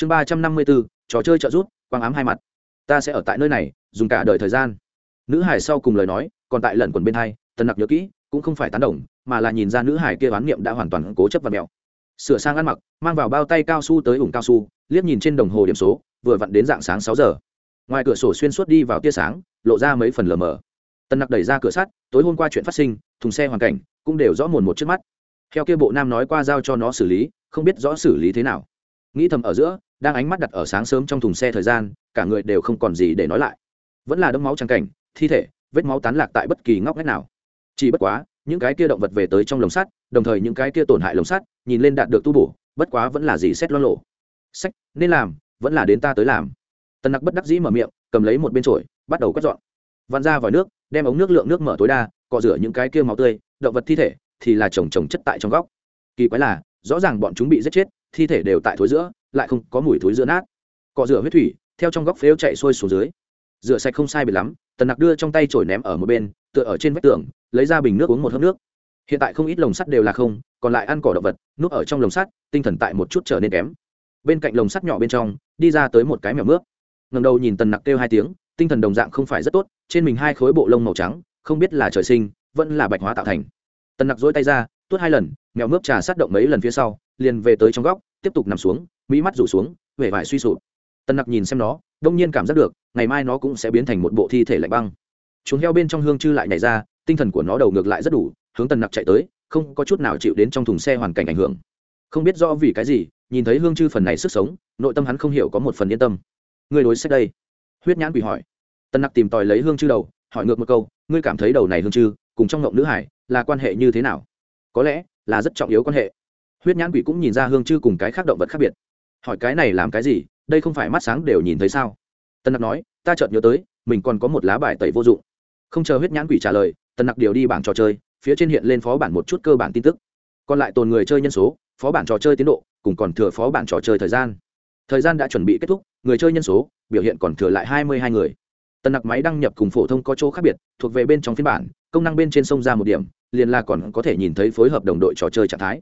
chương ba trăm năm mươi bốn, trò chơi trợ rút quang ám hai mặt. Ta sẽ ở tại nơi này, dùng cả đời thời gian. Nữ hải sau cùng lời nói, còn tại lẩn quần bên hai, tần nặc nhớ kỹ, cũng không phải tán đồng, mà là nhìn ra nữ hải kia oán niệm đã hoàn toàn cố chấp và mèo sửa sang ăn mặc, mang vào bao tay cao su tới ủng cao su, liếc nhìn trên đồng hồ điểm số, vừa vặn đến dạng sáng sáu giờ. Ngoài cửa sổ xuyên suốt đi vào tia sáng, lộ ra mấy phần lờ mờ. Tần nặc đẩy ra cửa sắt, tối hôm qua chuyện phát sinh, thùng xe hoàn cảnh, cũng đều rõ mồn một trước mắt. Theo kia bộ nam nói qua giao cho nó xử lý, không biết rõ xử lý thế nào nghĩ thầm ở giữa, đang ánh mắt đặt ở sáng sớm trong thùng xe thời gian, cả người đều không còn gì để nói lại. Vẫn là đấm máu trắng cảnh, thi thể, vết máu tán lạc tại bất kỳ ngóc ngách nào. Chỉ bất quá, những cái kia động vật về tới trong lồng sắt, đồng thời những cái kia tổn hại lồng sắt, nhìn lên đạt được tu bổ, bất quá vẫn là gì xét lo lộ. Sách, nên làm, vẫn là đến ta tới làm. Tần nặc bất đắc dĩ mở miệng, cầm lấy một bên trổi bắt đầu quét dọn. Vặn ra vòi nước, đem ống nước lượng nước mở tối đa, cọ rửa những cái kia máu tươi, động vật thi thể thì là chồng chồng chất tại trong góc. Kỳ quái là, rõ ràng bọn chúng bị giết chết thi thể đều tại thối giữa, lại không có mùi thối giữa nát. Cọ rửa huyết thủy, theo trong góc phếu chạy xuôi xuống dưới. Rửa sạch không sai bị lắm, tần nặc đưa trong tay trổi ném ở một bên, tựa ở trên vách tường, lấy ra bình nước uống một hớp nước. Hiện tại không ít lồng sắt đều là không, còn lại ăn cỏ động vật, núp ở trong lồng sắt, tinh thần tại một chút trở nên kém. Bên cạnh lồng sắt nhỏ bên trong, đi ra tới một cái mèo mướp. Ngầm đầu nhìn tần nặc kêu hai tiếng, tinh thần đồng dạng không phải rất tốt, trên mình hai khối bộ lông màu trắng, không biết là trời sinh, vẫn là bạch hóa tạo thành. Tần nặc dỗi tay ra tuốt hai lần, mèo mướp trà sát động mấy lần phía sau, liền về tới trong góc, tiếp tục nằm xuống, mỹ mắt rủ xuống, vẻ vải suy sụp. Tần nặc nhìn xem nó, đông nhiên cảm giác được, ngày mai nó cũng sẽ biến thành một bộ thi thể lạnh băng. Chúng heo bên trong hương chư lại nhảy ra, tinh thần của nó đầu ngược lại rất đủ, hướng tần nặc chạy tới, không có chút nào chịu đến trong thùng xe hoàn cảnh ảnh hưởng. Không biết rõ vì cái gì, nhìn thấy hương chư phần này sức sống, nội tâm hắn không hiểu có một phần yên tâm. Người đối sách đây? Huyết nhãn quỷ hỏi. Tần nặc tìm tòi lấy hương chư đầu, hỏi ngược một câu, ngươi cảm thấy đầu này hương chư cùng trong ngộng nữ hải là quan hệ như thế nào? Có lẽ là rất trọng yếu quan hệ. Huyết nhãn quỷ cũng nhìn ra hương chư cùng cái khác động vật khác biệt. Hỏi cái này làm cái gì, đây không phải mắt sáng đều nhìn thấy sao? Tân nặc nói, ta chợt nhớ tới, mình còn có một lá bài tẩy vô dụng. Không chờ huyết nhãn quỷ trả lời tân nặc điều đi bảng trò chơi, phía trên hiện lên phó bản một chút cơ bản tin tức. Còn lại tồn người chơi nhân số, phó bản trò chơi tiến độ, cùng còn thừa phó bản trò chơi thời gian. Thời gian đã chuẩn bị kết thúc, người chơi nhân số, biểu hiện còn thừa lại hai mươi hai người. Tân nặc máy đăng nhập cùng phổ thông có chỗ khác biệt, thuộc về bên trong phiên bản công năng bên trên sông ra một điểm, liền là còn có thể nhìn thấy phối hợp đồng đội trò chơi trạng thái.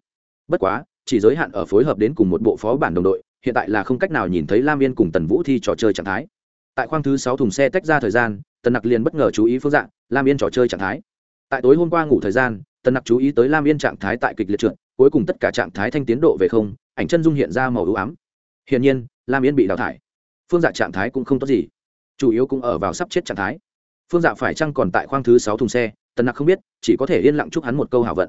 Bất quá, chỉ giới hạn ở phối hợp đến cùng một bộ phó bản đồng đội, hiện tại là không cách nào nhìn thấy lam yên cùng tần vũ thi trò chơi trạng thái. Tại khoang thứ sáu thùng xe tách ra thời gian, tần nặc liền bất ngờ chú ý phương dạng, lam yên trò chơi trạng thái. Tại tối hôm qua ngủ thời gian, tần nặc chú ý tới lam yên trạng thái tại kịch liệt trượt, cuối cùng tất cả trạng thái thanh tiến độ về không, ảnh chân dung hiện ra màu ưu ám. Hiển nhiên, lam yên bị đào thải. Phương dạ trạng thái cũng không tốt gì. Chủ yếu cũng ở vào sắp chết trạng thái. Phương dạ phải chăng còn tại khoang thứ sáu thùng xe tần nặc không biết, chỉ có thể yên lặng chúc hắn một câu hảo vận.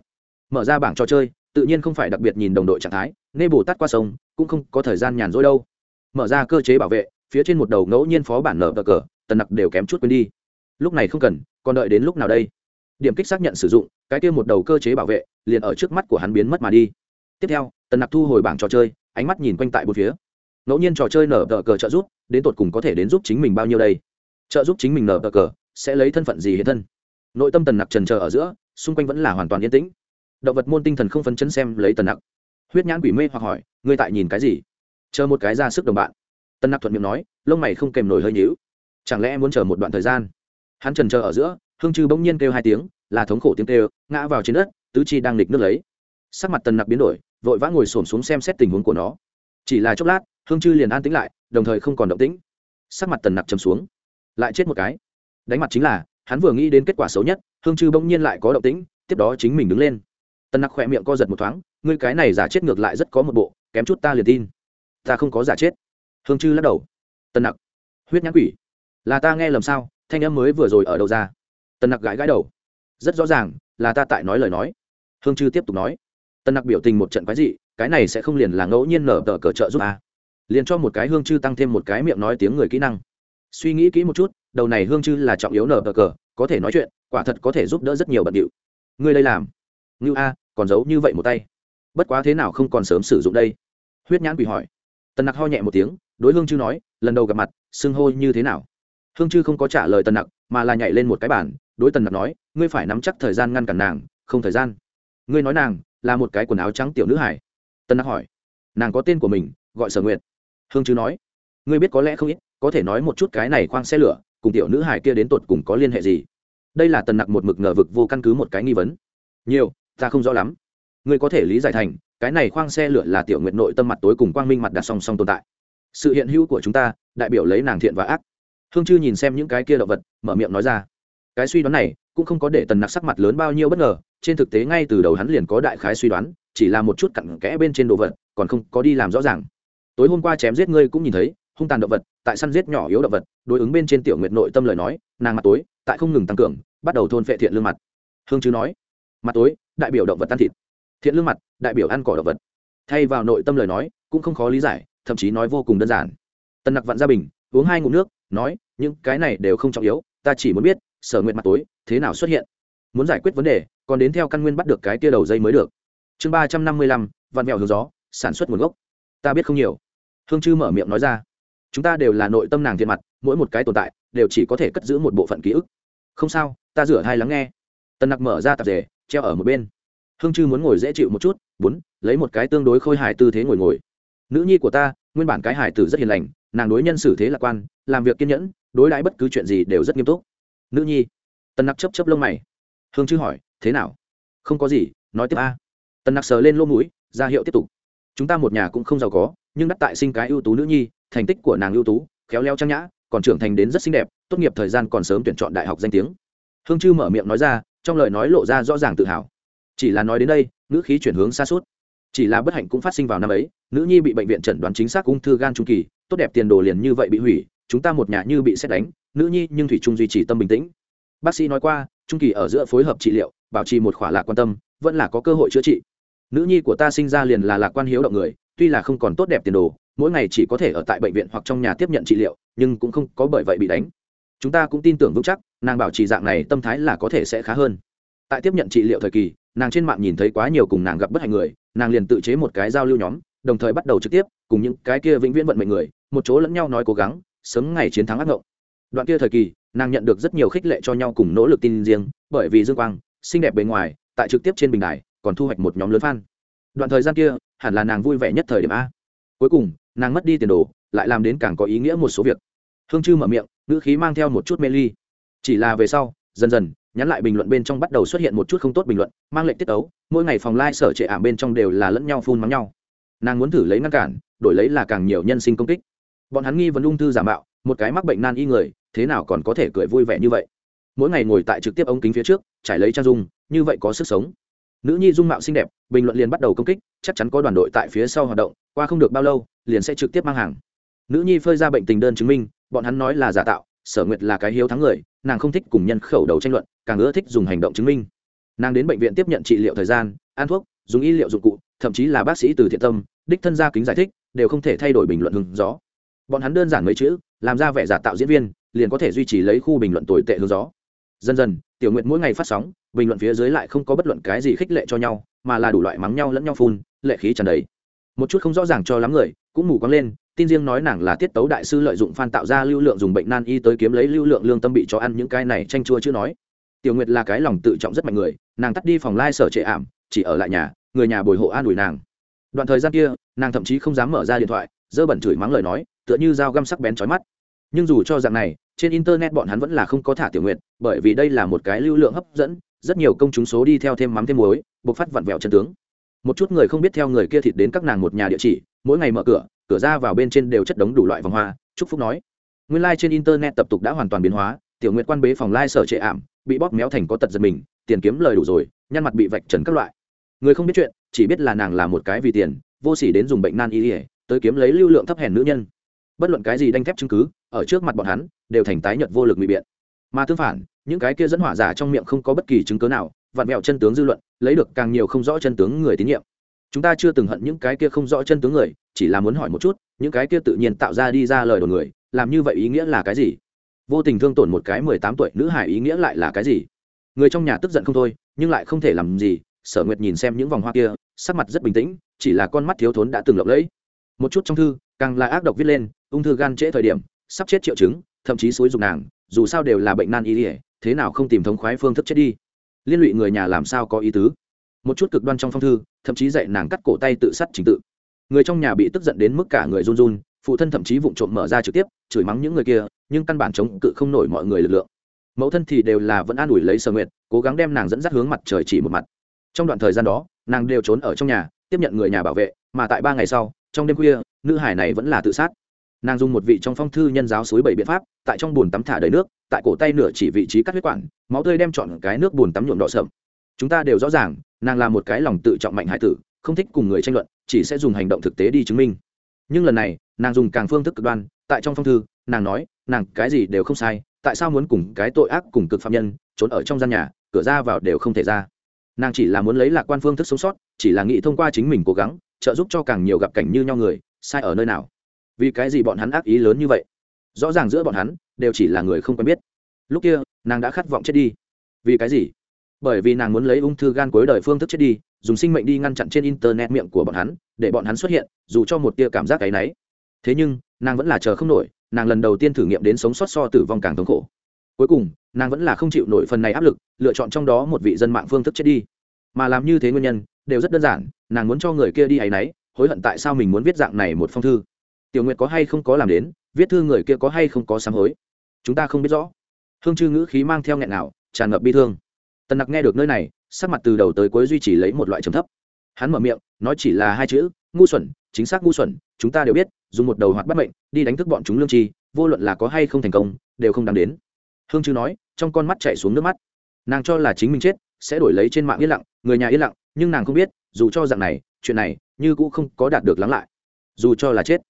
Mở ra bảng trò chơi, tự nhiên không phải đặc biệt nhìn đồng đội trạng thái nên bồ tát qua sông, cũng không có thời gian nhàn rỗi đâu. Mở ra cơ chế bảo vệ, phía trên một đầu ngẫu nhiên phó bản nở bờ cờ, tần nặc đều kém chút quên đi. Lúc này không cần, còn đợi đến lúc nào đây? Điểm kích xác nhận sử dụng, cái kia một đầu cơ chế bảo vệ, liền ở trước mắt của hắn biến mất mà đi. Tiếp theo, tần nặc thu hồi bảng trò chơi, ánh mắt nhìn quanh tại một phía. Ngẫu nhiên trò chơi nở tờ cờ trợ giúp, đến tột cùng có thể đến giúp chính mình bao nhiêu đây? Trợ giúp chính mình nở tờ cờ, sẽ lấy thân phận gì hiện thân? Nội tâm tần nặc trần trờ ở giữa, xung quanh vẫn là hoàn toàn yên tĩnh. Động vật môn tinh thần không phấn chấn xem lấy tần nặc. Huyết nhãn quỷ mê hoặc hỏi, ngươi tại nhìn cái gì? Chờ một cái ra sức đồng bạn. Tần nặc thuận miệng nói, lông mày không kèm nổi hơi nhữu chẳng lẽ muốn chờ một đoạn thời gian? Hắn trần chờ ở giữa, hương chư bỗng nhiên kêu hai tiếng, là thống khổ tiếng kêu, ngã vào trên đất, tứ chi đang nịch nước lấy. Sắc mặt tần nặc biến đổi, vội vã ngồi xổm xuống xem xét tình huống của nó. Chỉ là chốc lát, hương chư liền an tĩnh lại, đồng thời không còn động tĩnh. Sắc mặt tần nặc chầm xuống. Lại chết một cái. Đánh mặt chính là hắn vừa nghĩ đến kết quả xấu nhất, hương chư bỗng nhiên lại có động tĩnh, tiếp đó chính mình đứng lên. Tân nặc khỏe miệng co giật một thoáng, ngươi cái này giả chết ngược lại rất có một bộ, kém chút ta liền tin. Ta không có giả chết. Hương chư lắc đầu. Tân nặc, huyết nhãn quỷ. Là ta nghe lầm sao, thanh âm mới vừa rồi ở đâu ra? Tân nặc gãi gãi đầu. Rất rõ ràng, là ta tại nói lời nói. Hương chư tiếp tục nói. Tân nặc biểu tình một trận quái dị, cái này sẽ không liền là ngẫu nhiên nở tờ cờ trợ giúp à. liền cho một cái hương chư tăng thêm một cái miệng nói tiếng người kỹ năng suy nghĩ kỹ một chút, đầu này hương chư là trọng yếu nở bờ cờ, có thể nói chuyện, quả thật có thể giúp đỡ rất nhiều bận điệu. Ngươi đây làm. Ngưu a, còn giấu như vậy một tay. Bất quá thế nào không còn sớm sử dụng đây? Huyết nhãn quỷ hỏi. Tần nặc ho nhẹ một tiếng, đối hương chư nói, lần đầu gặp mặt, xưng hô như thế nào? Hương chư không có trả lời tần nặc, mà là nhảy lên một cái bản đối tần nặc nói, ngươi phải nắm chắc thời gian ngăn cản nàng, không thời gian. Ngươi nói nàng, là một cái quần áo trắng tiểu nữ hải tần nặc hỏi. Nàng có tên của mình, gọi sở nguyệt. Hương chư nói. Ngươi biết có lẽ không ít có thể nói một chút cái này khoang xe lửa, cùng tiểu nữ hải kia đến tột cùng có liên hệ gì? Đây là tần nặc một mực ngờ vực vô căn cứ một cái nghi vấn. Nhiều, ta không rõ lắm. Ngươi có thể lý giải thành, cái này khoang xe lửa là tiểu nguyện nội tâm mặt tối cùng quang minh mặt đặt song song tồn tại. Sự hiện hữu của chúng ta, đại biểu lấy nàng thiện và ác. Hương chư nhìn xem những cái kia động vật, mở miệng nói ra. Cái suy đoán này, cũng không có để tần nặc sắc mặt lớn bao nhiêu bất ngờ, trên thực tế ngay từ đầu hắn liền có đại khái suy đoán, chỉ là một chút cặn kẽ bên trên đồ vật, còn không có đi làm rõ ràng. Tối hôm qua chém giết ngươi cũng nhìn thấy, hung tàn động vật tại săn giết nhỏ yếu động vật, đối ứng bên trên tiểu nguyệt nội tâm lời nói, nàng mặt tối, tại không ngừng tăng cường, bắt đầu thôn phệ thiện lương mặt. Hương chứ nói, mặt tối, đại biểu động vật ăn thịt. Thiện lương mặt, đại biểu ăn cỏ động vật. Thay vào nội tâm lời nói, cũng không khó lý giải, thậm chí nói vô cùng đơn giản. Tần nặc vặn ra bình, uống hai ngụm nước, nói, những cái này đều không trọng yếu, ta chỉ muốn biết, sở nguyện mặt tối, thế nào xuất hiện? Muốn giải quyết vấn đề, còn đến theo căn nguyên bắt được cái tia đầu dây mới được. Chương ba trăm năm mươi lăm, vạn mèo hướng gió, sản xuất nguồn gốc. Ta biết không nhiều. Hương chư mở miệng nói ra chúng ta đều là nội tâm nàng thiện mặt, mỗi một cái tồn tại đều chỉ có thể cất giữ một bộ phận ký ức. Không sao, ta rửa hai lắng nghe. Tần nặc mở ra tạp rể treo ở một bên. Hương chư muốn ngồi dễ chịu một chút, bốn, lấy một cái tương đối khôi hài tư thế ngồi ngồi. Nữ nhi của ta, nguyên bản cái hài tử rất hiền lành, nàng đối nhân xử thế lạc quan, làm việc kiên nhẫn, đối đãi bất cứ chuyện gì đều rất nghiêm túc. Nữ nhi tần nặc chấp chấp lông mày. Hương chư hỏi, thế nào? Không có gì, nói tiếp a. Tần nặc sờ lên lỗ mũi, ra hiệu tiếp tục. Chúng ta một nhà cũng không giàu có nhưng đắc tại sinh cái ưu tú nữ nhi, thành tích của nàng ưu tú, khéo léo trang nhã, còn trưởng thành đến rất xinh đẹp, tốt nghiệp thời gian còn sớm tuyển chọn đại học danh tiếng. Hương chư mở miệng nói ra, trong lời nói lộ ra rõ ràng tự hào. Chỉ là nói đến đây, ngữ khí chuyển hướng xa suốt. Chỉ là bất hạnh cũng phát sinh vào năm ấy, nữ nhi bị bệnh viện chẩn đoán chính xác ung thư gan trung kỳ, tốt đẹp tiền đồ liền như vậy bị hủy, chúng ta một nhà như bị xét đánh, nữ nhi nhưng thủy trung duy trì tâm bình tĩnh. Bác sĩ nói qua, trung kỳ ở giữa phối hợp trị liệu, bảo trì một khỏa lạc quan tâm, vẫn là có cơ hội chữa trị. Nữ nhi của ta sinh ra liền là lạc quan hiếu động người tuy là không còn tốt đẹp tiền đồ, mỗi ngày chỉ có thể ở tại bệnh viện hoặc trong nhà tiếp nhận trị liệu, nhưng cũng không có bởi vậy bị đánh. Chúng ta cũng tin tưởng vững chắc, nàng bảo trì dạng này tâm thái là có thể sẽ khá hơn. Tại tiếp nhận trị liệu thời kỳ, nàng trên mạng nhìn thấy quá nhiều cùng nàng gặp bất hạnh người, nàng liền tự chế một cái giao lưu nhóm, đồng thời bắt đầu trực tiếp cùng những cái kia vĩnh viễn vận mệnh người, một chỗ lẫn nhau nói cố gắng, sớm ngày chiến thắng ác ngộng. Đoạn kia thời kỳ, nàng nhận được rất nhiều khích lệ cho nhau cùng nỗ lực tin riêng, bởi vì dương quang, xinh đẹp bề ngoài, tại trực tiếp trên bình đài, còn thu hoạch một nhóm lớn fan. Đoạn thời gian kia hẳn là nàng vui vẻ nhất thời điểm a. Cuối cùng, nàng mất đi tiền đồ, lại làm đến càng có ý nghĩa một số việc. Hương chư mở miệng, ngữ khí mang theo một chút mê ly. Chỉ là về sau, dần dần, nhắn lại bình luận bên trong bắt đầu xuất hiện một chút không tốt bình luận, mang lệnh tiết ấu, mỗi ngày phòng lai、like、sở trệ ảm bên trong đều là lẫn nhau phun mắng nhau. Nàng muốn thử lấy ngăn cản, đổi lấy là càng nhiều nhân sinh công kích. Bọn hắn nghi vấn ung thư giả mạo, một cái mắc bệnh nan y người, thế nào còn có thể cười vui vẻ như vậy? Mỗi ngày ngồi tại trực tiếp ống kính phía trước, trải lấy trang dung, như vậy có sức sống nữ nhi dung mạo xinh đẹp, bình luận liền bắt đầu công kích, chắc chắn có đoàn đội tại phía sau hoạt động, qua không được bao lâu, liền sẽ trực tiếp mang hàng. Nữ nhi phơi ra bệnh tình đơn chứng minh, bọn hắn nói là giả tạo, sở nguyệt là cái hiếu thắng người, nàng không thích cùng nhân khẩu đầu tranh luận, càng ưa thích dùng hành động chứng minh. Nàng đến bệnh viện tiếp nhận trị liệu thời gian, ăn thuốc, dùng y liệu dụng cụ, thậm chí là bác sĩ từ thiện tâm, đích thân gia kính giải thích, đều không thể thay đổi bình luận hứng gió. Bọn hắn đơn giản mấy chữ, làm ra vẻ giả tạo diễn viên, liền có thể duy trì lấy khu bình luận tồi tệ hướng gió. Dần dần, tiểu nguyện mỗi ngày phát sóng bình luận phía dưới lại không có bất luận cái gì khích lệ cho nhau, mà là đủ loại mắng nhau lẫn nhau phun, lệ khí tràn đầy. Một chút không rõ ràng cho lắm người, cũng mù quáng lên, tin riêng nói nàng là tiết tấu đại sư lợi dụng phan tạo ra lưu lượng dùng bệnh nan y tới kiếm lấy lưu lượng lương tâm bị cho ăn những cái này tranh chua chứ nói. Tiểu nguyệt là cái lòng tự trọng rất mạnh người, nàng tắt đi phòng lai sở trệ ảm, chỉ ở lại nhà, người nhà bồi hộ an ủi nàng. Đoạn thời gian kia, nàng thậm chí không dám mở ra điện thoại, dơ bẩn chửi mắng lời nói, tựa như dao găm sắc bén trói mắt. Nhưng dù cho dạng này, trên internet bọn hắn vẫn là không có thả tiểu nguyệt, bởi vì đây là một cái lưu lượng hấp dẫn rất nhiều công chúng số đi theo thêm mắm thêm muối buộc phát vặn vẹo chân tướng. Một chút người không biết theo người kia thịt đến các nàng một nhà địa chỉ, mỗi ngày mở cửa cửa ra vào bên trên đều chất đống đủ loại vòng hoa, Trúc phúc nói. Nguyên lai、like、trên internet tập tục đã hoàn toàn biến hóa, tiểu nguyện quan bế phòng lai、like、sở trệ ảm, bị bóp méo thành có tật giật mình, tiền kiếm lời đủ rồi, nhăn mặt bị vạch trần các loại. Người không biết chuyện, chỉ biết là nàng là một cái vì tiền, vô s ỉ đến dùng bệnh nan y ỉa tới kiếm lấy lưu lượng thấp hèn nữ nhân. Bất luận cái gì đanh thép chứng cứ, ở trước mặt bọn hắn, đều thành tái nhật vô lực bị biện mà tương phản, những cái kia dẫn hỏa giả trong miệng không có bất kỳ chứng cớ nào, vặn vẹo chân tướng dư luận, lấy được càng nhiều không rõ chân tướng người tín nhiệm. Chúng ta chưa từng hận những cái kia không rõ chân tướng người, chỉ là muốn hỏi một chút, những cái kia tự nhiên tạo ra đi ra lời đồn người, làm như vậy ý nghĩa là cái gì? Vô tình thương tổn một cái mười tám tuổi nữ hải ý nghĩa lại là cái gì? Người trong nhà tức giận không thôi, nhưng lại không thể làm gì, sở nguyệt nhìn xem những vòng hoa kia, sắc mặt rất bình tĩnh, chỉ là con mắt thiếu thốn đã từng lộng lẫy. Một chút trong thư, càng là ác độc viết lên, ung thư gan trễ thời điểm, sắp chết triệu chứng, thậm chí suối dục nàng dù sao đều là bệnh nan y ỉa thế nào không tìm thống khoái phương thức chết đi? Liên lụy người nhà làm sao có ý tứ? Một chút cực đoan trong phong thư thậm chí dạy nàng cắt cổ tay tự sát trình tự. Người trong nhà bị tức giận đến mức cả người run run phụ thân thậm chí vụng trộm mở ra trực tiếp chửi mắng những người kia nhưng căn bản chống cự không nổi mọi người lực lượng. Mẫu thân thì đều là vẫn an ủi lấy sở nguyện, cố gắng đem nàng dẫn dắt hướng mặt trời chỉ một mặt. Trong đoạn thời gian đó nàng đều trốn ở trong nhà tiếp nhận người nhà bảo vệ mà tại ba ngày sau trong đêm khuya nữ hải này vẫn là tự sát nàng dùng một vị trong phong thư nhân giáo suối bảy biện pháp, tại trong bùn tắm thả đầy nước, tại cổ tay nửa chỉ vị trí cắt huyết quản, máu tươi đem chọn cái nước bùn tắm nhuộm đỏ sậm. Chúng ta đều rõ ràng, nàng là một cái lòng tự trọng mạnh hải tử, không thích cùng người tranh luận, chỉ sẽ dùng hành động thực tế đi chứng minh. Nhưng lần này, nàng dùng càng phương thức cực đoan, tại trong phong thư, nàng nói, nàng cái gì đều không sai, tại sao muốn cùng cái tội ác cùng cực phạm nhân, trốn ở trong gian nhà, cửa ra vào đều không thể ra. Nàng chỉ là muốn lấy lạc quan phương thức sống sót, chỉ là nghĩ thông qua chính mình cố gắng, trợ giúp cho càng nhiều gặp cảnh như nhau người, sai ở nơi nào vì cái gì bọn hắn ác ý lớn như vậy? Rõ ràng giữa bọn hắn đều chỉ là người không quen biết. Lúc kia, nàng đã khát vọng chết đi. Vì cái gì? Bởi vì nàng muốn lấy ung thư gan cuối đời phương thức chết đi, dùng sinh mệnh đi ngăn chặn trên internet miệng của bọn hắn, để bọn hắn xuất hiện, dù cho một tia cảm giác cái náy. Thế nhưng, nàng vẫn là chờ không nổi, nàng lần đầu tiên thử nghiệm đến sống sót so tử vong càng thống khổ. Cuối cùng, nàng vẫn là không chịu nổi phần này áp lực, lựa chọn trong đó một vị dân mạng phương thức chết đi. Mà làm như thế nguyên nhân, đều rất đơn giản, nàng muốn cho người kia đi ấ náy, hối hận tại sao mình muốn viết dạng này một phong thư tiểu nguyệt có hay không có làm đến, viết thư người kia có hay không có sám hối? Chúng ta không biết rõ. Hương chư ngữ khí mang theo nghẹn nào, tràn ngập bi thương. Tần nặc nghe được nơi này, sắc mặt từ đầu tới cuối duy trì lấy một loại trầm thấp. Hắn mở miệng, nói chỉ là hai chữ, ngu xuẩn, chính xác ngu xuẩn, chúng ta đều biết, dùng một đầu hoạt bắt mệnh, đi đánh thức bọn chúng lương tri, vô luận là có hay không thành công, đều không đáng đến. Hương chư nói, trong con mắt chạy xuống nước mắt. Nàng cho là chính mình chết, sẽ đổi lấy trên mạng yên lặng, người nhà yên lặng, nhưng nàng không biết, dù cho dạng này, chuyện này, như cũng không có đạt được lắng lại. Dù cho là chết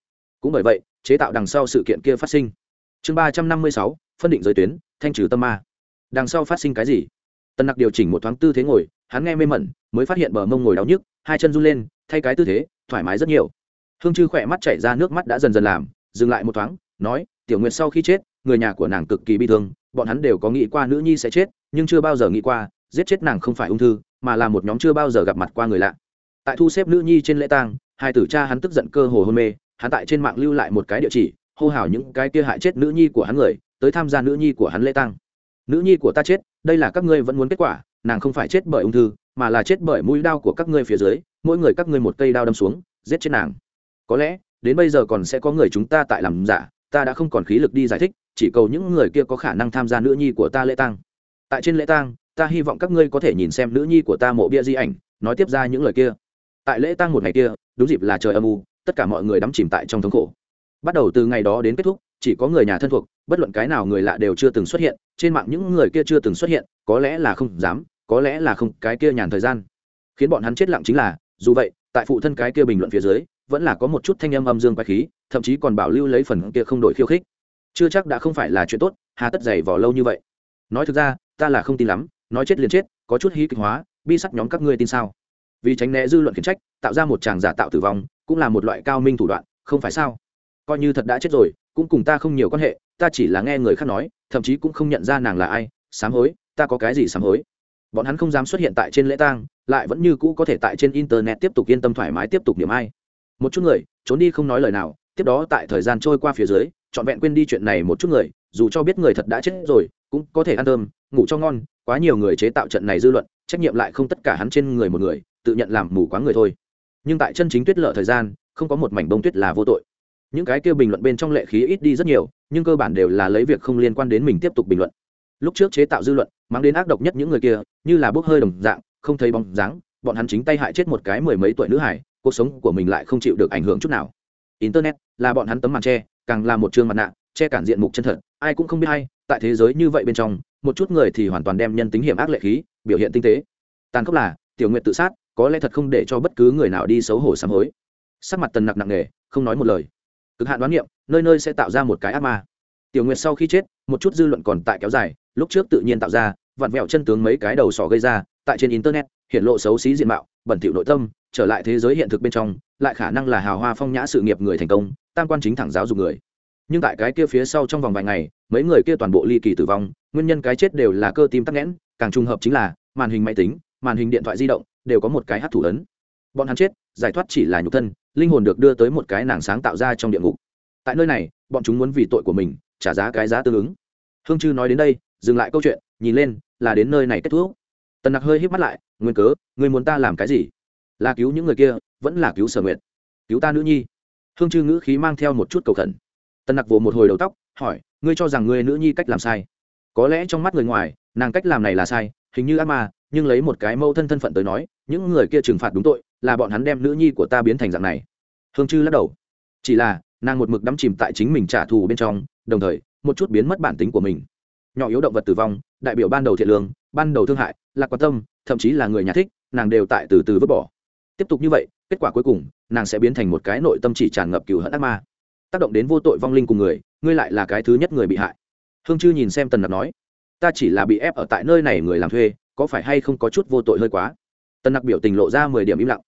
cũng bởi vậy, chế tạo đằng sau sự kiện kia phát sinh. Chương ba trăm năm mươi sáu, phân định giới tuyến, thanh trừ tâm ma. Đằng sau phát sinh cái gì? Tân nặc điều chỉnh một thoáng tư thế ngồi, hắn nghe mê mẩn, mới phát hiện bờ mông ngồi đau nhức, hai chân run lên, thay cái tư thế, thoải mái rất nhiều. Hương chư khỏe mắt chảy ra nước mắt đã dần dần làm, dừng lại một thoáng, nói, tiểu nguyệt sau khi chết, người nhà của nàng cực kỳ bi thương, bọn hắn đều có nghĩ qua nữ nhi sẽ chết, nhưng chưa bao giờ nghĩ qua, giết chết nàng không phải ung thư, mà là một nhóm chưa bao giờ gặp mặt qua người lạ. Tại thu xếp nữ nhi trên lễ tang, hai tử cha hắn tức giận cơ hồ hôn mê hắn tại trên mạng lưu lại một cái địa chỉ, hô hào những cái kia hại chết nữ nhi của hắn người, tới tham gia nữ nhi của hắn lễ tang. Nữ nhi của ta chết, đây là các ngươi vẫn muốn kết quả, nàng không phải chết bởi ung thư, mà là chết bởi mũi đao của các ngươi phía dưới, mỗi người các ngươi một cây đao đâm xuống, giết chết nàng. Có lẽ, đến bây giờ còn sẽ có người chúng ta tại làm giả, ta đã không còn khí lực đi giải thích, chỉ cầu những người kia có khả năng tham gia nữ nhi của ta lễ tang. Tại trên lễ tang, ta hy vọng các ngươi có thể nhìn xem nữ nhi của ta mộ bia di ảnh, nói tiếp ra những lời kia. Tại lễ tang một ngày kia, đúng dịp là trời âm u tất cả mọi người đắm chìm tại trong thống khổ. Bắt đầu từ ngày đó đến kết thúc, chỉ có người nhà thân thuộc, bất luận cái nào người lạ đều chưa từng xuất hiện, trên mạng những người kia chưa từng xuất hiện, có lẽ là không dám, có lẽ là không, cái kia nhàn thời gian. Khiến bọn hắn chết lặng chính là, dù vậy, tại phụ thân cái kia bình luận phía dưới, vẫn là có một chút thanh âm âm dương quái khí, thậm chí còn bảo lưu lấy phần kia không đổi khiêu khích. Chưa chắc đã không phải là chuyện tốt, hà tất dày vò lâu như vậy. Nói thực ra, ta là không tin lắm, nói chết liền chết, có chút hí kịch hóa, bi sắc nhóm các ngươi tin sao? Vì tránh né dư luận khiển trách, tạo ra một chàng giả tạo tử vong cũng là một loại cao minh thủ đoạn, không phải sao? Coi như thật đã chết rồi, cũng cùng ta không nhiều quan hệ, ta chỉ là nghe người khác nói, thậm chí cũng không nhận ra nàng là ai, sám hối, ta có cái gì sám hối? Bọn hắn không dám xuất hiện tại trên lễ tang, lại vẫn như cũ có thể tại trên internet tiếp tục yên tâm thoải mái tiếp tục điểm ai. Một chút người, trốn đi không nói lời nào, tiếp đó tại thời gian trôi qua phía dưới, trọn vẹn quên đi chuyện này một chút người, dù cho biết người thật đã chết rồi, cũng có thể ăn thơm, ngủ cho ngon, quá nhiều người chế tạo trận này dư luận, trách nhiệm lại không tất cả hắn trên người một người, tự nhận làm mù quá người thôi nhưng tại chân chính tuyết lợ thời gian, không có một mảnh bông tuyết là vô tội. Những cái kia bình luận bên trong lệ khí ít đi rất nhiều, nhưng cơ bản đều là lấy việc không liên quan đến mình tiếp tục bình luận. Lúc trước chế tạo dư luận, mang đến ác độc nhất những người kia, như là bốc hơi đồng dạng, không thấy bóng dáng, bọn hắn chính tay hại chết một cái mười mấy tuổi nữ hải, cuộc sống của mình lại không chịu được ảnh hưởng chút nào. Internet là bọn hắn tấm màn tre càng là một chương mặt nạ, che cản diện mục chân thật, ai cũng không biết hay tại thế giới như vậy bên trong, một chút người thì hoàn toàn đem nhân tính hiểm ác lệ khí biểu hiện tinh tế. Tàn khốc là, tiểu nguyện tự sát có lẽ thật không để cho bất cứ người nào đi xấu hổ sám hối. Sắc mặt tần nặc nặng nề, không nói một lời. Cực hạn đoán niệm, nơi nơi sẽ tạo ra một cái ác ma. Tiểu nguyệt sau khi chết, một chút dư luận còn tại kéo dài, lúc trước tự nhiên tạo ra, vặn vẹo chân tướng mấy cái đầu sỏ gây ra, tại trên internet, hiện lộ xấu xí diện mạo, bẩn thỉu nội tâm, trở lại thế giới hiện thực bên trong, lại khả năng là hào hoa phong nhã sự nghiệp người thành công, tam quan chính thẳng giáo dục người. Nhưng tại cái kia phía sau trong vòng vài ngày, mấy người kia toàn bộ ly kỳ tử vong, nguyên nhân cái chết đều là cơ tim tắc nghẽn, càng trùng hợp chính là màn hình máy tính, màn hình điện thoại di động đều có một cái hát thủ ấn. Bọn hắn chết, giải thoát chỉ là nhục thân, linh hồn được đưa tới một cái nàng sáng tạo ra trong địa ngục. Tại nơi này, bọn chúng muốn vì tội của mình trả giá cái giá tương ứng. Hương chư nói đến đây, dừng lại câu chuyện, nhìn lên, là đến nơi này kết thúc. Tần nặc hơi hít mắt lại, nguyên cớ người muốn ta làm cái gì? Là cứu những người kia, vẫn là cứu sở nguyện cứu ta nữ nhi. Hương chư ngữ khí mang theo một chút cầu khẩn. Tần nặc vỗ một hồi đầu tóc, hỏi, ngươi cho rằng ngươi nữ nhi cách làm sai? Có lẽ trong mắt người ngoài, nàng cách làm này là sai, hình như ác ma nhưng lấy một cái mâu thân thân phận tới nói, những người kia trừng phạt đúng tội, là bọn hắn đem nữ nhi của ta biến thành dạng này. Hương chư lắc đầu. Chỉ là, nàng một mực đắm chìm tại chính mình trả thù bên trong, đồng thời, một chút biến mất bản tính của mình. Nhỏ yếu động vật tử vong, đại biểu ban đầu thiện lương, ban đầu thương hại, lạc quan tâm, thậm chí là người nhà thích, nàng đều tại từ từ vứt bỏ. Tiếp tục như vậy, kết quả cuối cùng, nàng sẽ biến thành một cái nội tâm chỉ tràn ngập cừu hận ác ma. Tác động đến vô tội vong linh cùng người, ngươi lại là cái thứ nhất người bị hại. Hương chư nhìn xem tần nặc nói, ta chỉ là bị ép ở tại nơi này người làm thuê có phải hay không có chút vô tội hơi quá? Tần nặc biểu tình lộ ra mười điểm im lặng.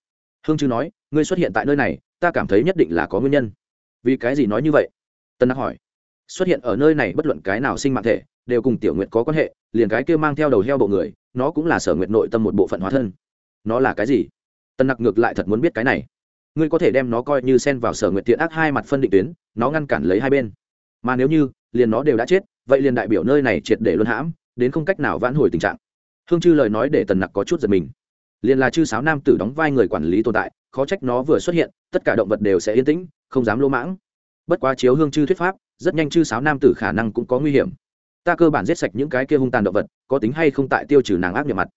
Hương chư nói, ngươi xuất hiện tại nơi này, ta cảm thấy nhất định là có nguyên nhân. Vì cái gì nói như vậy? Tần nặc hỏi. Xuất hiện ở nơi này bất luận cái nào sinh mạng thể, đều cùng tiểu nguyệt có quan hệ, liền cái kia mang theo đầu heo bộ người, nó cũng là sở nguyệt nội tâm một bộ phận hóa thân. Nó là cái gì? Tần nặc ngược lại thật muốn biết cái này. Ngươi có thể đem nó coi như xen vào sở nguyệt thiện ác hai mặt phân định tuyến, nó ngăn cản lấy hai bên. Mà nếu như, liền nó đều đã chết, vậy liền đại biểu nơi này triệt để luân hãm, đến không cách nào vãn hồi tình trạng hương chư lời nói để tần nặc có chút giật mình. Liền là chư sáo nam tử đóng vai người quản lý tồn tại, khó trách nó vừa xuất hiện, tất cả động vật đều sẽ yên tĩnh, không dám lỗ mãng. Bất quá chiếu hương chư thuyết pháp, rất nhanh chư sáo nam tử khả năng cũng có nguy hiểm. Ta cơ bản giết sạch những cái kia hung tàn động vật, có tính hay không tại tiêu trừ nàng ác nhập mặt.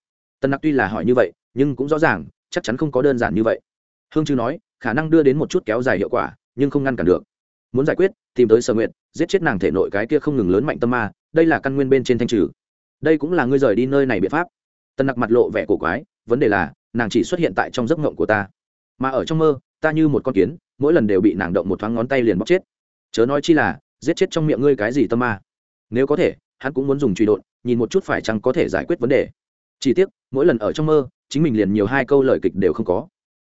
Tần nặc tuy là hỏi như vậy, nhưng cũng rõ ràng, chắc chắn không có đơn giản như vậy. Hương chư nói, khả năng đưa đến một chút kéo dài hiệu quả, nhưng không ngăn cản được. Muốn giải quyết, tìm tới sở nguyện giết chết nàng thể nội cái kia không ngừng lớn mạnh tâm ma, đây là căn nguyên bên trên thanh trừ đây cũng là ngươi rời đi nơi này biện pháp. Tân nặc mặt lộ vẻ cổ quái, vấn đề là, nàng chỉ xuất hiện tại trong giấc ngộng của ta. Mà ở trong mơ, ta như một con kiến, mỗi lần đều bị nàng động một thoáng ngón tay liền bóc chết. Chớ nói chi là, giết chết trong miệng ngươi cái gì tâm ma. Nếu có thể, hắn cũng muốn dùng truy đột, nhìn một chút phải chăng có thể giải quyết vấn đề. Chỉ tiếc, mỗi lần ở trong mơ, chính mình liền nhiều hai câu lời kịch đều không có.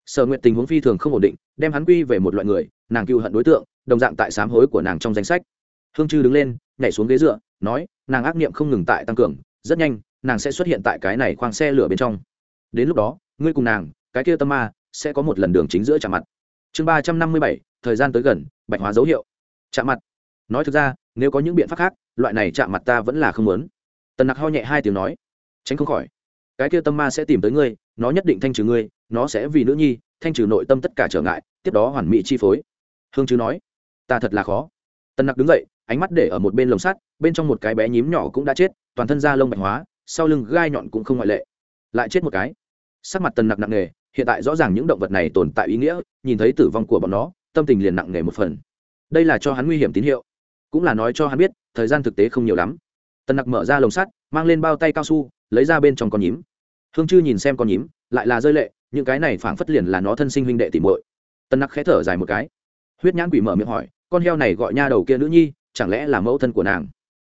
Sở nguyện tình huống phi thường không ổn định, đem hắn quy về một loại người, nàng cựu hận đối tượng, đồng dạng tại sám hối của nàng trong danh sách. Hương chư đứng lên, nhảy xuống ghế dựa, nói nàng ác niệm không ngừng tại tăng cường, rất nhanh, nàng sẽ xuất hiện tại cái này khoang xe lửa bên trong. Đến lúc đó, ngươi cùng nàng, cái kia tâm ma, sẽ có một lần đường chính giữa chạm mặt. Chương ba trăm năm mươi bảy, thời gian tới gần, bạch hóa dấu hiệu. Chạm mặt. Nói thực ra, nếu có những biện pháp khác, loại này chạm mặt ta vẫn là không muốn. Tần nặc ho nhẹ hai tiếng nói. Tránh không khỏi. Cái kia tâm ma sẽ tìm tới ngươi, nó nhất định thanh trừ ngươi, nó sẽ vì nữ nhi, thanh trừ nội tâm tất cả trở ngại, tiếp đó hoàn mỹ chi phối. Hương chứ nói. Ta thật là khó. Tần nặc đứng dậy ánh mắt để ở một bên lồng sắt, bên trong một cái bé nhím nhỏ cũng đã chết, toàn thân da lông bạch hóa, sau lưng gai nhọn cũng không ngoại lệ. Lại chết một cái. Sắc mặt tần nặc nặng nề, hiện tại rõ ràng những động vật này tồn tại ý nghĩa, nhìn thấy tử vong của bọn nó, tâm tình liền nặng nề một phần. Đây là cho hắn nguy hiểm tín hiệu, cũng là nói cho hắn biết, thời gian thực tế không nhiều lắm. Tần nặc mở ra lồng sắt, mang lên bao tay cao su, lấy ra bên trong con nhím. Hương chư nhìn xem con nhím, lại là rơi lệ, những cái này phảng phất liền là nó thân sinh huynh đệ tìm muội. Tần nặc khẽ thở dài một cái. Huyết nhãn quỷ mở miệng hỏi, con heo này gọi nha đầu kia nữ nhi chẳng lẽ là mẫu thân của nàng?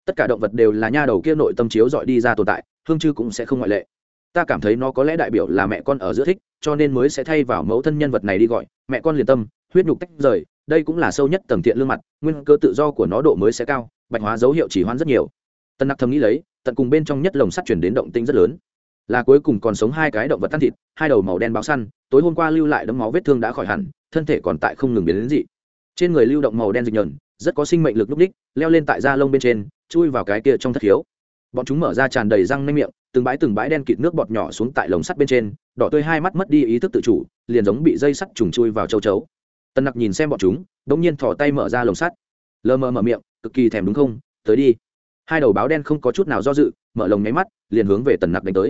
Tất cả động vật đều là nha đầu kia nội tâm chiếu dọi đi ra tồn tại, hương chư cũng sẽ không ngoại lệ. Ta cảm thấy nó có lẽ đại biểu là mẹ con ở giữa thích, cho nên mới sẽ thay vào mẫu thân nhân vật này đi gọi, mẹ con liền tâm, huyết nhục tách rời, đây cũng là sâu nhất tầng thiện lương mặt, nguyên cơ tự do của nó độ mới sẽ cao, bạch hóa dấu hiệu chỉ hoan rất nhiều. Tân nặc thầm nghĩ lấy, tận cùng bên trong nhất lồng sắt chuyển đến động tĩnh rất lớn. Là cuối cùng còn sống hai cái động vật tan thịt, hai đầu màu đen báo săn, tối hôm qua lưu lại đấm máu vết thương đã khỏi hẳn, thân thể còn tại không ngừng biến đến dị. Trên người lưu động màu đen dịch nhờn rất có sinh mệnh lực lúc ních leo lên tại da lông bên trên, chui vào cái kia trong thất khiếu. Bọn chúng mở ra tràn đầy răng nanh miệng, từng bãi từng bãi đen kịt nước bọt nhỏ xuống tại lồng sắt bên trên, đỏ tươi hai mắt mất đi ý thức tự chủ, liền giống bị dây sắt trùng chui vào châu chấu. Tân nặc nhìn xem bọn chúng đ ỗ n g nhiên thỏ tay mở ra lồng sắt. Lờ mờ mở miệng, cực kỳ thèm đúng không? Tới đi. Hai đầu báo đen không có chút nào do dự, mở lồng nháy mắt, liền hướng về tần nặc đánh tới.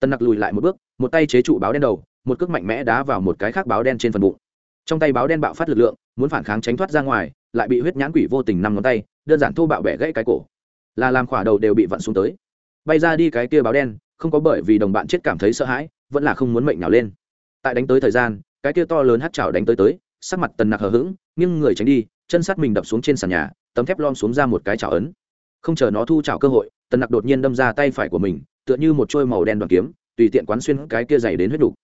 Tần nặc lùi lại một bước, một tay chế trụ báo đen đầu, một cước mạnh mẽ đá vào một cái khác báo đen trên phần bụng. Trong tay báo đen bạo phát lực lượng, muốn phản kháng tránh thoát ra ngoài lại bị huyết nhãn quỷ vô tình năm ngón tay, đơn giản thô bạo bẻ gãy cái cổ. Là làm khỏa đầu đều bị vặn xuống tới. Bay ra đi cái kia báo đen, không có bởi vì đồng bạn chết cảm thấy sợ hãi, vẫn là không muốn mệnh nào lên. Tại đánh tới thời gian, cái kia to lớn hát chảo đánh tới tới, sắc mặt tần nặc hờ hững nhưng người tránh đi, chân sát mình đập xuống trên sàn nhà, tấm thép lom xuống ra một cái chảo ấn. Không chờ nó thu chảo cơ hội, tần nặc đột nhiên đâm ra tay phải của mình, tựa như một trôi màu đen đoàn kiếm, tùy tiện quán xuyên cái kia dày đến huyết đục.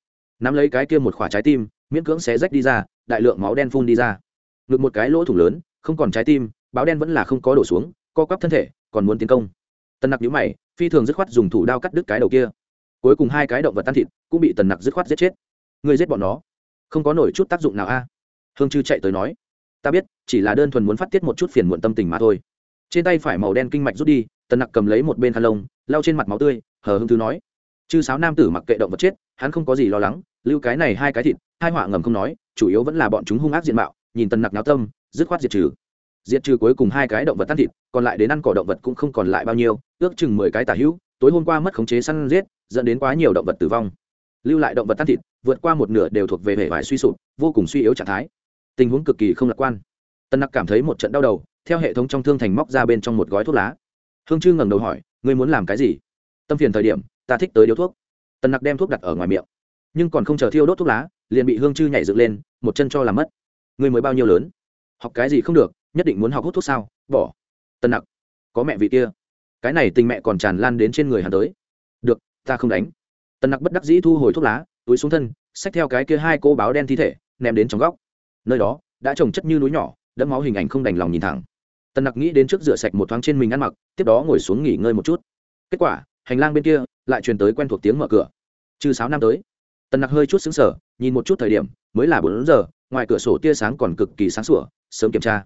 Nắm lấy cái kia một khỏa trái tim, miễn cưỡng xé rách đi ra, đại lượng máu đen phun đi ra ngực một cái lỗ thủng lớn, không còn trái tim, báo đen vẫn là không có đổ xuống, co quắp thân thể, còn muốn tiến công. Tần nặc nhũ mày, phi thường dứt khoát dùng thủ đao cắt đứt cái đầu kia. Cuối cùng hai cái động vật tan thịt cũng bị tần nặc dứt khoát giết chết. Người giết bọn nó, không có nổi chút tác dụng nào a. Hương chư chạy tới nói, ta biết, chỉ là đơn thuần muốn phát tiết một chút phiền muộn tâm tình mà thôi. Trên tay phải màu đen kinh mạch rút đi, tần nặc cầm lấy một bên khăn lông, lau trên mặt máu tươi, hờ hưng thứ nói, chư sáo nam tử mặc kệ động vật chết, hắn không có gì lo lắng, lưu cái này hai cái thịt, hai họa ngầm không nói, chủ yếu vẫn là bọn chúng hung ác diện mạo nhìn tần nặc náo tâm, dứt khoát diệt trừ. Diệt trừ cuối cùng hai cái động vật tan thịt, còn lại đến ăn cỏ động vật cũng không còn lại bao nhiêu, ước chừng mười cái tả hữu, tối hôm qua mất khống chế săn giết, dẫn đến quá nhiều động vật tử vong. Lưu lại động vật tan thịt, vượt qua một nửa đều thuộc về hệ vải suy sụp, vô cùng suy yếu trạng thái. Tình huống cực kỳ không lạc quan. Tân nặc cảm thấy một trận đau đầu, theo hệ thống trong thương thành móc ra bên trong một gói thuốc lá. Hương chư ngẩng đầu hỏi, ngươi muốn làm cái gì? Tâm phiền thời điểm, ta thích tới điếu thuốc. Tân nặc đem thuốc đặt ở ngoài miệng. Nhưng còn không chờ thiêu đốt thuốc lá, liền bị hương chư nhảy dựng lên, một chân cho làm mất ngươi mới bao nhiêu lớn? Học cái gì không được, nhất định muốn học hút thuốc sao? Bỏ. Tân nặc. Có mẹ vị kia. Cái này tình mẹ còn tràn lan đến trên người hắn tới. Được, ta không đánh. Tân nặc bất đắc dĩ thu hồi thuốc lá, túi xuống thân, xách theo cái kia hai cô báo đen thi thể, ném đến trong góc. Nơi đó, đã trồng chất như núi nhỏ, đẫm máu hình ảnh không đành lòng nhìn thẳng. Tân nặc nghĩ đến trước rửa sạch một thoáng trên mình ăn mặc, tiếp đó ngồi xuống nghỉ ngơi một chút. Kết quả, hành lang bên kia lại truyền tới quen thuộc tiếng mở cửa. Chư sáu năm tới, tân nặc hơi chút xứng sở nhìn một chút thời điểm, mới là bốn giờ ngoài cửa sổ tia sáng còn cực kỳ sáng sủa, sớm kiểm tra.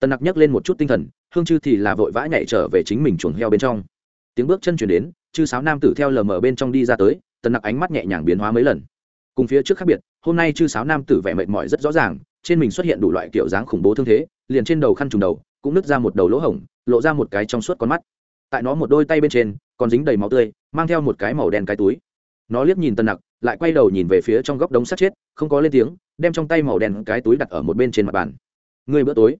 Tần nặc nhấc lên một chút tinh thần, hương chư thì là vội vã nhảy trở về chính mình chuồng heo bên trong. Tiếng bước chân chuyển đến, chư sáo nam tử theo lờ mờ bên trong đi ra tới, tần nặc ánh mắt nhẹ nhàng biến hóa mấy lần. Cùng phía trước khác biệt, hôm nay chư sáo nam tử vẻ mệt mỏi rất rõ ràng, trên mình xuất hiện đủ loại kiểu dáng khủng bố thương thế, liền trên đầu khăn trùng đầu, cũng nứt ra một đầu lỗ hổng, lộ ra một cái trong suốt con mắt. Tại nó một đôi tay bên trên, còn dính đầy máu tươi, mang theo một cái màu đen cái túi. Nó liếc nhìn tần nặc, lại quay đầu nhìn về phía trong góc đống sát chết, không có lên tiếng đem trong tay màu đen cái túi đặt ở một bên trên mặt bàn. Ngươi bữa tối.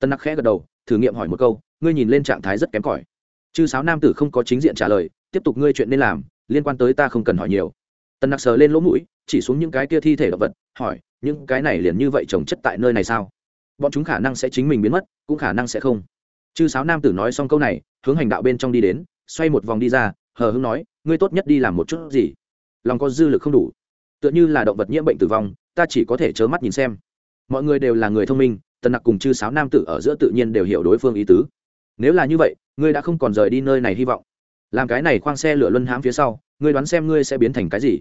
Tân nặc khẽ gật đầu, thử nghiệm hỏi một câu, ngươi nhìn lên trạng thái rất kém cỏi. Chư sáo nam tử không có chính diện trả lời, tiếp tục ngươi chuyện nên làm, liên quan tới ta không cần hỏi nhiều. Tân nặc sờ lên lỗ mũi, chỉ xuống những cái kia thi thể động vật, hỏi, những cái này liền như vậy trồng chất tại nơi này sao? Bọn chúng khả năng sẽ chính mình biến mất, cũng khả năng sẽ không. Chư sáo nam tử nói xong câu này, hướng hành đạo bên trong đi đến, xoay một vòng đi ra, hờ hưng nói, ngươi tốt nhất đi làm một chút gì? Lòng có dư lực không đủ. Tựa như là động vật nhiễm bệnh tử vong ta chỉ có thể trớ mắt nhìn xem. Mọi người đều là người thông minh, tần nặc cùng chư sáo nam tử ở giữa tự nhiên đều hiểu đối phương ý tứ. Nếu là như vậy, ngươi đã không còn rời đi nơi này hy vọng. Làm cái này khoang xe lửa luân hãm phía sau, ngươi đoán xem ngươi sẽ biến thành cái gì?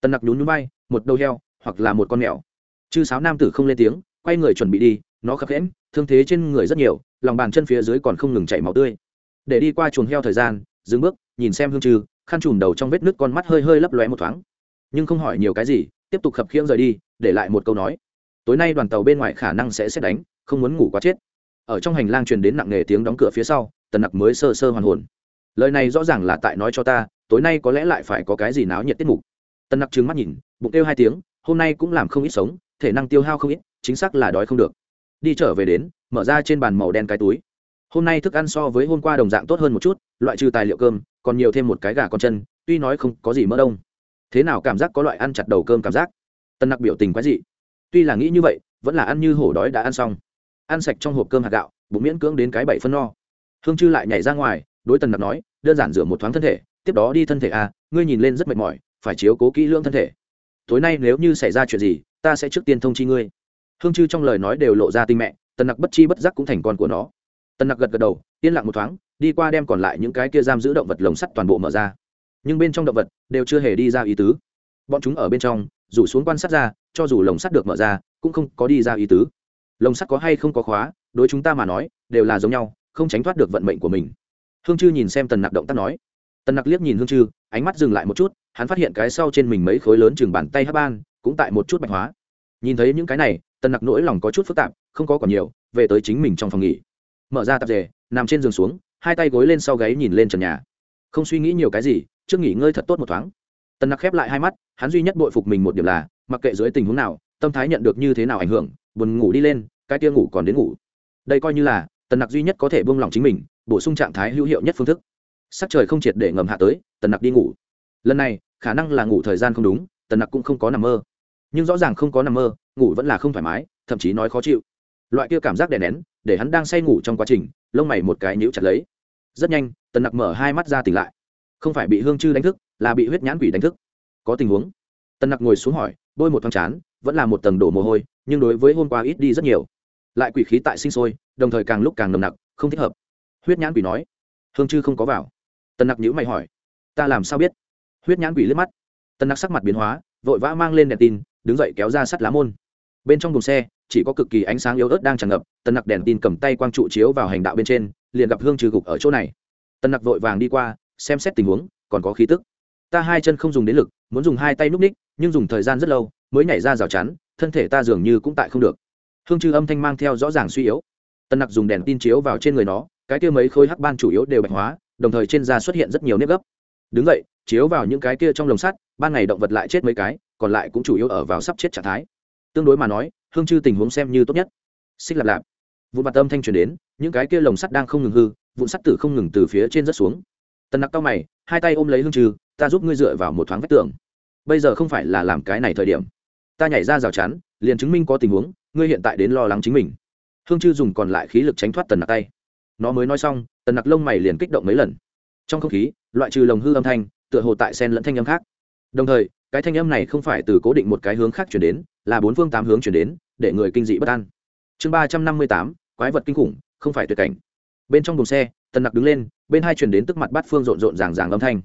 Tần nặc nhún nhún bay một đầu heo, hoặc là một con mèo. Chư sáo nam tử không lên tiếng, quay người chuẩn bị đi, nó khập khẽn, thương thế trên người rất nhiều, lòng bàn chân phía dưới còn không ngừng chảy máu tươi. Để đi qua chuồng heo thời gian, dừng bước, nhìn xem hương trừ, khăn trùm đầu trong vết nước con mắt hơi hơi lấp lóe một thoáng. Nhưng không hỏi nhiều cái gì tiếp tục khập khiễng rời đi, để lại một câu nói. Tối nay đoàn tàu bên ngoài khả năng sẽ xét đánh, không muốn ngủ quá chết. Ở trong hành lang truyền đến nặng nề tiếng đóng cửa phía sau, tần nặc mới sơ sơ hoàn hồn. Lời này rõ ràng là tại nói cho ta, tối nay có lẽ lại phải có cái gì náo nhiệt tiết mục. Tần nặc trừng mắt nhìn, bụng kêu hai tiếng, hôm nay cũng làm không ít sống, thể năng tiêu hao không ít, chính xác là đói không được. Đi trở về đến, mở ra trên bàn màu đen cái túi. Hôm nay thức ăn so với hôm qua đồng dạng tốt hơn một chút, loại trừ tài liệu cơm, còn nhiều thêm một cái gà con chân, tuy nói không có gì mỡ đông thế nào cảm giác có loại ăn chặt đầu cơm cảm giác? Tân nặc biểu tình quái dị. Tuy là nghĩ như vậy, vẫn là ăn như hổ đói đã ăn xong. Ăn sạch trong hộp cơm hạt gạo, bụng miễn cưỡng đến cái bảy phân no. Hương chư lại nhảy ra ngoài, đối tần nặc nói, đơn giản rửa một thoáng thân thể, tiếp đó đi thân thể a ngươi nhìn lên rất mệt mỏi, phải chiếu cố kỹ lưỡng thân thể. Tối nay nếu như xảy ra chuyện gì, ta sẽ trước tiên thông chi ngươi. Hương chư trong lời nói đều lộ ra tinh mẹ tần nặc bất chi bất giác cũng thành con của nó. Tần nặc gật gật đầu, yên lặng một thoáng, đi qua đem còn lại những cái kia giam giữ động vật lồng sắt toàn bộ mở ra nhưng bên trong động vật đều chưa hề đi ra ý tứ. Bọn chúng ở bên trong rủ xuống quan sát ra, cho dù lồng sắt được mở ra, cũng không có đi ra ý tứ. Lồng sắt có hay không có khóa, đối chúng ta mà nói, đều là giống nhau, không tránh thoát được vận mệnh của mình. Hương chư nhìn xem tần nặc động tác nói. Tần nặc liếc nhìn hương chư, ánh mắt dừng lại một chút, hắn phát hiện cái sau trên mình mấy khối lớn chừng bàn tay hấp ban, cũng tại một chút bạch hóa. Nhìn thấy những cái này, tần nặc nỗi lòng có chút phức tạp, không có còn nhiều, về tới chính mình trong phòng nghỉ. Mở ra tạp dề, nằm trên giường xuống, hai tay gối lên sau gáy nhìn lên trần nhà. Không suy nghĩ nhiều cái gì trước nghỉ ngơi thật tốt một thoáng. Tần nặc khép lại hai mắt, hắn duy nhất bội phục mình một điểm là, mặc kệ dưới tình huống nào, tâm thái nhận được như thế nào ảnh hưởng, buồn ngủ đi lên, cái tia ngủ còn đến ngủ. Đây coi như là, tần nặc duy nhất có thể buông lỏng chính mình, bổ sung trạng thái hữu hiệu nhất phương thức. Sắc trời không triệt để ngầm hạ tới, tần nặc đi ngủ. Lần này, khả năng là ngủ thời gian không đúng, tần nặc cũng không có nằm mơ. Nhưng rõ ràng không có nằm mơ, ngủ vẫn là không thoải mái, thậm chí nói khó chịu. Loại kia cảm giác đè nén, để hắn đang say ngủ trong quá trình, lông mày một cái nhíu chặt lấy. Rất nhanh, tần nặc mở hai mắt ra tỉnh lại không phải bị hương chư đánh thức, là bị huyết nhãn quỷ đánh thức. Có tình huống. Tần nặc ngồi xuống hỏi, bôi một thoáng chán, vẫn là một tầng đổ mồ hôi, nhưng đối với hôm qua ít đi rất nhiều. Lại quỷ khí tại sinh sôi, đồng thời càng lúc càng nồng nặc, không thích hợp. Huyết nhãn quỷ nói, hương chư không có vào. Tần nặc nhữ mày hỏi, ta làm sao biết? Huyết nhãn quỷ liếc mắt. Tần nặc sắc mặt biến hóa, vội vã mang lên đèn tin, đứng dậy kéo ra sắt lá môn. Bên trong thùng xe, chỉ có cực kỳ ánh sáng yếu ớt đang tràn ngập tần nặc đèn tin cầm tay quang trụ chiếu vào hành đạo bên trên, liền gặp hương trừ gục ở chỗ này. Tần nặc vội vàng đi qua xem xét tình huống, còn có khí tức. Ta hai chân không dùng đến lực, muốn dùng hai tay núp ních, nhưng dùng thời gian rất lâu, mới nhảy ra rào chắn, thân thể ta dường như cũng tại không được. Hương chư âm thanh mang theo rõ ràng suy yếu. Tần nặc dùng đèn tin chiếu vào trên người nó, cái kia mấy khối hắc ban chủ yếu đều bạch hóa, đồng thời trên da xuất hiện rất nhiều nếp gấp. Đứng vậy chiếu vào những cái kia trong lồng sắt, ban ngày động vật lại chết mấy cái, còn lại cũng chủ yếu ở vào sắp chết trạng thái. Tương đối mà nói, hương chư tình huống xem như tốt nhất. Xích lạp lạp. Vụn mặt âm thanh truyền đến, những cái kia lồng sắt đang không ngừng hư, vụn sắt tử không ngừng từ phía trên rớt xuống tần nặc cao mày, hai tay ôm lấy hương trừ ta giúp ngươi dựa vào một thoáng vách tường. Bây giờ không phải là làm cái này thời điểm. Ta nhảy ra rào chắn, liền chứng minh có tình huống, ngươi hiện tại đến lo lắng chính mình. Hương chư dùng còn lại khí lực tránh thoát tần nặc tay. Nó mới nói xong, tần nặc lông mày liền kích động mấy lần. Trong không khí, loại trừ lồng hư âm thanh, tựa hồ tại sen lẫn thanh âm khác. Đồng thời, cái thanh âm này không phải từ cố định một cái hướng khác chuyển đến, là bốn phương tám hướng chuyển đến, để người kinh dị bất an. Chương ba trăm năm mươi tám, quái vật kinh khủng, không phải tuyệt cảnh. Bên trong buồng xe, tần nặc đứng lên bên hai truyền đến tức mặt bát phương rộn rộn ràng ràng âm thanh.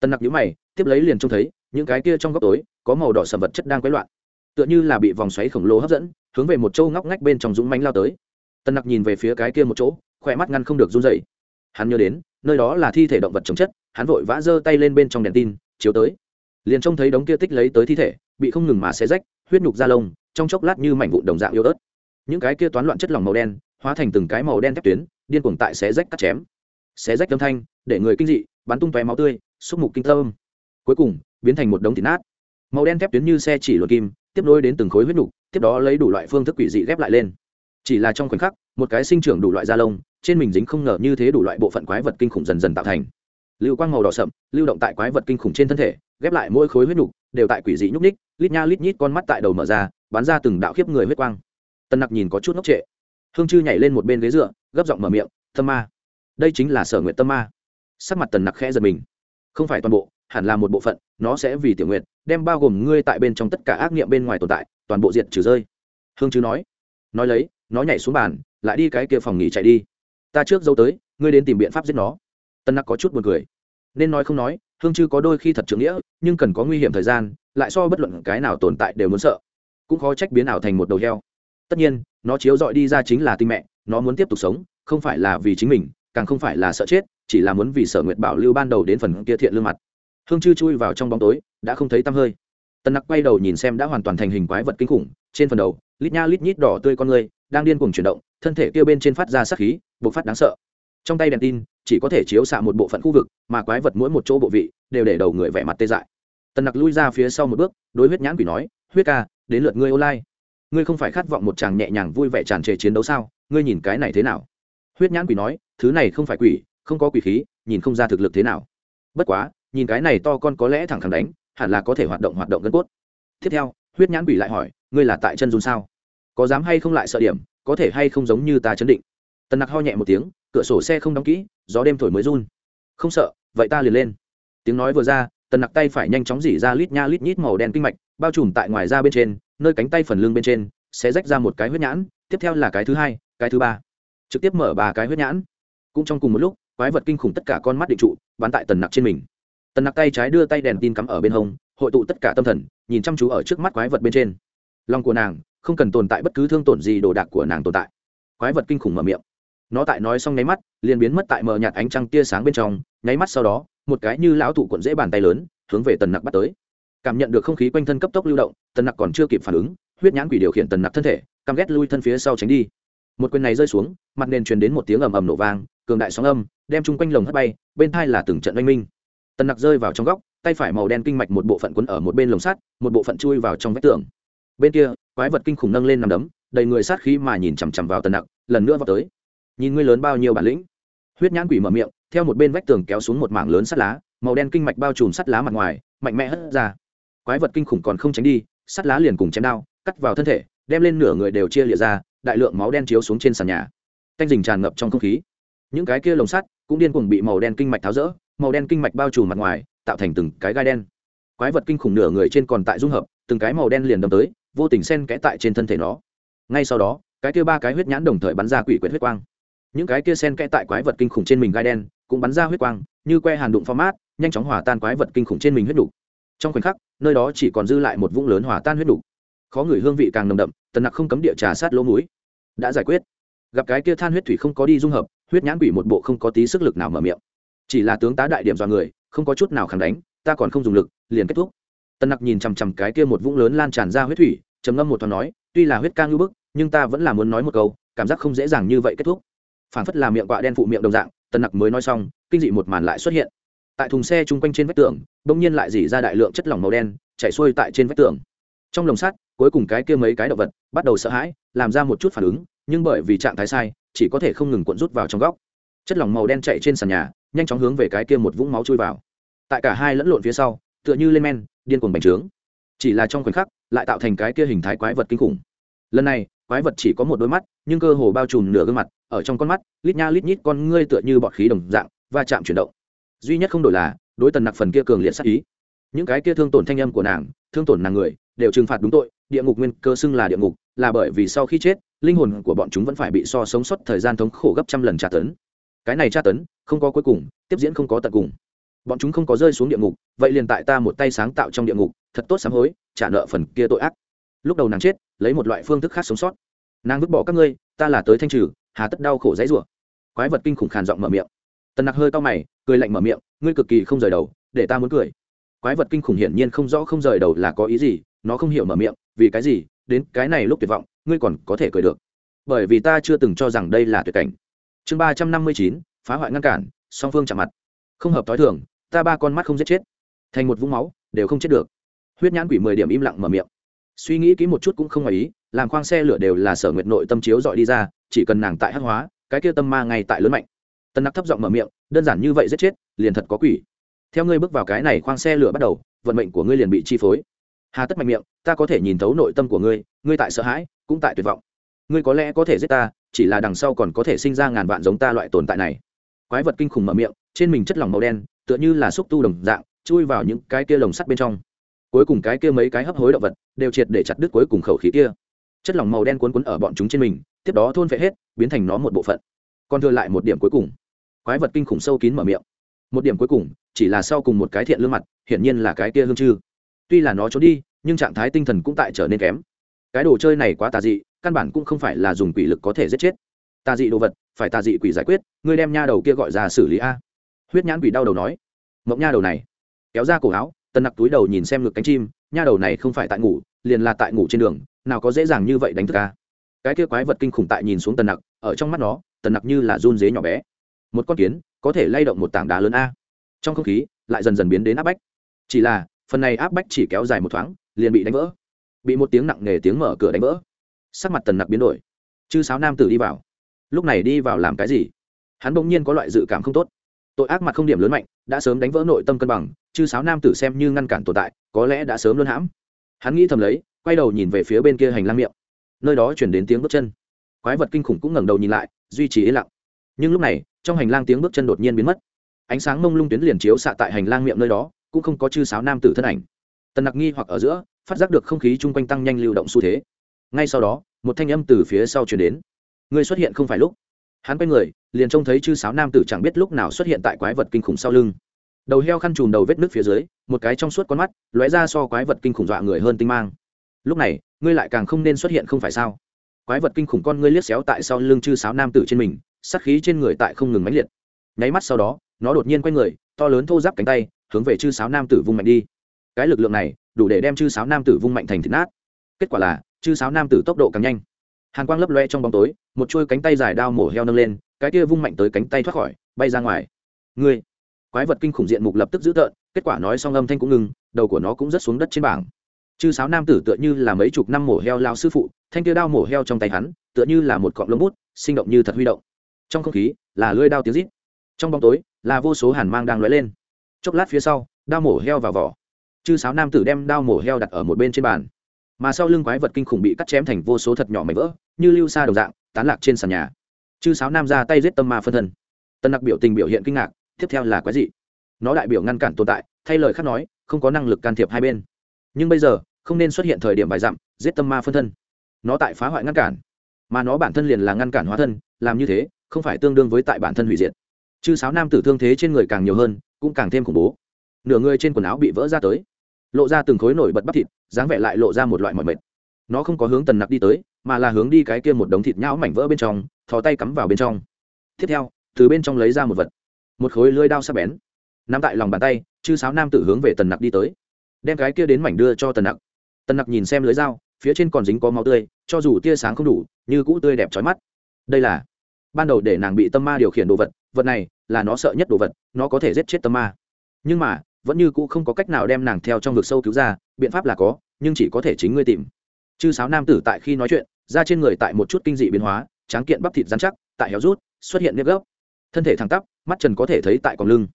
Tần nặc nhũ mày, tiếp lấy liền trông thấy, những cái kia trong góc tối, có màu đỏ sầm vật chất đang quấy loạn. Tựa như là bị vòng xoáy khổng lồ hấp dẫn, hướng về một châu ngóc ngách bên trong dũng mánh lao tới. Tần nặc nhìn về phía cái kia một chỗ, khỏe mắt ngăn không được run dậy hắn nhớ đến, nơi đó là thi thể động vật chống chất, hắn vội vã giơ tay lên bên trong đèn tin, chiếu tới. Liền trông thấy đống kia tích lấy tới thi thể, bị không ngừng mà xé rách, huyết nhục da lông, trong chốc lát như mảnh vụn đồng dạng yếu ớt. Những cái kia toán loạn chất lỏng màu đen, hóa thành từng cái màu đen thép tuyến, điên cuồng tại xé rách cắt chém xé rách âm thanh, để người kinh dị, bắn tung tóe máu tươi, xúc mục kinh tâm. Cuối cùng, biến thành một đống thịt nát. Màu đen thép tuyến như xe chỉ luật kim, tiếp nối đến từng khối huyết nục, tiếp đó lấy đủ loại phương thức quỷ dị ghép lại lên. Chỉ là trong khoảnh khắc, một cái sinh trưởng đủ loại da lông, trên mình dính không ngờ như thế đủ loại bộ phận quái vật kinh khủng dần dần tạo thành. Lưu quang màu đỏ sậm, lưu động tại quái vật kinh khủng trên thân thể, ghép lại mỗi khối huyết nục, đều tại quỷ dị nhúc ních lít nha lít nhít con mắt tại đầu mở ra, bắn ra từng đạo khiếp người huyết quang. Tân nặc nhìn có chút ngốc trệ. Hương chư nhảy lên một bên ghế dựa, gấp giọng mở miệng thâm ma đây chính là sở nguyện tâm ma. Sắc mặt tần nặc khẽ giật mình. Không phải toàn bộ, hẳn là một bộ phận, nó sẽ vì tiểu nguyện đem bao gồm ngươi tại bên trong tất cả ác nghiệm bên ngoài tồn tại, toàn bộ diện trừ rơi. Hương chư nói. Nói lấy, nó nhảy xuống bàn, lại đi cái kia phòng nghỉ chạy đi. Ta trước dâu tới, ngươi đến tìm biện pháp giết nó. Tân nặc có chút buồn cười. Nên nói không nói, hương chư có đôi khi thật trưởng nghĩa, nhưng cần có nguy hiểm thời gian, lại so bất luận cái nào tồn tại đều muốn sợ. Cũng khó trách biến ảo thành một đầu heo. Tất nhiên, nó chiếu dọi đi ra chính là tinh mẹ, nó muốn tiếp tục sống, không phải là vì chính mình càng không phải là sợ chết, chỉ là muốn vì sở nguyệt bảo lưu ban đầu đến phần kia thiện lương mặt. Hương chư chui vào trong bóng tối, đã không thấy tăm hơi. Tần nặc quay đầu nhìn xem đã hoàn toàn thành hình quái vật kinh khủng, trên phần đầu, lít nha lít nhít đỏ tươi con người, đang điên cuồng chuyển động, thân thể kia bên trên phát ra sắc khí, bộc phát đáng sợ. Trong tay đèn tin, chỉ có thể chiếu xạ một bộ phận khu vực, mà quái vật mỗi một chỗ bộ vị, đều để đầu người vẻ mặt tê dại. Tần nặc lui ra phía sau một bước, đối huyết nhãn quỷ nói, huyết ca, đến lượt ngươi ô lai. Ngươi không phải khát vọng một chàng nhẹ nhàng vui vẻ tràn trề chiến đấu sao? Ngươi nhìn cái này thế nào? Huyết nhãn quỷ nói, thứ này không phải quỷ, không có quỷ khí, nhìn không ra thực lực thế nào. Bất quá, nhìn cái này to con có lẽ thẳng thẳng đánh, hẳn là có thể hoạt động hoạt động gân cốt. Tiếp theo, huyết nhãn quỷ lại hỏi, ngươi là tại chân run sao? Có dám hay không lại sợ điểm, có thể hay không giống như ta chấn định? Tần nặc ho nhẹ một tiếng, cửa sổ xe không đóng kỹ, gió đêm thổi mới run. Không sợ, vậy ta liền lên. Tiếng nói vừa ra, tần nặc tay phải nhanh chóng dỉ ra lít nha lít nhít màu đen kinh mạch, bao trùm tại ngoài da bên trên, nơi cánh tay phần lưng bên trên, sẽ rách ra một cái huyết nhãn, tiếp theo là cái thứ hai, cái thứ ba trực tiếp mở ba cái huyết nhãn. Cũng trong cùng một lúc, quái vật kinh khủng tất cả con mắt định trụ, bắn tại tần nặc trên mình. Tần nặc tay trái đưa tay đèn tin cắm ở bên hông, hội tụ tất cả tâm thần, nhìn chăm chú ở trước mắt quái vật bên trên. Lòng của nàng không cần tồn tại bất cứ thương tổn gì đồ đạc của nàng tồn tại. Quái vật kinh khủng mở miệng. Nó tại nói xong nháy mắt, liền biến mất tại mờ nhạt ánh trăng tia sáng bên trong, nháy mắt sau đó, một cái như lão thụ cuộn dễ bàn tay lớn, hướng về tần nặc bắt tới. Cảm nhận được không khí quanh thân cấp tốc lưu động, tần nặc còn chưa kịp phản ứng, huyết nhãn quỷ điều khiển tần nặc thân thể, căm ghét lui thân phía sau tránh đi một quyền này rơi xuống, mặt nền truyền đến một tiếng ầm ầm nổ vang, cường đại sóng âm, đem chung quanh lồng hất bay, bên thai là từng trận oanh minh. Tần nặc rơi vào trong góc, tay phải màu đen kinh mạch một bộ phận quấn ở một bên lồng sắt, một bộ phận chui vào trong vách tường. Bên kia, quái vật kinh khủng nâng lên nằm đấm, đầy người sát khí mà nhìn chằm chằm vào tần nặc, lần nữa vào tới. Nhìn ngươi lớn bao nhiêu bản lĩnh. Huyết nhãn quỷ mở miệng, theo một bên vách tường kéo xuống một mảng lớn sắt lá, màu đen kinh mạch bao trùm sắt lá mặt ngoài, mạnh mẽ hất ra. Quái vật kinh khủng còn không tránh đi, sắt lá liền cùng chém đao, cắt vào thân thể, đem lên nửa người đều chia liệt ra đại lượng máu đen chiếu xuống trên sàn nhà. Canh rình tràn ngập trong không khí. Những cái kia lồng sắt cũng điên cuồng bị màu đen kinh mạch tháo rỡ, màu đen kinh mạch bao trùm mặt ngoài, tạo thành từng cái gai đen. Quái vật kinh khủng nửa người trên còn tại dung hợp, từng cái màu đen liền đâm tới, vô tình xen kẽ tại trên thân thể nó. Ngay sau đó, cái kia ba cái huyết nhãn đồng thời bắn ra quỷ quyệt huyết quang. Những cái kia sen kẽ tại quái vật kinh khủng trên mình gai đen cũng bắn ra huyết quang, như que hàn đụng pha mát nhanh chóng hòa tan quái vật kinh khủng trên mình huyết đục trong khoảnh khắc, nơi đó chỉ còn dư lại một vũng lớn hòa tan huyết đục khó người hương vị càng nồng đậm, tần nặc không cấm địa trà sát lỗ mũi. Đã giải quyết. Gặp cái kia than huyết thủy không có đi dung hợp, huyết nhãn quỷ một bộ không có tí sức lực nào mở miệng. Chỉ là tướng tá đại điểm do người, không có chút nào khẳng đánh, ta còn không dùng lực, liền kết thúc. Tần nặc nhìn chằm chằm cái kia một vũng lớn lan tràn ra huyết thủy, trầm ngâm một thoáng nói, tuy là huyết ca ngưu bức, nhưng ta vẫn là muốn nói một câu, cảm giác không dễ dàng như vậy kết thúc. Phản phất là miệng quạ đen phụ miệng đồng dạng, tần nặc mới nói xong, kinh dị một màn lại xuất hiện. Tại thùng xe chung quanh trên vách tường, bỗng nhiên lại dỉ ra đại lượng chất lỏng màu đen chảy xuôi tại trên vách tường trong lồng sắt, cuối cùng cái kia mấy cái động vật bắt đầu sợ hãi, làm ra một chút phản ứng, nhưng bởi vì trạng thái sai, chỉ có thể không ngừng cuộn rút vào trong góc. Chất lỏng màu đen chạy trên sàn nhà, nhanh chóng hướng về cái kia một vũng máu chui vào. Tại cả hai lẫn lộn phía sau, tựa như lên men, điên cuồng bành trướng. Chỉ là trong khoảnh khắc, lại tạo thành cái kia hình thái quái vật kinh khủng. Lần này, quái vật chỉ có một đôi mắt, nhưng cơ hồ bao trùm nửa gương mặt, ở trong con mắt, lít nha lít nhít con ngươi tựa như bọt khí đồng dạng và chạm chuyển động. Duy nhất không đổi là, đối tần nặc phần kia cường liệt sắc ý. Những cái kia thương tổn thanh âm của nàng thương tổn nàng người, đều trừng phạt đúng tội, địa ngục nguyên cơ xưng là địa ngục, là bởi vì sau khi chết, linh hồn của bọn chúng vẫn phải bị so sống sót thời gian thống khổ gấp trăm lần tra tấn. Cái này tra tấn, không có cuối cùng, tiếp diễn không có tận cùng. Bọn chúng không có rơi xuống địa ngục, vậy liền tại ta một tay sáng tạo trong địa ngục, thật tốt sám hối, trả nợ phần kia tội ác. Lúc đầu nàng chết, lấy một loại phương thức khác sống sót. Nàng vứt bỏ các ngươi, ta là tới thanh trừ, hà tất đau khổ dãy rủa. Quái vật kinh khủng khàn giọng mở miệng. Tần nặc hơi cao mày, cười lạnh mở miệng, ngươi cực kỳ không rời đầu, để ta muốn cười quái vật kinh khủng hiển nhiên không rõ không rời đầu là có ý gì, nó không hiểu mở miệng, vì cái gì, đến cái này lúc tuyệt vọng, ngươi còn có thể cười được. Bởi vì ta chưa từng cho rằng đây là tuyệt cảnh. Chương ba trăm năm mươi chín, phá hoại ngăn cản, song phương chạm mặt. Không hợp t h o i thường, ta ba con mắt không giết chết. Thành một vũng máu, đều không chết được. Huyết nhãn quỷ mười điểm im lặng mở miệng. Suy nghĩ kỹ một chút cũng không ngoài ý, làm khoang xe lửa đều là sở nguyệt nội tâm chiếu dọi đi ra, chỉ cần nàng tại hắc hóa, cái kia tâm ma ngay tại lớn mạnh. Tân nặc thấp giọng mở miệng, đơn giản như vậy giết chết, liền thật có quỷ theo ngươi bước vào cái này khoang xe lửa bắt đầu, vận mệnh của ngươi liền bị chi phối. Hà tất mạnh miệng, ta có thể nhìn thấu nội tâm của ngươi ngươi tại sợ hãi, cũng tại tuyệt vọng. Ngươi có lẽ có thể giết ta, chỉ là đằng sau còn có thể sinh ra ngàn vạn giống ta loại tồn tại này. Quái vật kinh khủng mở miệng, trên mình chất lỏng màu đen, tựa như là xúc tu đồng dạng, chui vào những cái kia lồng sắt bên trong. Cuối cùng cái kia mấy cái hấp hối động vật, đều triệt để chặt đứt cuối cùng khẩu khí kia. Chất lỏng màu đen cuốn cuốn ở bọn chúng trên mình, tiếp đó thôn phệ hết, biến thành nó một bộ phận. Còn thừa lại một điểm cuối cùng. Quái vật kinh khủng sâu kín mở miệng. Một điểm cuối cùng chỉ là sau cùng một cái thiện lương mặt, hiển nhiên là cái kia hương chư. Tuy là nó trốn đi, nhưng trạng thái tinh thần cũng tại trở nên kém. Cái đồ chơi này quá tà dị, căn bản cũng không phải là dùng quỷ lực có thể giết chết. Tà dị đồ vật, phải tà dị quỷ giải quyết, ngươi đem nha đầu kia gọi ra xử lý a. Huyết nhãn quỷ đau đầu nói. Mộng nha đầu này, kéo ra cổ áo tân nặc túi đầu nhìn xem ngực cánh chim, nha đầu này không phải tại ngủ, liền là tại ngủ trên đường, nào có dễ dàng như vậy đánh thức a. Cái kia quái vật kinh khủng tại nhìn xuống tần nặc, ở trong mắt nó, tần nặc như là run dế nhỏ bé. Một con kiến, có thể lay động một tảng đá lớn a trong không khí, lại dần dần biến đến áp bách. Chỉ là, phần này áp bách chỉ kéo dài một thoáng, liền bị đánh vỡ. Bị một tiếng nặng nề tiếng mở cửa đánh vỡ. Sắc mặt tần nặc biến đổi. Chư sáo nam tử đi vào. Lúc này đi vào làm cái gì? Hắn bỗng nhiên có loại dự cảm không tốt. Tội ác mặt không điểm lớn mạnh, đã sớm đánh vỡ nội tâm cân bằng, chư sáo nam tử xem như ngăn cản tồn tại, có lẽ đã sớm luôn hãm. Hắn nghĩ thầm lấy, quay đầu nhìn về phía bên kia hành lang miệng. Nơi đó chuyển đến tiếng bước chân. Quái vật kinh khủng cũng ngẩng đầu nhìn lại, duy trì yên lặng. Nhưng lúc này, trong hành lang tiếng bước chân đột nhiên biến mất ánh sáng mông lung tuyến liền chiếu xạ tại hành lang miệng nơi đó, cũng không có chư sáo nam tử thân ảnh. Tần nặc nghi hoặc ở giữa, phát giác được không khí chung quanh tăng nhanh lưu động xu thế. Ngay sau đó, một thanh âm từ phía sau chuyển đến. Người xuất hiện không phải lúc. Hắn quay người, liền trông thấy chư sáo nam tử chẳng biết lúc nào xuất hiện tại quái vật kinh khủng sau lưng. Đầu heo khăn trùm đầu vết nước phía dưới, một cái trong suốt con mắt, lóe ra so quái vật kinh khủng dọa người hơn tinh mang. Lúc này, ngươi lại càng không nên xuất hiện không phải sao? Quái vật kinh khủng con ngươi liếc xéo tại sau lưng chư sáo nam tử trên mình sắc khí trên người tại không ngừng mãnh liệt nháy mắt sau đó, nó đột nhiên quay người, to lớn thô giáp cánh tay, hướng về chư sáo nam tử vung mạnh đi. Cái lực lượng này, đủ để đem chư sáo nam tử vung mạnh thành thịt nát. Kết quả là, chư sáo nam tử tốc độ càng nhanh. Hàn quang lấp loe trong bóng tối, một chuôi cánh tay dài đao mổ heo nâng lên, cái kia vung mạnh tới cánh tay thoát khỏi, bay ra ngoài. Ngươi, quái vật kinh khủng diện mục lập tức dữ tợn, kết quả nói xong âm thanh cũng ngừng, đầu của nó cũng rất xuống đất trên bảng. Chư sáo nam tử tựa như là mấy chục năm mổ heo lao sư phụ, thanh kia đao mổ heo trong tay hắn, tựa như là một cọng lông bút, sinh động như thật huy động. Trong không khí, là lưỡi đao tiếng rít trong bóng tối, là vô số hàn mang đang lóe lên. Chốc lát phía sau, đao mổ heo vào vỏ. Chư sáo nam tử đem đao mổ heo đặt ở một bên trên bàn. Mà sau lưng quái vật kinh khủng bị cắt chém thành vô số thật nhỏ mảnh vỡ, như lưu xa đồng dạng, tán lạc trên sàn nhà. Chư sáo nam ra tay giết tâm ma phân thân. Tân đặc biểu tình biểu hiện kinh ngạc, tiếp theo là quái dị. Nó đại biểu ngăn cản tồn tại, thay lời khác nói, không có năng lực can thiệp hai bên. Nhưng bây giờ, không nên xuất hiện thời điểm bài dặm, giết tâm ma phân thân. Nó tại phá hoại ngăn cản. Mà nó bản thân liền là ngăn cản hóa thân, làm như thế, không phải tương đương với tại bản thân hủy diệt chư sáo nam tử thương thế trên người càng nhiều hơn, cũng càng thêm khủng bố. Nửa người trên quần áo bị vỡ ra tới, lộ ra từng khối nổi bật bắp thịt, dáng vẻ lại lộ ra một loại mọi mệt. Nó không có hướng tần nặc đi tới, mà là hướng đi cái kia một đống thịt nhão mảnh vỡ bên trong, thò tay cắm vào bên trong. Tiếp theo, từ bên trong lấy ra một vật, một khối lưới đao sắc bén. Nắm tại lòng bàn tay, chư sáo nam tử hướng về tần nặc đi tới, đem cái kia đến mảnh đưa cho tần nặc. Tần nặc nhìn xem lưới dao, phía trên còn dính có máu tươi, cho dù tia sáng không đủ, như cũ tươi đẹp trói mắt. Đây là, ban đầu để nàng bị tâm ma điều khiển đồ vật vật này là nó sợ nhất đồ vật, nó có thể giết chết tâm ma. Nhưng mà, vẫn như cũ không có cách nào đem nàng theo trong vực sâu cứu ra, biện pháp là có, nhưng chỉ có thể chính ngươi tìm. Chư sáo nam tử tại khi nói chuyện ra trên người tại một chút kinh dị biến hóa, tráng kiện bắp thịt dán chắc, tại héo rút, xuất hiện nếp gốc thân thể thẳng tắp, mắt trần có thể thấy tại còng lưng.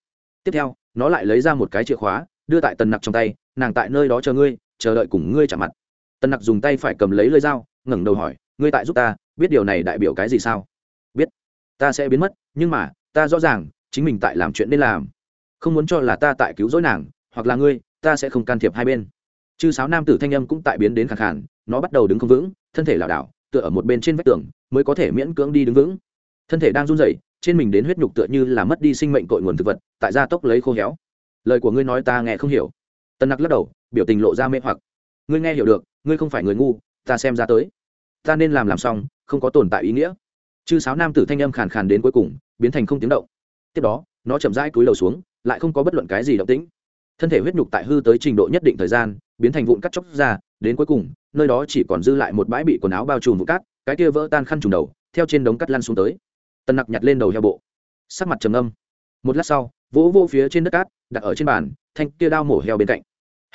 Tiếp theo, nó lại lấy ra một cái chìa khóa, đưa tại tần nặc trong tay, nàng tại nơi đó chờ ngươi, chờ đợi cùng ngươi chạm mặt. Tần nặc dùng tay phải cầm lấy lơi dao, ngẩng đầu hỏi, ngươi tại giúp ta, biết điều này đại biểu cái gì sao? Biết, ta sẽ biến mất, nhưng mà ta rõ ràng, chính mình tại làm chuyện nên làm. Không muốn cho là ta tại cứu rỗi nàng, hoặc là ngươi, ta sẽ không can thiệp hai bên. Chư sáo nam tử thanh âm cũng tại biến đến khẳng khản nó bắt đầu đứng không vững, thân thể lảo đảo, tựa ở một bên trên vách tường, mới có thể miễn cưỡng đi đứng vững. Thân thể đang run rẩy, trên mình đến huyết nhục tựa như là mất đi sinh mệnh cội nguồn thực vật, tại gia tốc lấy khô héo. Lời của ngươi nói ta nghe không hiểu. Tân nặc lắc đầu, biểu tình lộ ra mê hoặc. Ngươi nghe hiểu được, ngươi không phải người ngu, ta xem ra tới. Ta nên làm làm xong, không có tồn tại ý nghĩa. Chư sáo nam tử thanh âm khàn khàn đến cuối cùng biến thành không tiếng động. Tiếp đó, nó chậm rãi cúi đầu xuống, lại không có bất luận cái gì động tĩnh. Thân thể huyết nhục tại hư tới trình độ nhất định thời gian, biến thành vụn cắt chóc ra, đến cuối cùng, nơi đó chỉ còn dư lại một bãi bị quần áo bao trùm vụn cát cái kia vỡ tan khăn trùm đầu, theo trên đống cắt lăn xuống tới. Tần nặc nhặt lên đầu heo bộ. Sắc mặt trầm âm một lát sau, vỗ vô phía trên đất cát, đặt ở trên bàn, thanh kia đao mổ heo bên cạnh.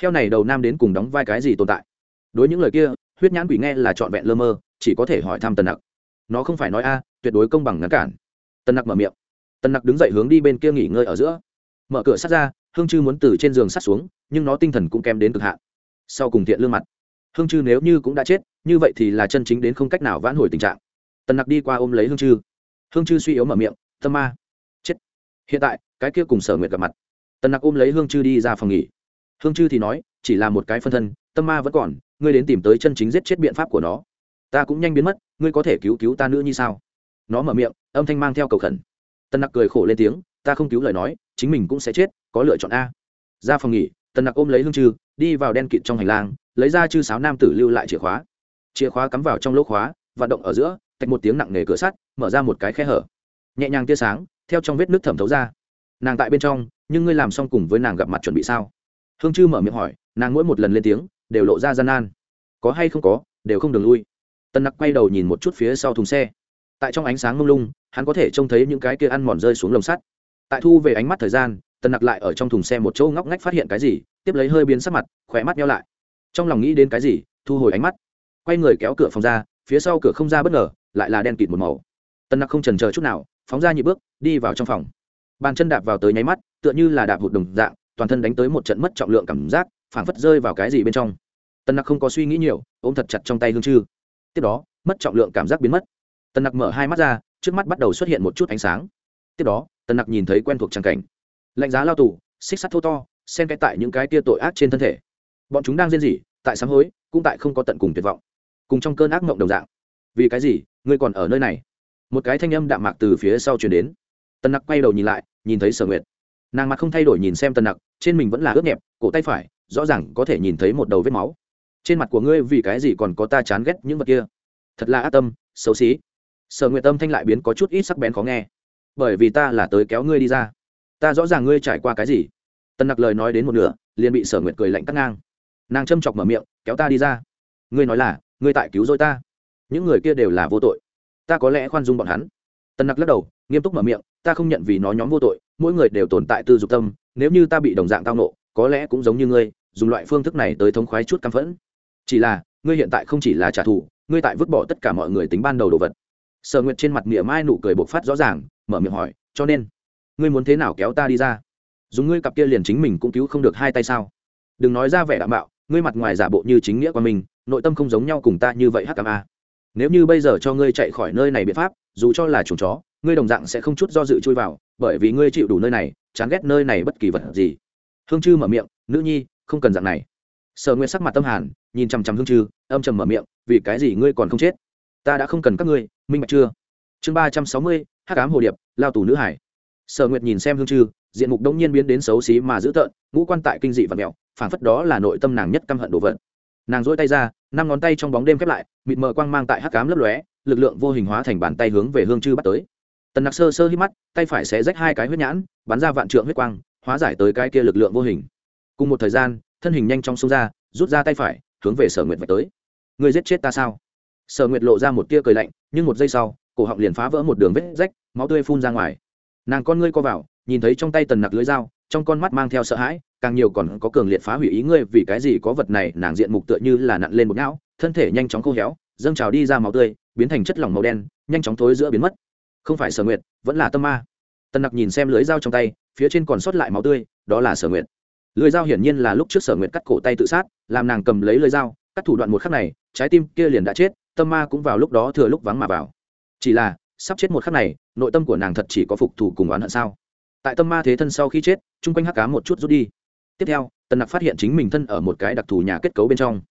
Heo này đầu nam đến cùng đóng vai cái gì tồn tại? Đối những lời kia, huyết nhãn quỷ nghe là trọn vẹn lơ mơ, chỉ có thể hỏi thăm tần nặc. Nó không phải nói a, tuyệt đối công bằng ngắn cản. Tân nặc mở miệng. Tân nặc đứng dậy hướng đi bên kia nghỉ ngơi ở giữa. Mở cửa sắt ra, hương chư muốn từ trên giường sắt xuống, nhưng nó tinh thần cũng kém đến cực hạn. Sau cùng thiện lương mặt. Hương chư nếu như cũng đã chết, như vậy thì là chân chính đến không cách nào vãn hồi tình trạng. Tần nặc đi qua ôm lấy hương chư. Hương chư suy yếu mở miệng, tâm ma. Chết. Hiện tại, cái kia cùng sở nguyệt gặp mặt. Tần nặc ôm lấy hương chư đi ra phòng nghỉ. Hương chư thì nói, chỉ là một cái phân thân, tâm ma vẫn còn, ngươi đến tìm tới chân chính giết chết biện pháp của nó. Ta cũng nhanh biến mất, ngươi có thể cứu cứu ta nữa như sao? Nó mở miệng, âm thanh mang theo cầu khẩn. Tân nặc cười khổ lên tiếng, ta không cứu lời nói, chính mình cũng sẽ chết, có lựa chọn a. Ra phòng nghỉ, Tân nặc ôm lấy hương chư, đi vào đen kịt trong hành lang, lấy ra chư sáo nam tử lưu lại chìa khóa. Chìa khóa cắm vào trong lỗ khóa, vận động ở giữa, tạch một tiếng nặng nề cửa sắt, mở ra một cái khe hở. Nhẹ nhàng tia sáng, theo trong vết nước thẩm thấu ra. Nàng tại bên trong, nhưng ngươi làm xong cùng với nàng gặp mặt chuẩn bị sao? Hương chư mở miệng hỏi, nàng mỗi một lần lên tiếng, đều lộ ra gian nan. Có hay không có, đều không đường lui. Tân nặc quay đầu nhìn một chút phía sau thùng xe tại trong ánh sáng mông lung, hắn có thể trông thấy những cái kia ăn mòn rơi xuống lồng sắt. Tại thu về ánh mắt thời gian, tần nặc lại ở trong thùng xe một chỗ ngóc ngách phát hiện cái gì, tiếp lấy hơi biến sắc mặt khỏe mắt nhau lại. Trong lòng nghĩ đến cái gì, thu hồi ánh mắt. Quay người kéo cửa phòng ra, phía sau cửa không ra bất ngờ, lại là đen kịt một màu. Tần nặc không trần chờ chút nào, phóng ra nhị bước, đi vào trong phòng. Bàn chân đạp vào tới nháy mắt, tựa như là đạp hụt đồng dạng, toàn thân đánh tới một trận mất trọng lượng cảm giác, phảng phất rơi vào cái gì bên trong. Tần nặc không có suy nghĩ nhiều, ôm thật chặt trong tay hương chư. Tiếp đó, mất trọng lượng cảm giác biến mất tần nặc mở hai mắt ra, trước mắt bắt đầu xuất hiện một chút ánh sáng. Tiếp đó, tần nặc nhìn thấy quen thuộc tràng cảnh. Lạnh giá lao tù, xích sắt thô to, xen cái tại những cái tia tội ác trên thân thể. Bọn chúng đang rên rỉ, tại sáng hối, cũng tại không có tận cùng tuyệt vọng. Cùng trong cơn ác mộng đồng dạng. Vì cái gì? Ngươi còn ở nơi này? Một cái thanh âm đạm mạc từ phía sau chuyển đến. Tần nặc quay đầu nhìn lại, nhìn thấy sở nguyệt. Nàng mặt không thay đổi nhìn xem tần nặc, trên mình vẫn là ướt nhẹp, cổ tay phải, rõ ràng có thể nhìn thấy một đầu vết máu. Trên mặt của ngươi vì cái gì còn có ta chán ghét những vật kia? Thật là ác tâm, xấu xí sở nguyệt tâm thanh lại biến có chút ít sắc bén khó nghe. Bởi vì ta là tới kéo ngươi đi ra. Ta rõ ràng ngươi trải qua cái gì. Tần nặc lời nói đến một nửa, liền bị sở nguyệt cười lạnh cắt ngang. Nàng châm chọc mở miệng, kéo ta đi ra. Ngươi nói là, ngươi tại cứu dối ta. Những người kia đều là vô tội. Ta có lẽ khoan dung bọn hắn. Tần nặc lắc đầu, nghiêm túc mở miệng, ta không nhận vì nó nhóm vô tội, mỗi người đều tồn tại tư dục tâm, nếu như ta bị đồng dạng tao nộ, có lẽ cũng giống như ngươi, dùng loại phương thức này tới thống khoái chút căm phẫn. Chỉ là, ngươi hiện tại không chỉ là trả thù, ngươi tại vứt bỏ tất cả mọi người tính ban đầu đồ vật sở nguyệt trên mặt mỉa mai nụ cười bộc phát rõ ràng, mở miệng hỏi, cho nên, ngươi muốn thế nào kéo ta đi ra? Dùng ngươi cặp kia liền chính mình cũng cứu không được hai tay sao? Đừng nói ra vẻ đảm bảo ngươi mặt ngoài giả bộ như chính nghĩa của mình nội tâm không giống nhau cùng ta như vậy hkma à. nếu như bây giờ cho ngươi chạy khỏi nơi này biện pháp, dù cho là chuồng chó, ngươi đồng dạng sẽ không chút do dự chui vào, bởi vì ngươi chịu đủ nơi này, chán ghét nơi này bất kỳ vật gì. Hương chư mở miệng, nữ nhi, không cần dạng này. Sở nguyên sắc mặt tâm hàn, nhìn chằm chằm hương chư, âm trầm mở miệng, vì cái gì ngươi còn không chết? Ta đã không cần các ngươi, minh bạch chưa? Chương ba trăm sáu mươi, hắc ám hồ điệp, lao tù nữ hải. Sở nguyệt nhìn xem hương chư, diện mục đông nhiên biến đến xấu xí mà dữ tợn, ngũ quan tại kinh dị và mẹo, phảng phất đó là nội tâm nàng nhất căm hận đồ vật. Nàng dỗi tay ra, năm ngón tay trong bóng đêm khép lại, mịt mờ quang mang tại hắc cám lấp lóe, lực lượng vô hình hóa thành bàn tay hướng về hương chư bắt tới. Tần nặc sơ sơ hít mắt, tay phải sẽ rách hai cái huyết nhãn, bắn ra vạn trượng huyết quang, hóa giải tới cái kia lực lượng vô hình. Cùng một thời gian, thân hình nhanh trong sông ra, rút ra tay phải, hướng về sở nguyệt vạch tới. Người giết chết ta sao? Sở nguyệt lộ ra một tia cười lạnh, nhưng một giây sau, cổ họng liền phá vỡ một đường vết rách, máu tươi phun ra ngoài. Nàng con ngươi co vào, nhìn thấy trong tay tần nặc lưới dao, trong con mắt mang theo sợ hãi, càng nhiều còn có cường liệt phá hủy ý ngươi vì cái gì có vật này, nàng diện mục tựa như là nặn lên một não, thân thể nhanh chóng khô héo, dâng trào đi ra máu tươi, biến thành chất lỏng màu đen, nhanh chóng thối giữa biến mất. Không phải sở nguyệt, vẫn là tâm ma. Tần nặc nhìn xem lưới dao trong tay, phía trên còn sót lại máu tươi, đó là sở nguyệt. Lưới dao hiển nhiên là lúc trước sở nguyệt cắt cổ tay tự sát, làm nàng cầm lấy lưới dao, cắt thủ đoạn một khắc này, trái tim kia liền đã chết tâm ma cũng vào lúc đó thừa lúc vắng mà vào. Chỉ là, sắp chết một khắc này, nội tâm của nàng thật chỉ có phục thủ cùng oán hận sao? Tại tâm ma thế thân sau khi chết, chung quanh hắc cá một chút rút đi. Tiếp theo, tần nặc phát hiện chính mình thân ở một cái đặc thù nhà kết cấu bên trong.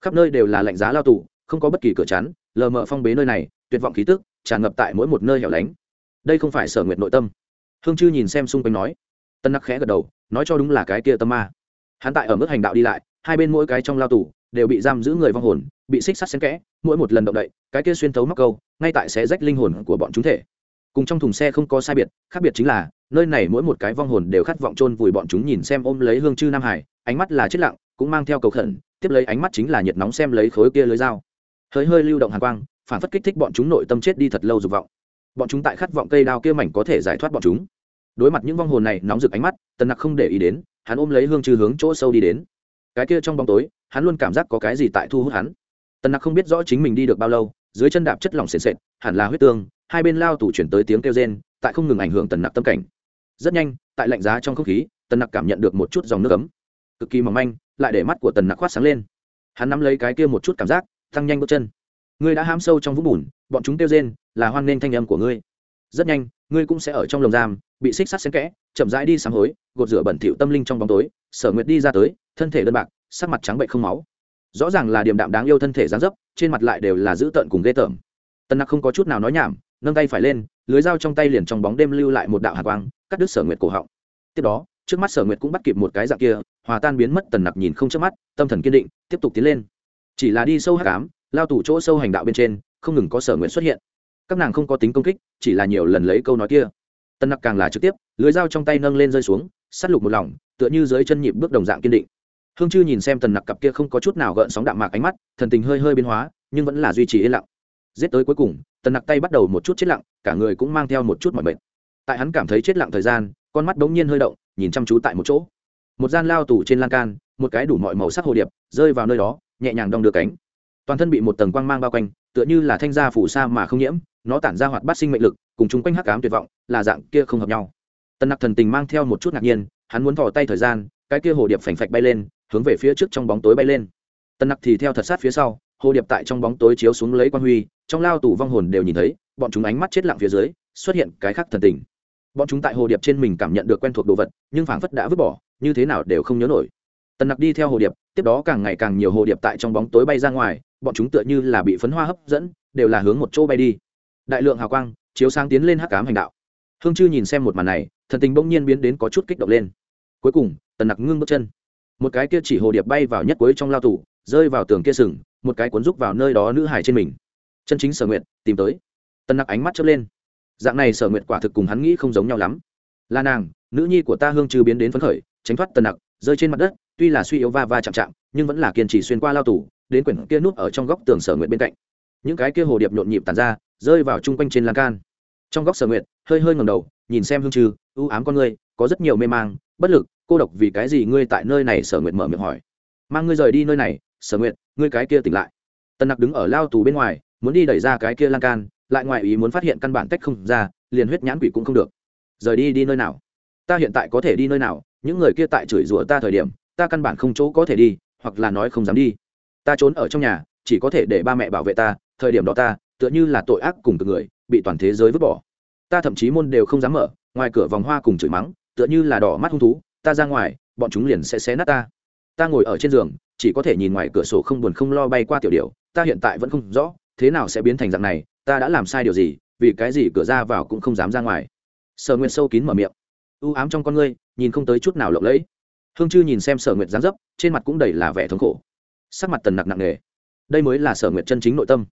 Khắp nơi đều là lạnh giá lao tù, không có bất kỳ cửa chắn, lờ mờ phong bế nơi này, tuyệt vọng khí tức, tràn ngập tại mỗi một nơi hẻo lánh. Đây không phải sở nguyện nội tâm. Hương chư nhìn xem xung quanh nói. Tân nặc khẽ gật đầu, nói cho đúng là cái kia tâm ma. Hắn tại ở mức hành đạo đi lại, hai bên mỗi cái trong lao tù, đều bị giam giữ người vong hồn bị xích sắt xen kẽ, mỗi một lần động đậy, cái kia xuyên thấu móc câu, ngay tại sẽ rách linh hồn của bọn chúng thể. Cùng trong thùng xe không có sai biệt, khác biệt chính là, nơi này mỗi một cái vong hồn đều khát vọng chôn vùi bọn chúng nhìn xem ôm lấy hương chư nam hải, ánh mắt là chết lặng, cũng mang theo cầu khẩn, tiếp lấy ánh mắt chính là nhiệt nóng xem lấy khối kia lưới dao. Hơi hơi lưu động hàn quang, phản phất kích thích bọn chúng nội tâm chết đi thật lâu dục vọng. Bọn chúng tại khát vọng cây đao kia mảnh có thể giải thoát bọn chúng. Đối mặt những vong hồn này, nóng rực ánh mắt, tần nặc không để ý đến, hắn ôm lấy hương chư hướng chỗ sâu đi đến. Cái kia trong bóng tối, hắn luôn cảm giác có cái gì tại thu hút hắn tần nặc không biết rõ chính mình đi được bao lâu, dưới chân đạp chất lỏng sền sệt, hẳn là huyết tương, hai bên lao tủ chuyển tới tiếng kêu rên, tại không ngừng ảnh hưởng tần nặc tâm cảnh. Rất nhanh, tại lạnh giá trong không khí, tần nặc cảm nhận được một chút dòng nước ấm. Cực kỳ mỏng manh, lại để mắt của tần nặc khoát sáng lên. Hắn nắm lấy cái kia một chút cảm giác, tăng nhanh bước chân. Ngươi đã ham sâu trong vũng bùn, bọn chúng kêu rên, là hoan nghênh thanh âm của ngươi. Rất nhanh, ngươi cũng sẽ ở trong lồng giam, bị xích sắt xen kẽ, chậm rãi đi sáng hối, gột rửa bẩn thỉu tâm linh trong bóng tối, sở nguyệt đi ra tới, thân thể đơn bạc, sắc mặt trắng bệnh không máu rõ ràng là điềm đạm đáng yêu thân thể dáng dấp, trên mặt lại đều là dữ tợn cùng ghê tởm. Tân nặc không có chút nào nói nhảm, nâng tay phải lên, lưới dao trong tay liền trong bóng đêm lưu lại một đạo hạ quang, cắt đứt sở nguyệt cổ họng. Tiếp đó, trước mắt sở nguyệt cũng bắt kịp một cái dạng kia, hòa tan biến mất, tần nặc nhìn không chớp mắt, tâm thần kiên định, tiếp tục tiến lên. Chỉ là đi sâu hắc cám lao tủ chỗ sâu hành đạo bên trên, không ngừng có sở nguyện xuất hiện. Các nàng không có tính công kích, chỉ là nhiều lần lấy câu nói kia. Tân nặc càng là trực tiếp, lưới dao trong tay nâng lên rơi xuống s á t lục một lòng, tựa như dưới chân nhịp bước đồng dạng kiên định hương chư nhìn xem tần nặc cặp kia không có chút nào gợn sóng đạm mạc ánh mắt, thần tình hơi hơi biến hóa, nhưng vẫn là duy trì yên lặng. Giết tới cuối cùng, tần nặc tay bắt đầu một chút chết lặng, cả người cũng mang theo một chút mọi bệnh tại hắn cảm thấy chết lặng thời gian, con mắt bỗng nhiên hơi động, nhìn chăm chú tại một chỗ. Một gian lao tủ trên lan can, một cái đủ mọi màu sắc hồ điệp, rơi vào nơi đó, nhẹ nhàng đong đưa cánh. Toàn thân bị một tầng quang mang bao quanh, tựa như là thanh gia phủ sa mà không nhiễm, nó tản ra hoạt bát sinh mệnh lực, cùng chung quanh hắc cám tuyệt vọng, là dạng kia không hợp nhau. Tần nặc thần tình mang theo một chút ngạc nhiên, hắn muốn vò tay thời gian, cái kia hồ điệp phành phạch bay lên hướng về phía trước trong bóng tối bay lên. Tần nặc thì theo thật sát phía sau, hồ điệp tại trong bóng tối chiếu xuống lấy quan huy, trong lao tủ vong hồn đều nhìn thấy, bọn chúng ánh mắt chết lặng phía dưới, xuất hiện cái khác thần tình. Bọn chúng tại hồ điệp trên mình cảm nhận được quen thuộc đồ vật, nhưng phảng phất đã vứt bỏ, như thế nào đều không nhớ nổi. Tần nặc đi theo hồ điệp, tiếp đó càng ngày càng nhiều hồ điệp tại trong bóng tối bay ra ngoài, bọn chúng tựa như là bị phấn hoa hấp dẫn, đều là hướng một chỗ bay đi. Đại lượng hào quang, chiếu sáng tiến lên hắc cám hành đạo. Hương chư nhìn xem một màn này, thần tình bỗng nhiên biến đến có chút kích động lên. Cuối cùng, tần nặc ngưng bước chân một cái kia chỉ hồ điệp bay vào nhất cuối trong lao tủ rơi vào tường kia sừng, một cái cuốn rúc vào nơi đó nữ hải trên mình. Chân chính sở nguyện tìm tới. Tần nặc ánh mắt chớp lên. Dạng này sở nguyện quả thực cùng hắn nghĩ không giống nhau lắm. Là nàng, nữ nhi của ta hương trừ biến đến phấn khởi, tránh thoát tần nặc, rơi trên mặt đất, tuy là suy yếu va va chạm chạm, nhưng vẫn là kiên trì xuyên qua lao tủ đến quyển kia núp ở trong góc tường sở nguyện bên cạnh. Những cái kia hồ điệp nhộn nhịp tàn ra, rơi vào chung quanh trên lan can. Trong góc sở nguyện hơi hơi ngầm đầu, nhìn xem hương trừ ưu ám con người, có rất nhiều mê mang, bất lực cô độc vì cái gì ngươi tại nơi này? Sở nguyện mở miệng hỏi. Mang ngươi rời đi nơi này. Sở nguyện ngươi cái kia tỉnh lại. Tần nặc đứng ở lao tù bên ngoài, muốn đi đẩy ra cái kia lan can, lại ngoài ý muốn phát hiện căn bản tách không ra, liền huyết nhãn quỷ cũng không được. Rời đi đi nơi nào? Ta hiện tại có thể đi nơi nào? Những người kia tại chửi rủa ta thời điểm, ta căn bản không chỗ có thể đi, hoặc là nói không dám đi. Ta trốn ở trong nhà, chỉ có thể để ba mẹ bảo vệ ta, thời điểm đó ta, tựa như là tội ác cùng từng người, bị toàn thế giới vứt bỏ. Ta thậm chí môn đều không dám mở, ngoài cửa vòng hoa cùng chửi mắng, tựa như là đỏ mắt hung thú ta ra ngoài, bọn chúng liền sẽ xé nát ta. Ta ngồi ở trên giường, chỉ có thể nhìn ngoài cửa sổ không buồn không lo bay qua tiểu điều ta hiện tại vẫn không rõ, thế nào sẽ biến thành dạng này, ta đã làm sai điều gì, vì cái gì cửa ra vào cũng không dám ra ngoài. Sở nguyện sâu kín mở miệng. U ám trong con ngươi, nhìn không tới chút nào lộng lẫy. Hương chư nhìn xem sở nguyện dán dấp, trên mặt cũng đầy là vẻ thống khổ. Sắc mặt tần nặc nặng nề. Đây mới là sở nguyện chân chính nội tâm.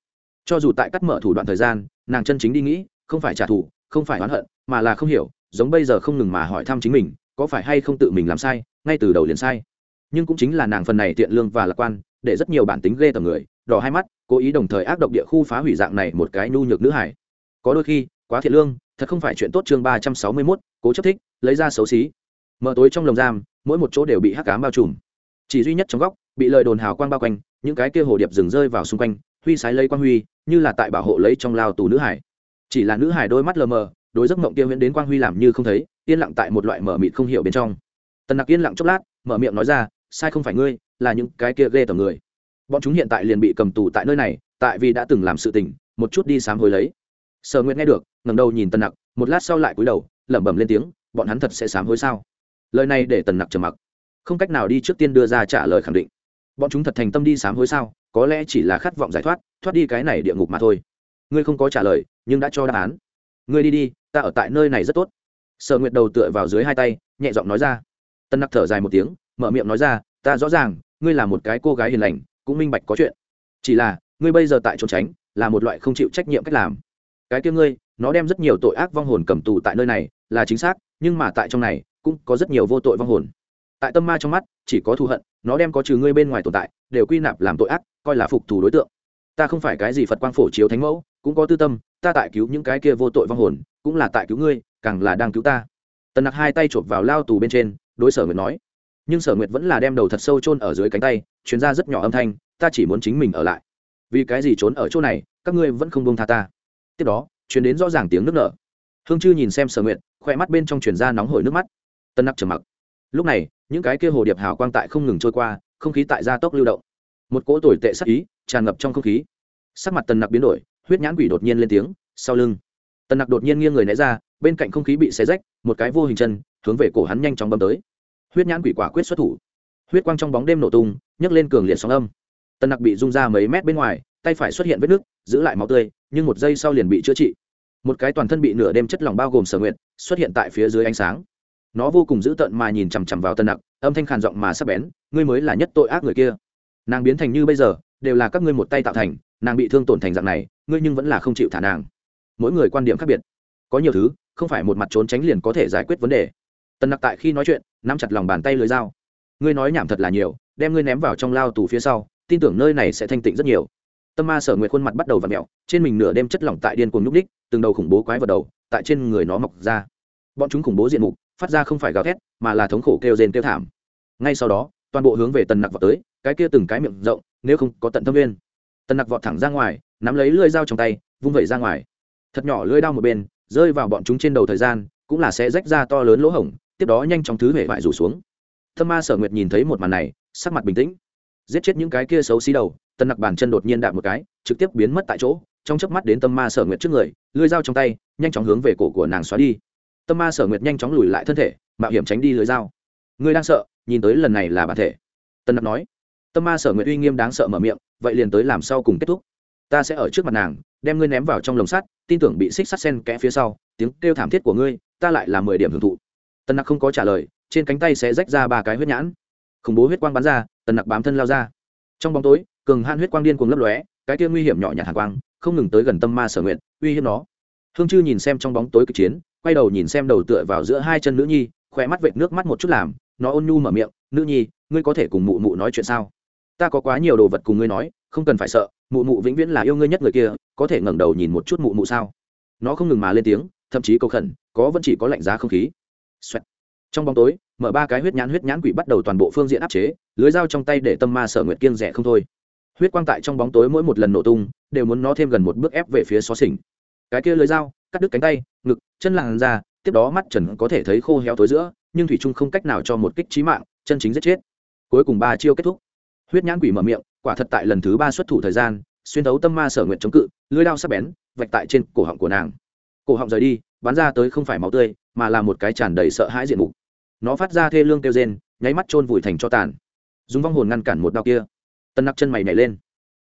Cho dù tại cắt mở thủ đoạn thời gian, nàng chân chính đi nghĩ, không phải trả thù, không phải oán hận, mà là không hiểu, giống bây giờ không ngừng mà hỏi thăm chính mình có phải hay không tự mình làm sai, ngay từ đầu liền sai. Nhưng cũng chính là nàng phần này tiện lương và lạc quan, để rất nhiều bản tính ghê tầm người, đỏ hai mắt, cố ý đồng thời ác độc địa khu phá hủy dạng này một cái nhu nhược nữ hải. Có đôi khi, quá thiện lương, thật không phải chuyện tốt chương ba trăm sáu mươi mốt, cố chấp thích, lấy ra xấu xí. Mở tối trong lồng giam, mỗi một chỗ đều bị hắc cám bao trùm. Chỉ duy nhất trong góc, bị lời đồn hào quang bao quanh, những cái kia hồ điệp rừng rơi vào xung quanh, huy sái lấy quang huy, như là tại bảo hộ lấy trong lao tù nữ hải. Chỉ là nữ hải đôi mắt lờ mờ đối giấc mộng kia huyễn đến quang huy làm như không thấy, yên lặng tại một loại mở mịt không hiểu bên trong. Tần nặc yên lặng chốc lát, mở miệng nói ra, sai không phải ngươi, là những cái kia ghê tởm người. Bọn chúng hiện tại liền bị cầm tù tại nơi này, tại vì đã từng làm sự tình, một chút đi sám hối lấy. Sở nguyện nghe được, ngẩng đầu nhìn tần nặc, một lát sau lại cúi đầu, lẩm bẩm lên tiếng, bọn hắn thật sẽ sám hối sao? Lời này để tần nặc trầm mặc. Không cách nào đi trước tiên đưa ra trả lời khẳng định. Bọn chúng thật thành tâm đi sám hối sao? Có lẽ chỉ là khát vọng giải thoát thoát đi cái này địa ngục mà thôi. Ngươi không có trả lời, nhưng đã cho đáp án ngươi đi đi, ta ở tại nơi này rất tốt. Sở nguyệt đầu tựa vào dưới hai tay, nhẹ giọng nói ra. Tân nặc thở dài một tiếng, mở miệng nói ra, ta rõ ràng, ngươi là một cái cô gái hiền lành, cũng minh bạch có chuyện. Chỉ là, ngươi bây giờ tại trốn tránh, là một loại không chịu trách nhiệm cách làm. Cái kia ngươi, nó đem rất nhiều tội ác vong hồn cầm tù tại nơi này, là chính xác, nhưng mà tại trong này, cũng có rất nhiều vô tội vong hồn. Tại tâm ma trong mắt, chỉ có thù hận, nó đem có trừ ngươi bên ngoài tồn tại, đều quy nạp làm tội ác, coi là phục thù đối tượng. Ta không phải cái gì phật quang phổ chiếu thánh mẫu, cũng có tư tâm ta tại cứu những cái kia vô tội vong hồn, cũng là tại cứu ngươi, càng là đang cứu ta. Tần nặc hai tay chộp vào lao tù bên trên, đối sở nguyệt nói. Nhưng sở nguyệt vẫn là đem đầu thật sâu chôn ở dưới cánh tay chuyến ra rất nhỏ âm thanh, ta chỉ muốn chính mình ở lại. Vì cái gì trốn ở chỗ này, các ngươi vẫn không bông tha ta. Tiếp đó chuyển đến rõ ràng tiếng nước nở. Hương chư nhìn xem sở nguyệt khoe mắt bên trong chuyển ra nóng hổi nước mắt. Tân nặc trầm mặc. Lúc này, những cái kia hồ điệp hào quang tại không ngừng trôi qua, không khí tại gia tốc lưu động. Một cỗ tồi tệ sắc ý tràn ngập trong không khí. Sắc mặt tần nặc biến đổi huyết nhãn quỷ đột nhiên lên tiếng, sau lưng. Tần nặc đột nhiên nghiêng người né ra, bên cạnh không khí bị xé rách, một cái vô hình chân, hướng về cổ hắn nhanh chóng bấm tới. Huyết nhãn quỷ quả quyết xuất thủ. Huyết quang trong bóng đêm nổ tung, nhấc lên cường liệt sóng âm. Tần nặc bị rung ra mấy mét bên ngoài, tay phải xuất hiện vết nứt giữ lại máu tươi, nhưng một giây sau liền bị chữa trị. Một cái toàn thân bị nửa đêm chất lỏng bao gồm sở nguyện xuất hiện tại phía dưới ánh sáng. Nó vô cùng dữ tợn mà nhìn chằm chằm vào Tần nặc, âm thanh khàn giọng mà sắp bén, ngươi mới là nhất tội ác người kia. Nàng biến thành như bây giờ đều là các ngươi một tay tạo thành, nàng bị thương tổn thành dạng này, ngươi nhưng vẫn là không chịu thả nàng. Mỗi người quan điểm khác biệt. Có nhiều thứ, không phải một mặt trốn tránh liền có thể giải quyết vấn đề. Tần nặc tại khi nói chuyện, nắm chặt lòng bàn tay lưới dao. Ngươi nói nhảm thật là nhiều, đem ngươi ném vào trong lao tù phía sau, tin tưởng nơi này sẽ thanh tịnh rất nhiều. Tâm ma sở nguyệt khuôn mặt bắt đầu v ặ mẹo trên mình nửa đêm chất lỏng tại điên cuồng nhúc ních từng đầu khủng bố quái vào đầu, tại trên người nó mọc ra. Bọn chúng khủng bố diện mục, phát ra không phải gào thét, mà là thống khổ kêu rên kêu thảm. Ngay sau đó, toàn bộ hướng về tần nặc vào tới, cái kia từng cái miệng rộng nếu không có tận thâm viên. Tần nặc vọt thẳng ra ngoài, nắm lấy lưỡi dao trong tay, vung vẩy ra ngoài. Thật nhỏ lưỡi đao một bên, rơi vào bọn chúng trên đầu thời gian, cũng là sẽ rách ra to lớn lỗ hổng, tiếp đó nhanh chóng thứ hệ vải rủ xuống. Thâm ma sở nguyệt nhìn thấy một màn này, sắc mặt bình tĩnh. Giết chết những cái kia xấu xí đầu, tần nặc bàn chân đột nhiên đạp một cái, trực tiếp biến mất tại chỗ, trong chớp mắt đến tâm ma sở nguyệt trước người, lưỡi dao trong tay, nhanh chóng hướng về cổ của nàng xóa đi. Tâm ma sở nguyệt nhanh chóng lùi lại thân thể, mạo hiểm tránh đi lưỡi dao. Ngươi đang sợ, nhìn tới lần này là bản thể. Tân nặc nói tâm ma sở nguyệt uy nghiêm đáng sợ mở miệng, vậy liền tới làm sau cùng kết thúc. Ta sẽ ở trước mặt nàng, đem ngươi ném vào trong lồng sắt, tin tưởng bị xích sắt sen kẽ phía sau, tiếng kêu thảm thiết của ngươi, ta lại là mười điểm hưởng thụ. Tân nặc không có trả lời, trên cánh tay sẽ rách ra ba cái huyết nhãn. Khủng bố huyết quang bắn ra, tần nặc bám thân lao ra. Trong bóng tối, cường han huyết quang điên cuồng lấp lóe, cái kia nguy hiểm nhỏ nhặt hàng quang, không ngừng tới gần tâm ma sở nguyện uy hiếp nó. Hương chư nhìn xem trong bóng tối kịch chiến, quay đầu nhìn xem đầu tựa vào giữa hai chân nữ nhi khỏe mắt vệt nước mắt một chút làm, nó ôn nhu mở miệng, nữ nhi, ngươi có thể cùng mụ mụ nói chuyện sao? Ta có quá nhiều đồ vật cùng ngươi nói, không cần phải sợ, mụ mụ vĩnh viễn là yêu ngươi nhất người kia, có thể ngẩng đầu nhìn một chút mụ mụ sao? Nó không ngừng mà lên tiếng, thậm chí cầu khẩn, có vẫn chỉ có lạnh giá không khí. Xoẹt. trong bóng tối, mở ba cái huyết nhãn huyết nhãn quỷ bắt đầu toàn bộ phương diện áp chế, lưới dao trong tay để tâm ma sở nguyệt kiên rẻ không thôi. Huyết quang tại trong bóng tối mỗi một lần nổ tung, đều muốn nó thêm gần một bước ép về phía xó xỉnh. Cái kia lưới dao, cắt đứt cánh tay, ngực, chân làn ra tiếp đó mắt trần có thể thấy khô héo tối giữa, nhưng thủy trung không cách nào cho một kích trí mạng, chân chính giết chết. Cuối cùng ba chiêu kết thúc huyết nhãn quỷ mở miệng, quả thật tại lần thứ ba xuất thủ thời gian, xuyên thấu tâm ma sở nguyện chống cự lưới đao sắc bén, vạch tại trên cổ họng của nàng. Cổ họng rời đi, bắn ra tới không phải máu tươi, mà là một cái tràn đầy sợ hãi diện mục. Nó phát ra thê lương kêu rên, nháy mắt chôn vùi thành cho tàn. Dùng vong hồn ngăn cản một đao kia. Tân nặc chân mày nhảy lên.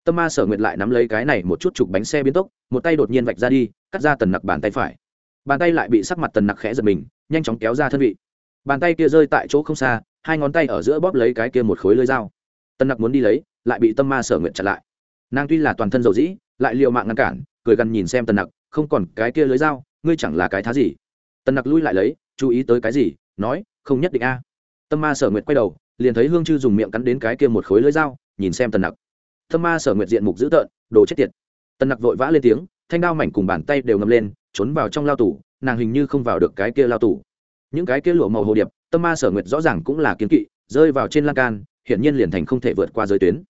Tâm ma sở nguyệt lại nắm lấy cái này một chút chục bánh xe biến tốc, một tay đột nhiên vạch ra đi, cắt ra tần nặc bàn tay phải. Bàn tay lại bị sắc mặt tần nặc khẽ giật mình, nhanh chóng kéo ra thân vị. Bàn tay kia rơi tại chỗ không xa, hai ngón tay ở giữa bóp lấy cái kia một khối lưới dao. Tân nặc muốn đi lấy, lại bị tâm ma sở nguyệt chặn lại. Nàng tuy là toàn thân dầu dĩ, lại liệu mạng ngăn cản, cười gần nhìn xem Tân nặc, không còn cái kia lưới dao, ngươi chẳng là cái thá gì. Tân nặc lui lại lấy, chú ý tới cái gì, nói, không nhất định a. Tâm ma sở nguyệt quay đầu, liền thấy hương chư dùng miệng cắn đến cái kia một khối lưới dao, nhìn xem Tân nặc. Tâm ma sở nguyệt diện mục dữ tợn, đồ chết tiệt. Tân nặc vội vã lên tiếng, thanh đao mảnh cùng bàn tay đều ngâm lên, trốn vào trong lao tủ nàng hình như không vào được cái kia lao tủ những cái kia lụa màu hồ điệp, tâm ma sở nguyệt rõ ràng cũng là kiến kỵ, rơi vào trên lan can hiển nhiên liền thành không thể vượt qua giới tuyến.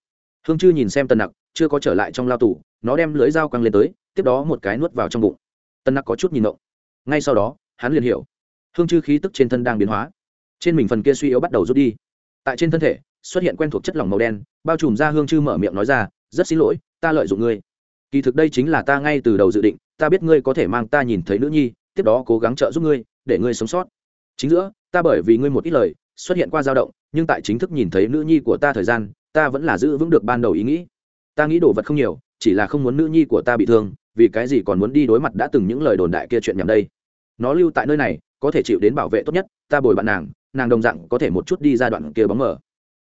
Hương chư nhìn xem tần nặc chưa có trở lại trong lao tù, nó đem lưới dao quăng lên tới tiếp đó một cái nuốt vào trong bụng. Tần nặc có chút nhìn động ngay sau đó hắn liền hiểu. Hương chư khí tức trên thân đang biến hóa. Trên mình phần kia suy yếu bắt đầu rút đi. Tại trên thân thể xuất hiện quen thuộc chất lỏng màu đen bao trùm ra hương chư mở miệng nói ra rất xin lỗi ta lợi dụng ngươi. Kỳ thực đây chính là ta ngay từ đầu dự định ta biết ngươi có thể mang ta nhìn thấy nữ nhi tiếp đó cố gắng trợ giúp ngươi để ngươi sống sót. Chính giữa ta bởi vì ngươi một ít lời xuất hiện qua dao động, nhưng tại chính thức nhìn thấy nữ nhi của ta thời gian, ta vẫn là giữ vững được ban đầu ý nghĩ. Ta nghĩ đồ vật không nhiều, chỉ là không muốn nữ nhi của ta bị thương, vì cái gì còn muốn đi đối mặt đã từng những lời đồn đại kia chuyện nhầm đây. Nó lưu tại nơi này, có thể chịu đến bảo vệ tốt nhất, ta bồi bạn nàng nàng đồng dạng có thể một chút đi ra đoạn kia bóng mở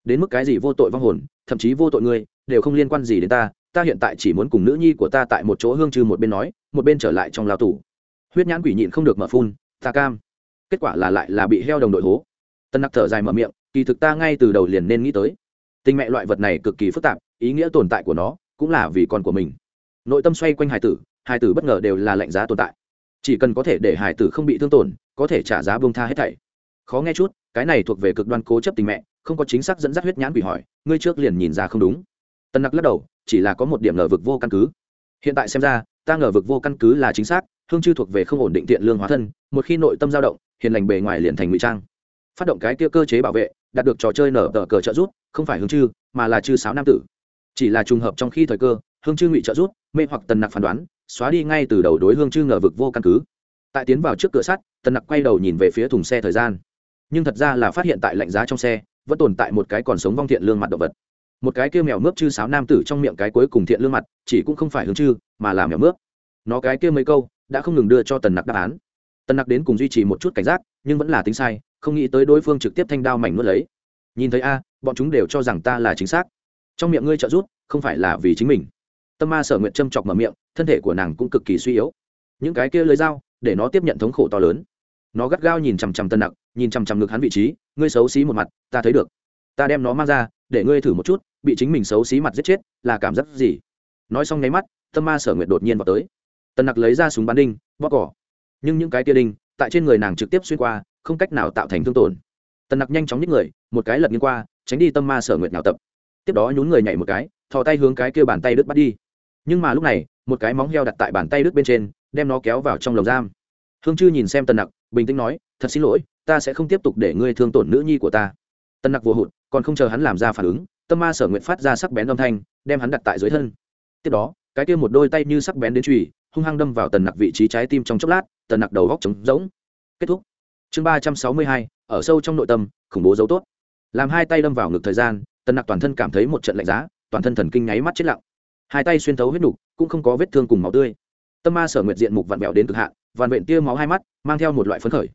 đến mức cái gì vô tội vong hồn, thậm chí vô tội ngươi đều không liên quan gì đến ta ta hiện tại chỉ muốn cùng nữ nhi của ta tại một chỗ hương trừ một bên nói, một bên trở lại trong lao tù. Huyết nhãn quỷ nhịn không được mở phun, ta cam. Kết quả là lại là bị heo đồng đội hố tân nặc thở dài mở miệng, kỳ thực ta ngay từ đầu liền nên nghĩ tới. Tình mẹ loại vật này cực kỳ phức tạp, ý nghĩa tồn tại của nó cũng là vì con của mình. Nội tâm xoay quanh hải tử hải tử bất ngờ đều là lạnh giá tồn tại. Chỉ cần có thể để hải tử không bị thương tổn, có thể trả giá bông tha hết thảy. Khó nghe chút, cái này thuộc về cực đoan cố chấp tình mẹ, không có chính xác dẫn dắt huyết nhãn quỷ hỏi, ngươi trước liền nhìn ra không đúng. Tân nặc lắc đầu, chỉ là có một điểm ngờ vực vô căn cứ. Hiện tại xem ra, ta ngờ vực vô căn cứ là chính xác, hương chư thuộc về không ổn định tiện lương hóa thân, một khi nội tâm dao động, hiền lành bề ngoài liền thành ngụy trang phát động cái kia cơ chế bảo vệ, đạt được trò chơi nở tờ cờ trợ rút không phải hương chư, mà là chư sáo nam tử. Chỉ là trùng hợp trong khi thời cơ, hương chư ngụy trợ rút mê hoặc tần nặc phán đoán, xóa đi ngay từ đầu đối hương chư ngờ vực vô căn cứ. Tại tiến vào trước cửa sắt, tần nặc quay đầu nhìn về phía thùng xe thời gian. Nhưng thật ra là phát hiện tại lạnh giá trong xe, vẫn tồn tại một cái còn sống vong thiện lương mặt động vật. Một cái kia mèo mướp chư sáo nam tử trong miệng cái cuối cùng thiện lương mặt, chỉ cũng không phải Hương chư, mà là mèo mướp. Nó cái kia mấy câu, đã không ngừng đưa cho tần nặc đáp án. Tần nặc đến cùng duy trì một chút cảnh giác nhưng vẫn là tính sai, không nghĩ tới đối phương trực tiếp thanh đao mảnh nuốt lấy. Nhìn thấy a, bọn chúng đều cho rằng ta là chính xác. Trong miệng ngươi trợ rút không phải là vì chính mình. Tâm ma sở nguyện châm chọc mở miệng, thân thể của nàng cũng cực kỳ suy yếu. Những cái kia lưới dao, để nó tiếp nhận thống khổ to lớn. Nó gắt gao nhìn chằm chằm tân nặc, nhìn chằm chằm ngực hắn vị trí, ngươi xấu xí một mặt, ta thấy được. Ta đem nó mang ra, để ngươi thử một chút, bị chính mình xấu xí mặt giết chết, là cảm giác gì? Nói xong nháy mắt, tâm ma sở nguyện đột nhiên vào tới. Tân nặc lấy ra súng bắn đinh, bóp cỏ. Nhưng những cái kia đinh tại trên người nàng trực tiếp xuyên qua, không cách nào tạo thành thương tổn. Tần nặc nhanh chóng nhích người, một cái lật nghiêng qua, tránh đi tâm ma sở nguyện nào tập. Tiếp đó nhún người nhảy một cái, thò tay hướng cái kia bàn tay đứt bắt đi. Nhưng mà lúc này, một cái móng heo đặt tại bàn tay đứt bên trên, đem nó kéo vào trong lồng giam. Hương chư nhìn xem tần nặc, bình tĩnh nói, thật xin lỗi, ta sẽ không tiếp tục để ngươi thương tổn nữ nhi của ta. Tần nặc vô hụt, còn không chờ hắn làm ra phản ứng, tâm ma sở nguyện phát ra sắc bén âm thanh, đem hắn đặt tại dưới thân. Tiếp đó, cái kia một đôi tay như sắc bén đến trùy hung hăng đâm vào tần nặc vị trí trái tim trong chốc lát, tần nặc đầu góc trống rỗng. Kết thúc. Chương ba trăm sáu mươi hai, ở sâu trong nội tâm, khủng bố dấu tốt. Làm hai tay đâm vào ngực thời gian, tần nặc toàn thân cảm thấy một trận lạnh giá, toàn thân thần kinh nháy mắt chết lặng. Hai tay xuyên thấu huyết nục, cũng không có vết thương cùng máu tươi. Tâm ma sở nguyệt diện mục vặn vẹo đến cực hạn vằn vện tia máu hai mắt, mang theo một loại phấn khởi.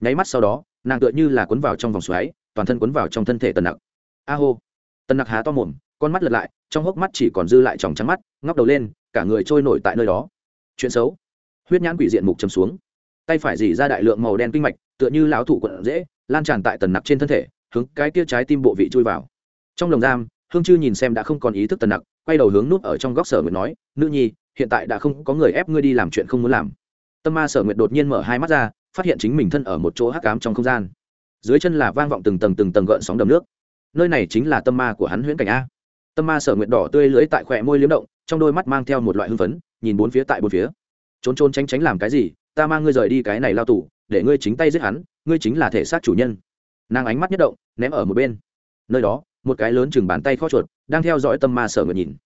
Nháy mắt sau đó, nàng tựa như là cuốn vào trong vòng xoáy, toàn thân cuốn vào trong thân thể tần nặc. A hô! Tần nặc há to mồm, con mắt lật lại, trong hốc mắt chỉ còn dư lại tròng trắng mắt, ngóc đầu lên, cả người trôi nổi tại nơi đó chuyện xấu. Huyết nhãn quỷ diện mục chầm xuống. Tay phải dỉ ra đại lượng màu đen kinh mạch, tựa như lão thủ quận dễ lan tràn tại tần nặc trên thân thể, hướng cái kia trái tim bộ vị chui vào. Trong lồng giam, hương chư nhìn xem đã không còn ý thức tần nặc, quay đầu hướng nút ở trong góc sở nguyệt nói, nữ nhi, hiện tại đã không có người ép ngươi đi làm chuyện không muốn làm. Tâm ma sở nguyệt đột nhiên mở hai mắt ra, phát hiện chính mình thân ở một chỗ hắc cám trong không gian. Dưới chân là vang vọng từng tầng từng tầng gợn sóng đầm nước. Nơi này chính là tâm ma của hắn huyễn cảnh a. Tâm ma sở nguyệt đỏ tươi lưới tại khỏe môi liếm động, trong đôi mắt mang theo một loại hưng phấn nhìn bốn phía tại bốn phía. Trốn trốn tránh tránh làm cái gì? Ta mang ngươi rời đi cái này lao tù, để ngươi chính tay giết hắn, ngươi chính là thể xác chủ nhân. Nàng ánh mắt nhất động, ném ở một bên. Nơi đó, một cái lớn chừng bàn tay kho chuột, đang theo dõi tâm ma sở nguyệt nhìn.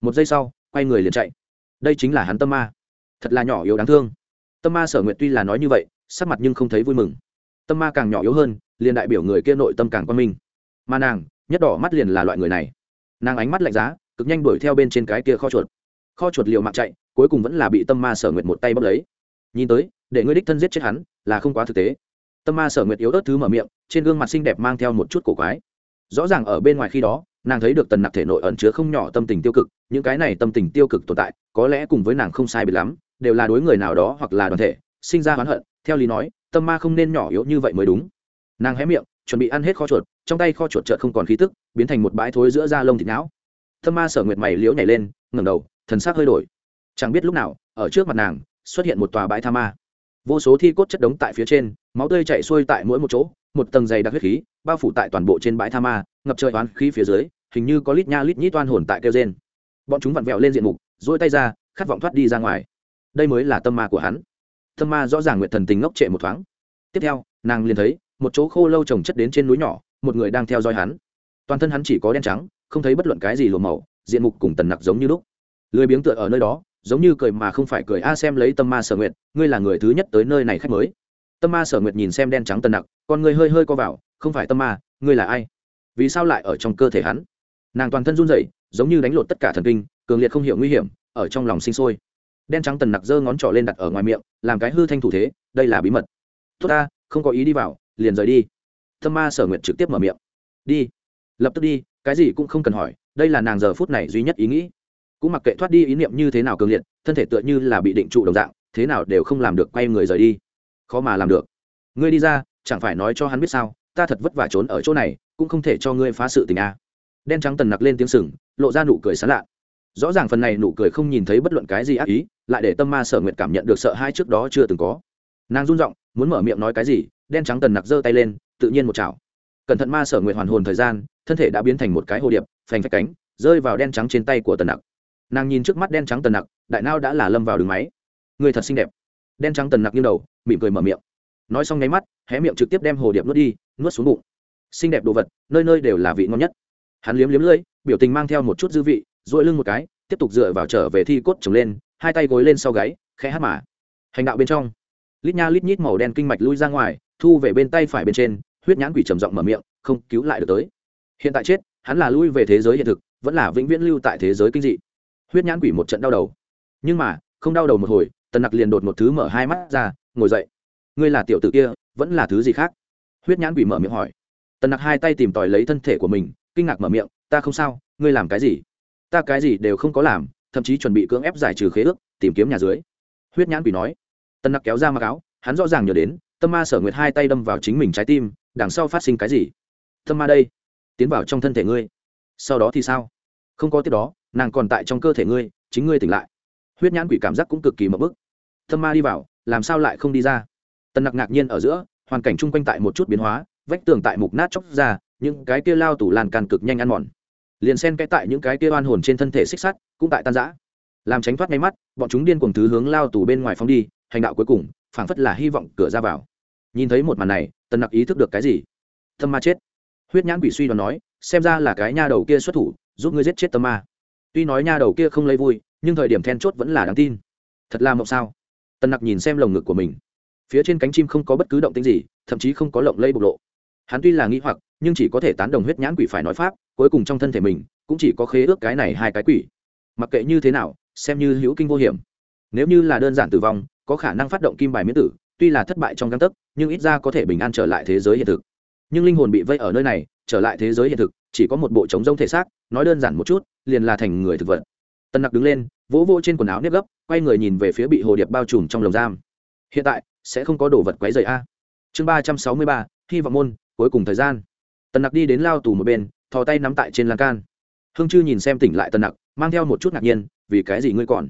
Một giây sau, quay người liền chạy. Đây chính là hắn tâm ma. Thật là nhỏ yếu đáng thương. Tâm ma sở nguyện tuy là nói như vậy, sắc mặt nhưng không thấy vui mừng. Tâm ma càng nhỏ yếu hơn, liền đại biểu người kia nội tâm càng quan minh. Mà nàng, nhất đỏ mắt liền là loại người này. Nàng ánh mắt lạnh giá, cực nhanh đuổi theo bên trên cái kia kho chuột. Kho chuột liều mạng chạy cuối cùng vẫn là bị tâm ma sở nguyệt một tay bốc lấy. Nhìn tới, để ngươi đích thân giết chết hắn, là không quá thực tế. Tâm ma sở nguyệt yếu ớt thứ mở miệng, trên gương mặt xinh đẹp mang theo một chút cổ quái. Rõ ràng ở bên ngoài khi đó, nàng thấy được tần nặc thể nội ẩn chứa không nhỏ tâm tình tiêu cực, những cái này tâm tình tiêu cực tồn tại, có lẽ cùng với nàng không sai biệt lắm, đều là đối người nào đó hoặc là đoàn thể, sinh ra oán hận, theo lý nói, tâm ma không nên nhỏ yếu như vậy mới đúng. Nàng hé miệng, chuẩn bị ăn hết kho chuột, trong tay kho chuột chợt không còn khí tức, biến thành một bãi thối giữa da lông thịt não. Tâm ma sở nguyệt mày liễu nhảy lên, ngẩng đầu, thần sắc hơi đổi chẳng biết lúc nào, ở trước mặt nàng, xuất hiện một tòa bãi tha ma. Vô số thi cốt chất đống tại phía trên, máu tươi chảy xuôi tại mỗi một chỗ, một tầng dày đặc huyết khí, bao phủ tại toàn bộ trên bãi tha ma, ngập trời oán khí phía dưới, hình như có lít nha lít nhít toan hồn tại kêu trên bọn chúng vặn vẹo lên diện mục dỗi tay ra, khát vọng thoát đi ra ngoài. Đây mới là tâm ma của hắn. Tâm ma rõ ràng nguyện thần tình ngốc trệ một thoáng. Tiếp theo, nàng liền thấy, một chỗ khô lâu trồng chất đến trên núi nhỏ, một người đang theo dõi hắn. Toàn thân hắn chỉ có đen trắng, không thấy bất luận cái gì lùa màu, diện mục cùng tần nặc giống như lúc. Lười biếng tựa ở nơi đó giống như cười mà không phải cười, a xem lấy tâm ma sở nguyệt, ngươi là người thứ nhất tới nơi này khách mới. Tâm ma sở nguyệt nhìn xem đen trắng tần nặc, con ngươi hơi hơi co vào, không phải tâm ma, ngươi là ai? Vì sao lại ở trong cơ thể hắn? Nàng toàn thân run rẩy, giống như đánh lột tất cả thần kinh, cường liệt không hiểu nguy hiểm, ở trong lòng sinh sôi. Đen trắng tần nặc giơ ngón trỏ lên đặt ở ngoài miệng, làm cái hư thanh thủ thế, đây là bí mật. Tốt ta, không có ý đi vào, liền rời đi. Tâm ma sở nguyện trực tiếp mở miệng. Đi. Lập tức đi, cái gì cũng không cần hỏi, đây là nàng giờ phút này duy nhất ý nghĩ cũng mặc kệ thoát đi ý niệm như thế nào cường liệt, thân thể tựa như là bị định trụ đồng dạng, thế nào đều không làm được quay người rời đi. Khó mà làm được. Ngươi đi ra, chẳng phải nói cho hắn biết sao, ta thật vất vả trốn ở chỗ này, cũng không thể cho ngươi phá sự tình a. Đen trắng tần nặc lên tiếng sừng, lộ ra nụ cười sán lạ. Rõ ràng phần này nụ cười không nhìn thấy bất luận cái gì ác ý, lại để tâm ma sở nguyện cảm nhận được sợ hai trước đó chưa từng có. Nàng run r i n g muốn mở miệng nói cái gì, đen trắng tần nặc giơ tay lên, tự nhiên một chảo. Cẩn thận ma sở nguyện hoàn hồn thời gian, thân thể đã biến thành một cái hồ điệp, phành phách cánh, rơi vào đen trắng trên tay của tần nặc nàng nhìn trước mắt đen trắng tần nặc, đại nao đã là lâm vào đường máy. Người thật xinh đẹp. Đen trắng tần nặc như đầu, mỉm cười mở miệng. Nói xong nháy mắt, hé miệng trực tiếp đem hồ điệp nuốt đi, nuốt xuống bụng. Xinh đẹp đồ vật, nơi nơi đều là vị ngon nhất. Hắn liếm liếm lưỡi, biểu tình mang theo một chút dư vị dội lưng một cái, tiếp tục dựa vào trở về thi cốt trồng lên, hai tay gối lên sau gáy, khẽ hát mà. hành đạo bên trong, lít nha lít nhít màu đen kinh mạch lui ra ngoài, thu về bên tay phải bên trên, huyết nhãn quỷ trầm giọng mở miệng, không cứu lại được tới. Hiện tại chết, hắn là lui về thế giới hiện thực, vẫn là vĩnh viễn lưu tại thế giới kinh dị huyết nhãn quỷ một trận đau đầu. Nhưng mà, không đau đầu một hồi, tần nặc liền đột một thứ mở hai mắt ra, ngồi dậy. Ngươi là tiểu t ử kia, vẫn là thứ gì khác? Huyết nhãn quỷ mở miệng hỏi. Tần nặc hai tay tìm tòi lấy thân thể của mình, kinh ngạc mở miệng, ta không sao, ngươi làm cái gì? Ta cái gì đều không có làm, thậm chí chuẩn bị cưỡng ép giải trừ khế ước, tìm kiếm nhà dưới. Huyết nhãn quỷ nói. Tần nặc kéo ra mặc áo, hắn rõ ràng nhớ đến, tâm ma sở nguyệt hai tay đâm vào chính mình trái tim, đằng sau phát sinh cái gì? Tâm ma đây, tiến vào trong thân thể ngươi. Sau đó thì sao? Không có tiếp đó nàng còn tại trong cơ thể ngươi, chính ngươi tỉnh lại. Huyết nhãn quỷ cảm giác cũng cực kỳ mập bức. Tâm ma đi vào, làm sao lại không đi ra? Tần nặc ngạc nhiên ở giữa, hoàn cảnh chung quanh tại một chút biến hóa, vách tường tại mục nát chóc ra, những cái kia lao tủ làn càn cực nhanh ăn mòn. Liền sen cái tại những cái kia oan hồn trên thân thể xích sắt, cũng tại tan giã làm tránh thoát ngay mắt, bọn chúng điên cùng thứ hướng lao tù bên ngoài phóng đi, hành đạo cuối cùng, phảng phất là hy vọng cửa ra vào. Nhìn thấy một màn này, tần nặc ý thức được cái gì? Tâm ma chết. Huyết nhãn quỷ suy đoán nói, xem ra là cái nha đầu kia xuất thủ, giúp ngươi giết chết tâm ma tuy nói nha đầu kia không lấy vui, nhưng thời điểm then chốt vẫn là đáng tin. Thật là mộng sao? Tần nặc nhìn xem lồng ngực của mình. Phía trên cánh chim không có bất cứ động tính gì, thậm chí không có lộng lây bộc lộ. Hắn tuy là nghĩ hoặc, nhưng chỉ có thể tán đồng huyết nhãn quỷ phải nói pháp, cuối cùng trong thân thể mình, cũng chỉ có khế ước cái này hai cái quỷ. Mặc kệ như thế nào, xem như hữu kinh vô hiểm. Nếu như là đơn giản tử vong, có khả năng phát động kim bài miễn tử, tuy là thất bại trong găng tấc, nhưng ít ra có thể bình an trở lại thế giới hiện thực nhưng linh hồn bị vây ở nơi này, trở lại thế giới hiện thực, chỉ có một bộ trống rông thể xác, nói đơn giản một chút, liền là thành người thực vật. Tân nặc đứng lên, vỗ vỗ trên quần áo nếp gấp, quay người nhìn về phía bị hồ điệp bao trùm trong lồng giam. Hiện tại, sẽ không có đồ vật quấy dày a. Chương ba trăm sáu mươi ba, hy vọng môn, cuối cùng thời gian. Tần nặc đi đến lao tù một bên, thò tay nắm tại trên lan can. Hương chư nhìn xem tỉnh lại tần nặc, mang theo một chút ngạc nhiên, vì cái gì ngươi còn?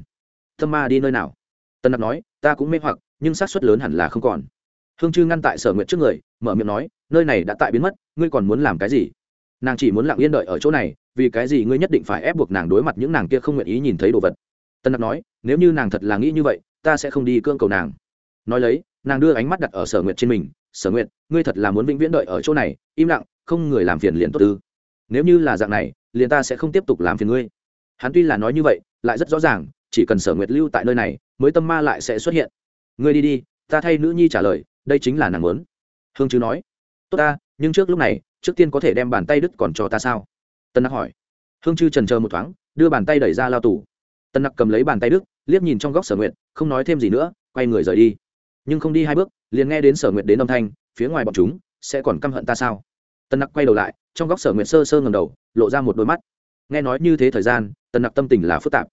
Thâm ma đi nơi nào? Tần nặc nói, ta cũng mê hoặc, nhưng xác suất lớn hẳn là không còn hương chư ngăn tại sở nguyện trước người, mở miệng nói, nơi này đã tại biến mất, ngươi còn muốn làm cái gì? Nàng chỉ muốn lặng yên đợi ở chỗ này, vì cái gì ngươi nhất định phải ép buộc nàng đối mặt những nàng kia không nguyện ý nhìn thấy đồ vật. Tân nặc nói, nếu như nàng thật là nghĩ như vậy, ta sẽ không đi cưỡng cầu nàng. Nói lấy, nàng đưa ánh mắt đặt ở sở nguyện trên mình, sở nguyện ngươi thật là muốn vĩnh viễn đợi ở chỗ này, im lặng, không người làm phiền liền tốt tư nếu như là dạng này, liền ta sẽ không tiếp tục làm phiền ngươi. Hắn tuy là nói như vậy, lại rất rõ ràng, chỉ cần sở nguyệt lưu tại nơi này, mới tâm ma lại sẽ xuất hiện. Ngươi đi đi, ta thay nữ nhi trả lời đây chính là nàng muốn. Hương chứ nói, tốt ta, nhưng trước lúc này, trước tiên có thể đem bàn tay đứt còn cho ta sao? Tân nặc hỏi. Hương chư trần chờ một thoáng, đưa bàn tay đẩy ra lao tù. Tân nặc cầm lấy bàn tay đức liếc nhìn trong góc sở nguyện không nói thêm gì nữa, quay người rời đi. Nhưng không đi hai bước, liền nghe đến sở nguyện đến âm thanh, phía ngoài bọn chúng sẽ còn căm hận ta sao? Tân nặc quay đầu lại, trong góc sở nguyện sơ sơ ngầm đầu, lộ ra một đôi mắt. Nghe nói như thế thời gian, tân nặc tâm tình là phức tạp.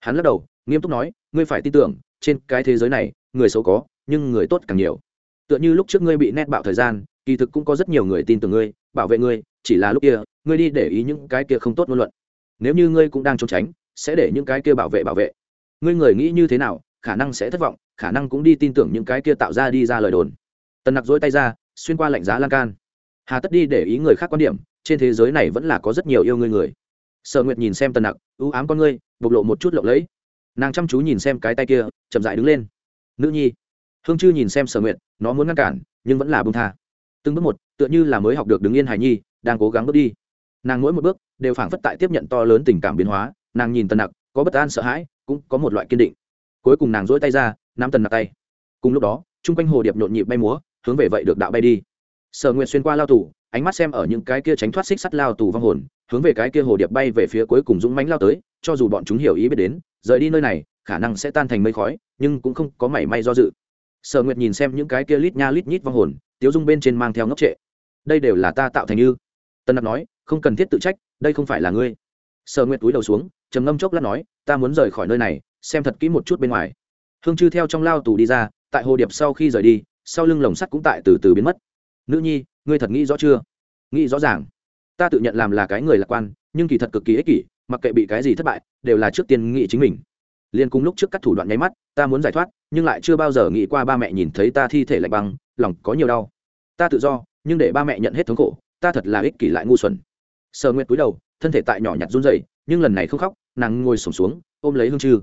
Hắn lắc đầu, nghiêm túc nói, ngươi phải tin tưởng, trên cái thế giới này, người xấu có, nhưng người tốt càng nhiều tựa như lúc trước ngươi bị nét bạo thời gian, kỳ thực cũng có rất nhiều người tin tưởng ngươi, bảo vệ ngươi, chỉ là lúc kia, ngươi đi để ý những cái kia không tốt ngôn luận. Nếu như ngươi cũng đang trốn tránh, sẽ để những cái kia bảo vệ bảo vệ. Ngươi người nghĩ như thế nào, khả năng sẽ thất vọng, khả năng cũng đi tin tưởng những cái kia tạo ra đi ra lời đồn. Tần nặc dỗi tay ra, xuyên qua lạnh giá lan can. Hà tất đi để ý người khác quan điểm, trên thế giới này vẫn là có rất nhiều yêu ngươi người. Sợ nguyệt nhìn xem tần nặc ưu ám con ngươi, bộc lộ một chút lộng lẫy. Nàng chăm chú nhìn xem cái tay kia, chậm dại đứng lên. Nữ nhi hương chư nhìn xem sở nguyện nó muốn ngăn cản, nhưng vẫn là bông tha. Từng bước một, tựa như là mới học được đứng yên hài nhi, đang cố gắng bước đi. Nàng mỗi một bước đều phảng phất tại tiếp nhận to lớn tình cảm biến hóa, nàng nhìn tần nặc, có bất an sợ hãi, cũng có một loại kiên định. Cuối cùng nàng dỗi tay ra, nắm tần nặc tay. Cùng lúc đó, chung quanh hồ điệp nhộn nhịp bay múa, hướng về vậy được đạo bay đi. Sở nguyện xuyên qua lao tù, ánh mắt xem ở những cái kia tránh thoát xích sắt lao tù vong hồn, hướng về cái kia hồ điệp bay về phía cuối cùng dũng mánh lao tới, cho dù bọn chúng hiểu ý biết đến, rời đi nơi này, khả năng sẽ tan thành mây khói, nhưng cũng không có mảy may do dự sở nguyệt nhìn xem những cái kia lít nha lít nhít vong hồn, tiếu dung bên trên mang theo ngốc trệ. Đây đều là ta tạo thành như. Tân nặc nói, không cần thiết tự trách, đây không phải là ngươi. Sở nguyệt túi đầu xuống, trầm ngâm chốc lát nói, ta muốn rời khỏi nơi này, xem thật kỹ một chút bên ngoài. Hương chư theo trong lao tù đi ra, tại hồ điệp sau khi rời đi, sau lưng lồng sắt cũng tại từ từ biến mất. Nữ nhi, ngươi thật nghĩ rõ chưa? Nghĩ rõ ràng. Ta tự nhận làm là cái người lạc quan, nhưng kỳ thật cực kỳ ích kỷ, mặc kệ bị cái gì thất bại, đều là trước tiên nghĩ chính mình liền cùng lúc trước các thủ đoạn nháy mắt, ta muốn giải thoát, nhưng lại chưa bao giờ nghĩ qua ba mẹ nhìn thấy ta thi thể lạnh băng, lòng có nhiều đau. Ta tự do, nhưng để ba mẹ nhận hết thống khổ, ta thật là ích kỷ lại ngu xuẩn. Sở nguyệt cúi đầu, thân thể tại nhỏ nhặt run rẩy, nhưng lần này không khóc, nàng ngồi sổm xuống, ôm lấy hương chư.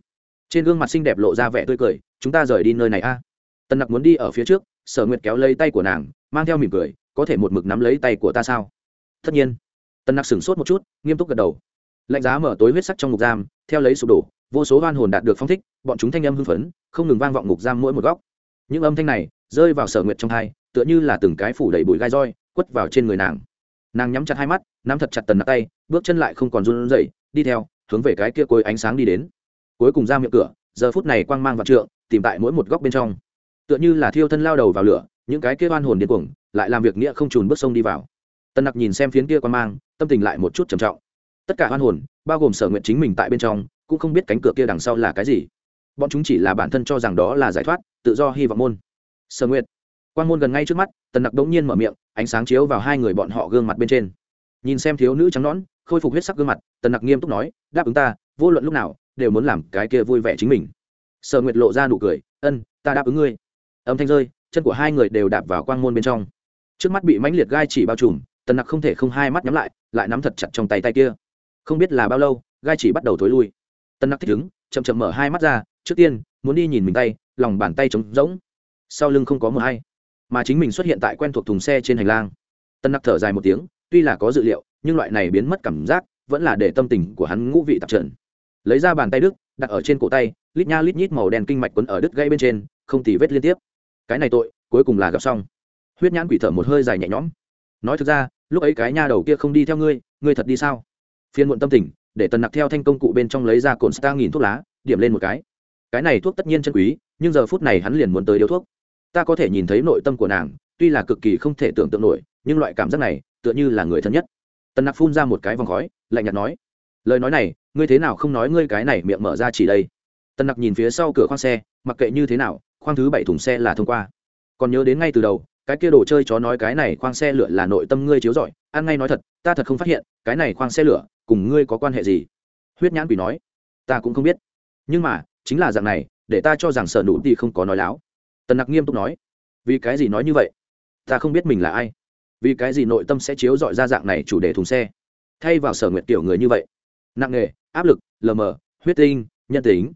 Trên gương mặt xinh đẹp lộ ra vẻ tươi cười, chúng ta rời đi nơi này a. Tần nặc muốn đi ở phía trước, sở nguyệt kéo lấy tay của nàng, mang theo mỉm cười, có thể một mực nắm lấy tay của ta sao? Tất nhiên. Tần nặc sửng sốt một chút, nghiêm túc gật đầu. Lạnh giá mở tối huyết sắc trong ngục giam, theo lấy sụp đổ vô số hoan hồn đạt được phong thích, bọn chúng thanh âm hưng phấn, không ngừng vang vọng ngục giam mỗi một góc. Những âm thanh này rơi vào sở nguyệt trong hai, tựa như là từng cái phủ đầy bụi gai roi, quất vào trên người nàng. Nàng nhắm chặt hai mắt, nắm thật chặt tần nặc tay, bước chân lại không còn run rẩy, đi theo, hướng về cái kia cối ánh sáng đi đến. Cuối cùng ra miệng cửa, giờ phút này quang mang vạn trượng, tìm tại mỗi một góc bên trong. Tựa như là thiêu thân lao đầu vào lửa, những cái kia oan hồn điên cuồng, lại làm việc nghĩa không trùn bước sông đi vào. Tần nặc nhìn xem phiến kia quang mang, tâm tình lại một chút trầm trọng tất cả hoan hồn bao gồm sở nguyện chính mình tại bên trong cũng không biết cánh cửa kia đằng sau là cái gì. Bọn chúng chỉ là bản thân cho rằng đó là giải thoát tự do hy vọng môn. Sở nguyện. Quan môn gần ngay trước mắt tần nặc đống nhiên mở miệng ánh sáng chiếu vào hai người bọn họ gương mặt bên trên. Nhìn xem thiếu nữ trắng nón, khôi phục huyết sắc gương mặt tần nặc nghiêm túc nói đáp ứng ta vô luận lúc nào đều muốn làm cái kia vui vẻ chính mình. Sở nguyệt lộ ra nụ cười ân ta đáp ứng ngươi. Âm thanh rơi chân của hai người đều đạp vào quang môn bên trong. Trước mắt bị mãnh liệt gai chỉ bao trùm tần nặc không thể không hai mắt nhắm lại lại nắm thật chặt trong tay tay kia không biết là bao lâu, gai chỉ bắt đầu thối lui. Tân nặc thích ứng, chậm chậm mở hai mắt ra, trước tiên, muốn đi nhìn mình tay, lòng bàn tay trống rỗng. Sau lưng không có mờ hay, mà chính mình xuất hiện tại quen thuộc thùng xe trên hành lang. Tân nặc thở dài một tiếng, tuy là có dự liệu, nhưng loại này biến mất cảm giác vẫn là để tâm tình của hắn ngũ vị tạp trần lấy ra bàn tay đức, đặt ở trên cổ tay, lít nha lít nhít màu đen kinh mạch quấn ở đứt gây bên trên, không tì vết liên tiếp. Cái này tội, cuối cùng là gặp xong. Huyết nhãn quỷ thở một hơi dài nhẹ nhõm. Nói thực ra, lúc ấy cái nha đầu kia không đi theo ngươi ngươi thật đi sao? Phiên muộn tâm tình, để tần nặc theo thanh công cụ bên trong lấy ra cồn star nghìn thuốc lá, điểm lên một cái. Cái này thuốc tất nhiên chân quý, nhưng giờ phút này hắn liền muốn tới điếu thuốc. Ta có thể nhìn thấy nội tâm của nàng, tuy là cực kỳ không thể tưởng tượng nổi, nhưng loại cảm giác này, tựa như là người thân nhất. Tần nặc phun ra một cái vòng khói, lạnh nhạt nói, lời nói này, ngươi thế nào không nói ngươi cái này miệng mở ra chỉ đây? Tần nặc nhìn phía sau cửa khoang xe, mặc kệ như thế nào, khoang thứ bảy thùng xe là thông qua. Còn nhớ đến ngay từ đầu, cái kia đồ chơi chó nói cái này khoang xe lửa là nội tâm ngươi chiếu giỏi ăn ngay nói thật, ta thật không phát hiện, cái này khoang xe lửa, cùng ngươi có quan hệ gì? Huyết nhãn quỷ nói. Ta cũng không biết. Nhưng mà, chính là dạng này, để ta cho rằng sở nụ thì không có nói láo. Tần nặc nghiêm túc nói. Vì cái gì nói như vậy? Ta không biết mình là ai. Vì cái gì nội tâm sẽ chiếu dọi ra dạng này chủ đề thùng xe? Thay vào sở nguyện tiểu người như vậy. Nặng nề, áp lực, lờ mờ, huyết tinh, nhân tính.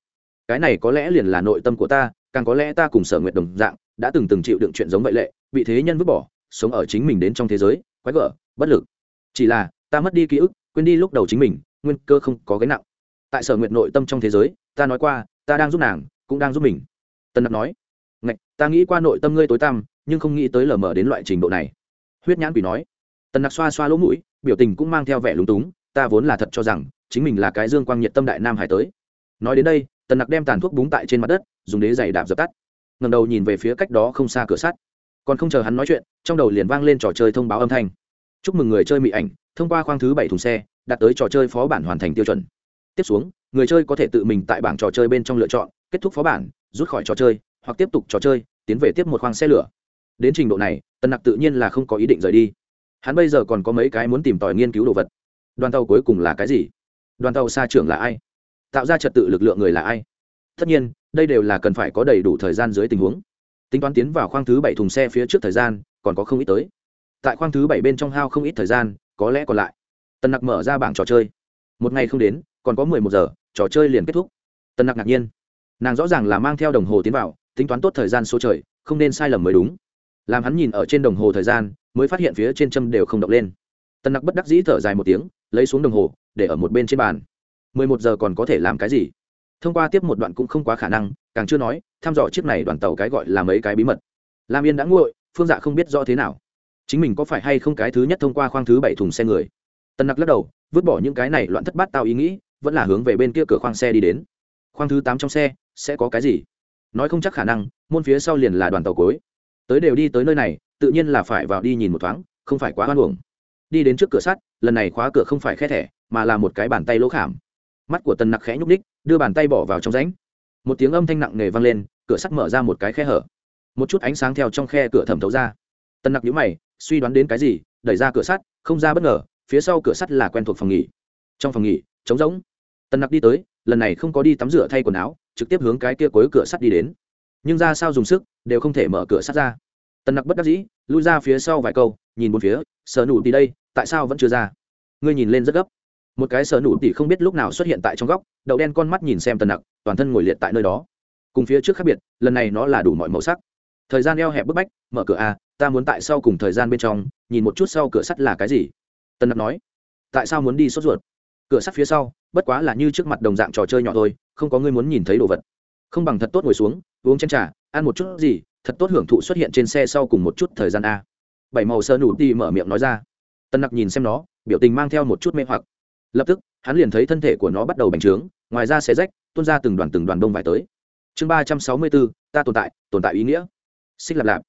Cái này có lẽ liền là nội tâm của ta, càng có lẽ ta cùng sở nguyện đồng dạng, đã từng từng chịu đựng chuyện giống vậy lệ, bị thế nhân vứt bỏ, sống ở chính mình đến trong thế giới, quái gở bất lực. Chỉ là, ta mất đi ký ức, quên đi lúc đầu chính mình, nguyên cơ không có gánh nặng. Tại sở nguyện nội tâm trong thế giới, ta nói qua, ta đang giúp nàng, cũng đang giúp mình. Tân nặc nói, ngạch, ta nghĩ qua nội tâm ngươi tối tăm, nhưng không nghĩ tới lờ mờ đến loại trình độ này. Huyết nhãn quỷ nói. Tần nặc xoa xoa lỗ mũi, biểu tình cũng mang theo vẻ lúng túng, ta vốn là thật cho rằng, chính mình là cái dương quang nhiệt tâm đại nam hải tới. Nói đến đây, tần nặc đem tàn thuốc búng tại trên mặt đất, dùng đế giày đạp dập tắt. Ngầm đầu nhìn về phía cách đó không xa cửa sắt. Còn không chờ hắn nói chuyện, trong đầu liền vang lên trò chơi thông báo âm thanh chúc mừng người chơi mỹ ảnh, thông qua khoang thứ bảy thùng xe, đạt tới trò chơi phó bản hoàn thành tiêu chuẩn. Tiếp xuống, người chơi có thể tự mình tại bảng trò chơi bên trong lựa chọn, kết thúc phó bản, rút khỏi trò chơi, hoặc tiếp tục trò chơi, tiến về tiếp một khoang xe lửa. Đến trình độ này tần nặc tự nhiên là không có ý định rời đi. Hắn bây giờ còn có mấy cái muốn tìm tòi nghiên cứu đồ vật. Đoàn tàu cuối cùng là cái gì? Đoàn tàu xa trưởng là ai? Tạo ra trật tự lực lượng người là ai? Tất nhiên, đây đều là cần phải có đầy đủ thời gian dưới tình huống. Tính toán tiến vào khoang thứ bảy thùng xe phía trước thời gian, còn có không ít tới tại khoang thứ bảy bên trong hao không ít thời gian, có lẽ còn lại. Tần nặc mở ra bảng trò chơi. Một ngày không đến, còn có mười một giờ, trò chơi liền kết thúc. Tần nặc ngạc nhiên. Nàng rõ ràng là mang theo đồng hồ tiến vào, tính toán tốt thời gian số trời, không nên sai lầm mới đúng. Làm hắn nhìn ở trên đồng hồ thời gian, mới phát hiện phía trên châm đều không động lên. Tần nặc bất đắc dĩ thở dài một tiếng, lấy xuống đồng hồ, để ở một bên trên bàn. mười một giờ còn có thể làm cái gì? Thông qua tiếp một đoạn cũng không quá khả năng, càng chưa nói, thăm dò chiếc này đoàn tàu cái gọi là mấy cái bí mật. Lam yên đã nguội, phương dạ không biết rõ thế nào chính mình có phải hay không cái thứ nhất thông qua khoang thứ bảy thùng xe người? Tần nặc lắc đầu, vứt bỏ những cái này loạn thất bát tao ý nghĩ, vẫn là hướng về bên kia cửa khoang xe đi đến. Khoang thứ tám trong xe, sẽ có cái gì? Nói không chắc khả năng, môn phía sau liền là đoàn tàu cối tới đều đi tới nơi này, tự nhiên là phải vào đi nhìn một thoáng, không phải quá hoan hưởng đi đến trước cửa sắt, lần này khóa cửa không phải khe thẻ, mà là một cái bàn tay lỗ khảm. Mắt của tần nặc khẽ nhúc ních đưa bàn tay bỏ vào trong rãnh. Một tiếng âm thanh nặng nề vang lên, cửa sắt mở ra một cái khe hở. Một chút ánh sáng theo trong khe cửa thẩm thấu ra. Tân nặc nhíu mày, suy đoán đến cái gì, đẩy ra cửa sắt, không ra bất ngờ, phía sau cửa sắt là quen thuộc phòng nghỉ. Trong phòng nghỉ, trống rỗng. Tân nặc đi tới, lần này không có đi tắm rửa thay quần áo, trực tiếp hướng cái kia cuối cửa sắt đi đến. Nhưng ra sao dùng sức, đều không thể mở cửa sắt ra. Tân nặc bất đắc dĩ, lui ra phía sau vài câu, nhìn một phía, sở nụ đi đây, tại sao vẫn chưa ra? Ngươi nhìn lên rất gấp. Một cái sở nụ tỉ không biết lúc nào xuất hiện tại trong góc, đậu đen con mắt nhìn xem tần nặc, toàn thân ngồi liệt tại nơi đó. Cùng phía trước khác biệt, lần này nó là đủ mọi màu sắc. Thời gian eo hẹp bức bách, mở cửa a ta muốn tại sau cùng thời gian bên trong, nhìn một chút sau cửa sắt là cái gì. Tần nặc nói, tại sao muốn đi sốt ruột? Cửa sắt phía sau, bất quá là như trước mặt đồng dạng trò chơi nhỏ thôi, không có ngươi muốn nhìn thấy đồ vật. Không bằng thật tốt ngồi xuống, uống chén trà, ăn một chút gì, thật tốt hưởng thụ xuất hiện trên xe sau cùng một chút thời gian a. Bảy màu sơ nụ đi mở miệng nói ra. Tân nặc nhìn xem nó, biểu tình mang theo một chút mê hoặc. Lập tức, hắn liền thấy thân thể của nó bắt đầu bành trướng, ngoài ra xe rách, tuôn ra từng đoàn từng đoàn đông vải tới. Chương ba trăm sáu mươi bốn, ta tồn tại tồn tại ý nghĩa. Xích lạp lạp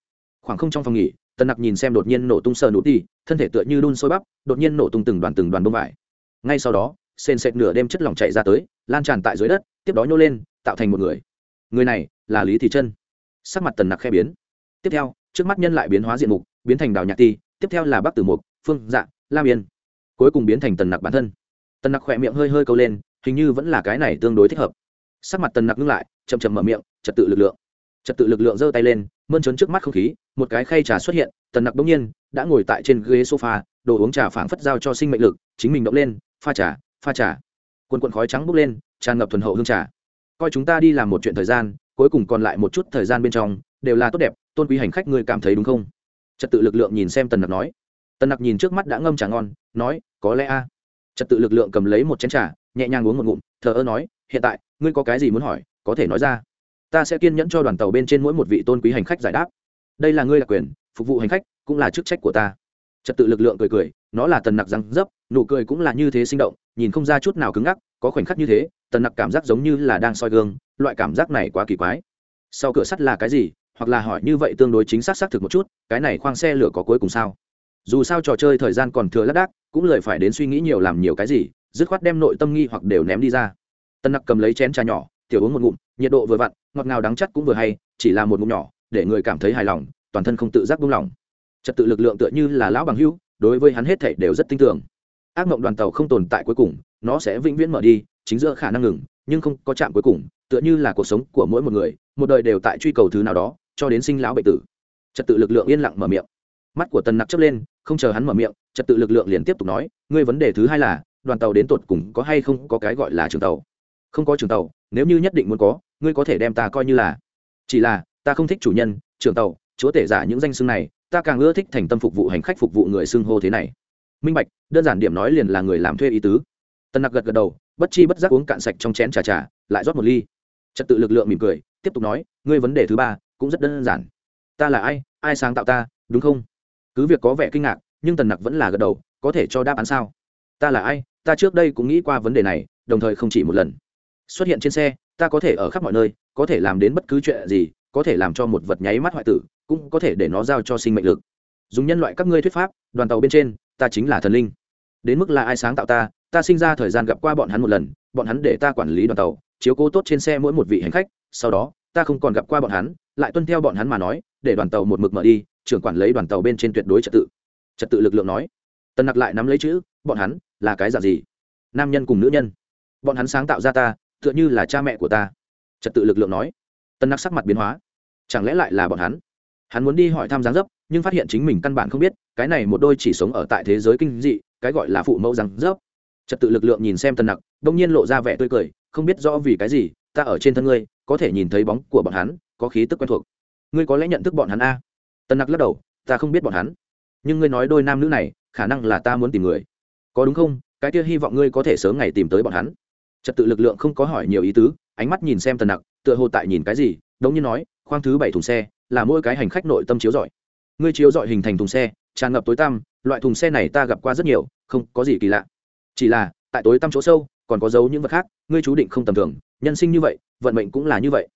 khoảng không trong phòng nghỉ, Tần nặc nhìn xem đột nhiên nổ tung sờ nụ đi thân thể tựa như đun sôi bắp, đột nhiên nổ tung từng đoàn từng đoàn bông vải. Ngay sau đó, sền sệt nửa đêm chất lỏng chạy ra tới, lan tràn tại dưới đất, tiếp đó nhô lên, tạo thành một người. Người này là lý thị chân sắc mặt tần nặc khe biến. Tiếp theo, trước mắt nhân lại biến hóa diện mục, biến thành đào nhạc ti tiếp theo là bắc tử mục, phương dạ lam yên. Cuối cùng biến thành tần nặc bản thân. Tần nặc khỏe miệng hơi hơi câu lên, hình như vẫn là cái này tương đối thích hợp. Sắc mặt tần nặc ngưng lại, chậm chậm mở miệng, trật tự lực lượng trật tự lực lượng giơ tay lên, mơn trớn trước mắt không khí, một cái khay trà xuất hiện, tần nặc bỗng nhiên đã ngồi tại trên ghế sofa, đồ uống trà phảng phất giao cho sinh mệnh lực, chính mình động lên, pha trà pha trà. Quần quần khói trắng bốc lên, tràn ngập thuần hậu hương trà. Coi chúng ta đi làm một chuyện thời gian, cuối cùng còn lại một chút thời gian bên trong, đều là tốt đẹp, tôn quý hành khách ngươi cảm thấy đúng không? Trật tự lực lượng nhìn xem tần nặc nói. Tần nặc nhìn trước mắt đã ngâm trà ngon, nói, có lẽ a. Trật tự lực lượng cầm lấy một chén trà, nhẹ nhàng uống một ngụm, thờ ơ nói, hiện tại, ngươi có cái gì muốn hỏi, có thể nói ra ta sẽ kiên nhẫn cho đoàn tàu bên trên mỗi một vị tôn quý hành khách giải đáp. Đây là ngươi là quyền, phục vụ hành khách, cũng là chức trách của ta. Trật tự lực lượng cười cười, nó là tần nặc răng dấp, nụ cười cũng là như thế sinh động, nhìn không ra chút nào cứng ngắc, có khoảnh khắc như thế, tần nặc cảm giác giống như là đang soi gương, loại cảm giác này quá kỳ quái. Sau cửa sắt là cái gì, hoặc là hỏi như vậy tương đối chính xác xác thực một chút, cái này khoang xe lửa có cuối cùng sao? Dù sao trò chơi thời gian còn thừa lác đác, cũng lời phải đến suy nghĩ nhiều làm nhiều cái gì, dứt khoát đem nội tâm nghi hoặc đều ném đi ra. Tân nặc cầm lấy chén trà nhỏ, tiểu uống một ngụm, nhiệt độ vừa vặn ngọt ngào đắng chắc cũng vừa hay, chỉ là một ngụm nhỏ, để người cảm thấy hài lòng, toàn thân không tự giác buông lỏng. Trật tự lực lượng tựa như là lão bằng hữu, đối với hắn hết thảy đều rất tin tưởng. Ác mộng đoàn tàu không tồn tại cuối cùng, nó sẽ vĩnh viễn mở đi, chính giữa khả năng ngừng, nhưng không có chạm cuối cùng, tựa như là cuộc sống của mỗi một người, một đời đều tại truy cầu thứ nào đó, cho đến sinh lão bệnh tử. Trật tự lực lượng yên lặng mở miệng. Mắt của tần nặc chấp lên, không chờ hắn mở miệng, trật tự lực lượng liền tiếp tục nói, ngươi vấn đề thứ hai là, đoàn tàu đến tột cùng có hay không có cái gọi là trường tàu? Không có trưởng tàu, nếu như nhất định muốn có, ngươi có thể đem ta coi như là. Chỉ là, ta không thích chủ nhân, trưởng tàu, chúa tể giả những danh xưng này, ta càng ưa thích thành tâm phục vụ hành khách phục vụ người xưng hô thế này. Minh bạch, đơn giản điểm nói liền là người làm thuê ý tứ. Tân nặc gật gật đầu, bất chi bất giác uống cạn sạch trong chén trà trà, lại rót một ly. Trật tự lực lượng mỉm cười, tiếp tục nói, ngươi vấn đề thứ ba cũng rất đơn giản. Ta là ai ai sáng tạo ta, đúng không? Cứ việc có vẻ kinh ngạc, nhưng tần nặc vẫn là gật đầu, có thể cho đáp án sao? Ta là ai, ta trước đây cũng nghĩ qua vấn đề này, đồng thời không chỉ một lần xuất hiện trên xe, ta có thể ở khắp mọi nơi, có thể làm đến bất cứ chuyện gì, có thể làm cho một vật nháy mắt hoại tử, cũng có thể để nó giao cho sinh mệnh lực. Dùng nhân loại các ngươi thuyết pháp, đoàn tàu bên trên, ta chính là thần linh. Đến mức là ai sáng tạo ta ta sinh ra thời gian gặp qua bọn hắn một lần, bọn hắn để ta quản lý đoàn tàu, chiếu cố tốt trên xe mỗi một vị hành khách, sau đó, ta không còn gặp qua bọn hắn, lại tuân theo bọn hắn mà nói, để đoàn tàu một mực mở đi, trưởng quản lấy đoàn tàu bên trên tuyệt đối trật tự. Trật tự lực lượng nói. Tần nặc lại nắm lấy chữ, bọn hắn là cái dạng gì? Nam nhân cùng nữ nhân. Bọn hắn sáng tạo ra ta tựa như là cha mẹ của ta. Trật tự lực lượng nói. Tân nặc sắc mặt biến hóa. Chẳng lẽ lại là bọn hắn? Hắn muốn đi hỏi thăm giáng dấp, nhưng phát hiện chính mình căn bản không biết, cái này một đôi chỉ sống ở tại thế giới kinh dị, cái gọi là phụ mẫu giáng dấp. Trật tự lực lượng nhìn xem tân nặc, đông nhiên lộ ra vẻ tươi cười, không biết rõ vì cái gì, ta ở trên thân ngươi, có thể nhìn thấy bóng của bọn hắn, có khí tức quen thuộc. Ngươi có lẽ nhận thức bọn hắn a? Tân nặc lắc đầu, ta không biết bọn hắn. Nhưng ngươi nói đôi nam nữ này, khả năng là ta muốn tìm người. Có đúng không? Cái kia hy vọng ngươi có thể sớm ngày tìm tới bọn hắn trật tự lực lượng không có hỏi nhiều ý tứ, ánh mắt nhìn xem tần nặc, tựa hồ tại nhìn cái gì, đống như nói, khoang thứ bảy thùng xe, là mỗi cái hành khách nội tâm chiếu giỏi ngươi chiếu giỏi hình thành thùng xe, tràn ngập tối tăm, loại thùng xe này ta gặp qua rất nhiều, không có gì kỳ lạ. Chỉ là, tại tối tăm chỗ sâu, còn có dấu những vật khác, ngươi chú định không tầm thường, nhân sinh như vậy, vận mệnh cũng là như vậy.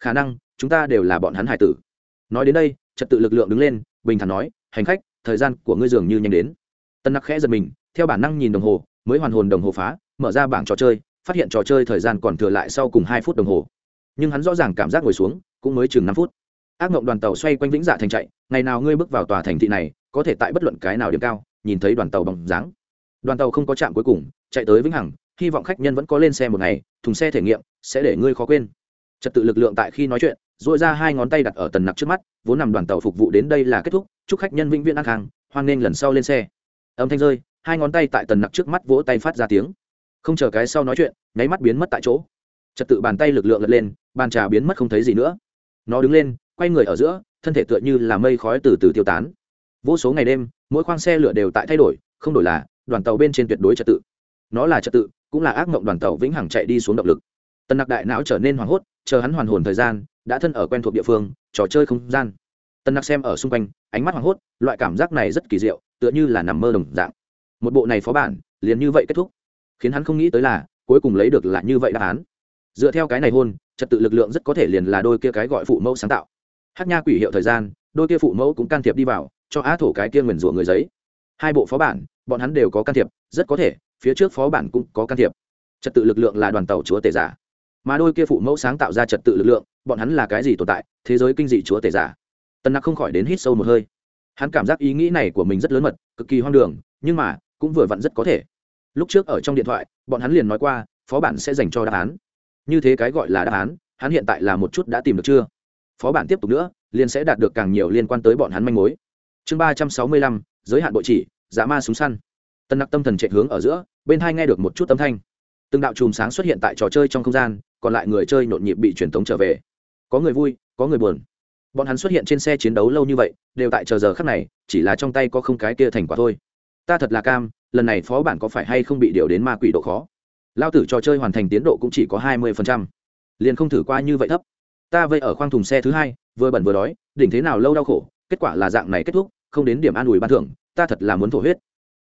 Khả năng, chúng ta đều là bọn hắn hải tử. Nói đến đây, trật tự lực lượng đứng lên, bình thản nói, hành khách, thời gian của ngươi dường như nhanh đến. Tân nặc khẽ giật mình, theo bản năng nhìn đồng hồ, mới hoàn hồn đồng hồ phá, mở ra bảng trò chơi phát hiện trò chơi thời gian còn thừa lại sau cùng hai phút đồng hồ. Nhưng hắn rõ ràng cảm giác ngồi xuống, cũng mới chừng năm phút. Ác mộng đoàn tàu xoay quanh vĩnh dạ thành chạy, ngày nào ngươi bước vào tòa thành thị này, có thể tại bất luận cái nào điểm cao, nhìn thấy đoàn tàu bằng dáng. Đoàn tàu không có trạm cuối cùng, chạy tới vĩnh hằng, hy vọng khách nhân vẫn có lên xe một ngày, thùng xe thể nghiệm, sẽ để ngươi khó quên. Trật tự lực lượng tại khi nói chuyện dội ra hai ngón tay đặt ở tần nặc trước mắt, vốn nằm đoàn tàu phục vụ đến đây là kết thúc, chúc khách nhân vĩnh viễn an khang, hoan nghênh lần sau lên xe. Âm thanh rơi, hai ngón tay tại tần nặc trước mắt vỗ tay phát ra tiếng không chờ cái sau nói chuyện, nháy mắt biến mất tại chỗ. Trật tự bàn tay lực lượng lật lên, bàn trà biến mất không thấy gì nữa. Nó đứng lên, quay người ở giữa, thân thể tựa như là mây khói từ từ tiêu tán. Vô số ngày đêm, mỗi khoang xe lửa đều tại thay đổi, không đổi là, đoàn tàu bên trên tuyệt đối trật tự. Nó là trật tự, cũng là ác mộng đoàn tàu vĩnh hằng chạy đi xuống động lực. Tần nặc đại não trở nên hoảng hốt, chờ hắn hoàn hồn thời gian, đã thân ở quen thuộc địa phương, trò chơi không gian. Tần nặc xem ở xung quanh, ánh mắt hoảng hốt, loại cảm giác này rất kỳ diệu, tựa như là nằm mơ đồng dạng. Một bộ này phó bản, liền như vậy kết thúc khiến hắn không nghĩ tới là, cuối cùng lấy được là như vậy đáp án. Dựa theo cái này hôn, trật tự lực lượng rất có thể liền là đôi kia cái gọi phụ mẫu sáng tạo. Hát nha quỷ hiệu thời gian, đôi kia phụ mẫu cũng can thiệp đi vào, cho á thổ cái kia nguyền rủa người giấy. Hai bộ phó bản, bọn hắn đều có can thiệp, rất có thể, phía trước phó bản cũng có can thiệp. Trật tự lực lượng là đoàn tàu chúa tể giả. Mà đôi kia phụ mẫu sáng tạo ra trật tự lực lượng, bọn hắn là cái gì tồn tại, thế giới kinh dị chúa tể giả. Tân nặc không khỏi đến hít sâu một hơi. Hắn cảm giác ý nghĩ này của mình rất lớn mật, cực kỳ hoang đường, nhưng mà, cũng vừa vặn rất có thể lúc trước ở trong điện thoại, bọn hắn liền nói qua, phó bản sẽ dành cho đáp án. Như thế cái gọi là đáp án, hắn hiện tại là một chút đã tìm được chưa? Phó bản tiếp tục nữa, liền sẽ đạt được càng nhiều liên quan tới bọn hắn manh mối. Chương ba trăm sáu mươi lăm, giới hạn bội chỉ giả ma súng săn. Tân nặc tâm thần chạy hướng ở giữa, bên hai nghe được một chút âm thanh. Từng đạo chùm sáng xuất hiện tại trò chơi trong không gian, còn lại người chơi nhộn nhịp bị truyền tống trở về. Có người vui, có người buồn. Bọn hắn xuất hiện trên xe chiến đấu lâu như vậy, đều tại chờ giờ khắc này, chỉ là trong tay có không cái kia thành quả thôi ta thật là cam, lần này phó bản có phải hay không bị điều đến ma quỷ độ khó? Lao tử trò chơi hoàn thành tiến độ cũng chỉ có hai mươi phần trăm. Liền không thử qua như vậy thấp. Ta vây ở khoang thùng xe thứ hai, vừa bẩn vừa đói, đỉnh thế nào lâu đau khổ, kết quả là dạng này kết thúc, không đến điểm an ủi ban thưởng, ta thật là muốn thổ huyết.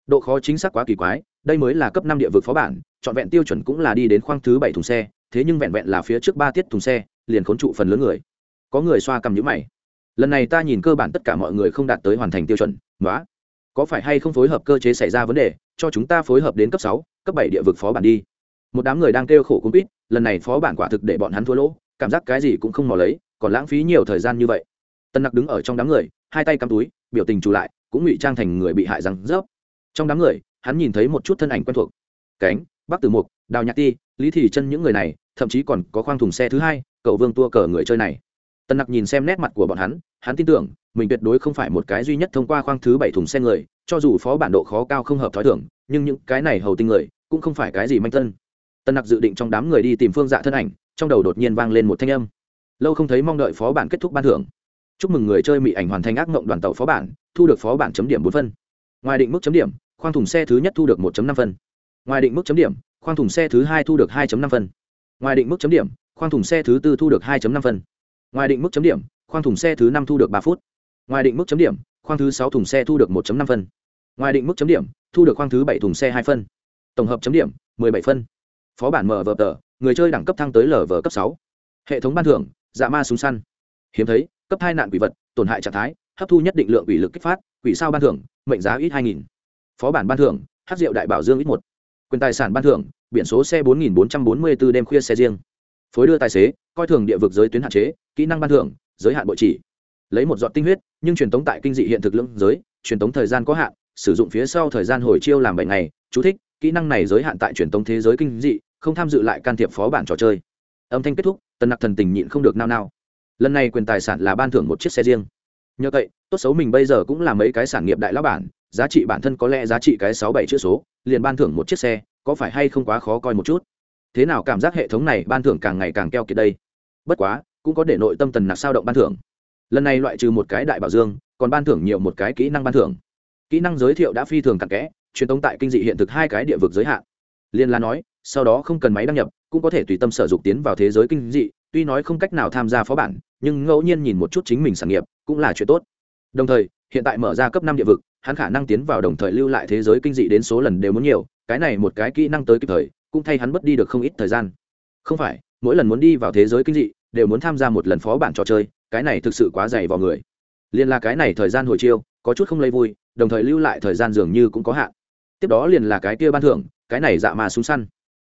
Độ khó chính xác quá kỳ quái, đây mới là cấp năm địa vực phó bản, trọn vẹn tiêu chuẩn cũng là đi đến khoang thứ bảy thùng xe, thế nhưng vẹn vẹn là phía trước ba tiết thùng xe, liền khốn trụ phần lớn người. Có người xoa cầm nhữ mày. Lần này ta nhìn cơ bản tất cả mọi người không đạt tới hoàn thành tiêu chuẩn nói có phải hay không phối hợp cơ chế xảy ra vấn đề, cho chúng ta phối hợp đến cấp sáu, cấp bảy địa vực phó bản đi. Một đám người đang kêu khổ cung quýt, lần này phó bản quả thực để bọn hắn thua lỗ, cảm giác cái gì cũng không mò lấy, còn lãng phí nhiều thời gian như vậy. Tân nặc đứng ở trong đám người, hai tay cắm túi, biểu tình trù lại, cũng ngụy trang thành người bị hại răng rớp. Trong đám người, hắn nhìn thấy một chút thân ảnh quen thuộc. Cánh, bắc tử mục, đào nhạc ti, lý thị chân những người này, thậm chí còn có khoang thùng xe thứ hai, cậu vương tua cờ người chơi này. Tân nặc nhìn xem nét mặt của bọn hắn hắn tin tưởng, mình tuyệt đối không phải một cái duy nhất thông qua khoang thứ bảy thùng xe người, cho dù phó bản độ khó cao không hợp t h ó i thưởng nhưng những cái này hầu tinh người, cũng không phải cái gì manh tân tân nặc dự định trong đám người đi tìm phương dạ thân ảnh, trong đầu đột nhiên vang lên một thanh âm. Lâu không thấy mong đợi phó bản kết thúc ban thưởng. Chúc mừng người chơi mỹ ảnh hoàn thành ác mộng đoàn tàu phó bản, thu được phó bản chấm điểm bốn phân. Ngoài định mức chấm điểm, khoang thùng xe thứ nhất thu được một năm phân. Ngoài định mức chấm điểm, khoang thùng xe thứ hai thu được hai năm phân. Ngoài định mức chấm điểm, khoang thùng xe thứ tư thu được hai năm phân. Ngoài định mức chấm điểm khoang thùng xe thứ năm thu được ba phút. Ngoài định mức chấm điểm, khoang thứ sáu thùng xe thu được 1 năm phân. Ngoài định mức chấm điểm, thu được khoang thứ bảy thùng xe hai phân. Tổng hợp chấm điểm 17 phân. Phó bản mở vở tờ, người chơi đẳng cấp thăng tới lv cấp sáu. Hệ thống ban thưởng dạ ma súng săn. Hiếm thấy, cấp hai nạn quỷ vật, tổn hại trạng thái, hấp thu nhất định lượng quỷ lực kích phát, quỷ sao ban thưởng, mệnh giá ít hai nghìn. Phó bản ban thưởng, hát rượu đại bảo dương ít một. Quyền tài sản ban thưởng, biển số xe bốn nghìn bốn trăm bốn mươi b ố đêm khuya xe riêng. Phối đưa tài xế, coi thường địa vực giới tuyến hạn chế, kỹ năng ban thưởng giới hạn bội chỉ. Lấy một giọt tinh huyết, nhưng truyền tống tại kinh dị hiện thực lưỡng giới, truyền tống thời gian có hạn, sử dụng phía sau thời gian hồi chiêu làm bảy ngày. Chú thích, kỹ năng này giới hạn tại truyền tống thế giới kinh dị, không tham dự lại can thiệp phó bản trò chơi. Âm thanh kết thúc, tần nặc thần tình nhịn không được nao nao. Lần này quyền tài sản là ban thưởng một chiếc xe riêng. Nhờ vậy, tốt xấu mình bây giờ cũng là mấy cái sản nghiệp đại lão bản, giá trị bản thân có lẽ giá trị cái sáu bảy chữ số, liền ban thưởng một chiếc xe, có phải hay không quá khó coi một chút? Thế nào cảm giác hệ thống này ban thưởng càng ngày càng keo kiệt đây? Bất quá cũng có để nội tâm tần nặc sao động ban thưởng. Lần này loại trừ một cái đại bảo dương, còn ban thưởng nhiều một cái kỹ năng ban thưởng. Kỹ năng giới thiệu đã phi thường cặn kẽ, truyền tống tại kinh dị hiện thực hai cái địa vực giới hạn. Liên la nói, sau đó không cần máy đăng nhập, cũng có thể tùy tâm sở dục tiến vào thế giới kinh dị, tuy nói không cách nào tham gia phó bản, nhưng ngẫu nhiên nhìn một chút chính mình sản nghiệp cũng là chuyện tốt. Đồng thời, hiện tại mở ra cấp năm địa vực, hắn khả năng tiến vào đồng thời lưu lại thế giới kinh dị đến số lần đều muốn nhiều, cái này một cái kỹ năng tới kịp thời, cũng thay hắn mất đi được không ít thời gian. Không phải, mỗi lần muốn đi vào thế giới kinh dị đều muốn tham gia một lần phó bản trò chơi, cái này thực sự quá dày vào người. Liền là cái này thời gian hồi chiêu, có chút không lấy vui, đồng thời lưu lại thời gian dường như cũng có hạn. Tiếp đó liền là cái kia ban thưởng, cái này dạ mà súng săn.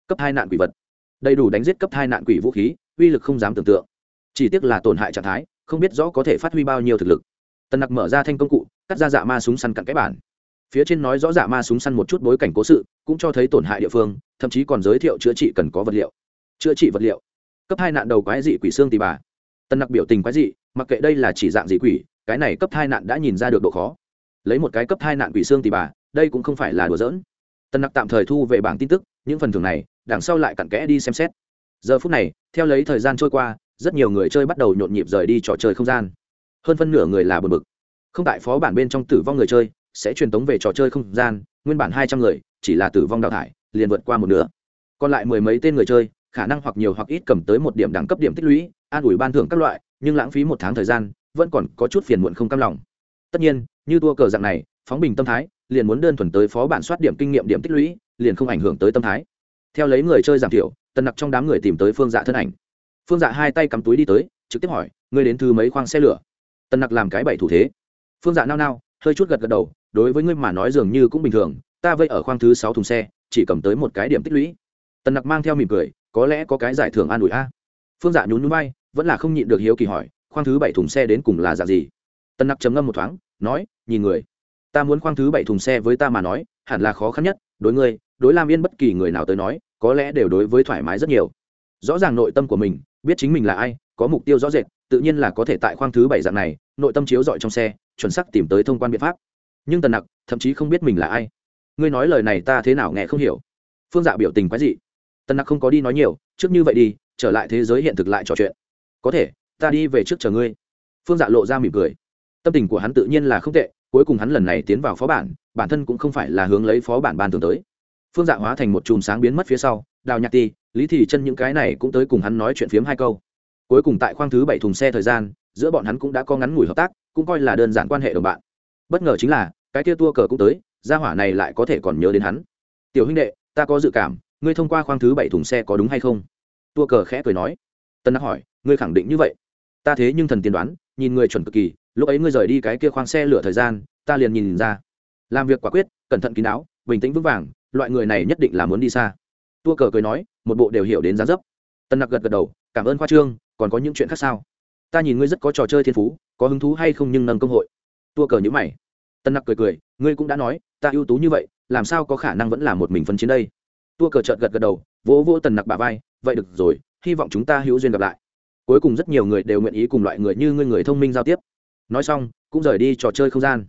Cấp hai nạn quỷ vật. Đầy đủ đánh giết cấp hai nạn quỷ vũ khí, uy lực không dám tưởng tượng. Chỉ tiếc là tổn hại trạng thái, không biết rõ có thể phát huy bao nhiêu thực lực. Tần nặc mở ra thanh công cụ, cắt ra dạ ma súng săn cặn cái bản. Phía trên nói rõ dạ ma súng săn một chút bối cảnh cố sự, cũng cho thấy tổn hại địa phương, thậm chí còn giới thiệu chữa trị cần có vật liệu. Chữa trị vật liệu cấp hai nạn đầu quái dị quỷ xương tì bà. Tân nặc biểu tình quái dị, mặc kệ đây là chỉ dạng dị quỷ, cái này cấp hai nạn đã nhìn ra được độ khó. Lấy một cái cấp hai nạn quỷ xương tì bà, đây cũng không phải là đùa giỡn. Tân nặc tạm thời thu về bảng tin tức, những phần thưởng này, đằng sau lại cặn kẽ đi xem xét. Giờ phút này, theo lấy thời gian trôi qua, rất nhiều người chơi bắt đầu nhộn nhịp rời đi trò chơi không gian. Hơn phân nửa người là bờ bực. Không tại phó bản bên trong tử vong người chơi, sẽ truyền tống về trò chơi không gian, nguyên bản hai trăm người, chỉ là tử vong đào thải, liền vượt qua một nửa. Còn lại mười mấy tên người chơi khả năng hoặc nhiều hoặc ít cầm tới một điểm đẳng cấp điểm tích lũy, an ủi ban thưởng các loại, nhưng lãng phí một tháng thời gian, vẫn còn có chút phiền muộn không cam lòng. Tất nhiên, như tua cờ dạng này, phóng bình tâm thái, liền muốn đơn thuần tới phó bản soát điểm kinh nghiệm điểm tích lũy, liền không ảnh hưởng tới tâm thái. Theo lấy người chơi giảm thiểu, tần nặc trong đám người tìm tới phương dạ thân ảnh. Phương dạ hai tay cắm túi đi tới, trực tiếp hỏi, ngươi đến thứ mấy khoang xe lửa? Tần nặc làm cái bảy thủ thế. Phương dạ nao nao, hơi chút gật gật đầu, đối với ngươi mà nói dường như cũng bình thường, ta vây ở khoang thứ sáu thùng xe, chỉ cầm tới một cái điểm tích lũy tần nặc mang theo mỉm cười, có lẽ có cái giải thưởng an ủi a. Phương dạ nhún nhún bay vẫn là không nhịn được hiếu kỳ hỏi, khoang thứ bảy thùng xe đến cùng là dạng gì? Tần nặc trầm ngâm một thoáng, nói, nhìn người. Ta muốn khoang thứ bảy thùng xe với ta mà nói, hẳn là khó khăn nhất, đối ngươi, đối lam yên bất kỳ người nào tới nói, có lẽ đều đối với thoải mái rất nhiều. Rõ ràng nội tâm của mình, biết chính mình là ai, có mục tiêu rõ rệt, tự nhiên là có thể tại khoang thứ bảy dạng này, nội tâm chiếu dọi trong xe, chuẩn xác tìm tới thông quan biện pháp. Nhưng tần nặc thậm chí không biết mình là ai. Ngươi nói lời này ta thế nào nghe không hiểu. Phương dạ biểu tình quái dị. Tân nặc không có đi nói nhiều, trước như vậy đi, trở lại thế giới hiện thực lại trò chuyện. Có thể, ta đi về trước chờ ngươi. Phương dạ lộ ra mỉm cười. Tâm tình của hắn tự nhiên là không tệ, cuối cùng hắn lần này tiến vào phó bản bản thân cũng không phải là hướng lấy phó bản ban thường tới. Phương dạ hóa thành một chùm sáng biến mất phía sau, đào nhạc ti, lý thị chân những cái này cũng tới cùng hắn nói chuyện phiếm hai câu. Cuối cùng tại khoang thứ bảy thùng xe thời gian, giữa bọn hắn cũng đã có ngắn ngủi hợp tác, cũng coi là đơn giản quan hệ đồng bạn. Bất ngờ chính là, cái kia tua cờ cũng tới, gia hỏa này lại có thể còn nhớ đến hắn. Tiểu huynh đệ, ta có dự cảm ngươi thông qua khoang thứ bảy thùng xe có đúng hay không? Tua cờ khẽ cười nói. Tân nặc hỏi, ngươi khẳng định như vậy? Ta thế nhưng thần tiên đoán, nhìn người chuẩn cực kỳ, lúc ấy ngươi rời đi cái kia khoang xe lửa thời gian, ta liền nhìn ra. Làm việc quả quyết, cẩn thận kín đáo, bình tĩnh vững vàng, loại người này nhất định là muốn đi xa. Tua cờ cười nói, một bộ đều hiểu đến giá dấp. Tân nặc gật gật đầu, cảm ơn khoa trương, còn có những chuyện khác sao? Ta nhìn ngươi rất có trò chơi thiên phú, có hứng thú hay không nhưng nâng công hội. Tua cờ nhữ mày. Tân nặc cười cười, ngươi cũng đã nói, ta ưu tú như vậy, làm sao có khả năng vẫn là một mình phân chiến đây? Tua cờ trợt gật gật đầu, vỗ vỗ tần nặc bà vai, vậy được rồi, hy vọng chúng ta hữu duyên gặp lại. Cuối cùng rất nhiều người đều nguyện ý cùng loại người như ngươi người thông minh giao tiếp. Nói xong, cũng rời đi trò chơi không gian.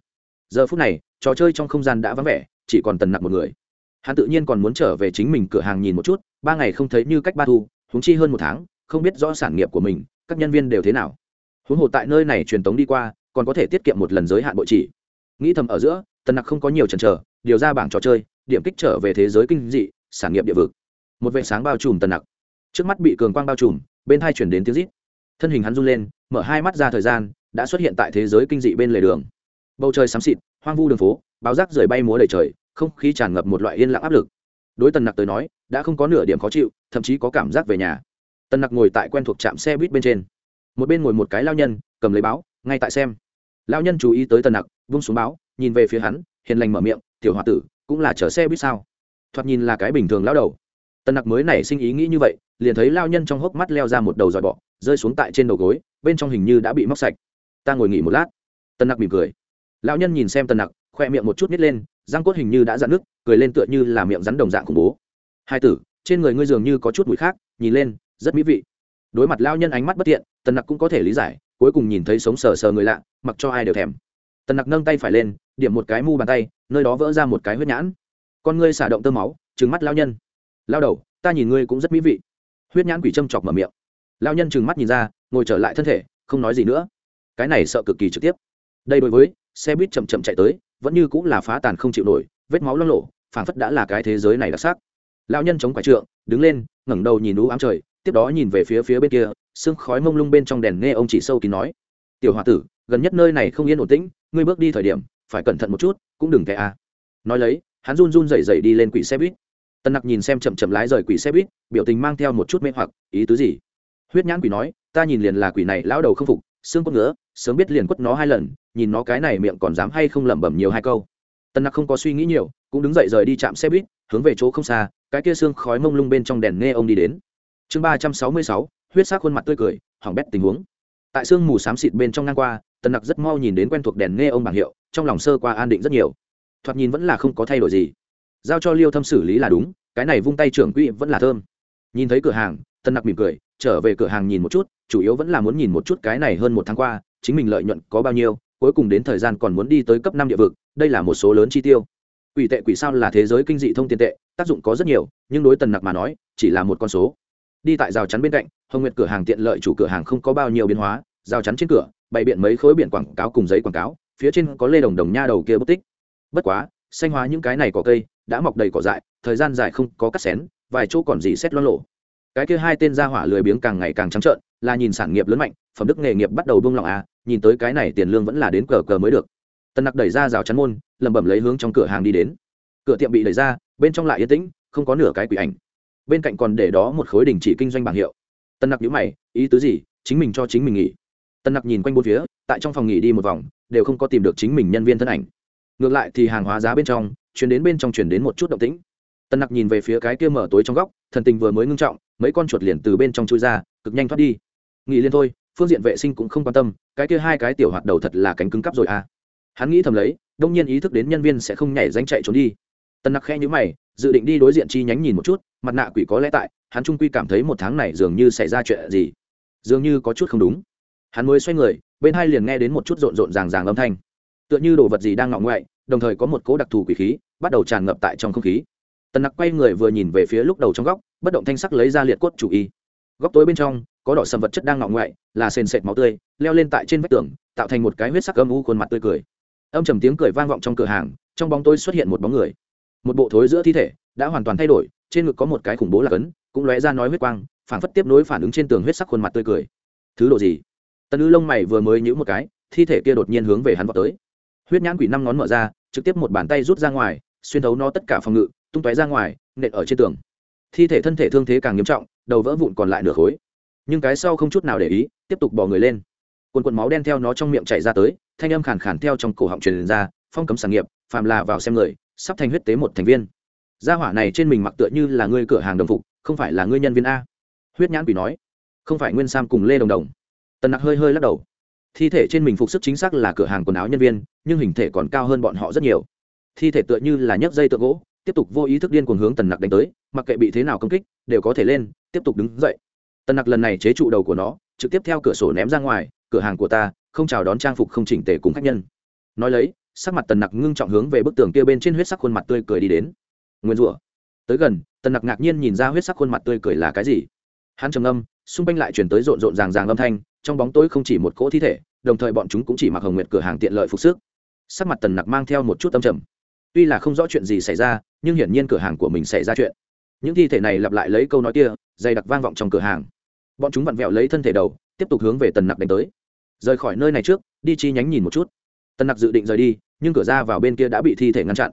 Giờ phút này, trò chơi trong không gian đã vắng vẻ, chỉ còn tần nặc một người. Hắn tự nhiên còn muốn trở về chính mình cửa hàng nhìn một chút, ba ngày không thấy như cách ba thu húng chi hơn một tháng, không biết rõ sản nghiệp của mình, các nhân viên đều thế nào. Huống hồ tại nơi này truyền tống đi qua, còn có thể tiết kiệm một lần giới hạn bộ chỉ. Nghĩ thầm ở giữa, tần nặc không có nhiều chần chờ, điều ra bảng trò chơi, điểm kích trở về thế giới kinh dị sản nghiệp địa vực. Một vệ sáng bao trùm tần nặc. Trước mắt bị cường quang bao trùm, bên hai chuyển đến tiếng rít. Thân hình hắn run lên, mở hai mắt ra thời gian, đã xuất hiện tại thế giới kinh dị bên lề đường. Bầu trời xám xịt, hoang vu đường phố, báo rác rời bay múa đầy trời, không khí tràn ngập một loại yên lặng áp lực. Đối tần nặc tới nói, đã không có nửa điểm khó chịu, thậm chí có cảm giác về nhà. Tần nặc ngồi tại quen thuộc trạm xe buýt bên trên. Một bên ngồi một cái lao nhân, cầm lấy báo, ngay tại xem. Lao nhân chú ý tới tần nặc, vung xuống báo, nhìn về phía hắn, hiền lành mở miệng, tiểu h o a tử, cũng là chở xe buýt sao? Thoạt nhìn là cái bình thường lao đầu. Tần nặc mới nảy sinh ý nghĩ như vậy, liền thấy lao nhân trong hốc mắt leo ra một đầu dòi bọ, rơi xuống tại trên đầu gối, bên trong hình như đã bị móc sạch. Ta ngồi nghỉ một lát. Tần nặc mỉm cười. Lão nhân nhìn xem tần nặc, khoe miệng một chút nít lên, răng cốt hình như đã dạn nước cười lên tựa như là miệng rắn đồng dạng khủng bố. Hai tử, trên người ngươi dường như có chút mùi khác, nhìn lên, rất mỹ vị. Đối mặt lao nhân ánh mắt bất tiện tần nặc cũng có thể lý giải, cuối cùng nhìn thấy sống sờ sờ người lạ, mặc cho ai đều thèm. Tần nặc nâng tay phải lên, điểm một cái mu bàn tay, nơi đó vỡ ra một cái huyết nhãn con ngươi xả động tơ máu, trừng mắt lao nhân. Lao đầu, ta nhìn ngươi cũng rất mỹ vị. Huyết nhãn quỷ châm chọc mở miệng. Lao nhân trừng mắt nhìn ra, ngồi trở lại thân thể, không nói gì nữa. Cái này sợ cực kỳ trực tiếp. Đây đối với xe buýt chậm chậm chạy tới, vẫn như cũng là phá tàn không chịu nổi, vết máu loang lộ, phảng phất đã là cái thế giới này đặc sắc. Lão nhân chống quả trượng, đứng lên, ngẩng đầu nhìn đũ ám trời, tiếp đó nhìn về phía phía bên kia, sương khói mông lung bên trong đèn nghe ông chỉ sâu kín nói. Tiểu h tử, gần nhất nơi này không yên ổn tĩnh, ngươi bước đi thời điểm, phải cẩn thận một chút, cũng đừng kẻ a. Nói lấy hắn run run rẩy rẩy đi lên quỷ xe buýt. Tân nặc nhìn xem chậm chậm lái rời quỷ xe buýt, biểu tình mang theo một chút mê hoặc, ý tứ gì? Huyết nhãn quỷ nói, ta nhìn liền là quỷ này, lão đầu không phục, xương quất ngứa, sớm biết liền quất nó hai lần, nhìn nó cái này miệng còn dám hay không lẩm bẩm nhiều hai câu. Tân nặc không có suy nghĩ nhiều, cũng đứng dậy rời đi chạm xe buýt, hướng về chỗ không xa, cái kia xương khói mông lung bên trong đèn nghe ông đi đến. Chương ba trăm sáu mươi sáu, huyết sắc khuôn mặt tươi cười hỏng bét tình huống. Tại sương mù xám xịt bên trong ngang qua, tần nặc rất mau nhìn đến quen thuộc đèn nghe ông bảng hiệu, trong lòng sơ qua an định rất nhiều thoạt nhìn vẫn là không có thay đổi gì. Giao cho liêu thâm xử lý là đúng, cái này vung tay trưởng quỹ vẫn là thơm. Nhìn thấy cửa hàng tần nặc mỉm cười, trở về cửa hàng nhìn một chút, chủ yếu vẫn là muốn nhìn một chút cái này hơn một tháng qua, chính mình lợi nhuận có bao nhiêu, cuối cùng đến thời gian còn muốn đi tới cấp năm địa vực, đây là một số lớn chi tiêu. Quỷ tệ quỷ sao là thế giới kinh dị thông tiền tệ, tác dụng có rất nhiều, nhưng đối tần nặc mà nói, chỉ là một con số. Đi tại rào chắn bên cạnh, hồng nguyệt cửa hàng tiện lợi chủ cửa hàng không có bao nhiêu biến hóa, rào chắn trên cửa, bày biện mấy khối biển quảng cáo cùng giấy quảng cáo, phía trên có lê đồng đồng nha đầu kia bất tích bất quá, xanh hóa những cái này cỏ cây, đã mọc đầy cỏ dại, thời gian dài không có cắt xén, vài chỗ còn gì xét lo lộ cái kia hai tên gia hỏa lười biếng càng ngày càng trắng trợn, là nhìn sản nghiệp lớn mạnh, phẩm đức nghề nghiệp bắt đầu buông lỏng à nhìn tới cái này tiền lương vẫn là đến cờ cờ mới được. Tân nặc đẩy ra rào chắn môn, lẩm bẩm lấy hướng trong cửa hàng đi đến. Cửa tiệm bị đẩy ra, bên trong lại yên tĩnh, không có nửa cái quỷ ảnh. Bên cạnh còn để đó một khối đình chỉ kinh doanh bảng hiệu. Tân nặc nhữ mày, ý tứ gì? Chính mình cho chính mình nghỉ. Tân nặc nhìn quanh bốn phía, tại trong phòng nghỉ đi một vòng, đều không có tìm được chính mình nhân viên thân ảnh ngược lại thì hàng hóa giá bên trong, chuyển đến bên trong chuyển đến một chút động tĩnh. Tân nặc nhìn về phía cái kia mở tối trong góc, thần tình vừa mới ngưng trọng, mấy con chuột liền từ bên trong chui ra, cực nhanh thoát đi. Nghĩ liên thôi, phương diện vệ sinh cũng không quan tâm, cái kia hai cái tiểu hoạt đầu thật là cánh cứng cắp rồi à. Hắn nghĩ thầm lấy, đông nhiên ý thức đến nhân viên sẽ không nhảy danh chạy trốn đi. Tân nặc khe nhữ mày, dự định đi đối diện chi nhánh nhìn một chút, mặt nạ quỷ có lẽ tại, hắn trung quy cảm thấy một tháng này dường như xảy ra chuyện gì. Dường như có chút không đúng. Hắn mới xoay người, bên hai liền nghe đến một chút rộn rộn ràng ràng âm thanh tựa như đồ vật gì đang ngọ ngoại, đồng thời có một cỗ đặc thù quỷ khí bắt đầu tràn ngập tại trong không khí. Tần nặc quay người vừa nhìn về phía lúc đầu trong góc, bất động thanh sắc lấy ra liệt cốt chủ y. Góc tối bên trong, có đỏ sầm vật chất đang ngọ ngoại, là sền sệt máu tươi, leo lên tại trên vách tường, tạo thành một cái huyết sắc âm u khuôn mặt tươi cười. Âm trầm tiếng cười vang vọng trong cửa hàng, trong bóng tôi xuất hiện một bóng người. Một bộ thối giữa thi thể đã hoàn toàn thay đổi, trên ngực có một cái khủng bố là cấn cũng lóe ra nói huyết quang phản phất tiếp nối phản ứng trên tường huyết sắc khuôn mặt tươi cười. Thứ độ gì? Tần ư lông mày vừa mới nhữ một cái, thi thể kia đột nhiên hướng về hắn vào tới huyết nhãn quỷ năm ngón mở ra, trực tiếp một bàn tay rút ra ngoài, xuyên thấu nó tất cả phòng ngự, tung tóe ra ngoài, nện ở trên tường. Thi thể thân thể thương thế càng nghiêm trọng, đầu vỡ vụn còn lại nửa khối. Nhưng cái sau không chút nào để ý, tiếp tục bỏ người lên. Quần quần máu đen theo nó trong miệng chảy ra tới, thanh âm khàn khàn theo trong cổ họng truyền ra, phong cấm sản nghiệp, phàm là vào xem người, sắp thành huyết tế một thành viên. Gia hỏa này trên mình mặc tựa như là ngươi cửa hàng đồng phục, không phải là ngươi nhân viên a. Huyết nhãn quỷ nói, không phải nguyên sam cùng lê đồng đồng. Tần nặc hơi hơi lắc đầu thi thể trên mình phục sức chính xác là cửa hàng quần áo nhân viên, nhưng hình thể còn cao hơn bọn họ rất nhiều. Thi thể tựa như là nhấc dây tượng gỗ, tiếp tục vô ý thức điên cuồng hướng tần nặc đánh tới, mặc kệ bị thế nào công kích, đều có thể lên, tiếp tục đứng dậy. Tần nặc lần này chế trụ đầu của nó, trực tiếp theo cửa sổ ném ra ngoài, cửa hàng của ta, không chào đón trang phục không chỉnh tề cùng khách nhân. Nói lấy, sắc mặt tần nặc ngưng trọng hướng về bức tường kia bên trên huyết sắc khuôn mặt tươi cười đi đến. Nguyên rủa. Tới gần, tần nặc ngạc nhiên nhìn ra huyết sắc khuôn mặt tươi cười là cái gì. Hắn trầm âm xung quanh lại chuyển tới rộn rộn ràng ràng âm thanh trong bóng tối không chỉ một cỗ thi thể, đồng thời bọn chúng cũng chỉ mặc hồng nguyệt cửa hàng tiện lợi phục sức. Sắc mặt tần nặc mang theo một chút âm trầm. Tuy là không rõ chuyện gì xảy ra, nhưng hiển nhiên cửa hàng của mình xảy ra chuyện. Những thi thể này lặp lại lấy câu nói kia, dày đặc vang vọng trong cửa hàng. Bọn chúng vặn vẹo lấy thân thể đầu, tiếp tục hướng về tần nặc đánh tới. Rời khỏi nơi này trước, đi chi nhánh nhìn một chút. Tần nặc dự định rời đi, nhưng cửa ra vào bên kia đã bị thi thể ngăn chặn.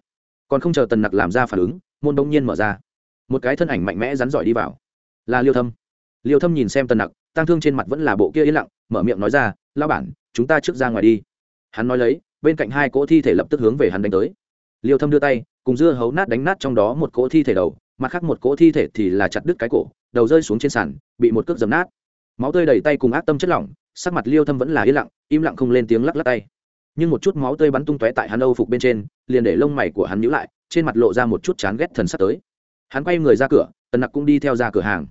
Còn không chờ tần nặc làm ra phản ứng, môn đông nhiên mở ra. Một cái thân ảnh mạnh mẽ rắn giỏi đi vào. Là liêu thâm. Liêu thâm nhìn xem tần nặc tăng thương trên mặt vẫn là bộ kia yên lặng, mở miệng nói ra lao bản, chúng ta trước ra ngoài đi. Hắn nói lấy, bên cạnh hai cỗ thi thể lập tức hướng về hắn đánh tới. Liêu thâm đưa tay, cùng dưa hấu nát đánh nát trong đó một cỗ thi thể đầu, mặt khác một cỗ thi thể thì là chặt đứt cái cổ, đầu rơi xuống trên sàn, bị một cước dầm nát. Máu tươi đầy tay cùng ác tâm chất lỏng, sắc mặt liêu thâm vẫn là yên lặng, im lặng không lên tiếng lắc lắc tay. Nhưng một chút máu tươi bắn tung tóe tại hắn âu phục bên trên, liền để lông mày của hắn nhíu lại, trên mặt lộ ra một chút chán ghét thần sắp tới. Hắn quay người ra cửa, tần nặc cũng đi theo ra cửa hàng.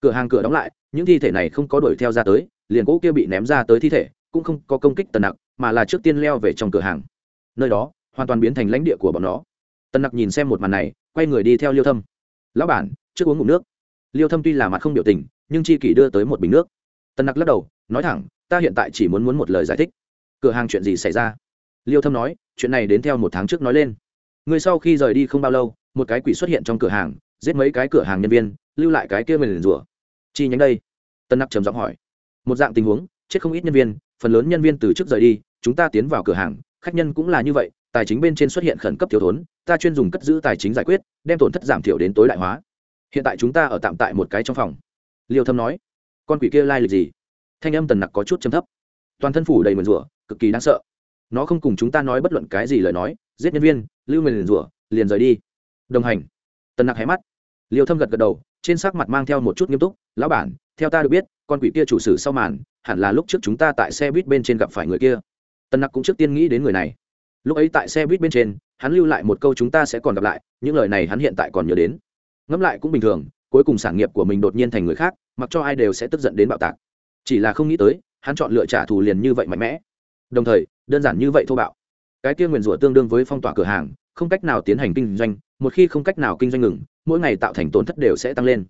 Cửa hàng cửa đóng lại những thi thể này không có đuổi theo ra tới, liền cỗ kia bị ném ra tới thi thể, cũng không có công kích tần nặc, mà là trước tiên leo về trong cửa hàng. Nơi đó, hoàn toàn biến thành lãnh địa của bọn nó. Tần nặc nhìn xem một màn này, quay người đi theo liêu thâm. Lão bản, trước uống ngủ nước. Liêu thâm tuy là mặt không biểu tình, nhưng chi kỷ đưa tới một bình nước. Tần nặc lắc đầu, nói thẳng, ta hiện tại chỉ muốn muốn một lời giải thích. Cửa hàng chuyện gì xảy ra? Liêu thâm nói, chuyện này đến theo một tháng trước nói lên. Người sau khi rời đi không bao lâu, một cái quỷ xuất hiện trong cửa hàng, giết mấy cái cửa hàng nhân viên, lưu lại cái kia mình rủa chi nhánh đây? Tân nặc trầm giọng hỏi. Một dạng tình huống, chết không ít nhân viên, phần lớn nhân viên từ trước rời đi, chúng ta tiến vào cửa hàng, khách nhân cũng là như vậy, tài chính bên trên xuất hiện khẩn cấp thiếu thốn, ta chuyên dùng cất giữ tài chính giải quyết, đem tổn thất giảm thiểu đến tối đại hóa. Hiện tại chúng ta ở tạm tại một cái trong phòng. Liêu thâm nói. Con quỷ kia lai lịch gì? Thanh âm tần nặc có chút châm thấp. Toàn thân phủ đầy mượn rủa cực kỳ đáng sợ. Nó không cùng chúng ta nói bất luận cái gì lời nói, giết nhân viên, lưu mượn rủa liền rời đi. Đồng hành. Tần nặc hé mắt. Liêu thâm gật gật đầu, trên sắc mặt mang theo một chút nghiêm túc lão bản, theo ta được biết, con quỷ kia chủ sử sau màn, hẳn là lúc trước chúng ta tại xe buýt bên trên gặp phải người kia. Tần nặc cũng trước tiên nghĩ đến người này. Lúc ấy tại xe buýt bên trên, hắn lưu lại một câu chúng ta sẽ còn gặp lại những lời này hắn hiện tại còn nhớ đến. Ngẫm lại cũng bình thường, cuối cùng sản nghiệp của mình đột nhiên thành người khác, mặc cho ai đều sẽ tức giận đến bạo tạc. Chỉ là không nghĩ tới, hắn chọn lựa trả thù liền như vậy mạnh mẽ. Đồng thời, đơn giản như vậy thô bạo. Cái kia nguyền rủa tương đương với phong tỏa cửa hàng, không cách nào tiến hành kinh doanh, một khi không cách nào kinh doanh ngừng, mỗi ngày tạo thành tổn thất đều sẽ tăng lên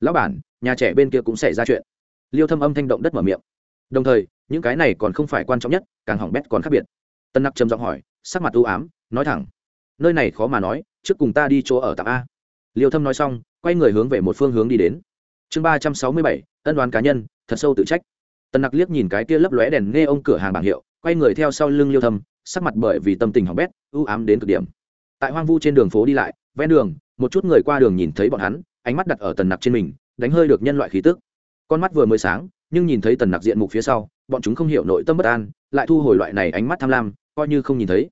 lão bản, nhà trẻ bên kia cũng xảy ra chuyện. Liêu thâm âm thanh động đất mở miệng. Đồng thời, những cái này còn không phải quan trọng nhất, càng hỏng bét còn khác biệt. Tân nặc trầm giọng hỏi, sắc mặt ưu ám, nói thẳng. Nơi này khó mà nói, trước cùng ta đi chỗ ở tạm a. Liêu thâm nói xong, quay người hướng về một phương hướng đi đến. Chương ba trăm sáu mươi bảy, ân đoán cá nhân, thật sâu tự trách. Tần nặc liếc nhìn cái kia lấp lóe đèn nghe ông cửa hàng bảng hiệu, quay người theo sau lưng liêu thâm, sắc mặt bởi vì tâm tình hỏng bét ưu ám đến cực điểm. Tại hoang vu trên đường phố đi lại, ven đường, một chút người qua đường nhìn thấy bọn hắn ánh mắt đặt ở tần nặc trên mình, đánh hơi được nhân loại khí tức. Con mắt vừa mới sáng, nhưng nhìn thấy tần nặc diện mục phía sau, bọn chúng không hiểu nội tâm bất an, lại thu hồi loại này ánh mắt tham lam, coi như không nhìn thấy.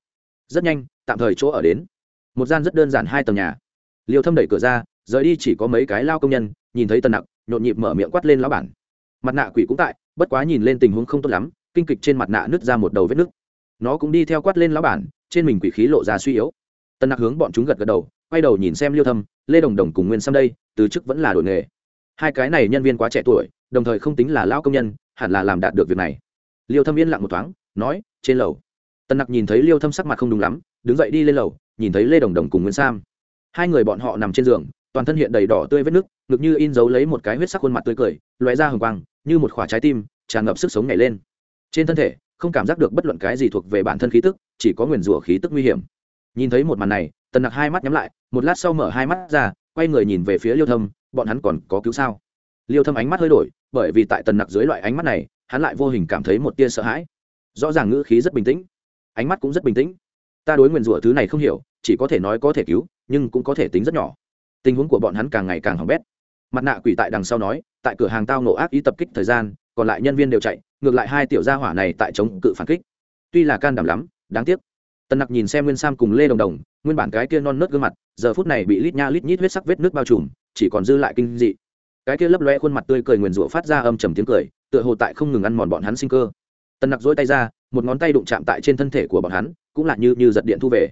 Rất nhanh, tạm thời chỗ ở đến. Một gian rất đơn giản hai tầng nhà. Liêu thâm đẩy cửa ra, rời đi chỉ có mấy cái lao công nhân, nhìn thấy tần nặc, nhộn nhịp mở miệng quát lên lão bản. Mặt nạ quỷ cũng tại, bất quá nhìn lên tình huống không tốt lắm, kinh kịch trên mặt nạ nứt ra một đầu vết nứt. Nó cũng đi theo quát lên lão bản, trên mình quỷ khí lộ ra suy yếu. Tần nặc hướng bọn chúng gật gật đầu, quay đầu nhìn xem liêu thâm lê đồng đồng cùng nguyên Sam đây, từ chức vẫn là đổi nghề. Hai cái này nhân viên quá trẻ tuổi, đồng thời không tính là lao công nhân, hẳn là làm đạt được việc này. Liêu thâm yên lặng một thoáng, nói, trên lầu. Tần nặc nhìn thấy liêu thâm sắc mặt không đúng lắm, đứng dậy đi lên lầu, nhìn thấy lê đồng đồng cùng nguyễn sam. Hai người bọn họ nằm trên giường, toàn thân hiện đầy đỏ tươi vết nước ngực như in dấu lấy một cái huyết sắc khuôn mặt tươi cười loé ra hồng quang, như một khoả trái tim, tràn ngập sức sống nhảy lên. Trên thân thể, không cảm giác được bất luận cái gì thuộc về bản thân khí tức, chỉ có nguyền rủa khí tức nguy hiểm. Nhìn thấy một màn này tần nặc hai mắt nhắm lại, một lát sau mở hai mắt ra, quay người nhìn về phía liêu thâm, bọn hắn còn có cứu sao? Liêu thâm ánh mắt hơi đổi, bởi vì tại tần nặc dưới loại ánh mắt này, hắn lại vô hình cảm thấy một tia sợ hãi. Rõ ràng ngữ khí rất bình tĩnh, ánh mắt cũng rất bình tĩnh. Ta đối nguyền rủa thứ này không hiểu, chỉ có thể nói có thể cứu, nhưng cũng có thể tính rất nhỏ. Tình huống của bọn hắn càng ngày càng hỏng bét. Mặt nạ quỷ tại đằng sau nói, tại cửa hàng tao nổ ác ý tập kích thời gian, còn lại nhân viên đều chạy, ngược lại hai tiểu gia hỏa này tại chống cự phản kích. Tuy là can đảm lắm, đáng tiếc. Tần nặc nhìn xem nguyên sam cùng lê đồng đồng nguyên bản cái kia non nớt gương mặt, giờ phút này bị lít nha lít nhít huyết sắc vết nước bao trùm, chỉ còn dư lại kinh dị. Cái kia lấp loe khuôn mặt tươi cười nguyền rủa phát ra âm trầm tiếng cười, tựa hồ tại không ngừng ăn mòn bọn hắn sinh cơ. Tần nặc dỗi tay ra, một ngón tay đụng chạm tại trên thân thể của bọn hắn, cũng là như như giật điện thu về.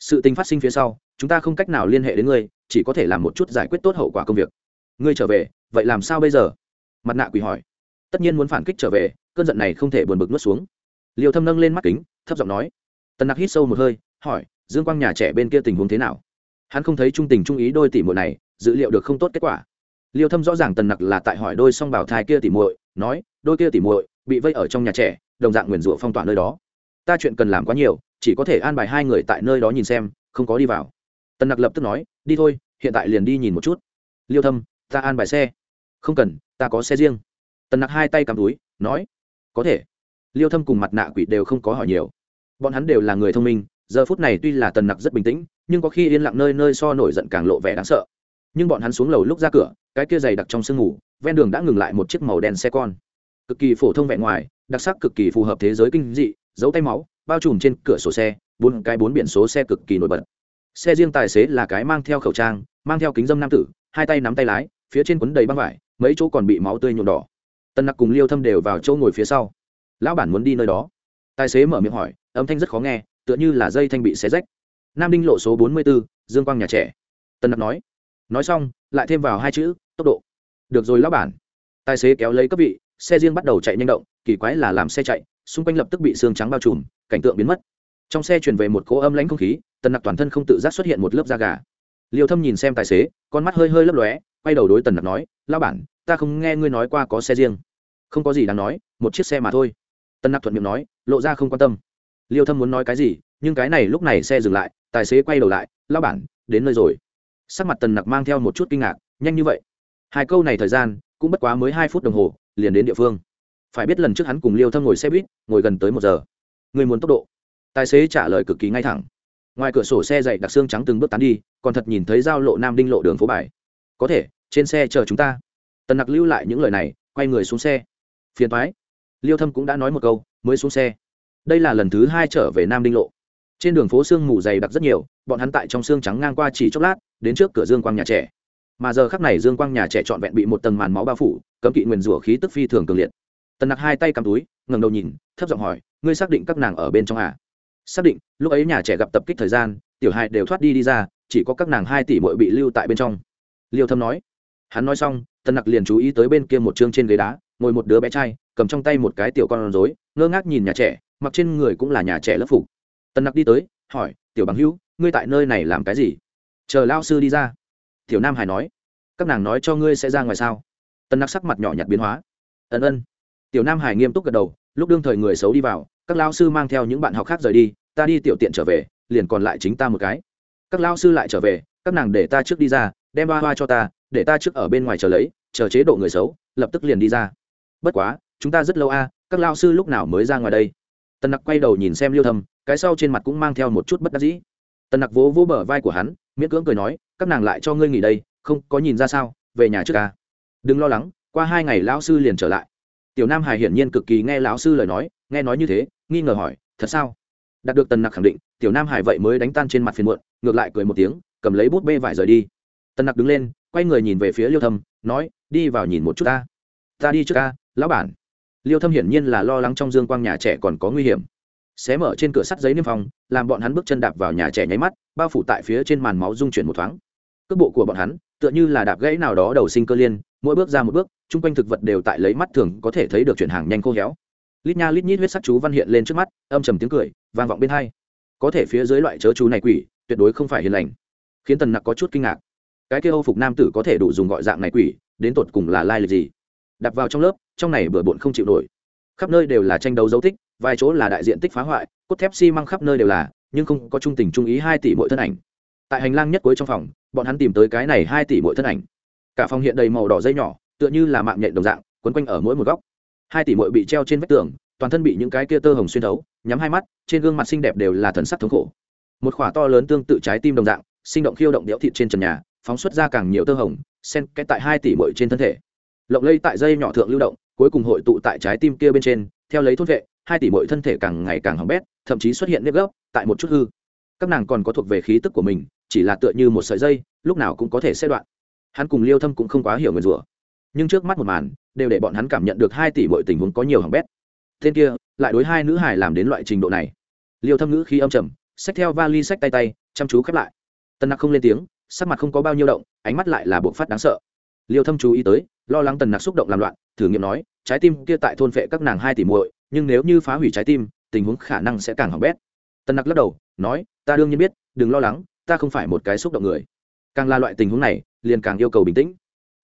Sự tình phát sinh phía sau, chúng ta không cách nào liên hệ đến ngươi, chỉ có thể làm một chút giải quyết tốt hậu quả công việc. Ngươi trở về, vậy làm sao bây giờ? Mặt nạ quỷ hỏi. Tất nhiên muốn phản kích trở về, cơn giận này không thể buồn bực nuốt xuống. Liều thâm nâng lên mắt kính, thấp giọng nói. Tần nặc hít sâu một hơi, hỏi dương quang nhà trẻ bên kia tình huống thế nào? Hắn không thấy trung tình trung ý đôi tỷ muội này dữ liệu được không tốt kết quả. Liêu thâm rõ ràng tần nặc là tại hỏi đôi song bảo thai kia tỷ muội, nói, đôi kia tỷ muội bị vây ở trong nhà trẻ, đồng dạng nguyền rủa phong tỏa nơi đó. Ta chuyện cần làm quá nhiều, chỉ có thể an bài hai người tại nơi đó nhìn xem, không có đi vào. Tần nặc lập tức nói, đi thôi, hiện tại liền đi nhìn một chút. Liêu thâm, ta an bài xe. Không cần, ta có xe riêng. Tần nặc hai tay cầm túi, nói, có thể. Liêu thâm cùng mặt nạ quỷ đều không có hỏi nhiều. Bọn hắn đều là người thông minh giờ phút này tuy là tần nặc rất bình tĩnh, nhưng có khi yên lặng nơi nơi so nổi giận càng lộ vẻ đáng sợ. Nhưng bọn hắn xuống lầu lúc ra cửa, cái kia dày đặc trong sương ngủ ven đường đã ngừng lại một chiếc màu đen xe con. Cực kỳ phổ thông vẹn ngoài, đặc sắc cực kỳ phù hợp thế giới kinh dị dấu tay máu, bao trùm trên cửa sổ xe, bốn cái bốn biển số xe cực kỳ nổi bật. Xe riêng tài xế là cái mang theo khẩu trang, mang theo kính dâm nam tử, hai tay nắm tay lái, phía trên quấn đầy băng vải, mấy chỗ còn bị máu tươi nhuộm đỏ. Tân nặc cùng liêu thâm đều vào chỗ ngồi phía sau. Lão bản muốn đi nơi đó. Tài xế mở miệng hỏi, âm thanh rất khó nghe tựa như là dây thanh bị xé rách. Nam đinh lộ số bốn mươi b ố dương quang nhà trẻ. Tân nặc nói nói xong, lại thêm vào hai chữ, tốc độ. Được rồi lão bản. Tài xế kéo lấy cấp vị, xe riêng bắt đầu chạy nhanh động, kỳ quái là làm xe chạy, xung quanh lập tức bị xương trắng bao trùm, cảnh tượng biến mất. Trong xe chuyển về một cỗ âm lãnh không khí, tần nặc toàn thân không tự giác xuất hiện một lớp da gà. Liêu thâm nhìn xem tài xế, con mắt hơi hơi lấp lóe, quay đầu đối tần nặc nói lao bản, ta không nghe ngươi nói qua có xe riêng. Không có gì đáng nói, một chiếc xe mà thôi. Tần nặc thuận miệng nói, lộ ra không quan tâm liêu thâm muốn nói cái gì, nhưng cái này lúc này xe dừng lại, tài xế quay đầu lại lao bản, đến nơi rồi. Sắc mặt tần nặc mang theo một chút kinh ngạc, nhanh như vậy? Hai câu này thời gian, cũng bất quá mới hai phút đồng hồ, liền đến địa phương. Phải biết lần trước hắn cùng liêu thâm ngồi xe buýt, ngồi gần tới một giờ. Người muốn tốc độ. Tài xế trả lời cực kỳ ngay thẳng. Ngoài cửa sổ xe dậy đặc xương trắng từng bước tán đi, còn thật nhìn thấy giao lộ nam đinh lộ đường phố bài. Có thể, trên xe chờ chúng ta. Tần nặc lưu lại những lời này, quay người xuống xe. Phiền thoái liêu thâm cũng đã nói một câu, mới xuống xe đây là lần thứ hai trở về nam đinh lộ. Trên đường phố sương mù dày đặc rất nhiều, bọn hắn tại trong xương trắng ngang qua chỉ chốc lát, đến trước cửa dương quang nhà trẻ. Mà giờ khắc này dương quang nhà trẻ trọn vẹn bị một tầng màn máu bao phủ, cấm kỵ nguyền rủa khí tức phi thường cường liệt. Tần nặc hai tay cầm túi, ngẩng đầu nhìn, thấp giọng hỏi, ngươi xác định các nàng ở bên trong à? xác định, lúc ấy nhà trẻ gặp tập kích thời gian, tiểu hai đều thoát đi đi ra, chỉ có các nàng hai tỷ muội bị lưu tại bên trong. Liêu thâm nói. Hắn nói xong, tần nặc liền chú ý tới bên kia một chương trên ghế đá, ngồi một đứa bé trai, cầm trong tay một cái tiểu con rối, ngơ ngác nhìn nhà trẻ mặc trên người cũng là nhà trẻ lớp phục. Tần nặc đi tới, hỏi, tiểu bằng hữu, ngươi tại nơi này làm cái gì? Chờ lao sư đi ra. Tiểu nam hải nói, các nàng nói cho ngươi sẽ ra ngoài sao? Tần nặc sắc mặt nhỏ nhặt biến hóa, ân ân. Tiểu nam hải nghiêm túc gật đầu, lúc đương thời người xấu đi vào, các lao sư mang theo những bạn học khác rời đi, ta đi tiểu tiện trở về, liền còn lại chính ta một cái. Các lao sư lại trở về, các nàng để ta trước đi ra, đem ba hoa cho ta, để ta trước ở bên ngoài chờ lấy, chờ chế độ người xấu, lập tức liền đi ra. Bất quá, chúng ta rất lâu a, các lao sư lúc nào mới ra ngoài đây? Tần nặc quay đầu nhìn xem liêu thâm, cái sau trên mặt cũng mang theo một chút bất đắc dĩ. Tần nặc vỗ vỗ bờ vai của hắn, miễn cưỡng cười nói, các nàng lại cho ngươi nghỉ đây, không, có nhìn ra sao, về nhà trước ca đừng lo lắng, qua hai ngày lão sư liền trở lại. Tiểu nam hải hiển nhiên cực kỳ nghe lão sư lời nói, nghe nói như thế, nghi ngờ hỏi, thật sao? Đạt được tần nặc khẳng định, tiểu nam hải vậy mới đánh tan trên mặt phiền muộn, ngược lại cười một tiếng, cầm lấy bút bê vải rời đi. Tần nặc đứng lên, quay người nhìn về phía liêu thâm, nói, đi vào nhìn một chút ta. Ta đi trước ca lão bản liêu thâm hiển nhiên là lo lắng trong dương quang nhà trẻ còn có nguy hiểm. Xé mở trên cửa sắt giấy niêm phong, làm bọn hắn bước chân đạp vào nhà trẻ nháy mắt, bao phủ tại phía trên màn máu dung chuyển một thoáng. Cước bộ của bọn hắn, tựa như là đạp gãy nào đó đầu sinh cơ liên, mỗi bước ra một bước, chung quanh thực vật đều tại lấy mắt thường có thể thấy được chuyển hàng nhanh khô héo. Lít nha lít nhít huyết sắc chú văn hiện lên trước mắt, âm trầm tiếng cười, vang vọng bên hai. Có thể phía dưới loại chớ chú này quỷ, tuyệt đối không phải hiền lành. Khiến tần nặc có chút kinh ngạc. Cái kia âu phục nam tử có thể đủ dùng gọi dạng này quỷ, đến tột cùng là lai lịch gì? Đặt vào trong lớp, trong này bừa bộn không chịu nổi. Khắp nơi đều là tranh đấu dấu tích, vài chỗ là đại diện tích phá hoại, cốt thép xi、si、măng khắp nơi đều là, nhưng không có trung tình trung ý hai tỷ mỗi thân ảnh. Tại hành lang nhất cuối trong phòng, bọn hắn tìm tới cái này hai tỷ mỗi thân ảnh. Cả phòng hiện đầy màu đỏ dây nhỏ, tựa như là mạng nhện đồng dạng, quấn quanh ở mỗi một góc. Hai tỷ mỗi bị treo trên vách tường, toàn thân bị những cái kia tơ hồng xuyên thấu, nhắm hai mắt, trên gương mặt xinh đẹp đều là thần sắc thống khổ. Một khỏa to lớn tương tự trái tim đồng dạng, sinh động khiêu động đẽo thịt trên trần nhà, phóng xuất ra càng nhiều tơ hồng sen cái tại hai tỷ mỗi trên thân thể lộng lây tại dây nhỏ thượng lưu động, cuối cùng hội tụ tại trái tim kia bên trên, theo lấy thốt vệ, hai tỷ mỗi thân thể càng ngày càng hỏng bét, thậm chí xuất hiện nếp gốc tại một chút hư. Các nàng còn có thuộc về khí tức của mình, chỉ là tựa như một sợi dây, lúc nào cũng có thể xe đoạn. Hắn cùng liêu thâm cũng không quá hiểu người rủa. Nhưng trước mắt một màn, đều để bọn hắn cảm nhận được hai tỷ mọi tình huống có nhiều hỏng bét. Tên kia, lại đối hai nữ hải làm đến loại trình độ này. Liêu thâm ngữ khi âm trầm, xách theo vali xách tay tay, chăm chú khép lại. Tân nặc không lên tiếng, sắc mặt không có bao nhiêu động, ánh mắt lại là buộc phát đáng sợ. Liêu thâm chú ý tới lo lắng tần nặc xúc động làm loạn, thử nghiệm nói, trái tim kia tại thôn phệ các nàng hai tỷ muội, nhưng nếu như phá hủy trái tim, tình huống khả năng sẽ càng hỏng bét. Tần nặc lắc đầu, nói, ta đương nhiên biết, đừng lo lắng, ta không phải một cái xúc động người. Càng là loại tình huống này, liền càng yêu cầu bình tĩnh.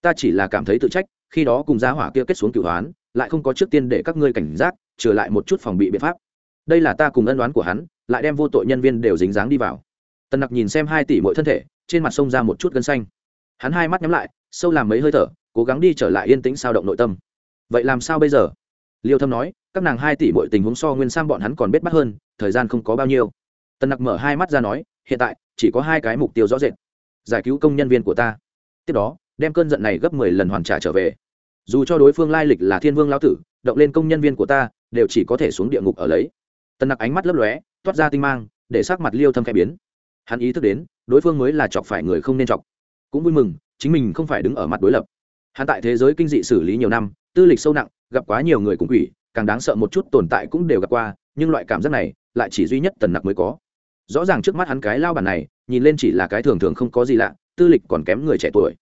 Ta chỉ là cảm thấy tự trách, khi đó cùng giá hỏa kia kết xuống cửu hoán lại không có trước tiên để các ngươi cảnh giác, trở lại một chút phòng bị biện pháp. Đây là ta cùng ân đoán của hắn, lại đem vô tội nhân viên đều dính dáng đi vào. Tần nặc nhìn xem hai tỷ mỗi thân thể, trên mặt sông ra một chút gân xanh. Hắn hai mắt nhắm lại, sâu làm mấy hơi thở cố gắng đi trở lại yên tĩnh sao động nội tâm. Vậy làm sao bây giờ? Liêu thâm nói, các nàng hai tỷ mọi tình huống so nguyên sang bọn hắn còn biết bắt hơn, thời gian không có bao nhiêu. Tần nặc mở hai mắt ra nói, hiện tại, chỉ có hai cái mục tiêu rõ rệt. Giải cứu công nhân viên của ta. Tiếp đó, đem cơn giận này gấp mười lần hoàn trả trở về. Dù cho đối phương lai lịch là thiên vương lao tử, động lên công nhân viên của ta, đều chỉ có thể xuống địa ngục ở lấy. Tần nặc ánh mắt lấp lóe, toát ra tinh mang, để sắc mặt liêu thâm khẽ biến. Hắn ý thức đến, đối phương mới là chọc phải người không nên chọc. Cũng vui mừng, chính mình không phải đứng ở mặt đối lập hắn tại thế giới kinh dị xử lý nhiều năm, tư lịch sâu nặng, gặp quá nhiều người cùng quỷ, càng đáng sợ một chút tồn tại cũng đều gặp qua, nhưng loại cảm giác này lại chỉ duy nhất tần nặc mới có. Rõ ràng trước mắt hắn cái lao bản này, nhìn lên chỉ là cái thường thường không có gì lạ, tư lịch còn kém người trẻ tuổi.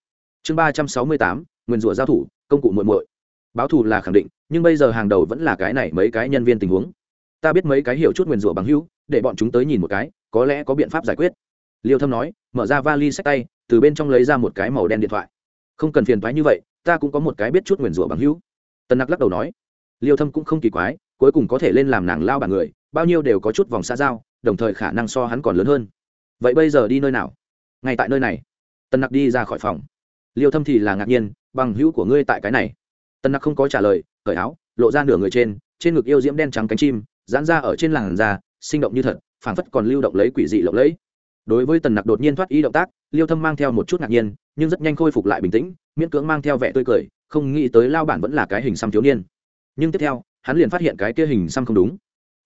Chương ba trăm sáu mươi tám, nguyên rủa giao thủ, công cụ muội muội. Báo thù là khẳng định, nhưng bây giờ hàng đầu vẫn là cái này mấy cái nhân viên tình huống. Ta biết mấy cái hiểu chút nguyên rủa bằng hữu, để bọn chúng tới nhìn một cái, có lẽ có biện pháp giải quyết. Liêu thâm nói, mở ra vali sách tay, từ bên trong lấy ra một cái màu đen điện thoại không cần phiền thoái như vậy, ta cũng có một cái biết chút nguyền rủa bằng hữu. Tần nặc lắc đầu nói. Liêu thâm cũng không kỳ quái, cuối cùng có thể lên làm nàng lao bản người, bao nhiêu đều có chút vòng xa giao, đồng thời khả năng so hắn còn lớn hơn. Vậy bây giờ đi nơi nào? Ngay tại nơi này. Tần nặc đi ra khỏi phòng. Liêu thâm thì là ngạc nhiên, bằng hữu của ngươi tại cái này. Tần nặc không có trả lời, cởi áo, lộ ra nửa người trên trên ngực yêu diễm đen trắng cánh chim, giãn ra ở trên làn da, sinh động như thật, phảng phất còn lưu động lấy quỷ dị lộng lẫy. Đối với tần nặc đột nhiên thoát ý động tác, liêu thâm mang theo một chút ngạc nhiên nhưng rất nhanh khôi phục lại bình tĩnh, miễn cưỡng mang theo vẻ tươi cười, không nghĩ tới lao bản vẫn là cái hình xăm thiếu niên. Nhưng tiếp theo, hắn liền phát hiện cái kia hình xăm không đúng.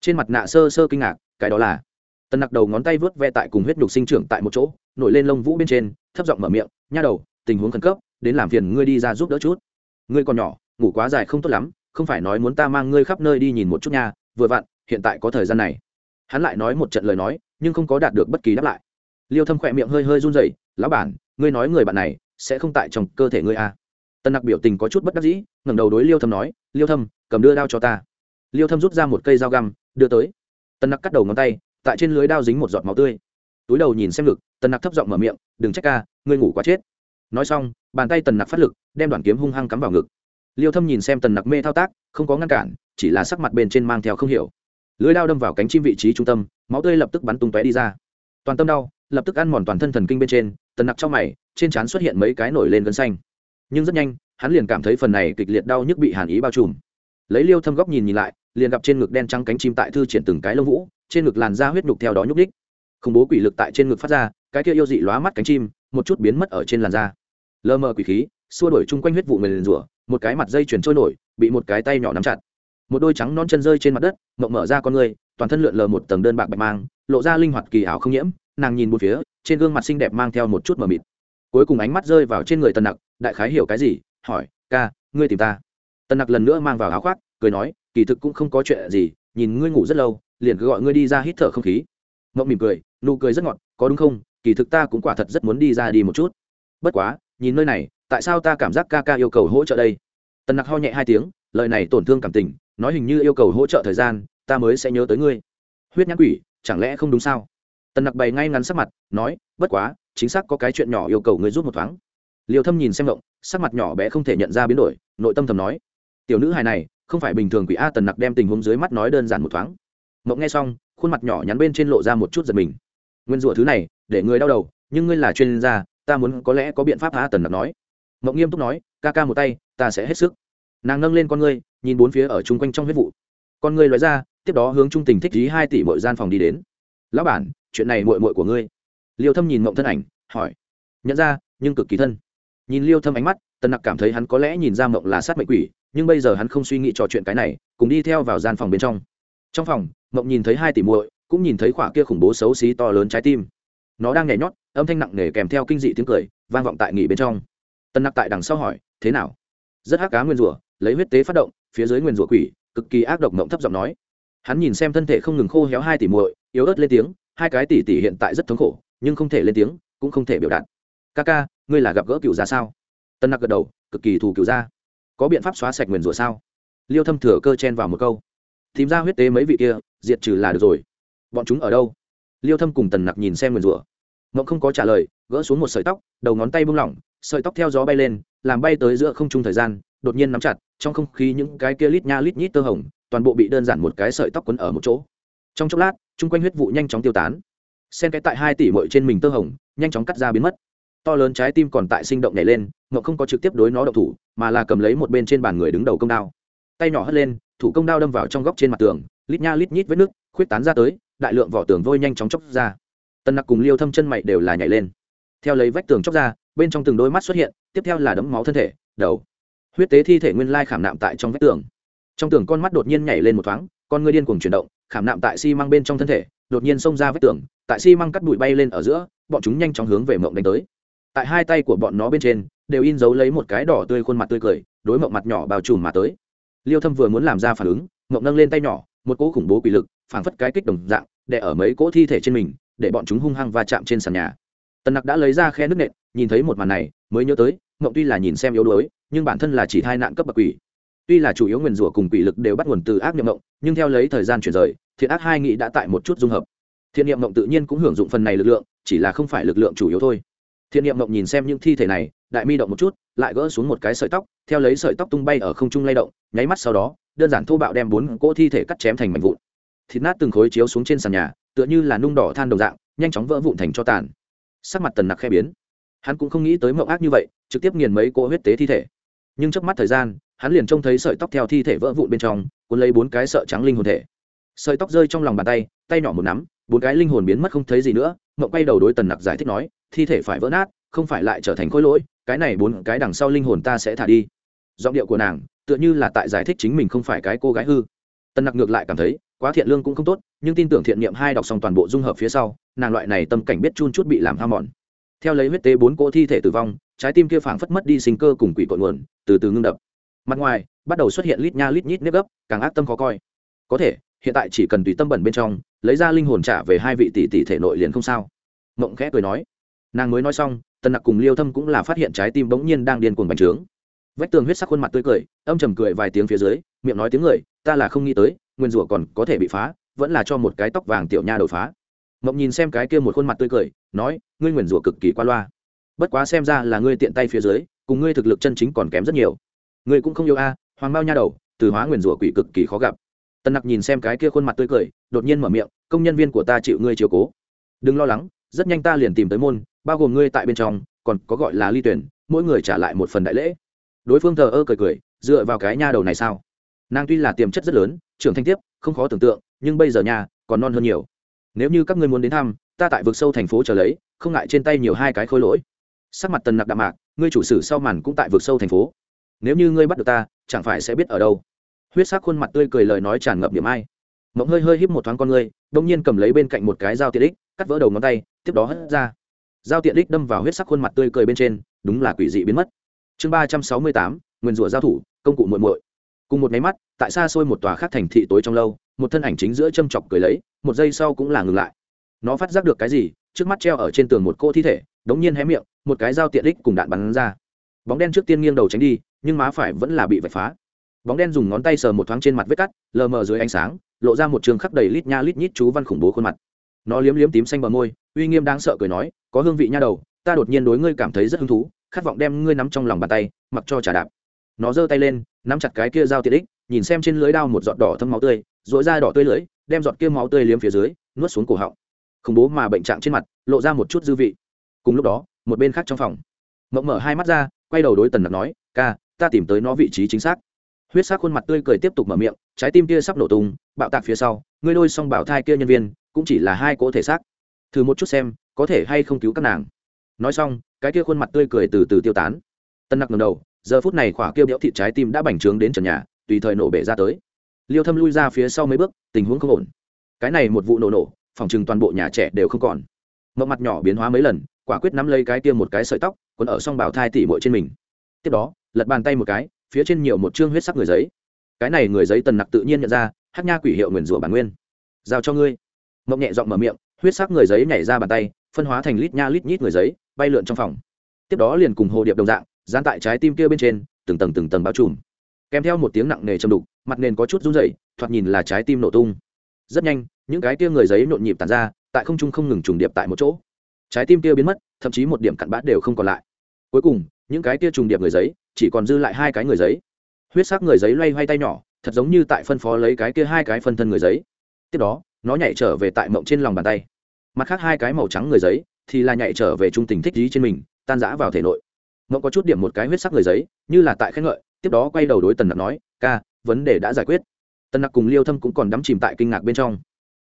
Trên mặt nạ sơ sơ kinh ngạc, cái đó là tần nặc đầu ngón tay vớt ve tại cùng huyết nhục sinh trưởng tại một chỗ, nổi lên lông vũ bên trên, thấp giọng mở miệng, nha đầu, tình huống khẩn cấp, đến làm phiền ngươi đi ra giúp đỡ chút. Ngươi còn nhỏ, ngủ quá dài không tốt lắm, không phải nói muốn ta mang ngươi khắp nơi đi nhìn một chút nha, vừa vặn, hiện tại có thời gian này. Hắn lại nói một trận lời nói, nhưng không có đạt được bất kỳ đáp lại. Liêu thâm khỏe miệng hơi hơi run rẩy, lão bản ngươi nói người bạn này sẽ không tại trong cơ thể ngươi à. tân nặc biểu tình có chút bất đắc dĩ, ngẩng đầu đối liêu thâm nói, liêu thâm, cầm đưa đao cho ta. Liêu thâm rút ra một cây dao găm, đưa tới. Tân nặc cắt đầu ngón tay, tại trên lưới đao dính một giọt máu tươi. Túi đầu nhìn xem ngực tần nặc thấp giọng mở miệng, đừng trách ca, ngươi ngủ quá chết. Nói xong, bàn tay tần nặc phát lực, đem đoàn kiếm hung hăng cắm vào ngực. Liêu thâm nhìn xem tần nặc mê thao tác, không có ngăn cản, chỉ là sắc mặt bên trên mang theo không hiểu. Lưới đao đâm vào cánh chim vị trí trung tâm, máu tươi lập tức bắn tung tóe đi ra. Toàn tâm đau lập tức ăn mòn toàn thân thần kinh bên trên, tần nặc trong mày, trên trán xuất hiện mấy cái nổi lên gân xanh. Nhưng rất nhanh, hắn liền cảm thấy phần này kịch liệt đau nhức bị hàn ý bao trùm. Lấy liêu thâm góc nhìn nhìn lại, liền gặp trên ngực đen trắng cánh chim tại thư triển từng cái lông vũ, trên ngực làn da huyết nhục theo đó nhúc đích khủng bố quỷ lực tại trên ngực phát ra, cái kia yêu dị lóa mắt cánh chim, một chút biến mất ở trên làn da. Lơ mờ quỷ khí, xua đổi chung quanh huyết vụ mềm liền rủa, một cái mặt dây chuyển trôi nổi, bị một cái tay nhỏ nắm chặt. Một đôi trắng non chân rơi trên mặt đất, mộng mở ra con người, toàn thân lượn lờ một tầng đơn bạc bạch mang, lộ ra linh hoạt kỳ ảo không nhiễm nàng nhìn một phía, trên gương mặt xinh đẹp mang theo một chút mờ mịt. Cuối cùng ánh mắt rơi vào trên người tần nặc, đại khái hiểu cái gì, hỏi, ca, ngươi tìm ta? Tần nặc lần nữa mang vào áo khoác, cười nói, kỳ thực cũng không có chuyện gì, nhìn ngươi ngủ rất lâu, liền cứ gọi ngươi đi ra hít thở không khí. Mộng mỉm cười, nụ cười rất ngọt, có đúng không? Kỳ thực ta cũng quả thật rất muốn đi ra đi một chút. Bất quá, nhìn nơi này, tại sao ta cảm giác ca ca yêu cầu hỗ trợ đây? Tần nặc ho nhẹ hai tiếng, lời này tổn thương cảm tình, nói hình như yêu cầu hỗ trợ thời gian, ta mới sẽ nhớ tới ngươi. Huyết nhãn quỷ, chẳng lẽ không đúng sao? Tần nặc bày ngay ngắn sắc mặt, nói, bất quá, chính xác có cái chuyện nhỏ yêu cầu ngươi giúp một thoáng. Liều thâm nhìn xem động sắc mặt nhỏ bé không thể nhận ra biến đổi, nội tâm thầm nói, tiểu nữ hài này, không phải bình thường quỷ a tần nặc đem tình huống dưới mắt nói đơn giản một thoáng. Mộng nghe xong, khuôn mặt nhỏ nhắn bên trên lộ ra một chút giật mình. Nguyên rủa thứ này, để người đau đầu, nhưng ngươi là chuyên gia, ta muốn có lẽ có biện pháp a tần nặc nói. Mộng nghiêm túc nói, ca ca một tay, ta sẽ hết sức. Nàng nâng lên con ngươi, nhìn bốn phía ở chung quanh trong huyết vụ. Con ngươi loại ra, tiếp đó hướng trung tình thích lý hai tỷ mỗi gian phòng đi đến. Lão bản chuyện này muội muội của ngươi. Liêu thâm nhìn mộng thân ảnh, hỏi. Nhận ra, nhưng cực kỳ thân. Nhìn liêu thâm ánh mắt, tần nặc cảm thấy hắn có lẽ nhìn ra mộng là sát mệnh quỷ, nhưng bây giờ hắn không suy nghĩ trò chuyện cái này, cùng đi theo vào gian phòng bên trong. Trong phòng, mộng nhìn thấy hai tỷ muội, cũng nhìn thấy khỏa kia khủng bố xấu xí to lớn trái tim. Nó đang nhảy nhót, âm thanh nặng nề kèm theo kinh dị tiếng cười, vang vọng tại nghỉ bên trong. Tân nặc tại đằng sau hỏi, thế nào? Rất hắc cá nguyên rủa, lấy huyết tế phát động, phía dưới nguyên rủa quỷ, cực kỳ ác độc mộng thấp giọng nói. Hắn nhìn xem thân thể không ngừng khô héo hai tỷ muội, yếu ớt lên tiếng hai cái tỷ tỷ hiện tại rất thống khổ, nhưng không thể lên tiếng, cũng không thể biểu đạt. Ca ca ngươi là gặp gỡ cựu gia sao? Tân nặc gật đầu, cực kỳ thù cựu gia. Có biện pháp xóa sạch nguyền rủa sao? Liêu thâm thừa cơ chen vào một câu. Tìm ra huyết tế mấy vị kia, diệt trừ là được rồi. Bọn chúng ở đâu? Liêu thâm cùng tần nặc nhìn xem nguyền rủa. Mộng không có trả lời, gỡ xuống một sợi tóc, đầu ngón tay bung lỏng, sợi tóc theo gió bay lên, làm bay tới giữa không trung thời gian, đột nhiên nắm chặt, trong không khí những cái kia lít nha lít nhít tơ hồng, toàn bộ bị đơn giản một cái sợi tóc quấn ở một chỗ trong chốc lát, chung quanh huyết vụ nhanh chóng tiêu tán. Xen cái tại hai tỷ mội trên mình tơ hồng, nhanh chóng cắt ra biến mất. To lớn trái tim còn tại sinh động nhảy lên ngậu không có trực tiếp đối nó đậu thủ, mà là cầm lấy một bên trên bàn người đứng đầu công đao. Tay nhỏ hất lên, thủ công đao đâm vào trong góc trên mặt tường, lít nha lít nhít vết nước khuyết tán ra tới, đại lượng vỏ tường vôi nhanh chóng chóc ra. Tân nặc cùng liêu thâm chân mày đều là nhảy lên. Theo lấy vách tường chóc ra, bên trong từng đôi mắt xuất hiện, tiếp theo là đấm máu thân thể, đầu. Huyết tế thi thể nguyên lai khảm nạm tại trong vách tường. Trong tường con mắt đột nhiên nhảy lên một thoáng, con ngươi điên cuồng chuyển động khảm nạm tại xi、si、măng bên trong thân thể, đột nhiên xông ra vách tường, tại xi、si、măng cắt bụi bay lên ở giữa, bọn chúng nhanh chóng hướng về mộng đánh tới. Tại hai tay của bọn nó bên trên, đều in dấu lấy một cái đỏ tươi khuôn mặt tươi cười, đối mộng mặt nhỏ bao trùm mà tới. Liêu thâm vừa muốn làm ra phản ứng, mộng nâng lên tay nhỏ, một cỗ khủng bố quỷ lực, phảng phất cái kích đồng dạng để ở mấy cỗ thi thể trên mình, để bọn chúng hung hăng va chạm trên sàn nhà. Tần nặc đã lấy ra khe nước nện, nhìn thấy một màn này, mới nhớ tới, mộng tuy là nhìn xem yếu đuối, nhưng bản thân là chỉ thai nạn cấp bậc quỷ tuy là chủ yếu nguyền rủa cùng quỷ lực đều bắt nguồn từ ác niệm mộng nhưng theo lấy thời gian chuyển rời, thiện ác hai nghị đã tại một chút dung hợp. Thiện niệm mộng tự nhiên cũng hưởng dụng phần này lực lượng, chỉ là không phải lực lượng chủ yếu thôi. Thiện niệm mộng nhìn xem những thi thể này, đại mi động một chút, lại gỡ xuống một cái sợi tóc, theo lấy sợi tóc tung bay ở không trung lay động, nháy mắt sau đó, đơn giản thô bạo đem bốn cỗ thi thể cắt chém thành mảnh vụn. Thịt nát từng khối chiếu xuống trên sàn nhà, tựa như là nung đỏ than đồng dạng, nhanh chóng vỡ vụn thành cho tàn. Sắc mặt tần nặc khe biến. Hắn cũng không nghĩ tới mộng ác như vậy, trực tiếp nghiền mấy cỗ huyết tế thi thể. Nhưng trước mắt thời gian hắn liền trông thấy sợi tóc theo thi thể vỡ vụn bên trong, cuốn lấy bốn cái sợi trắng linh hồn thể. Sợi tóc rơi trong lòng bàn tay tay nhỏ một nắm, bốn cái linh hồn biến mất không thấy gì nữa mộng quay đầu đối tần nặc giải thích nói, thi thể phải vỡ nát, không phải lại trở thành khối lỗi, cái này bốn cái đằng sau linh hồn ta sẽ thả đi. Giọng điệu của nàng, tựa như là tại giải thích chính mình không phải cái cô gái hư. Tần nặc ngược lại cảm thấy, quá thiện lương cũng không tốt, nhưng tin tưởng thiện niệm hai đọc xong toàn bộ dung hợp phía sau, nàng loại này tâm cảnh biết chun chút bị làm ham mòn. Theo lấy huyết tế bốn cỗ thi thể tử vong, trái tim kia phảng phất mất đi sinh cơ cùng quỷ cội nguồn, từ từ ngưng đập mặt ngoài, bắt đầu xuất hiện lít nha lít nhít nếp gấp, càng ác tâm khó coi. Có thể, hiện tại chỉ cần tùy tâm bẩn bên trong, lấy ra linh hồn trả về hai vị tỷ tỷ thể nội liền không sao. Mộng khẽ cười nói. Nàng mới nói xong, tần nặc cùng liêu thâm cũng là phát hiện trái tim bỗng nhiên đang điên cuồng bành trướng. Vách tường huyết sắc khuôn mặt tươi cười, âm trầm cười vài tiếng phía dưới, miệng nói tiếng người, ta là không nghĩ tới, nguyên rủa còn có thể bị phá, vẫn là cho một cái tóc vàng tiểu nha đột phá. Mộng nhìn xem cái kia một khuôn mặt tươi cười, nói, ngươi nguyền rủa cực kỳ qua loa. Bất quá xem ra là ngươi tiện tay phía dưới, cùng ngươi thực lực chân chính còn kém rất nhiều ngươi cũng không yêu a à, hoàng bao nha đầu, từ hóa nguyền rủa quỷ cực kỳ khó gặp. Tân nặc nhìn xem cái kia khuôn mặt tươi cười, đột nhiên mở miệng, công nhân viên của ta chịu ngươi chiều cố. Đừng lo lắng, rất nhanh ta liền tìm tới môn, bao gồm ngươi tại bên trong, còn có gọi là ly tuyển, mỗi người trả lại một phần đại lễ. Đối phương thờ ơ cười cười, dựa vào cái nha đầu này sao? Nàng tuy là tiềm chất rất lớn, trưởng thanh tiếp, không khó tưởng tượng, nhưng bây giờ nhà còn non hơn nhiều. Nếu như các ngươi muốn đến thăm, ta tại vực sâu thành phố chờ lấy, không ngại trên tay nhiều hai cái khối lỗi. Sắc mặt tần nặc đạm mạc, ngươi chủ sử sau màn cũng tại vực sâu thành phố nếu như ngươi bắt được ta, chẳng phải sẽ biết ở đâu. Huyết sắc khuôn mặt tươi cười lời nói tràn ngập điểm ai. Mộng hơi hơi híp một thoáng con ngươi, đông nhiên cầm lấy bên cạnh một cái dao tiện ích, cắt vỡ đầu ngón tay, tiếp đó hất ra. Dao tiện ích đâm vào huyết sắc khuôn mặt tươi cười bên trên, đúng là quỷ dị biến mất. Chương ba trăm sáu mươi tám, nguyên rủa giao thủ, công cụ muội muội. Cùng một máy mắt, tại xa xôi một tòa khác thành thị tối trong lâu, một thân ảnh chính giữa châm chọc cười lấy, một giây sau cũng là ngừng lại. Nó phát giác được cái gì, trước mắt treo ở trên tường một cô thi thể, đống nhiên hé miệng, một cái dao tiện ích cùng đạn bắn ra. Bóng đen trước tiên nghiêng đầu tránh đi nhưng má phải vẫn là bị vạch phá. Bóng đen dùng ngón tay sờ một thoáng trên mặt vết cắt, lờ mờ dưới ánh sáng, lộ ra một trường khắc đầy lít nha lít nhít chú văn khủng bố khuôn mặt. Nó liếm liếm tím xanh bờ môi, uy nghiêm đáng sợ cười nói, có hương vị nha đầu, ta đột nhiên đối ngươi cảm thấy rất hứng thú, khát vọng đem ngươi nắm trong lòng bàn tay, mặc cho trả đạp. Nó giơ tay lên, nắm chặt cái kia dao tiện ích, nhìn xem trên lưới đao một giọt đỏ thâm máu tươi dội ra đỏ tươi lưới đem giọt kia máu tươi liếm phía dưới, nuốt xuống cổ họng. Khủng bố mà bệnh trạng trên mặt, lộ ra một chút dư vị. Cùng lúc đó, một bên khác trong phòng, mộng mở hai mắt ra, quay đầu đối tần nặc nói, ca ta tìm tới nó vị trí chính xác. Huyết sắc khuôn mặt tươi cười tiếp tục mở miệng, trái tim kia sắp nổ tung, bạo tạc phía sau, ngươi đôi xong bảo thai kia nhân viên, cũng chỉ là hai cỗ thể xác. Thử một chút xem, có thể hay không cứu các nàng. Nói xong, cái kia khuôn mặt tươi cười từ từ tiêu tán. Tân nặc ngầm đầu, giờ phút này khỏa kia béo thịt trái tim đã bành trướng đến trần nhà, tùy thời nổ bể ra tới. Liêu thâm lui ra phía sau mấy bước, tình huống không ổn. Cái này một vụ nổ nổ, phòng chừng toàn bộ nhà trẻ đều không còn. Mộng mặt nhỏ biến hóa mấy lần, quả quyết nắm lấy cái kia một cái sợi tóc còn ở xong bảo thai tỉ mội trên mình. Tiếp đó lật bàn tay một cái, phía trên nhiều một chương huyết sắc người giấy. Cái này người giấy tần nặc tự nhiên nhận ra, hát nha quỷ hiệu nguyền rủa bản nguyên. Giao cho ngươi. Mộng nhẹ giọng mở miệng, huyết sắc người giấy nhảy ra bàn tay, phân hóa thành lít nha lít nhít người giấy, bay lượn trong phòng. Tiếp đó liền cùng hồ điệp đồng dạng, dán tại trái tim kia bên trên, từng tầng từng tầng bao trùm. Kèm theo một tiếng nặng nề châm đục, mặt nền có chút run rẩy, thoạt nhìn là trái tim nổ tung. Rất nhanh, những cái kia người giấy nhộn nhịp tàn ra, tại không trung không ngừng trùng điệp tại một chỗ. Trái tim kia biến mất, thậm chí một điểm cặn bát đều không còn lại. Cuối cùng, những cái kia trùng điệp người giấy chỉ còn dư lại hai cái người giấy. Huyết sắc người giấy loay hoay tay nhỏ, thật giống như tại phân phó lấy cái kia hai cái phân thân người giấy. Tiếp đó, nó nhảy trở về tại mộng trên lòng bàn tay. Mặt khác hai cái màu trắng người giấy thì là nhảy trở về trung tình thích trí trên mình, tan rã vào thể nội. Mộng có chút điểm một cái huyết sắc người giấy, như là tại khen ngợi, tiếp đó quay đầu đối tần nặc nói, ca, vấn đề đã giải quyết. Tần nặc cùng liêu thâm cũng còn đắm chìm tại kinh ngạc bên trong.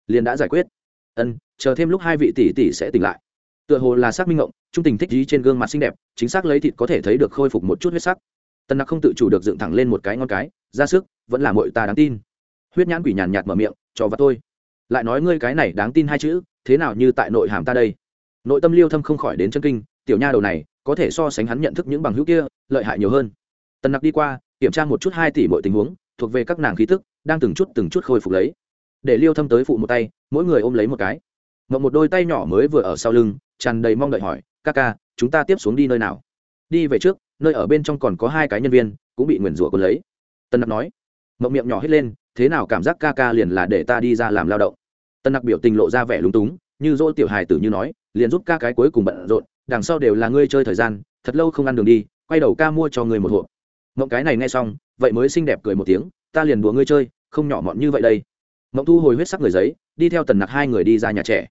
Liền đã giải quyết. Ân, chờ thêm lúc hai vị tỷ tỷ sẽ tỉnh lại tựa hồ là xác minh ngộng, trung tình thích trí trên gương mặt xinh đẹp, chính xác lấy thịt có thể thấy được khôi phục một chút huyết sắc. Tần nặc không tự chủ được dựng thẳng lên một cái ngon cái, ra sức, vẫn là mội ta đáng tin. Huyết nhãn quỷ nhàn nhạt mở miệng, cho vào tôi. Lại nói ngươi cái này đáng tin hai chữ, thế nào như tại nội hàm ta đây? Nội tâm liêu thâm không khỏi đến chân kinh, tiểu nha đầu này, có thể so sánh hắn nhận thức những bằng hữu kia, lợi hại nhiều hơn. Tần nặc đi qua, kiểm tra một chút hai tỷ mọi tình huống, thuộc về các nàng khí thức đang từng chút từng chút khôi phục lấy. Để liêu thâm tới phụ một tay, mỗi người ôm lấy một cái. Ngậm một đôi tay nhỏ mới vừa ở sau lưng tràn đầy mong đợi hỏi, ca ca, chúng ta tiếp xuống đi nơi nào? Đi về trước, nơi ở bên trong còn có hai cái nhân viên, cũng bị nguyền rủa quân lấy. Tân nặc nói. Mộng miệng nhỏ hết lên, thế nào cảm giác ca ca liền là để ta đi ra làm lao động? Tân nặc biểu tình lộ ra vẻ lúng túng, như dỗ tiểu hài tử như nói, liền giúp ca cái cuối cùng bận rộn, đằng sau đều là ngươi chơi thời gian, thật lâu không ăn đường đi, quay đầu ca mua cho người một hộp. Mộng cái này nghe xong, vậy mới xinh đẹp cười một tiếng, ta liền đùa ngươi chơi, không nhỏ mọn như vậy đây. Mộng thu hồi huyết sắc người giấy, đi theo tần nặc hai người đi ra nhà trẻ.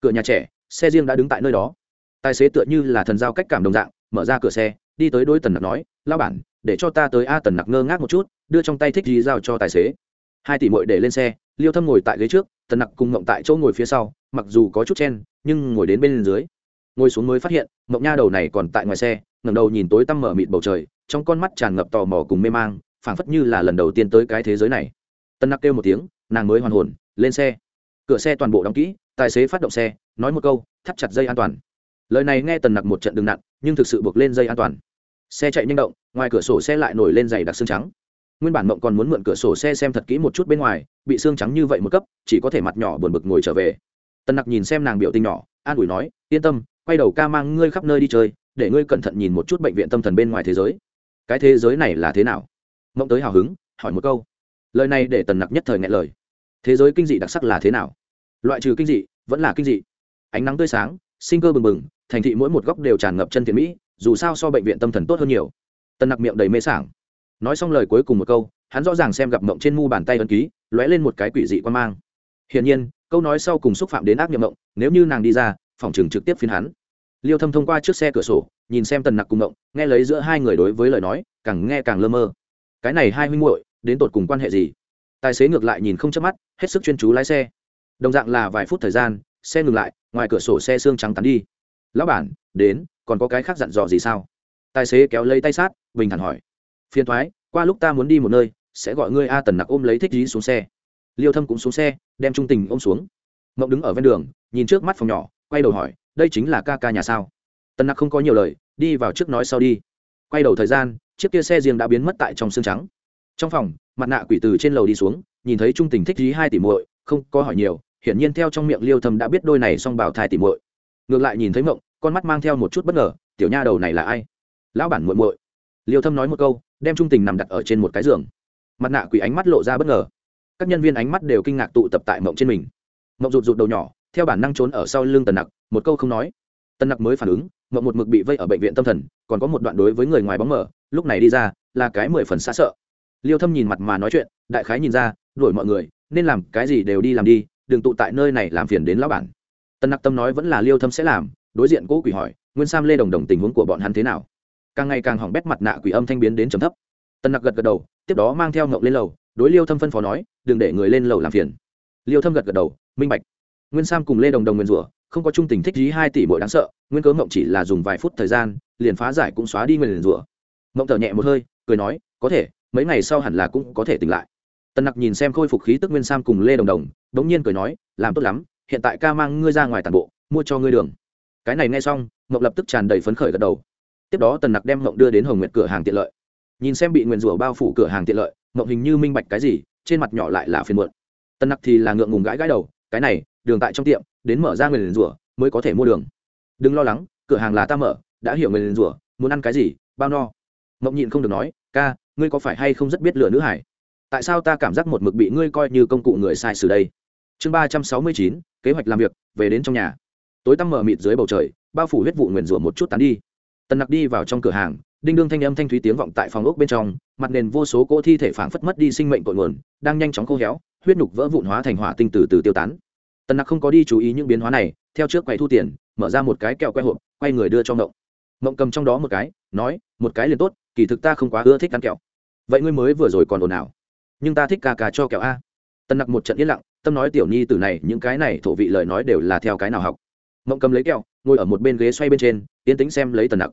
Cửa nhà trẻ xe riêng đã đứng tại nơi đó. Tài xế tựa như là thần giao cách cảm đồng dạng, mở ra cửa xe, đi tới đôi tần nặc nói lao bản, để cho ta tới a tần nặc ngơ ngác một chút, đưa trong tay thích gì giao cho tài xế. Hai tỷ mội để lên xe, liêu thâm ngồi tại ghế trước, tần nặc cùng mộng tại chỗ ngồi phía sau, mặc dù có chút chen, nhưng ngồi đến bên dưới. Ngồi xuống mới phát hiện, mộng nha đầu này còn tại ngoài xe, ngẩng đầu nhìn tối tăm mở mịt bầu trời, trong con mắt tràn ngập tò mò cùng mê mang, phảng phất như là lần đầu tiên tới cái thế giới này. Tân nặc kêu một tiếng, nàng mới hoàn hồn, lên xe. Cửa xe toàn bộ đóng kỹ tài xế phát động xe, nói một câu, thắt chặt dây an toàn. Lời này nghe tần nặc một trận đường nặng, nhưng thực sự buộc lên dây an toàn. Xe chạy nhanh động, ngoài cửa sổ xe lại nổi lên dày đặc xương trắng. Nguyên bản mộng còn muốn mượn cửa sổ xe xem thật kỹ một chút bên ngoài, bị xương trắng như vậy một cấp, chỉ có thể mặt nhỏ buồn bực ngồi trở về. Tần nặc nhìn xem nàng biểu tình nhỏ, an ủi nói, yên tâm, quay đầu ca mang ngươi khắp nơi đi chơi, để ngươi cẩn thận nhìn một chút bệnh viện tâm thần bên ngoài thế giới. Cái thế giới này là thế nào? Mộng tới hào hứng, hỏi một câu. Lời này để tần nặc nhất thời ngại lời. Thế giới kinh dị đặc sắc là thế nào? Loại trừ kinh dị, vẫn là kinh dị. Ánh nắng tươi sáng, sinh cơ bừng bừng, thành thị mỗi một góc đều tràn ngập chân thiện mỹ, dù sao so bệnh viện tâm thần tốt hơn nhiều. Tần nặc miệng đầy mê sảng. Nói xong lời cuối cùng một câu, hắn rõ ràng xem gặp mộng trên mu bàn tay ấn ký, lóe lên một cái quỷ dị quan mang. Hiển nhiên, câu nói sau cùng xúc phạm đến ác nhậm mộng, nếu như nàng đi ra, phòng trường trực tiếp phiến hắn. Liêu thâm thông qua trước xe cửa sổ, nhìn xem tần nặc cùng mộng, nghe lấy giữa hai người đối với lời nói, càng nghe càng lơ mơ. Cái này hai huynh muội, đến tột cùng quan hệ gì? Tài xế ngược lại nhìn không chớp mắt, hết sức chuyên chú lái xe đồng dạng là vài phút thời gian, xe ngừng lại, ngoài cửa sổ xe xương trắng tắn đi. Lão bản, đến, còn có cái khác dặn dò gì sao? Tài xế kéo lấy tay sát, bình thản hỏi. Phiền thoái, qua lúc ta muốn đi một nơi, sẽ gọi ngươi a tần nặc ôm lấy thích dí xuống xe. Liêu thâm cũng xuống xe, đem trung tình ôm xuống. Mộng đứng ở ven đường, nhìn trước mắt phòng nhỏ, quay đầu hỏi, đây chính là ca ca nhà sao? Tần nặc không có nhiều lời, đi vào trước nói sau đi. Quay đầu thời gian, chiếc kia xe riêng đã biến mất tại trong xương trắng. Trong phòng, mặt nạ quỷ từ trên lầu đi xuống, nhìn thấy trung tình thích dí hai tỷ muội không có hỏi nhiều, hiển nhiên theo trong miệng liêu thâm đã biết đôi này xong bảo thai tìm muội. Ngược lại nhìn thấy mộng, con mắt mang theo một chút bất ngờ, tiểu nha đầu này là ai? Lão bản muội muội. Liêu thâm nói một câu, đem trung tình nằm đặt ở trên một cái giường. Mặt nạ quỷ ánh mắt lộ ra bất ngờ. Các nhân viên ánh mắt đều kinh ngạc tụ tập tại mộng trên mình. Mộng rụt rụt đầu nhỏ, theo bản năng trốn ở sau lưng tần nặc, một câu không nói. Tần nặc mới phản ứng, mộng một mực bị vây ở bệnh viện tâm thần, còn có một đoạn đối với người ngoài bóng mở lúc này đi ra, là cái mười phần xa sợ. Liêu thâm nhìn mặt mà nói chuyện, đại khái nhìn ra, đuổi mọi người nên làm cái gì đều đi làm đi, đừng tụ tại nơi này làm phiền đến lão bản. Tân nặc tâm nói vẫn là liêu thâm sẽ làm, đối diện cố quỷ hỏi, nguyên sam lê đồng đồng tình huống của bọn hắn thế nào? Càng ngày càng hỏng bét mặt nạ quỷ âm thanh biến đến trầm thấp. Tân nặc gật gật đầu, tiếp đó mang theo ngậu lên lầu, đối liêu thâm phân phó nói, đừng để người lên lầu làm phiền. Liêu thâm gật gật đầu, minh bạch. Nguyên sam cùng lê đồng đồng nguyên rủa, không có trung tình thích dí hai tỷ mỗi đáng sợ, nguyên cớ mộng chỉ là dùng vài phút thời gian, liền phá giải cũng xóa đi nguyên rủa. Mộng thở nhẹ một hơi, cười nói, có thể, mấy ngày sau hẳn là cũng có thể tỉnh lại tần nặc nhìn xem khôi phục khí tức nguyên sam cùng lê đồng đồng đ ố n g nhiên cười nói, làm tốt lắm, hiện tại ca mang ngươi ra ngoài tàn bộ, mua cho ngươi đường. Cái này nghe xong mộng lập tức tràn đầy phấn khởi gật đầu. Tiếp đó tần nặc đem mộng đưa đến hồng nguyệt cửa hàng tiện lợi. Nhìn xem bị nguyền rủa bao phủ cửa hàng tiện lợi, mộng hình như minh bạch cái gì, trên mặt nhỏ lại là phiền muộn. Tần nặc thì là ngượng ngùng gãi gãi đầu, cái này, đường tại trong tiệm, đến mở ra nguyền rủa mới có thể mua đường. Đừng lo lắng, cửa hàng là ta mở, đã hiểu nguyền rủa, muốn ăn cái gì, bao no. Mộng nhịn không được nói, ca, ngươi có phải hay không rất biết lựa nữ hải? Tại sao ta cảm giác một mực bị ngươi coi như công cụ người sai sử đây? Chương ba trăm sáu mươi chín, kế hoạch làm việc, về đến trong nhà. Tối tăm mờ mịt dưới bầu trời, bao phủ huyết vụ nguyền rủa một chút tán đi. Tần nặc đi vào trong cửa hàng, đinh đương thanh âm thanh thúy tiếng vọng tại phòng ốc bên trong, mặt nền vô số cỗ thi thể phảng phất mất đi sinh mệnh cội nguồn, đang nhanh chóng khô héo, huyết nhục vỡ vụn hóa thành hỏa tinh từ từ tiêu tán. Tần nặc không có đi chú ý những biến hóa này, theo trước quầy thu tiền, mở ra một cái kẹo que hộp, quay người đưa cho mộng mộng cầm trong đó một cái, nói, một cái liền tốt, kỳ thực ta không quá ưa thích ăn kẹo. Vậy ngươi mới vừa rồi còn ồn ào nhưng ta thích ca ca cho kẹo a. Tân nặc một trận yên lặng, tâm nói tiểu nhi từ này, những cái này thổ vị lời nói đều là theo cái nào học. Mộng cầm lấy kẹo, ngồi ở một bên ghế xoay bên trên, tiến tính xem lấy tần nặc.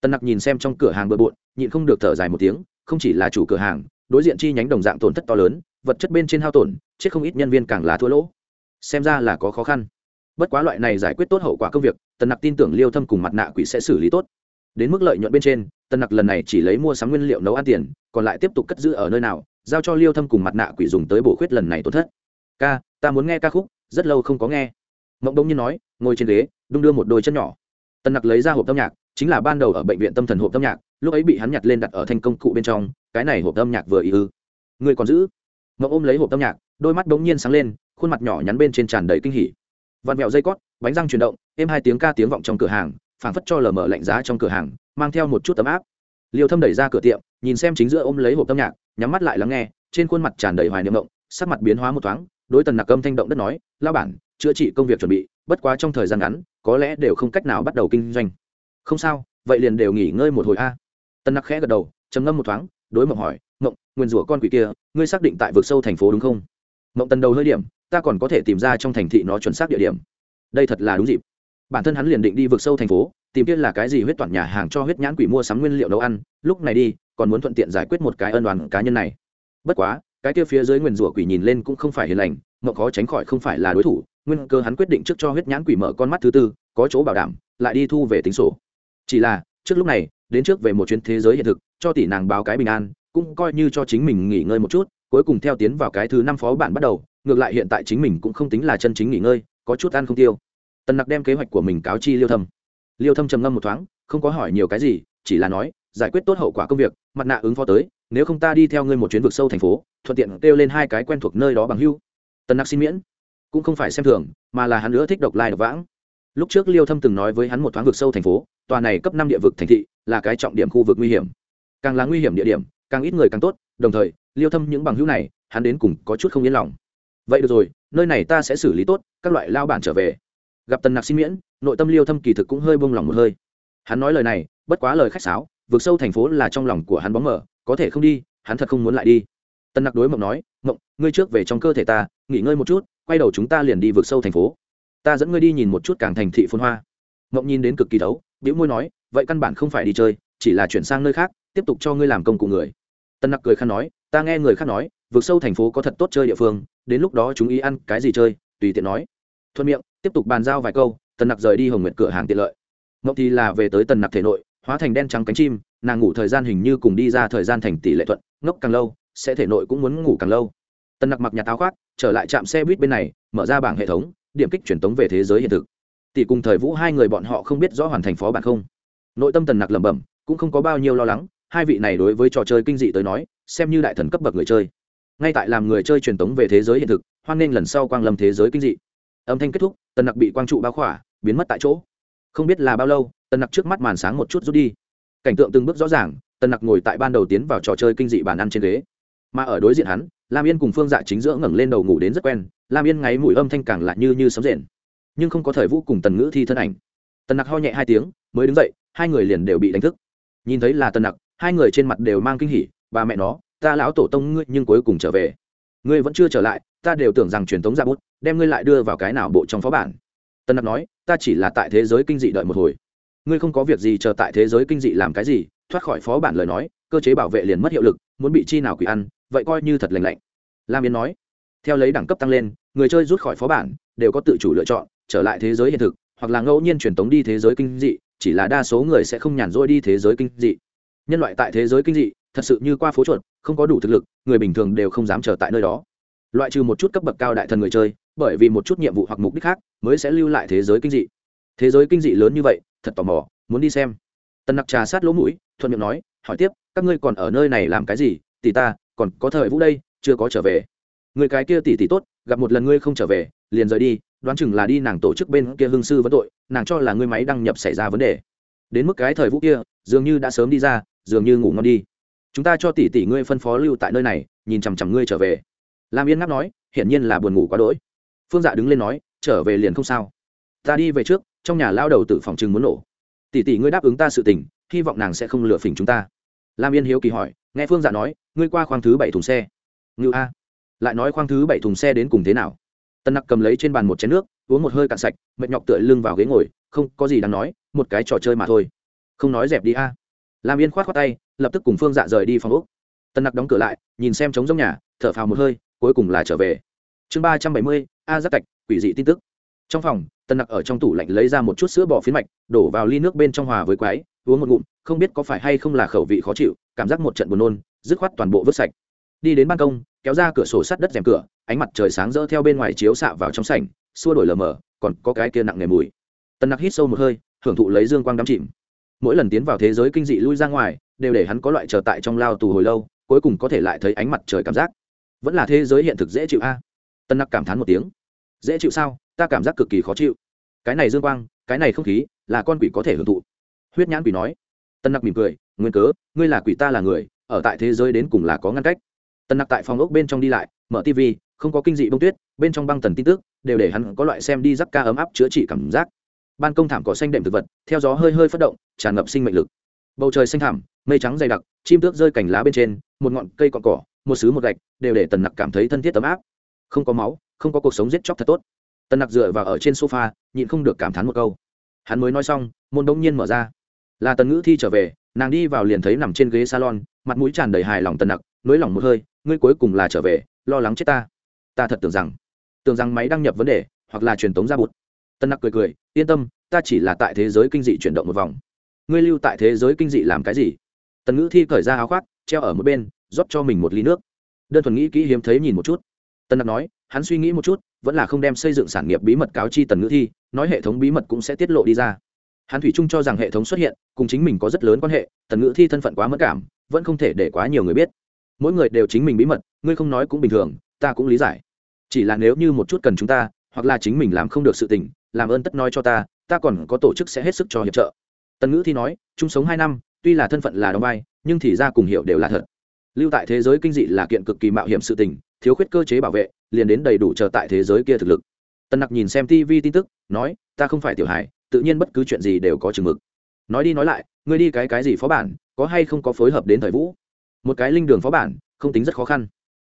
Tần nặc nhìn xem trong cửa hàng bừa bộn, nhịn không được thở dài một tiếng, không chỉ là chủ cửa hàng, đối diện chi nhánh đồng dạng tổn thất to lớn, vật chất bên trên hao tổn, chết không ít nhân viên càng là thua lỗ. Xem ra là có khó khăn. Bất quá loại này giải quyết tốt hậu quả công việc tần nặc tin tưởng liêu thâm cùng mặt nạ quỷ sẽ xử lý tốt. Đến mức lợi nhuận bên trên tần nặc lần này chỉ lấy mua sắm nguyên liệu nấu ăn tiền, còn lại tiếp tục cất giữ ở nơi nào giao cho liêu thâm cùng mặt nạ quỷ dùng tới bổ khuyết lần này tổn thất. Ca, ta muốn nghe ca khúc, rất lâu không có nghe. Mộng đông nhiên nói, ngồi trên ghế, đung đưa một đôi chân nhỏ. Tần nặc lấy ra hộp âm nhạc, chính là ban đầu ở bệnh viện tâm thần hộp âm nhạc, lúc ấy bị hắn nhặt lên đặt ở thanh công cụ bên trong, cái này hộp âm nhạc vừa ý ư. Người còn giữ? Mộng ôm lấy hộp âm nhạc, đôi mắt bỗng nhiên sáng lên, khuôn mặt nhỏ nhắn bên trên tràn đầy kinh hỉ. Vặn vẹo dây cót, bánh răng chuyển động, êm hai tiếng ca tiếng vọng trong cửa hàng, phảng phất cho lờ mở lạnh giá trong cửa hàng, mang theo một chút tấm áp. Liêu thâm đẩy ra cửa tiệm, nhìn xem chính giữa ôm lấy hộp âm nhạc nhắm mắt lại lắng nghe, trên khuôn mặt tràn đầy hoài niệm động, sắc mặt biến hóa một thoáng, đối tần nặc âm thanh động đất nói lao bản, chữa trị công việc chuẩn bị, bất quá trong thời gian ngắn, có lẽ đều không cách nào bắt đầu kinh doanh. Không sao, vậy liền đều nghỉ ngơi một hồi a. Tần nặc khẽ gật đầu, trầm ngâm một thoáng, đối mộng hỏi, mộng, nguyên rủa con quỷ kia, ngươi xác định tại vực sâu thành phố đúng không? Mộng tần đầu hơi điểm, ta còn có thể tìm ra trong thành thị nó chuẩn xác địa điểm. Đây thật là đúng dịp. Bản thân hắn liền định đi vực sâu thành phố tìm kia là cái gì huyết toàn nhà hàng cho huyết nhãn quỷ mua sắm nguyên liệu nấu ăn, lúc này đi, còn muốn thuận tiện giải quyết một cái ân đoàn cá nhân này. Bất quá, cái kia phía dưới nguyền rủa quỷ nhìn lên cũng không phải hiền lành, mộng khó tránh khỏi không phải là đối thủ, nguyên cơ hắn quyết định trước cho huyết nhãn quỷ mở con mắt thứ tư, có chỗ bảo đảm, lại đi thu về tính sổ. Chỉ là, trước lúc này, đến trước về một chuyến thế giới hiện thực, cho tỷ nàng báo cái bình an, cũng coi như cho chính mình nghỉ ngơi một chút, cuối cùng theo tiến vào cái thứ năm phó bản bắt đầu, ngược lại hiện tại chính mình cũng không tính là chân chính nghỉ ngơi, có chút ăn không tiêu. Tần nặc đem kế hoạch của mình cáo chi liêu thầm liêu thâm trầm ngâm một thoáng, không có hỏi nhiều cái gì, chỉ là nói, giải quyết tốt hậu quả công việc, mặt nạ ứng phó tới, nếu không ta đi theo ngươi một chuyến vực sâu thành phố, thuận tiện kêu lên hai cái quen thuộc nơi đó bằng hưu. Tần nặc xin miễn. Cũng không phải xem thường, mà là hắn nữa thích độc lai độc vãng. Lúc trước liêu thâm từng nói với hắn một thoáng vực sâu thành phố, tòa này cấp năm địa vực thành thị, là cái trọng điểm khu vực nguy hiểm. Càng là nguy hiểm địa điểm, càng ít người càng tốt, đồng thời, liêu thâm những bằng hữu này, hắn đến cùng có chút không yên lòng. Vậy được rồi, nơi này ta sẽ xử lý tốt, các loại lao bản trở về gặp tần nặc xin miễn, nội tâm liêu thâm kỳ thực cũng hơi bông lòng một hơi. Hắn nói lời này, bất quá lời khách sáo vượt sâu thành phố là trong lòng của hắn bóng mở, có thể không đi, hắn thật không muốn lại đi. Tần nặc đối mộng nói, mộng, ngươi trước về trong cơ thể ta, nghỉ ngơi một chút, quay đầu chúng ta liền đi vượt sâu thành phố. Ta dẫn ngươi đi nhìn một chút càng thành thị phôn hoa. Mộng nhìn đến cực kỳ đấu biễu môi nói, vậy căn bản không phải đi chơi, chỉ là chuyển sang nơi khác, tiếp tục cho ngươi làm công cụ người. Tân nặc cười khăn nói, ta nghe người khác nói vượt sâu thành phố có thật tốt chơi địa phương, đến lúc đó chúng ý ăn cái gì chơi? Tùy tiện nói. Thuận miệng tiếp tục bàn giao vài câu, tần nặc rời đi hồng nguyệt cửa hàng tiện lợi. Mộng thì là về tới tần nặc thể nội, hóa thành đen trắng cánh chim, nàng ngủ thời gian hình như cùng đi ra thời gian thành tỷ lệ thuận, ngốc càng lâu, sẽ thể nội cũng muốn ngủ càng lâu. Tần nặc mặc nhà táo khoác, trở lại trạm xe buýt bên này, mở ra bảng hệ thống, điểm kích truyền tống về thế giới hiện thực. Tỷ cùng thời vũ hai người bọn họ không biết rõ hoàn thành phó bản không. Nội tâm tần nặc lẩm bẩm, cũng không có bao nhiêu lo lắng, hai vị này đối với trò chơi kinh dị tới nói, xem như đại thần cấp bậc người chơi. Ngay tại làm người chơi truyền tống về thế giới hiện thực, hoan nghênh lần sau quang lâm thế giới kinh dị. Âm thanh kết thúc tần nặc bị quang trụ bao khỏa, biến mất tại chỗ. Không biết là bao lâu, tần nặc trước mắt màn sáng một chút rút đi. Cảnh tượng từng bước rõ ràng, tần nặc ngồi tại ban đầu tiến vào trò chơi kinh dị bàn ăn trên ghế. Mà ở đối diện hắn, lam yên cùng phương dạ chính giữa ngẩng lên đầu ngủ đến rất quen, lam yên ngáy mũi âm thanh càng lại như như sấm rền. Nhưng không có thời vũ cùng tần ngữ thi thân ảnh. Tần nặc ho nhẹ hai tiếng, mới đứng dậy, hai người liền đều bị đánh thức. Nhìn thấy là tần nặc, hai người trên mặt đều mang kinh hỉ bà mẹ nó, ta lão tổ tông ngươi nhưng cuối cùng trở về. Ngươi vẫn chưa trở lại ta đều tưởng rằng truyền thống ra bút đem ngươi lại đưa vào cái nào bộ trong phó bản. Tân nặc nói, ta chỉ là tại thế giới kinh dị đợi một hồi. Ngươi không có việc gì chờ tại thế giới kinh dị làm cái gì, thoát khỏi phó bản lời nói, cơ chế bảo vệ liền mất hiệu lực, muốn bị chi nào quỷ ăn, vậy coi như thật lành lạnh. Lam yến nói, theo lấy đẳng cấp tăng lên, người chơi rút khỏi phó bản, đều có tự chủ lựa chọn, trở lại thế giới hiện thực, hoặc là ngẫu nhiên truyền tống đi thế giới kinh dị, chỉ là đa số người sẽ không nhàn rỗi đi thế giới kinh dị. Nhân loại tại thế giới kinh dị, thật sự như qua phố chuột, không có đủ thực lực, người bình thường đều không dám chờ tại nơi đó loại trừ một chút cấp bậc cao đại thần người chơi, bởi vì một chút nhiệm vụ hoặc mục đích khác mới sẽ lưu lại thế giới kinh dị. Thế giới kinh dị lớn như vậy, thật tò mò, muốn đi xem. Tần nặc trà sát lỗ mũi, thuận miệng nói, hỏi tiếp, các ngươi còn ở nơi này làm cái gì? Tỷ ta, còn có thời vũ đây, chưa có trở về. Người cái kia tỷ tỷ tốt, gặp một lần ngươi không trở về, liền rời đi, đoán chừng là đi nàng tổ chức bên kia hương sư vấn tội, nàng cho là ngươi máy đăng nhập xảy ra vấn đề. Đến mức cái thời vũ kia, dường như đã sớm đi ra, dường như ngủ ngon đi. Chúng ta cho tỷ tỷ ngươi phân phó lưu tại nơi này, nhìn chằm chằm ngươi trở về lam yên ngáp nói, hiển nhiên là buồn ngủ quá đỗi. Phương dạ đứng lên nói, trở về liền không sao. Ta đi về trước, trong nhà lao đầu tự phòng chừng muốn nổ. Tỷ tỷ ngươi đáp ứng ta sự tình, hy vọng nàng sẽ không lừa phỉnh chúng ta. Lam yên hiếu kỳ hỏi, nghe phương dạ nói, ngươi qua khoang thứ bảy thùng xe. Ngự a. Lại nói khoang thứ bảy thùng xe đến cùng thế nào? Tân nặc cầm lấy trên bàn một chén nước, uống một hơi cạn sạch, mệt nhọc tựa lưng vào ghế ngồi, không có gì đáng nói, một cái trò chơi mà thôi. Không nói dẹp đi a. Lam yên k h o á t tay, lập tức cùng phương dạ rời đi phòng úc tân nặc đóng cửa lại, nhìn xem trống rỗng nhà, thở phào một hơi cuối cùng là trở về. Chương ba trăm bảy mươi, a giác cạch quỷ dị tin tức. Trong phòng tân nặc ở trong tủ lạnh lấy ra một chút sữa bò phiến mạch, đổ vào ly nước bên trong hòa với quái, uống một ngụm, không biết có phải hay không là khẩu vị khó chịu, cảm giác một trận buồn nôn, dứt khoát toàn bộ vứt sạch. Đi đến ban công, kéo ra cửa sổ sắt đất rèm cửa, ánh mặt trời sáng rỡ theo bên ngoài chiếu xạ vào trong sảnh, xua đổi lờ mờ, còn có cái kia nặng nề mùi. Tân nặc hít sâu một hơi, hưởng thụ lấy dương quang đắm chìm. Mỗi lần tiến vào thế giới kinh dị lui ra ngoài, đều để hắn có loại trở tại trong lao tù hồi lâu, cuối cùng có thể lại thấy ánh mặt trời cảm giác vẫn là thế giới hiện thực dễ chịu a? Tân nặc cảm thán một tiếng. Dễ chịu sao? Ta cảm giác cực kỳ khó chịu. Cái này dương quang, cái này không khí, là con quỷ có thể hưởng thụ. Huyết nhãn quỷ nói. Tân nặc mỉm cười. Nguyên cớ, ngươi là quỷ ta là người, ở tại thế giới đến cùng là có ngăn cách. Tân nặc tại phòng ốc bên trong đi lại, mở tv không có kinh dị bông tuyết, bên trong băng tần tin tức, đều để hắn có loại xem đi giắc ca ấm áp chữa trị cảm giác. Ban công thảm cỏ xanh đệm thực vật, theo gió hơi hơi phất động, tràn ngập sinh mệnh lực. Bầu trời xanh thảm mây trắng dày đặc, chim tước rơi cành lá bên trên, một ngọn cây cọn cỏ một xứ một gạch, đều để tần nặc cảm thấy thân thiết tấm áp. Không có máu, không có cuộc sống giết chóc thật tốt. Tần nặc dựa vào ở trên sofa, nhịn không được cảm thán một câu. Hắn mới nói xong, môn đông nhiên mở ra. Là tần ngữ thi trở về, nàng đi vào liền thấy nằm trên ghế salon, mặt mũi tràn đầy hài lòng tần nặc, nới lỏng một hơi, ngươi cuối cùng là trở về, lo lắng chết ta. Ta thật tưởng rằng tưởng rằng máy đăng nhập vấn đề, hoặc là truyền tống ra bụt. Tân nặc cười cười, yên tâm, ta chỉ là tại thế giới kinh dị chuyển động một vòng. Ngươi lưu tại thế giới kinh dị làm cái gì? Tần ngữ thi cởi ra áo khoác, treo ở một bên rót cho mình một ly nước. Đơn thuần nghĩ kỹ hiếm thấy nhìn một chút. Tân nặc nói, hắn suy nghĩ một chút, vẫn là không đem xây dựng sản nghiệp bí mật cáo chi tần ngữ thi, nói hệ thống bí mật cũng sẽ tiết lộ đi ra. Hắn thủy Trung cho rằng hệ thống xuất hiện, cùng chính mình có rất lớn quan hệ, tần ngữ thi thân phận quá mất cảm, vẫn không thể để quá nhiều người biết. Mỗi người đều chính mình bí mật, ngươi không nói cũng bình thường, ta cũng lý giải. Chỉ là nếu như một chút cần chúng ta, hoặc là chính mình làm không được sự tình, làm ơn tất nói cho ta ta còn có tổ chức sẽ hết sức cho hiệp trợ. Tần ngữ thi nói, chung sống hai năm, tuy là thân phận là đóng vai, nhưng thì ra cùng hiểu đều là thật lưu tại thế giới kinh dị là kiện cực kỳ mạo hiểm sự tình, thiếu khuyết cơ chế bảo vệ, liền đến đầy đủ chờ tại thế giới kia thực lực. Tần nặc nhìn xem tv tin tức, nói, ta không phải tiểu hải tự nhiên bất cứ chuyện gì đều có chừng mực. Nói đi nói lại, ngươi đi cái cái gì phó bản, có hay không có phối hợp đến thời vũ? Một cái linh đường phó bản, không tính rất khó khăn.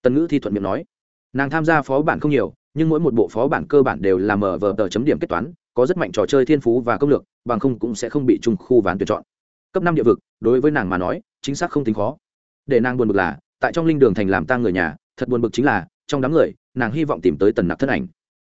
Tần ngữ thi thuận miệng nói. Nàng tham gia phó bản không nhiều, nhưng mỗi một bộ phó bản cơ bản đều là mở vờ tờ chấm điểm kết toán, có rất mạnh trò chơi thiên phú và công lược, bằng không cũng sẽ không bị trung khu ván tuyển chọn. Cấp năm địa vực, đối với nàng mà nói, chính xác không tính khó để nàng buồn bực là, tại trong linh đường thành làm tang người nhà, thật buồn bực chính là, trong đám người, nàng hy vọng tìm tới tần nặc thân ảnh.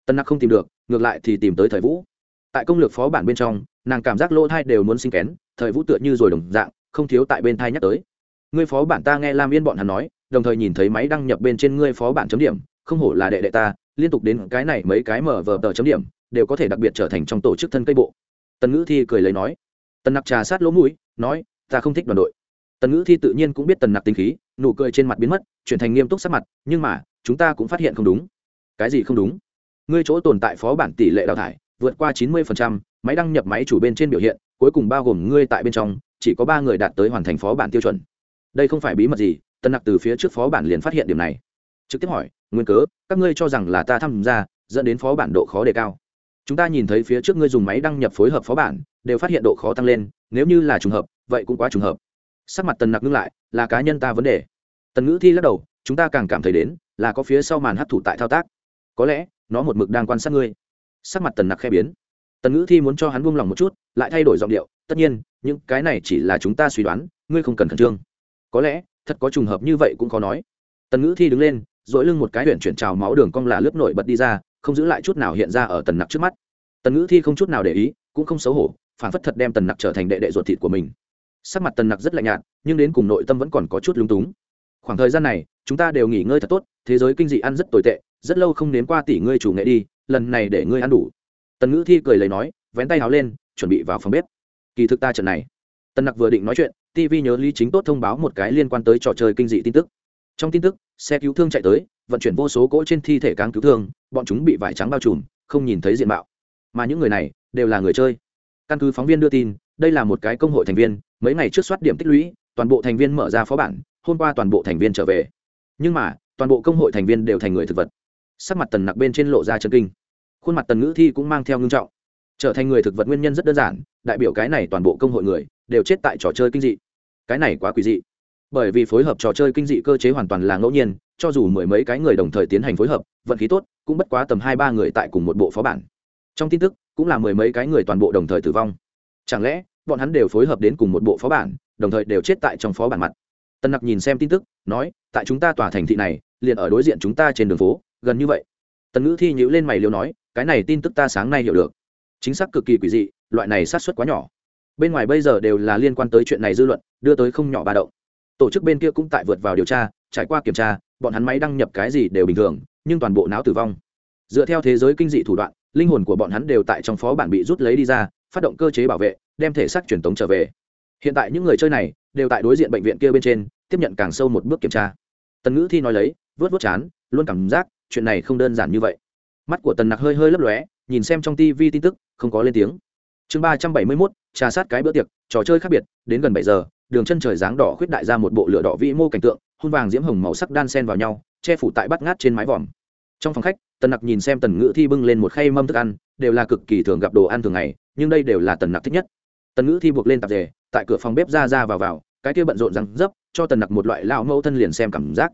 Tần nặc không tìm được, ngược lại thì tìm tới thời vũ. Tại công lược phó bản bên trong, nàng cảm giác lỗ thai đều muốn sinh kén, thời vũ tựa như rồi đồng dạng, không thiếu tại bên thai nhắc tới. Ngươi phó bản ta nghe lam yên bọn hắn nói, đồng thời nhìn thấy máy đăng nhập bên trên ngươi phó bản chấm điểm, không hổ là đệ đệ ta, liên tục đến cái này mấy cái mở vờ tờ chấm điểm, đều có thể đặc biệt trở thành trong tổ chức thân cây bộ. Tần ngữ thi cười lấy nói. Tần nặc trà sát lỗ mũi, nói, ta không thích đoàn đội tần ngữ thi tự nhiên cũng biết tần nặc tính khí, nụ cười trên mặt biến mất, chuyển thành nghiêm túc sắc mặt, nhưng mà, chúng ta cũng phát hiện không đúng. Cái gì không đúng? Ngươi chỗ tồn tại phó bản tỷ lệ đào thải, vượt qua chín mươi máy đăng nhập máy chủ bên trên biểu hiện, cuối cùng bao gồm ngươi tại bên trong, chỉ có ba người đạt tới hoàn thành phó bản tiêu chuẩn. Đây không phải bí mật gì, tần nặc từ phía trước phó bản liền phát hiện điểm này. Trực tiếp hỏi, nguyên cớ, các ngươi cho rằng là ta tham gia, dẫn đến phó bản độ khó đề cao. Chúng ta nhìn thấy phía trước ngươi dùng máy đăng nhập phối hợp phó bản, đều phát hiện độ khó tăng lên, nếu như là trùng hợp, vậy cũng quá trùng hợp sắc mặt tần nặc ngưng lại, là cá nhân ta vấn đề. Tần ngữ thi lắc đầu, chúng ta càng cảm thấy đến, là có phía sau màn hấp thụ tại thao tác. Có lẽ, nó một mực đang quan sát ngươi. Sắc mặt tần nặc khe biến. Tần ngữ thi muốn cho hắn buông lòng một chút, lại thay đổi giọng điệu, tất nhiên, những cái này chỉ là chúng ta suy đoán, ngươi không cần khẩn trương. Có lẽ, thật có trùng hợp như vậy cũng khó nói. Tần ngữ thi đứng lên, dội lưng một cái huyện chuyển trào máu đường cong là lớp nổi bật đi ra, không giữ lại chút nào hiện ra ở tần nặc trước mắt. Tần ngữ thi không chút nào để ý, cũng không xấu hổ, phản phất thật đem tần nặc trở thành đệ đệ ruột thịt của mình sắc mặt tần nặc rất lạnh nhạt, nhưng đến cùng nội tâm vẫn còn có chút lung túng. Khoảng thời gian này, chúng ta đều nghỉ ngơi thật tốt, thế giới kinh dị ăn rất tồi tệ, rất lâu không nếm qua tỷ ngươi chủ nghệ đi, lần này để ngươi ăn đủ. Tần ngữ thi cười lấy nói, vén tay háo lên, chuẩn bị vào phòng bếp. Kỳ thực ta trận này. Tần nặc vừa định nói chuyện tv nhớ lý chính tốt thông báo một cái liên quan tới trò chơi kinh dị tin tức. Trong tin tức, xe cứu thương chạy tới, vận chuyển vô số cỗ trên thi thể càng cứu thương, bọn chúng bị vải trắng bao trùm, không nhìn thấy diện mạo. Mà những người này, đều là người chơi. Căn cứ phóng viên đưa tin đây là một cái công hội thành viên, mấy ngày trước soát điểm tích lũy, toàn bộ thành viên mở ra phó bản, hôm qua toàn bộ thành viên trở về. Nhưng mà, toàn bộ công hội thành viên đều thành người thực vật. Sắc mặt tần nặc bên trên lộ ra chân kinh. Khuôn mặt tần ngữ thi cũng mang theo ngưng trọng. Trở thành người thực vật nguyên nhân rất đơn giản, đại biểu cái này toàn bộ công hội người, đều chết tại trò chơi kinh dị. Cái này quá quỷ dị. Bởi vì phối hợp trò chơi kinh dị cơ chế hoàn toàn là ngẫu nhiên, cho dù mười mấy cái người đồng thời tiến hành phối hợp, vận khí tốt, cũng bất quá tầm hai ba người tại cùng một bộ phó bản. Trong tin tức, cũng là mười mấy cái người toàn bộ đồng thời tử vong chẳng lẽ, bọn hắn đều phối hợp đến cùng một bộ phó bản, đồng thời đều chết tại trong phó bản mặt? Tân nặc nhìn xem tin tức, nói, tại chúng ta tòa thành thị này, liền ở đối diện chúng ta trên đường phố, gần như vậy. Tần ngữ thi nhữ lên mày liêu nói, cái này tin tức ta sáng nay hiểu được. Chính xác cực kỳ quỷ dị, loại này sát xuất quá nhỏ. Bên ngoài bây giờ đều là liên quan tới chuyện này dư luận, đưa tới không nhỏ ba động. Tổ chức bên kia cũng tại vượt vào điều tra, trải qua kiểm tra, bọn hắn máy đăng nhập cái gì đều bình thường, nhưng toàn bộ não tử vong. Dựa theo thế giới kinh dị thủ đoạn, linh hồn của bọn hắn đều tại trong phó bản bị rút lấy đi ra phát động cơ chế bảo vệ, đem thể xác truyền tống trở về. Hiện tại những người chơi này đều tại đối diện bệnh viện kia bên trên, tiếp nhận càng sâu một bước kiểm tra. Tần ngữ thi nói lấy vớt vớt chán, luôn cảm giác chuyện này không đơn giản như vậy. Mắt của tần nặc hơi hơi lấp lóe, nhìn xem trong tv tin tức, không có lên tiếng. Chương ba trăm bảy mươi mốt, trà sát cái bữa tiệc, trò chơi khác biệt, đến gần bảy giờ, đường chân trời dáng đỏ khuyết đại ra một bộ lửa đỏ vĩ mô cảnh tượng hôn vàng diễm hồng màu sắc đan sen vào nhau, che phủ tại bắt ngát trên mái vòm. Trong phòng khách, tần nặc nhìn xem tần ngữ thi bưng lên một khay mâm thức ăn đều là cực kỳ thường gặp đồ ăn thường ngày, nhưng đây đều là tần nặc thích nhất. Tần ngữ thi buộc lên tạp dề, tại cửa phòng bếp ra ra vào vào, cái kia bận rộn răng dấp, cho tần nặc một loại lão mẫu thân liền xem cảm giác.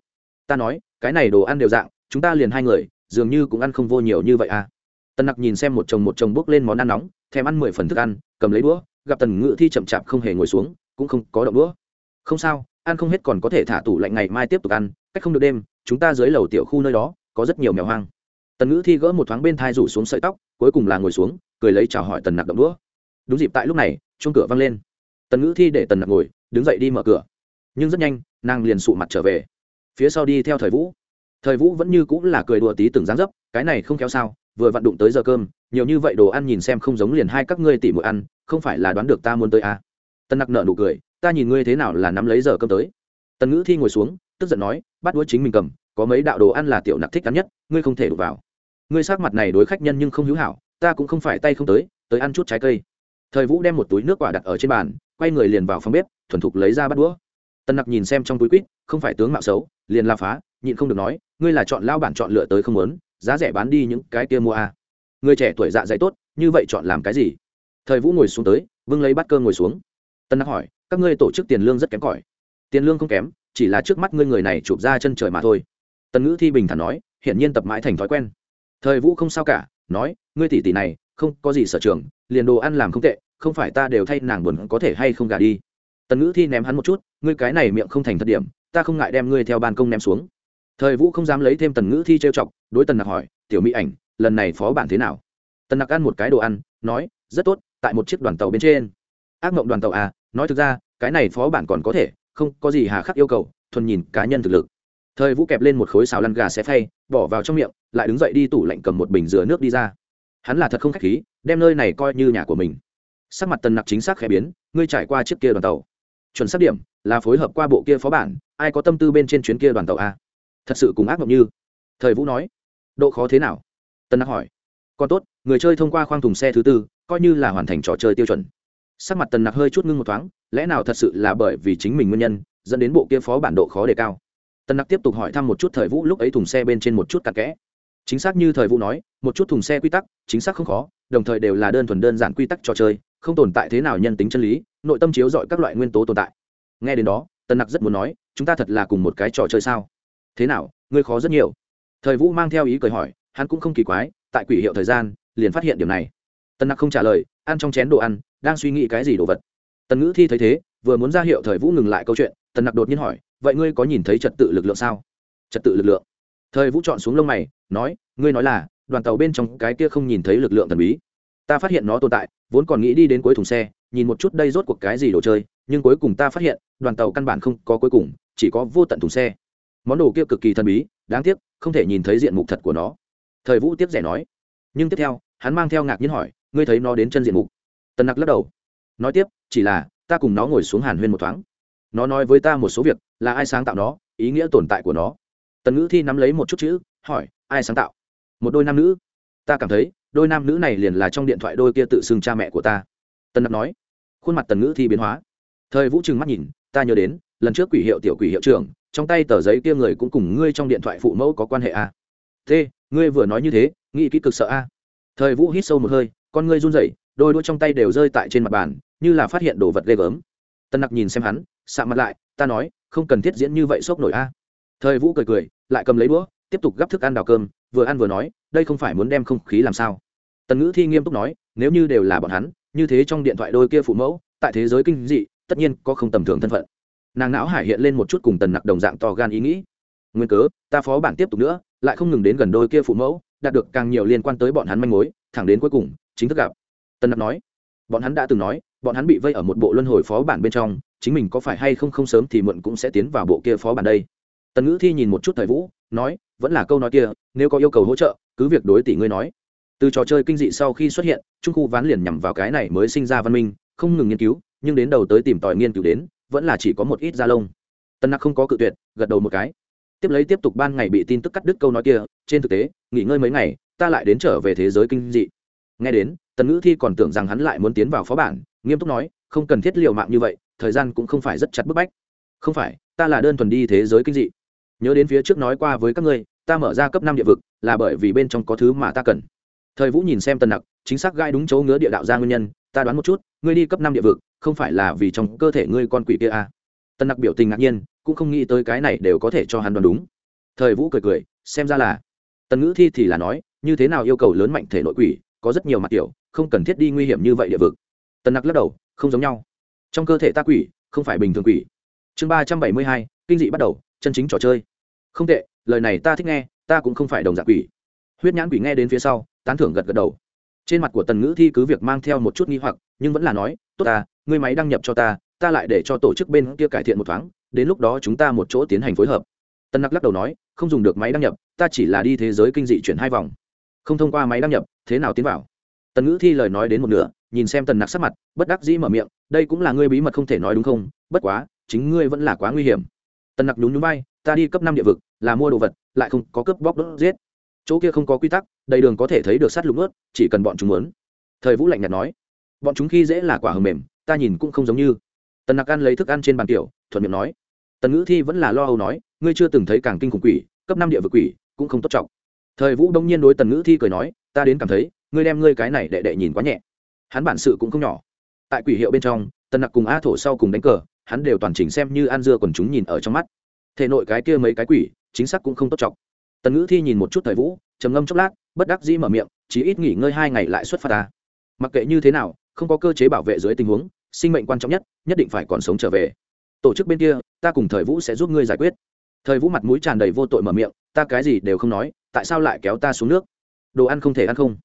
Ta nói, cái này đồ ăn đều dạng, chúng ta liền hai người, dường như cũng ăn không vô nhiều như vậy à. Tần nặc nhìn xem một chồng một chồng bốc lên món ăn nóng, thèm ăn mười phần thức ăn, cầm lấy đũa, gặp tần ngữ thi chậm chạp không hề ngồi xuống, cũng không có động đũa. Không sao, ăn không hết còn có thể thả tủ lạnh ngày mai tiếp tục ăn, cách không được đêm, chúng ta dưới lầu tiểu khu nơi đó, có rất nhiều mèo hoang. Tần ngữ thi gỡ một thoáng bên thai rủ xuống sợi tóc cuối cùng là ngồi xuống, cười lấy chào hỏi tần nặc động đũa. Đúng dịp tại lúc này, chuông cửa văng lên. Tần ngữ thi để tần nặc ngồi, đứng dậy đi mở cửa. Nhưng rất nhanh, nàng liền sụ mặt trở về. Phía sau đi theo thời vũ. Thời vũ vẫn như cũng là cười đùa tí từng dáng dấp, cái này không kéo sao, vừa vặn đụng tới giờ cơm, nhiều như vậy đồ ăn nhìn xem không giống liền hai các ngươi tỉ mỗi ăn, không phải là đoán được ta muốn tới à. tần nặc nợ nụ cười, ta nhìn ngươi thế nào là nắm lấy giờ cơm tới. Tần ngữ thi ngồi xuống, tức giận nói, bắt đũa chính mình cầm, có mấy đạo đồ ăn là tiểu nặc thích ăn nhất, ngươi không thể đụng vào ngươi sắc mặt này đối khách nhân nhưng không hữu hảo, ta cũng không phải tay không tới tới ăn chút trái cây. Thời vũ đem một túi nước quả đặt ở trên bàn, quay người liền vào phòng bếp, thuần thục lấy ra bắt đũa. Tân nặc nhìn xem trong túi quýt, không phải tướng mạo xấu, liền la phá, nhịn không được nói, ngươi là chọn lao bản chọn lựa tới không muốn, giá rẻ bán đi những cái kia mua a à. người trẻ tuổi dạ dày tốt, như vậy chọn làm cái gì? Thời vũ ngồi xuống tới vâng lấy bát cơm ngồi xuống. Tân nặc hỏi, các ngươi tổ chức tiền lương rất kém cỏi. Tiền lương không kém, chỉ là trước mắt ngươi người này chụp ra chân trời mà thôi. Tần ngữ thi bình thản nói, hiển nhiên tập mãi thành thói quen thời vũ không sao cả, nói, ngươi tỷ tỷ này, không có gì sở trường, liền đồ ăn làm không tệ, không phải ta đều thay nàng buồn có thể hay không gả đi? Tần ngữ thi ném hắn một chút, ngươi cái này miệng không thành thật điểm, ta không ngại đem ngươi theo ban công ném xuống. Thời vũ không dám lấy thêm tần ngữ thi trêu chọc, đối tần nặc hỏi, tiểu mỹ ảnh, lần này phó bản thế nào? Tần nặc ăn một cái đồ ăn, nói, rất tốt, tại một chiếc đoàn tàu bên trên. Ác mộng đoàn tàu à nói thực ra, cái này phó bản còn có thể, không có gì hà khắc yêu cầu, thuần nhìn cá nhân thực lực. Thời vũ kẹp lên một khối xào lăn gà xé phay bỏ vào trong miệng, lại đứng dậy đi tủ lạnh cầm một bình dừa nước đi ra. Hắn là thật không k h á c h khí, đem nơi này coi như nhà của mình. Sắc mặt tần nặc chính xác khẽ biến, ngươi trải qua chiếc kia đoàn tàu. Chuẩn xác điểm, là phối hợp qua bộ kia phó bản, ai có tâm tư bên trên chuyến kia đoàn tàu a? Thật sự cùng ác mộng như. Thời vũ nói, độ khó thế nào? Tân nặc hỏi. Còn tốt, người chơi thông qua khoang thùng xe thứ tư, coi như là hoàn thành trò chơi tiêu chuẩn. Sắc mặt tần nặc hơi chút ngưng một thoáng, lẽ nào thật sự là bởi vì chính mình nguyên nhân, dẫn đến bộ kia phó bản độ khó đề cao? Tân nặc tiếp tục hỏi thăm một chút thời vũ, lúc ấy thùng xe bên trên một chút cặn kẽ. Chính xác như thời vũ nói, một chút thùng xe quy tắc, chính xác không khó, đồng thời đều là đơn thuần đơn giản quy tắc trò chơi, không tồn tại thế nào nhân tính chân lý, nội tâm chiếu dọi các loại nguyên tố tồn tại. Nghe đến đó, Tân nặc rất muốn nói, chúng ta thật là cùng một cái trò chơi sao? Thế nào, ngươi khó rất nhiều. Thời vũ mang theo ý cười hỏi, hắn cũng không kỳ quái, tại quỷ hiệu thời gian, liền phát hiện điểm này. Tân nặc không trả lời, ăn trong chén đồ ăn, đang suy nghĩ cái gì đồ vật. Tần ngữ thi thấy thế, vừa muốn ra hiệu thời vũ ngừng lại câu chuyện, tần nặc đột nhiên hỏi vậy ngươi có nhìn thấy trật tự lực lượng sao? Trật tự lực lượng. Thời vũ chọn xuống lông mày, nói, ngươi nói là, đoàn tàu bên trong cái kia không nhìn thấy lực lượng thần bí. Ta phát hiện nó tồn tại, vốn còn nghĩ đi đến cuối thùng xe, nhìn một chút đây rốt cuộc cái gì đồ chơi, nhưng cuối cùng ta phát hiện, đoàn tàu căn bản không có cuối cùng, chỉ có vô tận thùng xe. Món đồ kia cực kỳ thần bí, đáng tiếc, không thể nhìn thấy diện mục thật của nó. Thời vũ tiếp rẻ nói. Nhưng tiếp theo, hắn mang theo ngạc nhiên hỏi, ngươi thấy nó đến chân diện mục? Tần nặc lắc đầu. Nói tiếp, chỉ là, ta cùng nó ngồi xuống hàn huyên một thoáng nó nói với ta một số việc, là ai sáng tạo nó, ý nghĩa tồn tại của nó. Tần ngữ thi nắm lấy một chút chữ, hỏi, ai sáng tạo? Một đôi nam nữ. Ta cảm thấy, đôi nam nữ này liền là trong điện thoại đôi kia tự xưng cha mẹ của ta. Tần nặc nói. Khuôn mặt tần ngữ thi biến hóa. Thời vũ trừng mắt nhìn, ta nhớ đến, lần trước quỷ hiệu tiểu quỷ hiệu trưởng, trong tay tờ giấy kia người cũng cùng ngươi trong điện thoại phụ mẫu có quan hệ a à. thế ngươi vừa nói như thế, nghĩ kỹ cực sợ a thời vũ hít sâu một hơi, con ngươi run rẩy, đôi đuôi trong tay đều rơi tại trên mặt bàn, như là phát hiện đồ vật ghê gớm tân nặc nhìn xem hắn xạ mặt lại, ta nói, không cần thiết diễn như vậy sốc nổi a. Thời vũ cười cười, lại cầm lấy đũa, tiếp tục gắp thức ăn đào cơm, vừa ăn vừa nói, đây không phải muốn đem không khí làm sao? Tần ngữ thi nghiêm túc nói, nếu như đều là bọn hắn, như thế trong điện thoại đôi kia phụ mẫu, tại thế giới kinh dị, tất nhiên có không tầm thường thân phận. Nàng não hải hiện lên một chút cùng tần nặc đồng dạng to gan ý nghĩ. Nguyên cớ, ta phó bản tiếp tục nữa, lại không ngừng đến gần đôi kia phụ mẫu, đạt được càng nhiều liên quan tới bọn hắn manh mối, thẳng đến cuối cùng, chính thức gặp. Tần nặc nói. Bọn hắn đã từng nói bọn hắn bị vây ở một bộ luân hồi phó bản bên trong, chính mình có phải hay không không sớm thì muộn cũng sẽ tiến vào bộ kia phó bản đây. Tần ngữ thi nhìn một chút thời vũ, nói, vẫn là câu nói kia, nếu có yêu cầu hỗ trợ, cứ việc đối tỷ ngươi nói. Từ trò chơi kinh dị sau khi xuất hiện, trung khu ván liền nhằm vào cái này mới sinh ra văn minh, không ngừng nghiên cứu, nhưng đến đầu tới tìm tòi nghiên cứu đến, vẫn là chỉ có một ít da lông. Tân nặc không có cự tuyệt, gật đầu một cái. Tiếp lấy tiếp tục ban ngày bị tin tức cắt đứt câu nói kia, trên thực tế, nghỉ ngơi mấy ngày, ta lại đến trở về thế giới kinh dị. Nghe đến, tần ngữ thi còn tưởng rằng hắn lại muốn tiến vào phó bản nghiêm túc nói, không cần thiết liều mạng như vậy, thời gian cũng không phải rất chặt bức bách. Không phải, ta là đơn thuần đi thế giới kinh dị. Nhớ đến phía trước nói qua với các ngươi, ta mở ra cấp năm địa vực, là bởi vì bên trong có thứ mà ta cần. Thời vũ nhìn xem tần nặc, chính xác gai đúng chỗ ngứa địa đạo ra nguyên nhân, ta đoán một chút, ngươi đi cấp năm địa vực, không phải là vì trong cơ thể ngươi con quỷ kia à. tần nặc biểu tình ngạc nhiên, cũng không nghĩ tới cái này đều có thể cho hắn đoán đúng. Thời vũ cười cười, xem ra là. Tần ngữ thi thì là nói, như thế nào yêu cầu lớn mạnh thể nội quỷ, có rất nhiều mặt kiểu, không cần thiết đi nguy hiểm như vậy địa vực tần nặc lắc đầu, không giống nhau. Trong cơ thể ta quỷ, không phải bình thường quỷ. Chương ba trăm bảy mươi hai, kinh dị bắt đầu, chân chính trò chơi. Không tệ, lời này ta thích nghe, ta cũng không phải đồng dạng quỷ. Huyết nhãn quỷ nghe đến phía sau, tán thưởng gật gật đầu. Trên mặt của tần ngữ thi cứ việc mang theo một chút nghi hoặc, nhưng vẫn là nói, tốt ta, ngươi máy đăng nhập cho ta ta lại để cho tổ chức bên kia cải thiện một thoáng, đến lúc đó chúng ta một chỗ tiến hành phối hợp. Tân nặc lắc đầu nói, không dùng được máy đăng nhập, ta chỉ là đi thế giới kinh dị chuyển hai vòng. Không thông qua máy đăng nhập, thế nào tiến vào? Tần ngữ thi lời nói đến một nửa, nhìn xem tần nặc sắc mặt, bất đắc dĩ mở miệng, đây cũng là ngươi bí mật không thể nói đúng không? Bất quá, chính ngươi vẫn là quá nguy hiểm. Tần nặc nhún nhún bay ta đi cấp năm địa vực, là mua đồ vật, lại không có cướp bóc đốt giết. Chỗ kia không có quy tắc, đầy đường có thể thấy được sát lục ướt chỉ cần bọn chúng muốn. Thời vũ lạnh nhạt nói, bọn chúng khi dễ là quả hầm mềm, ta nhìn cũng không giống như. Tần nặc ăn lấy thức ăn trên bàn tiểu, thuận miệng nói, tần ngữ thi vẫn là lo âu nói, ngươi chưa từng thấy càng kinh khủng quỷ, cấp năm địa vực quỷ, cũng không tốt trọng. Thời vũ đông nhiên đối tần ngữ thi cười nói, ta đến cảm thấy ngươi đem ngươi cái này đệ đệ nhìn quá nhẹ. Hắn bản sự cũng không nhỏ. Tại quỷ hiệu bên trong, tần nặc cùng a thổ sau cùng đánh cờ, hắn đều toàn chỉnh xem như an dưa còn chúng nhìn ở trong mắt. Thể nội cái kia mấy cái quỷ, chính xác cũng không tốt trọng. Tần ngữ thi nhìn một chút thời vũ, trầm ngâm chốc lát, bất đắc dĩ mở miệng chỉ ít nghỉ ngơi hai ngày lại xuất phát ta. Mặc kệ như thế nào, không có cơ chế bảo vệ dưới tình huống, sinh mệnh quan trọng nhất nhất định phải còn sống trở về. Tổ chức bên kia, ta cùng thời vũ sẽ giúp ngươi giải quyết. Thời vũ mặt mũi tràn đầy vô tội mở miệng, ta cái gì đều không nói, tại sao lại kéo ta xuống nước? Đồ ăn không thể ăn không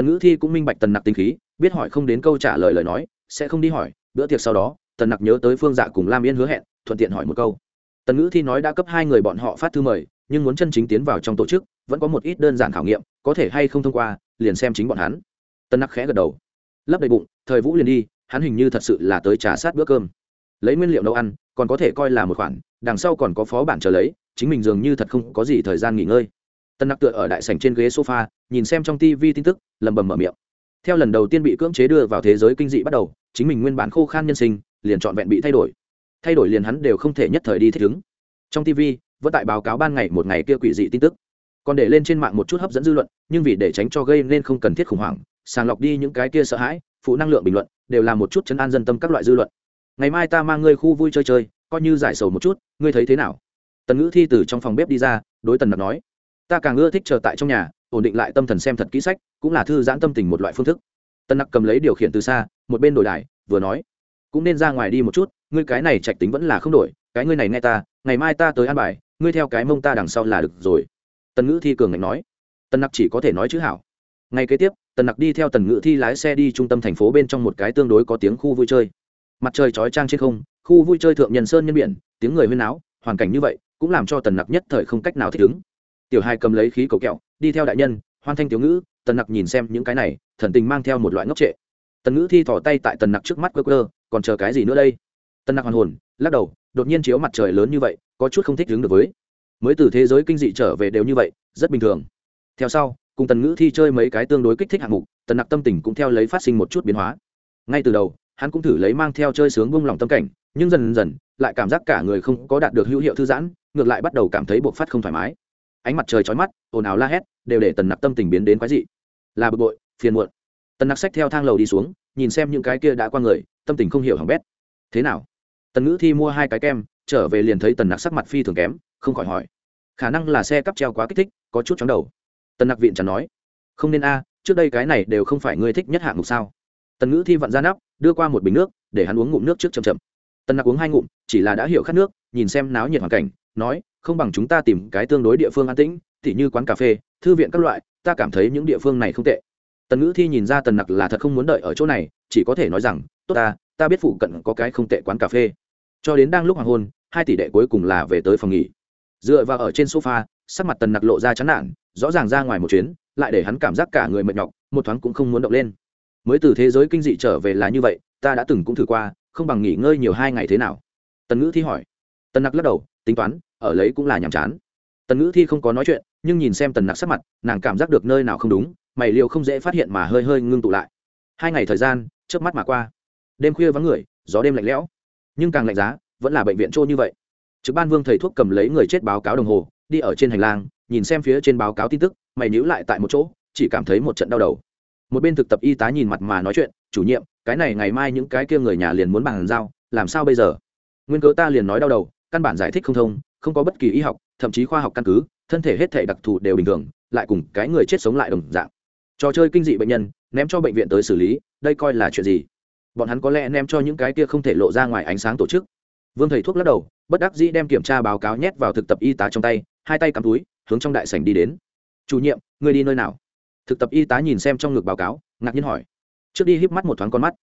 tần ngữ thi cũng minh bạch tần nặc tinh khí, biết hỏi không đến câu trả lời lời nói, sẽ không đi hỏi, bữa tiệc sau đó, tần nặc nhớ tới phương dạ cùng lam yên hứa hẹn, thuận tiện hỏi một câu. Tần ngữ thi nói đã cấp hai người bọn họ phát thư mời, nhưng muốn chân chính tiến vào trong tổ chức, vẫn có một ít đơn giản khảo nghiệm, có thể hay không thông qua, liền xem chính bọn hắn. Tần nặc khẽ gật đầu. Lấp đầy bụng, thời vũ liền đi, hắn hình như thật sự là tới trà sát bữa cơm. Lấy nguyên liệu nấu ăn, còn có thể coi là một khoản, đằng sau còn có phó bản chờ lấy, chính mình dường như thật không có gì thời gian nghỉ ngơi. Tần nặc tựa ở đại sảnh trên ghế sofa, nhìn xem trong tv tin tức lầm bầm mở miệng. Theo lần đầu tiên bị cưỡng chế đưa vào thế giới kinh dị bắt đầu, chính mình nguyên bản khô khan nhân sinh, liền trọn vẹn bị thay đổi. Thay đổi liền hắn đều không thể nhất thời đi thích ứng. Trong tv vẫn tại báo cáo ban ngày một ngày kia quỷ dị tin tức. Còn để lên trên mạng một chút hấp dẫn dư luận, nhưng vì để tránh cho gây nên không cần thiết khủng hoảng, sàng lọc đi những cái kia sợ hãi, phụ năng lượng bình luận, đều là một chút chấn an dân tâm các loại dư luận. Ngày mai ta mang ngươi khu vui chơi chơi, coi như giải sầu một chút, ngươi thấy thế nào? Tần ngữ thi từ trong phòng bếp đi ra, đối tần nặc nói ta càng ưa thích chờ tại trong nhà, ổn định lại tâm thần xem thật kỹ sách, cũng là thư giãn tâm tình một loại phương thức. Tần nặc cầm lấy điều khiển từ xa, một bên đổi đài, vừa nói, cũng nên ra ngoài đi một chút, ngươi cái này trạch tính vẫn là không đổi, cái ngươi này nghe ta, ngày mai ta tới ăn bài, ngươi theo cái mông ta đằng sau là được rồi. Tần ngữ thi cường ngạch nói. Tần nặc chỉ có thể nói chữ hảo. Ngày kế tiếp, tần nặc đi theo tần ngữ thi lái xe đi trung tâm thành phố bên trong một cái tương đối có tiếng khu vui chơi. Mặt trời chói trang trên không, khu vui chơi thượng nhân sơn nhân biển, tiếng người huyên áo hoàn cảnh như vậy, cũng làm cho tần nặc nhất thời không cách nào thích ứng tiểu hai cầm lấy khí cầu kẹo, đi theo đại nhân, hoan thanh tiểu ngữ, tần nặc nhìn xem những cái này, thần tình mang theo một loại ngốc trệ. Tần ngữ thi thỏ tay tại tần nặc trước mắt cơ cơ còn chờ cái gì nữa đây? Tần nặc hoàn hồn, lắc đầu, đột nhiên chiếu mặt trời lớn như vậy, có chút không thích đứng được với. Mới từ thế giới kinh dị trở về đều như vậy, rất bình thường. Theo sau, cùng tần ngữ thi chơi mấy cái tương đối kích thích hạng mục, tần nặc tâm tình cũng theo lấy phát sinh một chút biến hóa. Ngay từ đầu, hắn cũng thử lấy mang theo chơi sướng bông lòng tâm cảnh, nhưng dần dần, lại cảm giác cả người không có đạt được hữu hiệu thư giãn, ngược lại bắt đầu cảm thấy buộc phát không thoải mái ánh mặt trời chói mắt, ồn ào la hét, đều để tần nặc tâm tình biến đến quái dị. Là bực bội, phiền muộn. Tần nặc xách theo thang lầu đi xuống, nhìn xem những cái kia đã qua người, tâm tình không hiểu hỏng bét. Thế nào? Tần ngữ thi mua hai cái kem, trở về liền thấy tần nặc sắc mặt phi thường kém, không khỏi hỏi. Khả năng là xe cắp treo quá kích thích, có chút chóng đầu. Tần nặc viện chẳng nói. Không nên a, trước đây cái này đều không phải ngươi thích nhất hạng mục sao? Tần ngữ thi vặn ra nắp, đưa qua một bình nước, để hắn uống ngụm nước trước chậm chậm. Tần nặc uống hai ngụm, chỉ là đã hiểu khát nước, nhìn xem náo nhiệt hoàn cảnh, nói không bằng chúng ta tìm cái tương đối địa phương an tĩnh, tỉ như quán cà phê, thư viện các loại, ta cảm thấy những địa phương này không tệ. Tần ngữ thi nhìn ra tần nặc là thật không muốn đợi ở chỗ này, chỉ có thể nói rằng, tốt ta ta biết phụ cận có cái không tệ quán cà phê. Cho đến đang lúc hoàng hôn, hai tỷ đệ cuối cùng là về tới phòng nghỉ. Dựa vào ở trên sofa, sắc mặt tần nặc lộ ra chán nản, rõ ràng ra ngoài một chuyến, lại để hắn cảm giác cả người mệt nhọc, một thoáng cũng không muốn động lên. Mới từ thế giới kinh dị trở về là như vậy, ta đã từng cũng thử qua, không bằng nghỉ ngơi nhiều hai ngày thế nào? Tần ngữ thi hỏi. Tần nặc lắc đầu tính toán, ở lấy cũng là nhàm chán. Tần ngữ thi không có nói chuyện, nhưng nhìn xem tần nặc sắc mặt, nàng cảm giác được nơi nào không đúng, mày liều không dễ phát hiện mà hơi hơi ngưng tụ lại. Hai ngày thời gian trước mắt mà qua. Đêm khuya vắng người, gió đêm lạnh lẽo. Nhưng càng lạnh giá, vẫn là bệnh viện trôi như vậy. Trực ban vương thầy thuốc cầm lấy người chết báo cáo đồng hồ, đi ở trên hành lang, nhìn xem phía trên báo cáo tin tức, mày nhữ lại tại một chỗ, chỉ cảm thấy một trận đau đầu. Một bên thực tập y tá nhìn mặt mà nói chuyện, chủ nhiệm, cái này ngày mai những cái kia người nhà liền muốn bàn giao, làm sao bây giờ? Nguyên cớ ta liền nói đau đầu căn bản giải thích không thông, không có bất kỳ y học, thậm chí khoa học căn cứ, thân thể hết thể đặc thù đều bình thường, lại cùng cái người chết sống lại đồng dạng. Trò chơi kinh dị bệnh nhân, ném cho bệnh viện tới xử lý, đây coi là chuyện gì? Bọn hắn có lẽ ném cho những cái kia không thể lộ ra ngoài ánh sáng tổ chức. Vương thầy thuốc lắc đầu, bất đắc dĩ đem kiểm tra báo cáo nhét vào thực tập y tá trong tay, hai tay cắm túi, hướng trong đại sảnh đi đến. Chủ nhiệm, người đi nơi nào? Thực tập y tá nhìn xem trong ngực báo cáo, ngạc nhiên hỏi. Trước đi híp mắt một thoáng con mắt.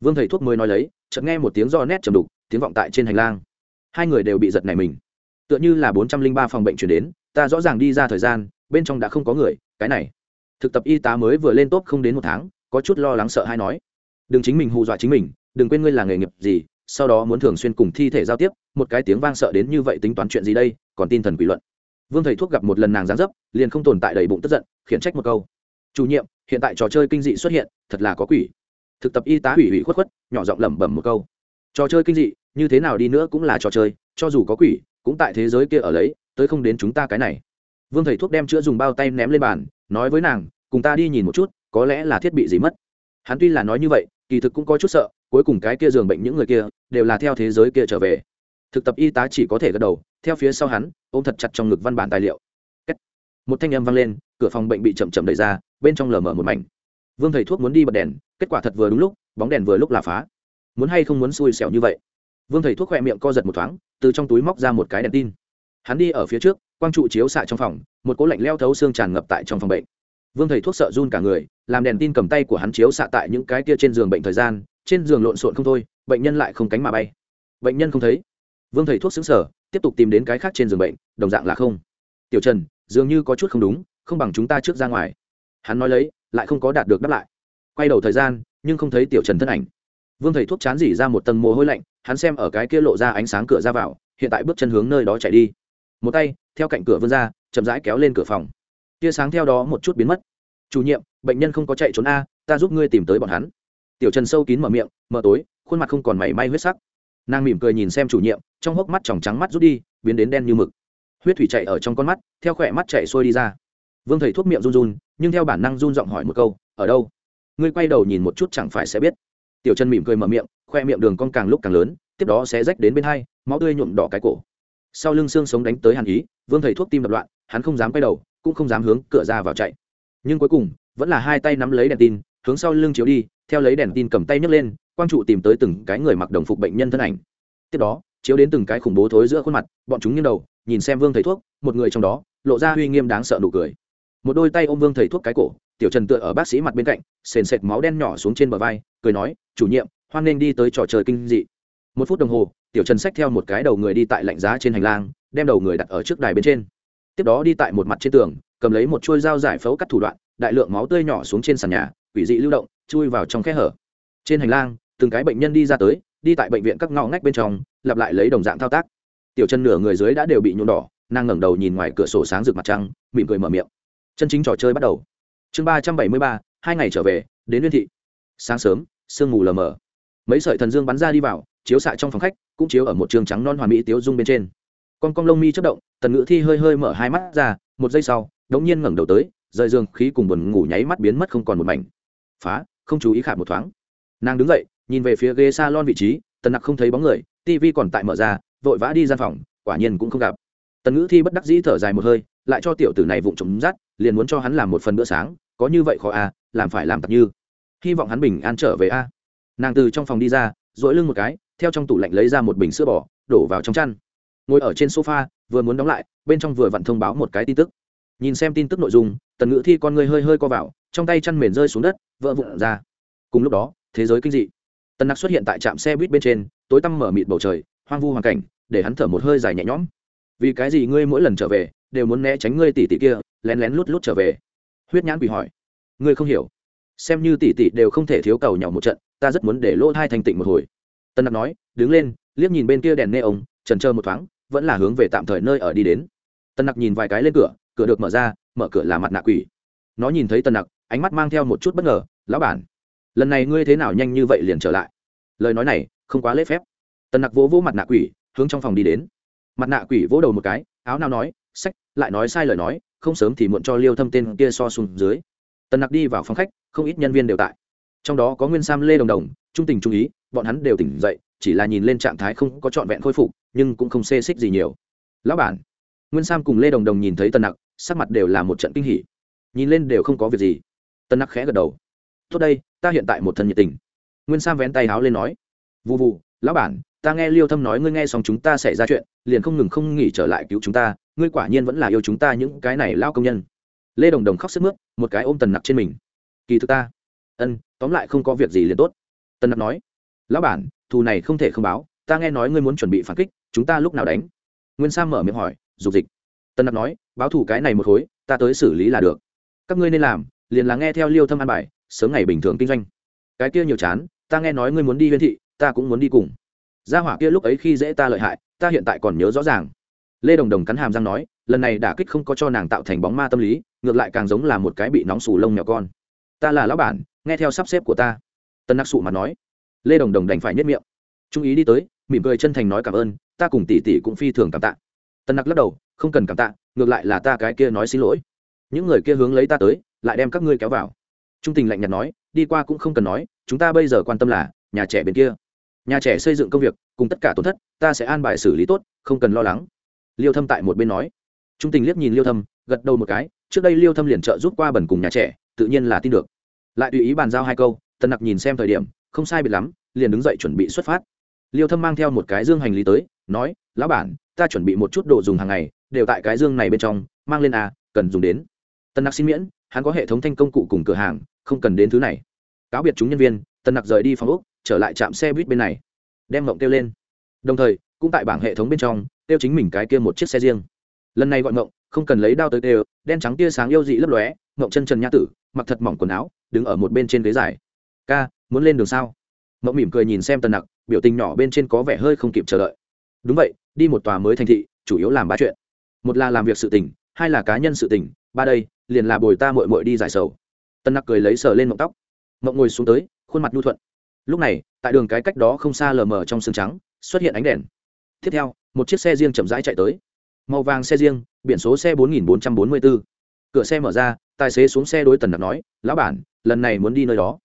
Vương thầy thuốc mới nói lấy, chợt nghe một tiếng do nét trầm đục, tiếng vọng tại trên hành lang hai người đều bị giật này mình. Tựa như là bốn trăm linh ba phòng bệnh chuyển đến, ta rõ ràng đi ra thời gian, bên trong đã không có người, cái này. Thực tập y tá mới vừa lên tốt không đến một tháng, có chút lo lắng sợ hay nói. Đừng chính mình hù dọa chính mình, đừng quên ngươi là nghề nghiệp gì, sau đó muốn thường xuyên cùng thi thể giao tiếp, một cái tiếng vang sợ đến như vậy tính toán chuyện gì đây, còn tin thần quỷ luận. Vương thầy thuốc gặp một lần nàng gián dấp, liền không tồn tại đầy bụng tức giận, khiển trách một câu. Chủ nhiệm, hiện tại trò chơi kinh dị xuất hiện, thật là có quỷ. Thực tập y tá ủy ủy khuất khuất, nhỏ giọng lẩm bẩm một câu. Trò chơi kinh dị như thế nào đi nữa cũng là trò chơi, cho dù có quỷ, cũng tại thế giới kia ở lấy, tới không đến chúng ta cái này. Vương thầy thuốc đem chữa dùng bao tay ném lên bàn, nói với nàng, cùng ta đi nhìn một chút, có lẽ là thiết bị gì mất. Hắn tuy là nói như vậy, kỳ thực cũng có chút sợ, cuối cùng cái kia giường bệnh những người kia, đều là theo thế giới kia trở về. Thực tập y tá chỉ có thể gật đầu, theo phía sau hắn, ôm thật chặt trong ngực văn bản tài liệu. Một thanh âm vang lên, cửa phòng bệnh bị chậm chậm đẩy ra, bên trong lờ mở một mảnh. Vương thầy thuốc muốn đi bật đèn, kết quả thật vừa đúng lúc, bóng đèn vừa lúc là phá. Muốn hay không muốn xui xẻo như vậy? Vương thầy thuốc khoe miệng co giật một thoáng, từ trong túi móc ra một cái đèn tin. Hắn đi ở phía trước, quang trụ chiếu xạ trong phòng, một cỗ lạnh leo thấu xương tràn ngập tại trong phòng bệnh. Vương thầy thuốc sợ run cả người, làm đèn tin cầm tay của hắn chiếu xạ tại những cái kia trên giường bệnh thời gian, trên giường lộn xộn không thôi, bệnh nhân lại không cánh mà bay. Bệnh nhân không thấy. Vương thầy thuốc xứng sở tiếp tục tìm đến cái khác trên giường bệnh, đồng dạng là không. Tiểu trần, dường như có chút không đúng, không bằng chúng ta trước ra ngoài. Hắn nói lấy, lại không có đạt được đáp lại. Quay đầu thời gian, nhưng không thấy tiểu trần thân ảnh vương thầy thuốc chán dỉ ra một tầng mồ hôi lạnh, hắn xem ở cái kia lộ ra ánh sáng cửa ra vào, hiện tại bước chân hướng nơi đó chạy đi. Một tay, theo cạnh cửa vươn ra, chậm rãi kéo lên cửa phòng. Tia sáng theo đó một chút biến mất. Chủ nhiệm, bệnh nhân không có chạy trốn a, ta giúp ngươi tìm tới bọn hắn. Tiểu trần sâu kín mở miệng, mở tối, khuôn mặt không còn mảy may huyết sắc. Nàng mỉm cười nhìn xem chủ nhiệm, trong hốc mắt tròng trắng mắt rút đi, biến đến đen như mực. Huyết thủy chạy ở trong con mắt, theo khỏe mắt chạy xuôi đi ra. Vương thầy thuốc miệng run run, nhưng theo bản năng run giọng hỏi một câu, ở đâu? Ngươi quay đầu nhìn một chút chẳng phải sẽ biết tiểu chân mỉm cười mở miệng, khoe miệng đường con càng lúc càng lớn, tiếp đó sẽ rách đến bên hai, máu tươi nhuộm đỏ cái cổ. Sau lưng xương sống đánh tới hàn ý, vương thầy thuốc tim đập loạn, hắn không dám quay đầu, cũng không dám hướng cửa ra vào chạy. Nhưng cuối cùng, vẫn là hai tay nắm lấy đèn tin, hướng sau lưng chiếu đi, theo lấy đèn tin cầm tay nhấc lên, quang trụ tìm tới từng cái người mặc đồng phục bệnh nhân thân ảnh. Tiếp đó, chiếu đến từng cái khủng bố thối giữa khuôn mặt, bọn chúng nghiêng đầu, nhìn xem vương thầy thuốc, một người trong đó, lộ ra uy nghiêm đáng sợ nụ cười. Một đôi tay ôm vương thầy thuốc cái cổ tiểu trần tựa ở bác sĩ mặt bên cạnh, sền sệt máu đen nhỏ xuống trên bờ vai, cười nói, chủ nhiệm, hoan nên đi tới trò chơi kinh dị. Một phút đồng hồ, tiểu trần xách theo một cái đầu người đi tại lạnh giá trên hành lang, đem đầu người đặt ở trước đài bên trên. Tiếp đó đi tại một mặt trên tường, cầm lấy một chuôi dao giải phẫu cắt thủ đoạn, đại lượng máu tươi nhỏ xuống trên sàn nhà, quỷ dị lưu động, chui vào trong khe hở. Trên hành lang, từng cái bệnh nhân đi ra tới, đi tại bệnh viện các ngõ ngách bên trong, lặp lại lấy đồng dạng thao tác. Tiểu chân nửa người dưới đã đều bị nhuộm đỏ, nàng ngẩng đầu nhìn ngoài cửa sổ sáng rực mặt trăng, mỉm cười mở miệng. Chân chính trò chơi bắt đầu chương ba trăm bảy mươi ba, hai ngày trở về, đến liên thị. Sáng sớm, sương mù lờ mờ. Mấy sợi thần dương bắn ra đi vào, chiếu xạ trong phòng khách, cũng chiếu ở một trường trắng non hoàn mỹ tiếu dung bên trên. Con cong lông mi chất động, tần ngữ thi hơi hơi mở hai mắt ra, một giây sau, đống nhiên ngẩng đầu tới, rời giường, khí cùng buồn ngủ nháy mắt biến mất không còn một mảnh. Phá, không chú ý khả một thoáng. Nàng đứng dậy, nhìn về phía ghế s a lon vị trí, tần nặc không thấy bóng người tv còn tại mở ra, vội vã đi gian phòng, quả nhiên cũng không gặp. Tần ngữ thi bất đắc dĩ thở dài một hơi lại cho tiểu tử này vụng trộm rắt liền muốn cho hắn làm một phần bữa sáng, có như vậy khó à làm phải làm tặc như. Hy vọng hắn bình an trở về a. Nàng từ trong phòng đi ra dỗi lưng một cái, theo trong tủ lạnh lấy ra một bình sữa bò, đổ vào trong chăn. Ngồi ở trên sofa, vừa muốn đóng lại, bên trong vừa vặn thông báo một cái tin tức. Nhìn xem tin tức nội dung, tần ngữ thi con người hơi hơi co vào, trong tay chăn mền rơi xuống đất, vỡ vụn ra. Cùng lúc đó, thế giới kinh dị. Tần nặc xuất hiện tại trạm xe buýt bên trên, tối tăm mở mịt bầu trời, hoang vu hoàn cảnh, để hắn thở một hơi dài nhẹ nhõm vì cái gì ngươi mỗi lần trở về đều muốn né tránh ngươi tỷ tỷ kia, lén lén lút lút trở về? Huyết nhãn quỷ hỏi. Ngươi không hiểu. Xem như tỷ tỷ đều không thể thiếu cầu nhỏ một trận, ta rất muốn để lỗ hai thành tịnh một hồi. Tân nặc nói, đứng lên, liếc nhìn bên kia đèn nê ông, trần trơ một thoáng, vẫn là hướng về tạm thời nơi ở đi đến. Tân nặc nhìn vài cái lên cửa cửa được mở ra, mở cửa là mặt nạ quỷ. Nó nhìn thấy tân nặc, ánh mắt mang theo một chút bất ngờ, lão bản, lần này ngươi thế nào nhanh như vậy liền trở lại? Lời nói này không quá lễ phép. Tân nặc vỗ vỗ mặt nạ quỷ, hướng trong phòng đi đến mặt nạ quỷ vỗ đầu một cái, áo nào nói, sách, lại nói sai lời nói, không sớm thì muộn cho liêu thâm tên kia so xuống dưới. Tần nặc đi vào phòng khách, không ít nhân viên đều tại. Trong đó có nguyên sam lê đồng đồng, trung tình trung ý, bọn hắn đều tỉnh dậy, chỉ là nhìn lên trạng thái không có trọn vẹn khôi phục, nhưng cũng không xê xích gì nhiều. Lão bản. Nguyên sam cùng lê đồng đồng nhìn thấy tần nặc, sắc mặt đều là một trận kinh hỉ. Nhìn lên đều không có việc gì. Tần nặc khẽ gật đầu. Tốt đây, ta hiện tại một thân nhiệt tình. Nguyên sam vén tay háo lên nói. Vụ vụ lão bản ta nghe liêu thâm nói ngươi nghe xong chúng ta xảy ra chuyện, liền không ngừng không nghỉ trở lại cứu chúng ta, ngươi quả nhiên vẫn là yêu chúng ta những cái này lao công nhân. Lê đồng đồng khóc sức mướt, một cái ôm tần nặc trên mình. Kỳ thực ta, ân, tóm lại không có việc gì liền tốt. Tần nặc nói, lão bản, thù này không thể không báo, ta nghe nói ngươi muốn chuẩn bị phản kích, chúng ta lúc nào đánh? Nguyên sam mở miệng hỏi, dục dịch. Tần nặc nói, báo thù cái này một khối, ta tới xử lý là được. Các ngươi nên làm, liền là nghe theo liêu thâm an bài, sớm ngày bình thường kinh doanh. Cái kia nhiều chán, ta nghe nói ngươi muốn đi huyên thị, ta cũng muốn đi cùng gia hỏa kia lúc ấy khi dễ ta lợi hại, ta hiện tại còn nhớ rõ ràng. Lê đồng đồng cắn hàm răng nói, lần này đả kích không có cho nàng tạo thành bóng ma tâm lý, ngược lại càng giống là một cái bị nóng xù lông nhỏ con. Ta là lão bản, nghe theo sắp xếp của ta. Tân nặc sụ mặt nói. Lê đồng đồng đành phải nhất miệng. Trung ý đi tới, mỉm cười chân thành nói cảm ơn, ta cùng tỷ tỷ cũng phi thường cảm tạ. Tân nặc lắc đầu, không cần cảm tạ, ngược lại là ta cái kia nói xin lỗi. Những người kia hướng lấy ta tới, lại đem các ngươi kéo vào. Trung tình lạnh nhạt nói, đi qua cũng không cần nói, chúng ta bây giờ quan tâm là nhà trẻ bên kia nhà trẻ xây dựng công việc, cùng tất cả tổn thất, ta sẽ an bài xử lý tốt, không cần lo lắng. Liêu thâm tại một bên nói. Trung tình liếc nhìn liêu thâm, gật đầu một cái, trước đây liêu thâm liền trợ giúp qua bẩn cùng nhà trẻ, tự nhiên là tin được. Lại tùy ý bàn giao hai câu, tần nặc nhìn xem thời điểm, không sai biệt lắm, liền đứng dậy chuẩn bị xuất phát. Liêu thâm mang theo một cái dương hành lý tới, nói, lão bản, ta chuẩn bị một chút đồ dùng hàng ngày, đều tại cái dương này bên trong, mang lên à cần dùng đến. Tần nặc xin miễn, hắn có hệ thống thanh công cụ cùng cửa hàng, không cần đến thứ này. Cáo biệt chúng nhân viên, tần nặc rời đi phòng úc trở lại trạm xe buýt bên này, đem mộng kêu lên. Đồng thời, cũng tại bảng hệ thống bên trong, kêu chính mình cái kia một chiếc xe riêng. Lần này gọi mộng, không cần lấy đao tới kêu, đen trắng tia sáng yêu dị lấp lóe, mộng chân trần nhã tử, mặc thật mỏng quần áo, đứng ở một bên trên ghế dài. Ca, muốn lên đường sao? Mộng mỉm cười nhìn xem tần nặc, biểu tình nhỏ bên trên có vẻ hơi không kịp chờ đợi. Đúng vậy, đi một tòa mới thành thị, chủ yếu làm ba chuyện. Một là làm việc sự tình, hai là cá nhân sự tình, ba đây, liền là bồi ta mội mội đi giải sầu. Tần nặc cười lấy sờ lên mộng tóc. Mộng ngồi xuống tới, khuôn mặt nhu thuận lúc này, tại đường cái cách đó không xa lờ mờ trong sương trắng, xuất hiện ánh đèn. Tiếp theo, một chiếc xe riêng chậm rãi chạy tới. Màu vàng xe riêng, biển số xe bốn nghìn bốn trăm bốn mươi bốn cửa xe mở ra, tài xế xuống xe đối tần nặc nói, lão bản, lần này muốn đi nơi đó.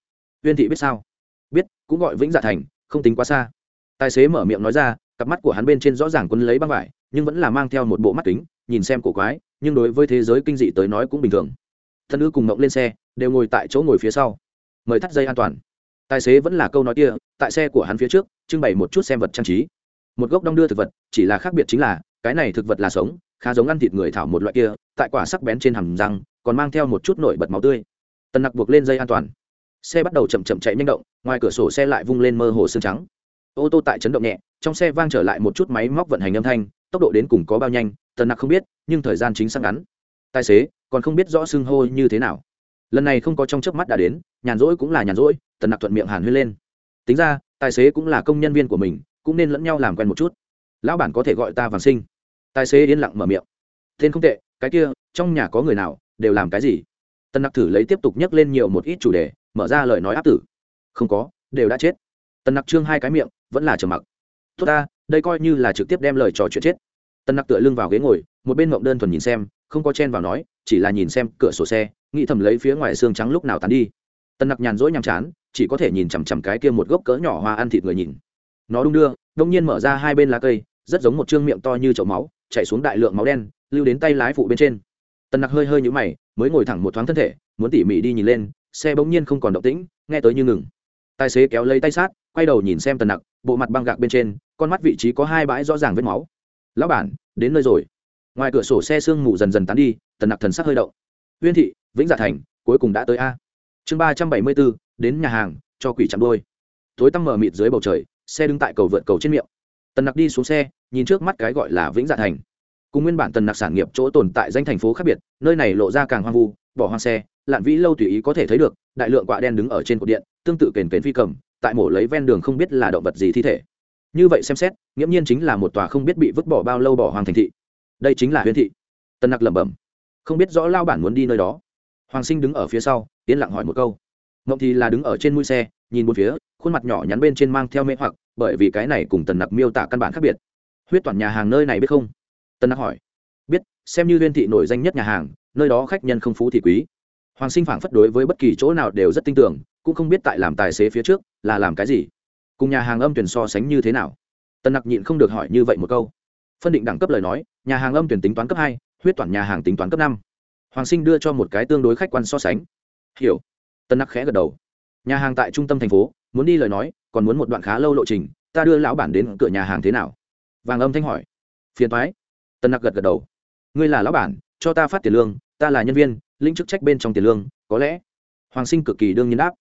Uyên thị biết sao? Biết, cũng gọi vĩnh dạ thành, không tính quá xa. Tài xế mở miệng nói ra, cặp mắt của hắn bên trên rõ ràng quấn lấy băng vải, nhưng vẫn là mang theo một bộ mắt kính, nhìn xem cổ quái, nhưng đối với thế giới kinh dị tới nói cũng bình thường. Thân ư cùng mộng lên xe, đều ngồi tại chỗ ngồi phía sau. Mời thắt dây an toàn tài xế vẫn là câu nói kia, tại xe của hắn phía trước, trưng bày một chút xem vật trang trí. Một gốc đong đưa thực vật, chỉ là khác biệt chính là, cái này thực vật là sống, khá giống ăn thịt người thảo một loại kia, tại quả sắc bén trên hầm răng, còn mang theo một chút nổi bật máu tươi. Tần nặc buộc lên dây an toàn. Xe bắt đầu chậm chậm chạy nhanh động, ngoài cửa sổ xe lại vung lên mơ hồ xương trắng. Ô tô tại chấn động nhẹ, trong xe vang trở lại một chút máy móc vận hành âm thanh, tốc độ đến cùng có bao nhanh tần nặc không biết, nhưng thời gian chính xác ngắn. Tài xế còn không biết rõ xưng hô như thế nào. Lần này không có trong chớp mắt đã đến, nhàn rỗi cũng là nhàn rỗi tần nặc thuận miệng hàn huyên lên. Tính ra, tài xế cũng là công nhân viên của mình, cũng nên lẫn nhau làm quen một chút. Lão bản có thể gọi ta vàng sinh. Tài xế yên lặng mở miệng. Tên không tệ, cái kia, trong nhà có người nào, đều làm cái gì? Tần nặc thử lấy tiếp tục nhắc lên nhiều một ít chủ đề, mở ra lời nói áp tử. Không có, đều đã chết. Tần nặc trương hai cái miệng, vẫn là trầm mặc. Tốt ta, đây coi như là trực tiếp đem lời trò chuyện chết. Tần nặc tựa lưng vào ghế ngồi, một bên mộng đơn thuần nhìn xem, không có chen vào nói, chỉ là nhìn xem cửa sổ xe, nghĩ thầm lấy phía ngoài xương trắng lúc nào tàn đi. Tần nặc nhàn rỗi nhàm chán chỉ có thể nhìn chằm chằm cái kia một gốc cỡ nhỏ hoa ăn thịt người nhìn. Nó đung đưa, đông nhiên mở ra hai bên lá cây, rất giống một chương miệng to như chậu máu, chạy xuống đại lượng máu đen, lưu đến tay lái phụ bên trên. Tần nặc hơi hơi nhũ mày, mới ngồi thẳng một thoáng thân thể, muốn tỉ mỉ đi nhìn lên, xe bỗng nhiên không còn động tĩnh, nghe tới như ngừng. Tài xế kéo lấy tay sát, quay đầu nhìn xem tần nặc, bộ mặt băng gạc bên trên, con mắt vị trí có hai bãi rõ ràng vết máu. Lão bản, đến nơi rồi. Ngoài cửa sổ xe sương mù dần dần tán đi, tần nặc thần sắc hơi động. Uyên thị, vĩnh dạ thành, cuối cùng đã tới a. Chương ba trăm bảy mươi bốn đến nhà hàng, cho quỷ chạm đôi tối tăm mờ mịt dưới bầu trời, xe đứng tại cầu vượt cầu trên miệng. Tần nặc đi xuống xe, nhìn trước mắt cái gọi là vĩnh dạ thành. Cùng nguyên bản tần nặc sản nghiệp chỗ tồn tại danh thành phố khác biệt, nơi này lộ ra càng hoang vu, bỏ hoang xe, lạn vĩ lâu tùy ý có thể thấy được, đại lượng quạ đen đứng ở trên cột điện, tương tự kền kền phi cầm, tại mổ lấy ven đường không biết là động vật gì thi thể. Như vậy xem xét, nghiễm nhiên chính là một tòa không biết bị vứt bỏ bao lâu bỏ hoàng thành thị. Đây chính là huyền thị. Tân nặc lẩm bẩm. Không biết rõ lao bản muốn đi nơi đó. Hoàng sinh đứng ở phía sau, yên lặng hỏi một câu mộng thì là đứng ở trên mũi xe, nhìn một phía, khuôn mặt nhỏ nhắn bên trên mang theo mê hoặc, bởi vì cái này cùng tần nặc miêu tả căn bản khác biệt. Huyết toàn nhà hàng nơi này biết không? Tần nặc hỏi. Biết, xem như liên thị nổi danh nhất nhà hàng, nơi đó khách nhân không phú thì quý. Hoàng sinh phảng phất đối với bất kỳ chỗ nào đều rất tin tưởng, cũng không biết tại làm tài xế phía trước là làm cái gì. Cùng nhà hàng âm tuyển so sánh như thế nào? Tần nặc nhịn không được hỏi như vậy một câu. Phân định đẳng cấp lời nói, nhà hàng âm tuyển tính toán cấp hai, huyết toàn nhà hàng tính toán cấp năm. Hoàng sinh đưa cho một cái tương đối khách quan so sánh. Hiểu tân nặc khẽ gật đầu. Nhà hàng tại trung tâm thành phố, muốn đi lời nói, còn muốn một đoạn khá lâu lộ trình, ta đưa lão bản đến cửa nhà hàng thế nào? Vàng âm thanh hỏi. Phiền thoái tân nặc gật gật đầu. Ngươi là lão bản, cho ta phát tiền lương, ta là nhân viên, lĩnh chức trách bên trong tiền lương, có lẽ. Hoàng sinh cực kỳ đương nhiên đáp.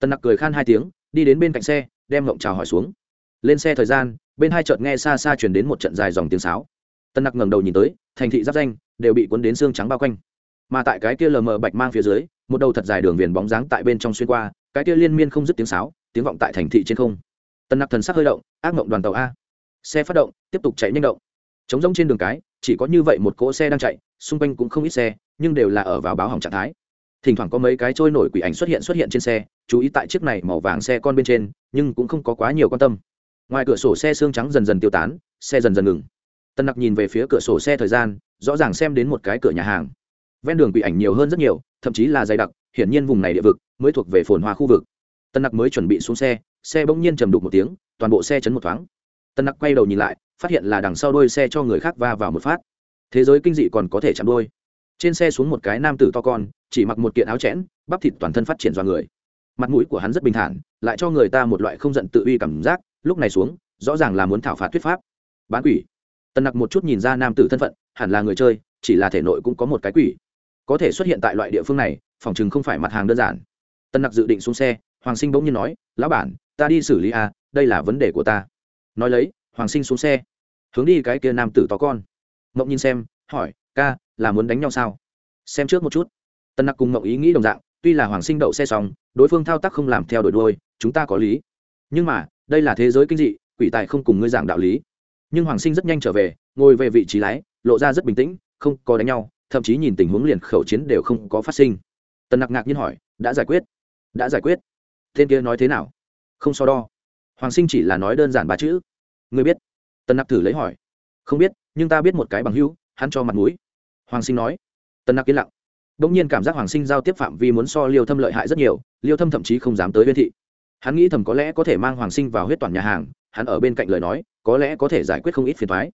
Tân nặc cười khan hai tiếng, đi đến bên cạnh xe, đem ngộng chào hỏi xuống. Lên xe thời gian, bên hai chợt nghe xa xa chuyển đến một trận dài dòng tiếng sáo. Tân nặc ngẩng đầu nhìn tới, thành thị giáp danh, đều bị cuốn đến xương trắng bao quanh mà tại cái kia lờ mờ bạch mang phía dưới, một đầu thật dài đường viền bóng dáng tại bên trong xuyên qua, cái kia liên miên không dứt tiếng sáo, tiếng vọng tại thành thị trên không. Tân nặc thần sắc hơi động, ác mộng đoàn tàu a. Xe phát động, tiếp tục chạy nhanh động. Chống rông trên đường cái, chỉ có như vậy một cỗ xe đang chạy, xung quanh cũng không ít xe, nhưng đều là ở vào báo hỏng trạng thái. Thỉnh thoảng có mấy cái trôi nổi quỷ ảnh xuất hiện xuất hiện trên xe, chú ý tại chiếc này màu vàng xe con bên trên, nhưng cũng không có quá nhiều quan tâm. Ngoài cửa sổ xe xương trắng dần dần tiêu tán, xe dần dần ngừng. Tân nặc nhìn về phía cửa sổ xe thời gian, rõ ràng xem đến một cái cửa nhà hàng ven đường quỷ ảnh nhiều hơn rất nhiều, thậm chí là dày đặc, hiển nhiên vùng này địa vực mới thuộc về phồn hoa khu vực. Tân nặc mới chuẩn bị xuống xe xe bỗng nhiên trầm đục một tiếng, toàn bộ xe chấn một thoáng. Tân nặc quay đầu nhìn lại, phát hiện là đằng sau đôi xe cho người khác va vào một phát. Thế giới kinh dị còn có thể chạm đôi trên xe xuống một cái nam tử to con, chỉ mặc một kiện áo chẽn, bắp thịt toàn thân phát triển do người. Mặt mũi của hắn rất bình thản, lại cho người ta một loại không giận tự uy cảm giác, lúc này xuống, rõ ràng là muốn thảo phạt thuyết pháp. Bán quỷ. Tần nặc một chút nhìn ra nam tử thân phận, hẳn là người chơi, chỉ là thể nội cũng có một cái quỷ có thể xuất hiện tại loại địa phương này, phòng chừng không phải mặt hàng đơn giản. Tân nặc dự định xuống xe, hoàng sinh bỗng nhiên nói, lão bản, ta đi xử lý a đây là vấn đề của ta. Nói lấy, hoàng sinh xuống xe, hướng đi cái kia nam tử to con. Mộng nhìn xem, hỏi, ca, là muốn đánh nhau sao? Xem trước một chút. Tân nặc cùng mộng ý nghĩ đồng dạng, tuy là hoàng sinh đậu xe xong, đối phương thao tác không làm theo đuổi đuôi, chúng ta có lý. Nhưng mà, đây là thế giới kinh dị, quỷ tài không cùng ngươi giảng đạo lý. Nhưng hoàng sinh rất nhanh trở về, ngồi về vị trí lái, lộ ra rất bình tĩnh, không có đánh nhau thậm chí nhìn tình huống liền khẩu chiến đều không có phát sinh. Tần nặc ngạc nhiên hỏi, đã giải quyết? Đã giải quyết. Tên kia nói thế nào? Không so đo. Hoàng sinh chỉ là nói đơn giản ba chữ. Người biết? Tần nặc thử lấy hỏi. Không biết, nhưng ta biết một cái bằng hữu, hắn cho mặt mũi. Hoàng sinh nói. Tần nặc yên lặng. Đ ỗ n g nhiên cảm giác hoàng sinh giao tiếp phạm vi muốn so liêu thâm lợi hại rất nhiều, liêu thâm thậm chí không dám tới viên thị. Hắn nghĩ thầm có lẽ có thể mang hoàng sinh vào huyết toàn nhà hàng, hắn ở bên cạnh lời nói, có lẽ có thể giải quyết không ít phiền thoái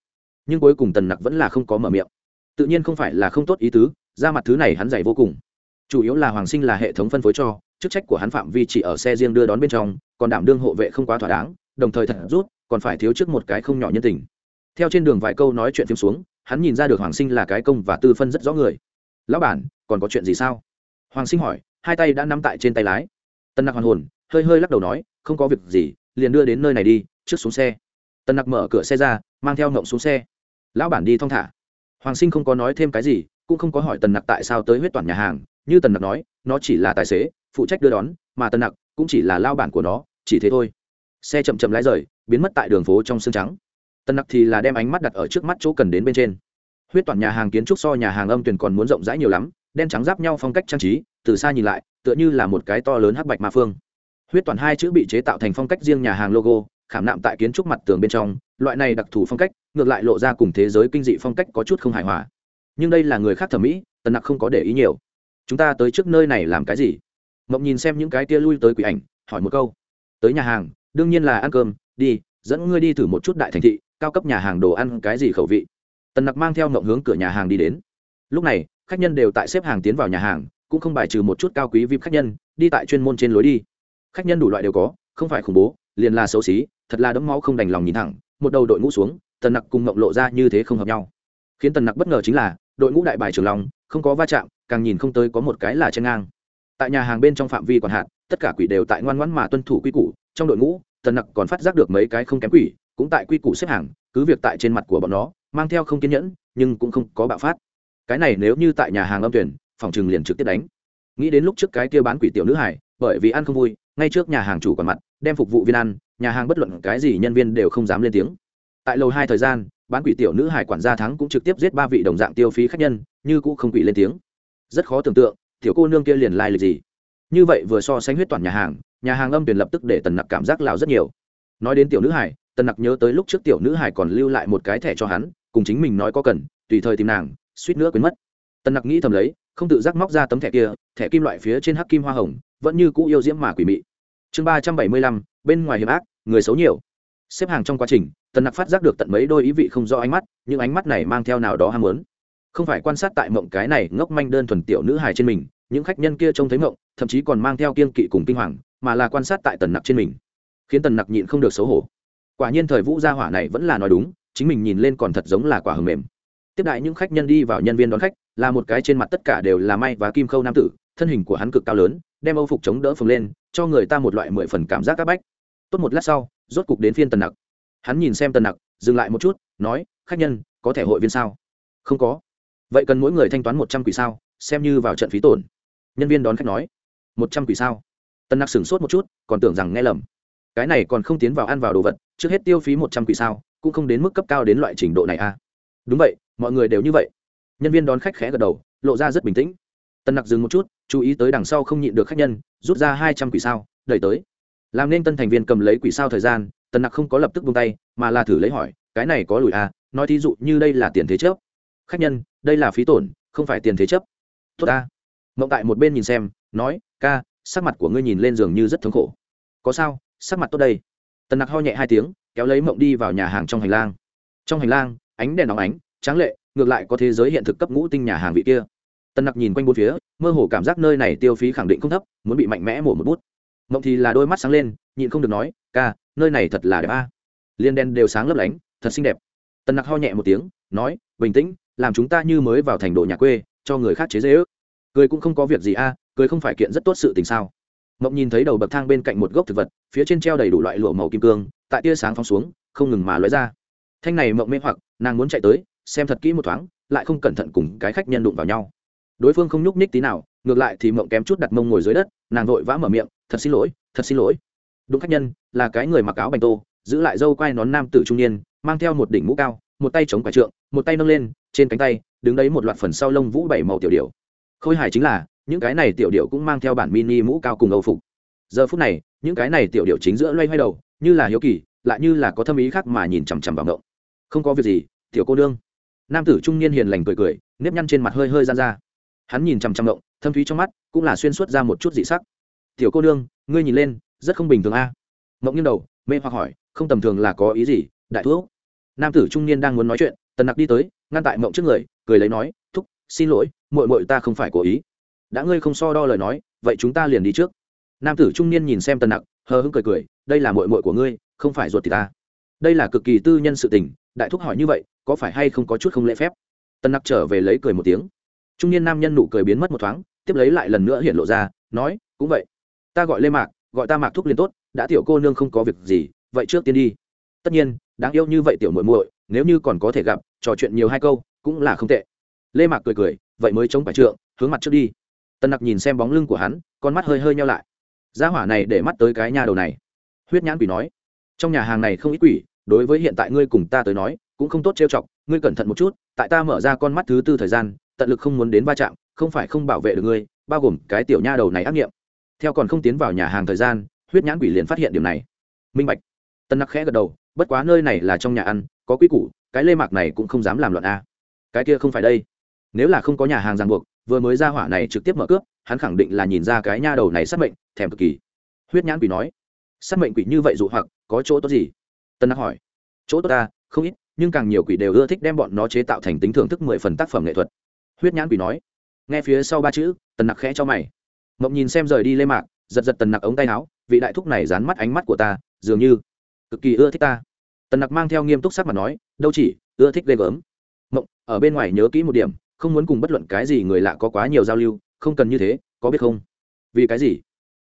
nhưng cuối cùng tần nặc vẫn là không có mở miệng tự nhiên không phải là không tốt ý tứ, ra mặt thứ này hắn dày vô cùng. Chủ yếu là hoàng sinh là hệ thống phân phối cho, chức trách của hắn phạm vi chỉ ở xe riêng đưa đón bên trong, còn đảm đương hộ vệ không quá thỏa đáng, đồng thời thật rút, còn phải thiếu trước một cái không nhỏ nhân tình. Theo trên đường vài câu nói chuyện phim xuống, hắn nhìn ra được hoàng sinh là cái công và tư phân rất rõ người. Lão bản, còn có chuyện gì sao? Hoàng sinh hỏi, hai tay đã nắm tại trên tay lái. Tân nặc hoàn hồn, hơi hơi lắc đầu nói, không có việc gì, liền đưa đến nơi này đi, trước xuống xe. Tân nặc mở cửa xe ra, mang theo ngộng xuống xe. Lão bản đi thong thả hoàng sinh không có nói thêm cái gì, cũng không có hỏi tần nặc tại sao tới huyết toàn nhà hàng. Như tần nặc nói, nó chỉ là tài xế, phụ trách đưa đón, mà tần nặc cũng chỉ là lao bản của nó, chỉ thế thôi. Xe chậm chậm lái rời, biến mất tại đường phố trong sương trắng. Tần nặc thì là đem ánh mắt đặt ở trước mắt chỗ cần đến bên trên. Huyết toàn nhà hàng kiến trúc so nhà hàng âm tuyền còn muốn rộng rãi nhiều lắm, đen trắng giáp nhau phong cách trang trí, từ xa nhìn lại, tựa như là một cái to lớn hắc bạch ma phương. Huyết toàn hai chữ bị chế tạo thành phong cách riêng nhà hàng logo khảm nạm tại kiến trúc mặt tường bên trong, loại này đặc thù phong cách, ngược lại lộ ra cùng thế giới kinh dị phong cách có chút không hài hòa. Nhưng đây là người khác thẩm mỹ, tần nặc không có để ý nhiều. Chúng ta tới trước nơi này làm cái gì? Mộng nhìn xem những cái tia lui tới quỷ ảnh, hỏi một câu. Tới nhà hàng, đương nhiên là ăn cơm, đi, dẫn ngươi đi thử một chút đại thành thị, cao cấp nhà hàng đồ ăn cái gì khẩu vị. Tần nặc mang theo mộng hướng cửa nhà hàng đi đến. Lúc này, khách nhân đều tại xếp hàng tiến vào nhà hàng, cũng không bài trừ một chút cao quý vip khách nhân, đi tại chuyên môn trên lối đi. Khách nhân đủ loại đều có, không phải khủng bố, liền là xấu xí thật là đấm máu không đành lòng nhìn thẳng, một đầu đội ngũ xuống, tần nặc cùng mộng lộ ra như thế không hợp nhau. Khiến tần nặc bất ngờ chính là, đội ngũ đại bài trường lòng không có va chạm, càng nhìn không tới có một cái là chân ngang. Tại nhà hàng bên trong phạm vi còn hạn, tất cả quỷ đều tại ngoan ngoãn mà tuân thủ quy củ, trong đội ngũ, tần nặc còn phát giác được mấy cái không kém quỷ, cũng tại quy củ xếp hàng, cứ việc tại trên mặt của bọn nó, mang theo không kiên nhẫn, nhưng cũng không có bạo phát. Cái này nếu như tại nhà hàng âm tuyển, phòng trừng liền trực tiếp đánh. Nghĩ đến lúc trước cái kia bán quỷ tiểu nữ hải bởi vì ăn không vui, ngay trước nhà hàng chủ còn mặt đem phục vụ viên ăn, nhà hàng bất luận cái gì nhân viên đều không dám lên tiếng. Tại lầu hai thời gian, bán quỷ tiểu nữ hải quản gia thắng cũng trực tiếp giết ba vị đồng dạng tiêu phí khách nhân, như cũ không quỷ lên tiếng. Rất khó tưởng tượng, tiểu cô nương kia liền lai lịch gì. Như vậy vừa so sánh huyết toàn nhà hàng nhà hàng âm tuyển lập tức để tần nặc cảm giác lào rất nhiều. Nói đến tiểu nữ hải, tần nặc nhớ tới lúc trước tiểu nữ hải còn lưu lại một cái thẻ cho hắn, cùng chính mình nói có cần, tùy thời tìm nàng, suýt nữa quên mất. Tần nặc nghĩ thầm lấy, không tự giác móc ra tấm thẻ kia, thẻ kim loại phía trên hắc kim hoa hồng, vẫn như cũ yêu diễm mà quỷ mị chương ba trăm bảy mươi lăm, bên ngoài hiểm ác, người xấu nhiều. Xếp hàng trong quá trình, tần nặc phát giác được tận mấy đôi ý vị không rõ ánh mắt nhưng ánh mắt này mang theo nào đó ham muốn. Không phải quan sát tại mộng cái này ngốc manh đơn thuần tiểu nữ hài trên mình, những khách nhân kia trông thấy mộng, thậm chí còn mang theo kiên kỵ cùng kinh hoàng, mà là quan sát tại tần nặc trên mình. Khiến tần nặc nhịn không được xấu hổ. Quả nhiên thời vũ gia hỏa này vẫn là nói đúng, chính mình nhìn lên còn thật giống là quả hầm mềm. Tiếp đại những khách nhân đi vào nhân viên đón khách, là một cái trên mặt tất cả đều là may và kim khâu nam tử, thân hình của hắn cực cao lớn đem âu phục chống đỡ phồng lên, cho người ta một loại mười phần cảm giác áp bách. Tốt một lát sau, rốt cục đến phiên tần nặc. Hắn nhìn xem tần nặc, dừng lại một chút, nói, khách nhân, có thể hội viên sao? Không có. Vậy cần mỗi người thanh toán một trăm quỷ sao, xem như vào trận phí tổn. Nhân viên đón khách nói, một trăm quỷ sao? Tần nặc sửng sốt một chút, còn tưởng rằng nghe lầm. Cái này còn không tiến vào ăn vào đồ vật, trước hết tiêu phí một trăm quỷ sao, cũng không đến mức cấp cao đến loại trình độ này à? Đúng vậy, mọi người đều như vậy. Nhân viên đón khách khẽ gật đầu, lộ ra rất bình tĩnh. Tần nặc dừng một chút chú ý tới đằng sau không nhịn được khách nhân, rút ra hai trăm quỷ sao, đẩy tới. Làm nên tân thành viên cầm lấy quỷ sao thời gian, tần nặc không có lập tức buông tay, mà là thử lấy hỏi, cái này có lùi à? Nói thí dụ như đây là tiền thế chấp. Khách nhân, đây là phí tổn, không phải tiền thế chấp. Tốt ta. Mộng tại một bên nhìn xem, nói, ca, sắc mặt của ngươi nhìn lên giường như rất thống khổ. Có sao? Sắc mặt tốt đây. Tần nặc ho nhẹ hai tiếng, kéo lấy mộng đi vào nhà hàng trong hành lang. Trong hành lang, ánh đèn nóng ánh, tráng lệ, ngược lại có thế giới hiện thực cấp ngũ tinh nhà hàng vị kia tần nặc nhìn quanh bốn phía, mơ hồ cảm giác nơi này tiêu phí khẳng định không thấp, muốn bị mạnh mẽ mổ một bút. Mộng thì là đôi mắt sáng lên, nhịn không được nói, ca, nơi này thật là đẹp a. Liên đen đều sáng lấp lánh, thật xinh đẹp. Tần nặc ho nhẹ một tiếng, nói, bình tĩnh, làm chúng ta như mới vào thành đồ nhà quê, cho người khác chế dễ ước. Cười cũng không có việc gì a, cười không phải kiện rất tốt sự tình sao. Mộng nhìn thấy đầu bậc thang bên cạnh một gốc thực vật, phía trên treo đầy đủ loại lụa màu kim cương, tại tia sáng phóng xuống, không ngừng mà lóe ra. Thanh này mộng mê hoặc, nàng muốn chạy tới, xem thật kỹ một thoáng, lại không cẩn thận cùng cái khách nhân đụng vào nhau đối phương không nhúc nhích tí nào, ngược lại thì mộng kém chút đặt mông ngồi dưới đất, nàng vội vã mở miệng, thật xin lỗi, thật xin lỗi. Đúng khách nhân, là cái người mặc áo bành tô, giữ lại dâu quai nón nam tử trung niên, mang theo một đỉnh mũ cao, một tay chống quả trượng, một tay nâng lên, trên cánh tay, đứng đấy một loạt phần sau lông vũ bảy màu tiểu điệu khôi hài chính là, những cái này tiểu điệu cũng mang theo bản mini mũ cao cùng âu phục. Giờ phút này, những cái này tiểu điệu chính giữa loay hoay đầu, như là hiếu kỳ, lại như là có thâm ý khác mà nhìn chằm chằm vào ngộng không có việc gì, tiểu cô nương. Nam tử trung niên hiền lành cười cười, nếp nhăn trên mặt hơi hơi gian ra hắn nhìn chằm chằm ngộng, thâm thúy trong mắt cũng là xuyên suốt ra một chút dị sắc. Tiểu cô nương, ngươi nhìn lên, rất không bình thường a. À. ngộng nghiêng đầu, mê hoặc hỏi, không tầm thường là có ý gì, đại thuốc nam tử trung niên đang muốn nói chuyện, tần nặc đi tới, ngăn tại mộng trước người, cười lấy nói, thúc, xin lỗi mội mội ta không phải cố ý. Đã ngươi không so đo lời nói, vậy chúng ta liền đi trước. Nam tử trung niên nhìn xem tần nặc, hờ hững cười cười, đây là mội mội của ngươi, không phải ruột thì ta. Đây là cực kỳ tư nhân sự tình, đại thúc hỏi như vậy, có phải hay không có chút không lễ phép? Tần nặc trở về lấy cười một tiếng trung niên nam nhân nụ cười biến mất một thoáng, tiếp lấy lại lần nữa hiện lộ ra, nói, cũng vậy. Ta gọi lê mạc, gọi ta mạc thúc liền tốt, đã tiểu cô nương không có việc gì, vậy trước tiên đi. Tất nhiên, đáng yêu như vậy tiểu muội muội, nếu như còn có thể gặp, trò chuyện nhiều hai câu, cũng là không tệ. Lê mạc cười cười, vậy mới chống phải trượng, hướng mặt trước đi. Tần nặc nhìn xem bóng lưng của hắn, con mắt hơi hơi nhau lại. Gia hỏa này để mắt tới cái nhà đầu này. Huyết nhãn quỷ nói, trong nhà hàng này không ít quỷ, đối với hiện tại ngươi cùng ta tới nói, cũng không tốt trêu chọc, ngươi cẩn thận một chút, tại ta mở ra con mắt thứ tư thời gian tận lực không muốn đến va chạm, không phải không bảo vệ được ngươi, bao gồm cái tiểu nha đầu này ác nghiệm. Theo còn không tiến vào nhà hàng thời gian, huyết nhãn quỷ liền phát hiện điểm này. Minh bạch. Tân nặc khẽ gật đầu, bất quá nơi này là trong nhà ăn, có quy củ, cái lê mạc này cũng không dám làm loạn a. Cái kia không phải đây. Nếu là không có nhà hàng ràng buộc, vừa mới ra hỏa này trực tiếp mở cướp, hắn khẳng định là nhìn ra cái nha đầu này sát mệnh, thèm cực kỳ. Huyết nhãn quỷ nói. Sát mệnh quỷ như vậy dụ hoặc, có chỗ tốt gì? Tân Nặc hỏi. Chỗ tốt ta, không ít, nhưng càng nhiều quỷ đều ưa thích đem bọn nó chế tạo thành tính thưởng thức mười phần tác phẩm nghệ thuật huyết nhãn quỷ nói. Nghe phía sau ba chữ, tần nặc khẽ cho mày. Mộng nhìn xem rời đi lên mạc, giật giật tần nặc ống tay áo, vị đại thúc này dán mắt ánh mắt của ta, dường như cực kỳ ưa thích ta. Tần nặc mang theo nghiêm túc sắc mà nói, đâu chỉ, ưa thích ghê gớm. Mộng, ở bên ngoài nhớ kỹ một điểm, không muốn cùng bất luận cái gì người lạ có quá nhiều giao lưu, không cần như thế, có biết không? Vì cái gì?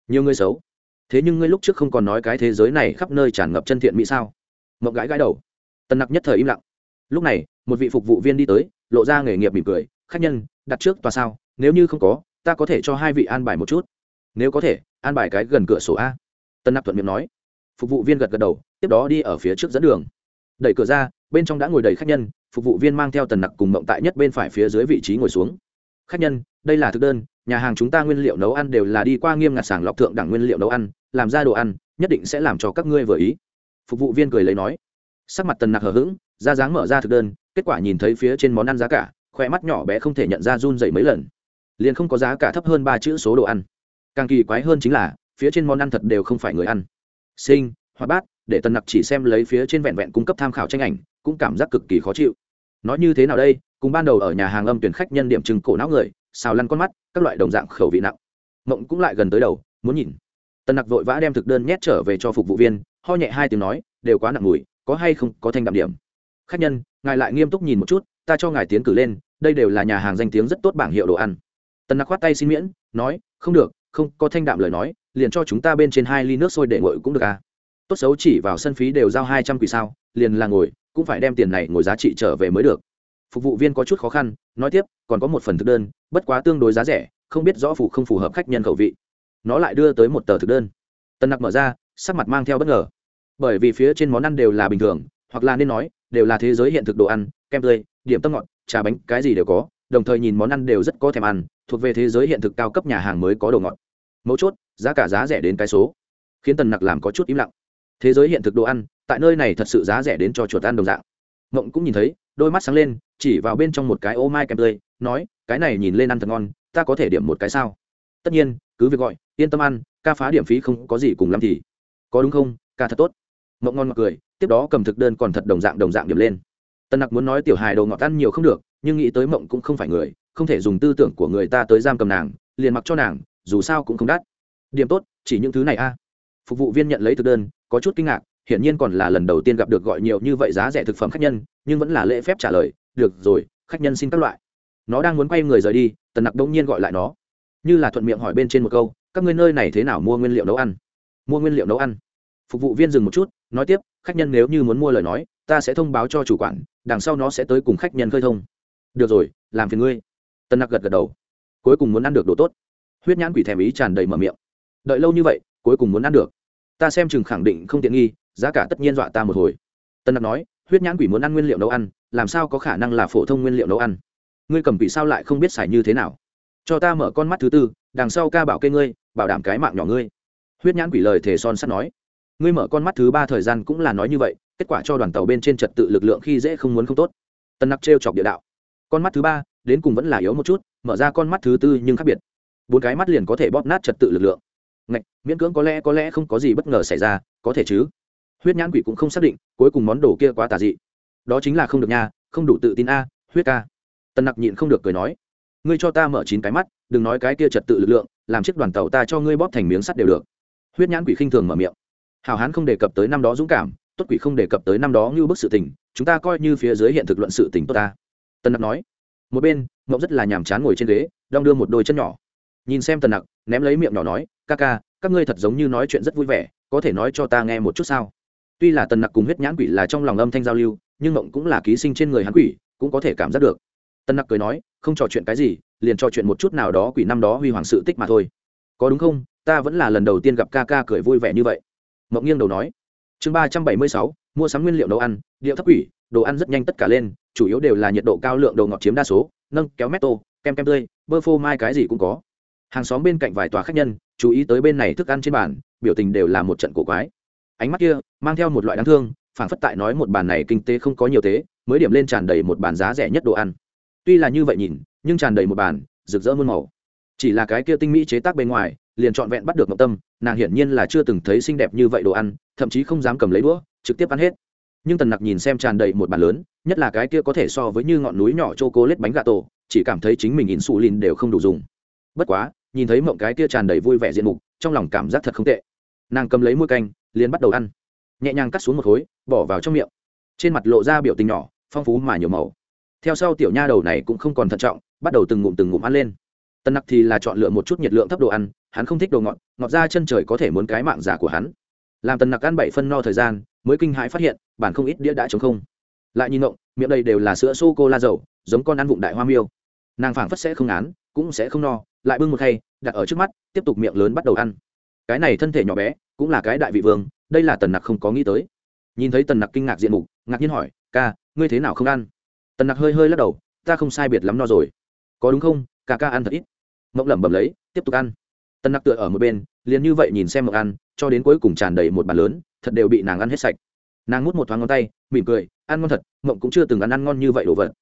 Nhiều người xấu. Thế nhưng ngươi lúc trước không còn nói cái thế giới này khắp nơi tràn ngập chân thiện mỹ sao? Mộng gãi gãi đầu. Tần nặc nhất thời im lặng. Lúc này, một vị phục vụ viên đi tới, lộ ra nghề nghiệp mỉm cười khách nhân, đặt trước tòa sao, nếu như không có, ta có thể cho hai vị an bài một chút. Nếu có thể, an bài cái gần cửa sổ a. Tân Nạp thuận miệng nói. Phục vụ viên gật gật đầu, tiếp đó đi ở phía trước dẫn đường. Đẩy cửa ra, bên trong đã ngồi đầy khách nhân, phục vụ viên mang theo tần nặc cùng mộng tại nhất bên phải phía dưới vị trí ngồi xuống. Khách nhân, đây là thực đơn, nhà hàng chúng ta nguyên liệu nấu ăn đều là đi qua nghiêm ngặt sàng lọc thượng đẳng nguyên liệu nấu ăn, làm ra đồ ăn, nhất định sẽ làm cho các ngươi vừa ý. Phục vụ viên cười lấy nói. Sắc mặt tần nặc hờ hững, ra dáng mở ra thực đơn, kết quả nhìn thấy phía trên món ăn giá cả khoe mắt nhỏ bé không thể nhận ra run dậy mấy lần. Liền không có giá cả thấp hơn ba chữ số đồ ăn. Càng kỳ quái hơn chính là, phía trên món ăn thật đều không phải người ăn. Sinh Hoa bát, để tần nặc chỉ xem lấy phía trên vẹn vẹn cung cấp tham khảo tranh ảnh, cũng cảm giác cực kỳ khó chịu. Nói như thế nào đây? Cùng ban đầu ở nhà hàng âm tuyển khách nhân điểm chừng cổ não người, xào lăn con mắt, các loại đồng dạng khẩu vị nặng. Mộng cũng lại gần tới đầu, muốn nhìn. Tần nặc vội vã đem thực đơn nhét trở về cho phục vụ viên, ho nhẹ hai tiếng nói, đều quá nặng mùi, có hay không có thanh đạm điểm? Khách nhân, ngài lại nghiêm túc nhìn một chút ta cho ngài tiến cử lên, đây đều là nhà hàng danh tiếng rất tốt bảng hiệu đồ ăn. Tần nặc khoát tay xin miễn, nói, không được, không, có thanh đạm lời nói, liền cho chúng ta bên trên hai ly nước sôi để ngồi cũng được à. Tốt xấu chỉ vào sân phí đều giao hai trăm quỷ sao, liền là ngồi, cũng phải đem tiền này ngồi giá trị trở về mới được. Phục vụ viên có chút khó khăn, nói tiếp, còn có một phần thực đơn, bất quá tương đối giá rẻ, không biết rõ phụ không phù hợp khách nhân khẩu vị. Nó lại đưa tới một tờ thực đơn. Tần nặc mở ra, sắc mặt mang theo bất ngờ. Bởi vì phía trên món ăn đều là bình thường, hoặc là nên nói, đều là thế giới hiện thực đồ ăn, kem tươi điểm tâm ngọt, trà bánh, cái gì đều có, đồng thời nhìn món ăn đều rất có thèm ăn, thuộc về thế giới hiện thực cao cấp nhà hàng mới có đồ ngọt. Mấu chốt, giá cả giá rẻ đến cái số, khiến tần nặc làm có chút im lặng. Thế giới hiện thực đồ ăn, tại nơi này thật sự giá rẻ đến cho chuột ăn đồng dạng. Mộng cũng nhìn thấy, đôi mắt sáng lên, chỉ vào bên trong một cái ô mai kèm tươi, nói, cái này nhìn lên ăn thật ngon, ta có thể điểm một cái sao? Tất nhiên, cứ việc gọi, yên tâm ăn, ca phá điểm phí không có gì cùng lắm thì. Có đúng không? Ca thật tốt. Mộng ngon mặc cười, tiếp đó cầm thực đơn còn thật đồng dạng đồng dạng điểm lên. Tần nặc muốn nói tiểu hài đồ ngọt ăn nhiều không được, nhưng nghĩ tới mộng cũng không phải người, không thể dùng tư tưởng của người ta tới giam cầm nàng, liền mặc cho nàng, dù sao cũng không đắt. Điểm tốt, chỉ những thứ này a. Phục vụ viên nhận lấy thực đơn, có chút kinh ngạc, hiển nhiên còn là lần đầu tiên gặp được gọi nhiều như vậy giá rẻ thực phẩm khách nhân, nhưng vẫn là lễ phép trả lời, được rồi, khách nhân xin các loại. Nó đang muốn quay người rời đi, tần nặc đông nhiên gọi lại nó. Như là thuận miệng hỏi bên trên một câu, các ngươi nơi này thế nào mua nguyên liệu nấu ăn? Mua nguyên liệu nấu ăn. Phục vụ viên dừng một chút nói tiếp, khách nhân nếu như muốn mua lời nói, ta sẽ thông báo cho chủ quản, đằng sau nó sẽ tới cùng khách nhân khơi thông. Được rồi, làm phiền ngươi. Tân nặc gật gật đầu. Cuối cùng muốn ăn được đồ tốt. Huyết nhãn quỷ thèm ý tràn đầy mở miệng. Đợi lâu như vậy, cuối cùng muốn ăn được. Ta xem chừng khẳng định không tiện nghi, giá cả tất nhiên dọa ta một hồi. Tân nặc nói, huyết nhãn quỷ muốn ăn nguyên liệu nấu ăn, làm sao có khả năng là phổ thông nguyên liệu nấu ăn? Ngươi cầm quỷ sao lại không biết xài như thế nào? Cho ta mở con mắt thứ tư, đằng sau ca bảo kê ngươi, bảo đảm cái mạng nhỏ ngươi. Huyết nhãn quỷ lời thề son sắt nói ngươi mở con mắt thứ ba thời gian cũng là nói như vậy, kết quả cho đoàn tàu bên trên trật tự lực lượng khi dễ không muốn không tốt. Tân nặc trêu chọc địa đạo. Con mắt thứ ba, đến cùng vẫn là yếu một chút, mở ra con mắt thứ tư nhưng khác biệt. Bốn cái mắt liền có thể bóp nát trật tự lực lượng. Ngạch, miễn cưỡng có lẽ có lẽ không có gì bất ngờ xảy ra, có thể chứ? Huyết nhãn quỷ cũng không xác định, cuối cùng món đồ kia quá tà dị. Đó chính là không được nha, không đủ tự tin a, huyết ca. Tân nặc nhịn không được cười nói. Ngươi cho ta mở chín cái mắt, đừng nói cái kia trật tự lực lượng, làm chiếc đoàn tàu ta cho ngươi bóp thành miếng sắt đều được. Huyết nhãn quỷ khinh thường mở miệng hào hán không đề cập tới năm đó dũng cảm, tốt quỷ không đề cập tới năm đó như bức sự tình, chúng ta coi như phía dưới hiện thực luận sự tình tốt ta. Tân nặc nói. Một bên ngậu rất là nhàm chán ngồi trên ghế, đong đưa một đôi chân nhỏ. Nhìn xem tần nặc, ném lấy miệng nhỏ nói, ca ca, các ngươi thật giống như nói chuyện rất vui vẻ, có thể nói cho ta nghe một chút sao? Tuy là tần nặc cùng huyết nhãn quỷ là trong lòng âm thanh giao lưu, nhưng mộng cũng là ký sinh trên người hắn quỷ, cũng có thể cảm giác được. Tân nặc cười nói, không trò chuyện cái gì, liền trò chuyện một chút nào đó quỷ năm đó huy hoàng sự tích mà thôi. Có đúng không? Ta vẫn là lần đầu tiên gặp ca ca cười vui vẻ như vậy mộng nghiêng đầu nói, chương ba trăm bảy mươi sáu, mua sắm nguyên liệu nấu ăn, điệu thấp quỷ, đồ ăn rất nhanh tất cả lên, chủ yếu đều là nhiệt độ cao lượng đồ ngọt chiếm đa số, nâng, kéo mét tô kem kem tươi, bơ phô mai cái gì cũng có. Hàng xóm bên cạnh vài tòa khách nhân, chú ý tới bên này thức ăn trên bàn, biểu tình đều là một trận cổ quái. Ánh mắt kia mang theo một loại đáng thương phản phất tại nói một bàn này kinh tế không có nhiều thế, mới điểm lên tràn đầy một bàn giá rẻ nhất đồ ăn. Tuy là như vậy nhìn, nhưng tràn đầy một bàn, rực rỡ muôn màu. Chỉ là cái kia tinh mỹ chế tác bên ngoài liền trọn vẹn bắt được ngọc tâm, nàng hiển nhiên là chưa từng thấy xinh đẹp như vậy đồ ăn, thậm chí không dám cầm lấy đũa, trực tiếp ăn hết. Nhưng tần nặc nhìn xem tràn đầy một bàn lớn, nhất là cái kia có thể so với như ngọn núi nhỏ chô cố lết bánh gà tổ, chỉ cảm thấy chính mình in xù lìn đều không đủ dùng. Bất quá, nhìn thấy mộng cái kia tràn đầy vui vẻ diện mục, trong lòng cảm giác thật không tệ. Nàng cầm lấy môi canh, liền bắt đầu ăn. Nhẹ nhàng cắt xuống một khối, bỏ vào trong miệng. Trên mặt lộ ra biểu tình nhỏ, phong phú mà nhiều màu. Theo sau tiểu nha đầu này cũng không còn thận trọng, bắt đầu từng ngụm từng ngụm ăn lên. Tân nặc thì là chọn lựa một chút nhiệt lượng thấp đồ ăn hắn không thích đồ ngọt ngọt ra chân trời có thể muốn cái mạng giả của hắn. Làm tần nặc ăn bảy phân no thời gian, mới kinh hãi phát hiện, bản không ít đĩa đã chống không. Lại nhìn ngộng, miệng đây đều là sữa sô cô la dầu, giống con ăn vụng đại hoa miêu. Nàng phảng phất sẽ không án cũng sẽ không no, lại bưng một khay, đặt ở trước mắt, tiếp tục miệng lớn bắt đầu ăn. Cái này thân thể nhỏ bé, cũng là cái đại vị vương, đây là tần nặc không có nghĩ tới. Nhìn thấy tần nặc kinh ngạc diện mục, ngạc nhiên hỏi, ca, ngươi thế nào không ăn? Tần nặc hơi hơi lắc đầu, ta không sai biệt lắm no rồi. Có đúng không? Ca ca ăn thật ít. Mộng lẩm bẩm lấy, tiếp tục ăn tân nặc tựa ở một bên, liền như vậy nhìn xem mộng ăn cho đến cuối cùng tràn đầy một bàn lớn, thật đều bị nàng ăn hết sạch. Nàng mút một thoáng ngón tay, mỉm cười, ăn ngon thật, mộng cũng chưa từng ăn ăn ngon như vậy đồ vật.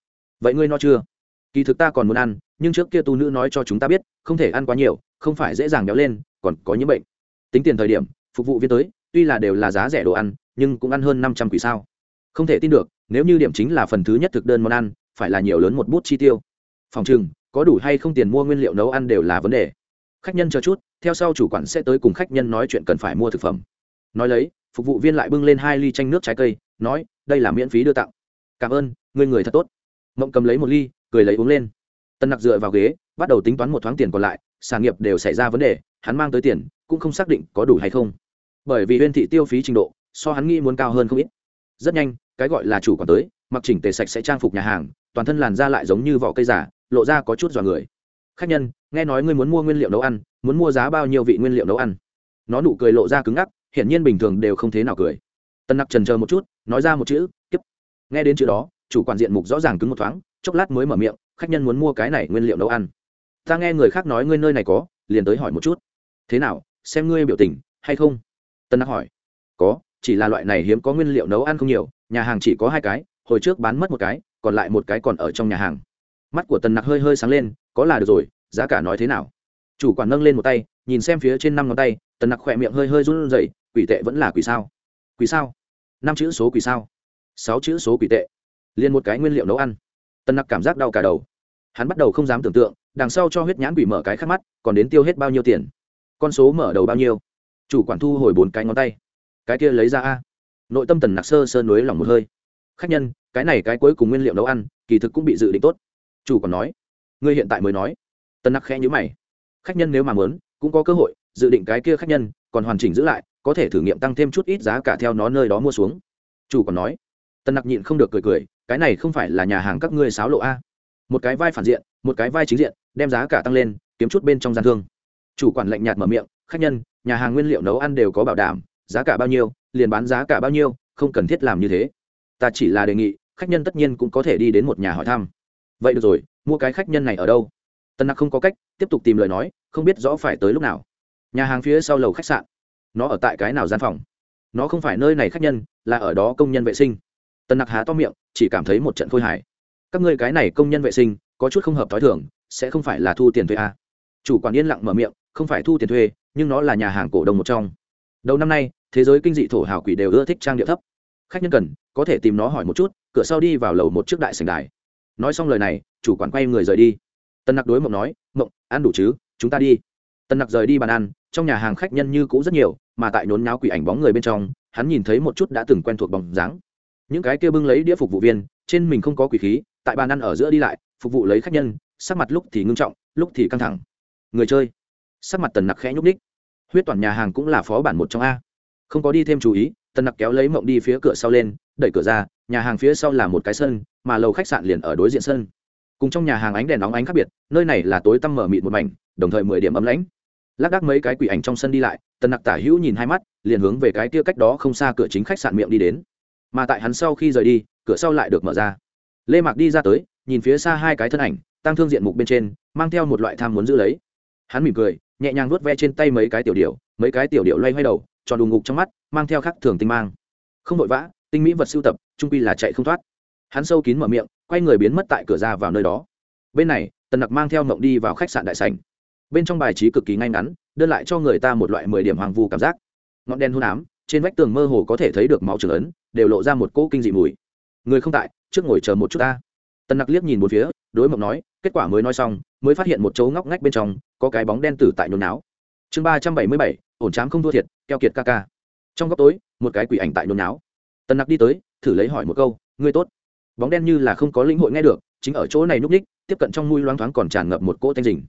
Vậy ngươi no chưa? Kỳ thực ta còn muốn ăn, nhưng trước kia tu nữ nói cho chúng ta biết, không thể ăn quá nhiều, không phải dễ dàng béo lên, còn có những bệnh. Tính tiền thời điểm, phục vụ viên tới, tuy là đều là giá rẻ đồ ăn, nhưng cũng ăn hơn năm trăm quỷ sao. Không thể tin được, nếu như điểm chính là phần thứ nhất thực đơn món ăn, phải là nhiều lớn một bút chi tiêu. Phòng chừng có đủ hay không tiền mua nguyên liệu nấu ăn đều là vấn đề khách nhân chờ chút, theo sau chủ quản sẽ tới cùng khách nhân nói chuyện cần phải mua thực phẩm. Nói lấy, phục vụ viên lại bưng lên hai ly chanh nước trái cây, nói, đây là miễn phí đưa tặng. Cảm ơn, người người thật tốt. Mộng cầm lấy một ly, cười lấy uống lên. Tân nặc dựa vào ghế, bắt đầu tính toán một thoáng tiền còn lại sản nghiệp đều xảy ra vấn đề, hắn mang tới tiền, cũng không xác định có đủ hay không. Bởi vì huyên thị tiêu phí trình độ, so hắn nghĩ muốn cao hơn không ít. Rất nhanh, cái gọi là chủ quản tới, mặc chỉnh tề sạch sẽ trang phục nhà hàng, toàn thân làn da lại giống như vỏ cây giả lộ ra có chút dọa người. Khách nhân nghe nói ngươi muốn mua nguyên liệu nấu ăn, muốn mua giá bao nhiêu vị nguyên liệu nấu ăn? Nó nụ cười lộ ra cứng ngắc, hiển nhiên bình thường đều không thế nào cười. Tân nặc trần chờ một chút, nói ra một chữ, kiếp. Nghe đến chữ đó, chủ quản diện mục rõ ràng cứng một thoáng, chốc lát mới mở miệng, khách nhân muốn mua cái này nguyên liệu nấu ăn. Ta nghe người khác nói ngươi nơi này có, liền tới hỏi một chút. Thế nào, xem ngươi biểu tình, hay không? Tân nặc hỏi. Có, chỉ là loại này hiếm có nguyên liệu nấu ăn không nhiều, nhà hàng chỉ có hai cái, hồi trước bán mất một cái, còn lại một cái còn ở trong nhà hàng. Mắt của tần nặc hơi hơi sáng lên, có là được rồi giá cả nói thế nào? Chủ quản nâng lên một tay, nhìn xem phía trên năm ngón tay, tần nặc khỏe miệng hơi hơi run rẩy, quỷ tệ vẫn là quỷ sao? Quỷ sao? Năm chữ số quỷ sao? Sáu chữ số quỷ tệ. Liền một cái nguyên liệu nấu ăn. Tần nặc cảm giác đau cả đầu. Hắn bắt đầu không dám tưởng tượng, đằng sau cho huyết nhãn quỷ mở cái khắc mắt, còn đến tiêu hết bao nhiêu tiền? Con số mở đầu bao nhiêu? Chủ quản thu hồi bốn cái ngón tay. Cái kia lấy ra a. Nội tâm tần nặc sơ sơ nối lòng một hơi. Khách nhân, cái này cái cuối cùng nguyên liệu nấu ăn, kỳ thực cũng bị dự định tốt. Chủ còn nói. Ngươi hiện tại mới nói. Tân nặc khẽ nhữ mày. Khách nhân nếu mà muốn, cũng có cơ hội, dự định cái kia khách nhân, còn hoàn chỉnh giữ lại, có thể thử nghiệm tăng thêm chút ít giá cả theo nó nơi đó mua xuống. Chủ còn nói. Tân nặc nhịn không được cười cười, cái này không phải là nhà hàng các ngươi sáo lộ a. Một cái vai phản diện, một cái vai chính diện, đem giá cả tăng lên, kiếm chút bên trong gian thương. Chủ quản lạnh nhạt mở miệng, khách nhân, nhà hàng nguyên liệu nấu ăn đều có bảo đảm, giá cả bao nhiêu, liền bán giá cả bao nhiêu, không cần thiết làm như thế. Ta chỉ là đề nghị, khách nhân tất nhiên cũng có thể đi đến một nhà hỏi thăm. Vậy được rồi, mua cái khách nhân này ở đâu? Tân nặc không có cách, tiếp tục tìm lời nói, không biết rõ phải tới lúc nào. Nhà hàng phía sau lầu khách sạn. Nó ở tại cái nào gian phòng? Nó không phải nơi này khách nhân, là ở đó công nhân vệ sinh. Tân nặc há to miệng, chỉ cảm thấy một trận khôi hài. Các ngươi cái này công nhân vệ sinh, có chút không hợp t h ó i thưởng sẽ không phải là thu tiền thuê à. chủ quản yên lặng mở miệng, không phải thu tiền thuê, nhưng nó là nhà hàng cổ đông một trong. Đầu năm nay, thế giới kinh dị thổ hào quỷ đều ưa thích trang địa thấp. Khách nhân cần, có thể tìm nó hỏi một chút, cửa sau đi vào lầu một trước đại sành đài. Nói xong lời này, chủ quản quay người rời đi tân nặc đối mộng nói, mộng, ăn đủ chứ? Chúng ta đi. Tân nặc rời đi bàn ăn, trong nhà hàng khách nhân như cũ rất nhiều, mà tại nhốn nháo quỷ ảnh bóng người bên trong, hắn nhìn thấy một chút đã từng quen thuộc bóng dáng. Những cái kia bưng lấy đĩa phục vụ viên, trên mình không có quỷ khí, tại bàn ăn ở giữa đi lại, phục vụ lấy khách nhân, sắc mặt lúc thì ngưng trọng, lúc thì căng thẳng. Người chơi. Sắc mặt tần nặc khẽ nhúc ních huyết toàn nhà hàng cũng là phó bản một trong a. Không có đi thêm chú ý, tần nặc kéo lấy mộng đi phía cửa sau lên, đẩy cửa ra, nhà hàng phía sau là một cái sân, mà lầu khách sạn liền ở đối diện sân cùng trong nhà hàng ánh đèn nóng ánh khác biệt, nơi này là tối tăm mở mịt một mảnh, đồng thời mười điểm ấm lãnh. Lác đác mấy cái quỷ ảnh trong sân đi lại, tần nặc tả hữu nhìn hai mắt, liền hướng về cái kia cách đó không xa cửa chính khách sạn miệng đi đến. Mà tại hắn sau khi rời đi, cửa sau lại được mở ra. Lê mạc đi ra tới, nhìn phía xa hai cái thân ảnh tăng thương diện mục bên trên, mang theo một loại tham muốn giữ lấy. Hắn mỉm cười, nhẹ nhàng vuốt ve trên tay mấy cái tiểu điệu mấy cái tiểu điệu loay hoay đầu, tròn đùng ngục trong mắt, mang theo khắc thường tinh mang. Không vội vã, tinh mỹ vật sưu tập, trung quy là chạy không thoát. Hắn sâu kín mở miệng quay người biến mất tại cửa ra vào nơi đó. Bên này, tần nặc mang theo Mộng đi vào khách sạn đại sành bên trong bài trí cực kỳ ngay ngắn đơn lại cho người ta một loại mười điểm hoàng vu cảm giác. Ngọn đen hôn ám, trên vách tường mơ hồ có thể thấy được máu trường ấn, đều lộ ra một cỗ kinh dị mùi. Người không tại, trước ngồi chờ một chút ta. Tần nặc liếc nhìn một phía, đối mộng nói, kết quả mới nói xong, mới phát hiện một chỗ ngóc ngách bên trong, có cái bóng đen tử tại nhốn náo chương ba trăm bảy mươi bảy, ổn chám không thua thiệt, keo kiệt ca ca. Trong góc tối, một cái quỷ ảnh tại nhốn náo tần nặc đi tới, thử lấy hỏi một câu, ngươi tốt? Bóng đen như là không có lĩnh hội nghe được, chính ở chỗ này núp ních tiếp cận trong mũi loáng thoáng còn tràn ngập một cỗ thanh rình.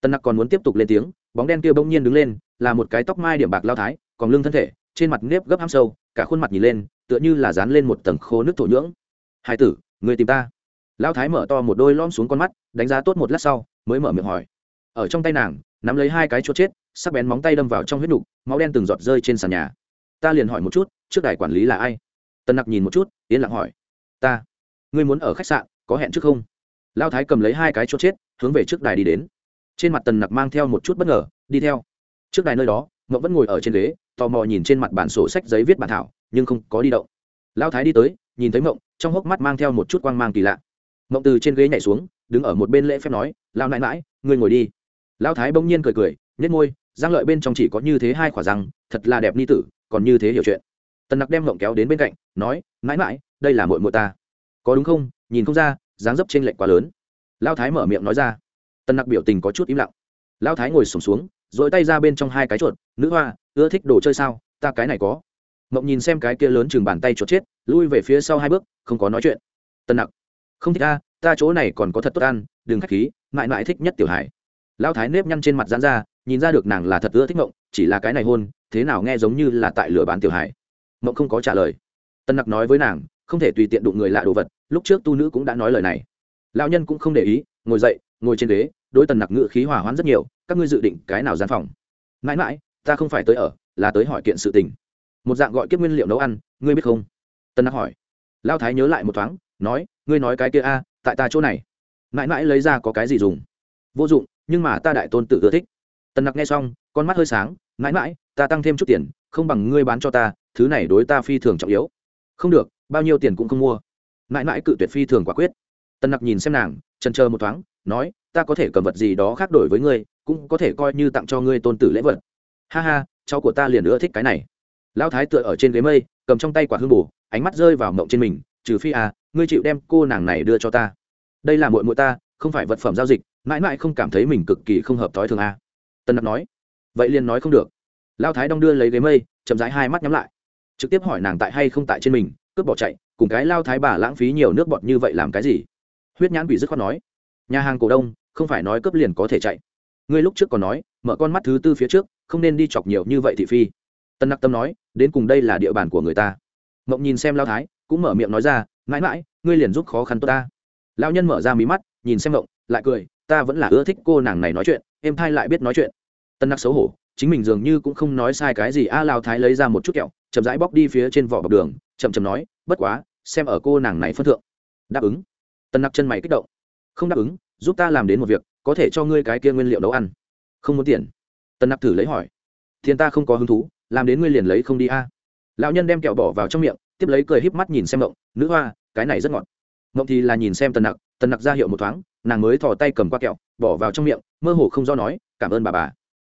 Tân nặc còn muốn tiếp tục lên tiếng, bóng đen kia bỗng nhiên đứng lên, là một cái tóc mai điểm bạc lao thái, còn lưng thân thể, trên mặt nếp gấp ham sâu, cả khuôn mặt nhìn lên, tựa như là dán lên một tầng khô nước thổ nhưỡng. Hai tử, người tìm ta. Lao thái mở to một đôi lom xuống con mắt, đánh giá tốt một lát sau, mới mở miệng hỏi. Ở trong tay nàng, nắm lấy hai cái chỗ chết, sắc bén móng tay đâm vào trong huyết nục, máu đen từng giọt rơi trên sàn nhà. Ta liền hỏi một chút, trước đài quản lý là ai? Tân nặc nhìn một chút, yên lặng hỏi. Ta ngươi muốn ở khách sạn, có hẹn trước không? Lao thái cầm lấy hai cái chốt chết, hướng về trước đài đi đến. Trên mặt tần nặc mang theo một chút bất ngờ, đi theo. Trước đài nơi đó mộng vẫn ngồi ở trên ghế, tò mò nhìn trên mặt bản sổ sách giấy viết bản thảo, nhưng không có đi động. Lao thái đi tới, nhìn thấy mộng trong hốc mắt mang theo một chút quang mang kỳ lạ. Mộng từ trên ghế nhảy xuống, đứng ở một bên lễ phép nói, lao nãi mãi ngươi ngồi đi. Lao thái bỗng nhiên cười cười nhét môi giang lợi bên trong chỉ có như thế hai khỏa răng, thật là đẹp ni tử, còn như thế hiểu chuyện. Tần nặc đem mộng kéo đến bên cạnh, nói mãi mãi đây là mội mội ta có đúng không? Nhìn không ra dáng dấp t r ê n lệch quá lớn. Lao thái mở miệng nói ra. Tần nặc biểu tình có chút im lặng. Lao thái ngồi sùng xuống, xuống dội tay ra bên trong hai cái chuột. Nữ hoa ưa thích đồ chơi sao? Ta cái này có. Mộng nhìn xem cái kia lớn chừng bàn tay chuột chết lui về phía sau hai bước không có nói chuyện. Tần nặc không thích a ta chỗ này còn có thật tốt ăn đừng k h á c h khí mãi mãi thích nhất tiểu hải lao thái nếp nhăn trên mặt dán ra nhìn ra được nàng là thật ưa thích mộng chỉ là cái này hôn thế nào nghe giống như là tại lửa bán tiểu hải mộng không có trả lời. Tân nặc nói với nàng không thể tùy tiện đụng người lạ đồ vật lúc trước tu nữ cũng đã nói lời này. Lão nhân cũng không để ý, ngồi dậy, ngồi trên ghế, đối tần nặc ngự khí hỏa hoãn rất nhiều, các ngươi dự định cái nào gian phòng? Mãi mãi, ta không phải tới ở, là tới hỏi kiện sự tình. Một dạng gọi kiếp nguyên liệu nấu ăn, ngươi biết không? Tân nặc hỏi. Lao thái nhớ lại một thoáng, nói, ngươi nói cái kia a, tại ta chỗ này. Mãi mãi lấy ra có cái gì dùng? Vô dụng, nhưng mà ta đại tôn tự ưa thích. Tần nặc nghe xong, con mắt hơi sáng, mãi mãi, ta tăng thêm chút tiền, không bằng ngươi bán cho ta, thứ này đối ta phi thường trọng yếu. Không được, bao nhiêu tiền cũng không mua mãi mãi cự tuyệt phi thường quả quyết. Tần nặc nhìn xem nàng trần chờ một thoáng, nói, ta có thể cầm vật gì đó khác đổi với ngươi, cũng có thể coi như tặng cho ngươi tôn tử lễ vật. Ha ha, cháu của ta liền ưa thích cái này. Lão thái tựa ở trên ghế mây, cầm trong tay quả hương bù ánh mắt rơi vào mộng trên mình, trừ phi à ngươi chịu đem cô nàng này đưa cho ta. Đây là muội muội ta, không phải vật phẩm giao dịch, mãi mãi không cảm thấy mình cực kỳ không hợp thói thường à. tân nặc nói, vậy liền nói không được. Lão thái đong đưa lấy ghế mây, chậm rãi hai mắt nhắm lại, trực tiếp hỏi nàng tại hay không tại trên mình cướp bỏ chạy, cùng cái lao thái bà lãng phí nhiều nước bọt như vậy làm cái gì? Huyết nhãn quỷ dứt khoát nói. Nhà hàng cổ đông, không phải nói cướp liền có thể chạy. Ngươi lúc trước còn nói, mở con mắt thứ tư phía trước, không nên đi chọc nhiều như vậy thị phi. Tân nặc tâm nói, đến cùng đây là địa bàn của người ta. Mộng nhìn xem lao thái, cũng mở miệng nói ra, mãi mãi, ngươi liền giúp khó khăn tôi ta. Lao nhân mở ra mí mắt, nhìn xem mộng, lại cười, ta vẫn là ưa thích cô nàng này nói chuyện, em thai lại biết nói chuyện. Tân nặc xấu hổ chính mình dường như cũng không nói sai cái gì. A lao thái lấy ra một chút kẹo, chậm rãi bóc đi phía trên vỏ bọc đường, chậm chậm nói, bất quá, xem ở cô nàng này phân thượng. Đáp ứng. Tân nặc chân mày kích động. Không đáp ứng, giúp ta làm đến một việc, có thể cho ngươi cái kia nguyên liệu nấu ăn. Không muốn tiền. Tân nặc thử lấy hỏi. Tiền ta không có hứng thú, làm đến ngươi liền lấy không đi a. Lão nhân đem kẹo bỏ vào trong miệng, tiếp lấy cười híp mắt nhìn xem mộng. Nữ hoa, cái này rất ngọt. Mộng thì là nhìn xem tần nặc tần nặc ra hiệu một thoáng, nàng mới thò tay cầm qua kẹo, bỏ vào trong miệng, mơ hồ không do nói, cảm ơn bà bà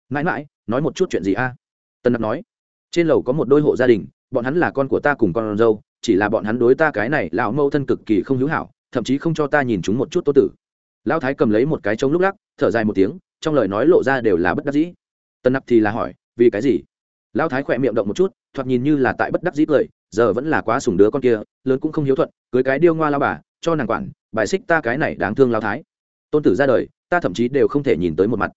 mãi mãi, nói một chút chuyện gì a? Tần nặc nói, trên lầu có một đôi hộ gia đình, bọn hắn là con của ta cùng con dâu, chỉ là bọn hắn đối ta cái này lão mâu thân cực kỳ không hữu hảo, thậm chí không cho ta nhìn chúng một chút tốt tử. Lão thái cầm lấy một cái trống lúc lắc, thở dài một tiếng, trong lời nói lộ ra đều là bất đắc dĩ. Tần nặc thì là hỏi, vì cái gì? Lão thái khỏe miệng động một chút, thoạt nhìn như là tại bất đắc dĩ cười, giờ vẫn là quá sủng đứa con kia, lớn cũng không hiếu thuận, cưới cái điêu ngoa lao bà, cho nàng quản, bài xích ta cái này đáng thương lao thái. Tôn tử ra đời, ta thậm chí đều không thể nhìn tới một mặt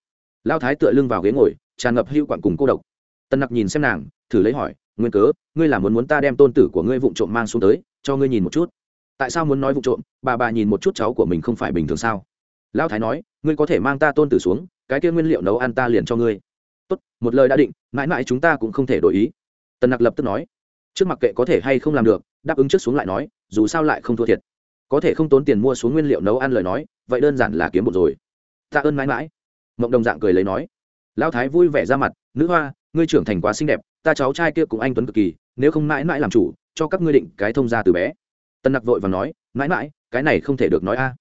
lao thái tựa lưng vào ghế ngồi, tràn ngập hữu quặn cùng cô độc. Tân nặc nhìn xem nàng, thử lấy hỏi, nguyên cớ, ngươi là muốn muốn ta đem tôn tử của ngươi vụ trộm mang xuống tới, cho ngươi nhìn một chút? Tại sao muốn nói vụ trộm? Bà bà nhìn một chút cháu của mình không phải bình thường sao? Lão thái nói, ngươi có thể mang ta tôn tử xuống, cái kia nguyên liệu nấu ăn ta liền cho ngươi. Tốt, một lời đã định, mãi mãi chúng ta cũng không thể đổi ý. Tần nặc lập tức nói, trước mặt kệ có thể hay không làm được? Đáp ứng trước xuống lại nói, dù sao lại không thua thiệt. Có thể không tốn tiền mua xuống nguyên liệu nấu ăn lời nói, vậy đơn giản là kiếm một rồi. Tạ ơn mãi mãi mộng đồng dạng cười lấy nói, lão thái vui vẻ ra mặt, nữ hoa, ngươi trưởng thành quá xinh đẹp, ta cháu trai kia cũng anh tuấn cực kỳ, nếu không mãi mãi làm chủ, cho các ngươi định cái thông ra từ bé. Tân nặc vội và nói, mãi mãi, cái này không thể được nói a.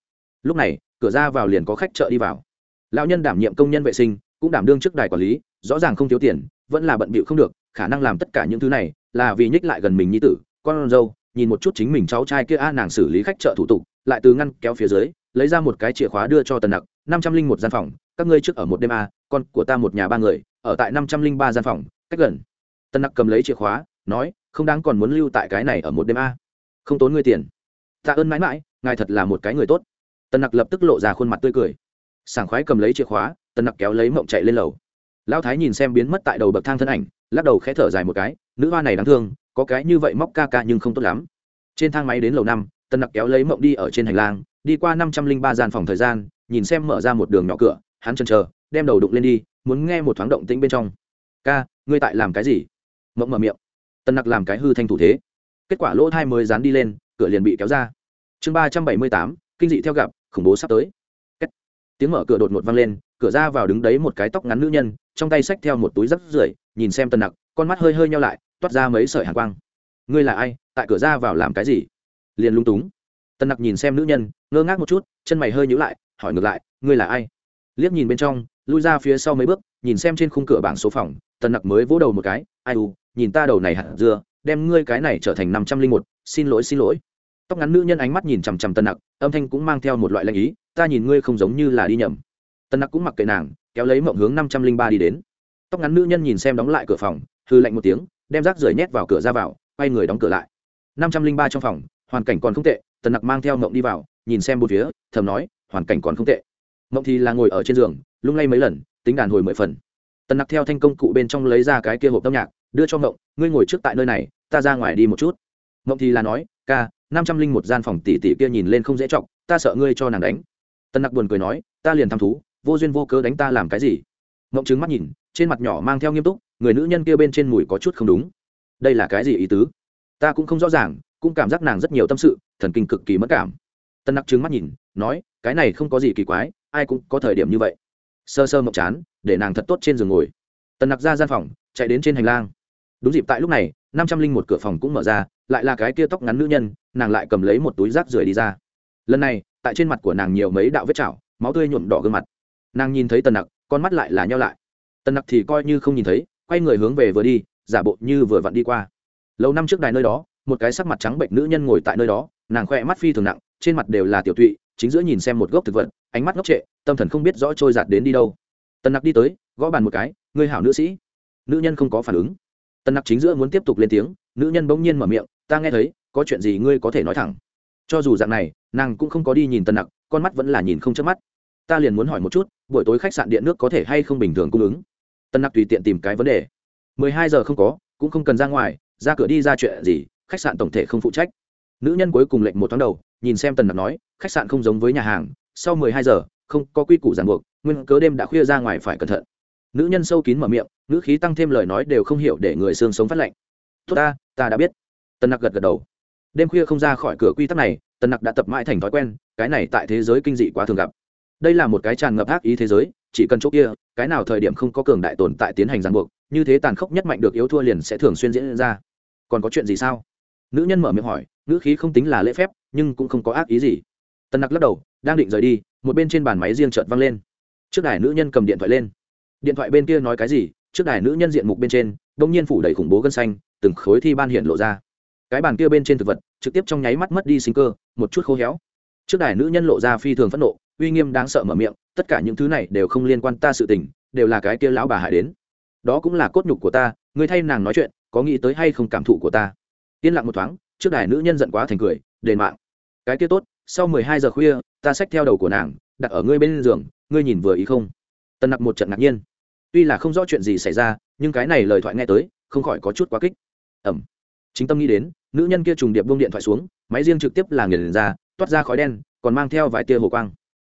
Lúc này, cửa ra vào liền có khách chợ đi vào. Lão nhân đảm nhiệm công nhân vệ sinh, cũng đảm đương trước đài quản lý, rõ ràng không thiếu tiền, vẫn là bận bịu không được, khả năng làm tất cả những thứ này là vì nhích lại gần mình nhi tử, con dâu, nhìn một chút chính mình cháu trai kia a, nàng xử lý khách chợ thủ tục, lại từ ngăn kéo phía dưới, lấy ra một cái chìa khóa đưa cho tần nặc, năm trăm linh một gian phòng các ngươi trước ở một đêm a, con của ta một nhà ba người, ở tại năm trăm linh ba gian phòng, cách gần. Tân nặc cầm lấy chìa khóa, nói, không đáng còn muốn lưu tại cái này ở một đêm a. Không tốn ngươi tiền. Tạ ơn mãi mãi, ngài thật là một cái người tốt. Tân nặc lập tức lộ ra khuôn mặt tươi cười. Sảng khoái cầm lấy chìa khóa, tân nặc kéo lấy mộng chạy lên lầu. Lão thái nhìn xem biến mất tại đầu bậc thang thân ảnh, lắc đầu khẽ thở dài một cái, nữ hoa này đáng thương, có cái như vậy móc ca ca nhưng không tốt lắm. Trên thang máy đến lầu năm, tân nặc kéo lấy mộng đi ở trên hành lang, đi qua năm trăm linh ba gian phòng thời gian, nhìn xem mở ra một đường nhỏ cửa hắn chần chờ, đem đầu đụng lên đi, muốn nghe một thoáng động tĩnh bên trong. Ca, ngươi tại làm cái gì? Mộng mở miệng. Tân nặc làm cái hư thanh thủ thế. Kết quả lỗ thai mới dán đi lên, cửa liền bị kéo ra. Chương ba trăm bảy mươi tám, kinh dị theo gặp, khủng bố sắp tới. Kết. tiếng mở cửa đột ngột vang lên, cửa ra vào đứng đấy một cái tóc ngắn nữ nhân, trong tay xách theo một túi rắc rưởi, nhìn xem tần nặc, con mắt hơi hơi nhau lại, toát ra mấy sợi hàn quang. Ngươi là ai? Tại cửa ra vào làm cái gì? Liền lung túng. Tần nặc nhìn xem nữ nhân, ngơ ngác một chút, chân mày hơi nhữ lại, hỏi ngược lại, ngươi là ai? Liếc nhìn bên trong, lui ra phía sau mấy bước, nhìn xem trên khung cửa bảng số phòng, tần nặc mới vỗ đầu một cái, ai u, nhìn ta đầu này hạt dưa, đem ngươi cái này trở thành năm trăm linh một, xin lỗi xin lỗi. Tóc ngắn nữ nhân ánh mắt nhìn chằm chằm tần nặc, âm thanh cũng mang theo một loại lanh ý, ta nhìn ngươi không giống như là đi nhầm. Tần nặc cũng mặc kệ nàng, kéo lấy mộng hướng năm trăm linh ba đi đến. Tóc ngắn nữ nhân nhìn xem đóng lại cửa phòng hư lạnh một tiếng, đem rác rưởi nhét vào cửa ra vào, quay người đóng cửa lại. năm trăm linh ba trong phòng, hoàn cảnh còn không tệ, tần nặc mang theo mộng đi vào, nhìn xem bốn phía, thầm nói, hoàn cảnh còn không tệ mộng thì là ngồi ở trên giường, lung lay mấy lần, tính đàn hồi mười phần. Tần nặc theo thanh công cụ bên trong lấy ra cái kia hộp âm nhạc, đưa cho mộng, ngươi ngồi trước tại nơi này, ta ra ngoài đi một chút. Mộng thì là nói, ca, năm trăm linh một gian phòng tỷ tỷ kia nhìn lên không dễ chọc, ta sợ ngươi cho nàng đánh. Tần nặc buồn cười nói, ta liền thăm thú, vô duyên vô cớ đánh ta làm cái gì? Mộng trứng mắt nhìn, trên mặt nhỏ mang theo nghiêm túc, người nữ nhân kia bên trên mùi có chút không đúng. Đây là cái gì ý tứ? Ta cũng không rõ ràng, cũng cảm giác nàng rất nhiều tâm sự, thần kinh cực kỳ mất cảm. Tân nặc trứng mắt nhìn, nói, cái này không có gì kỳ quái ai cũng có thời điểm như vậy. Sơ sơ mộng chán, để nàng thật tốt trên giường ngồi. Tần nặc ra gian phòng, chạy đến trên hành lang. Đúng dịp tại lúc này, năm trăm linh một cửa phòng cũng mở ra, lại là cái kia tóc ngắn nữ nhân, nàng lại cầm lấy một túi rác rưởi đi ra. Lần này, tại trên mặt của nàng nhiều mấy đạo vết chảo, máu tươi nhuộm đỏ gương mặt. Nàng nhìn thấy tần nặc, con mắt lại là nhau lại. Tần nặc thì coi như không nhìn thấy, quay người hướng về vừa đi, giả bộ như vừa vặn đi qua. Lâu năm trước đài nơi đó, một cái sắc mặt trắng bệnh nữ nhân ngồi tại nơi đó, nàng khoe mắt phi thường nặng, trên mặt đều là tiểu tụy chính giữa nhìn xem một gốc thực vật, ánh mắt ngốc trệ, tâm thần không biết rõ trôi giạt đến đi đâu. Tần nặc đi tới, gõ bàn một cái, ngươi hảo nữ sĩ. Nữ nhân không có phản ứng. Tần nặc chính giữa muốn tiếp tục lên tiếng, nữ nhân bỗng nhiên mở miệng, ta nghe thấy, có chuyện gì ngươi có thể nói thẳng. Cho dù dạng này, nàng cũng không có đi nhìn tần nặc, con mắt vẫn là nhìn không chớp mắt. Ta liền muốn hỏi một chút, buổi tối khách sạn điện nước có thể hay không bình thường cung ứng? Tân nặc tùy tiện tìm cái vấn đề. Mười hai giờ không có, cũng không cần ra ngoài, ra cửa đi ra chuyện gì, khách sạn tổng thể không phụ trách. Nữ nhân cuối cùng lệnh một tháng đầu nhìn xem tần nặc nói, khách sạn không giống với nhà hàng, sau mười hai giờ, không có quy củ ràng buộc, nguyên cớ đêm đã khuya ra ngoài phải cẩn thận. Nữ nhân sâu kín mở miệng nữ khí tăng thêm lời nói đều không hiểu để người xương sống phát lạnh. Tốt ta ta đã biết. Tần nặc gật gật đầu. Đêm khuya không ra khỏi cửa quy tắc này, tần nặc đã tập mãi thành thói quen, cái này tại thế giới kinh dị quá thường gặp. Đây là một cái tràn ngập ác ý thế giới, chỉ cần chỗ kia, cái nào thời điểm không có cường đại tồn tại tiến hành ràng buộc, như thế tàn khốc nhất mạnh được yếu thua liền sẽ thường xuyên diễn ra. Còn có chuyện gì sao? Nữ nhân mở miệng hỏi ngữ khí không tính là lễ phép, nhưng cũng không có ác ý gì. Tân nặc lắc đầu, đang định rời đi, một bên trên bàn máy riêng chợt văng lên. Trước đài nữ nhân cầm điện thoại lên. Điện thoại bên kia nói cái gì, trước đài nữ nhân diện mục bên trên đ ỗ n g nhiên phủ đầy khủng bố gân xanh, từng khối thi ban hiện lộ ra. Cái bàn kia bên trên thực vật, trực tiếp trong nháy mắt mất đi sinh cơ, một chút khô héo. Trước đài nữ nhân lộ ra phi thường phẫn nộ, uy nghiêm đáng sợ mở miệng, tất cả những thứ này đều không liên quan ta sự tình, đều là cái kia lão bà hại đến. Đó cũng là cốt nhục của ta người thay nàng nói chuyện, có nghĩ tới hay không cảm thụ của ta? Yên lặng một thoáng trước đài nữ nhân giận quá thành cười, đền mạng. Cái kia tốt, sau mười hai giờ khuya, ta xách theo đầu của nàng, đặt ở ngươi bên giường, ngươi nhìn vừa ý không? Tần nặc một trận ngạc nhiên. Tuy là không rõ chuyện gì xảy ra, nhưng cái này lời thoại nghe tới, không khỏi có chút quá kích. Ẩm. Chính tâm nghĩ đến, nữ nhân kia trùng điệp bông điện thoại xuống, máy riêng trực tiếp là nghiền ra, toát ra khói đen, còn mang theo vài tia hồ quang.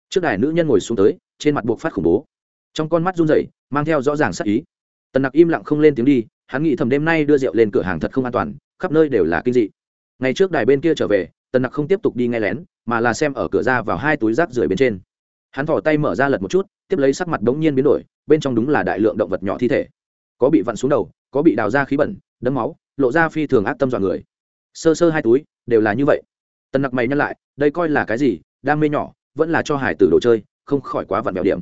Trước đài nữ nhân ngồi xuống tới, trên mặt buộc phát khủng bố. Trong con mắt run rẩy, mang theo rõ ràng sắc ý. Tần nặc im lặng không lên tiếng đi, hắn nghĩ thầm đêm nay đưa rượu lên cửa hàng thật không an toàn, khắp nơi đều là kinh dị ngày trước đài bên kia trở về, tần nặc không tiếp tục đi ngay lén, mà là xem ở cửa ra vào hai túi rác rưởi bên trên. Hắn thỏ tay mở ra lật một chút, tiếp lấy sắc mặt bỗng nhiên biến đổi, bên trong đúng là đại lượng động vật nhỏ thi thể. Có bị vặn xuống đầu, có bị đào ra khí bẩn đấm máu, lộ ra phi thường ác tâm dọa người. Sơ sơ hai túi, đều là như vậy. Tần nặc mày nhắc lại, đây coi là cái gì, đam mê nhỏ, vẫn là cho hải tử đồ chơi, không khỏi quá vặn vẹo điểm.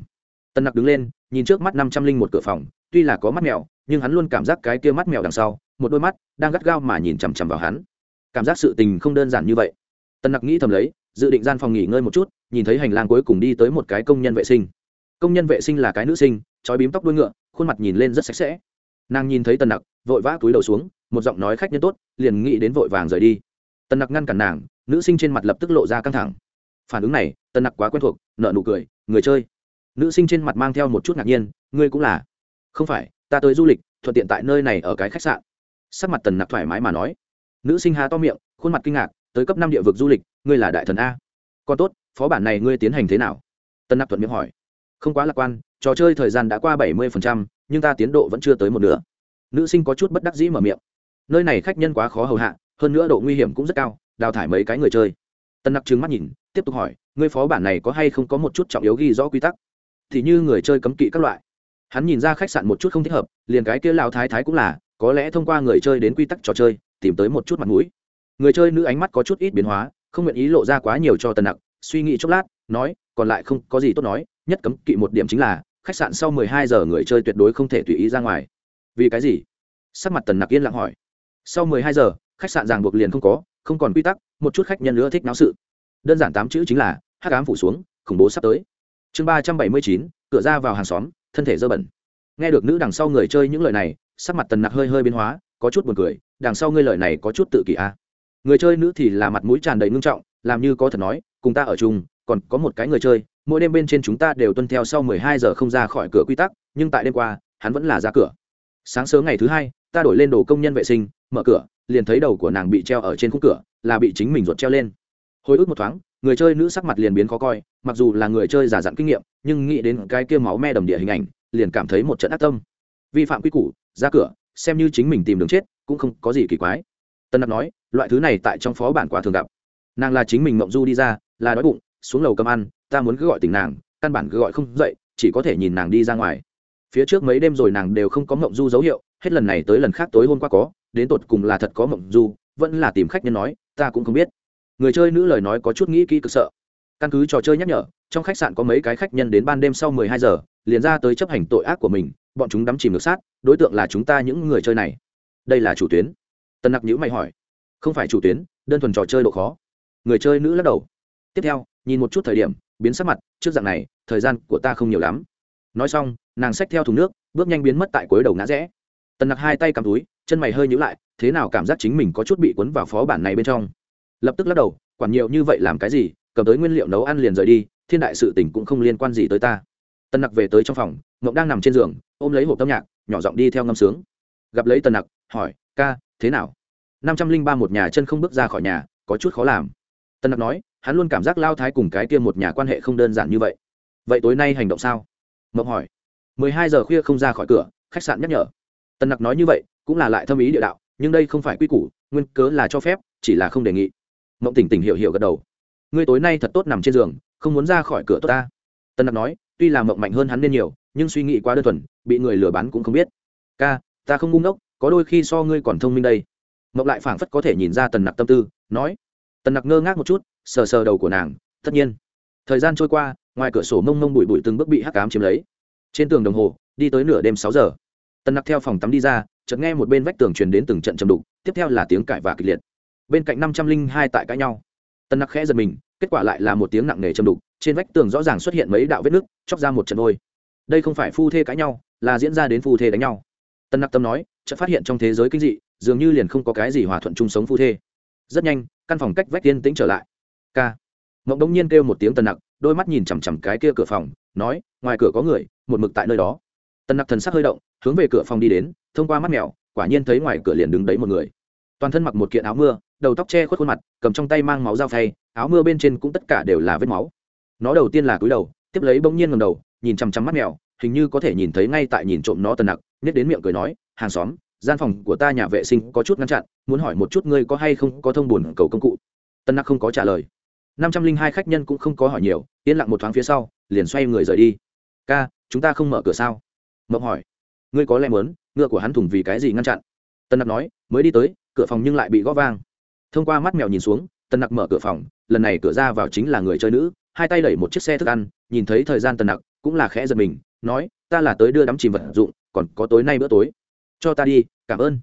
Tần nặc đứng lên, nhìn trước mắt năm trăm linh một cửa phòng, tuy là có mắt mèo, nhưng hắn luôn cảm giác cái kia mắt mèo đằng sau, một đôi mắt đang gắt gao mà nhìn chằm chằm vào hắn cảm giác sự tình không đơn giản như vậy. Tần nặc nghĩ thầm lấy, dự định gian phòng nghỉ ngơi một chút, nhìn thấy hành lang cuối cùng đi tới một cái công nhân vệ sinh. Công nhân vệ sinh là cái nữ sinh, trói bím tóc đuôi ngựa, khuôn mặt nhìn lên rất sạch sẽ. Nàng nhìn thấy tần nặc, vội vã túi đầu xuống, một giọng nói khách nhân tốt, liền nghĩ đến vội vàng rời đi. Tần nặc ngăn cản nàng, nữ sinh trên mặt lập tức lộ ra căng thẳng. Phản ứng này, tần nặc quá quen thuộc nợ nụ cười, người chơi. Nữ sinh trên mặt mang theo một chút ngạc nhiên, ngươi cũng là? Không phải, ta tới du lịch, thuận tiện tại nơi này ở cái khách sạn. Sắc mặt tần nặc thoải mái mà nói nữ sinh há to miệng, khuôn mặt kinh ngạc, tới cấp năm địa vực du lịch, ngươi là đại thần a. Còn tốt, phó bản này ngươi tiến hành thế nào? Tân nặc thuận miệng hỏi. Không quá lạc quan, trò chơi thời gian đã qua bảy mươi nhưng ta tiến độ vẫn chưa tới một nửa. Nữ sinh có chút bất đắc dĩ mở miệng. Nơi này khách nhân quá khó hầu hạ, hơn nữa độ nguy hiểm cũng rất cao, đào thải mấy cái người chơi. Tân nặc trừng mắt nhìn, tiếp tục hỏi, ngươi phó bản này có hay không có một chút trọng yếu ghi rõ quy tắc? Thì như người chơi cấm kỵ các loại. Hắn nhìn ra khách sạn một chút không thích hợp, liền cái kia lao thái thái cũng là, có lẽ thông qua người chơi đến quy tắc trò chơi tìm tới một chút mặt mũi. Người chơi nữ ánh mắt có chút ít biến hóa, không nguyện ý lộ ra quá nhiều cho tần nặc, suy nghĩ chốc lát, nói, còn lại không có gì tốt nói, nhất cấm kỵ một điểm chính là, khách sạn sau mười hai giờ người chơi tuyệt đối không thể tùy ý ra ngoài. Vì cái gì? Sắc mặt tần nặc yên lặng hỏi. Sau mười hai giờ, khách sạn ràng buộc liền không có, không còn quy tắc, một chút khách nhân nữa thích náo sự. Đơn giản tám chữ chính là, hắc ám phủ xuống, khủng bố sắp tới. Chương ba trăm bảy mươi chín, cửa ra vào hàng xóm, thân thể dơ bẩn. Nghe được nữ đằng sau người chơi những lời này, sắc mặt tần nặc hơi hơi biến hóa, có chút buồn cười đằng sau ngươi lời này có chút tự kỷ a à. người chơi nữ thì là mặt mũi tràn đầy ngưng trọng, làm như có thật nói, cùng ta ở chung, còn có một cái người chơi, mỗi đêm bên trên chúng ta đều tuân theo sau mười hai giờ không ra khỏi cửa quy tắc, nhưng tại đêm qua, hắn vẫn là ra cửa. Sáng sớm ngày thứ hai, ta đổi lên đồ công nhân vệ sinh, mở cửa, liền thấy đầu của nàng bị treo ở trên khung cửa, là bị chính mình ruột treo lên. Hồi ức một thoáng, người chơi nữ sắc mặt liền biến khó coi, mặc dù là người chơi giả dặn kinh nghiệm, nhưng nghĩ đến cái kia máu me đầm địa hình ảnh, liền cảm thấy một trận ác tâm. Vi phạm quy củ, ra cửa, xem như chính mình tìm đường chết cũng không có gì kỳ quái. Tân nặc nói, loại thứ này tại trong phó bản quá thường gặp. Nàng là chính mình mộng du đi ra, là đói bụng, xuống lầu cầm ăn, ta muốn cứ gọi tỉnh nàng, căn bản cứ gọi không dậy, chỉ có thể nhìn nàng đi ra ngoài. Phía trước mấy đêm rồi nàng đều không có mộng du dấu hiệu, hết lần này tới lần khác tối hôm qua có, đến tột cùng là thật có mộng du, vẫn là tìm khách nhân nói, ta cũng không biết. Người chơi nữ lời nói có chút nghĩ kỹ cực sợ. Căn cứ trò chơi nhắc nhở, trong khách sạn có mấy cái khách nhân đến ban đêm sau 12 giờ, liền ra tới chấp hành tội ác của mình, bọn chúng đắm chìm ngược sát, đối tượng là chúng ta những người chơi này đây là chủ tuyến. Tân nặc nhữ mày hỏi. Không phải chủ tuyến, đơn thuần trò chơi độ khó. Người chơi nữ lắc đầu. Tiếp theo, nhìn một chút thời điểm, biến sắc mặt, trước dạng này, thời gian của ta không nhiều lắm. Nói xong, nàng xách theo thùng nước, bước nhanh biến mất tại cuối đầu ngã rẽ. Tần nặc hai tay cầm túi, chân mày hơi nhữ lại, thế nào cảm giác chính mình có chút bị cuốn vào phó bản này bên trong? Lập tức lắc đầu, quản nhiều như vậy làm cái gì, cầm tới nguyên liệu nấu ăn liền rời đi, thiên đại sự tình cũng không liên quan gì tới ta. Tần nặc về tới trong phòng, ngộng đang nằm trên giường, ôm lấy hộp âm nhạc, nhỏ giọng đi theo ngâm sướng. Gặp lấy tần nặc hỏi, ca, thế nào? Năm trăm linh ba một nhà chân không bước ra khỏi nhà, có chút khó làm. Tân nặc nói, hắn luôn cảm giác lao thái cùng cái kia một nhà quan hệ không đơn giản như vậy. Vậy tối nay hành động sao? Mộng hỏi. Mười hai giờ khuya không ra khỏi cửa, khách sạn nhắc nhở. Tân nặc nói như vậy, cũng là lại thâm ý địa đạo, nhưng đây không phải quy củ, nguyên cớ là cho phép, chỉ là không đề nghị. Mộng tỉnh tỉnh hiểu hiểu gật đầu. Ngươi tối nay thật tốt nằm trên giường, không muốn ra khỏi cửa tốt ta. Tân nặc nói, tuy là mộng mạnh hơn hắn nên nhiều, nhưng suy nghĩ quá đơn thuần, bị người lừa bán cũng không biết. Ca, ta không ngu ngốc có đôi khi so ngươi còn thông minh đây. Mộng lại phảng phất có thể nhìn ra tần nặc tâm tư, nói. Tần nặc ngơ ngác một chút, sờ sờ đầu của nàng, tất nhiên. Thời gian trôi qua, ngoài cửa sổ mông mông bụi bụi từng bước bị hắc cám chiếm lấy. Trên tường đồng hồ, đi tới nửa đêm sáu giờ. Tần nặc theo phòng tắm đi ra, chợt nghe một bên vách tường truyền đến từng trận chầm đục, tiếp theo là tiếng cãi và kịch liệt. Bên cạnh năm trăm linh hai tại cãi nhau. Tần nặc khẽ giật mình, kết quả lại là một tiếng nặng nề chầm đục, trên vách tường rõ ràng xuất hiện mấy đạo vết nứt, chóc ra một trận vôi. Đây không phải phu thê cãi nhau, là diễn ra đến phu thê đánh nhau. Tần nặc tâm nói chợt phát hiện trong thế giới kinh dị, dường như liền không có cái gì hòa thuận chung sống phu thê. Rất nhanh, căn phòng cách vách tiên tĩnh trở lại. K mộng đông nhiên kêu một tiếng tần nặc, đôi mắt nhìn chằm chằm cái kia cửa phòng, nói, ngoài cửa có người, một mực tại nơi đó. Tần nặc thần sắc hơi động, hướng về cửa phòng đi đến, thông qua mắt mèo, quả nhiên thấy ngoài cửa liền đứng đấy một người. Toàn thân mặc một kiện áo mưa, đầu tóc che khuất khuôn mặt, cầm trong tay mang máu dao phay, áo mưa bên trên cũng tất cả đều là vết máu. Nó đầu tiên là cúi đầu, tiếp lấy bỗng nhiên ngầm đầu, nhìn chằm chằm mắt mèo hình như có thể nhìn thấy ngay tại nhìn trộm nó tần nặc nhét đến miệng cười nói, hàng xóm, gian phòng của ta nhà vệ sinh có chút ngăn chặn, muốn hỏi một chút ngươi có hay không có thông buồn cầu công cụ? Tân nặc không có trả lời. Năm trăm linh hai khách nhân cũng không có hỏi nhiều, yên lặng một thoáng phía sau, liền xoay người rời đi. Ca, chúng ta không mở cửa sao? Mộng hỏi. Ngươi có lẽ muốn, ngựa của hắn thủng vì cái gì ngăn chặn? Tân nặc nói, mới đi tới, cửa phòng nhưng lại bị gõ vang. Thông qua mắt mèo nhìn xuống tân nặc mở cửa phòng, lần này cửa ra vào chính là người chơi nữ, hai tay đẩy một chiếc xe thức ăn, nhìn thấy thời gian tân nặc cũng là khẽ giật mình nói, ta là tới đưa đắm chìm vật dụng, còn có tối nay bữa tối. Cho ta đi, cảm ơn.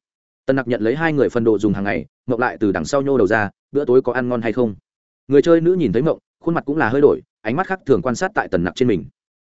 Tân nặc nhận lấy hai người phân đồ dùng hàng ngày mộng lại từ đằng sau nhô đầu ra, bữa tối có ăn ngon hay không? Người chơi nữ nhìn thấy mộng, khuôn mặt cũng là hơi đổi, ánh mắt khác thường quan sát tại tần nặc trên mình.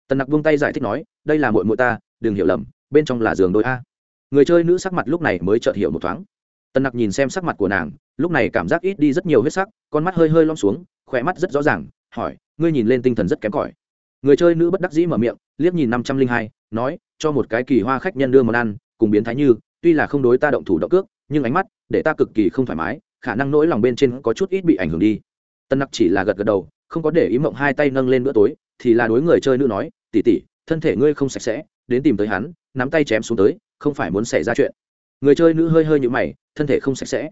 Tần nặc buông tay giải thích nói, đây là mội mội ta, đừng hiểu lầm, bên trong là giường đôi a. Người chơi nữ sắc mặt lúc này mới chợt hiểu một thoáng. Tần nặc nhìn xem sắc mặt của nàng, lúc này cảm giác ít đi rất nhiều huyết sắc, con mắt hơi hơi lom xuống khỏe mắt rất rõ ràng, hỏi, ngươi nhìn lên tinh thần rất kém cỏi người chơi nữ bất đắc dĩ mở miệng, liếc nhìn năm trăm linh hai, nói, cho một cái kỳ hoa khách nhân đưa món ăn, cùng biến thái như, tuy là không đối ta động thủ động cước, nhưng ánh mắt để ta cực kỳ không thoải mái, khả năng nỗi lòng bên trên có chút ít bị ảnh hưởng đi. Tân nặc chỉ là gật gật đầu, không có để ý mộng hai tay nâng lên bữa tối, thì là đối người chơi nữ nói tỉ tỉ thân thể ngươi không sạch sẽ, đến tìm tới hắn, nắm tay chém xuống tới, không phải muốn xảy ra chuyện. Người chơi nữ hơi hơi như mày, thân thể không sạch sẽ.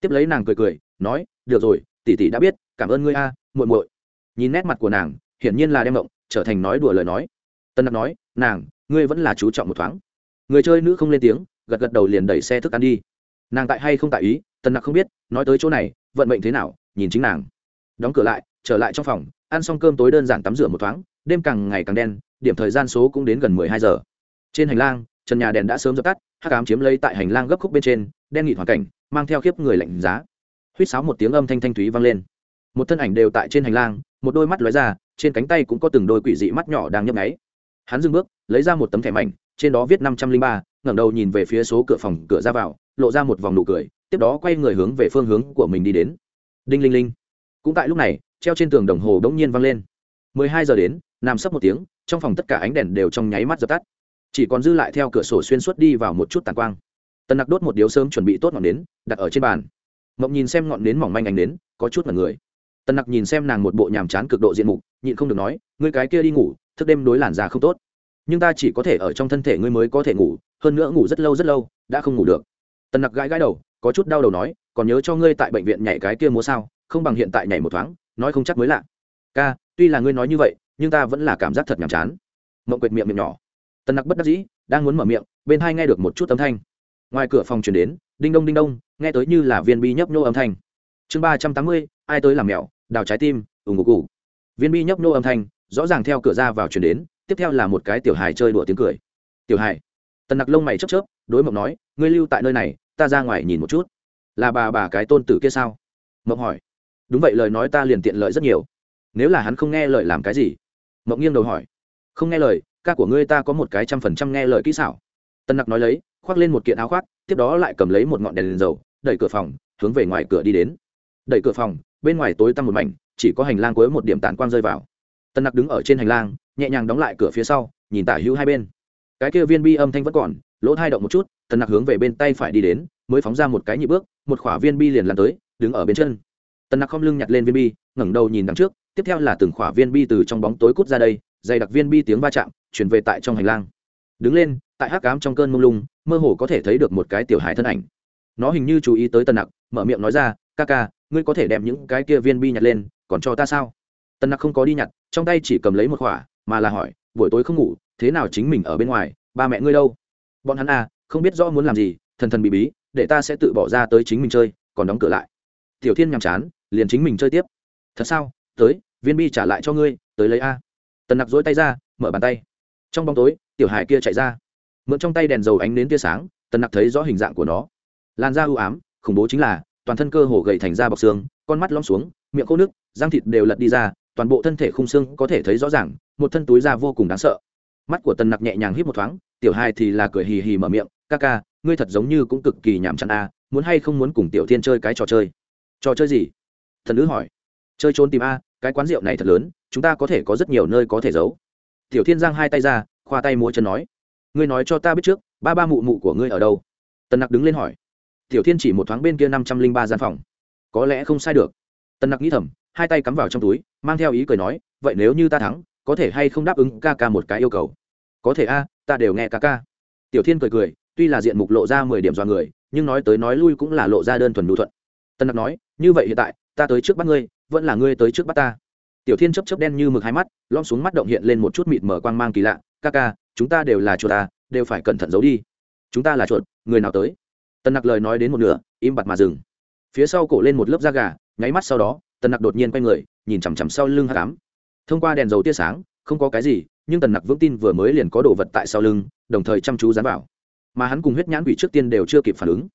Tiếp lấy nàng cười cười, nói, được rồi tỉ tỉ đã biết, cảm ơn ngươi a, muội muội. Nhìn nét mặt của nàng, hiển nhiên là đem mộng trở thành nói đùa lời nói. Tân nặc nói, nàng, ngươi vẫn là chú trọng một thoáng. Người chơi nữ không lên tiếng, gật gật đầu liền đẩy xe thức ăn đi. Nàng tại hay không tại ý, tân nặc không biết, nói tới chỗ này, vận mệnh thế nào, nhìn chính nàng. Đóng cửa lại, trở lại trong phòng, ăn xong cơm tối đơn giản tắm rửa một thoáng, đêm càng ngày càng đen, điểm thời gian số cũng đến gần mười hai giờ. Trên hành lang, trần nhà đèn đã sớm dập tắt, hắc ám chiếm lấy tại hành lang gấp khúc bên trên, đen nghịt hoàn cảnh, mang theo khiếp người lạnh giá. Huýt sáo một tiếng âm thanh thanh thúy vang lên. Một thân ảnh đều tại trên hành lang, một đôi mắt lóe ra trên cánh tay cũng có từng đôi quỷ dị mắt nhỏ đang nhấp nháy. Hắn dừng bước, lấy ra một tấm thẻ mảnh, trên đó viết năm trăm linh ba, ngẩng đầu nhìn về phía số cửa phòng, cửa ra vào, lộ ra một vòng nụ cười, tiếp đó quay người hướng về phương hướng của mình đi đến. Đinh linh linh. Cũng tại lúc này, treo trên tường đồng hồ đ n g nhiên vang lên. mười hai giờ đến, nằm sấp một tiếng, trong phòng tất cả ánh đèn đều trong nháy mắt dập tắt. Chỉ còn dư lại theo cửa sổ xuyên suốt đi vào một chút tàn quang. Tần nặc đốt một điếu sớm chuẩn bị tốt ngọn nến, đặt ở trên bàn. Mộng nhìn xem ngọn nến mỏng manh ánh nến, có chút mật người tần nặc nhìn xem nàng một bộ nhàm chán cực độ diện mục, nhịn không được nói, ngươi cái kia đi ngủ, thức đêm đối làn da không tốt. Nhưng ta chỉ có thể ở trong thân thể ngươi mới có thể ngủ, hơn nữa ngủ rất lâu rất lâu, đã không ngủ được. Tần nặc gãi gãi đầu, có chút đau đầu nói, còn nhớ cho ngươi tại bệnh viện nhảy cái kia múa sao, không bằng hiện tại nhảy một thoáng, nói không chắc mới lạ. Ca, tuy là ngươi nói như vậy, nhưng ta vẫn là cảm giác thật nhàm chán. Mộng quệt miệng miệng nhỏ. Tần nặc bất đắc dĩ, đang muốn mở miệng, bên hai nghe được một chút âm thanh. Ngoài cửa phòng chuyển đến, đinh đông đinh đông, nghe tới như là viên bi nhấp nhô âm thanh. Chương ba trăm tám mươi, ai tới làm mẹo đào trái tim ủng ngục cụ, viên bi nhấp nhô âm thanh rõ ràng theo cửa ra vào chuyển đến tiếp theo là một cái tiểu hài chơi đùa tiếng cười. Tiểu hài. Tần nặc lông mày chớp chớp đối mộng nói ngươi lưu tại nơi này ta ra ngoài nhìn một chút. Là bà bà cái tôn tử kia sao? Mộng hỏi. Đúng vậy lời nói ta liền tiện lợi rất nhiều. Nếu là hắn không nghe lời làm cái gì? Mộng nghiêng đầu hỏi. Không nghe lời ca của ngươi ta có một cái trăm phần trăm nghe lời kỹ xảo. Tân nặc nói lấy khoác lên một kiện áo khoác tiếp đó lại cầm lấy một ngọn đèn, đèn dầu đẩy cửa phòng hướng về ngoài cửa đi đến. Đẩy cửa phòng bên ngoài tối tăm một mảnh, chỉ có hành lang cuối một điểm tàn quang rơi vào. Tân nặc đứng ở trên hành lang, nhẹ nhàng đóng lại cửa phía sau, nhìn tả hữu hai bên. Cái kia viên bi âm thanh vẫn còn, lỗ thai động một chút, tân nặc hướng về bên tay phải đi đến, mới phóng ra một cái nhị bước, một khỏa viên bi liền lăn tới, đứng ở bên chân. Tân nặc không lưng nhặt lên viên bi, ngẩng đầu nhìn đằng trước, tiếp theo là từng khỏa viên bi từ trong bóng tối cút ra đây, dày đặc viên bi tiếng va chạm, chuyển về tại trong hành lang. Đứng lên, tại hắc cám trong cơn mông lung, mơ hồ có thể thấy được một cái tiểu hài thân ảnh. Nó hình như chú ý tới tân nặc, mở miệng nói ra, ca ca ngươi có thể đem những cái kia viên bi nhặt lên, còn cho ta sao? Tân nặc không có đi nhặt, trong tay chỉ cầm lấy một khỏa, mà là hỏi, buổi tối không ngủ, thế nào chính mình ở bên ngoài, ba mẹ ngươi đâu? Bọn hắn à không biết rõ muốn làm gì, thần thần bị bí, để ta sẽ tự bỏ ra tới chính mình chơi, còn đóng cửa lại. Tiểu thiên nhàm chán, liền chính mình chơi tiếp. Thật sao? Tới, viên bi trả lại cho ngươi, tới lấy a. Tần nặc dỗi tay ra, mở bàn tay. Trong bóng tối, tiểu hải kia chạy ra. Mượn trong tay đèn dầu ánh đến tia sáng tần nặc thấy rõ hình dạng của nó. Làn da ưu ám, khủng bố chính là toàn thân cơ hồ gầy thành da bọc xương, con mắt lom xuống, miệng khô nước, răng thịt đều lật đi ra, toàn bộ thân thể khung xương có thể thấy rõ ràng, một thân túi da vô cùng đáng sợ. Mắt của tần nặc nhẹ nhàng hít một thoáng, tiểu hai thì là cười hì hì mở miệng, ca ca, ngươi thật giống như cũng cực kỳ nhàm chán a muốn hay không muốn cùng tiểu thiên chơi cái trò chơi? Trò chơi gì? Thần nữ hỏi. Chơi trốn tìm a, cái quán rượu này thật lớn, chúng ta có thể có rất nhiều nơi có thể giấu. Tiểu thiên giang hai tay ra, khoa tay múa chân nói. Ngươi nói cho ta biết trước, ba ba mụ mụ của ngươi ở đâu? Tần nặc đứng lên hỏi tiểu thiên chỉ một thoáng bên kia năm trăm linh ba gian phòng. Có lẽ không sai được. Tần nặc nghĩ thầm, hai tay cắm vào trong túi, mang theo ý cười nói, vậy nếu như ta thắng, có thể hay không đáp ứng ca ca một cái yêu cầu? Có thể a, ta đều nghe ca ca. Tiểu thiên cười cười, tuy là diện mục lộ ra mười điểm do người, nhưng nói tới nói lui cũng là lộ ra đơn thuần đủ thuận. Tân nặc nói, như vậy hiện tại, ta tới trước bắt ngươi, vẫn là ngươi tới trước bắt ta. Tiểu thiên chấp chấp đen như mực hai mắt lom xuống mắt động hiện lên một chút mịt mở quang mang kỳ lạ, ca ca, chúng ta đều là chuột ta đều phải cẩn thận giấu đi. Chúng ta là chuột, người nào tới? Tần nặc lời nói đến một nửa, im bặt mà dừng. Phía sau cổ lên một lớp da gà, nháy mắt sau đó, Tần nặc đột nhiên quay người, nhìn chằm chằm sau lưng hát cám thông qua đèn dầu tia sáng, không có cái gì, nhưng tần nặc vững tin vừa mới liền có đồ vật tại sau lưng, đồng thời chăm chú dán vào. Mà hắn cùng huyết nhãn quỷ trước tiên đều chưa kịp phản ứng.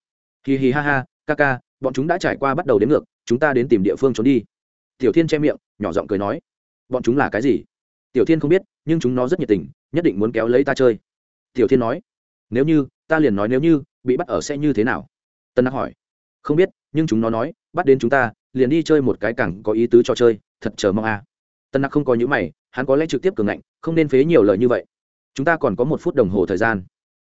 Hì hì ha ha, ca ca, bọn chúng đã trải qua bắt đầu đến ngược, chúng ta đến tìm địa phương trốn đi. Tiểu thiên che miệng, nhỏ giọng cười nói. Bọn chúng là cái gì? Tiểu thiên không biết, nhưng chúng nó rất nhiệt tình, nhất định muốn kéo lấy ta chơi. Tiểu thiên nói. Nếu như, ta liền nói nếu như bị bắt ở sẽ như thế nào? Tân nặc hỏi. Không biết, nhưng chúng nó nói, bắt đến chúng ta, liền đi chơi một cái cẳng có ý tứ cho chơi, thật chờ mong a. À. tân nặc không có những mày, hắn có lẽ trực tiếp cường ngạnh, không nên phế nhiều lời như vậy. Chúng ta còn có một phút đồng hồ thời gian.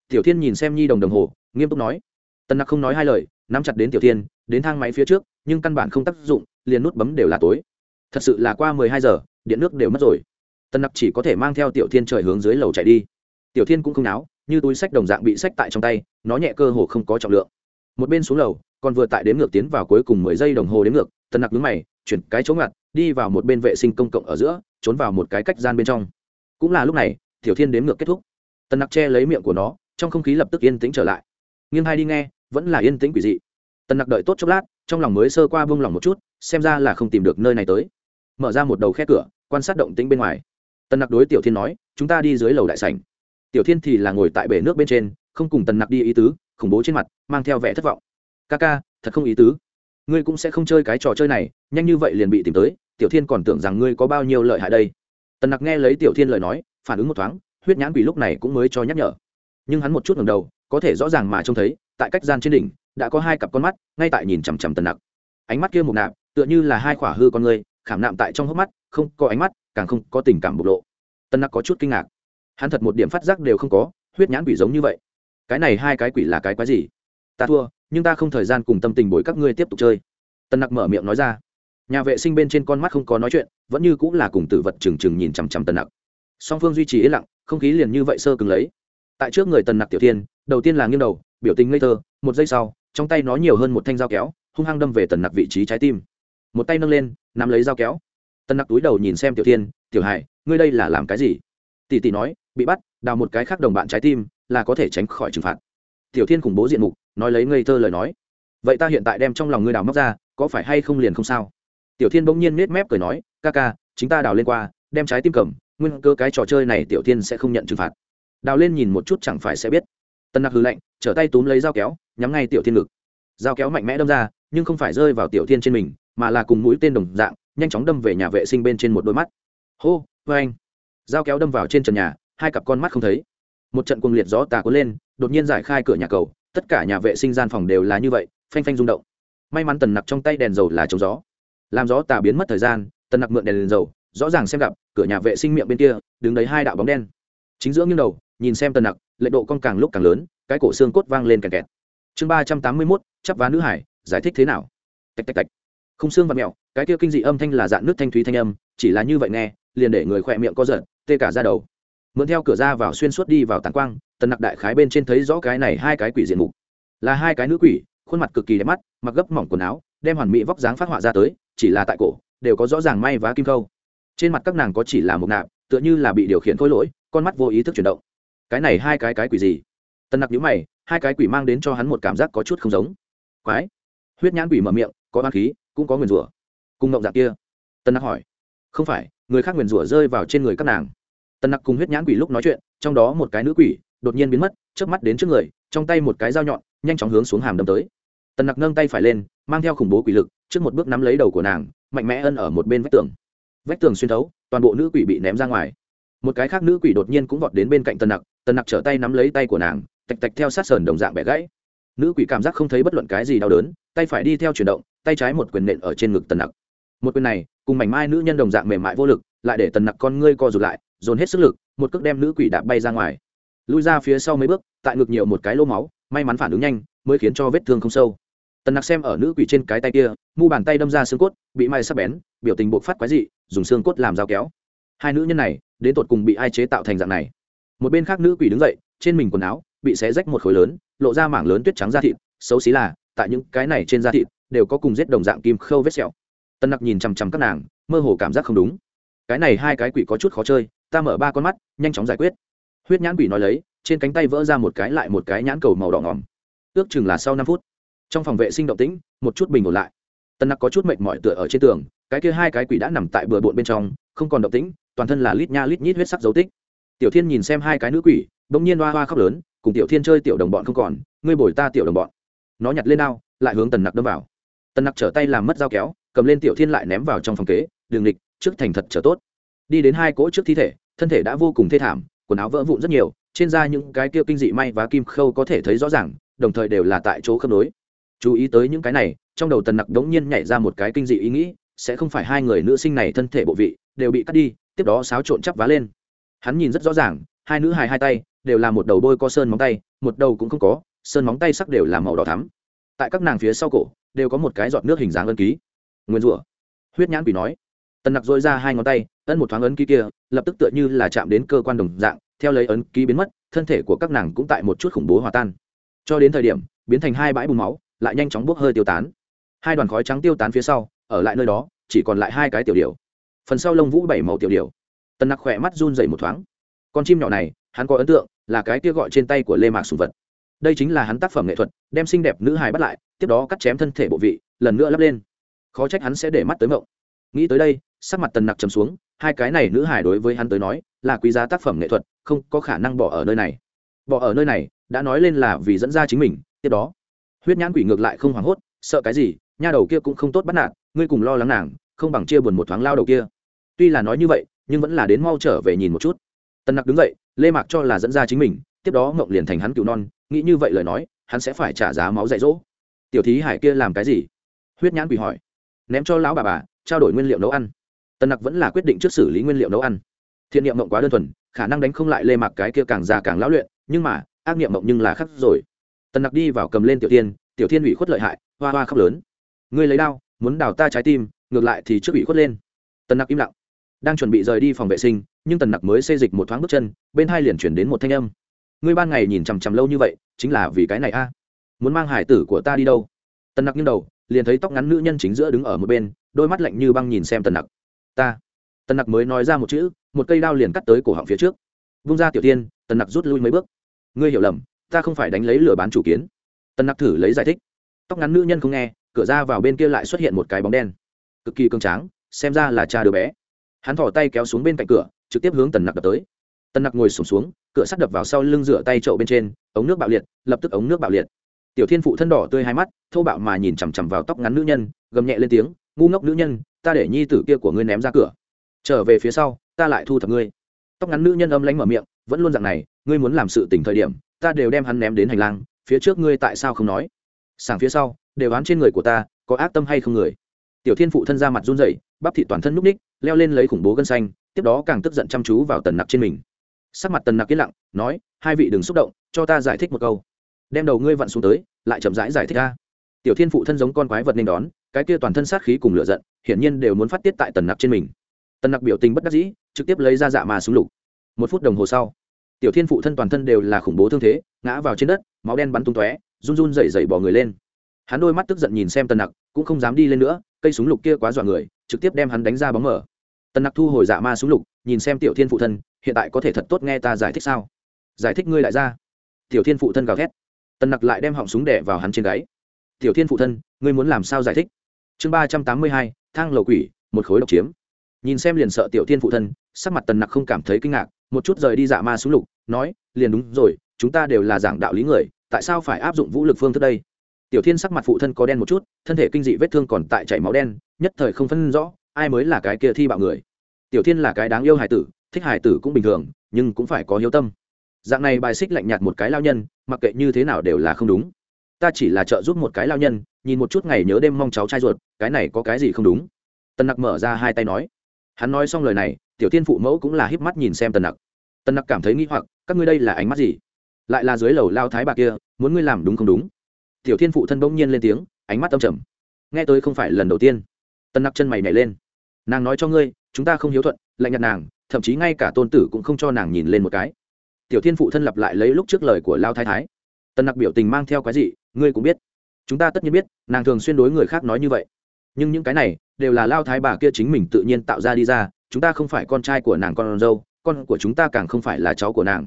Tiểu thiên nhìn xem nhi đồng đồng hồ, nghiêm túc nói. Tân nặc không nói hai lời, nắm chặt đến tiểu thiên, đến thang máy phía trước, nhưng căn bản không tác dụng, liền nút bấm đều là tối. Thật sự là qua mười hai giờ, điện nước đều mất rồi. Tân nặc chỉ có thể mang theo tiểu thiên trời hướng dưới lầu chạy đi. Tiểu thiên cũng không náo như túi sách đồng dạng bị sách tại trong tay, nó nhẹ cơ hồ không có trọng lượng. Một bên xuống lầu, còn vừa tại đến ngược tiến vào cuối cùng mười giây đồng hồ đến ngược tân nặc đứng mày, chuyển cái chỗ ngặt đi vào một bên vệ sinh công cộng ở giữa, trốn vào một cái cách gian bên trong. Cũng là lúc này, tiểu thiên đếm ngược kết thúc. Tần nặc che lấy miệng của nó, trong không khí lập tức yên tĩnh trở lại. Nghiêng hai đi nghe, vẫn là yên tĩnh quỷ dị. Tần nặc đợi tốt chốc lát, trong lòng mới sơ qua vung lòng một chút, xem ra là không tìm được nơi này tới. Mở ra một đầu khe cửa, quan sát động tĩnh bên ngoài. Tần nặc đối tiểu thiên nói, chúng ta đi dưới lầu đại sảnh tiểu thiên thì là ngồi tại bể nước bên trên, không cùng tần nặc đi ý tứ, khủng bố trên mặt, mang theo vẻ thất vọng. Ca ca, thật không ý tứ. Ngươi cũng sẽ không chơi cái trò chơi này, nhanh như vậy liền bị tìm tới, tiểu thiên còn tưởng rằng ngươi có bao nhiêu lợi hại đây. Tần nặc nghe lấy tiểu thiên lời nói, phản ứng một thoáng, huyết nhãn quỷ lúc này cũng mới cho nhắc nhở. Nhưng hắn một chút ngầm đầu, có thể rõ ràng mà trông thấy, tại cách gian trên đỉnh, đã có hai cặp con mắt, ngay tại nhìn chằm chằm tần nặc. Ánh mắt kia mục nạp, tựa như là hai khỏa hư con người, khảm nạm tại trong hốc mắt, không có ánh mắt, càng không có tình cảm bộc lộ. Tần nặc có chút kinh ngạc hắn thật một điểm phát giác đều không có, huyết nhãn quỷ giống như vậy. Cái này hai cái quỷ là cái quái gì? Ta thua, nhưng ta không thời gian cùng tâm tình bồi các ngươi tiếp tục chơi. Tần nặc mở miệng nói ra. Nhà vệ sinh bên trên con mắt không có nói chuyện, vẫn như cũng là cùng tử vật trừng trừng nhìn chằm chằm tần nặc. Song phương duy trì yên lặng, không khí liền như vậy sơ cứng lấy. Tại trước người tần nặc tiểu tiên, đầu tiên là nghiêng đầu, biểu tình ngây thơ, một giây sau, trong tay nó nhiều hơn một thanh dao kéo, hung hăng đâm về tần nặc vị trí trái tim. Một tay nâng lên, nắm lấy dao kéo. Tần nặc túi đầu nhìn xem tiểu tiên, tiểu hải, ngươi đây là làm cái gì? Tỷ tỷ nói bị bắt, đào một cái khác đồng bạn trái tim, là có thể tránh khỏi trừng phạt. Tiểu thiên khủng bố diện mục, nói lấy ngây thơ lời nói. Vậy ta hiện tại đem trong lòng ngươi đào móc ra, có phải hay không liền không sao? Tiểu thiên bỗng nhiên nết mép cười nói, ca ca, chính ta đào lên qua, đem trái tim cầm, nguyên cơ cái trò chơi này tiểu thiên sẽ không nhận trừng phạt. Đào lên nhìn một chút chẳng phải sẽ biết. Tân nặc hư lạnh, trở tay túm lấy dao kéo, nhắm ngay tiểu thiên ngực. Dao kéo mạnh mẽ đâm ra, nhưng không phải rơi vào tiểu thiên trên mình, mà là cùng mũi tên đồng dạng, nhanh chóng đâm về nhà vệ sinh bên trên một đôi mắt. Hô vê anh dao kéo đâm vào trên trần nhà hai cặp con mắt không thấy. Một trận cuồng liệt gió tà cuốn lên đột nhiên giải khai cửa nhà cầu tất cả nhà vệ sinh gian phòng đều là như vậy phanh phanh rung động. May mắn tần nặc trong tay đèn dầu là chống gió. Làm gió tà biến mất thời gian tần nặc mượn đèn, đèn dầu rõ ràng xem gặp cửa nhà vệ sinh miệng bên kia đứng đấy hai đạo bóng đen. Chính giữa nghiêng đầu nhìn xem tần nặc lệ độ con càng lúc càng lớn cái cổ xương cốt vang lên kẹt kẹt. Chương ba trăm tám mươi mốt chắp vá nữ hải giải thích thế nào? Tạch tạch tạch. Không xương và mẹo cái kia kinh dị âm thanh là dạng nước thanh thúy thanh âm chỉ là như vậy nghe liền để người khỏe miệng co giật tê cả ra đầu mượn theo cửa ra vào xuyên suốt đi vào tàn quang, tần nặc đại khái bên trên thấy rõ cái này hai cái quỷ diện mục. Là hai cái nữ quỷ, khuôn mặt cực kỳ đẹp mắt, mặc gấp mỏng quần áo, đem hoàn mỹ vóc dáng phát họa ra tới, chỉ là tại cổ, đều có rõ ràng may vá kim khâu. Trên mặt các nàng có chỉ là một nạp, tựa như là bị điều khiển khối lỗi, con mắt vô ý thức chuyển động. Cái này hai cái cái quỷ gì? Tần nặc nhữ mày, hai cái quỷ mang đến cho hắn một cảm giác có chút không giống. Quái. Huyết nhãn quỷ mở miệng, có ba khí, cũng có nguyền rủa. Cùng ngộng dạng kia. Tần nặc hỏi, không phải, người khác nguyền rủa rơi vào trên người các nàng. Tần nặc cùng huyết nhãn quỷ lúc nói chuyện, trong đó một cái nữ quỷ đột nhiên biến mất trước mắt đến trước người, trong tay một cái dao nhọn, nhanh chóng hướng xuống hàm đâm tới. Tần nặc nâng tay phải lên, mang theo khủng bố quỷ lực, trước một bước nắm lấy đầu của nàng, mạnh mẽ ân ở một bên vách tường. Vách tường xuyên thấu, toàn bộ nữ quỷ bị ném ra ngoài. Một cái khác nữ quỷ đột nhiên cũng vọt đến bên cạnh tần nặc tần nặc trở tay nắm lấy tay của nàng, tạch tạch theo sát sờn đồng dạng bẻ gãy. Nữ quỷ cảm giác không thấy bất luận cái gì đau đớn, tay phải đi theo chuyển động, tay trái một quyền nện ở trên ngực tần nặc. Một quyền này, cùng mảnh mai nữ nhân đồng dạng mềm mại vô lực, lại để tần nặc con ngươi co rụt lại dồn hết sức lực, một cước đem nữ quỷ đạp bay ra ngoài. Lui ra phía sau mấy bước, tại ngực nhiều một cái lô máu, may mắn phản ứng nhanh, mới khiến cho vết thương không sâu. Tần nặc xem ở nữ quỷ trên cái tay kia, mu bàn tay đâm ra xương cốt, bị may sắp bén, biểu tình bộc phát quái dị, dùng xương cốt làm dao kéo. Hai nữ nhân này, đến tột cùng bị ai chế tạo thành dạng này? Một bên khác nữ quỷ đứng dậy, trên mình quần áo, bị xé rách một khối lớn, lộ ra mảng lớn tuyết trắng da thịt, xấu xí là, tại những cái này trên da thịt, đều có cùng giết đồng dạng kim khâu vết sẹo. Tân nặc nhìn chằm chằm các nàng, mơ hồ cảm giác không đúng. Cái này hai cái quỷ có chút khó chơi ta mở ba con mắt, nhanh chóng giải quyết. Huyết nhãn quỷ nói lấy, trên cánh tay vỡ ra một cái lại một cái nhãn cầu màu đỏ ngòm. Ước chừng là sau năm phút. Trong phòng vệ sinh động tĩnh, một chút bình ổn lại. Tân nặc có chút mệt mỏi tựa ở trên tường, cái kia hai cái quỷ đã nằm tại bừa bộn bên trong, không còn động tĩnh, toàn thân là lít nha lít nhít huyết sắc dấu tích. Tiểu thiên nhìn xem hai cái nữ quỷ, bỗng nhiên hoa hoa khóc lớn, cùng tiểu thiên chơi tiểu đồng bọn không còn, ngươi bồi ta tiểu đồng bọn. Nó nhặt lên ao, lại hướng tần nặc đâm vào. Tần nặc trở tay làm mất dao kéo, cầm lên tiểu thiên lại ném vào trong phòng kế, đường lịch, trước thành thật trở tốt đi đến hai cỗ trước thi thể, thân thể đã vô cùng thê thảm, quần áo vỡ vụn rất nhiều, trên da những cái kia kinh dị may và kim khâu có thể thấy rõ ràng, đồng thời đều là tại chỗ khớp nối. Chú ý tới những cái này, trong đầu tần nặc đống nhiên nhảy ra một cái kinh dị ý nghĩ, sẽ không phải hai người nữ sinh này thân thể bộ vị, đều bị cắt đi, tiếp đó xáo trộn chắp vá lên. Hắn nhìn rất rõ ràng, hai nữ hài hai tay, đều là một đầu bôi co sơn móng tay, một đầu cũng không có, sơn móng tay sắc đều là màu đỏ thắm. Tại các nàng phía sau cổ, đều có một cái giọt nước hình dáng ân ký. Nguyên rủa. Huyết nhãn quỷ nói tần nặc dội ra hai ngón tay ân một thoáng ấn ký kia, lập tức tựa như là chạm đến cơ quan đồng dạng, theo lấy ấn ký biến mất, thân thể của các nàng cũng tại một chút khủng bố hòa tan. Cho đến thời điểm, biến thành hai bãi bùn máu, lại nhanh chóng bốc hơi tiêu tán. Hai đoàn khói trắng tiêu tán phía sau, ở lại nơi đó, chỉ còn lại hai cái tiểu điều phần sau lông vũ bảy màu tiểu điều tần nặc khỏe mắt run dậy một thoáng. Con chim nhỏ này, hắn có ấn tượng là cái kia gọi trên tay của lê mạc sùng vật. Đây chính là hắn tác phẩm nghệ thuật, đem xinh đẹp nữ hài bắt lại, tiếp đó cắt chém thân thể bộ vị, lần nữa lắp lên. Khó trách hắn sẽ để mắt tới mộng. Nghĩ tới đây sắc mặt tần nặc trầm xuống, hai cái này nữ hải đối với hắn tới nói, là quý giá tác phẩm nghệ thuật, không có khả năng bỏ ở nơi này. Bỏ ở nơi này, đã nói lên là vì dẫn ra chính mình, tiếp đó. Huyết nhãn quỷ ngược lại không hoảng hốt, sợ cái gì, nha đầu kia cũng không tốt bắt nạt, ngươi cùng lo lắng nàng, không bằng chia buồn một thoáng lao đầu kia. Tuy là nói như vậy, nhưng vẫn là đến mau trở về nhìn một chút. Tần nặc đứng dậy, lê mạc cho là dẫn ra chính mình, tiếp đó mộng liền thành hắn cựu non, nghĩ như vậy lời nói, hắn sẽ phải trả giá máu dạy dỗ. Tiểu thí hải kia làm cái gì? Huyết nhãn quỷ hỏi. Ném cho lão bà bà, trao đổi nguyên liệu nấu ăn tần nặc vẫn là quyết định trước xử lý nguyên liệu nấu ăn. Thiện niệm mộng quá đơn thuần, khả năng đánh không lại lê mạc cái kia càng già càng lão luyện, nhưng mà, ác niệm mộng nhưng là khắc rồi. Tần nặc đi vào cầm lên tiểu tiên tiểu tiên ủy khuất lợi hại, hoa hoa khóc lớn. Ngươi lấy đao, muốn đào ta trái tim, ngược lại thì trước ủy khuất lên. Tần nặc im lặng. Đang chuẩn bị rời đi phòng vệ sinh, nhưng tần nặc mới xây dịch một thoáng bước chân, bên hai liền chuyển đến một thanh âm. Ngươi ban ngày nhìn chằm chằm lâu như vậy, chính là vì cái này a. À? Muốn mang hải tử của ta đi đâu? Tần nặc nghiêng đầu, liền thấy tóc ngắn nữ nhân chính giữa đứng ở một bên, đôi mắt lạnh như băng nhìn xem tần nặc ta. Tần nặc mới nói ra một chữ một cây đao liền cắt tới cổ họng phía trước. Vung ra tiểu tiên tần nặc rút lui mấy bước. Ngươi hiểu lầm ta không phải đánh lấy lửa bán chủ kiến. Tần nặc thử lấy giải thích. Tóc ngắn nữ nhân không nghe cửa ra vào bên kia lại xuất hiện một cái bóng đen. Cực kỳ cương tráng xem ra là cha đứa bé. Hắn thỏ tay kéo xuống bên cạnh cửa trực tiếp hướng tần nặc đập tới. Tần nặc ngồi sùng xuống, xuống cửa sắt đập vào sau lưng rửa tay trậu bên trên ống nước bạo liệt lập tức ống nước bạo liệt. Tiểu thiên phụ thân đỏ tươi hai mắt thô bạo mà nhìn chằm chằm vào tóc ngắn nữ nhân gầm nhẹ lên tiếng ngu ngốc nữ nhân ta để nhi tử kia của ngươi ném ra cửa. Trở về phía sau ta lại thu thập ngươi. Tóc ngắn nữ nhân âm lánh mở miệng vẫn luôn dạng này ngươi muốn làm sự tỉnh thời điểm ta đều đem hắn ném đến hành lang phía trước ngươi tại sao không nói? Sảng phía sau đều oán trên người của ta có ác tâm hay không người? Tiểu thiên phụ thân ra mặt run rẩy bắp thị toàn thân núp ních leo lên lấy khủng bố gân xanh tiếp đó càng tức giận chăm chú vào tần nặc trên mình. Sắc mặt tần nặc yên lặng nói hai vị đừng xúc động cho ta giải thích một câu. Đem đầu ngươi vặn xuống tới lại chậm rãi giải, giải thích ra tiểu thiên phụ thân giống con quái vật nên đón, cái kia toàn thân sát khí cùng lửa giận, hiển nhiên đều muốn phát tiết tại tần nặc trên mình. Tần nặc biểu tình bất đắc dĩ, trực tiếp lấy ra dạ mà súng lục. Một phút đồng hồ sau, tiểu thiên phụ thân toàn thân đều là khủng bố thương thế, ngã vào trên đất, máu đen bắn tung tóe, run run dậy dậy bỏ người lên. Hắn đôi mắt tức giận nhìn xem tần nặc, cũng không dám đi lên nữa, cây súng lục kia quá dọa người, trực tiếp đem hắn đánh ra bóng mở tần nặc thu hồi dạ ma súng lục, nhìn xem tiểu thiên phụ thân, hiện tại có thể thật tốt nghe ta giải thích sao? Giải thích ngươi lại ra. Tiểu thiên phụ thân gào thét. Tần nặc lại đem họng súng đẻ vào hắn trên gáy tiểu thiên phụ thân, ngươi muốn làm sao giải thích? Chương ba trăm tám mươi hai, thang lầu quỷ, một khối độc chiếm. Nhìn xem liền sợ tiểu thiên phụ thân, sắc mặt tần nặc không cảm thấy kinh ngạc, một chút rời đi dạ ma xuống lục, nói, liền đúng rồi, chúng ta đều là giảng đạo lý người, tại sao phải áp dụng vũ lực phương thức đây? Tiểu thiên sắc mặt phụ thân có đen một chút, thân thể kinh dị vết thương còn tại chảy máu đen, nhất thời không phân rõ, ai mới là cái kia thi bạo người. Tiểu thiên là cái đáng yêu hải tử, thích hải tử cũng bình thường, nhưng cũng phải có hiếu tâm. Dạng này bài xích lạnh nhạt một cái lao nhân, mặc kệ như thế nào đều là không đúng ta chỉ là trợ giúp một cái lao nhân, nhìn một chút ngày nhớ đêm mong cháu trai ruột, cái này có cái gì không đúng? Tần nặc mở ra hai tay nói. Hắn nói xong lời này, tiểu tiên phụ mẫu cũng là híp mắt nhìn xem tần nặc. Tần nặc cảm thấy nghĩ hoặc, các ngươi đây là ánh mắt gì? Lại là dưới lầu lao thái bà kia, muốn ngươi làm đúng không đúng? Tiểu thiên phụ thân bỗng nhiên lên tiếng, ánh mắt âm trầm. Nghe tôi không phải lần đầu tiên. Tần nặc chân mày nhảy lên. Nàng nói cho ngươi, chúng ta không hiếu thuận, lạnh nhạt nàng, thậm chí ngay cả tôn tử cũng không cho nàng nhìn lên một cái. Tiểu thiên phụ thân lặp lại lấy lúc trước lời của lao thái thái tần nặc biểu tình mang theo cái gì, ngươi cũng biết. Chúng ta tất nhiên biết, nàng thường xuyên đối người khác nói như vậy. Nhưng những cái này, đều là lao thái bà kia chính mình tự nhiên tạo ra đi ra, chúng ta không phải con trai của nàng con dâu, con của chúng ta càng không phải là cháu của nàng.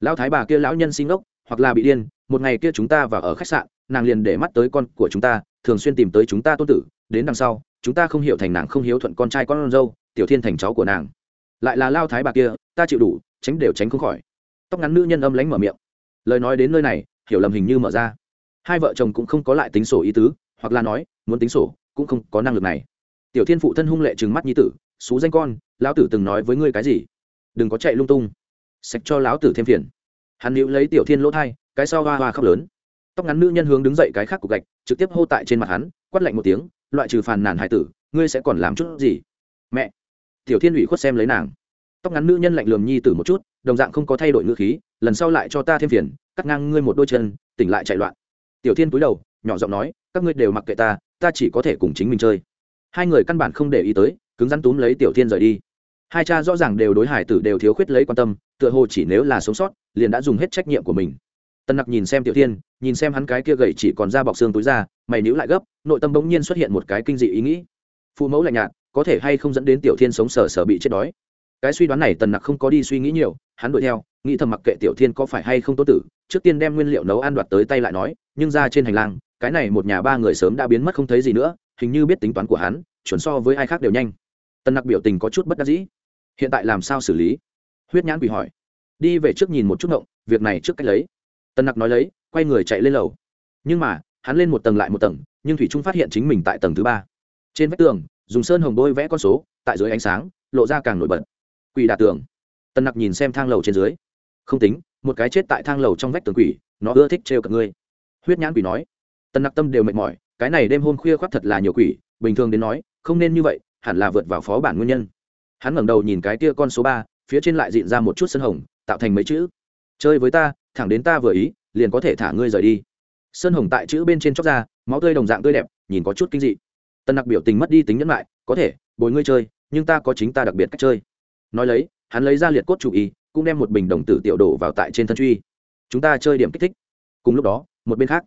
Lao thái bà kia lão nhân sinh ốc hoặc là bị điên, một ngày kia chúng ta vào ở khách sạn, nàng liền để mắt tới con của chúng ta, thường xuyên tìm tới chúng ta tôn tử, đến đằng sau, chúng ta không hiểu thành nàng không hiếu thuận con trai con dâu, tiểu thiên thành cháu của nàng. Lại là lao thái bà kia, ta chịu đủ, tránh đều tránh không khỏi. Tóc ngắn nữ nhân âm lánh mở miệng. Lời nói đến nơi này hiểu lầm hình như mở ra. Hai vợ chồng cũng không có lại tính sổ ý tứ, hoặc là nói, muốn tính sổ, cũng không có năng lực này. Tiểu thiên phụ thân hung lệ trừng mắt nhi tử, xú danh con, lão tử từng nói với ngươi cái gì? Đừng có chạy lung tung. Sạch cho lão tử thêm phiền. Hắn níu lấy tiểu thiên lỗ thai, cái sau hoa hoa khóc lớn. Tóc ngắn nữ nhân hướng đứng dậy cái khác cục gạch, trực tiếp hô tại trên mặt hắn, quát lạnh một tiếng, loại trừ phàn nàn hải tử, ngươi sẽ còn làm chút gì? Mẹ. Tiểu thiên ủy khuất xem lấy nàng. Tóc ngắn nữ nhân lạnh lườm nhi tử một chút, đồng dạng không có thay đổi ngữ khí, lần sau lại cho ta thêm phiền cắt ngang ngươi một đôi chân, tỉnh lại chạy loạn. Tiểu thiên cúi đầu, nhỏ giọng nói, các ngươi đều mặc kệ ta ta chỉ có thể cùng chính mình chơi. Hai người căn bản không để ý tới, cứng rắn túm lấy tiểu thiên rời đi. Hai cha rõ ràng đều đối hải tử đều thiếu khuyết lấy quan tâm, tựa hồ chỉ nếu là sống sót, liền đã dùng hết trách nhiệm của mình. Tân nặc nhìn xem tiểu thiên, nhìn xem hắn cái kia gầy chỉ còn da bọc xương túi ra, mày níu lại gấp, nội tâm bỗng nhiên xuất hiện một cái kinh dị ý nghĩ. Phụ mẫu lạnh nhạt, có thể hay không dẫn đến tiểu thiên sống sờ sờ bị chết đói? Cái suy đoán này tần nặc không có đi suy nghĩ nhiều, hắn đuổi theo, nghĩ thầm mặc kệ tiểu thiên có phải hay không tốt tử trước tiên đem nguyên liệu nấu ăn đoạt tới tay lại nói, nhưng ra trên hành lang, cái này một nhà ba người sớm đã biến mất không thấy gì nữa, hình như biết tính toán của hắn, chuẩn so với ai khác đều nhanh. Tần nặc biểu tình có chút bất đắc dĩ. Hiện tại làm sao xử lý? Huyết nhãn quỷ hỏi. Đi về trước nhìn một chút ngộng, việc này trước cách lấy. Tần nặc nói lấy, quay người chạy lên lầu. Nhưng mà, hắn lên một tầng lại một tầng, nhưng thủy trung phát hiện chính mình tại tầng thứ ba. Trên vách tường, dùng sơn hồng đôi vẽ con số, tại dưới ánh sáng, lộ ra càng nổi bật. Quỷ đà tường. Tần nặc nhìn xem thang lầu trên dưới. Không tính một cái chết tại thang lầu trong vách tường quỷ, nó ưa thích trêu cận ngươi. Huyết nhãn quỷ nói. Tần nặc tâm đều mệt mỏi, cái này đêm hôm khuya khoác thật là nhiều quỷ, bình thường đến nói, không nên như vậy, hẳn là vượt vào phó bản nguyên nhân. Hắn ngẩng đầu nhìn cái kia con số ba, phía trên lại dịn ra một chút sân hồng, tạo thành mấy chữ. Chơi với ta, thẳng đến ta vừa ý, liền có thể thả ngươi rời đi. Sơn hồng tại chữ bên trên chóc ra, máu tươi đồng dạng tươi đẹp, nhìn có chút kinh dị. Tân nặc biểu tình mất đi tính nhẫn lại, có thể, bồi ngươi chơi, nhưng ta có chính ta đặc biệt cách chơi. Nói lấy, hắn lấy ra liệt cốt chủ ý cũng đem một bình đồng tử tiểu đổ vào tại trên thân truy. Chúng ta chơi điểm kích thích. Cùng lúc đó, một bên khác,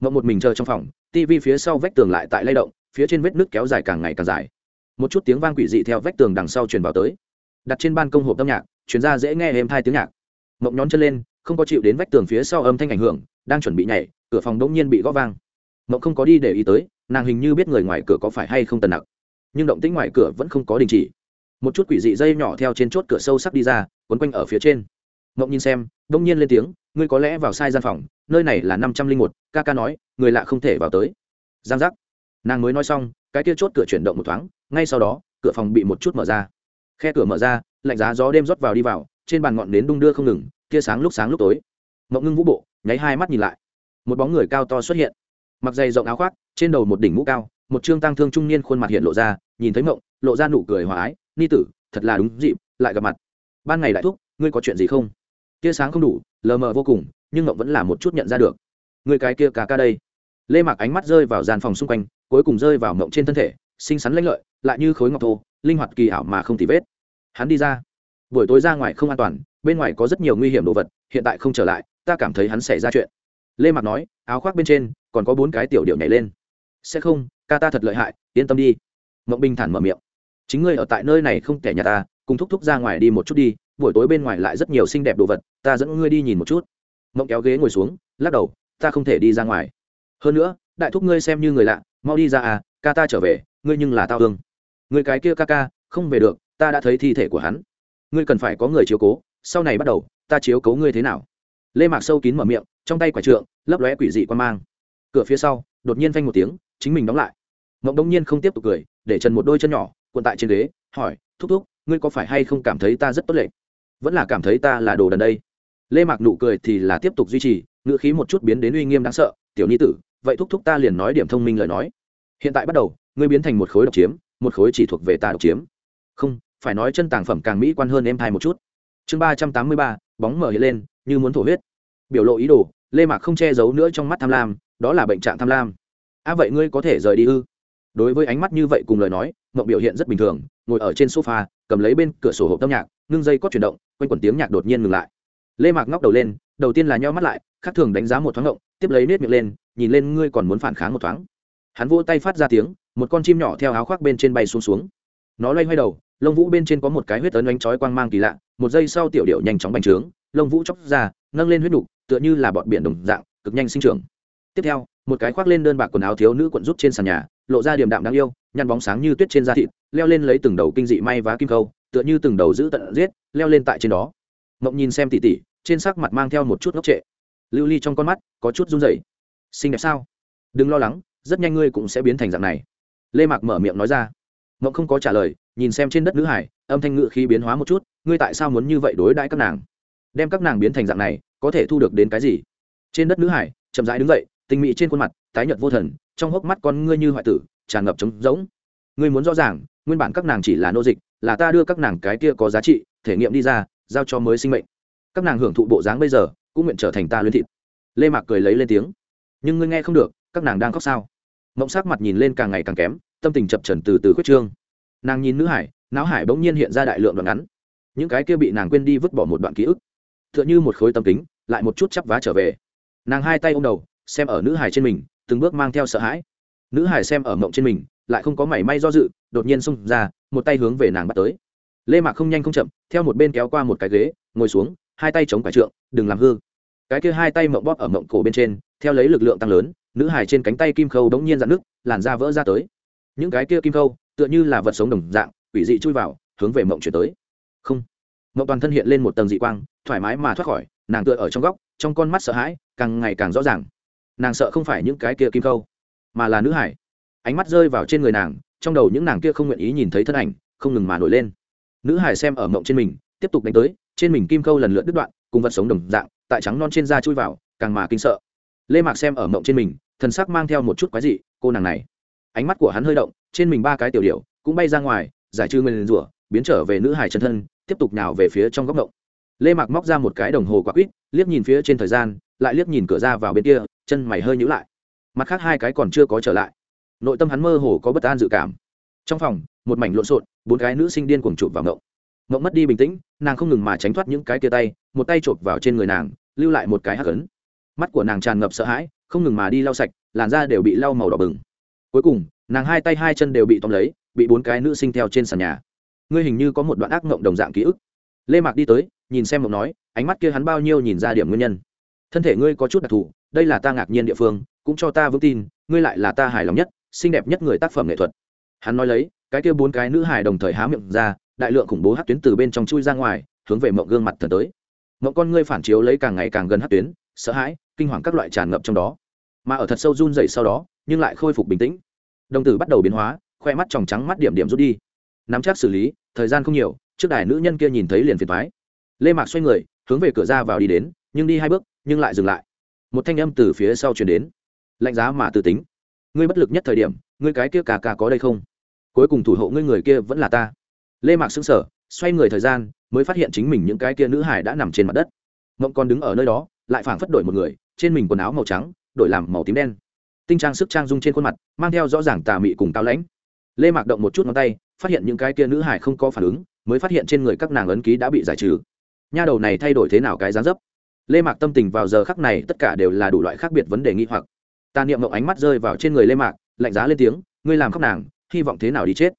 mộng một mình chờ trong phòng tv phía sau vách tường lại tại lay động, phía trên vết nước kéo dài càng ngày càng dài. Một chút tiếng vang quỷ dị theo vách tường đằng sau truyền vào tới. Đặt trên ban công hộp âm nhạc chuyển ra dễ nghe êm hai tiếng nhạc. Mộng nhón chân lên, không có chịu đến vách tường phía sau âm thanh ảnh hưởng, đang chuẩn bị nhảy, cửa phòng đông nhiên bị gõ vang. Mộng không có đi để ý tới, nàng hình như biết người ngoài cửa có phải hay không tần nặc. Nhưng động tĩnh ngoài cửa vẫn không có đình chỉ một chút quỷ dị dây nhỏ theo trên chốt cửa sâu sắc đi ra, quấn quanh ở phía trên. Mộng nhìn xem, đông nhiên lên tiếng, ngươi có lẽ vào sai gian phòng, nơi này là năm trăm linh một, ca ca nói, người lạ không thể vào tới. Giang giác. Nàng mới nói xong, cái kia chốt cửa chuyển động một thoáng, ngay sau đó, cửa phòng bị một chút mở ra. Khe cửa mở ra, lạnh giá gió đêm rót vào đi vào, trên bàn ngọn nến đung đưa không ngừng, tia sáng lúc sáng lúc tối. Mộng ngưng vũ bộ, nháy hai mắt nhìn lại. Một bóng người cao to xuất hiện. Mặc dày rộng áo khoác, trên đầu một đỉnh mũ cao, một trương tăng thương trung niên khuôn mặt hiện lộ ra, nhìn thấy mộng, lộ ra nụ cười hòa ái ni tử, thật là đúng dịp, lại gặp mặt. Ban ngày đại thúc, ngươi có chuyện gì không? Tia sáng không đủ, lờ mờ vô cùng, nhưng ngậm vẫn là một chút nhận ra được. Người cái kia cả ca đây. Lê mặc ánh mắt rơi vào gian phòng xung quanh, cuối cùng rơi vào mộng trên thân thể, xinh xắn lãnh lợi, lại như khối ngọc thô, linh hoạt kỳ ảo mà không tì vết. Hắn đi ra. Buổi tối ra ngoài không an toàn, bên ngoài có rất nhiều nguy hiểm đồ vật, hiện tại không trở lại, ta cảm thấy hắn xảy ra chuyện. Lê mặc nói, áo khoác bên trên, còn có bốn cái tiểu điệu nhảy lên. Sẽ không, ca ta thật lợi hại, yên tâm đi. Mộng bình thản mở miệng chính ngươi ở tại nơi này không kẻ nhà ta, cùng thúc thúc ra ngoài đi một chút đi, buổi tối bên ngoài lại rất nhiều xinh đẹp đồ vật, ta dẫn ngươi đi nhìn một chút. Mộng kéo ghế ngồi xuống, lắc đầu, ta không thể đi ra ngoài. Hơn nữa, đại thúc ngươi xem như người lạ, mau đi ra à ca ta trở về, ngươi nhưng là tao thương người cái kia ca ca, không về được, ta đã thấy thi thể của hắn. Ngươi cần phải có người chiếu cố, sau này bắt đầu, ta chiếu cố ngươi thế nào? Lê mạc sâu kín mở miệng, trong tay quả trượng, lấp lóe quỷ dị quan mang. Cửa phía sau, đột nhiên phanh một tiếng, chính mình đóng lại. Mộng đông nhiên không tiếp tục cười, để trần một đôi chân nhỏ cuộn tại trên ghế, hỏi, thúc thúc, ngươi có phải hay không cảm thấy ta rất tốt lệ? Vẫn là cảm thấy ta là đồ đần đây. Lê mạc nụ cười thì là tiếp tục duy trì, ngữ khí một chút biến đến uy nghiêm đáng sợ, tiểu ni tử, vậy thúc thúc ta liền nói điểm thông minh lời nói. Hiện tại bắt đầu, ngươi biến thành một khối độc chiếm, một khối chỉ thuộc về ta độc chiếm. Không, phải nói chân tàng phẩm càng mỹ quan hơn em thai một chút. Chương ba trăm tám mươi ba, bóng mở hiện lên, như muốn thổ huyết. Biểu lộ ý đồ, lê mạc không che giấu nữa trong mắt tham lam, đó là bệnh trạng tham lam. À vậy ngươi có thể rời đi ư? Đối với ánh mắt như vậy cùng lời nói, mộng biểu hiện rất bình thường, ngồi ở trên sofa, cầm lấy bên cửa sổ hộp âm nhạc, ngưng dây có chuyển động, quanh quẩn tiếng nhạc đột nhiên ngừng lại. Lê mạc ngóc đầu lên, đầu tiên là nheo mắt lại khắc thường đánh giá một thoáng ngộng tiếp lấy nết miệng lên, nhìn lên ngươi còn muốn phản kháng một thoáng. Hắn vỗ tay phát ra tiếng, một con chim nhỏ theo áo khoác bên trên bay xuống xuống. Nó loay hoay đầu, lông vũ bên trên có một cái huyết ấn oanh chói quang mang kỳ lạ, một giây sau tiểu điệu nhanh chóng bành trướng, lông vũ chóc ra, nâng lên huyết đục tựa như là bọn biển đồng dạng, cực nhanh sinh trưởng. Tiếp theo một cái khoác lên đơn bạc quần áo thiếu nữ quận rút trên sàn nhà, lộ ra điểm đạm đáng yêu, nhăn bóng sáng như tuyết trên da thịt, leo lên lấy từng đầu kinh dị may vá kim câu tựa như từng đầu giữ tận giết, leo lên tại trên đó. Mộng nhìn xem tỉ tỉ trên sắc mặt mang theo một chút ngốc trệ. Lưu ly trong con mắt có chút run rẩy. Xinh đẹp sao? Đừng lo lắng, rất nhanh ngươi cũng sẽ biến thành dạng này. Lê mạc mở miệng nói ra. Mộng không có trả lời, nhìn xem trên đất nữ hải, âm thanh ngự khí biến hóa một chút, ngươi tại sao muốn như vậy đối đãi các nàng? Đem các nàng biến thành dạng này, có thể thu được đến cái gì? Trên đất nữ hải chậm rãi đứng dậy Tinh mỹ trên khuôn mặt, tái nhợt vô thần, trong hốc mắt con ngươi như hoại tử, tràn ngập trống rỗng. Ngươi muốn rõ ràng, nguyên bản các nàng chỉ là nô dịch, là ta đưa các nàng cái kia có giá trị, thể nghiệm đi ra, giao cho mới sinh mệnh. Các nàng hưởng thụ bộ dáng bây giờ, cũng nguyện trở thành ta luyến thịt. Lê mạc cười lấy lên tiếng. Nhưng ngươi nghe không được, các nàng đang khóc sao? Mộng sắc mặt nhìn lên càng ngày càng kém, tâm tình chập trần từ từ khuyết trương. Nàng nhìn nữ hải, não hải bỗng nhiên hiện ra đại lượng đoạn ngắn. Những cái kia bị nàng quên đi vứt bỏ một đoạn ký ức. T h ư ợ n h ư một khối tâm kính, lại một chút chắp vá trở về. Nàng hai tay ô m đầu xem ở nữ hải trên mình, từng bước mang theo sợ hãi. Nữ hải xem ở mộng trên mình, lại không có mảy may do dự, đột nhiên xông ra, một tay hướng về nàng bắt tới. Lê mạc không nhanh không chậm, theo một bên kéo qua một cái ghế, ngồi xuống, hai tay chống quả trượng, đừng làm hư. Cái kia hai tay mộng bóp ở mộng cổ bên trên, theo lấy lực lượng tăng lớn, nữ hải trên cánh tay kim khâu bỗng nhiên dạn nước làn da vỡ ra tới. Những cái kia kim khâu, tựa như là vật sống đồng dạng, quỷ dị chui vào, hướng về mộng chuyển tới. Không. Mộng toàn thân hiện lên một tầng dị quang, thoải mái mà thoát khỏi, nàng tựa ở trong góc, trong con mắt sợ hãi, càng ngày càng rõ ràng nàng sợ không phải những cái kia kim câu, mà là nữ hải. Ánh mắt rơi vào trên người nàng trong đầu những nàng kia không nguyện ý nhìn thấy thân ảnh không ngừng mà nổi lên. Nữ hải xem ở mộng trên mình tiếp tục đánh tới trên mình kim câu lần lượt đứt đoạn cùng vật sống đồng dạng tại trắng non trên da chui vào càng mà kinh sợ. Lê mạc xem ở mộng trên mình thần sắc mang theo một chút quái dị cô nàng này. Ánh mắt của hắn hơi động trên mình ba cái tiểu điệu cũng bay ra ngoài giải trừ nguyên rủa biến trở về nữ hải chân thân tiếp tục nào về phía trong góc mộng. Lê mạc móc ra một cái đồng hồ quả quýt liếc nhìn phía trên thời gian lại liếc nhìn cửa ra vào bên kia chân mày hơi nhữ lại. Mặt khác hai cái còn chưa có trở lại. Nội tâm hắn mơ hồ có bất an dự cảm. Trong phòng, một mảnh lộn xộn, bốn cái nữ sinh điên cuồng chụp vào ngộng. Ngộng mất đi bình tĩnh, nàng không ngừng mà tránh thoát những cái tia tay, một tay chộp vào trên người nàng, lưu lại một cái hắc ấn. Mắt của nàng tràn ngập sợ hãi, không ngừng mà đi lau sạch, làn da đều bị lau màu đỏ bừng. Cuối cùng, nàng hai tay hai chân đều bị tóm lấy, bị bốn cái nữ sinh theo trên sàn nhà. Ngươi hình như có một đoạn ác ngộng đồng dạng ký ức. Lê mạc đi tới, nhìn xem mộng nói, ánh mắt kia hắn bao nhiêu nhìn ra điểm nguyên nhân. Thân thể ngươi có chút đặc thù đây là ta ngạc nhiên địa phương, cũng cho ta vững tin, ngươi lại là ta hài lòng nhất, xinh đẹp nhất người tác phẩm nghệ thuật. Hắn nói lấy, cái kia bốn cái nữ hài đồng thời há miệng ra, đại lượng khủng bố hát tuyến từ bên trong chui ra ngoài, hướng về mộng gương mặt thần tới. Mộng con ngươi phản chiếu lấy càng ngày càng gần hát tuyến, sợ hãi, kinh hoàng các loại tràn ngập trong đó. Mà ở thật sâu run dậy sau đó, nhưng lại khôi phục bình tĩnh. Đồng tử bắt đầu biến hóa, khoe mắt tròng trắng mắt điểm điểm rút đi. Nắm chắc xử lý, thời gian không nhiều, trước đài nữ nhân kia nhìn thấy liền phiền thoái lê mạc xoay người, hướng về cửa ra vào đi đến, nhưng đi hai bước, nhưng lại dừng lại một thanh âm từ phía sau chuyển đến. Lạnh giá mà từ tính. Ngươi bất lực nhất thời điểm, ngươi cái kia cà cà có đây không? Cuối cùng thủ hộ ngươi người kia vẫn là ta. Lê mạc xứng sở xoay người thời gian, mới phát hiện chính mình những cái kia nữ hải đã nằm trên mặt đất. Mộng còn đứng ở nơi đó, lại phảng phất đổi một người, trên mình quần áo màu trắng, đổi làm màu tím đen. Tinh trang sức trang dung trên khuôn mặt, mang theo rõ ràng tà mị cùng cao lãnh. Lê mạc động một chút ngón tay, phát hiện những cái kia nữ hải không có phản ứng, mới phát hiện trên người các nàng ấn ký đã bị giải trừ. Nha đầu này thay đổi thế nào cái dáng dấp? Lê mạc tâm tình vào giờ khắc này tất cả đều là đủ loại khác biệt vấn đề nghi hoặc. Ta niệm mộng ánh mắt rơi vào trên người lê mạc, lạnh giá lên tiếng, ngươi làm khóc nàng, hy vọng thế nào đi chết?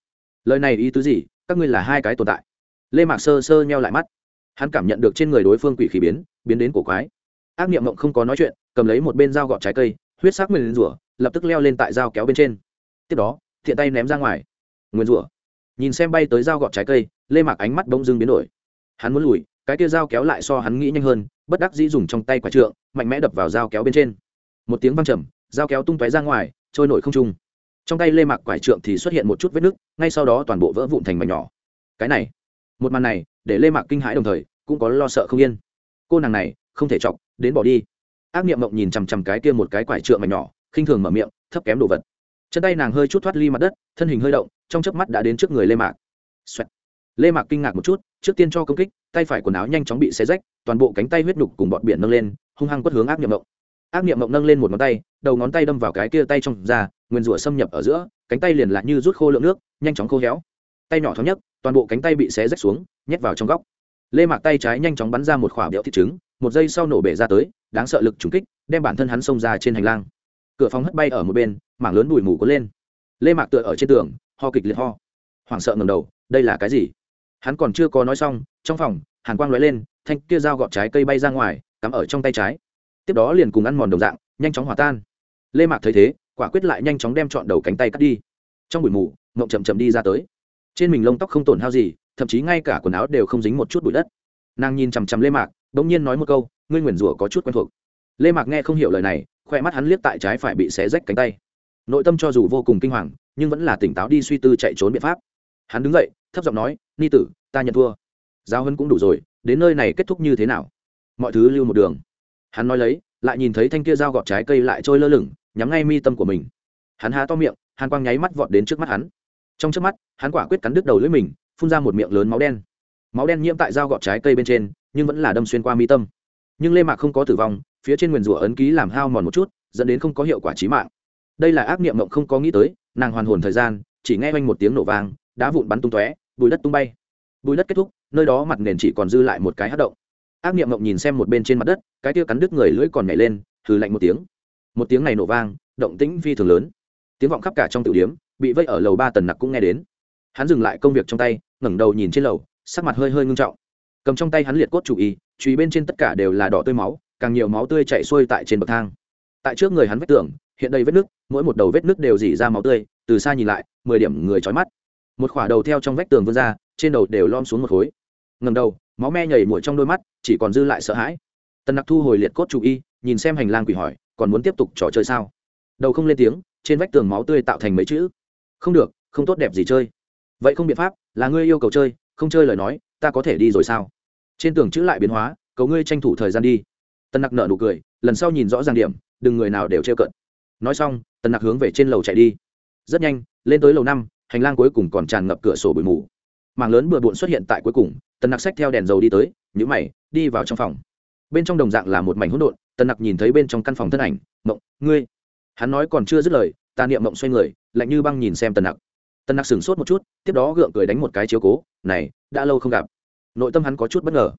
Lời này ý tứ gì? Các ngươi là hai cái tồn tại. Lê mạc sơ sơ nheo lại mắt. Hắn cảm nhận được trên người đối phương quỷ khí biến biến đến cổ quái. Ác niệm mộng không có nói chuyện, cầm lấy một bên dao gọt trái cây, huyết sắc nguyên rủa, lập tức leo lên tại dao kéo bên trên. Tiếp đó, thiện tay ném ra ngoài. Nguyên rủa. Nhìn xem bay tới dao gọt trái cây, lê mạc ánh mắt bỗng dưng biến đổi. Hắn muốn lùi cái kia dao kéo lại so hắn nghĩ nhanh hơn, bất đắc dĩ dùng trong tay quả trượng, mạnh mẽ đập vào dao kéo bên trên. Một tiếng văng trầm, dao kéo tung tóe ra ngoài, trôi nổi không trung. Trong tay lê mạc quải trượng thì xuất hiện một chút vết nứt, ngay sau đó toàn bộ vỡ vụn thành mảnh nhỏ. Cái này, một màn này, để lê mạc kinh hãi đồng thời, cũng có lo sợ không yên. Cô nàng này, không thể chọc, đến bỏ đi. Ác niệm mộng nhìn chằm chằm cái kia một cái quải trượng mảnh nhỏ, khinh thường mở miệng, thấp kém đồ vật. Chân tay nàng hơi chút thoát ly mặt đất, thân hình hơi động, trong chớp mắt đã đến trước người lê mạc. Xoẹt lê mạc kinh ngạc một chút, trước tiên cho công kích, tay phải quần áo nhanh chóng bị xé rách, toàn bộ cánh tay huyết đục cùng bọn biển nâng lên, hung hăng quất hướng ác niệm mộng. Ác niệm mộng nâng lên một ngón tay, đầu ngón tay đâm vào cái kia tay trong da nguyên rủa xâm nhập ở giữa, cánh tay liền lại như rút khô lượng nước, nhanh chóng khô héo. Tay nhỏ thoáng nhất toàn bộ cánh tay bị xé rách xuống, nhét vào trong góc. Lê mạc tay trái nhanh chóng bắn ra một khỏa béo thịt trứng, một giây sau nổ bể ra tới, đáng sợ lực trúng kích, đem bản thân hắn xông ra trên hành lang. Cửa phòng hất bay ở một bên, mảng lớn bụi mù có lên. Lê mạc tựa ở trên tường, ho kịch liệt ho. Hoảng sợ ngầm đầu, đây là cái gì? Hắn còn chưa có nói xong, trong phòng, hàn quang lóe lên, thanh kia dao gọt trái cây bay ra ngoài, cắm ở trong tay trái. Tiếp đó liền cùng ăn mòn đồng dạng, nhanh chóng hòa tan. Lê mạc thấy thế, quả quyết lại nhanh chóng đem chọn đầu cánh tay cắt đi. Trong buổi mù, mộng chậm chậm đi ra tới. Trên mình lông tóc không tổn hao gì, thậm chí ngay cả quần áo đều không dính một chút bụi đất. Nàng nhìn chằm chằm lê mạc đ ỗ n g nhiên nói một câu, ngươi nguyền rủa có chút quen thuộc. Lê mạc nghe không hiểu lời này, khoe mắt hắn liếc tại trái phải bị xé rách cánh tay. Nội tâm cho dù vô cùng kinh hoàng, nhưng vẫn là tỉnh táo đi suy tư chạy trốn biện pháp hắn đứng dậy, thấp giọng nói, ni tử, ta nhận thua. Giao hân cũng đủ rồi, đến nơi này kết thúc như thế nào? Mọi thứ lưu một đường. Hắn nói lấy, lại nhìn thấy thanh kia dao gọt trái cây lại trôi lơ lửng, nhắm ngay mi tâm của mình. Hắn há to miệng, hàn quang nháy mắt vọt đến trước mắt hắn. Trong trước mắt, hắn quả quyết cắn đứt đầu lưỡi mình, phun ra một miệng lớn máu đen. Máu đen nhiễm tại dao gọt trái cây bên trên, nhưng vẫn là đâm xuyên qua mi tâm. Nhưng lê mạc không có tử vong, phía trên nguyền rủa ấn ký làm hao mòn một chút, dẫn đến không có hiệu quả trí mạng. Đây là ác niệm mộng không có nghĩ tới, nàng hoàn hồn thời gian, chỉ nghe oanh một tiếng nổ vàng đá vụn bắn tung tóe bùi đất tung bay. Bùi đất kết thúc nơi đó mặt nền chỉ còn dư lại một cái hát động. Ác niệm mộng nhìn xem một bên trên mặt đất cái tia cắn đứt người lưỡi còn nhảy lên thử lạnh một tiếng. Một tiếng này nổ vang động tĩnh phi thường lớn. Tiếng vọng khắp cả trong Tử điếm bị vây ở lầu ba tần nặc cũng nghe đến. Hắn dừng lại công việc trong tay ngẩng đầu nhìn trên lầu sắc mặt hơi hơi ngưng trọng. Cầm trong tay hắn liệt cốt chủ y truy bên trên tất cả đều là đỏ tươi máu càng nhiều máu tươi chạy xuôi tại trên bậc thang. Tại trước người hắn vết tưởng, hiện đầy vết nước mỗi một đầu vết nước đều dỉ ra máu tươi từ xa nhìn lại mười điểm người trói mắt một khỏa đầu theo trong vách tường vươn ra, trên đầu đều lom xuống một khối. Ngầm đầu, máu me nhảy mũi trong đôi mắt, chỉ còn dư lại sợ hãi. Tần nặc thu hồi liệt cốt chủ y, nhìn xem hành lang quỷ hỏi, còn muốn tiếp tục trò chơi sao? Đầu không lên tiếng, trên vách tường máu tươi tạo thành mấy chữ, không được, không tốt đẹp gì chơi. Vậy không biện pháp, là ngươi yêu cầu chơi, không chơi lời nói, ta có thể đi rồi sao? Trên tường chữ lại biến hóa, cầu ngươi tranh thủ thời gian đi. Tần nặc nợ nụ cười, lần sau nhìn rõ ràng điểm, đừng người nào đều trêu cận nói xong, tần nặc hướng về trên lầu chạy đi. Rất nhanh, lên tới lầu năm hành lang cuối cùng còn tràn ngập cửa sổ bụi mù. Mảng lớn bừa bộn xuất hiện tại cuối cùng tần nặc xách theo đèn dầu đi tới nhữ mày, đi vào trong phòng. Bên trong đồng dạng là một mảnh hỗn độn tần nặc nhìn thấy bên trong căn phòng thân ảnh, mộng, ngươi? Hắn nói còn chưa dứt lời, ta niệm mộng xoay người, lạnh như băng nhìn xem tần nặc. Tần nặc sửng sốt một chút, tiếp đó gượng cười đánh một cái chiếu cố, này, đã lâu không gặp. Nội tâm hắn có chút bất ngờ.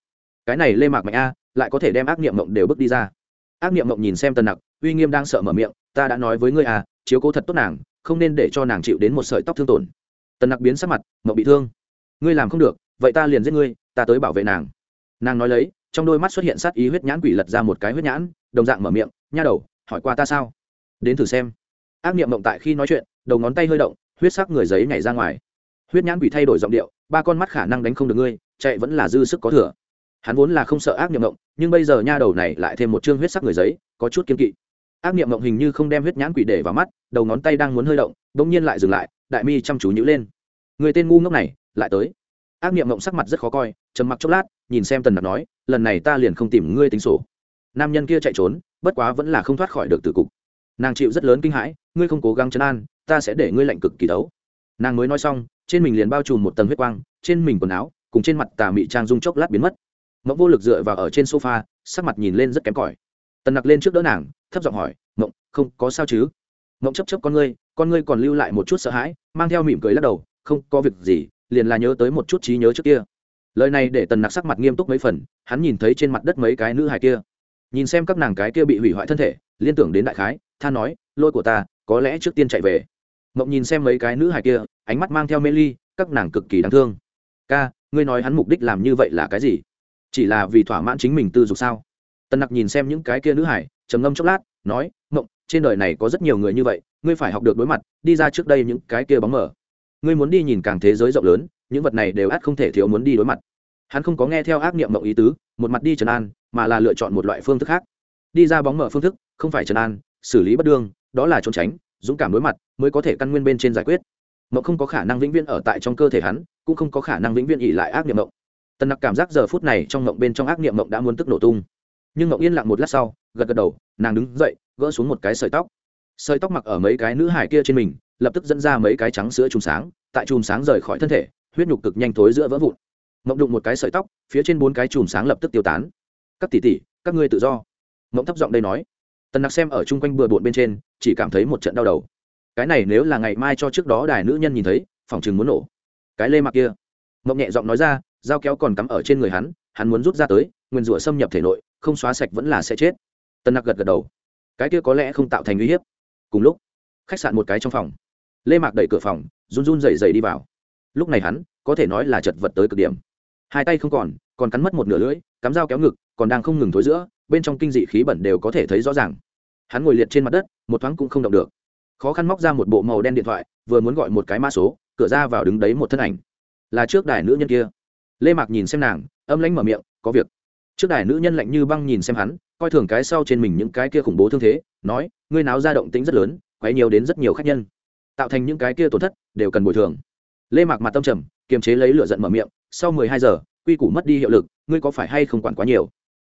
Cái này lê mạc mạnh a, lại có thể đem ác niệm mộng đều bước đi ra. Ác niệm mộng nhìn xem tần nặc, uy nghiêm đang sợ mở miệng, ta đã nói với ngươi à chiếu cố thật tốt nàng không nên để cho nàng chịu đến một sợi tóc thương tổn. Tần nặc biến sắc mặt, mậu bị thương. Ngươi làm không được, vậy ta liền giết ngươi, ta tới bảo vệ nàng. Nàng nói lấy, trong đôi mắt xuất hiện sát ý huyết nhãn quỷ lật ra một cái huyết nhãn, đồng dạng mở miệng, nha đầu, hỏi qua ta sao? Đến thử xem. Ác niệm mộng tại khi nói chuyện, đầu ngón tay hơi động, huyết sắc người giấy nhảy ra ngoài. Huyết nhãn quỷ thay đổi giọng điệu, ba con mắt khả năng đánh không được ngươi, chạy vẫn là dư sức có thừa. Hắn vốn là không sợ ác niệm mộng, nhưng bây giờ nha đầu này lại thêm một chương huyết sắc người giấy, có chút kiên kỵ ác niệm mộng hình như không đem huyết nhãn quỷ để vào mắt, đầu ngón tay đang muốn hơi động đ ỗ n g nhiên lại dừng lại, đại mi chăm chú nhữ lên. Người tên ngu ngốc này, lại tới. Ác niệm mộng sắc mặt rất khó coi, trầm mặc chốc lát, nhìn xem tần nặc nói, lần này ta liền không tìm ngươi tính sổ. Nam nhân kia chạy trốn, bất quá vẫn là không thoát khỏi được từ cục. Nàng chịu rất lớn kinh hãi, ngươi không cố gắng chấn an, ta sẽ để ngươi lạnh cực kỳ đấu. Nàng mới nói xong, trên mình liền bao trùm một tầng huyết quang, trên mình quần áo, cùng trên mặt tà mị trang dung chốc lát biến mất. Mộng vô lực dựa vào ở trên sofa, sắc mặt nhìn lên rất kém cỏi. Tần nặc lên trước đỡ nàng thấp giọng hỏi, mộng, không có sao chứ? Mộng chấp chấp con ngươi con ngươi còn lưu lại một chút sợ hãi, mang theo mỉm cười lắc đầu, không có việc gì, liền là nhớ tới một chút trí nhớ trước kia. Lời này để tần nặc sắc mặt nghiêm túc mấy phần, hắn nhìn thấy trên mặt đất mấy cái nữ hài kia. Nhìn xem các nàng cái kia bị hủy hoại thân thể, liên tưởng đến đại khái tha nói, lôi của ta, có lẽ trước tiên chạy về. Mộng nhìn xem mấy cái nữ hài kia, ánh mắt mang theo mê ly, các nàng cực kỳ đáng thương. Ca, ngươi nói hắn mục đích làm như vậy là cái gì? Chỉ là vì thỏa mãn chính mình tư dục sao? Tần nặc nhìn xem những cái kia nữ hải trầm ngâm chốc lát, nói, mộng, trên đời này có rất nhiều người như vậy, ngươi phải học được đối mặt, đi ra trước đây những cái kia bóng mở ngươi muốn đi nhìn càng thế giới rộng lớn, những vật này đều ắt không thể thiếu muốn đi đối mặt. Hắn không có nghe theo ác niệm mộng ý tứ, một mặt đi trần an, mà là lựa chọn một loại phương thức khác. Đi ra bóng mở phương thức, không phải trần an, xử lý bất đương, đó là trốn tránh, dũng cảm đối mặt mới có thể căn nguyên bên trên giải quyết. Mộng không có khả năng vĩnh viễn ở tại trong cơ thể hắn, cũng không có khả năng vĩnh viễn ỉ lại ác niệm mộng. Tần nặc cảm giác giờ phút này trong mộng bên trong ác niệm mộng đã muốn tức nổ tung nhưng ngậu yên lặng một lát sau gật gật đầu nàng đứng dậy gỡ xuống một cái sợi tóc sợi tóc mặc ở mấy cái nữ hải kia trên mình lập tức dẫn ra mấy cái trắng sữa chùm sáng tại chùm sáng rời khỏi thân thể huyết nhục cực nhanh thối giữa vỡ vụn mộng đụng một cái sợi tóc phía trên bốn cái chùm sáng lập tức tiêu tán các tỷ tỷ các ngươi tự do mộng thấp giọng đây nói tần nặc xem ở chung quanh bừa bộn bên trên chỉ cảm thấy một trận đau đầu cái này nếu là ngày mai cho trước đó đài nữ nhân nhìn thấy phòng chừng muốn nổ cái lê mặc kia mộng nhẹ giọng nói ra dao kéo còn cắm ở trên người hắn hắn muốn rút ra tới nguyên rủa xâm nhập thể nội, không xóa sạch vẫn là sẽ chết. Tân nặc gật gật đầu. Cái kia có lẽ không tạo thành uy hiếp. Cùng lúc, khách sạn một cái trong phòng. Lê mạc đẩy cửa phòng, run run rẩy rẩy đi vào. Lúc này hắn, có thể nói là chật vật tới cực điểm. Hai tay không còn còn cắn mất một nửa lưỡi, cắm dao kéo ngực, còn đang không ngừng thối giữa, bên trong kinh dị khí bẩn đều có thể thấy rõ ràng. Hắn ngồi liệt trên mặt đất, một thoáng cũng không động được. Khó khăn móc ra một bộ màu đen điện thoại, vừa muốn gọi một cái mã số, cửa ra vào đứng đấy một thân ảnh. Là trước đài nữ nhân kia. Lê mạc nhìn xem nàng, âm lãnh mở miệng, có việc trước đài nữ nhân lạnh như băng nhìn xem hắn, coi thường cái sau trên mình những cái kia khủng bố thương thế, nói, ngươi náo ra động tính rất lớn, quấy nhiều đến rất nhiều khách nhân. Tạo thành những cái kia tổn thất, đều cần bồi thường. Lê mạc mặt tâm trầm, kiềm chế lấy lửa giận mở miệng, sau mười hai giờ, quy củ mất đi hiệu lực, ngươi có phải hay không quản quá nhiều?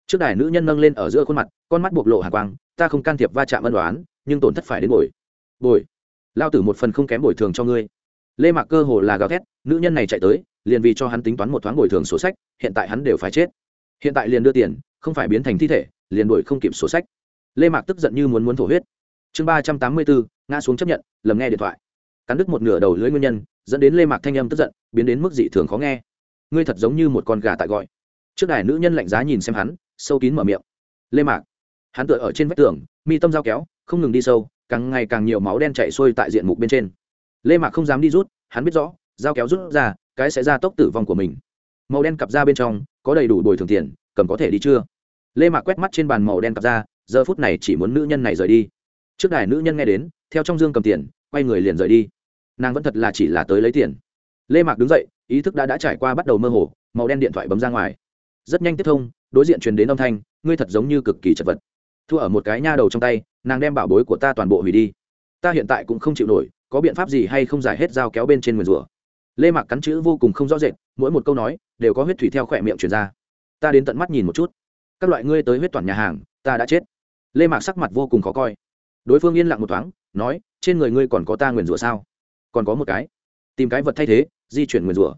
Trước đài nữ nhân nâng lên ở giữa khuôn mặt, con mắt bộc lộ hàng quang, ta không can thiệp va chạm ân đoán nhưng tổn thất phải đến bồi. Bồi. Lao tử một phần không kém bồi thường cho ngươi. Lê mạc cơ hồ là gào thét, nữ nhân này chạy tới, liền vì cho hắn tính toán một thoáng bồi thường sổ sách, hiện tại hắn đều phải chết hiện tại liền đưa tiền, không phải biến thành thi thể, liền đuổi không kịp sổ sách. Lê mạc tức giận như muốn muốn thổ huyết. Chương ba trăm tám mươi bốn, ngã xuống chấp nhận, lầm nghe điện thoại. Cắn đứt một nửa đầu lưới nguyên nhân, dẫn đến lê mạc thanh âm tức giận, biến đến mức dị thường khó nghe. Ngươi thật giống như một con gà tại gọi. Trước đài nữ nhân lạnh giá nhìn xem hắn, sâu kín mở miệng. Lê mạc, hắn tựa ở trên vách tường, mi tâm dao kéo, không ngừng đi sâu, càng ngày càng nhiều máu đen chảy xuôi tại diện mục bên trên. Lê mạc không dám đi rút, hắn biết rõ dao kéo rút ra, cái sẽ ra tốc tử vong của mình. Màu đen cặp ra bên trong có đầy đủ bồi thường tiền, cầm có thể đi chưa? Lê mạc quét mắt trên bàn màu đen cặp ra, giờ phút này chỉ muốn nữ nhân này rời đi. Trước đài nữ nhân nghe đến, theo trong dương cầm tiền, quay người liền rời đi. Nàng vẫn thật là chỉ là tới lấy tiền. Lê mạc đứng dậy, ý thức đã đã trải qua bắt đầu mơ hồ, màu đen điện thoại bấm ra ngoài. Rất nhanh tiếp thông, đối diện truyền đến âm thanh, ngươi thật giống như cực kỳ chật vật. Thua ở một cái nha đầu trong tay, nàng đem bảo bối của ta toàn bộ hủy đi. Ta hiện tại cũng không chịu nổi, có biện pháp gì hay không giải hết dao kéo bên trên nguyền rủa? Lê mạc cắn chữ vô cùng không rõ rệt, mỗi một câu nói đều có huyết thủy theo khỏe miệng truyền ra. Ta đến tận mắt nhìn một chút. Các loại ngươi tới huyết toàn nhà hàng, ta đã chết. Lê mạc sắc mặt vô cùng khó coi. Đối phương yên lặng một thoáng, nói, trên người ngươi còn có ta nguyền rủa sao? Còn có một cái. Tìm cái vật thay thế, di chuyển nguyền rủa.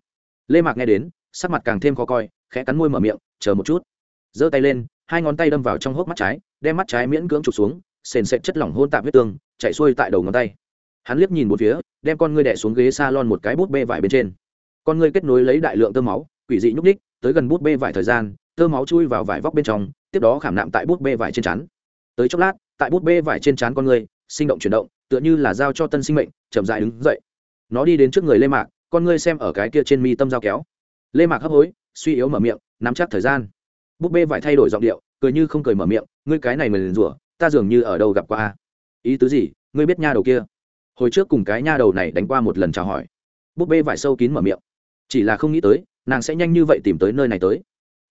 Lê mạc nghe đến, sắc mặt càng thêm khó coi, khẽ cắn môi mở miệng, chờ một chút. Giơ tay lên, hai ngón tay đâm vào trong hốc mắt trái, đem mắt trái miễn cưỡng trục xuống, sền sệt chất lỏng hôn tạp huyết tương chạy xuôi tại đầu ngón tay hắn liếc nhìn một phía, đem con ngươi đẻ xuống ghế s a lon một cái bút bê vải bên trên. Con ngươi kết nối lấy đại lượng tơ máu, quỷ dị nhúc ních tới gần bút bê vải thời gian, tơ máu chui vào vải vóc bên trong, tiếp đó khảm nạm tại bút bê vải trên chắn tới chốc lát, tại bút bê vải trên chắn con ngươi, sinh động chuyển động, tựa như là giao cho tân sinh mệnh, chậm dại đứng dậy. Nó đi đến trước người lê mạc, con ngươi xem ở cái kia trên mi tâm dao kéo. Lê mạc hấp hối, suy yếu mở miệng, nắm chắc thời gian. Búp bê vải thay đổi giọng điệu, cười như không cười mở miệng, ngươi cái này mình rủa, ta dường như ở đâu gặp qua ý tứ gì? Ngươi biết nha đầu kia? Hồi trước cùng cái nha đầu này đánh qua một lần chào hỏi. Búp bê vải sâu kín mở miệng. Chỉ là không nghĩ tới, nàng sẽ nhanh như vậy tìm tới nơi này tới.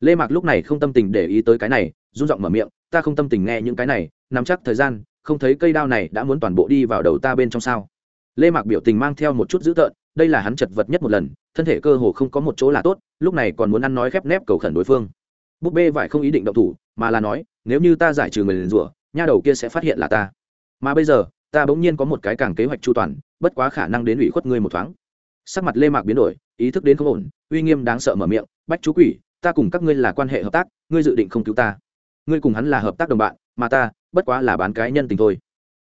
Lê mạc lúc này không tâm tình để ý tới cái này, run giọng mở miệng, ta không tâm tình nghe những cái này, nắm chắc thời gian, không thấy cây đao này đã muốn toàn bộ đi vào đầu ta bên trong sao? Lê mạc biểu tình mang theo một chút dữ tợn, đây là hắn chật vật nhất một lần, thân thể cơ hồ không có một chỗ là tốt, lúc này còn muốn ăn nói khép nép cầu khẩn đối phương. Búp bê vải không ý định động thủ, mà là nói, nếu như ta giải trừ người liền rủa, nha đầu kia sẽ phát hiện là ta. Mà bây giờ ta bỗng nhiên có một cái càng kế hoạch chu toàn, bất quá khả năng đến ủy khuất ngươi một thoáng. Sắc mặt lê mạc biến đổi, ý thức đến không ổn, uy nghiêm đáng sợ mở miệng, bách chú quỷ, ta cùng các ngươi là quan hệ hợp tác, ngươi dự định không cứu ta. Ngươi cùng hắn là hợp tác đồng bạn, mà ta, bất quá là bán cái nhân tình thôi.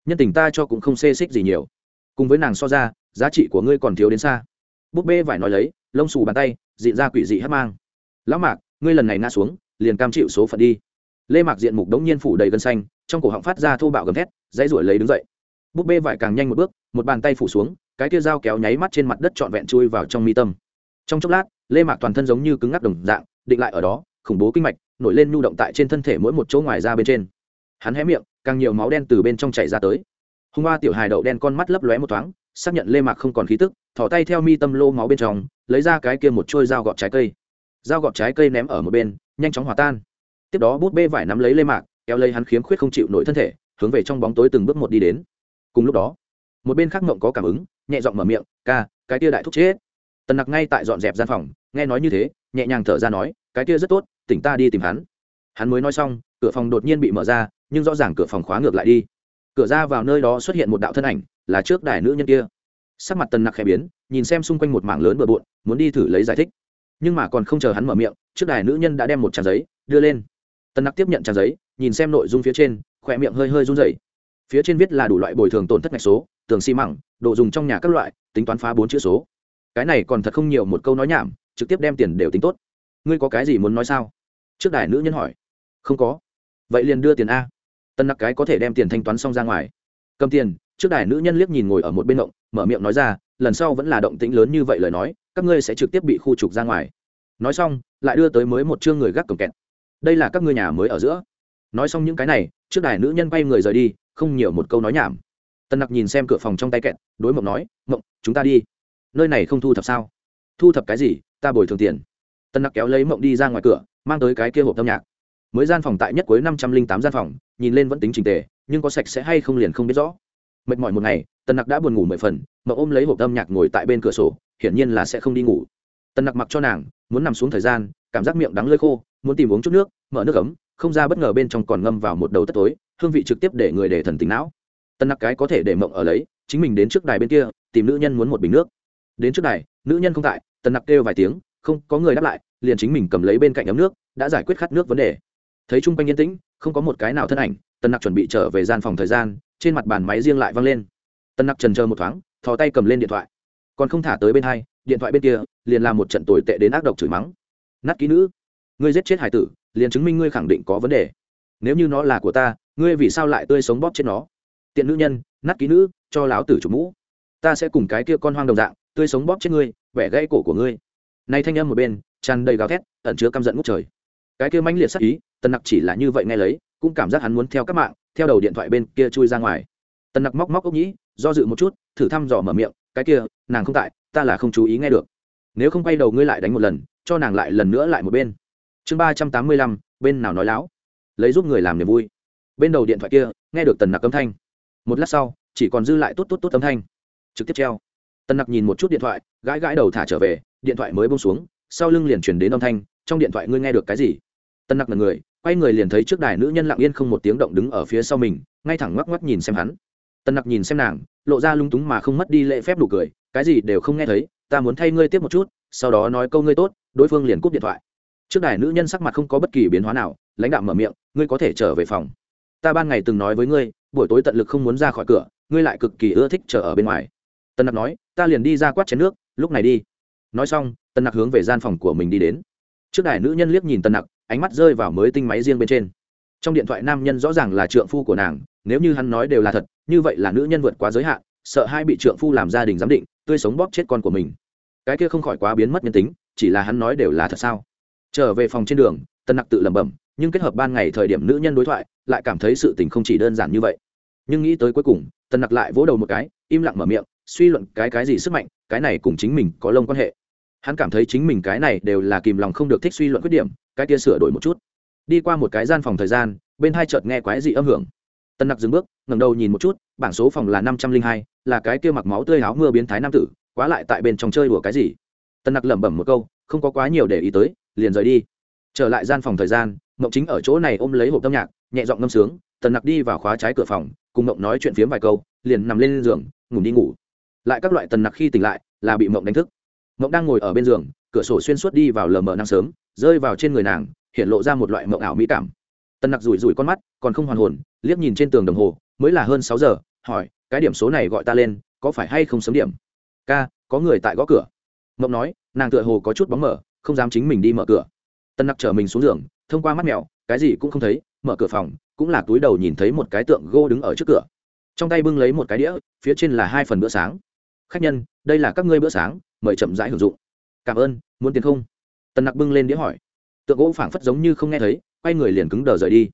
Nhân tình ta cho cũng không xê xích gì nhiều. Cùng với nàng so ra, giá trị của ngươi còn thiếu đến xa. Búp bê vải nói lấy, lông xù bàn tay, diện ra quỷ dị hát mang. Lão mạc, ngươi lần này ngã xuống, liền cam chịu số phận đi. Lê mạc diện mục đống nhiên phủ đầy gân xanh, trong cổ họng phát ra thô bạo gầm thét, dãy ruổi lấy đứng dậy búp bê vải càng nhanh một bước, một bàn tay phủ xuống, cái kia dao kéo nháy mắt trên mặt đất trọn vẹn chui vào trong mi tâm. Trong chốc lát, lê mạc toàn thân giống như cứng ngắc đồng dạng, định lại ở đó, khủng bố kinh mạch, nổi lên nhu động tại trên thân thể mỗi một chỗ ngoài ra bên trên. Hắn hé miệng, càng nhiều máu đen từ bên trong chảy ra tới. Hung hoa tiểu hài đậu đen con mắt lấp lóe một thoáng, xác nhận lê mạc không còn khí tức thỏ tay theo mi tâm lô máu bên trong, lấy ra cái kia một trôi dao gọt trái cây. Dao gọt trái cây ném ở một bên, nhanh chóng hòa tan. Tiếp đó bút bê vải nắm lấy lê mạc, kéo lấy hắn khiếm khuyết không chịu nổi thân thể, hướng về trong bóng tối từng bước một đi đến cùng lúc đó, một bên khác mộng có cảm ứng, nhẹ giọng mở miệng, ca, cái tia đại thúc chết. Tần nặc ngay tại dọn dẹp gian phòng, nghe nói như thế, nhẹ nhàng thở ra nói, cái tia rất tốt, tỉnh ta đi tìm hắn. Hắn mới nói xong, cửa phòng đột nhiên bị mở ra, nhưng rõ ràng cửa phòng khóa ngược lại đi. Cửa ra vào nơi đó xuất hiện một đạo thân ảnh, là trước đài nữ nhân kia. Sắc mặt tần nặc khẽ biến, nhìn xem xung quanh một mảng lớn bừa bộn, muốn đi thử lấy giải thích. Nhưng mà còn không chờ hắn mở miệng, trước đài nữ nhân đã đem một trang giấy đưa lên. Tần nặc tiếp nhận trang giấy, nhìn xem nội dung phía trên khỏe miệng hơi hơi run rẩy phía trên viết là đủ loại bồi thường tổn thất ngạch số, tường xi măng, đồ dùng trong nhà các loại, tính toán phá bốn chữ số. Cái này còn thật không nhiều một câu nói nhảm, trực tiếp đem tiền đều tính tốt. Ngươi có cái gì muốn nói sao? Trước đài nữ nhân hỏi. Không có. Vậy liền đưa tiền a. Tân nặc cái có thể đem tiền thanh toán xong ra ngoài. Cầm tiền, trước đài nữ nhân liếc nhìn ngồi ở một bên động, mở miệng nói ra, lần sau vẫn là động tĩnh lớn như vậy lời nói, các ngươi sẽ trực tiếp bị khu trục ra ngoài. Nói xong, lại đưa tới mới một chương người gác cổng kẹt. Đây là các ngươi nhà mới ở giữa. Nói xong những cái này, trước đài nữ nhân quay người rời đi không nhiều một câu nói nhảm. Tân nặc nhìn xem cửa phòng trong tay kẹt, đối mộng nói, mộng, chúng ta đi. Nơi này không thu thập sao? Thu thập cái gì? Ta bồi thường tiền. Tân nặc kéo lấy mộng đi ra ngoài cửa, mang tới cái kia hộp âm nhạc. Mới gian phòng tại nhất cuối năm trăm linh tám gian phòng, nhìn lên vẫn tính trình tề, nhưng có sạch sẽ hay không liền không biết rõ. Mệt mỏi một ngày, Tân nặc đã buồn ngủ mười phần, mộng ôm lấy hộp âm nhạc ngồi tại bên cửa sổ, hiển nhiên là sẽ không đi ngủ. Tân nặc mặc cho nàng, muốn nằm xuống thời gian, cảm giác miệng đắng lơi khô, muốn tìm uống chút nước, mở nước ấm, không ra bất ngờ bên trong còn ngâm vào một đầu tất tối hương vị trực tiếp để người để thần tính não. Tân nặc cái có thể để mộng ở lấy, chính mình đến trước đài bên kia, tìm nữ nhân muốn một bình nước. Đến trước đài, nữ nhân không tại, tân nặc kêu vài tiếng, không có người đáp lại, liền chính mình cầm lấy bên cạnh ấm nước, đã giải quyết khát nước vấn đề. Thấy chung quanh yên tĩnh, không có một cái nào thân ảnh, tân nặc chuẩn bị trở về gian phòng thời gian, trên mặt bàn máy riêng lại văng lên. Tân nặc trần chờ một thoáng, thò tay cầm lên điện thoại. Còn không thả tới bên hai, điện thoại bên kia, liền làm một trận tồi tệ đến ác độc chửi mắng. Nát ký nữ, ngươi giết chết hải tử, liền chứng minh ngươi khẳng định có vấn đề nếu như nó là của ta, ngươi vì sao lại tươi sống bóp chết nó? Tiện nữ nhân, nát ký nữ, cho láo tử chủ mũ. Ta sẽ cùng cái kia con hoang đồng dạng, tươi sống bóp chết ngươi, vẻ gãy cổ của ngươi. Nay thanh âm một bên, tràn đầy gào thét, ẩn chứa căm giận ngút trời. Cái kia mãnh liệt sắc ý, tần nặc chỉ là như vậy nghe lấy, cũng cảm giác hắn muốn theo các mạng, theo đầu điện thoại bên kia chui ra ngoài. Tần nặc móc móc ốc nhĩ, do dự một chút, thử thăm dò mở miệng, cái kia, nàng không tại, ta là không chú ý nghe được. Nếu không quay đầu ngươi lại đánh một lần, cho nàng lại lần nữa lại một bên. Chương ba trăm tám mươi lăm, bên nào nói láo? Lấy giúp người làm niềm vui. Bên đầu điện thoại kia, nghe được tần nặc âm thanh. Một lát sau, chỉ còn dư lại tốt tốt tốt âm thanh. Trực tiếp treo. Tần nặc nhìn một chút điện thoại, gãi gãi đầu thả trở về, điện thoại mới bông xuống, sau lưng liền chuyển đến âm thanh, trong điện thoại ngươi nghe được cái gì? Tần nặc là người, quay người liền thấy trước đài nữ nhân lặng yên không một tiếng động đứng ở phía sau mình, ngay thẳng ngoắc ngoắc nhìn xem hắn. Tần nặc nhìn xem nàng, lộ ra lung túng mà không mất đi lễ phép đủ cười, cái gì đều không nghe thấy, ta muốn thay ngươi tiếp một chút, sau đó nói câu ngươi tốt, đối phương liền cúp điện thoại. Trước đài nữ nhân sắc mặt không có bất kỳ biến hóa nào lãnh đạo mở miệng, ngươi có thể trở về phòng. Ta ban ngày từng nói với ngươi, buổi tối tận lực không muốn ra khỏi cửa, ngươi lại cực kỳ ưa thích chờ ở bên ngoài. Tân nặc nói, ta liền đi ra quát chén nước, lúc này đi. Nói xong, tân nặc hướng về gian phòng của mình đi đến. Trước đài nữ nhân liếc nhìn tân nặc, ánh mắt rơi vào mới tinh máy riêng bên trên. Trong điện thoại nam nhân rõ ràng là trượng phu của nàng, nếu như hắn nói đều là thật, như vậy là nữ nhân vượt quá giới hạn, sợ hai bị trượng phu làm gia đình giám định, tươi sống bóp chết con của mình. Cái kia không khỏi quá biến mất nhân tính, chỉ là hắn nói đều là thật sao? Trở về phòng trên đường, tân nặc tự lẩm bẩm nhưng kết hợp ban ngày thời điểm nữ nhân đối thoại, lại cảm thấy sự tình không chỉ đơn giản như vậy. Nhưng nghĩ tới cuối cùng, tần nặc lại vỗ đầu một cái, im lặng mở miệng, suy luận cái cái gì sức mạnh, cái này cùng chính mình có lông quan hệ. Hắn cảm thấy chính mình cái này đều là kìm lòng không được thích suy luận khuyết điểm, cái kia sửa đổi một chút. Đi qua một cái gian phòng thời gian, bên hai chợt nghe quái dị âm hưởng. Tân nặc dừng bước, ngẩng đầu nhìn một chút, bảng số phòng là năm trăm linh hai, là cái kia mặc máu tươi áo mưa biến thái nam tử, quá lại tại bên trong chơi đùa cái gì? Tân nặc lẩm bẩm một câu, không có quá nhiều để ý tới, liền rời đi trở lại gian phòng thời gian, mộng chính ở chỗ này ôm lấy hộp tâm nhạc, nhẹ giọng ngâm sướng, tần nặc đi vào khóa trái cửa phòng, cùng mộng nói chuyện phiếm vài câu, liền nằm lên giường, ngủ đi ngủ. Lại các loại tần nặc khi tỉnh lại, là bị mộng đánh thức. Mộng đang ngồi ở bên giường, cửa sổ xuyên suốt đi vào lờ mờ nắng sớm, rơi vào trên người nàng, hiện lộ ra một loại mộng ảo mỹ cảm. Tần nặc rủi rủi con mắt, còn không hoàn hồn, liếc nhìn trên tường đồng hồ, mới là hơn sáu giờ, hỏi, cái điểm số này gọi ta lên, có phải hay không sớm điểm? Ca, có người tại gõ cửa. Mộng nói, nàng tựa hồ có chút bóng mở không dám chính mình đi mở cửa tân nặc chở mình xuống giường, thông qua mắt mèo, cái gì cũng không thấy, mở cửa phòng, cũng là túi đầu nhìn thấy một cái tượng gô đứng ở trước cửa. Trong tay bưng lấy một cái đĩa, phía trên là hai phần bữa sáng. Khách nhân, đây là các ngươi bữa sáng, mời chậm rãi hưởng dụng. Cảm ơn, muốn tiền không? Tần nặc bưng lên đĩa hỏi. Tượng gỗ phảng phất giống như không nghe thấy, quay người liền cứng đờ rời đi.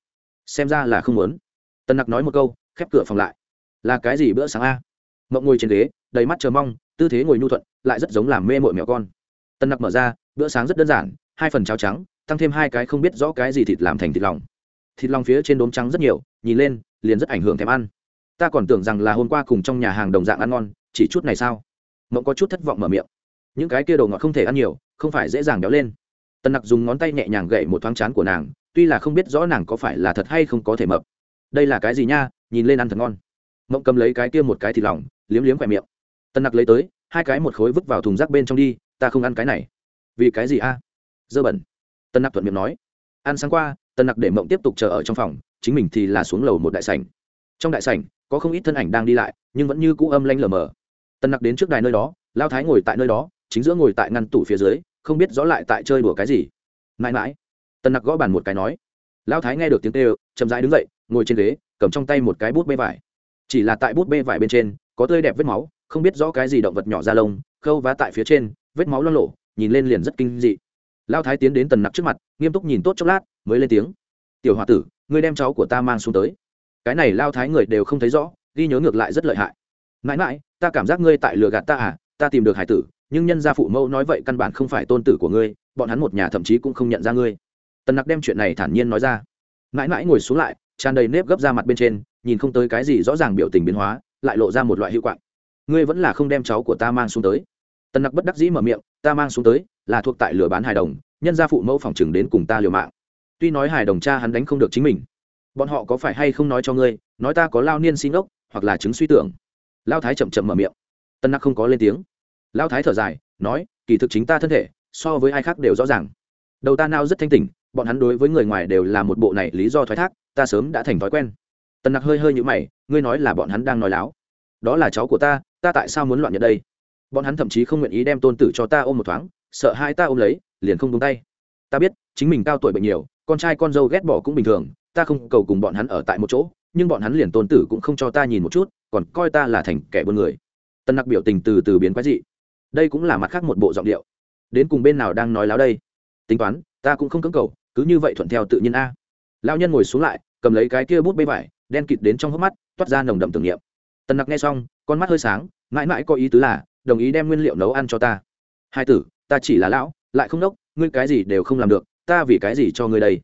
Xem ra là không muốn. Tần nặc nói một câu, khép cửa phòng lại. Là cái gì bữa sáng a? Mộng ngồi trên ghế, đầy mắt chờ mong, tư thế ngồi nhu thuận, lại rất giống làm mê mội mèo con. Tần nặc mở ra, bữa sáng rất đơn giản, hai phần cháo trắng tăng thêm hai cái không biết rõ cái gì thịt làm thành thịt lòng. Thịt lòng phía trên đốm trắng rất nhiều, nhìn lên, liền rất ảnh hưởng thèm ăn. Ta còn tưởng rằng là hôm qua cùng trong nhà hàng đồng dạng ăn ngon, chỉ chút này sao? Mộng có chút thất vọng mở miệng. Những cái kia đồ ngọt không thể ăn nhiều, không phải dễ dàng béo lên. Tần nặc dùng ngón tay nhẹ nhàng gậy một thoáng chán của nàng, tuy là không biết rõ nàng có phải là thật hay không có thể mập. Đây là cái gì nha, nhìn lên ăn thật ngon. Mộng cầm lấy cái kia một cái thịt lòng, liếm liếm khỏe miệng. Tần nặc lấy tới, hai cái một khối vứt vào thùng rác bên trong đi, ta không ăn cái này. Vì cái gì a? Dơ bẩn tân nặc thuận miệng nói. Ăn sáng qua, tân nặc để mộng tiếp tục chờ ở trong phòng, chính mình thì là xuống lầu một đại sảnh. Trong đại sảnh, có không ít thân ảnh đang đi lại, nhưng vẫn như cũ âm lanh lờ mờ. Tân nặc đến trước đài nơi đó, lao thái ngồi tại nơi đó, chính giữa ngồi tại ngăn tủ phía dưới, không biết rõ lại tại chơi đùa cái gì. Mãi mãi, tân nặc gõ bàn một cái nói. Lao thái nghe được tiếng kêu, chậm rãi đứng dậy, ngồi trên ghế, cầm trong tay một cái bút bê vải. Chỉ là tại bút bê vải bên trên, có tươi đẹp vết máu, không biết rõ cái gì động vật nhỏ da lông, khâu vá tại phía trên, vết máu lo lộ nhìn lên liền rất kinh dị lao thái tiến đến tần nặc trước mặt, nghiêm túc nhìn tốt chốc lát, mới lên tiếng. Tiểu h o a tử, ngươi đem cháu của ta mang xuống tới. Cái này lao thái người đều không thấy rõ, ghi nhớ ngược lại rất lợi hại. Mãi mãi, ta cảm giác ngươi tại lừa gạt ta à ta tìm được hải tử, nhưng nhân gia phụ mẫu nói vậy căn bản không phải tôn tử của ngươi, bọn hắn một nhà thậm chí cũng không nhận ra ngươi. Tần nặc đem chuyện này thản nhiên nói ra. Mãi mãi ngồi xuống lại, tràn đầy nếp gấp ra mặt bên trên, nhìn không tới cái gì rõ ràng biểu tình biến hóa, lại lộ ra một loại hiệu quạng. Ngươi vẫn là không đem cháu của ta mang xuống tới tần nặc bất đắc dĩ mở miệng, ta mang xuống tới, là thuộc tại lừa bán hài đồng, nhân gia phụ mẫu phòng chừng đến cùng ta liều mạng. Tuy nói hài đồng cha hắn đánh không được chính mình, bọn họ có phải hay không nói cho ngươi, nói ta có lao niên xin ốc, hoặc là chứng suy tưởng? Lao thái chậm chậm mở miệng. Tân nặc không có lên tiếng. Lao thái thở dài, nói, kỳ thực chính ta thân thể, so với ai khác đều rõ ràng. Đầu ta nao rất thanh tỉnh, bọn hắn đối với người ngoài đều là một bộ này lý do thoái thác, ta sớm đã thành thói quen. Tân nặc hơi hơi nhũ mày, ngươi nói là bọn hắn đang nói láo. Đó là cháu của ta ta tại sao muốn loạn nhận đây? Bọn hắn thậm chí không nguyện ý đem tôn tử cho ta ôm một thoáng, sợ hai ta ôm lấy, liền không tung tay. Ta biết, chính mình cao tuổi bệnh nhiều, con trai con dâu ghét bỏ cũng bình thường, ta không cầu cùng bọn hắn ở tại một chỗ, nhưng bọn hắn liền tôn tử cũng không cho ta nhìn một chút, còn coi ta là thành kẻ buôn người. Tân nặc biểu tình từ từ biến quái dị. Đây cũng là mặt khác một bộ giọng điệu. Đến cùng bên nào đang nói láo đây? Tính toán, ta cũng không cưỡng cầu, cứ như vậy thuận theo tự nhiên a. Lao nhân ngồi xuống lại, cầm lấy cái kia bút bê vải, đen kịt đến trong hốc mắt, toát ra nồng đậm tưởng niệm. Tần nặc nghe xong, con mắt hơi sáng, mãi mãi có ý tứ là đồng ý đem nguyên liệu nấu ăn cho ta. Hai tử, ta chỉ là lão, lại không đốc, ngươi cái gì đều không làm được, ta vì cái gì cho ngươi đây?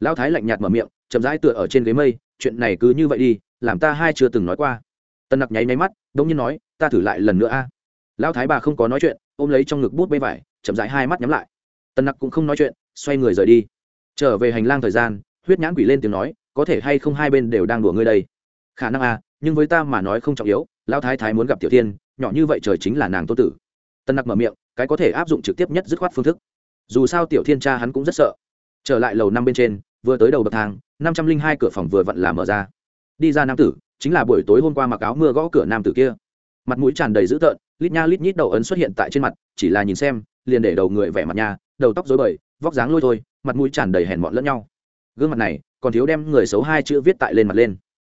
Lão thái lạnh nhạt mở miệng, chậm rãi tựa ở trên ghế mây, chuyện này cứ như vậy đi, làm ta hai chưa từng nói qua. Tần nặc nháy máy mắt đ ỗ n g nhiên nói, ta thử lại lần nữa a. Lão thái bà không có nói chuyện, ôm lấy trong ngực bút bê vải, chậm rãi hai mắt nhắm lại. Tần nặc cũng không nói chuyện, xoay người rời đi. Trở về hành lang thời gian, huyết nhãn quỷ lên tiếng nói, có thể hay không hai bên đều đang đùa ngươi đây? Khả năng a, nhưng với ta mà nói không trọng yếu, lão thái thái muốn gặp tiểu tiên nhỏ như vậy trời chính là nàng tô tử. Tân nặc mở miệng, cái có thể áp dụng trực tiếp nhất dứt khoát phương thức. Dù sao tiểu thiên cha hắn cũng rất sợ. Trở lại lầu năm bên trên, vừa tới đầu bậc thang, năm trăm linh hai cửa phòng vừa vặn là mở ra. Đi ra nam tử, chính là buổi tối hôm qua mặc áo mưa gõ cửa nam tử kia. Mặt mũi tràn đầy dữ tợn, lít nha lít nhít đầu ấn xuất hiện tại trên mặt, chỉ là nhìn xem, liền để đầu người vẻ mặt nhà đầu tóc dối bời, vóc dáng lôi thôi, mặt mũi tràn đầy hèn mọn lẫn nhau. Gương mặt này, còn thiếu đem người xấu hai chữ viết tại lên mặt lên.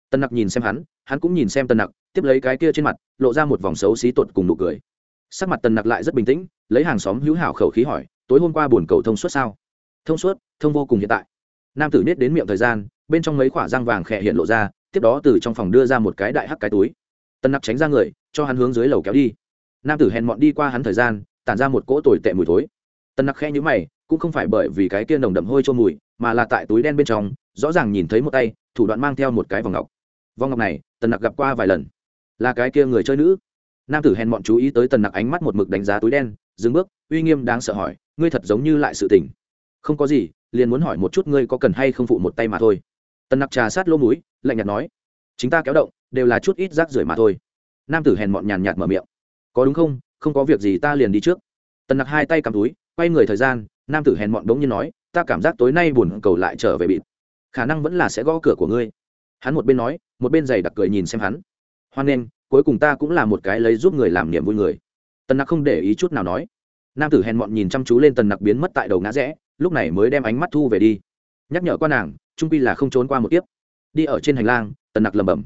Tân nặc nhìn xem hắn hắn cũng nhìn xem tân nặc tiếp lấy cái kia trên mặt, lộ ra một vòng xấu xí tột cùng nụ cười. Sắc mặt tần nặc lại rất bình tĩnh, lấy hàng xóm hữu hảo khẩu khí hỏi, tối hôm qua buồn cầu thông suốt sao? Thông suốt, thông vô cùng hiện tại. Nam tử nết đến miệng thời gian, bên trong mấy khoả răng vàng khẽ hiện lộ ra, tiếp đó từ trong phòng đưa ra một cái đại hắc cái túi. Tần nặc tránh ra người, cho hắn hướng dưới lầu kéo đi. Nam tử hèn mọn đi qua hắn thời gian, tản ra một cỗ tồi tệ mùi thối. Tần nặc khẽ nhữ mày, cũng không phải bởi vì cái kia nồng đậm hôi cho mùi, mà là tại túi đen bên trong, rõ ràng nhìn thấy một tay, thủ đoạn mang theo một cái vòng ngọc. Vòng ngọc này, tần nặc gặp qua vài lần là cái kia người chơi nữ. Nam tử hèn mọn chú ý tới tần nặc ánh mắt một mực đánh giá túi đen, dừng bước, uy nghiêm đáng sợ hỏi, ngươi thật giống như lại sự tình. Không có gì, liền muốn hỏi một chút ngươi có cần hay không phụ một tay mà thôi. Tần nặc trà sát lỗ mũi, lạnh nhạt nói, chính ta kéo động, đều là chút ít rác rưởi mà thôi. Nam tử hèn mọn nhàn nhạt mở miệng, có đúng không? Không có việc gì ta liền đi trước. Tần nặc hai tay cầm túi, quay người thời gian, nam tử hèn mọn đống nhiên nói, ta cảm giác tối nay buồn cầu lại trở về bịt. Khả năng vẫn là sẽ gõ cửa của ngươi. Hắn một bên nói, một bên giày đặc cười nhìn xem hắn hoan nghênh, cuối cùng ta cũng là một cái lấy giúp người làm niềm vui người. Tần nặc không để ý chút nào nói. Nam tử hèn mọn nhìn chăm chú lên tần nặc biến mất tại đầu ngã rẽ, lúc này mới đem ánh mắt thu về đi. Nhắc nhở qua nàng, trung pi là không trốn qua một tiếp đi ở trên hành lang, tần nặc lẩm bẩm.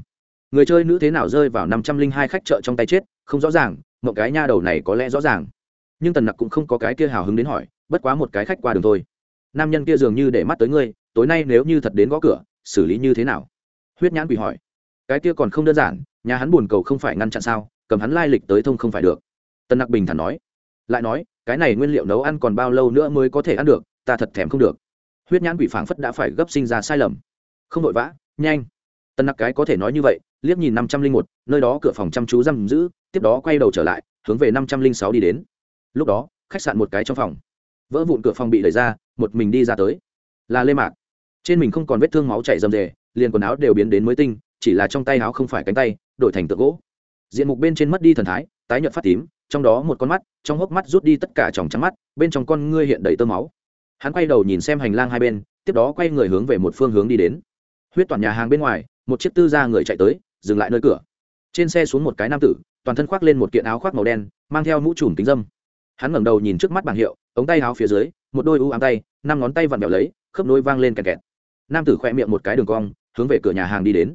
người chơi nữ thế nào rơi vào năm trăm linh hai khách chợ trong tay chết, không rõ ràng, một cái nha đầu này có lẽ rõ ràng. Nhưng tần nặc cũng không có cái kia hào hứng đến hỏi, bất quá một cái khách qua đường thôi. Nam nhân kia dường như để mắt tới ngươi, tối nay nếu như thật đến gõ cửa, xử lý như thế nào? Huyết nhãn quỷ hỏi cái kia còn không đơn giản, nhà hắn buồn cầu không phải ngăn chặn sao, cầm hắn lai lịch tới thông không phải được. Tân nặc bình thản nói. Lại nói, cái này nguyên liệu nấu ăn còn bao lâu nữa mới có thể ăn được, ta thật thèm không được. Huyết nhãn quỷ phảng phất đã phải gấp sinh ra sai lầm. Không vội vã, nhanh. Tân nặc cái có thể nói như vậy, liếc nhìn năm trăm linh một, nơi đó cửa phòng chăm chú giam giữ, tiếp đó quay đầu trở lại, hướng về năm trăm linh sáu đi đến. Lúc đó, khách sạn một cái trong phòng. Vỡ vụn cửa phòng bị đẩy ra, một mình đi ra tới. Là lê mạc. Trên mình không còn vết thương máu chảy rầm rề, liền quần áo đều biến đến mới tinh chỉ là trong tay áo không phải cánh tay, đổi thành tượng gỗ. Diện mục bên trên mất đi thần thái, tái nhợt phát tím, trong đó một con mắt, trong hốc mắt rút đi tất cả tròng trắng mắt, bên trong con ngươi hiện đầy tơ máu. Hắn quay đầu nhìn xem hành lang hai bên, tiếp đó quay người hướng về một phương hướng đi đến. Huyết toàn nhà hàng bên ngoài, một chiếc tư ra người chạy tới, dừng lại nơi cửa. Trên xe xuống một cái nam tử, toàn thân khoác lên một kiện áo khoác màu đen, mang theo mũ trùm kính dâm. Hắn ngẩng đầu nhìn trước mắt bảng hiệu, ống tay áo phía dưới, một đôi u ám tay, năm ngón tay vặn vẹo lấy, khớp nối vang lên kẹt kẹt. Nam tử khoe miệng một cái đường cong, hướng về cửa nhà hàng đi đến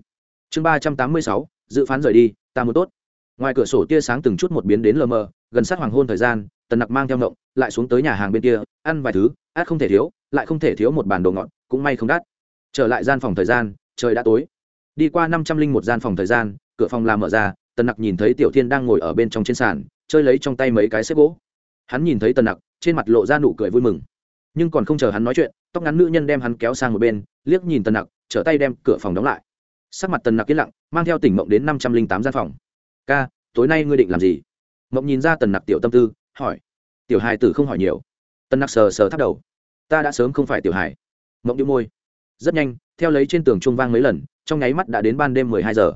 chương ba trăm tám mươi sáu, dự phán rời đi, ta muốn tốt. Ngoài cửa sổ tia sáng từng chút một biến đến lờ mờ, gần sát hoàng hôn thời gian, tần nặc mang theo ngộng, lại xuống tới nhà hàng bên kia, ăn vài thứ, át không thể thiếu, lại không thể thiếu một bàn đồ ngọt, cũng may không đắt. Trở lại gian phòng thời gian, trời đã tối. Đi qua năm trăm linh một gian phòng thời gian, cửa phòng làm mở ra, tần nặc nhìn thấy tiểu thiên đang ngồi ở bên trong trên sàn, chơi lấy trong tay mấy cái xếp gỗ. Hắn nhìn thấy tần nặc, trên mặt lộ ra nụ cười vui mừng. Nhưng còn không chờ hắn nói chuyện, tóc ngắn nữ nhân đem hắn kéo sang một bên, liếc nhìn tần nặc, trở tay đem cửa phòng đóng lại sắc mặt tần nặc yên lặng, mang theo tỉnh mộng đến năm trăm linh tám gian phòng. Ca, tối nay ngươi định làm gì? Mộng nhìn ra tần nặc tiểu tâm tư, hỏi. Tiểu hài tử không hỏi nhiều. Tần nặc sờ sờ thắt đầu. Ta đã sớm không phải tiểu hài. Mộng đĩu môi. Rất nhanh, theo lấy trên tường trung vang mấy lần, trong nháy mắt đã đến ban đêm mười hai giờ.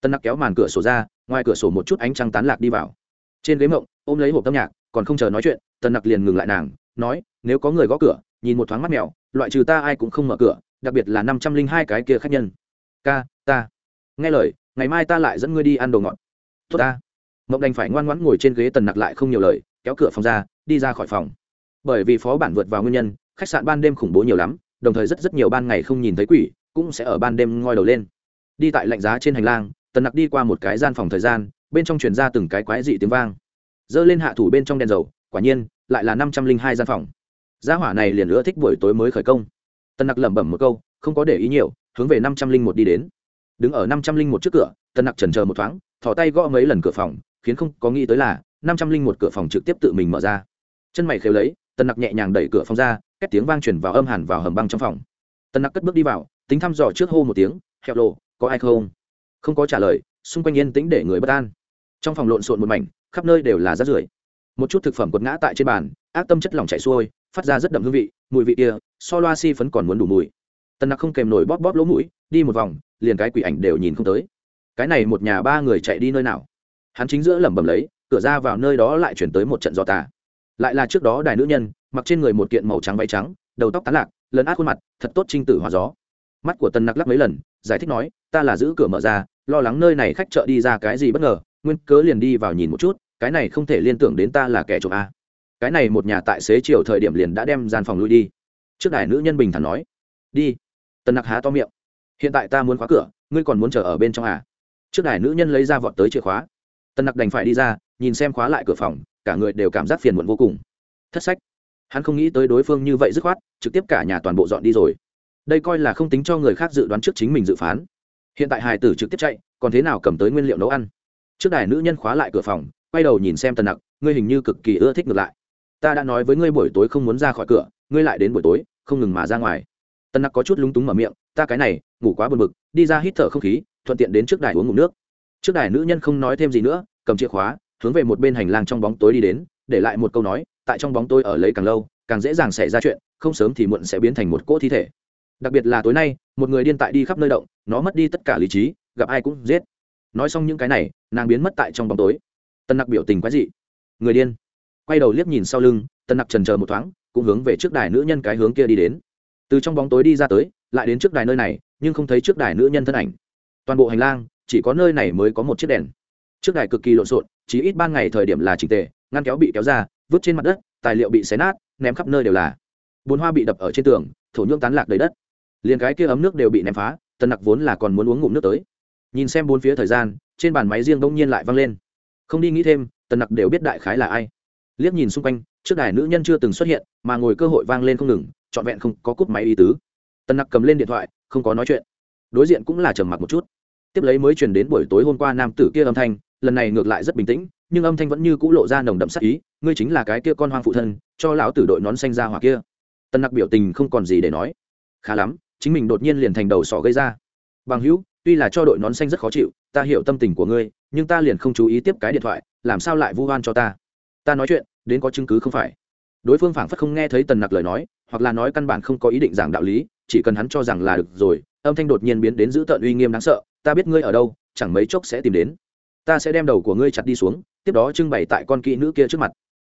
Tần nặc kéo màn cửa sổ ra, ngoài cửa sổ một chút ánh trăng tán lạc đi vào. Trên ghế mộng, ôm lấy hộp âm nhạc, còn không chờ nói chuyện, tần nặc liền ngừng lại nàng, nói, nếu có người gõ cửa, nhìn một thoáng mắt mèo, loại trừ ta ai cũng không mở cửa, đặc biệt là năm trăm linh hai cái kia khách nhân. Ca ta. Nghe lời, ngày mai ta lại dẫn ngươi đi ăn đồ ngọt. Tốt ta. Mộng đành phải ngoan ngoãn ngồi trên ghế tần nặc lại không nhiều lời, kéo cửa phòng ra, đi ra khỏi phòng. Bởi vì phó bản vượt vào nguyên nhân, khách sạn ban đêm khủng bố nhiều lắm, đồng thời rất rất nhiều ban ngày không nhìn thấy quỷ, cũng sẽ ở ban đêm ngoi đầu lên. Đi tại lạnh giá trên hành lang, tần nặc đi qua một cái gian phòng thời gian, bên trong truyền ra từng cái quái dị tiếng vang. Dơ lên hạ thủ bên trong đèn dầu, quả nhiên, lại là năm trăm linh hai gian phòng. Gia hỏa này liền nữa thích buổi tối mới khởi công. Tần nặc lẩm bẩm một câu, không có để ý nhiều, hướng về năm trăm linh một đi đến đứng ở năm trăm linh một trước cửa tân nặc trần chờ một thoáng, thò tay gõ mấy lần cửa phòng, khiến không có nghĩ tới là năm trăm linh một cửa phòng trực tiếp tự mình mở ra. Chân mày khều lấy tân nặc nhẹ nhàng đẩy cửa phòng ra, két tiếng vang chuyển vào âm hẳn vào hầm băng trong phòng. Tân nặc cất bước đi vào, tính thăm dò trước hô một tiếng heo lộ, có ai không? Không có trả lời, xung quanh yên tĩnh để người bất an. Trong phòng lộn xộn một mảnh, khắp nơi đều là rác rưởi. Một chút thực phẩm quật ngã tại trên bàn, ác tâm chất lỏng chảy xuôi, phát ra rất đậm hương vị, mùi vị kia, so loa si phấn còn muốn đủ mùi. Tần nặc không kèm nổi bóp bóp lỗ mũi, đi một vòng liền cái quỷ ảnh đều nhìn không tới. Cái này một nhà ba người chạy đi nơi nào? Hắn chính giữa lẩm bẩm lấy, cửa ra vào nơi đó lại chuyển tới một trận gió tà. Lại là trước đó đài nữ nhân, mặc trên người một kiện màu trắng váy trắng, đầu tóc tán lạc, lấn át khuôn mặt, thật tốt trinh tử hòa gió. Mắt của tần nặc lắc mấy lần, giải thích nói, ta là giữ cửa mở ra, lo lắng nơi này khách chợ đi ra cái gì bất ngờ, nguyên cớ liền đi vào nhìn một chút, cái này không thể liên tưởng đến ta là kẻ trộm a. Cái này một nhà tại xế chiều thời điểm liền đã đem gian phòng lui đi. Trước đài nữ nhân bình thản nói, đi. Tần nặc há to miệng hiện tại ta muốn khóa cửa, ngươi còn muốn chờ ở bên trong à? Trước đài nữ nhân lấy ra vọt tới chìa khóa. Tân nặc đành phải đi ra, nhìn xem khóa lại cửa phòng, cả người đều cảm giác phiền muộn vô cùng. Thất sách. Hắn không nghĩ tới đối phương như vậy dứt khoát, trực tiếp cả nhà toàn bộ dọn đi rồi. Đây coi là không tính cho người khác dự đoán trước chính mình dự phán. Hiện tại hải tử trực tiếp chạy, còn thế nào cầm tới nguyên liệu nấu ăn? Trước đài nữ nhân khóa lại cửa phòng, quay đầu nhìn xem tần nặc, ngươi hình như cực kỳ ưa thích ngược lại. Ta đã nói với ngươi buổi tối không muốn ra khỏi cửa, ngươi lại đến buổi tối, không ngừng mà ra ngoài. Tần nặc có chút lúng túng mở miệng, ta cái này ngủ quá buồn bực, đi ra hít thở không khí, thuận tiện đến trước đài uống ngủ nước. Trước đài nữ nhân không nói thêm gì nữa, cầm chìa khóa, hướng về một bên hành lang trong bóng tối đi đến, để lại một câu nói, tại trong bóng tối ở lấy càng lâu, càng dễ dàng xảy ra chuyện, không sớm thì muộn sẽ biến thành một cỗ thi thể. Đặc biệt là tối nay, một người điên tại đi khắp nơi động, nó mất đi tất cả lý trí, gặp ai cũng giết. Nói xong những cái này, nàng biến mất tại trong bóng tối. Tân nặc biểu tình quái dị. Người điên. Quay đầu liếc nhìn sau lưng, tân nặc trần chờ một thoáng, cũng hướng về trước đài nữ nhân cái hướng kia đi đến. Từ trong bóng tối đi ra tới, lại đến trước đài nơi này nhưng không thấy trước đài nữ nhân thân ảnh. Toàn bộ hành lang, chỉ có nơi này mới có một chiếc đèn. Trước đài cực kỳ lộn xộn, chỉ ít ban ngày thời điểm là trình tề, ngăn kéo bị kéo ra, vứt trên mặt đất, tài liệu bị xé nát, ném khắp nơi đều là. Bốn hoa bị đập ở trên tường, thổ nhưỡng tán lạc đầy đất. Liền cái kia ấm nước đều bị ném phá, tần nặc vốn là còn muốn uống ngụm nước tới. Nhìn xem bốn phía thời gian, trên bàn máy riêng đông nhiên lại văng lên. Không đi nghĩ thêm, tần nặc đều biết đại khái là ai. Liếc nhìn xung quanh, trước đài nữ nhân chưa từng xuất hiện, mà ngồi cơ hội vang lên không ngừng, trọn vẹn không có cúp máy ý tứ. Tần nặc cầm lên điện thoại không có nói chuyện. Đối diện cũng là trầm mặc một chút. Tiếp lấy mới truyền đến buổi tối hôm qua nam tử kia âm thanh, lần này ngược lại rất bình tĩnh, nhưng âm thanh vẫn như c ũ lộ ra nồng đậm sắc ý, ngươi chính là cái kia con hoang phụ thân, cho lão tử đội nón xanh ra hoặc kia. Tần nặc biểu tình không còn gì để nói. Khá lắm, chính mình đột nhiên liền thành đầu sỏ gây ra. Bằng hữu, tuy là cho đội nón xanh rất khó chịu, ta hiểu tâm tình của ngươi, nhưng ta liền không chú ý tiếp cái điện thoại, làm sao lại vu oan cho ta? Ta nói chuyện, đến có chứng cứ không phải. Đối phương phảng phất không nghe thấy tần nặc lời nói, hoặc là nói căn bản không có ý định giảng đạo lý chỉ cần hắn cho rằng là được rồi, âm thanh đột nhiên biến đến giữ tợn uy nghiêm đáng sợ, ta biết ngươi ở đâu, chẳng mấy chốc sẽ tìm đến. Ta sẽ đem đầu của ngươi chặt đi xuống, tiếp đó trưng bày tại con kỹ nữ kia trước mặt.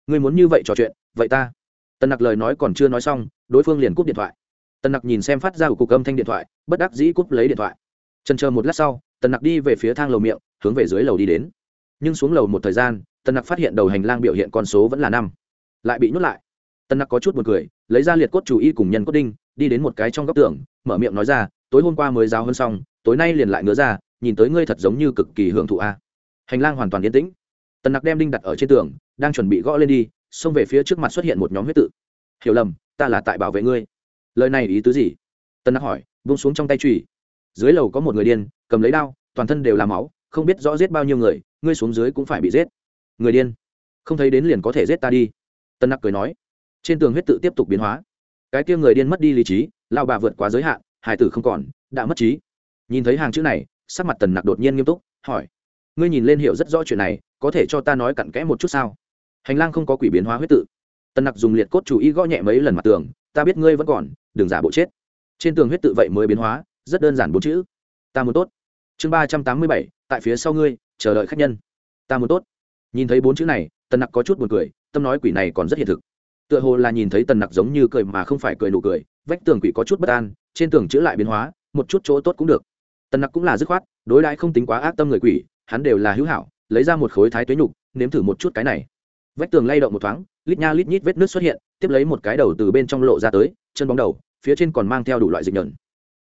Ngươi muốn như vậy trò chuyện, vậy ta. Tần nặc lời nói còn chưa nói xong, đối phương liền cúp điện thoại. Tần nặc nhìn xem phát ra của cục âm thanh điện thoại, bất đắc dĩ cúp lấy điện thoại. Trần chờ một lát sau, tần nặc đi về phía thang lầu miệng, hướng về dưới lầu đi đến. Nhưng xuống lầu một thời gian, tần nặc phát hiện đầu hành lang biểu hiện con số vẫn là năm. Lại bị nhốt lại. Tần nặc có chút b u ồ n cười, lấy ra liệt cốt chủ y cùng nhân cốt đinh đi đến một cái trong góc tường, mở miệng nói ra, tối hôm qua mới giáo hơn xong, tối nay liền lại ngứa ra, nhìn tới ngươi thật giống như cực kỳ hưởng thụ a. Hành lang hoàn toàn yên tĩnh. Tần nặc đem đinh đặt ở trên tường, đang chuẩn bị gõ lên đi, xông về phía trước mặt xuất hiện một nhóm huyết tự. Hiểu lầm, ta là tại bảo vệ ngươi. Lời này ý tứ gì? Tần nặc hỏi vung xuống trong tay trùy dưới lầu có một người điên, cầm lấy đao, toàn thân đều là máu, không biết rõ giết bao nhiêu người, ngươi xuống dưới cũng phải bị giết. Người điên, không thấy đến liền có thể giết ta đi. Tân nặc cười nói. Trên tường huyết tự tiếp tục biến hóa cái kia người điên mất đi lý trí lao bà vượt quá giới hạn hải tử không còn, đã mất trí. Nhìn thấy hàng chữ này, sắc mặt tần nặc đột nhiên nghiêm túc, hỏi, ngươi nhìn lên hiểu rất rõ chuyện này, có thể cho ta nói cặn kẽ một chút sao? Hành lang không có quỷ biến hóa huyết tự. Tần nặc dùng liệt cốt chủ ý gõ nhẹ mấy lần mặt tường, ta biết ngươi vẫn còn, đừng giả bộ chết. Trên tường huyết tự vậy mới biến hóa, rất đơn giản bốn chữ. Ta muốn tốt. Chương ba trăm tám mươi bảy, tại phía sau ngươi, chờ đợi khách nhân. Ta muốn tốt. Nhìn thấy bốn chữ này, tần nặc có chút buồn cười, tâm nói quỷ này còn rất hiện thực tựa hồ là nhìn thấy tần nặc giống như cười mà không phải cười nụ cười, vách tường quỷ có chút bất an, trên tường chữ lại biến hóa, một chút chỗ tốt cũng được. Tần nặc cũng là dứt khoát, đối đãi không tính quá ác tâm người quỷ, hắn đều là hữu hảo, lấy ra một khối thái tuế nhục, nếm thử một chút cái này. Vách tường lay động một thoáng, lít nha lít nhít vết nước xuất hiện, tiếp lấy một cái đầu từ bên trong lộ ra tới, chân bóng đầu, phía trên còn mang theo đủ loại dịch nhợn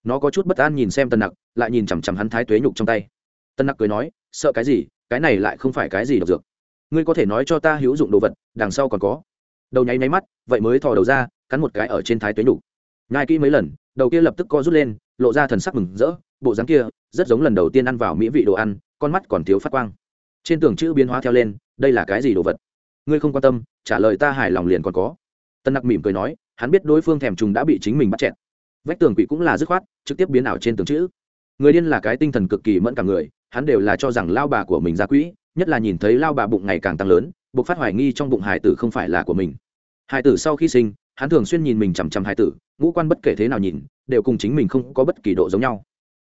nó có chút bất an nhìn xem tần nặc, lại nhìn chằm chằm hắn thái tuế nhục trong tay. Tần nặc cười nói, sợ cái gì? Cái này lại không phải cái gì độc dược. Ngươi có thể nói cho ta hữu dụng đồ vật, đằng sau còn có đầu nháy nháy mắt, vậy mới thò đầu ra, cắn một cái ở trên thái tuế nhục. Nhai kỹ mấy lần, đầu kia lập tức co rút lên, lộ ra thần sắc mừng rỡ, bộ dáng kia, rất giống lần đầu tiên ăn vào mỹ vị đồ ăn, con mắt còn thiếu phát quang. Trên tường chữ biến hóa theo lên, đây là cái gì đồ vật? Ngươi không quan tâm, trả lời ta hài lòng liền còn có. Tân nặc mỉm cười nói, hắn biết đối phương thèm trùng đã bị chính mình bắt chẹt. Vách tường quỷ cũng là dứt khoát, trực tiếp biến ảo trên tường chữ. Người điên là cái tinh thần cực kỳ mẫn cả người, hắn đều là cho rằng lao bà của mình ra quỹ, nhất là nhìn thấy lao bà bụng ngày càng tăng lớn buộc phát hoài nghi trong bụng hải tử không phải là của mình. Hải tử sau khi sinh, hắn thường xuyên nhìn mình chằm chằm hải tử, ngũ quan bất kể thế nào nhìn, đều cùng chính mình không có bất kỳ độ giống nhau.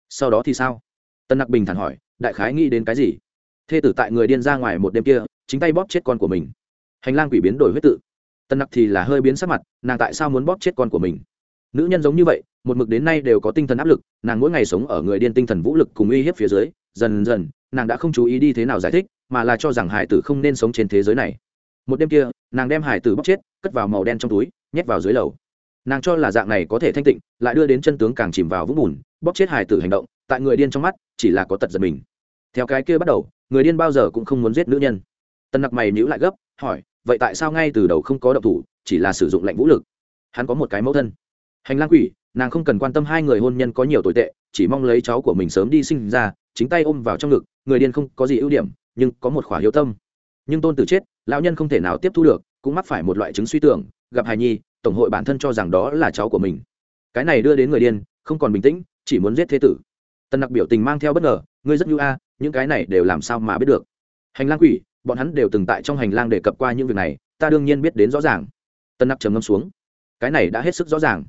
Sau đó thì sao? Tân nặc bình thản hỏi, đại khái nghĩ đến cái gì? Thê tử tại người điên ra ngoài một đêm kia, chính tay bóp chết con của mình. Hành lang quỷ biến đổi huyết tự. Tân nặc thì là hơi biến sắc mặt, nàng tại sao muốn bóp chết con của mình? Nữ nhân giống như vậy, một mực đến nay đều có tinh thần áp lực, nàng mỗi ngày sống ở người điên tinh thần vũ lực cùng uy hiếp phía dưới, dần dần, nàng đã không chú ý đi thế nào giải thích mà là cho rằng hải tử không nên sống trên thế giới này. Một đêm kia, nàng đem hải tử bóc chết, cất vào màu đen trong túi, nhét vào dưới lầu. Nàng cho là dạng này có thể thanh tịnh, lại đưa đến chân tướng càng chìm vào vũng bùn, bóc chết hải tử hành động, tại người điên trong mắt, chỉ là có tật giật mình. Theo cái kia bắt đầu, người điên bao giờ cũng không muốn giết nữ nhân. Tân nặc mày nhữ lại gấp, hỏi, vậy tại sao ngay từ đầu không có động thủ, chỉ là sử dụng lệnh vũ lực? Hắn có một cái mẫu thân. Hành lang quỷ, nàng không cần quan tâm hai người hôn nhân có nhiều tồi tệ, chỉ mong lấy cháu của mình sớm đi sinh ra, chính tay ôm vào trong ngực, người điên không có gì ưu điểm nhưng có một khỏa hiếu tâm. Nhưng tôn tử chết, lão nhân không thể nào tiếp thu được, cũng mắc phải một loại chứng suy tưởng, gặp hài nhi, tổng hội bản thân cho rằng đó là cháu của mình. Cái này đưa đến người điên, không còn bình tĩnh, chỉ muốn giết thế tử. Tần nặc biểu tình mang theo bất ngờ, ngươi rất nhu a, những cái này đều làm sao mà biết được? Hành lang quỷ, bọn hắn đều từng tại trong hành lang đề cập qua những việc này, ta đương nhiên biết đến rõ ràng. Tân nặc trầm ngâm xuống. Cái này đã hết sức rõ ràng.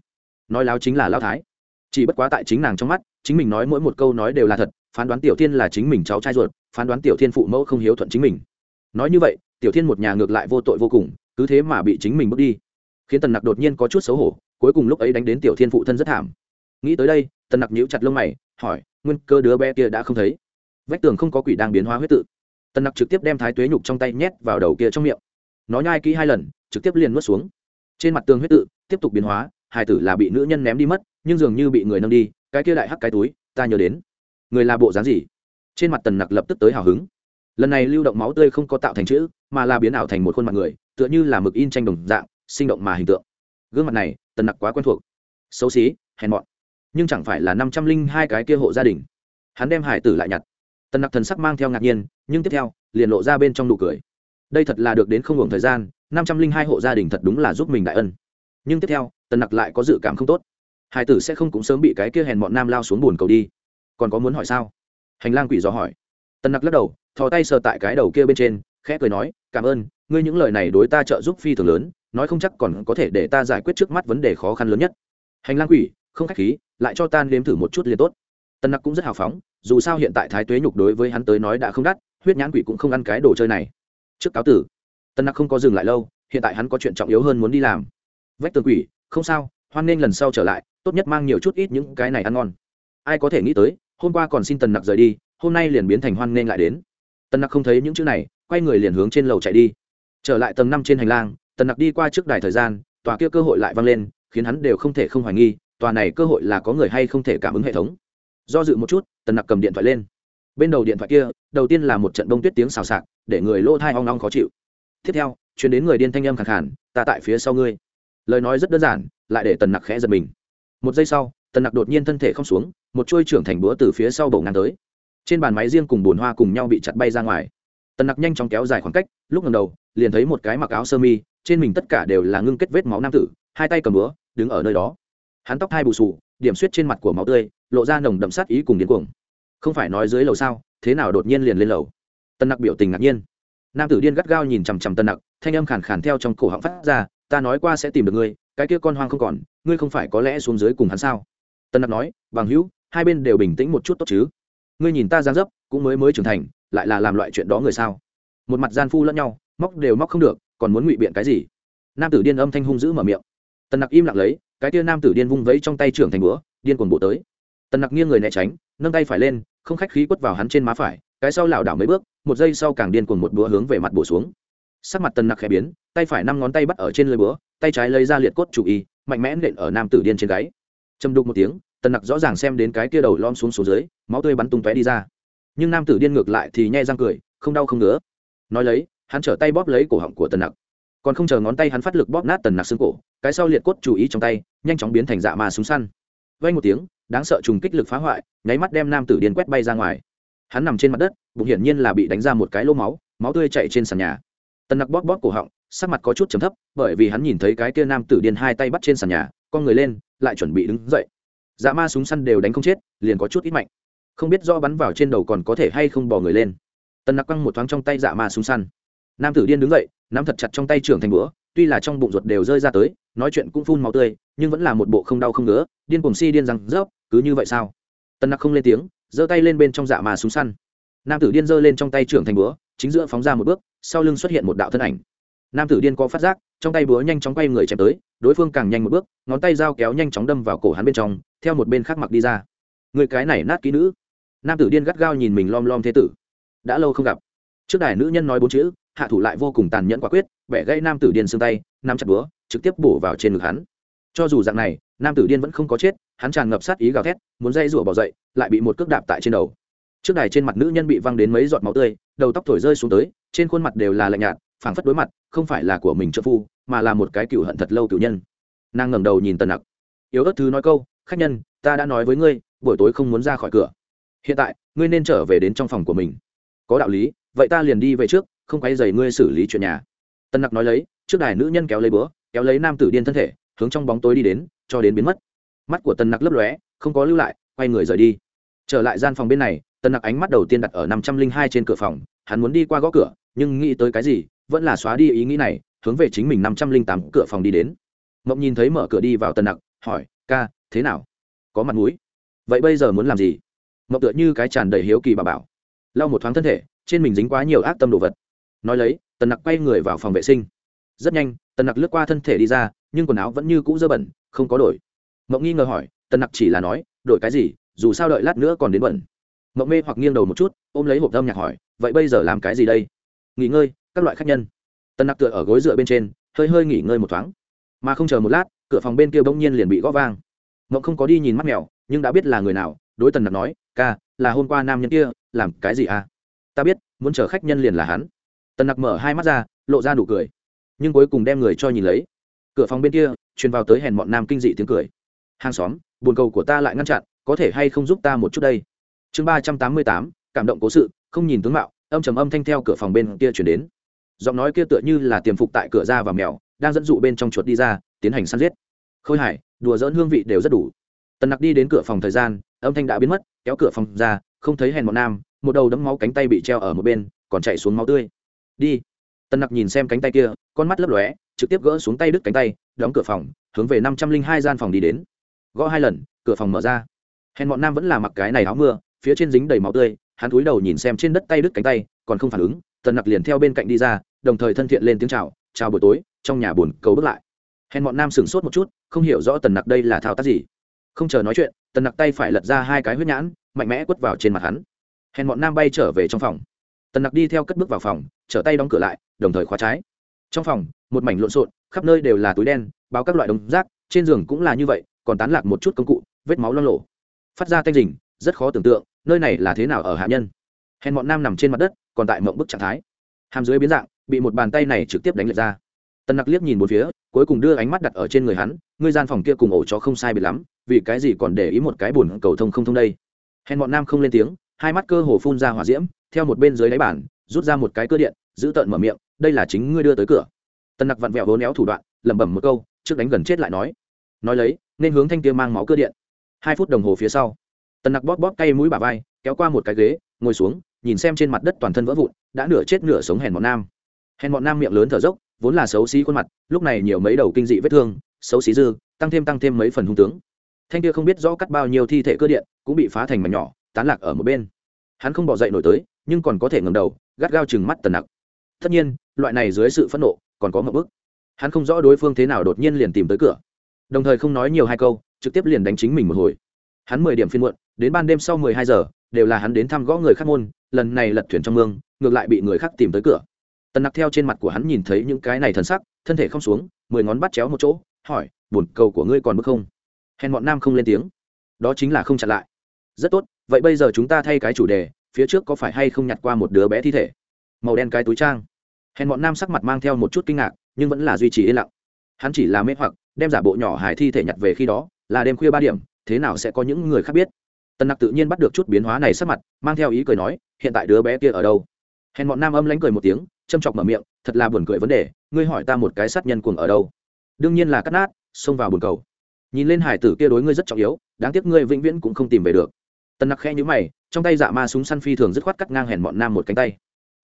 Nói láo chính là lao thái chỉ bất quá tại chính nàng trong mắt, chính mình nói mỗi một câu nói đều là thật, phán đoán tiểu thiên là chính mình cháu trai ruột, phán đoán tiểu thiên phụ mẫu không hiếu thuận chính mình. Nói như vậy, tiểu thiên một nhà ngược lại vô tội vô cùng, cứ thế mà bị chính mình bước đi. Khiến tần nặc đột nhiên có chút xấu hổ, cuối cùng lúc ấy đánh đến tiểu thiên phụ thân rất thảm. Nghĩ tới đây, tần nặc nhíu chặt lông mày, hỏi, nguyên cơ đứa bé kia đã không thấy? Vách tường không có quỷ đang biến hóa huyết tự. Tần nặc trực tiếp đem thái tuế nhục trong tay nhét vào đầu kia trong miệng. Nó nhai kỹ hai lần, trực tiếp liền nuốt xuống. Trên mặt tường huyết tự tiếp tục biến hóa hải tử là bị nữ nhân ném đi mất, nhưng dường như bị người nâng đi, cái kia đại hắc cái túi, ta nhớ đến. Người là bộ dáng gì? Trên mặt tần nặc lập tức tới hào hứng. Lần này lưu động máu tươi không có tạo thành chữ, mà là biến ảo thành một khuôn mặt người, tựa như là mực in tranh đồng dạng, sinh động mà hình tượng. Gương mặt này, tần nặc quá quen thuộc. Xấu xí, hèn mọn. Nhưng chẳng phải là năm trăm linh hai cái kia hộ gia đình. Hắn đem hải tử lại nhặt. Tần nặc thần sắc mang theo ngạc nhiên, nhưng tiếp theo, liền lộ ra bên trong nụ cười. Đây thật là được đến không ngừng thời gian, năm trăm linh hai hộ gia đình thật đúng là giúp mình đại ân nhưng tiếp theo, tần nặc lại có dự cảm không tốt. Hải tử sẽ không cũng sớm bị cái kia hèn bọn nam lao xuống buồn cầu đi. Còn có muốn hỏi sao? Hành lang quỷ do hỏi. Tần nặc lắc đầu, thò tay sờ tại cái đầu kia bên trên, khẽ cười nói, cảm ơn, ngươi những lời này đối ta trợ giúp phi thường lớn, nói không chắc còn có thể để ta giải quyết trước mắt vấn đề khó khăn lớn nhất. Hành lang quỷ, không khách khí, lại cho tan nếm thử một chút liền tốt. Tần nặc cũng rất hào phóng, dù sao hiện tại thái tuế nhục đối với hắn tới nói đã không đắt, huyết nhãn quỷ cũng không ăn cái đồ chơi này. Trước cáo tử, tần nặc không có dừng lại lâu, hiện tại hắn có chuyện trọng yếu hơn muốn đi làm vách tường quỷ, không sao, hoan nghênh lần sau trở lại, tốt nhất mang nhiều chút ít những cái này ăn ngon. Ai có thể nghĩ tới, hôm qua còn xin tần nặc rời đi, hôm nay liền biến thành hoan nghênh lại đến. Tần nặc không thấy những chữ này, quay người liền hướng trên lầu chạy đi. Trở lại tầng năm trên hành lang, tần nặc đi qua trước đài thời gian, tòa kia cơ hội lại vang lên, khiến hắn đều không thể không hoài nghi, tòa này cơ hội là có người hay không thể cảm ứng hệ thống. Do dự một chút, tần nặc cầm điện thoại lên. Bên đầu điện thoại kia, đầu tiên là một trận bông tuyết tiếng xào xạc, để người lỗ thai hoang long khó chịu. Tiếp theo chuyển đến người điên thanh âm khẳng khản ta tại phía sau ngươi lời nói rất đơn giản, lại để tần nặc khẽ giật mình. Một giây sau, tần nặc đột nhiên thân thể không xuống, một chuôi trưởng thành búa từ phía sau bầu ngang tới. Trên bàn máy riêng cùng bồn hoa cùng nhau bị chặt bay ra ngoài. Tần nặc nhanh chóng kéo dài khoảng cách, lúc ngầm đầu, liền thấy một cái mặc áo sơ mi, trên mình tất cả đều là ngưng kết vết máu nam tử, hai tay cầm búa, đứng ở nơi đó. Hắn tóc hai bù sù điểm suýt trên mặt của máu tươi, lộ ra nồng đậm sát ý cùng điên cuồng. Không phải nói dưới lầu sao, thế nào đột nhiên liền lên lầu? Tân nặc biểu tình ngạc nhiên. Nam tử điên gắt gao nhìn chằm chằm tân nặc, thanh âm khàn khàn theo trong cổ họng phát ra ta nói qua sẽ tìm được ngươi, cái kia con hoang không còn, ngươi không phải có lẽ xuống dưới cùng hắn sao? Tân nặc nói, bằng hữu, hai bên đều bình tĩnh một chút tốt chứ. Ngươi nhìn ta giang dấp, cũng mới mới trưởng thành, lại là làm loại chuyện đó người sao? Một mặt gian phu lẫn nhau, móc đều móc không được, còn muốn ngụy biện cái gì? Nam tử điên âm thanh hung dữ mở miệng. Tần nặc im lặng lấy, cái kia nam tử điên vung vẫy trong tay trưởng thành búa, điên cuồng bộ tới. Tần nặc nghiêng người né tránh, nâng tay phải lên, không khách khí quất vào hắn trên má phải, cái sau lảo đảo mấy bước, một giây sau càng điên cuồng một búa hướng về mặt bổ xuống sắc mặt tần nặc khẽ biến, tay phải năm ngón tay bắt ở trên lưới búa, tay trái lấy ra liệt cốt chủ y, mạnh mẽ nện ở nam tử điên trên gáy. Châm đục một tiếng, tần nặc rõ ràng xem đến cái kia đầu lom xuống xuống dưới, máu tươi bắn tung tóe đi ra. Nhưng nam tử điên ngược lại thì nhai răng cười, không đau không ngứa. Nói lấy, hắn trở tay bóp lấy cổ họng của tần nặc. Còn không chờ ngón tay hắn phát lực bóp nát tần nặc xương cổ, cái sau liệt cốt chủ ý trong tay, nhanh chóng biến thành dạ ma súng săn. Vay một tiếng, đáng sợ trùng kích lực phá hoại, nháy mắt đem nam tử điên quét bay ra ngoài. Hắn nằm trên mặt đất, bụng hiển nhiên là bị đánh ra một cái lô máu máu tươi chạy trên sàn nhà tần nặc bóp bóp cổ họng, sắc mặt có chút chấm thấp, bởi vì hắn nhìn thấy cái kia nam tử điên hai tay bắt trên sàn nhà con người lên, lại chuẩn bị đứng dậy. Dạ ma súng săn đều đánh không chết, liền có chút ít mạnh. Không biết do bắn vào trên đầu còn có thể hay không bỏ người lên. Tần nặc quăng một thoáng trong tay dạ ma súng săn. Nam tử điên đứng dậy, nắm thật chặt trong tay trưởng thành bữa tuy là trong bụng ruột đều rơi ra tới, nói chuyện cũng phun máu tươi, nhưng vẫn là một bộ không đau không ngứa, điên cùng si điên rằng rớp, cứ như vậy sao? Tần nặc không lên tiếng, giơ tay lên bên trong dạ ma súng săn nam tử điên giơ lên trong tay trưởng thành búa, chính giữa phóng ra một bước, sau lưng xuất hiện một đạo thân ảnh. Nam tử điên có phát giác, trong tay búa nhanh chóng quay người chém tới, đối phương càng nhanh một bước, ngón tay dao kéo nhanh chóng đâm vào cổ hắn bên trong, theo một bên khác mặc đi ra. Người cái này nát kỹ nữ. Nam tử điên gắt gao nhìn mình lom lom thế tử. Đã lâu không gặp. Trước đài nữ nhân nói bốn chữ, hạ thủ lại vô cùng tàn nhẫn quả quyết, bẻ gây nam tử điên xương tay, nắm chặt búa, trực tiếp bổ vào trên ngực hắn. Cho dù dạng này, nam tử điên vẫn không có chết, hắn tràn ngập sát ý gào thét, muốn dây rủa bỏ dậy, lại bị một cước đạp tại trên đầu trước đài trên mặt nữ nhân bị văng đến mấy giọt máu tươi, đầu tóc thổi rơi xuống tới, trên khuôn mặt đều là lạnh nhạt, phảng phất đối mặt, không phải là của mình trợ phu, mà là một cái cựu hận thật lâu cựu nhân. Nàng ngẩng đầu nhìn tần nặc. Yếu ớt thứ nói câu, khách nhân, ta đã nói với ngươi, buổi tối không muốn ra khỏi cửa. Hiện tại, ngươi nên trở về đến trong phòng của mình. Có đạo lý, vậy ta liền đi về trước, không quay dày ngươi xử lý chuyện nhà. Tân nặc nói lấy, trước đài nữ nhân kéo lấy bữa kéo lấy nam tử điên thân thể, hướng trong bóng tối đi đến, cho đến biến mất. Mắt của tân nặc lấp lóe, không có lưu lại, quay người rời đi. Trở lại gian phòng bên này Tần nặc ánh mắt đầu tiên đặt ở năm trăm linh hai trên cửa phòng, hắn muốn đi qua gõ cửa, nhưng nghĩ tới cái gì, vẫn là xóa đi ý nghĩ này, hướng về chính mình năm trăm linh tám cửa phòng đi đến. Mộng nhìn thấy mở cửa đi vào Tần nặc, hỏi, ca, thế nào? Có mặt mũi? Vậy bây giờ muốn làm gì? Mộng tựa như cái tràn đầy hiếu kỳ bà bảo, lau một thoáng thân thể, trên mình dính quá nhiều ác tâm đồ vật. Nói lấy, tần nặc quay người vào phòng vệ sinh. Rất nhanh, tần nặc lướt qua thân thể đi ra, nhưng quần áo vẫn như cũ dơ bẩn, không có đổi. Mộng nghi ngờ hỏi, tần nặc chỉ là nói, đổi cái gì? Dù sao đợi lát nữa còn đến bẩn mộng mê hoặc nghiêng đầu một chút, ôm lấy hộp âm nhạc hỏi, vậy bây giờ làm cái gì đây? Nghỉ ngơi, các loại khách nhân. Tần nặc tựa ở gối dựa bên trên, hơi hơi nghỉ ngơi một thoáng. Mà không chờ một lát, cửa phòng bên kia bỗng nhiên liền bị gõ vang. Mộng không có đi nhìn mắt mèo, nhưng đã biết là người nào, đối tần nặc nói, ca, là hôm qua nam nhân kia, làm cái gì à? Ta biết, muốn chờ khách nhân liền là hắn. Tần nặc mở hai mắt ra, lộ ra nụ cười, nhưng cuối cùng đem người cho nhìn lấy. Cửa phòng bên kia, truyền vào tới hèn bọn nam kinh dị tiếng cười. Hàng xóm, buồn cầu của ta lại ngăn chặn, có thể hay không giúp ta một chút đây? Chương ba trăm tám mươi tám, cảm động cố sự, không nhìn tướng mạo, âm trầm âm thanh theo cửa phòng bên kia chuyển đến. Giọng nói kia tựa như là tiềm phục tại cửa ra và mèo, đang dẫn dụ bên trong chuột đi ra, tiến hành săn giết. Khôi hải, đùa dỡn hương vị đều rất đủ. Tần nặc đi đến cửa phòng thời gian, âm thanh đã biến mất, kéo cửa phòng ra, không thấy hèn bọn nam, một đầu đấm máu cánh tay bị treo ở một bên, còn chạy xuống máu tươi. Đi. Tần nặc nhìn xem cánh tay kia, con mắt lấp lóe, trực tiếp gỡ xuống tay đứt cánh tay, đóng cửa phòng, hướng về năm trăm linh hai gian phòng đi đến. Gõ hai lần, cửa phòng mở ra. Hèn bọn nam vẫn là mặc cái này áo mưa phía trên dính đầy máu tươi, hắn cúi đầu nhìn xem trên đất tay đứt cánh tay, còn không phản ứng, tần nặc liền theo bên cạnh đi ra, đồng thời thân thiện lên tiếng chào chào buổi tối, trong nhà buồn cầu bước lại. Hèn bọn nam sửng sốt một chút, không hiểu rõ tần nặc đây là thao tác gì. Không chờ nói chuyện, tần nặc tay phải lật ra hai cái huyết nhãn, mạnh mẽ quất vào trên mặt hắn. Hèn bọn nam bay trở về trong phòng. Tần nặc đi theo cất bước vào phòng, trở tay đóng cửa lại, đồng thời khóa trái. Trong phòng, một mảnh lộn xộn, khắp nơi đều là túi đen báo các loại đống rác, trên giường cũng là như vậy, còn tán lạc một chút công cụ, vết máu lo lộ phát ra tanh rình, rất khó tưởng tượng nơi này là thế nào ở hạ nhân? Hèn bọn nam nằm trên mặt đất, còn tại mộng bức trạng thái. Hàm dưới biến dạng, bị một bàn tay này trực tiếp đánh lệch ra. Tần nặc liếc nhìn một phía, cuối cùng đưa ánh mắt đặt ở trên người hắn, ngươi gian phòng kia cùng ổ chó không sai biệt lắm, vì cái gì còn để ý một cái bùn cầu thông không thông đây? Hèn bọn nam không lên tiếng, hai mắt cơ hồ phun ra hỏa diễm, theo một bên dưới đáy bản rút ra một cái cơ điện, giữ tợn mở miệng, đây là chính ngươi đưa tới cửa. Tần nặc vặn vẹo hố néo thủ đoạn, lẩm bẩm một câu, trước đánh gần chết lại nói. Nói lấy, nên hướng thanh kia mang máu cơ điện. Hai phút đồng hồ phía sau tần nặc bóp bóp cay mũi bà vai, kéo qua một cái ghế, ngồi xuống, nhìn xem trên mặt đất toàn thân vỡ vụn, đã nửa chết nửa sống hèn bọn nam. Hèn bọn nam miệng lớn thở dốc, vốn là xấu xí khuôn mặt, lúc này nhiều mấy đầu kinh dị vết thương, xấu xí dư, tăng thêm tăng thêm mấy phần hung tướng. Thanh kia không biết rõ cắt bao nhiêu thi thể cơ điện, cũng bị phá thành mảnh nhỏ, tán lạc ở một bên. Hắn không bỏ dậy nổi tới, nhưng còn có thể ngầm đầu, gắt gao chừng mắt tần nặc. Tất nhiên, loại này dưới sự phẫn nộ, còn có một bức hắn không rõ đối phương thế nào đột nhiên liền tìm tới cửa. Đồng thời không nói nhiều hai câu, trực tiếp liền đánh chính mình một hồi. Hắn mười điểm phiên muộn đến ban đêm sau mười hai giờ, đều là hắn đến thăm gõ người khác môn, lần này lật thuyền trong mương, ngược lại bị người khác tìm tới cửa. Tần nặc theo trên mặt của hắn nhìn thấy những cái này thần sắc, thân thể không xuống, mười ngón bắt chéo một chỗ, hỏi, buồn cầu của ngươi còn bức không? Hèn bọn nam không lên tiếng. Đó chính là không chặn lại. Rất tốt, vậy bây giờ chúng ta thay cái chủ đề, phía trước có phải hay không nhặt qua một đứa bé thi thể? Màu đen cái túi trang. Hèn bọn nam sắc mặt mang theo một chút kinh ngạc, nhưng vẫn là duy trì yên lặng. Hắn chỉ là mê hoặc, đem giả bộ nhỏ hài thi thể nhặt về khi đó, là đêm khuya ba điểm, thế nào sẽ có những người khác biết? Tần nặc tự nhiên bắt được chút biến hóa này sắc mặt, mang theo ý cười nói, hiện tại đứa bé kia ở đâu? Hèn bọn nam âm lánh cười một tiếng, châm chọc mở miệng, thật là buồn cười vấn đề, ngươi hỏi ta một cái sát nhân cuồng ở đâu? Đương nhiên là cắt nát, xông vào buồn cầu. Nhìn lên hải tử kia đối ngươi rất trọng yếu, đáng tiếc ngươi vĩnh viễn cũng không tìm về được. Tần nặc khe nhữ mày, trong tay dạ ma súng săn phi thường dứt khoát cắt ngang hèn bọn nam một cánh tay.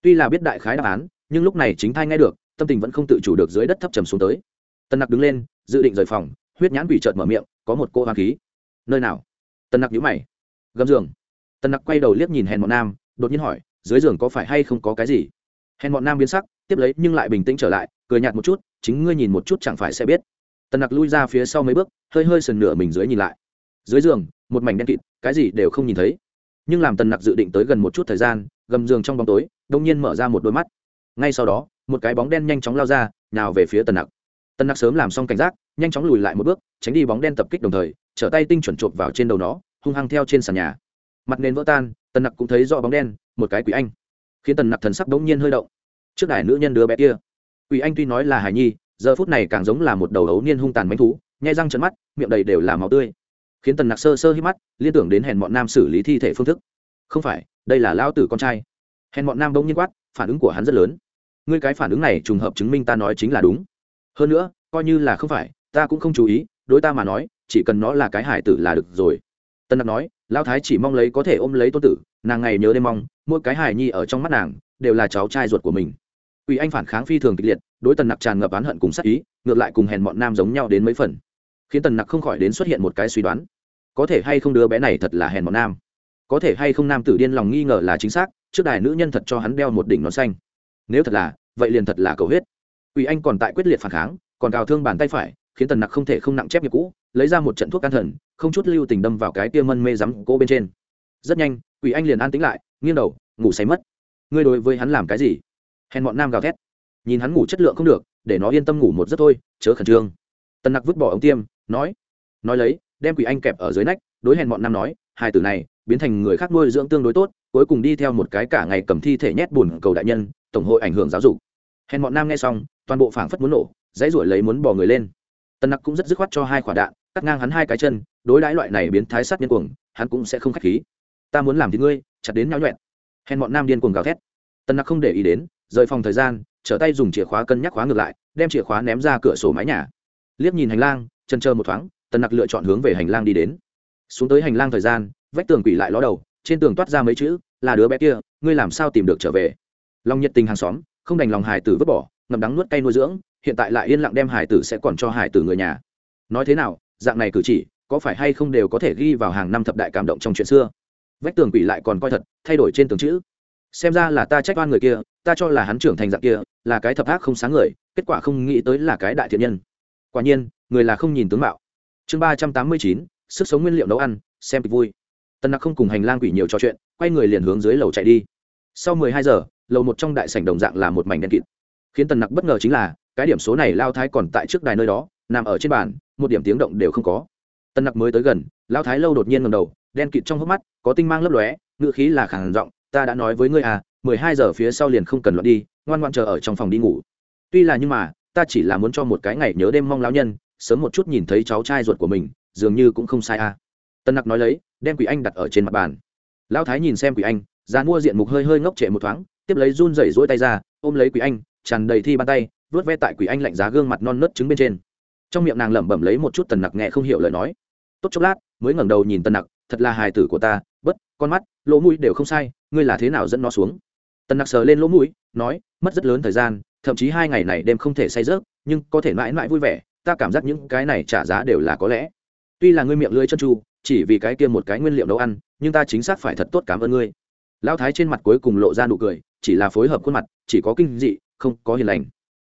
Tuy là biết đại khái đáp án, nhưng lúc này chính thai nghe được, tâm tình vẫn không tự chủ được dưới đất thấp trầm xuống tới. Tần nặc đứng lên, dự định rời phòng, huyết nhãn quỷ trợt mở miệng, có một cô hoa khí. Nơi nào? Tần nặc nhữ mày gầm giường. Tần nặc quay đầu liếc nhìn hèn bọn nam, đột nhiên hỏi, dưới giường có phải hay không có cái gì? Hèn bọn nam biến sắc, tiếp lấy nhưng lại bình tĩnh trở lại, cười nhạt một chút, chính ngươi nhìn một chút chẳng phải sẽ biết. Tần nặc lui ra phía sau mấy bước, hơi hơi sần nửa mình dưới nhìn lại. Dưới giường, một mảnh đen kịt, cái gì đều không nhìn thấy. Nhưng làm tần nặc dự định tới gần một chút thời gian, gầm giường trong bóng tối, đông nhiên mở ra một đôi mắt. Ngay sau đó, một cái bóng đen nhanh chóng lao ra nào về phía tần nặc. Tần nặc sớm làm xong cảnh giác, nhanh chóng lùi lại một bước, tránh đi bóng đen tập kích đồng thời, trở tay tinh chuẩn chộp vào trên đầu nó hung hăng theo trên sàn nhà. Mặt nền vỡ tan, tần nặc cũng thấy rõ bóng đen, một cái quỷ anh. Khiến tần nặc thần sắc đ ố n g nhiên hơi động. Trước đài nữ nhân đứa bé kia. Quỷ anh tuy nói là hải nhi, giờ phút này càng giống là một đầu ấu niên hung tàn bánh thú, nhai răng trận mắt, miệng đầy đều là máu tươi. Khiến tần nặc sơ sơ hít mắt, liên tưởng đến hèn bọn nam xử lý thi thể phương thức. Không phải, đây là lao tử con trai. Hèn bọn nam bỗng nhiên quát, phản ứng của hắn rất lớn. Ngươi cái phản ứng này trùng hợp chứng minh ta nói chính là đúng. Hơn nữa, coi như là không phải, ta cũng không chú ý, đối ta mà nói, chỉ cần nó là cái hải tử là được rồi tân đặc nói lao thái chỉ mong lấy có thể ôm lấy tôn tử, nàng ngày nhớ đêm mong, mỗi cái hài nhi ở trong mắt nàng đều là cháu trai ruột của mình. Quỷ anh phản kháng phi thường kịch liệt, đối tần nặc tràn ngập oán hận cùng sắc ý, ngược lại cùng hèn bọn nam giống nhau đến mấy phần. Khiến tần nặc không khỏi đến xuất hiện một cái suy đoán. Có thể hay không đứa bé này thật là hèn bọn nam? Có thể hay không nam tử điên lòng nghi ngờ là chính xác, trước đài nữ nhân thật cho hắn đeo một đỉnh nón xanh. Nếu thật là, vậy liền thật là cầu huyết. Quỷ anh còn tại quyết liệt phản kháng, còn cào thương bàn tay phải, khiến tần nặc không thể không nặng chép nghiệp cũ, lấy ra một trận thuốc can thần không chút lưu tình đâm vào cái kia mân mê rắm cô bên trên. Rất nhanh, quỷ anh liền an tính lại, nghiêng đầu, ngủ say mất. Ngươi đối với hắn làm cái gì? Hèn bọn nam gào thét. Nhìn hắn ngủ chất lượng không được, để nó yên tâm ngủ một giấc thôi, chớ khẩn trương. Tần nặc vứt bỏ ống tiêm, nói nói lấy, đem quỷ anh kẹp ở dưới nách, đối hèn bọn nam nói, hai tử này, biến thành người khác nuôi dưỡng tương đối tốt, cuối cùng đi theo một cái cả ngày cầm thi thể nhét bùn cầu đại nhân, tổng hội ảnh hưởng giáo dục. Hèn bọn nam nghe xong, toàn bộ phảng phất muốn nổ, dãy ruổi lấy muốn bỏ người lên. Tần nặc cũng rất dứt khoát cho hai quả đạn, cắt ngang hắn hai cái chân đối đãi loại này biến thái sát nhân cuồng, hắn cũng sẽ không k h á c h khí. Ta muốn làm thì ngươi, chặt đến nhau nhuẹn. Hèn bọn nam điên cuồng gào thét. Tần nặc không để ý đến, rời phòng thời gian, trở tay dùng chìa khóa cân nhắc khóa ngược lại, đem chìa khóa ném ra cửa sổ mái nhà. Liếc nhìn hành lang chân chờ một thoáng, tần nặc lựa chọn hướng về hành lang đi đến. Xuống tới hành lang thời gian, vách tường quỷ lại ló đầu, trên tường toát ra mấy chữ, là đứa bé kia, ngươi làm sao tìm được trở về? Lòng nhiệt tình hàng xóm, không đành lòng hài tử vứt bỏ, ngậm đắng nuốt cay nuôi dưỡng, hiện tại lại yên lặng đem hải tử sẽ còn cho hải tử người nhà. Nói thế nào, dạng này cử chỉ có phải hay không đều có thể ghi vào hàng năm thập đại cảm động trong chuyện xưa? Vách tường quỷ lại còn coi thật, thay đổi trên tường chữ. Xem ra là ta trách oan người kia, ta cho là hắn trưởng thành dạng kia, là cái thập ác không sáng người, kết quả không nghĩ tới là cái đại thiện nhân. Quả nhiên, người là không nhìn tướng mạo. Chương ba trăm tám mươi chín, sức sống nguyên liệu nấu ăn, xem kịch vui. Tân nặc không cùng hành lang quỷ nhiều trò chuyện, quay người liền hướng dưới lầu chạy đi. Sau mười hai giờ, lầu một trong đại sảnh đồng dạng là một mảnh đen kịt. Khiến tần nặc bất ngờ chính là, cái điểm số này lao thái còn tại trước đài nơi đó, nằm ở trên bàn, một điểm tiếng động đều không có tân nặc mới tới gần lao thái lâu đột nhiên ngầm đầu, đen kịt trong hốc mắt, có tinh mang lấp lóe ngựa khí là khẳng giọng, ta đã nói với ngươi à mười hai giờ phía sau liền không cần luận đi, ngoan ngoan chờ ở trong phòng đi ngủ. Tuy là nhưng mà, ta chỉ là muốn cho một cái ngày nhớ đêm mong lão nhân, sớm một chút nhìn thấy cháu trai ruột của mình, dường như cũng không sai à. Tân nặc nói lấy, đem quỷ anh đặt ở trên mặt bàn. Lão thái nhìn xem quỷ anh ra mua diện mục hơi hơi ngốc trệ một thoáng, tiếp lấy run rẩy rỗi tay ra, ôm lấy quỷ anh, tràn đầy thi bàn tay vớt ve tại quỷ anh lạnh giá gương mặt non nớt trứng bên trên. Trong miệng nàng lẩm bẩm lấy một chút tần nặc nghe không hiểu lời nói tốt chốc lát, mới ngẩng đầu nhìn tần nặc, thật là hài tử của ta, bất, con mắt, lỗ mũi đều không sai, ngươi là thế nào dẫn nó xuống? Tần nặc sờ lên lỗ mũi, nói, mất rất lớn thời gian, thậm chí hai ngày này đêm không thể say rớt nhưng có thể mãi mãi vui vẻ, ta cảm giác những cái này trả giá đều là có lẽ. Tuy là ngươi miệng lưỡi chân tru, chỉ vì cái kia một cái nguyên liệu nấu ăn, nhưng ta chính xác phải thật tốt cảm ơn ngươi. Lão thái trên mặt cuối cùng lộ ra nụ cười, chỉ là phối hợp khuôn mặt, chỉ có kinh dị, không có hiền lành.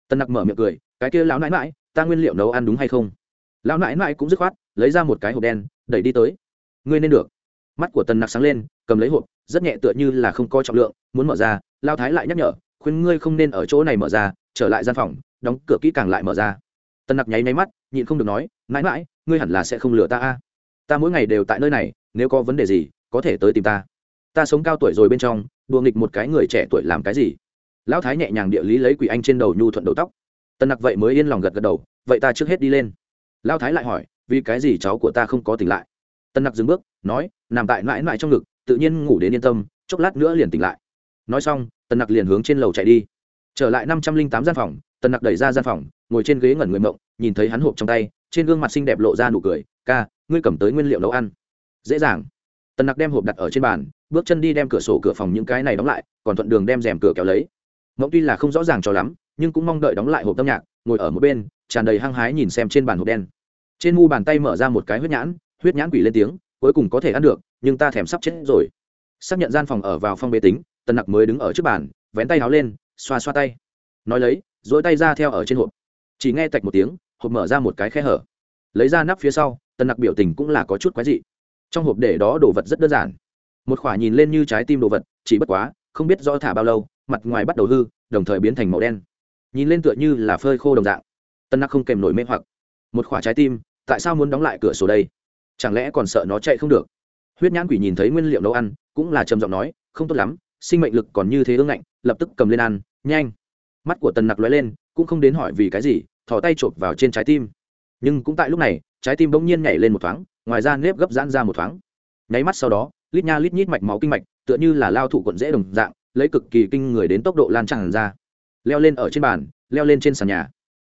Tân nặc mở miệng cười, cái kia lão nãi mãi ta nguyên liệu nấu ăn đúng hay không? Lão nãi mãi cũng dứt khoát lấy ra một cái hộp đen, đẩy đi tới. Ngươi nên được. Mắt của Tần nặc sáng lên, cầm lấy hộp, rất nhẹ tựa như là không có trọng lượng, muốn mở ra, lao thái lại nhắc nhở, khuyên ngươi không nên ở chỗ này mở ra, trở lại gian phòng, đóng cửa kỹ càng lại mở ra. Tần nặc nháy nháy mắt, nhịn không được nói, mãi mãi, ngươi hẳn là sẽ không lừa ta a. Ta mỗi ngày đều tại nơi này, nếu có vấn đề gì, có thể tới tìm ta. Ta sống cao tuổi rồi bên trong, đùa nghịch một cái người trẻ tuổi làm cái gì? Lão thái nhẹ nhàng địa lý lấy quỷ anh trên đầu nhu thuận đầu tóc. Tần nặc vậy mới yên lòng gật gật đầu, vậy ta trước hết đi lên. Lão thái lại hỏi vì cái gì cháu của ta không có tỉnh lại? Tần nặc dừng bước, nói, nằm tại mãi mãi trong ngực, tự nhiên ngủ đến yên tâm, chốc lát nữa liền tỉnh lại. Nói xong tần nặc liền hướng trên lầu chạy đi. Trở lại năm trăm linh tám gian phòng tần nặc đẩy ra gian phòng, ngồi trên ghế ngẩn người mộng, nhìn thấy hắn hộp trong tay, trên gương mặt xinh đẹp lộ ra nụ cười, ca, ngươi cầm tới nguyên liệu nấu ăn. Dễ dàng. Tần nặc đem hộp đặt ở trên bàn, bước chân đi đem cửa sổ cửa phòng những cái này đóng lại, còn thuận đường đem rèm cửa kéo lấy. Mộng tuy là không rõ ràng cho lắm, nhưng cũng mong đợi đóng lại hộp âm nhạc, ngồi ở một bên, tràn đầy hăng hái nhìn xem trên bàn hộp đen trên mu bàn tay mở ra một cái huyết nhãn huyết nhãn quỷ lên tiếng, cuối cùng có thể ăn được, nhưng ta thèm sắp chết rồi. Xác nhận gian phòng ở vào phong bế tính, tần nặc mới đứng ở trước bàn, vén tay háo lên, xoa xoa tay. Nói lấy dỗi tay ra theo ở trên hộp. Chỉ nghe tạch một tiếng, hộp mở ra một cái khe hở. Lấy ra nắp phía sau, tần nặc biểu tình cũng là có chút quái dị. Trong hộp để đó đồ vật rất đơn giản. Một khoả nhìn lên như trái tim đồ vật, chỉ bất quá, không biết do thả bao lâu, mặt ngoài bắt đầu hư, đồng thời biến thành màu đen. Nhìn lên tựa như là phơi khô đồng dạng. Tân nặc không kèm nổi mê hoặc. Một khoả trái tim tại sao muốn đóng lại cửa sổ đây? Chẳng lẽ còn sợ nó chạy không được? Huyết nhãn quỷ nhìn thấy nguyên liệu nấu ăn, cũng là trầm giọng nói, không tốt lắm, sinh mệnh lực còn như thế ương ngạnh, lập tức cầm lên ăn, nhanh. Mắt của tần nặc lóe lên, cũng không đến hỏi vì cái gì, thò tay chộp vào trên trái tim. Nhưng cũng tại lúc này, trái tim bỗng nhiên nhảy lên một thoáng, ngoài ra nếp gấp giãn ra một thoáng. Nháy mắt sau đó, lít nha lít nhít mạch máu kinh mạch, tựa như là lao thủ quận dễ đồng dạng, lấy cực kỳ kinh người đến tốc độ lan tràn ra. Leo lên ở trên bàn, leo lên trên sàn nhà.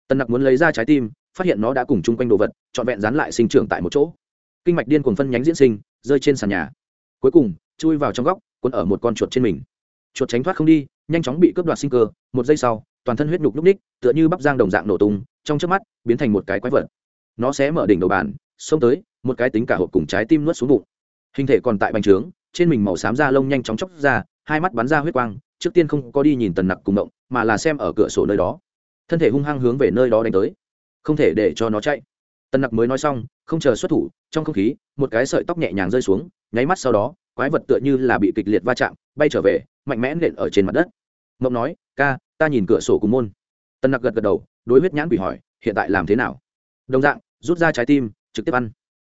Tần nặc muốn lấy ra trái tim phát hiện nó đã cùng chung quanh đồ vật, trọn vẹn dán lại sinh trưởng tại một chỗ. Kinh mạch điên cuồng phân nhánh diễn sinh, rơi trên sàn nhà. Cuối cùng, chui vào trong góc quấn ở một con chuột trên mình. Chuột tránh thoát không đi, nhanh chóng bị cướp đoạt sinh cơ, một giây sau, toàn thân huyết nhục núc ních, tựa như bắp giang đồng dạng nổ tung, trong trước mắt, biến thành một cái quái vật. Nó sẽ mở đỉnh đầu bàn, xông tới, một cái tính cả hộp cùng trái tim nuốt xuống bụng. Hình thể còn tại bành trướng, trên mình màu xám da lông nhanh chóng chóc ra, hai mắt bắn ra huyết quang, trước tiên không có đi nhìn tần nặc cùng động, mà là xem ở cửa sổ nơi đó. Thân thể hung hăng hướng về nơi đó đánh tới không thể để cho nó chạy. Tân nặc mới nói xong, không chờ xuất thủ, trong không khí, một cái sợi tóc nhẹ nhàng rơi xuống, nháy mắt sau đó, quái vật tựa như là bị kịch liệt va chạm, bay trở về, mạnh mẽ nện ở trên mặt đất. Mộng nói, ca, ta nhìn cửa sổ cùng môn. Tân nặc gật gật đầu, đối huyết nhãn quỷ hỏi, hiện tại làm thế nào? Đồng dạng, rút ra trái tim, trực tiếp ăn.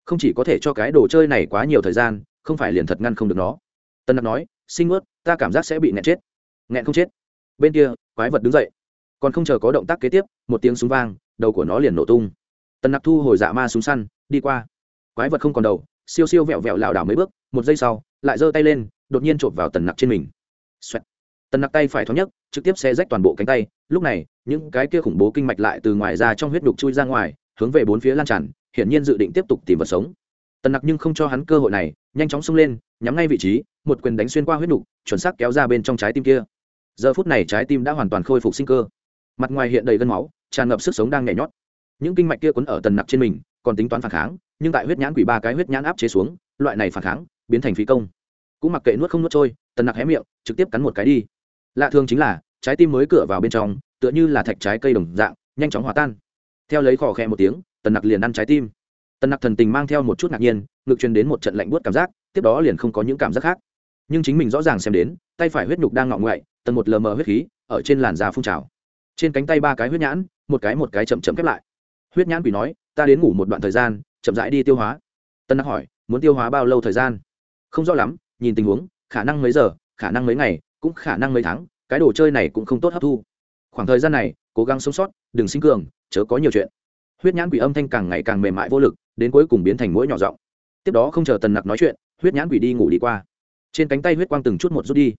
Không chỉ có thể cho cái đồ chơi này quá nhiều thời gian, không phải liền thật ngăn không được nó. Tân nặc nói, sinh ướt ta cảm giác sẽ bị nghẹn chết. Nghẹn không chết. Bên kia, quái vật đứng dậy. Còn không chờ có động tác kế tiếp, một tiếng súng vang đầu của nó liền nổ tung. Tần nặc thu hồi dạ ma súng săn đi qua. Quái vật không còn đầu siêu siêu vẹo vẹo lảo đảo mấy bước một giây sau lại giơ tay lên đột nhiên chộp vào tần nặc trên mình、Xoẹt. Tần nặc tay phải thoáng nhất trực tiếp xe rách toàn bộ cánh tay. Lúc này những cái kia khủng bố kinh mạch lại từ ngoài ra trong huyết đục chui ra ngoài hướng về bốn phía lan tràn hiển nhiên dự định tiếp tục tìm vật sống. Tần nặc nhưng không cho hắn cơ hội này nhanh chóng xông lên nhắm ngay vị trí một quyền đánh xuyên qua huyết đục, chuẩn xác kéo ra bên trong trái tim kia. Giờ phút này trái tim đã hoàn toàn khôi phục sinh cơ. Mặt ngoài hiện đầy gân máu tràn ngập sức sống đang nhảy nhót. Những kinh mạch kia quấn ở tần nặc trên mình, còn tính toán phản kháng, nhưng tại huyết nhãn quỷ ba cái huyết nhãn áp chế xuống, loại này phản kháng, biến thành phí công. Cũng mặc kệ nuốt không nuốt trôi, tần nặc hé miệng, trực tiếp cắn một cái đi. Lạ thường chính là, trái tim mới cửa vào bên trong, tựa như là thạch trái cây đồng dạng, nhanh chóng hòa tan. Theo lấy khò khe một tiếng, tần nặc liền ăn trái tim. Tần nặc thần tình mang theo một chút ngạc nhiên, ngực truyền đến một trận lạnh buốt cảm giác, tiếp đó liền không có những cảm giác khác. Nhưng chính mình rõ ràng xem đến, tay phải huyết nhục đang ngọ ngoại tần một lờ mờ huyết khí, ở trên làn da phun trào. Trên cánh tay ba cái huyết nhãn một cái một cái chậm chậm khép lại. Huyết nhãn quỷ nói, ta đến ngủ một đoạn thời gian, chậm rãi đi tiêu hóa. Tân nặc hỏi, muốn tiêu hóa bao lâu thời gian? Không rõ lắm, nhìn tình huống, khả năng mấy giờ, khả năng mấy ngày, cũng khả năng mấy tháng, cái đồ chơi này cũng không tốt hấp thu. Khoảng thời gian này, cố gắng sống sót, đừng sinh cường, chớ có nhiều chuyện. Huyết nhãn quỷ âm thanh càng ngày càng mềm mại vô lực, đến cuối cùng biến thành mũi nhỏ giọng. Tiếp đó không chờ tần nặc nói chuyện, huyết nhãn quỷ đi ngủ đi qua. Trên cánh tay huyết quang từng chút một rút đi.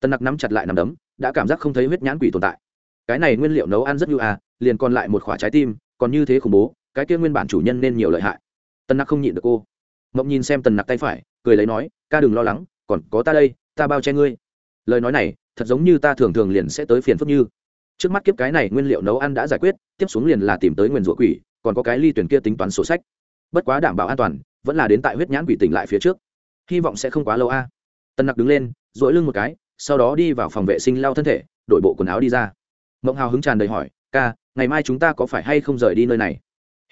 Tần nặc nắm chặt lại nằm đấm, đã cảm giác không thấy huyết nhãn quỷ tồn tại. Cái này nguyên liệu nấu ăn rất nhu à liền còn lại một khỏa trái tim, còn như thế khủng bố, cái kia nguyên bản chủ nhân nên nhiều lợi hại. Tần nặc không nhịn được cô. Mộng nhìn xem tần nặc tay phải, cười lấy nói, ca đừng lo lắng, còn có ta đây, ta bao che ngươi. Lời nói này, thật giống như ta thường thường liền sẽ tới phiền phức như. Trước mắt kiếp cái này nguyên liệu nấu ăn đã giải quyết, tiếp xuống liền là tìm tới nguyên rủa quỷ, còn có cái ly tuyển kia tính toán sổ sách. Bất quá đảm bảo an toàn, vẫn là đến tại huyết nhãn quỷ tỉnh lại phía trước. Hy vọng sẽ không quá lâu a. À. tân nặc đứng lên dội lưng một cái, sau đó đi vào phòng vệ sinh lau thân thể, đổi bộ quần áo đi ra. Mộng hào hứng tràn đầy hỏi, ca ngày mai chúng ta có phải hay không rời đi nơi này?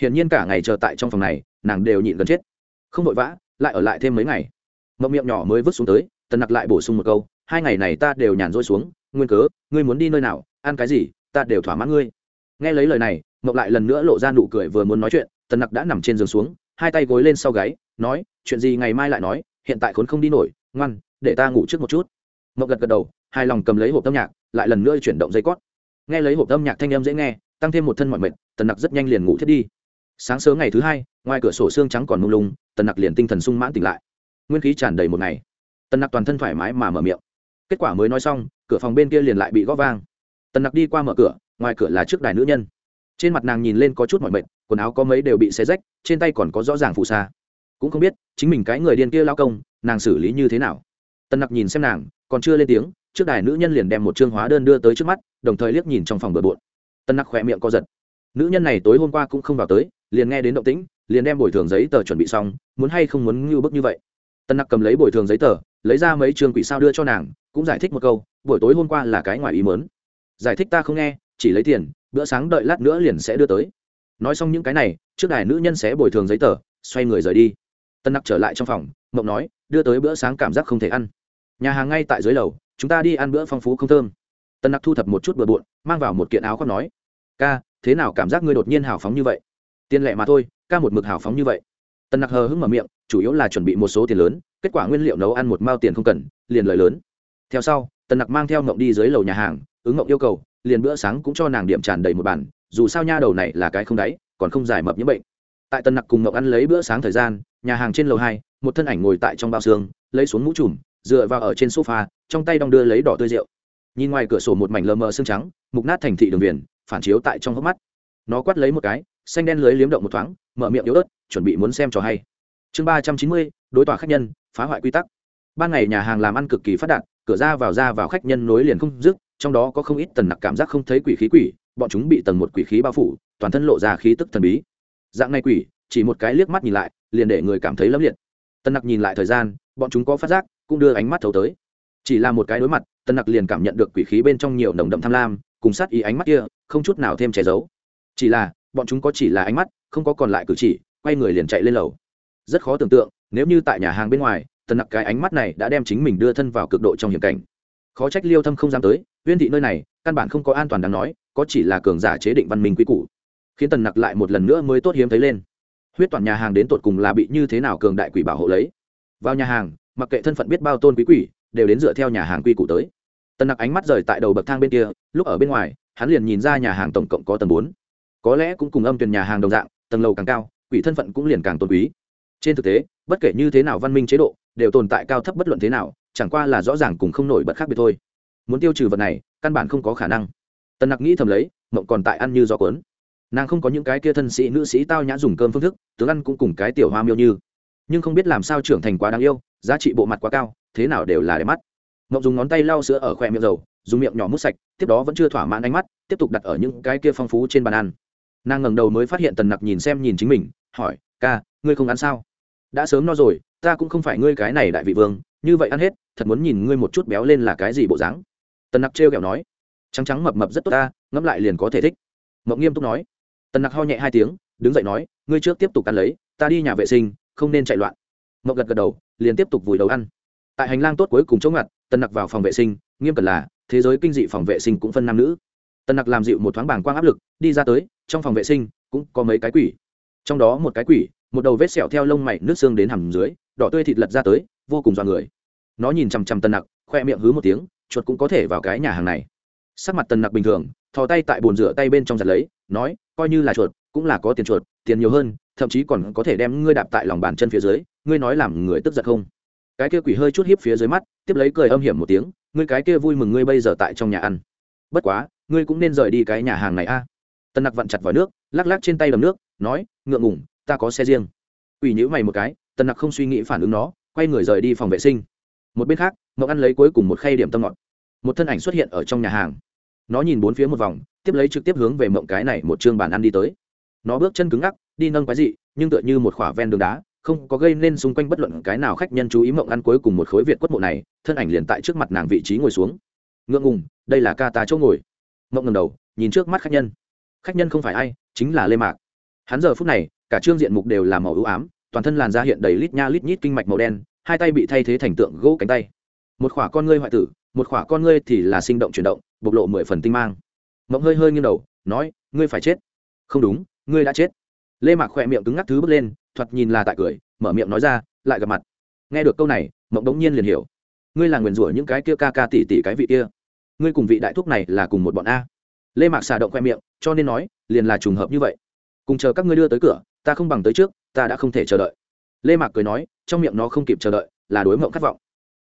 Hiển nhiên cả ngày chờ tại trong phòng này, nàng đều nhịn gần chết. Không vội vã, lại ở lại thêm mấy ngày. Mậu miệng nhỏ mới vứt xuống tới, tần nặc lại bổ sung một câu, hai ngày này ta đều nhàn rỗi xuống, nguyên cớ, ngươi muốn đi nơi nào, ăn cái gì, ta đều thỏa mãn ngươi. Nghe lấy lời này mậu lại lần nữa lộ ra nụ cười vừa muốn nói chuyện, tần nặc đã nằm trên giường xuống, hai tay gối lên sau gáy, nói, chuyện gì ngày mai lại nói, hiện tại khốn không đi nổi, ngoan, để ta ngủ trước một chút. Mậu gật gật đầu hai lòng cầm lấy hộp âm nhạc, lại lần nữa chuyển động dây cót. Nghe lấy hộp âm nhạc thanh âm dễ nghe tăng thêm một thân mọi mệt, tần nặc rất nhanh liền ngủ thiết đi. Sáng sớm ngày thứ hai, ngoài cửa sổ xương trắng còn mông lung, tần nặc liền tinh thần sung mãn tỉnh lại. Nguyên khí tràn đầy một ngày. Tần nặc toàn thân thoải mái mà mở miệng. Kết quả mới nói xong, cửa phòng bên kia liền lại bị g ó vang. Tần nặc đi qua mở cửa, ngoài cửa là trước đài nữ nhân. Trên mặt nàng nhìn lên có chút mọi mệt, quần áo có mấy đều bị xé rách, trên tay còn có rõ ràng phù sa. Cũng không biết, chính mình cái người điên kia lao công, nàng xử lý như thế nào. Tần nặc nhìn xem nàng, còn chưa lên tiếng, trước đài nữ nhân liền đem một chương hóa đơn đưa tới trước mắt, đồng thời liếc nhìn trong phòng bừa bộn tân nặc khỏe miệng co giật. Nữ nhân này tối hôm qua cũng không vào tới, liền nghe đến động tĩnh, liền đem bồi thường giấy tờ chuẩn bị xong, muốn hay không muốn ngưu bức như vậy. Tân nặc cầm lấy bồi thường giấy tờ, lấy ra mấy trường quỷ sao đưa cho nàng, cũng giải thích một câu, buổi tối hôm qua là cái ngoài ý mớn giải thích ta không nghe, chỉ lấy tiền, bữa sáng đợi lát nữa liền sẽ đưa tới. Nói xong những cái này, trước đài nữ nhân sẽ bồi thường giấy tờ, xoay người rời đi. Tân nặc trở lại trong phòng, mộng nói, đưa tới bữa sáng cảm giác không thể ăn. Nhà hàng ngay tại dưới lầu, chúng ta đi ăn bữa phong phú không thơm tân nặc thu thập một chút bừa bộn, mang vào một kiện áo khoác nói, ca, thế nào cảm giác ngươi đột nhiên hào phóng như vậy? Tiền lệ mà thôi, ca một mực hào phóng như vậy. Tân nặc hờ hững mở miệng, chủ yếu là chuẩn bị một số tiền lớn, kết quả nguyên liệu nấu ăn một mao tiền không cần, liền lời lớn. Theo sau tân nặc mang theo ngộng đi dưới lầu nhà hàng, ứng ngộng yêu cầu, liền bữa sáng cũng cho nàng điểm tràn đầy một bản dù sao nha đầu này là cái không đáy, còn không giải mập những bệnh. Tại tân nặc cùng ngộng ăn lấy bữa sáng thời gian, nhà hàng trên lầu hai, một thân ảnh ngồi tại trong bao xương, lấy xuống mũ trùm, dựa vào ở trên sofa, trong tay đong đưa lấy đỏ tươi rượu nhìn ngoài cửa sổ một mảnh lờ mờ xương trắng, mục nát thành thị đường viền, phản chiếu tại trong hốc mắt. Nó quát lấy một cái, xanh đen lưới liếm động một thoáng, mở miệng yếu ớt, chuẩn bị muốn xem trò hay. Chương ba trăm chín mươi, đối tòa khách nhân, phá hoại quy tắc. Ban ngày nhà hàng làm ăn cực kỳ phát đạt, cửa ra vào ra vào khách nhân nối liền không dứt, trong đó có không ít tần nặc cảm giác không thấy quỷ khí quỷ, bọn chúng bị tầng một quỷ khí bao phủ, toàn thân lộ ra khí tức thần bí. Dạng này quỷ, chỉ một cái liếc mắt nhìn lại, liền để người cảm thấy lâm liệt. Tần nặc nhìn lại thời gian, bọn chúng có phát giác, cũng đưa ánh mắt thấu tới chỉ là một cái đối mặt, tân nặc liền cảm nhận được quỷ khí bên trong nhiều nồng đậm tham lam, cùng sát ý ánh mắt kia, không chút nào thêm che giấu. Chỉ là, bọn chúng có chỉ là ánh mắt, không có còn lại cử chỉ, quay người liền chạy lên lầu. Rất khó tưởng tượng, nếu như tại nhà hàng bên ngoài, tân nặc cái ánh mắt này đã đem chính mình đưa thân vào cực độ trong hiểm cảnh. Khó trách liêu thâm không dám tới, uyên thị nơi này, căn bản không có an toàn đáng nói, có chỉ là cường giả chế định văn minh quý cũ khiến tần nặc lại một lần nữa mới tốt hiếm thấy lên. Huyết toàn nhà hàng đến tột cùng là bị như thế nào cường đại quỷ bảo hộ lấy? Vào nhà hàng, mặc kệ thân phận biết bao tôn quý quỷ đều đến dựa theo nhà hàng quy củ tới. Tần nặc ánh mắt rời tại đầu bậc thang bên kia, lúc ở bên ngoài, hắn liền nhìn ra nhà hàng tổng cộng có tầng bốn. Có lẽ cũng cùng âm tuyển nhà hàng đồng dạng, tầng lầu càng cao, quỷ thân phận cũng liền càng tôn quý. Trên thực tế, bất kể như thế nào văn minh chế độ, đều tồn tại cao thấp bất luận thế nào, chẳng qua là rõ ràng cùng không nổi bật khác biệt thôi. Muốn tiêu trừ vật này, căn bản không có khả năng. Tần nặc nghĩ thầm lấy, mộng còn tại ăn như gió cuốn. Nàng không có những cái kia thân sĩ nữ sĩ tao nhã dùng cơm phương thức, tướng ăn cũng cùng cái tiểu hoa miêu như. Nhưng không biết làm sao trưởng thành quá đáng yêu, giá trị bộ mặt quá cao thế nào đều là đẹp mắt. Ngọc dùng ngón tay lau sữa ở khoe miệng dầu, dùng miệng nhỏ mút sạch, tiếp đó vẫn chưa thỏa mãn ánh mắt, tiếp tục đặt ở những cái kia phong phú trên bàn ăn. Nàng ngẩng đầu mới phát hiện tần nặc nhìn xem nhìn chính mình, hỏi, ca, ngươi không ăn sao? Đã sớm no rồi, ta cũng không phải ngươi cái này đại vị vương, như vậy ăn hết, thật muốn nhìn ngươi một chút béo lên là cái gì bộ dáng. Tần nặc trêu kẹo nói, trắng trắng mập mập rất tốt ta, ngẫm lại liền có thể thích. Mộng nghiêm túc nói. Tần nặc ho nhẹ hai tiếng, đứng dậy nói, ngươi trước tiếp tục ăn lấy, ta đi nhà vệ sinh, không nên chạy loạn. Mộng gật gật đầu, liền tiếp tục vùi đầu ăn tại hành lang tốt cuối cùng chỗ ngặt, tần nặc vào phòng vệ sinh, nghiêm cẩn là, thế giới kinh dị phòng vệ sinh cũng phân nam nữ. Tần nặc làm dịu một thoáng bảng quang áp lực, đi ra tới, trong phòng vệ sinh cũng có mấy cái quỷ. Trong đó một cái quỷ, một đầu vết sẹo theo lông mày nước xương đến hầm dưới, đỏ tươi thịt lật ra tới, vô cùng dọa người. Nó nhìn chằm chằm tần nặc, khoe miệng hứ một tiếng, chuột cũng có thể vào cái nhà hàng này. Sắc mặt tần nặc bình thường, thò tay tại bồn rửa tay bên trong giặt lấy, nói, coi như là chuột, cũng là có tiền chuột, tiền nhiều hơn, thậm chí còn có thể đem ngươi đạp tại lòng bàn chân phía dưới, ngươi nói làm người tức giận không? Cái kia quỷ hơi chút hiếp phía dưới mắt, tiếp lấy cười âm hiểm một tiếng, ngươi cái kia vui mừng ngươi bây giờ tại trong nhà ăn. Bất quá, ngươi cũng nên rời đi cái nhà hàng này a. À. tân nặc vặn chặt vào nước, lắc lắc trên tay đầm nước, nói, ngượng ngủng ta có xe riêng. Quỷ nhữ mày một cái tân nặc không suy nghĩ phản ứng nó, quay người rời đi phòng vệ sinh. Một bên khác mậu ăn lấy cuối cùng một khay điểm tâm ngọt. Một thân ảnh xuất hiện ở trong nhà hàng. Nó nhìn bốn phía một vòng, tiếp lấy trực tiếp hướng về mộng cái này một chương bàn ăn đi tới. Nó bước chân cứng ngắc, đi nâng quái dị, nhưng tựa như một khỏa ven đường đá không có gây nên xung quanh bất luận cái nào khách nhân chú ý mộng ăn cuối cùng một khối việt quất mộ này, thân ảnh liền tại trước mặt nàng vị trí ngồi xuống. Ngượng ngùng, đây là ca ta chỗ ngồi. Mộng ngầm đầu, nhìn trước mắt khách nhân. Khách nhân không phải ai, chính là lê mạc. Hắn giờ phút này, cả trương diện mục đều là màu ưu ám, toàn thân làn da hiện đầy lít nha lít nhít kinh mạch màu đen, hai tay bị thay thế thành tượng gỗ cánh tay. Một khỏa con ngươi hoại tử, một khỏa con ngươi thì là sinh động chuyển động, bộc lộ mười phần tinh mang. Mộng hơi hơi nghiêng đầu, nói, ngươi phải chết. Không đúng, ngươi đã chết. Lê mạc khỏe miệng cứng ngắc thứ bước lên thoạt nhìn là tại cười, mở miệng nói ra, lại gặp mặt. Nghe được câu này, mộng đống nhiên liền hiểu. Ngươi là nguyền rủa những cái kia ca ca tỷ tỷ cái vị kia. Ngươi cùng vị đại thúc này là cùng một bọn a. Lê mạc xà động khoe miệng, cho nên nói, liền là trùng hợp như vậy. Cùng chờ các ngươi đưa tới cửa, ta không bằng tới trước, ta đã không thể chờ đợi. Lê mạc cười nói, trong miệng nó không kịp chờ đợi, là đối mộng khát vọng.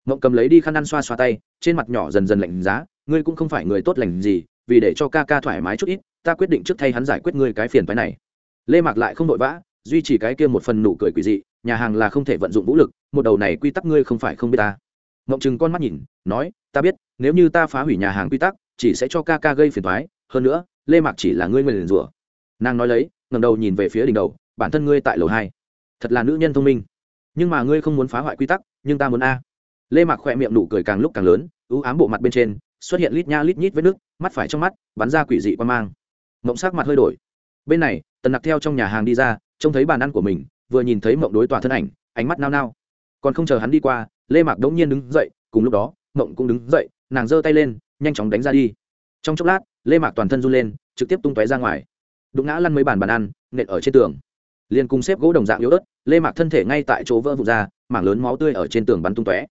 Mộng cầm lấy đi khăn ăn xoa xoa tay, trên mặt nhỏ dần dần lạnh giá, ngươi cũng không phải người tốt lành gì, vì để cho ca ca thoải mái chút ít, ta quyết định trước thay hắn giải quyết ngươi cái phiền phái này. Lê mạc lại không vội vã duy trì cái kia một phần nụ cười quỷ dị, nhà hàng là không thể vận dụng vũ lực, một đầu này quy tắc ngươi không phải không biết ta. Ngộng chừng con mắt nhìn, nói, ta biết, nếu như ta phá hủy nhà hàng quy tắc, chỉ sẽ cho ca ca gây phiền thoái hơn nữa, lê mạc chỉ là ngươi nguyền rủa. Nàng nói lấy ngầm đầu nhìn về phía đỉnh đầu, bản thân ngươi tại lầu hai, thật là nữ nhân thông minh. Nhưng mà ngươi không muốn phá hoại quy tắc, nhưng ta muốn a. Lê mạc khỏe miệng nụ cười càng lúc càng lớn, ưu ám bộ mặt bên trên, xuất hiện lít nha lít nhít vết nước mắt phải trong mắt, bắn ra quỷ dị quan mang. Mộng sắc mặt hơi đổi. Bên này, tần nặc theo trong nhà hàng đi ra trông thấy bàn ăn của mình, vừa nhìn thấy mộng đối tòa thân ảnh, ánh mắt nao nao. Còn không chờ hắn đi qua, lê mạc đống nhiên đứng dậy, cùng lúc đó, mộng cũng đứng dậy, nàng giơ tay lên, nhanh chóng đánh ra đi. Trong chốc lát, lê mạc toàn thân run lên, trực tiếp tung tóe ra ngoài. Đụng ngã lăn mấy bàn bàn ăn, nện ở trên tường. Liền cùng xếp gỗ đồng dạng yếu ớt, lê mạc thân thể ngay tại chỗ vỡ vụt ra, mảng lớn máu tươi ở trên tường bắn tung tóe.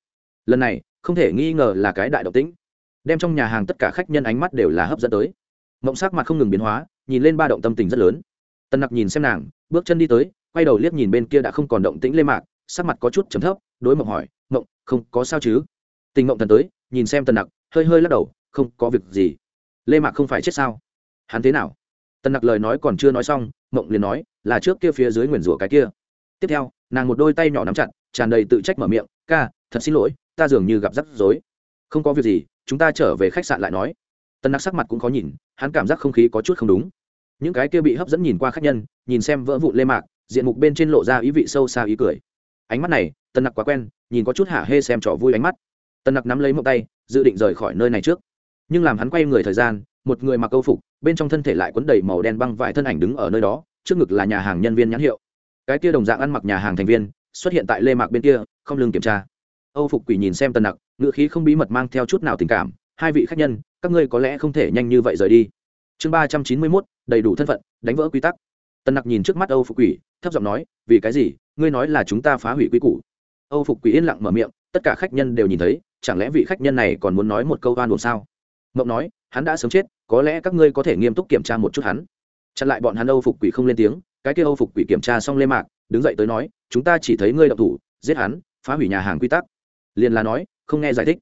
Lần này, không thể nghi ngờ là cái đại độc tính. đem trong nhà hàng tất cả khách nhân ánh mắt đều là hấp dẫn tới. Mộng sắc mặt không ngừng biến hóa, nhìn lên ba động tâm tình rất lớn. Tân nặc nhìn xem nàng bước chân đi tới, quay đầu liếc nhìn bên kia đã không còn động tĩnh lê mạc, sắc mặt có chút chấm thấp, đối mộng hỏi, mộng, không có sao chứ? Tình mộng thần tới, nhìn xem tần nặc, hơi hơi lắc đầu, không có việc gì. Lê mạc không phải chết sao? Hắn thế nào? Tần nặc lời nói còn chưa nói xong, mộng liền nói, là trước kia phía dưới nguyền rủa cái kia. Tiếp theo, nàng một đôi tay nhỏ nắm chặt, tràn đầy tự trách mở miệng, ca, thật xin lỗi, ta dường như gặp rắc rối. Không có việc gì, chúng ta trở về khách sạn lại nói. Tần nặc sắc mặt cũng khó nhìn, hắn cảm giác không khí có chút không đúng những cái kia bị hấp dẫn nhìn qua khách nhân, nhìn xem vỡ vụn lê mạc, diện mục bên trên lộ ra ý vị sâu xa ý cười. Ánh mắt này, tân nặc quá quen, nhìn có chút hạ hê xem trò vui ánh mắt. Tân nặc nắm lấy mộng tay, dự định rời khỏi nơi này trước. Nhưng làm hắn quay người thời gian, một người mặc câu phục, bên trong thân thể lại quấn đầy màu đen băng vải thân ảnh đứng ở nơi đó, trước ngực là nhà hàng nhân viên nhãn hiệu. Cái kia đồng dạng ăn mặc nhà hàng thành viên, xuất hiện tại lê mạc bên kia, không lương kiểm tra. Âu phục quỷ nhìn xem tần nặc ngựa khí không bí mật mang theo chút nào tình cảm. Hai vị khách nhân, các ngươi có lẽ không thể nhanh như vậy rời đi chương ba trăm chín mươi mốt, đầy đủ thân phận, đánh vỡ quy tắc. Tần nặc nhìn trước mắt âu phục quỷ, thấp giọng nói, vì cái gì? Ngươi nói là chúng ta phá hủy quy củ. Âu phục quỷ yên lặng mở miệng, tất cả khách nhân đều nhìn thấy, chẳng lẽ vị khách nhân này còn muốn nói một câu oan buồn sao? Mộng nói, hắn đã sớm chết, có lẽ các ngươi có thể nghiêm túc kiểm tra một chút hắn. Chặn lại bọn hắn, âu phục quỷ không lên tiếng, cái kia âu phục quỷ kiểm tra xong lê mạc, đứng dậy tới nói, chúng ta chỉ thấy ngươi đậu thủ, giết hắn, phá hủy nhà hàng quy tắc. Liền là nói, không nghe giải thích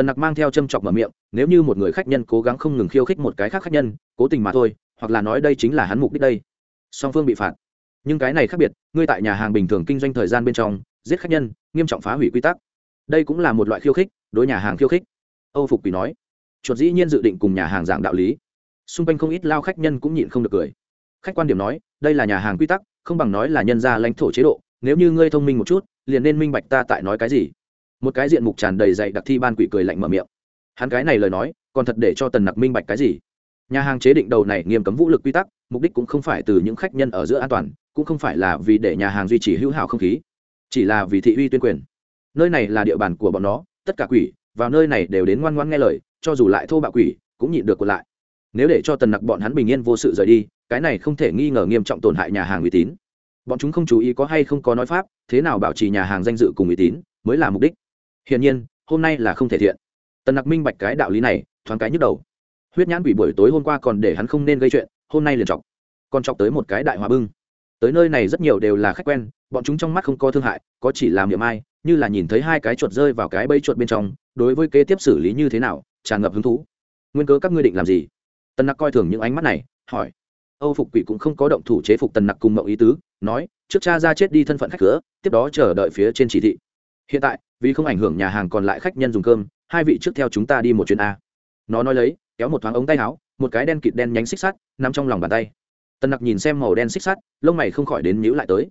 tần nặc mang theo châm chọc mở miệng, nếu như một người khách nhân cố gắng không ngừng khiêu khích một cái khác khách nhân, cố tình mà thôi, hoặc là nói đây chính là hắn mục đích đây. Song phương bị phạt. Nhưng cái này khác biệt, ngươi tại nhà hàng bình thường kinh doanh thời gian bên trong, giết khách nhân, nghiêm trọng phá hủy quy tắc. Đây cũng là một loại khiêu khích, đối nhà hàng khiêu khích. Âu phục quỷ nói. Chuột dĩ nhiên dự định cùng nhà hàng giảng đạo lý. Xung quanh không ít lao khách nhân cũng nhịn không được cười. Khách quan điểm nói, đây là nhà hàng quy tắc, không bằng nói là nhân gia lãnh thổ chế độ, nếu như ngươi thông minh một chút, liền nên minh bạch ta tại nói cái gì một cái diện mục tràn đầy dạy đặc thi ban quỷ cười lạnh mở miệng. Hắn cái này lời nói, còn thật để cho tần nặc minh bạch cái gì? Nhà hàng chế định đầu này nghiêm cấm vũ lực quy tắc, mục đích cũng không phải từ những khách nhân ở giữa an toàn, cũng không phải là vì để nhà hàng duy trì hữu hảo không khí, chỉ là vì thị uy tuyên quyền. Nơi này là địa bàn của bọn nó, tất cả quỷ vào nơi này đều đến ngoan ngoan nghe lời, cho dù lại thô bạo quỷ, cũng nhịn được còn lại. Nếu để cho tần nặc bọn hắn bình yên vô sự rời đi, cái này không thể nghi ngờ nghiêm trọng tổn hại nhà hàng uy tín. Bọn chúng không chú ý có hay không có nói pháp, thế nào bảo trì nhà hàng danh dự cùng uy tín, mới là mục đích hiển nhiên, hôm nay là không thể thiện. Tần nặc minh bạch cái đạo lý này, thoáng cái nhức đầu. Huyết nhãn quỷ buổi tối hôm qua còn để hắn không nên gây chuyện, hôm nay liền chọc. Còn chọc tới một cái đại hòa bưng. Tới nơi này rất nhiều đều là khách quen, bọn chúng trong mắt không có thương hại, có chỉ làm niệm ai, như là nhìn thấy hai cái chuột rơi vào cái bẫy chuột bên trong, đối với kế tiếp xử lý như thế nào, tràn ngập hứng thú. Nguyên cớ các ngươi định làm gì? Tần nặc coi thường những ánh mắt này, hỏi. Âu phục quỷ cũng không có động thủ chế phục tần nặc cùng mậu ý tứ, nói, trước cha ra chết đi thân phận khách cửa, tiếp đó chờ đợi phía trên chỉ thị hiện tại, vì không ảnh hưởng nhà hàng còn lại khách nhân dùng cơm, hai vị trước theo chúng ta đi một chuyến a. Nó nói lấy, kéo một thoáng ống tay áo, một cái đen kịt đen nhánh xích sắt, nằm trong lòng bàn tay. Tần nặc nhìn xem màu đen xích sắt, lông mày không khỏi đến nhữ lại tới.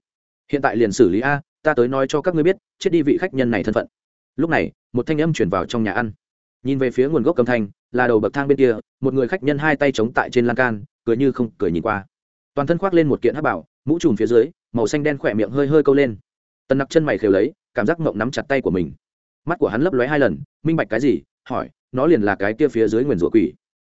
Hiện tại liền xử lý a, ta tới nói cho các ngươi biết, chết đi vị khách nhân này thân phận. Lúc này, một thanh âm chuyển vào trong nhà ăn. Nhìn về phía nguồn gốc cầm thanh, là đầu bậc thang bên kia, một người khách nhân hai tay chống tại trên lan can, cười như không cười nhìn qua. Toàn thân khoác lên một kiện hát bảo, mũ trùm phía dưới, màu xanh đen khỏe miệng hơi hơi câu lên. Tần nặc chân mày khều lấy cảm giác mộng nắm chặt tay của mình. Mắt của hắn lấp lóe hai lần, minh bạch cái gì? Hỏi, nó liền là cái kia phía dưới nguyền rủa quỷ.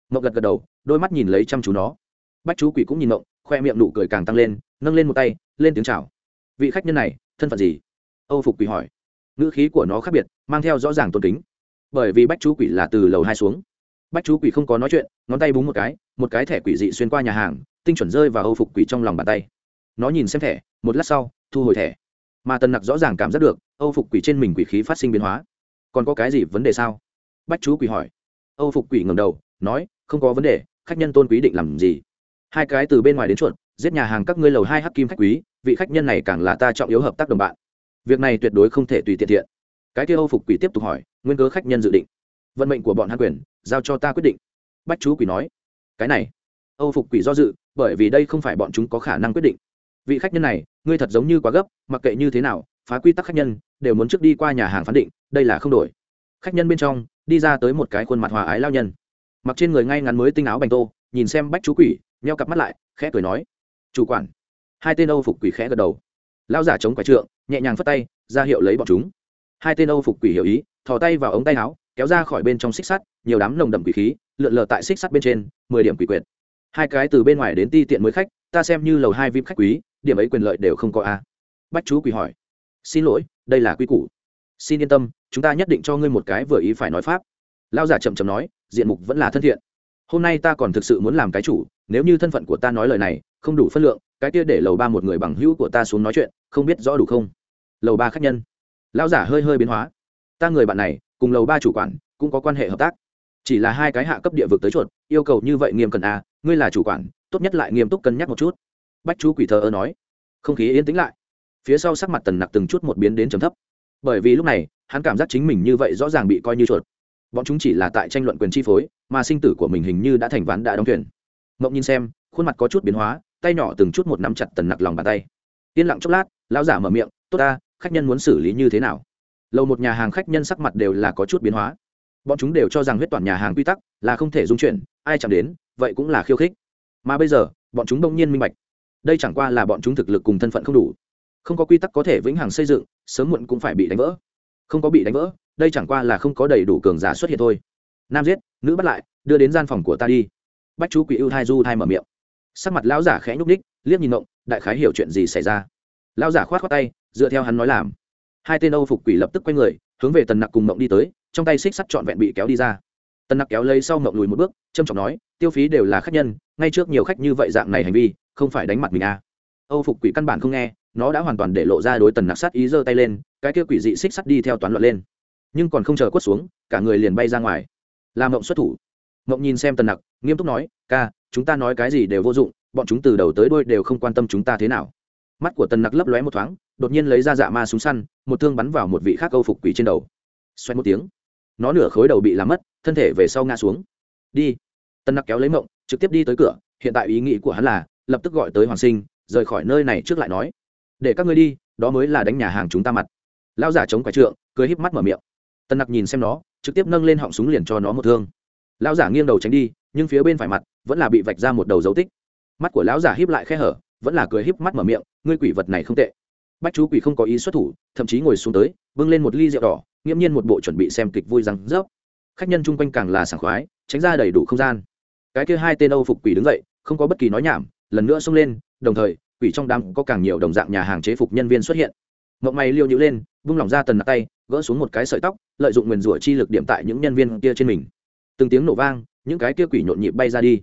Mộng gật gật đầu, đôi mắt nhìn lấy chăm chú nó. Bách chú quỷ cũng nhìn mộng, khoe miệng nụ cười càng tăng lên, nâng lên một tay, lên tiếng chào. Vị khách nhân này, thân phận gì? Âu phục quỷ hỏi. Ngữ khí của nó khác biệt, mang theo rõ ràng tôn kính. Bởi vì bách chú quỷ là từ lầu hai xuống. Bách chú quỷ không có nói chuyện, ngón tay búng một cái một cái thẻ quỷ dị xuyên qua nhà hàng, tinh chuẩn rơi vào âu phục quỷ trong lòng bàn tay. Nó nhìn xem thẻ, một lát sau, thu hồi thẻ. Mà tần nặc rõ ràng cảm giác được âu phục quỷ trên mình quỷ khí phát sinh biến hóa. Còn có cái gì vấn đề sao? Bách chú quỷ hỏi. Âu phục quỷ ngầm đầu, nói, không có vấn đề, khách nhân tôn quý định làm gì? Hai cái từ bên ngoài đến chuột, giết nhà hàng các ngươi lầu hai hắc kim khách quý, vị khách nhân này càng là ta trọng yếu hợp tác đồng bạn. Việc này tuyệt đối không thể tùy tiện thiện. Cái kia âu phục quỷ tiếp tục hỏi, nguyên cớ khách nhân dự định? Vận mệnh của bọn hắn quyền, giao cho ta quyết định. Bách chú quỷ nói, cái này. Âu phục quỷ do dự, bởi vì đây không phải bọn chúng có khả năng quyết định. Vị khách nhân này, ngươi thật giống như quá gấp, mặc kệ như thế nào, phá quy tắc khách nhân đều muốn trước đi qua nhà hàng phán định, đây là không đổi. Khách nhân bên trong, đi ra tới một cái khuôn mặt hòa ái lao nhân. Mặc trên người ngay ngắn mới tinh áo bành tô, nhìn xem bách chú quỷ, nheo cặp mắt lại, khẽ cười nói, chủ quản. Hai tên âu phục quỷ khẽ gật đầu. Lao giả chống quái trượng, nhẹ nhàng phất tay, ra hiệu lấy bọn chúng. Hai tên âu phục quỷ hiểu ý, thò tay vào ống tay áo, kéo ra khỏi bên trong xích sắt, nhiều đám nồng đậm quỷ khí, lượn lờ tại xích sắt bên trên, mười điểm quỷ quyệt. Hai cái từ bên ngoài đến ti tiện mới khách, ta xem như lầu hai vip khách quý, điểm ấy quyền lợi đều không có a. Bách chú quỷ hỏi, xin lỗi đây là quy củ. Xin yên tâm chúng ta nhất định cho ngươi một cái vừa ý phải nói pháp. Lao giả chậm chậm nói diện mục vẫn là thân thiện. Hôm nay ta còn thực sự muốn làm cái chủ nếu như thân phận của ta nói lời này không đủ phân lượng cái kia để lầu ba một người bằng hữu của ta xuống nói chuyện không biết rõ đủ không? Lầu ba khách nhân. Lao giả hơi hơi biến hóa. Ta người bạn này cùng lầu ba chủ quản cũng có quan hệ hợp tác. Chỉ là hai cái hạ cấp địa vực tới chuột yêu cầu như vậy nghiêm cần a à, ngươi là chủ quản tốt nhất lại nghiêm túc cân nhắc một chút. Bách chú quỷ thờ ơ nói. Không khí yên tĩnh lại phía sau sắc mặt tần nặc từng chút một biến đến trầm thấp. Bởi vì lúc này, hắn cảm giác chính mình như vậy rõ ràng bị coi như chuột. Bọn chúng chỉ là tại tranh luận quyền chi phối, mà sinh tử của mình hình như đã thành ván đã đóng thuyền. Mộng nhìn xem, khuôn mặt có chút biến hóa, tay nhỏ từng chút một nắm chặt tần nặc lòng bàn tay. Yên lặng chốc lát, lão giả mở miệng, tốt ta, khách nhân muốn xử lý như thế nào? Lầu một nhà hàng khách nhân sắc mặt đều là có chút biến hóa. Bọn chúng đều cho rằng huyết toàn nhà hàng quy tắc là không thể dung chuyển, ai chạm đến, vậy cũng là khiêu khích. Mà bây giờ, bọn chúng đông nhiên minh bạch. Đây chẳng qua là bọn chúng thực lực cùng thân phận không đủ không có quy tắc có thể vĩnh hằng xây dựng, sớm muộn cũng phải bị đánh vỡ. Không có bị đánh vỡ, đây chẳng qua là không có đầy đủ cường giả xuất hiện thôi. Nam giết, nữ bắt lại, đưa đến gian phòng của ta đi. Bách chú quỷ ưu thai du thai mở miệng. Sắc mặt lão giả khẽ nhúc ních liếc nhìn động đại khái hiểu chuyện gì xảy ra. Lão giả khoát khoát tay, dựa theo hắn nói làm. Hai tên âu phục quỷ lập tức quay người, hướng về tần nặc cùng mộng đi tới, trong tay xích sắt trọn vẹn bị kéo đi ra. Tần nặc kéo lấy sau mộng lùi một bước trâm trọng nói, tiêu phí đều là khách nhân, ngay trước nhiều khách như vậy dạng này hành vi, không phải đánh mặt mình à âu phục quỷ căn bản không nghe, nó đã hoàn toàn để lộ ra đối tần nặc sát ý giơ tay lên, cái kia quỷ dị xích sắt đi theo toán loạn lên. Nhưng còn không chờ quất xuống, cả người liền bay ra ngoài. Làm mộng xuất thủ. Mộng nhìn xem tần nặc, nghiêm túc nói, ca, chúng ta nói cái gì đều vô dụng, bọn chúng từ đầu tới đuôi đều không quan tâm chúng ta thế nào. Mắt của tần nặc lấp lóe một thoáng, đột nhiên lấy ra dạ ma súng săn, một thương bắn vào một vị khác Âu phục quỷ trên đầu. Xoay một tiếng, nó nửa khối đầu bị làm mất, thân thể về sau ngã xuống. Đi. Tần nặc kéo lấy mộng trực tiếp đi tới cửa, hiện tại ý nghĩ của hắn là, lập tức gọi tới hoàng sinh rời khỏi nơi này trước lại nói, để các ngươi đi, đó mới là đánh nhà hàng chúng ta mặt. Lao giả chống quái trượng, cười híp mắt mở miệng. Tân nặc nhìn xem nó, trực tiếp nâng lên họng súng liền cho nó một thương. Lao giả nghiêng đầu tránh đi, nhưng phía bên phải mặt vẫn là bị vạch ra một đầu dấu tích. Mắt của lão giả híp lại khe hở, vẫn là cười híp mắt mở miệng, ngươi quỷ vật này không tệ. Bách chú quỷ không có ý xuất thủ, thậm chí ngồi xuống tới, bưng lên một ly rượu đỏ, nghiễm nhiên một bộ chuẩn bị xem kịch vui răng rớp khách nhân chung quanh càng là sảng khoái, tránh ra đầy đủ không gian. Cái kia hai tên âu phục quỷ đứng dậy, không có bất kỳ nói nhảm, lần nữa xông lên đồng thời, quỷ trong đám có càng nhiều đồng dạng nhà hàng chế phục nhân viên xuất hiện. Mộng mày liêu nhữ lên, vung lòng ra tần nặc tay, gỡ xuống một cái sợi tóc, lợi dụng nguyền rủa chi lực điểm tại những nhân viên kia trên mình. Từng tiếng nổ vang, những cái kia quỷ nhộn nhịp bay ra đi.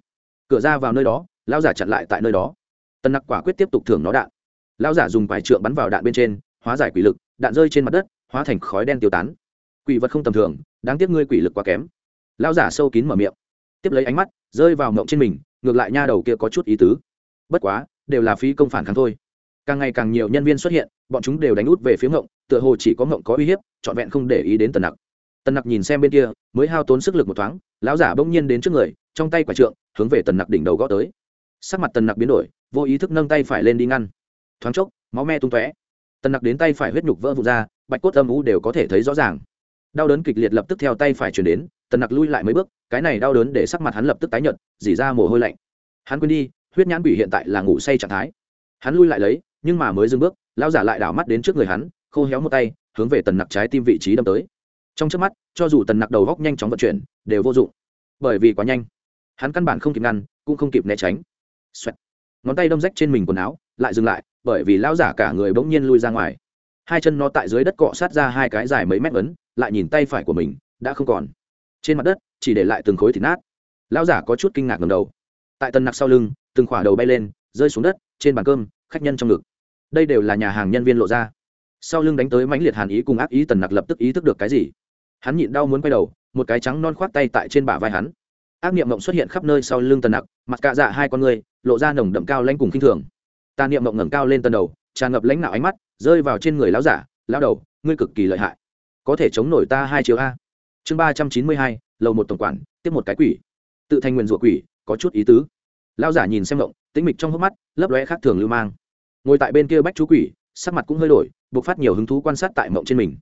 Cửa ra vào nơi đó lao giả chặn lại tại nơi đó. Tần nặc quả quyết tiếp tục thưởng nó đạn. Lao giả dùng vải trượng bắn vào đạn bên trên, hóa giải quỷ lực, đạn rơi trên mặt đất, hóa thành khói đen tiêu tán. Quỷ vật không tầm thường, đáng tiếc ngươi quỷ lực quá kém. Lao giả sâu kín mở miệng. Tiếp lấy ánh mắt rơi vào mộng trên mình, ngược lại nha đầu kia có chút ý tứ. Bất quá đều là phí công phản kháng thôi. Càng ngày càng nhiều nhân viên xuất hiện, bọn chúng đều đánh út về phía ngộng, tựa hồ chỉ có ngộng có uy hiếp, trọn vẹn không để ý đến tần nặc. Tần nặc nhìn xem bên kia, mới hao tốn sức lực một thoáng, lão giả bỗng nhiên đến trước người, trong tay quả trượng, hướng về tần nặc đỉnh đầu gõ tới. Sắc mặt tần nặc biến đổi, vô ý thức nâng tay phải lên đi ngăn. Thoáng chốc, máu me tung tóe. Tần nặc đến tay phải huyết nhục vỡ vụt ra, bạch cốt âm u đều có thể thấy rõ ràng. Đau đớn kịch liệt lập tức theo tay phải chuyển đến, tần nặc lui lại mấy bước, cái này đau đớn để sắc mặt hắn lập tức tái nhợt dỉ ra mồ hôi lạnh. Hắn quên đi huyết nhãn quỷ hiện tại là ngủ say trạng thái. Hắn lui lại lấy, nhưng mà mới dừng bước lao giả lại đảo mắt đến trước người hắn, khô héo một tay, hướng về tần nặc trái tim vị trí đâm tới. Trong trước mắt, cho dù tần nặc đầu góc nhanh chóng vận chuyển, đều vô dụng. Bởi vì quá nhanh. Hắn căn bản không kịp ngăn, cũng không kịp né tránh. Xoẹt. ngón tay đâm rách trên mình quần áo, lại dừng lại, bởi vì lao giả cả người bỗng nhiên lui ra ngoài. Hai chân nó tại dưới đất cọ sát ra hai cái dài mấy mét ấn, lại nhìn tay phải của mình, đã không còn. Trên mặt đất, chỉ để lại từng khối thịt nát. Lão giả có chút kinh ngạc ngầm đầu tại tần nặc sau lưng, từng khỏa đầu bay lên, rơi xuống đất, trên bàn cơm, khách nhân trong ngực. Đây đều là nhà hàng nhân viên lộ ra. Sau lưng đánh tới mãnh liệt hàn ý cùng ác ý tần nặc lập tức ý thức được cái gì? Hắn nhịn đau muốn quay đầu, một cái trắng non khoác tay tại trên bả vai hắn. Ác niệm mộng xuất hiện khắp nơi sau lưng tần nặc, mặt cạ dạ hai con người, lộ ra nồng đậm cao lanh cùng k i n h thường. Tà niệm mộng ngẩng cao lên tần đầu, tràn ngập lãnh nạo ánh mắt, rơi vào trên người lão giả, lão đầu, ngươi cực kỳ lợi hại. Có thể chống nổi ta hai chiều a. Chương ba trăm chín mươi hai, lầu một tổng quản, tiếp một cái quỷ. Tự thành nguyền rủa quỷ có chút ý tứ. Lão giả nhìn xem mộng tĩnh mịch trong hốc mắt, lấp lóe khác thường lưu mang. Ngồi tại bên kia bách chú quỷ, sắc mặt cũng hơi đổi, buộc phát nhiều hứng thú quan sát tại mộng trên mình.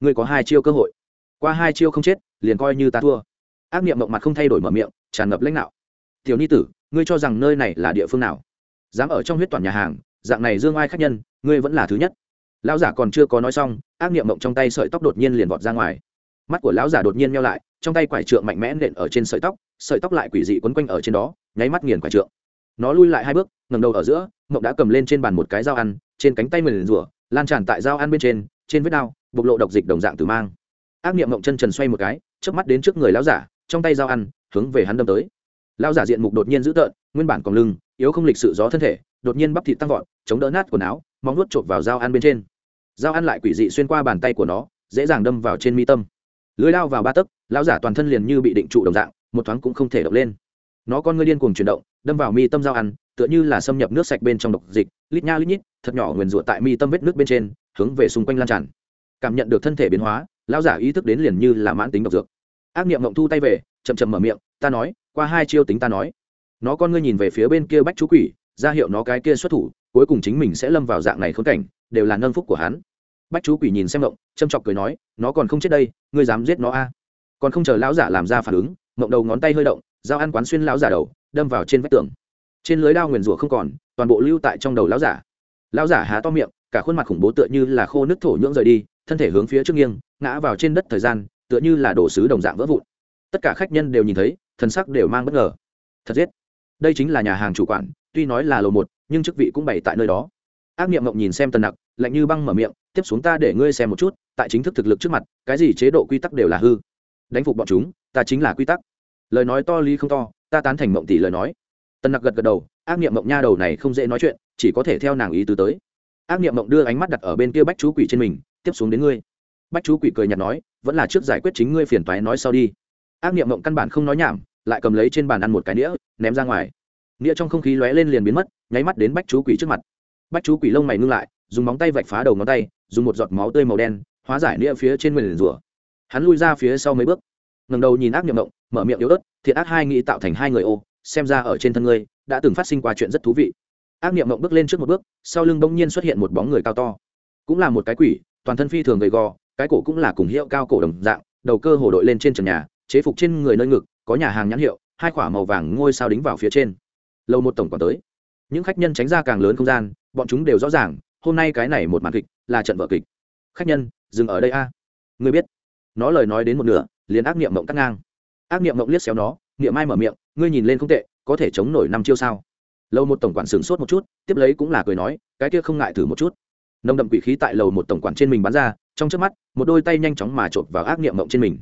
Ngươi có hai chiêu cơ hội. Qua hai chiêu không chết, liền coi như ta thua. Ác niệm mộng mặt không thay đổi mở miệng, tràn ngập lãnh đạo. Tiểu ni tử, ngươi cho rằng nơi này là địa phương nào? Dám ở trong huyết toàn nhà hàng, dạng này dương ai khách nhân, ngươi vẫn là thứ nhất. Lão giả còn chưa có nói xong, ác niệm mộng trong tay sợi tóc đột nhiên liền vọt ra ngoài mắt của lão giả đột nhiên meo lại, trong tay quải trượng mạnh mẽ nện ở trên sợi tóc sợi tóc lại quỷ dị quấn quanh ở trên đó, nháy mắt nghiền quải trượng. Nó lui lại hai bước ngầm đầu ở giữa, mộng đã cầm lên trên bàn một cái dao ăn, trên cánh tay mình rủa, lan tràn tại dao ăn bên trên trên vết đao bộc lộ độc dịch đồng dạng từ mang. Ác niệm mộng chân trần xoay một cái trước mắt đến trước người lão giả, trong tay dao ăn, hướng về hắn đâm tới. Lão giả diện mục đột nhiên dữ tợn, nguyên bản còn lưng, yếu không lịch sự gió thân thể, đột nhiên bắp thịt tăng vọt, chống đỡ nát quần áo, móng nuốt chộp vào dao ăn bên trên. Dao ăn lại quỷ dị xuyên qua bàn tay của nó, dễ dàng đâm vào trên mi tâm lưới lao vào ba tấc, lão giả toàn thân liền như bị định trụ đồng dạng, một thoáng cũng không thể động lên. Nó con ngươi điên cuồng chuyển động, đâm vào mi tâm dao ăn, tựa như là xâm nhập nước sạch bên trong độc dịch, lít nha lít nhít, thật nhỏ nguyền rủa tại mi tâm vết nước bên trên, hướng về xung quanh lan tràn. Cảm nhận được thân thể biến hóa, lão giả ý thức đến liền như là mãn tính độc dược. Ác niệm ngộng thu tay về, chậm chậm mở miệng, ta nói, qua hai chiêu tính ta nói. Nó con ngươi nhìn về phía bên kia bách chú quỷ, ra hiệu nó cái kia xuất thủ, cuối cùng chính mình sẽ lâm vào dạng này khốn cảnh, đều là nâng phúc của hắn bách chú quỷ nhìn xem mộng châm chọc cười nói, nó còn không chết đây, ngươi dám giết nó a? Còn không chờ lão giả làm ra phản ứng mộng đầu ngón tay hơi động, dao ăn quán xuyên lão giả đầu, đâm vào trên vách tường. Trên lưới đao nguyền rủa không còn, toàn bộ lưu tại trong đầu lão giả. Lão giả há to miệng, cả khuôn mặt khủng bố tựa như là khô nước thổ nhưỡng rời đi, thân thể hướng phía trước nghiêng, ngã vào trên đất thời gian, tựa như là đổ sứ đồng dạng vỡ vụn. Tất cả khách nhân đều nhìn thấy, thần sắc đều mang bất ngờ. Thật giết. Đây chính là nhà hàng chủ quản, tuy nói là lầu một, nhưng chức vị cũng bày tại nơi đó. Ác niệm mộng nhìn xem tần nặc, lạnh như băng mở miệng tiếp xuống ta để ngươi xem một chút, tại chính thức thực lực trước mặt, cái gì chế độ quy tắc đều là hư. Đánh phục bọn chúng, ta chính là quy tắc. Lời nói to lý không to, ta tán thành mộng tỷ lời nói. Tần nặc gật gật đầu, ác niệm mộng nha đầu này không dễ nói chuyện, chỉ có thể theo nàng ý tứ tới. Ác niệm mộng đưa ánh mắt đặt ở bên kia bách chú quỷ trên mình, tiếp xuống đến ngươi. Bách chú quỷ cười nhạt nói, vẫn là trước giải quyết chính ngươi phiền toái nói sau đi. Ác niệm mộng căn bản không nói nhảm, lại cầm lấy trên bàn ăn một cái nĩa, ném ra ngoài. Nĩa trong không khí lóe lên liền biến mất, nháy mắt đến bách chú quỷ trước mặt. Bách chú quỷ lông mày ngưng lại, dùng móng tay vạch phá đầu ngón tay dùng một giọt máu tươi màu đen, hóa giải nĩa phía trên nguyền rủa. Hắn lui ra phía sau mấy bước ngầm đầu nhìn ác niệm động, mở miệng yếu ớt thiện ác hai nghĩ tạo thành hai người ô, xem ra ở trên thân ngươi đã từng phát sinh qua chuyện rất thú vị. Ác niệm mộng bước lên trước một bước, sau lưng bỗng nhiên xuất hiện một bóng người cao to. Cũng là một cái quỷ, toàn thân phi thường gầy gò, cái cổ cũng là cùng hiệu cao cổ đồng dạng, đầu cơ hồ đội lên trên trần nhà, chế phục trên người nơi ngực, có nhà hàng nhãn hiệu, hai quả màu vàng ngôi sao đính vào phía trên. Lâu một tổng còn tới. Những khách nhân tránh ra càng lớn không gian, bọn chúng đều rõ ràng, hôm nay cái này một màn kịch là trận vở kịch. Khách nhân, dừng ở đây a. Người biết. Nó lời nói đến một nửa, liền ác niệm mộng cắt ngang. Ác niệm mộng liếc xéo nó, niệm mai mở miệng, ngươi nhìn lên không tệ, có thể chống nổi năm chiêu sao? Lâu một tổng quản sửng sốt một chút, tiếp lấy cũng là cười nói, cái kia không ngại thử một chút. Nồng đậm quỷ khí tại lầu một tổng quản trên mình bắn ra, trong trước mắt, một đôi tay nhanh chóng mà chộp vào ác niệm mộng trên mình.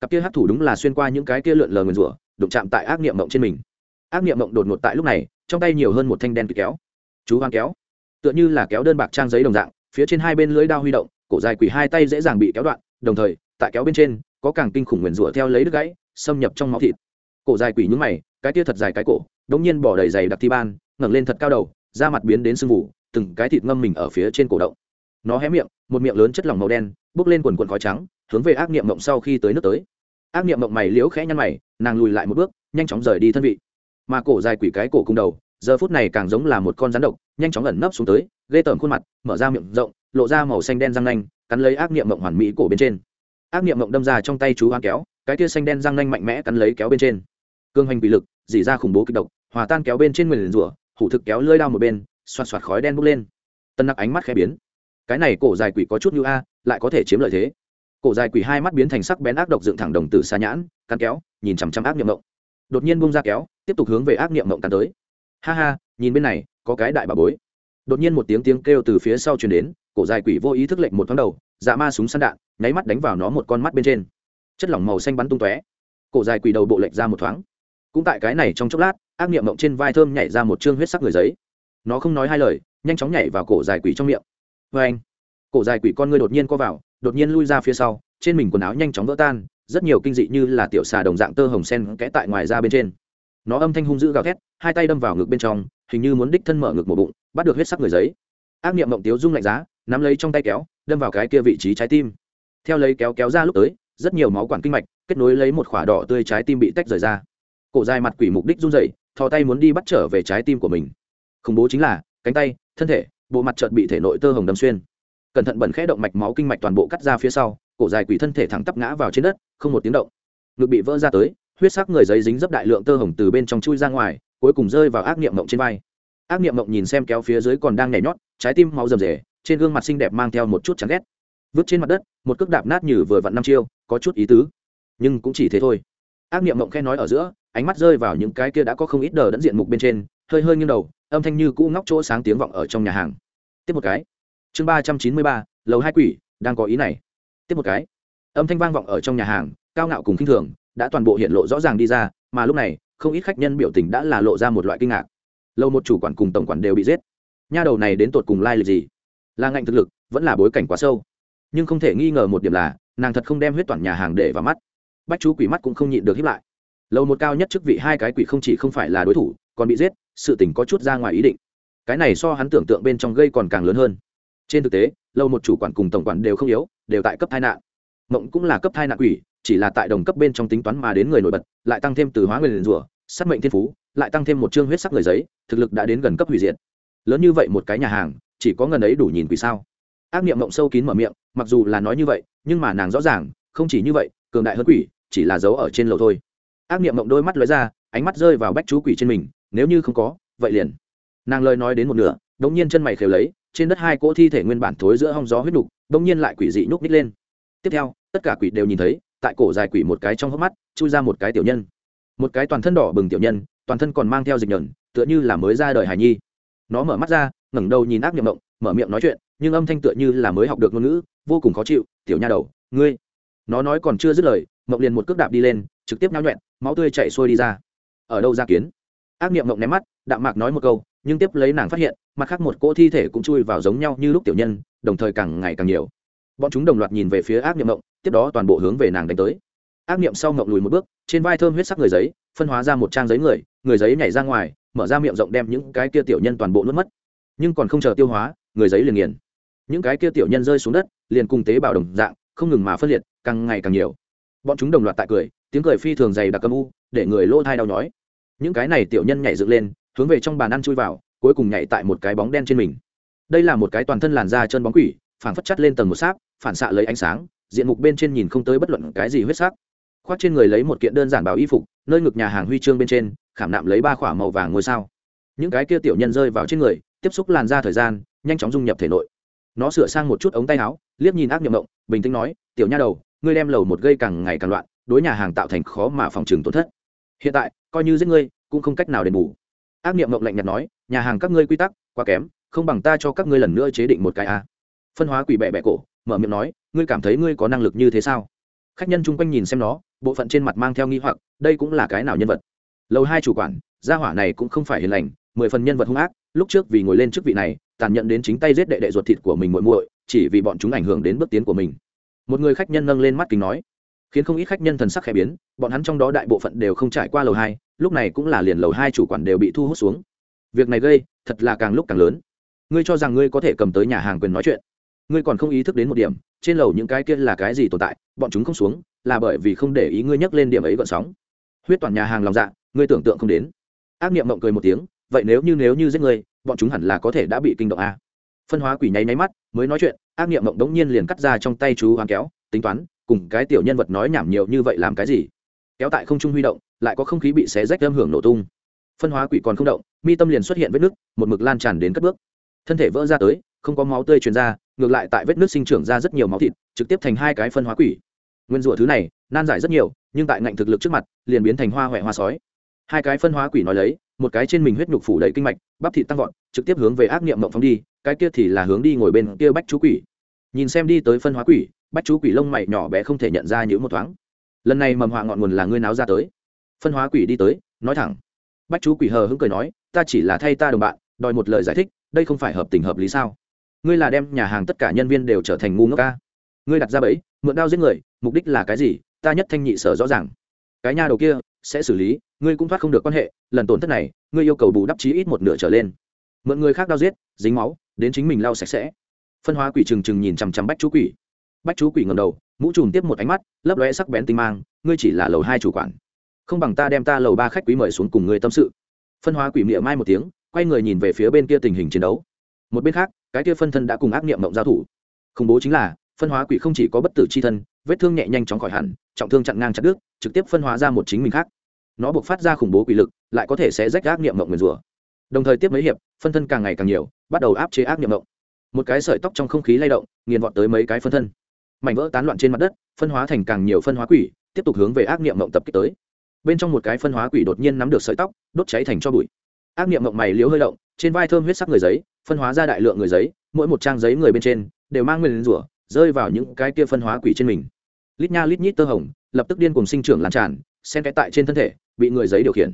Cặp kia hát thủ đúng là xuyên qua những cái kia lượn lờ nguyền rủa, đụng chạm tại ác niệm mộng trên mình. Ác niệm mộng đột ngột tại lúc này, trong tay nhiều hơn một thanh đen kịp kéo. Chú hoang kéo. Tựa như là kéo đơn bạc trang giấy đồng dạng phía trên hai bên lưỡi đao huy động, cổ dài quỷ hai tay dễ dàng bị kéo đoạn, đồng thời, tại kéo bên trên, có càng kinh khủng nguyền rủa theo lấy đứt gãy, xâm nhập trong máu thịt. Cổ dài quỷ nhúng mày, cái tia thật dài cái cổ đống nhiên bỏ đầy dày đặc thi ban, ngẩng lên thật cao đầu, da mặt biến đến sưng vụ từng cái thịt ngâm mình ở phía trên cổ động. Nó hé miệng, một miệng lớn chất lỏng màu đen bốc lên quần quần khói trắng, hướng về ác niệm mộng sau khi tới nước tới. Ác niệm mộng mày liễu khẽ nhăn mày, nàng lùi lại một bước, nhanh chóng rời đi thân vị. Mà cổ dài quỷ cái cổ cung đầu, giờ phút này càng giống là một con rắn độc nhanh chóng ẩn nấp xuống tới, ghê tởm khuôn mặt, mở ra miệng rộng, lộ ra màu xanh đen răng nanh, cắn lấy ác niệm mộng hoàn mỹ cổ bên trên. Ác niệm mộng đâm ra trong tay chú hoa kéo, cái tia xanh đen răng nanh mạnh mẽ cắn lấy kéo bên trên. Cương hành bị lực, dỉ ra khủng bố kịch độc, hòa tan kéo bên trên nguyền rủa, hủ thực kéo lơi đao một bên, xoạt xoạt khói đen bốc lên. Tân nặc ánh mắt khẽ biến. Cái này cổ dài quỷ có chút như a, lại có thể chiếm lợi thế. Cổ dài quỷ hai mắt biến thành sắc bén ác độc dựng thẳng đồng tử xa nhãn, cắn kéo, nhìn chằm chằm ác niệm mộng. Đột nhiên bung ra kéo, tiếp tục hướng về ác niệm mộng cắn tới. Ha ha, nhìn bên này có cái đại bà bối. Đột nhiên một tiếng tiếng kêu từ phía sau truyền đến, cổ dài quỷ vô ý thức lệnh một thoáng đầu dạ ma súng săn đạn, nháy mắt đánh vào nó một con mắt bên trên. Chất lỏng màu xanh bắn tung tóe. Cổ dài quỷ đầu bộ lệch ra một thoáng. Cũng tại cái này trong chốc lát, ác niệm mộng trên vai thơm nhảy ra một chương huyết sắc người giấy. Nó không nói hai lời, nhanh chóng nhảy vào cổ dài quỷ trong miệng. Vê anh, cổ dài quỷ con ngươi đột nhiên co vào, đột nhiên lui ra phía sau, trên mình quần áo nhanh chóng vỡ tan, rất nhiều kinh dị như là tiểu xà đồng dạng tơ hồng sen kẽ tại ngoài ra bên trên nó âm thanh hung dữ gào thét, hai tay đâm vào ngực bên trong, hình như muốn đích thân mở ngực một bụng, bắt được huyết sắc người giấy. Ác niệm mộng tiếu rung lạnh giá, nắm lấy trong tay kéo, đâm vào cái kia vị trí trái tim. Theo lấy kéo kéo ra lúc tới, rất nhiều máu quản kinh mạch, kết nối lấy một khỏa đỏ tươi trái tim bị tách rời ra. Cổ dài mặt quỷ mục đích run rẩy, thò tay muốn đi bắt trở về trái tim của mình. Khủng bố chính là, cánh tay, thân thể, bộ mặt chợt bị thể nội tơ hồng đâm xuyên. Cẩn thận bẩn khẽ động mạch máu kinh mạch toàn bộ cắt ra phía sau, cổ dài quỷ thân thể thẳng tắp ngã vào trên đất, không một tiếng động. Ngực bị vỡ ra tới huyết sắc người giấy dính dấp đại lượng tơ hồng từ bên trong chui ra ngoài, cuối cùng rơi vào ác niệm mộng trên vai. Ác niệm mộng nhìn xem kéo phía dưới còn đang nhảy nhót, trái tim máu rầm rề, trên gương mặt xinh đẹp mang theo một chút chán ghét. Vứt trên mặt đất, một cước đạp nát như vừa vặn năm chiêu, có chút ý tứ. Nhưng cũng chỉ thế thôi. Ác niệm mộng khe nói ở giữa, ánh mắt rơi vào những cái kia đã có không ít đờ đẫn diện mục bên trên, hơi hơi nghiêng đầu, âm thanh như cũ ngóc chỗ sáng tiếng vọng ở trong nhà hàng. Tiếp một cái. Chương ba trăm chín mươi ba, lầu hai quỷ, đang có ý này. Tiếp một cái. Âm thanh vang vọng ở trong nhà hàng, cao ngạo cùng k i n h thường đã toàn bộ hiện lộ rõ ràng đi ra, mà lúc này, không ít khách nhân biểu tình đã là lộ ra một loại kinh ngạc. Lâu một chủ quản cùng tổng quản đều bị giết. Nha đầu này đến tột cùng lai lịch gì? Là ngạnh thực lực, vẫn là bối cảnh quá sâu. Nhưng không thể nghi ngờ một điểm là, nàng thật không đem huyết toàn nhà hàng để vào mắt. Bách chú quỷ mắt cũng không nhịn được hiếp lại. Lâu một cao nhất chức vị hai cái quỷ không chỉ không phải là đối thủ, còn bị giết, sự tình có chút ra ngoài ý định. Cái này so hắn tưởng tượng bên trong gây còn càng lớn hơn. Trên thực tế, lâu một chủ quản cùng tổng quản đều không yếu, đều tại cấp thai nạn. Mộng cũng là cấp thai nạn quỷ chỉ là tại đồng cấp bên trong tính toán mà đến người nổi bật, lại tăng thêm từ hóa người liền rủa sát mệnh thiên phú, lại tăng thêm một chương huyết sắc người giấy, thực lực đã đến gần cấp hủy diệt. Lớn như vậy một cái nhà hàng, chỉ có ngần ấy đủ nhìn quỷ sao. Ác niệm mộng sâu kín mở miệng, mặc dù là nói như vậy, nhưng mà nàng rõ ràng, không chỉ như vậy, cường đại hơn quỷ, chỉ là dấu ở trên lầu thôi. Ác niệm mộng đôi mắt lóe ra, ánh mắt rơi vào bách chú quỷ trên mình, nếu như không có, vậy liền. Nàng lời nói đến một nửa đống nhiên chân mày khều lấy, trên đất hai cỗ thi thể nguyên bản thối giữa hong gió huyết đục đống nhiên lại quỷ dị nhúc ních lên. Tiếp theo, tất cả quỷ đều nhìn thấy tại cổ dài quỷ một cái trong hốc mắt, chui ra một cái tiểu nhân. Một cái toàn thân đỏ bừng tiểu nhân, toàn thân còn mang theo dịch nhờn, tựa như là mới ra đời hài nhi. Nó mở mắt ra, ngẩng đầu nhìn ác nhậm động, mở miệng nói chuyện, nhưng âm thanh tựa như là mới học được ngôn ngữ, vô cùng khó chịu, tiểu nha đầu, ngươi. Nó nói còn chưa dứt lời, mộng liền một cước đạp đi lên, trực tiếp nhau nhuẹn máu tươi chạy xuôi đi ra. Ở đâu ra kiến? Ác niệm mộng ném mắt, đạm mạc nói một câu, nhưng tiếp lấy nàng phát hiện, mặt khác một cỗ thi thể cũng chui vào giống nhau như lúc tiểu nhân, đồng thời càng ngày càng nhiều. Bọn chúng đồng loạt nhìn về phía ác niệm mộng tiếp đó toàn bộ hướng về nàng đánh tới. Ác niệm sau ngậm lùi một bước, trên vai thơm huyết sắc người giấy, phân hóa ra một trang giấy người người giấy nhảy ra ngoài, mở ra miệng rộng đem những cái kia tiểu nhân toàn bộ nuốt mất. Nhưng còn không chờ tiêu hóa, người giấy liền nghiền. Những cái kia tiểu nhân rơi xuống đất, liền cùng tế bào đồng dạng, không ngừng mà phân liệt, càng ngày càng nhiều. Bọn chúng đồng loạt tại cười, tiếng cười phi thường dày đặc âm u, để người lỗ thai đau nhói. Những cái này tiểu nhân nhảy dựng lên, hướng về trong bàn ăn chui vào, cuối cùng nhảy tại một cái bóng đen trên mình. Đây là một cái toàn thân làn da chân bóng quỷ phản phất chất lên tầng một sáp, phản xạ lấy ánh sáng diện mục bên trên nhìn không tới bất luận cái gì huyết sắc. Khoác trên người lấy một kiện đơn giản bảo y phục, nơi ngực nhà hàng huy chương bên trên, khảm nạm lấy ba khỏa màu vàng ngôi sao. Những cái kia tiểu nhân rơi vào trên người, tiếp xúc làn da thời gian, nhanh chóng dung nhập thể nội. Nó sửa sang một chút ống tay áo, liếc nhìn ác nhậm động bình tĩnh nói, tiểu nha đầu, ngươi đem lầu một gây càng ngày càng loạn, đối nhà hàng tạo thành khó mà phòng trừng tổn thất. Hiện tại, coi như giết ngươi, cũng không cách nào đền bù. Ác niệm mộng lạnh nhạt nói, nhà hàng các ngươi quy tắc quá kém, không bằng ta cho các ngươi lần nữa chế định một cái a. Phân hóa quỷ bẹ bẹ cổ, mở miệng nói ngươi cảm thấy ngươi có năng lực như thế sao? Khách nhân chung quanh nhìn xem nó, bộ phận trên mặt mang theo nghi hoặc, đây cũng là cái nào nhân vật? Lầu hai chủ quản, gia hỏa này cũng không phải hiền lành, mười phần nhân vật hung ác, lúc trước vì ngồi lên chức vị này, tàn nhẫn đến chính tay giết đệ đệ ruột thịt của mình muội muội, chỉ vì bọn chúng ảnh hưởng đến bước tiến của mình. Một người khách nhân nâng lên mắt kính nói, khiến không ít khách nhân thần sắc khẽ biến, bọn hắn trong đó đại bộ phận đều không trải qua lầu hai, lúc này cũng là liền lầu hai chủ quản đều bị thu hút xuống. Việc này gây, thật là càng lúc càng lớn. Ngươi cho rằng ngươi có thể cầm tới nhà hàng quyền nói chuyện? Ngươi còn không ý thức đến một điểm, trên lầu những cái kia là cái gì tồn tại, bọn chúng không xuống, là bởi vì không để ý ngươi nhắc lên điểm ấy gợn sóng. Huyết toàn nhà hàng lòng dạ ngươi tưởng tượng không đến. Ác niệm mộng cười một tiếng, vậy nếu như nếu như giết ngươi, bọn chúng hẳn là có thể đã bị kinh động a phân hóa quỷ nháy nháy mắt, mới nói chuyện, ác niệm mộng đống nhiên liền cắt ra trong tay chú hoang kéo, tính toán, cùng cái tiểu nhân vật nói nhảm nhiều như vậy làm cái gì? Kéo tại không trung huy động, lại có không khí bị xé rách âm hưởng nổ tung. Phân hóa quỷ còn không động, mi tâm liền xuất hiện vết nứt, một mực lan tràn đến cất bước. Thân thể vỡ ra tới, không có máu tươi truyền ra ngược lại tại vết nứt sinh trưởng ra rất nhiều máu thịt, trực tiếp thành hai cái phân hóa quỷ. Nguyên rủa thứ này, nan giải rất nhiều, nhưng tại ngạnh thực lực trước mặt, liền biến thành hoa huệ hoa sói. Hai cái phân hóa quỷ nói lấy, một cái trên mình huyết nhục phủ đầy kinh mạch, bắp thịt tăng vọt, trực tiếp hướng về ác niệm mộng phóng đi, cái kia thì là hướng đi ngồi bên kia bách chú quỷ. Nhìn xem đi tới phân hóa quỷ, bách chú quỷ lông mày nhỏ bé không thể nhận ra những một thoáng. Lần này mầm họa ngọn nguồn là ngươi náo ra tới. Phân hóa quỷ đi tới, nói thẳng. Bách chú quỷ hờ hững cười nói, ta chỉ là thay ta đồng bạn, đòi một lời giải thích, đây không phải hợp tình hợp lý sao? Ngươi là đem nhà hàng tất cả nhân viên đều trở thành ngu ngốc ca. Ngươi đặt ra bẫy, mượn đao giết người, mục đích là cái gì, ta nhất thanh nhị sở rõ ràng. Cái nhà đầu kia sẽ xử lý, ngươi cũng thoát không được quan hệ, lần tổn thất này, ngươi yêu cầu bù đắp chí ít một nửa trở lên. Mượn người khác đao giết, dính máu, đến chính mình lau sạch sẽ. Phân hóa quỷ trừng trừng nhìn chằm chằm bách chú quỷ. Bách chú quỷ ngầm đầu, mũ trùm tiếp một ánh mắt, lấp lóe sắc bén tinh mang, ngươi chỉ là lầu hai chủ quản. Không bằng ta đem ta lầu ba khách quý mời xuống cùng ngươi tâm sự. Phân hóa quỷ miệng mai một tiếng, quay người nhìn về phía bên kia tình hình chiến đấu một bên khác, cái kia phân thân đã cùng ác niệm mộng giao thủ. Khủng bố chính là, phân hóa quỷ không chỉ có bất tử c h i thân, vết thương nhẹ nhanh chóng khỏi hẳn, trọng thương chặn ngang chặt đứt, trực tiếp phân hóa ra một chính mình khác. Nó buộc phát ra khủng bố quỷ lực, lại có thể sẽ rách ác niệm mộng nguyền rủa. Đồng thời tiếp mấy hiệp, phân thân càng ngày càng nhiều, bắt đầu áp chế ác niệm mộng. Một cái sợi tóc trong không khí lay động, nghiền vọt tới mấy cái phân thân. Mảnh vỡ tán loạn trên mặt đất, phân hóa thành càng nhiều phân hóa quỷ, tiếp tục hướng về ác niệm mộng tập kích tới. Bên trong một cái phân hóa quỷ đột nhiên nắm được sợi tóc, đốt cháy thành cho bụi ác niệm mộng mày liếu hơi động, trên vai thơm huyết sắc người giấy, phân hóa ra đại lượng người giấy, mỗi một trang giấy người bên trên đều mang nguyên rủa, rơi vào những cái kia phân hóa quỷ trên mình. Lít nha lít nhít tơ hồng, lập tức điên cùng sinh trưởng lan tràn, xen cái tại trên thân thể, bị người giấy điều khiển.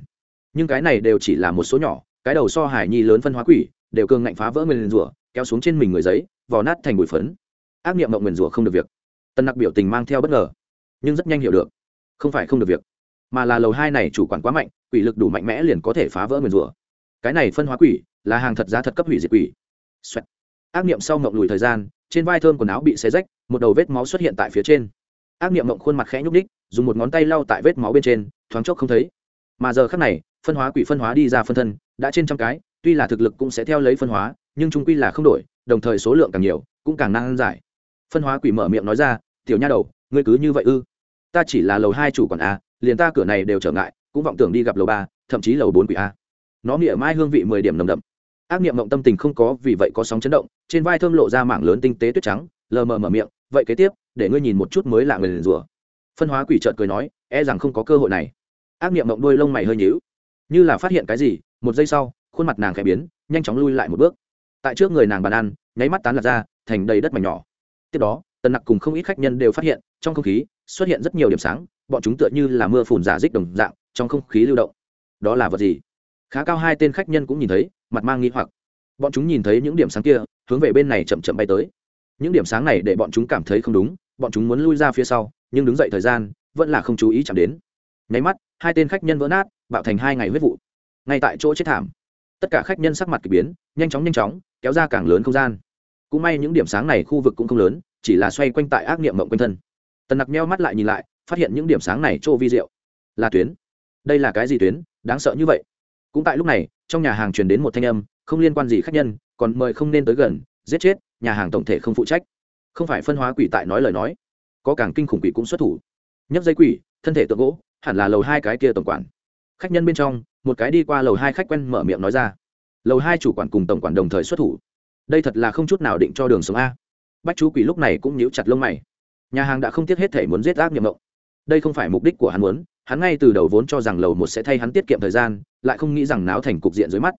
Nhưng cái này đều chỉ là một số nhỏ, cái đầu so hải nhi lớn phân hóa quỷ, đều cường ngạnh phá vỡ nguyên rủa, kéo xuống trên mình người giấy, vò nát thành bụi phấn. Ác niệm mộng nguyên rủa không được việc. Tân nặc biểu tình mang theo bất ngờ, nhưng rất nhanh hiểu được. Không phải không được việc, mà là lầu hai này chủ quản quá mạnh, quỷ lực đủ mạnh mẽ liền có thể phá vỡ nguyên rủa cái này phân hóa quỷ là hàng thật giá thật cấp hủy diệt quỷ. Xoẹt. ác niệm sau mộng lùi thời gian, trên vai thơm quần áo bị xé rách, một đầu vết máu xuất hiện tại phía trên. Ác niệm mộng khuôn mặt khẽ nhúc ních dùng một ngón tay lau tại vết máu bên trên, thoáng chốc không thấy. Mà giờ khắc này, phân hóa quỷ phân hóa đi ra phân thân, đã trên trăm cái, tuy là thực lực cũng sẽ theo lấy phân hóa, nhưng trung quy là không đổi, đồng thời số lượng càng nhiều, cũng càng năng giải. Phân hóa quỷ mở miệng nói ra, tiểu nha đầu, ngươi cứ như vậy ư? Ta chỉ là lầu hai chủ quản a, liền ta cửa này đều trở ngại, cũng vọng tưởng đi gặp lầu ba, thậm chí lầu bốn quỷ a nó mỉa mai hương vị mười điểm nồng đậm. Ác niệm mộng tâm tình không có, vì vậy có sóng chấn động, trên vai thơm lộ ra mảng lớn tinh tế tuyết trắng, lờ mờ mở miệng, vậy kế tiếp, để ngươi nhìn một chút mới lạ người liền rủa. Phân hóa quỷ trợt cười nói e rằng không có cơ hội này. Ác niệm mộng đôi lông mày hơi nhíu, như là phát hiện cái gì, một giây sau, khuôn mặt nàng khẽ biến, nhanh chóng lui lại một bước. Tại trước người nàng bàn ăn, nháy mắt tán lạc ra, thành đầy đất mảnh nhỏ. Tiếp đó, tần nặc cùng không ít khách nhân đều phát hiện, trong không khí xuất hiện rất nhiều điểm sáng, bọn chúng tựa như là mưa phùn giả dích đồng dạng, trong không khí lưu động. Đó là vật gì? Khá cao hai tên khách nhân cũng nhìn thấy, mặt mang nghi hoặc. Bọn chúng nhìn thấy những điểm sáng kia, hướng về bên này chậm chậm bay tới. Những điểm sáng này để bọn chúng cảm thấy không đúng, bọn chúng muốn lui ra phía sau, nhưng đứng dậy thời gian, vẫn là không chú ý chạm đến. Nháy mắt, hai tên khách nhân vỡ nát, bạo thành hai ngày huyết vụ. Ngay tại chỗ chết thảm, tất cả khách nhân sắc mặt k ỳ biến, nhanh chóng nhanh chóng, kéo ra càng lớn không gian. Cũng may những điểm sáng này khu vực cũng không lớn, chỉ là xoay quanh tại ác niệm mộng quanh thân. Tần nặc meo mắt lại nhìn lại, phát hiện những điểm sáng này chỗ vi diệu. Là tuyến. Đây là cái gì tuyến? Đáng sợ như vậy cũng tại lúc này, trong nhà hàng truyền đến một thanh âm, không liên quan gì khách nhân, còn mời không nên tới gần, giết chết, nhà hàng tổng thể không phụ trách. Không phải phân hóa quỷ tại nói lời nói, có càng kinh khủng quỷ cũng xuất thủ. Nhấp dây quỷ, thân thể tượng gỗ, hẳn là lầu hai cái kia tổng quản. Khách nhân bên trong, một cái đi qua lầu hai khách quen mở miệng nói ra. Lầu hai chủ quản cùng tổng quản đồng thời xuất thủ. Đây thật là không chút nào định cho đường sống a. Bách chú quỷ lúc này cũng nhíu chặt lông mày. Nhà hàng đã không tiếc hết thể muốn giết ác nhiệm mộng. Đây không phải mục đích của hắn muốn hắn ngay từ đầu vốn cho rằng lầu một sẽ thay hắn tiết kiệm thời gian, lại không nghĩ rằng náo thành cục diện dưới mắt.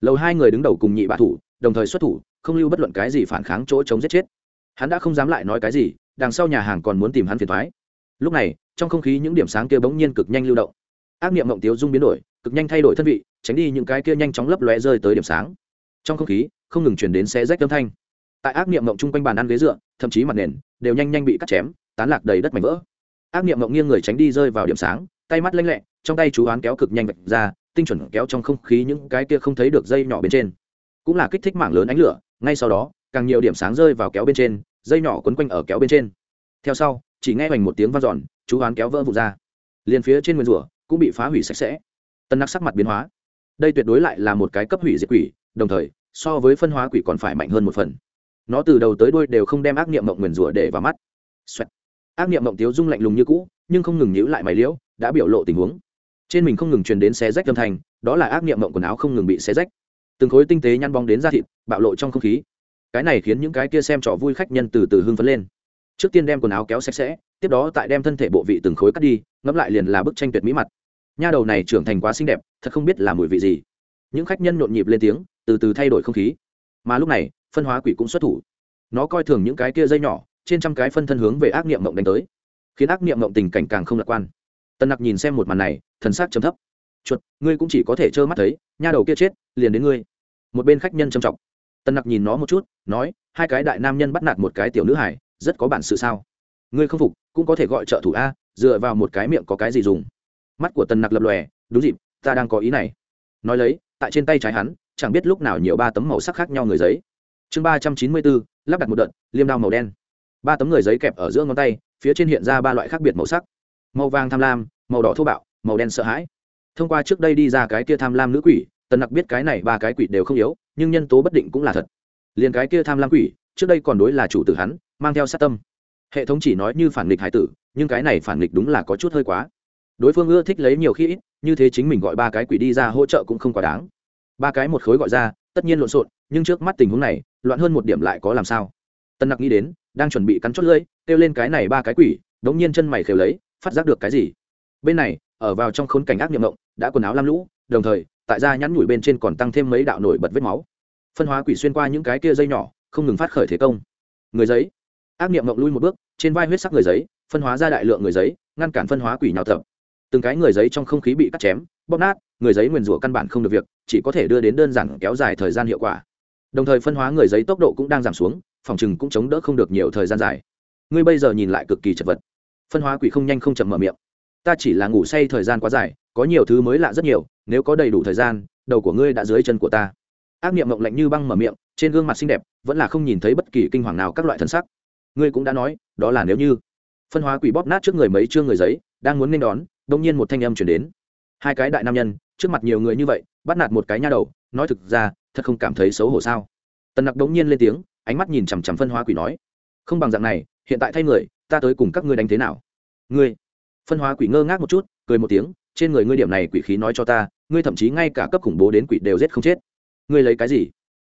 Lầu hai người đứng đầu cùng nhị bạ thủ, đồng thời xuất thủ, không lưu bất luận cái gì phản kháng chỗ chống giết chết. Hắn đã không dám lại nói cái gì, đằng sau nhà hàng còn muốn tìm hắn phiền thoái lúc này, trong không khí những điểm sáng kia bỗng nhiên cực nhanh lưu động. Ác niệm mộng tiếu dung biến đổi, cực nhanh thay đổi thân vị, tránh đi những cái kia nhanh chóng lấp lóe rơi tới điểm sáng. Trong không khí, không ngừng chuyển đến xe rách âm thanh. Tại ác niệm mộng chung quanh bàn ăn ghế dựa, thậm chí mặt nền, đều nhanh nhanh bị cắt chém, tán lạc đầy đất mảnh vỡ. Ác niệm mộng nghiêng người tránh đi rơi vào điểm sáng tay mắt lanh lẹ, trong tay chú oán kéo cực nhanh vạch ra, tinh chuẩn kéo trong không khí những cái kia không thấy được dây nhỏ bên trên. Cũng là kích thích mảng lớn ánh lửa, ngay sau đó, càng nhiều điểm sáng rơi vào kéo bên trên, dây nhỏ quấn quanh ở kéo bên trên. Theo sau, chỉ nghe hoành một tiếng v a n giòn chú oán kéo vỡ vụt ra. Liền phía trên nguyên rủa cũng bị phá hủy sạch sẽ. Tân nặc sắc mặt biến hóa. Đây tuyệt đối lại là một cái cấp hủy diệt quỷ, đồng thời, so với phân hóa quỷ còn phải mạnh hơn một phần. Nó từ đầu tới đuôi đều không đem ác niệm mộng nguyền rủa để vào mắt. Xoẹt. ác niệm mộng tiếu dung lạnh lùng như cũ, nhưng không ngừng nhíu lại mày liễu đã biểu lộ tình huống. Trên mình không ngừng truyền đến xé rách âm thanh, đó là ác niệm mộng quần áo không ngừng bị xé rách. Từng khối tinh tế nhăn bóng đến da thịt, bạo lộ trong không khí. Cái này khiến những cái kia xem trò vui khách nhân từ từ hưng phấn lên. Trước tiên đem quần áo kéo sạch sẽ, tiếp đó tại đem thân thể bộ vị từng khối cắt đi, ngẫm lại liền là bức tranh tuyệt mỹ mặt. Nha đầu này trưởng thành quá xinh đẹp, thật không biết là mùi vị gì. Những khách nhân nhộn nhịp lên tiếng, từ từ thay đổi không khí. Mà lúc này, phân hóa quỷ cũng xuất thủ. Nó coi thường những cái kia dây nhỏ, trên trăm cái phân thân hướng về ác niệm mộng đánh tới. Khiến ác niệm mộng tình cảnh càng không lạc quan tần nặc nhìn xem một màn này, thần sắc trầm thấp. Chuột, ngươi cũng chỉ có thể trơ mắt thấy, nha đầu kia chết, liền đến ngươi. Một bên khách nhân trầm trọng. Tần nặc nhìn nó một chút, nói, hai cái đại nam nhân bắt nạt một cái tiểu nữ hải rất có bản sự sao? Ngươi không phục, cũng có thể gọi trợ thủ a, dựa vào một cái miệng có cái gì dùng? Mắt của tần nặc lập lòe, đúng dịp, ta đang có ý này. Nói lấy, tại trên tay trái hắn, chẳng biết lúc nào nhiều ba tấm màu sắc khác nhau người giấy. Chương ba trăm chín mươi bốn, lắp đặt một đợt, liêm đao màu đen. Ba tấm người giấy kẹp ở giữa ngón tay, phía trên hiện ra ba loại khác biệt màu sắc màu vàng tham lam, màu đỏ thô bạo, màu đen sợ hãi. Thông qua trước đây đi ra cái kia tham lam nữ quỷ, tần nặc biết cái này ba cái quỷ đều không yếu, nhưng nhân tố bất định cũng là thật. Liền cái kia tham lam quỷ, trước đây còn đối là chủ tử hắn, mang theo sát tâm. Hệ thống chỉ nói như phản nghịch hải tử, nhưng cái này phản nghịch đúng là có chút hơi quá. Đối phương ưa thích lấy nhiều khi ít, như thế chính mình gọi ba cái quỷ đi ra hỗ trợ cũng không quá đáng. Ba cái một khối gọi ra, tất nhiên lộn xộn, nhưng trước mắt tình huống này, loạn hơn một điểm lại có làm sao? Tân nặc nghĩ đến, đang chuẩn bị cắn chót lưỡi, kêu lên cái này ba cái quỷ, đống nhiên chân mày khều lấy phát giác được cái gì? Bên này, ở vào trong khốn cảnh ác niệm động đã quần áo lam lũ, đồng thời, tại da nhắn nhủi bên trên còn tăng thêm mấy đạo nổi bật vết máu. Phân hóa quỷ xuyên qua những cái kia dây nhỏ, không ngừng phát khởi thế công. Người giấy. Ác niệm mộng lui một bước, trên vai huyết sắc người giấy, phân hóa ra đại lượng người giấy, ngăn cản phân hóa quỷ nhào thập từng cái người giấy trong không khí bị cắt chém, bóp nát, người giấy nguyền rủa căn bản không được việc, chỉ có thể đưa đến đơn giản kéo dài thời gian hiệu quả. Đồng thời phân hóa người giấy tốc độ cũng đang giảm xuống, phòng chừng cũng chống đỡ không được nhiều thời gian dài. Ngươi bây giờ nhìn lại cực kỳ chật vật phân hóa quỷ không nhanh không chậm mở miệng. Ta chỉ là ngủ say thời gian quá dài, có nhiều thứ mới lạ rất nhiều, nếu có đầy đủ thời gian, đầu của ngươi đã dưới chân của ta. Ác niệm mộng lạnh như băng mở miệng, trên gương mặt xinh đẹp, vẫn là không nhìn thấy bất kỳ kinh hoàng nào các loại thân sắc. Ngươi cũng đã nói, đó là nếu như. Phân hóa quỷ bóp nát trước người mấy chương người giấy, đang muốn nên đón đông nhiên một thanh âm chuyển đến. Hai cái đại nam nhân, trước mặt nhiều người như vậy, bắt nạt một cái nha đầu, nói thực ra, thật không cảm thấy xấu hổ sao? Tần nặc đống nhiên lên tiếng, ánh mắt nhìn chằm chằm phân hóa quỷ nói, không bằng dạng này, hiện tại thay người ta tới cùng các ngươi đánh thế nào? Ngươi, phân hóa quỷ ngơ ngác một chút, cười một tiếng, trên người ngươi điểm này quỷ khí nói cho ta, ngươi thậm chí ngay cả cấp khủng bố đến quỷ đều giết không chết. Ngươi lấy cái gì?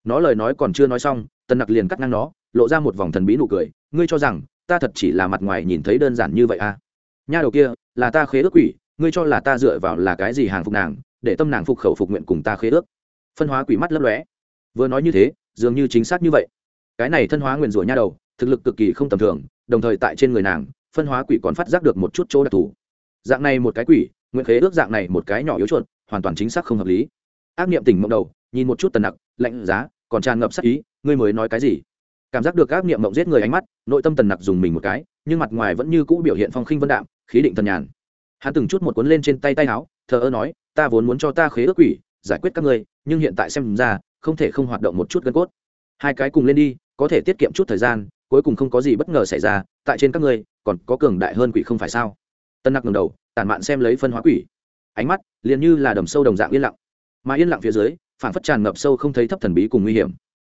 Nó lời nói còn chưa nói xong, tần nặc liền cắt ngang nó, lộ ra một vòng thần bí nụ cười, ngươi cho rằng, ta thật chỉ là mặt ngoài nhìn thấy đơn giản như vậy à? Nha đầu kia, là ta khế ước quỷ, ngươi cho là ta dựa vào là cái gì hàng phục nàng, để tâm nàng phục khẩu phục nguyện cùng ta khế ước. Phân hóa quỷ mắt lấp lóe. Vừa nói như thế, dường như chính xác như vậy. Cái này thân hóa nguyền rủa nha đầu, thực lực cực kỳ không tầm thường đồng thời tại trên người nàng, phân hóa quỷ còn phát giác được một chút chỗ đặc thù. Dạng này một cái quỷ, nguyện khế ước dạng này một cái nhỏ yếu chuột, hoàn toàn chính xác không hợp lý. Ác niệm tỉnh mộng đầu, nhìn một chút tần nặc, lạnh giá, còn tràn ngập sắc ý, ngươi mới nói cái gì? Cảm giác được ác niệm mộng giết người ánh mắt, nội tâm tần nặc dùng mình một cái, nhưng mặt ngoài vẫn như cũ biểu hiện phong khinh vân đạm, khí định thần nhàn. Hắn từng chút một cuốn lên trên tay tay áo, thờ ơ nói, ta vốn muốn cho ta khế ước quỷ, giải quyết các ngươi, nhưng hiện tại xem ra, không thể không hoạt động một chút gân cốt. Hai cái cùng lên đi có thể tiết kiệm chút thời gian, cuối cùng không có gì bất ngờ xảy ra, tại trên các ngươi, còn có cường đại hơn quỷ không phải sao? Tân nặc ngầm đầu, tản mạn xem lấy phân hóa quỷ. Ánh mắt liền như là đầm sâu đồng dạng yên lặng. Mà yên lặng phía dưới, phản phất tràn ngập sâu không thấy thấp thần bí cùng nguy hiểm.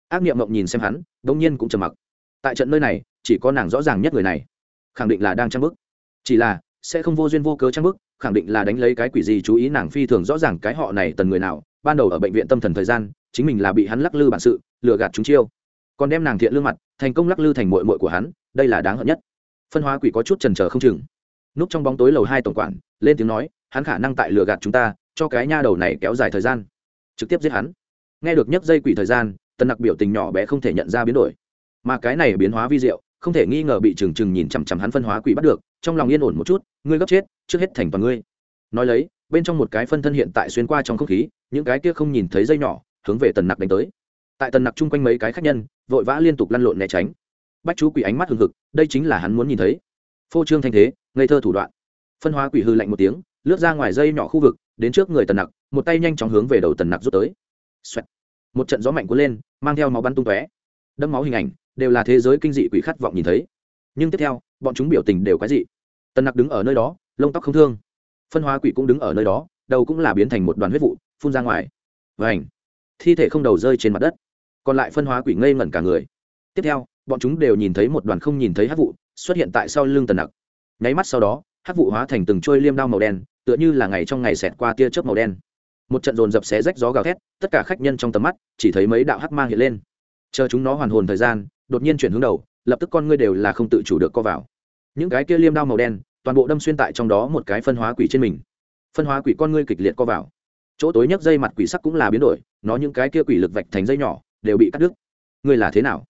Ác niệm mộng nhìn xem hắn đông nhiên cũng trầm mặc. Tại trận nơi này, chỉ có nàng rõ ràng nhất người này. Khẳng định là đang trang bức. Chỉ là, sẽ không vô duyên vô cớ trang bức, khẳng định là đánh lấy cái quỷ gì chú ý nàng phi thường rõ ràng cái họ này tần người nào. Ban đầu ở bệnh viện tâm thần thời gian, chính mình là bị hắn lắc lư bản sự, lừa gạt chúng chiêu còn đem nàng thiện lương mặt thành công lắc lư thành mội mội của hắn, đây là đáng hận nhất. Phân hóa quỷ có chút trần trờ không chừng. Núp trong bóng tối lầu hai tổng quản, lên tiếng nói, hắn khả năng tại lừa gạt chúng ta, cho cái nha đầu này kéo dài thời gian. Trực tiếp giết hắn. Nghe được nhấc dây quỷ thời gian, tần nặc biểu tình nhỏ bé không thể nhận ra biến đổi. Mà cái này biến hóa vi diệu, không thể nghi ngờ bị trừng trừng nhìn chằm chằm hắn phân hóa quỷ bắt được, trong lòng yên ổn một chút, ngươi gấp chết, trước hết thành toàn ngươi. Nói lấy, bên trong một cái phân thân hiện tại xuyên qua trong không khí, những cái kia không nhìn thấy dây nhỏ, hướng về tần nặc đánh tới tại tần nặc chung quanh mấy cái khác nhân, vội vã liên tục lăn lộn né tránh. Bách chú quỷ ánh mắt hừng hực, đây chính là hắn muốn nhìn thấy. Phô trương thanh thế, ngây thơ thủ đoạn. Phân hóa quỷ hư lạnh một tiếng, lướt ra ngoài dây nhỏ khu vực, đến trước người tần nặc, một tay nhanh chóng hướng về đầu tần nặc rút tới、Xoẹt. một trận gió mạnh cuốn lên, mang theo máu bắn tung tóe. Đâm máu hình ảnh, đều là thế giới kinh dị quỷ khát vọng nhìn thấy. Nhưng tiếp theo, bọn chúng biểu tình đều quái dị. Tần nặc đứng ở nơi đó, lông tóc không thương. Phân hóa quỷ cũng đứng ở nơi đó, đầu cũng là biến thành một đoàn huyết vụ, phun ra ngoài. Và ảnh thi thể không đầu rơi trên mặt đất còn lại phân hóa quỷ ngây ngẩn cả người. Tiếp theo, bọn chúng đều nhìn thấy một đoàn không nhìn thấy hát vụ xuất hiện tại sau lưng tần nặc. Nháy mắt sau đó hát vụ hóa thành từng trôi liêm đao màu đen, tựa như là ngày trong ngày xẹt qua tia chớp màu đen. Một trận dồn dập xé rách gió gào thét, tất cả khách nhân trong tầm mắt chỉ thấy mấy đạo hắc mang hiện lên. Chờ chúng nó hoàn hồn thời gian, đột nhiên chuyển hướng đầu, lập tức con ngươi đều là không tự chủ được co vào. Những cái kia liêm đao màu đen, toàn bộ đâm xuyên tại trong đó một cái phân hóa quỷ trên mình. Phân hóa quỷ con ngươi kịch liệt co vào. Chỗ tối nhất dây mặt quỷ sắc cũng là biến đổi, nó những cái kia quỷ lực vạch thành dây nhỏ đều bị cắt đứt. Ngươi là thế nào?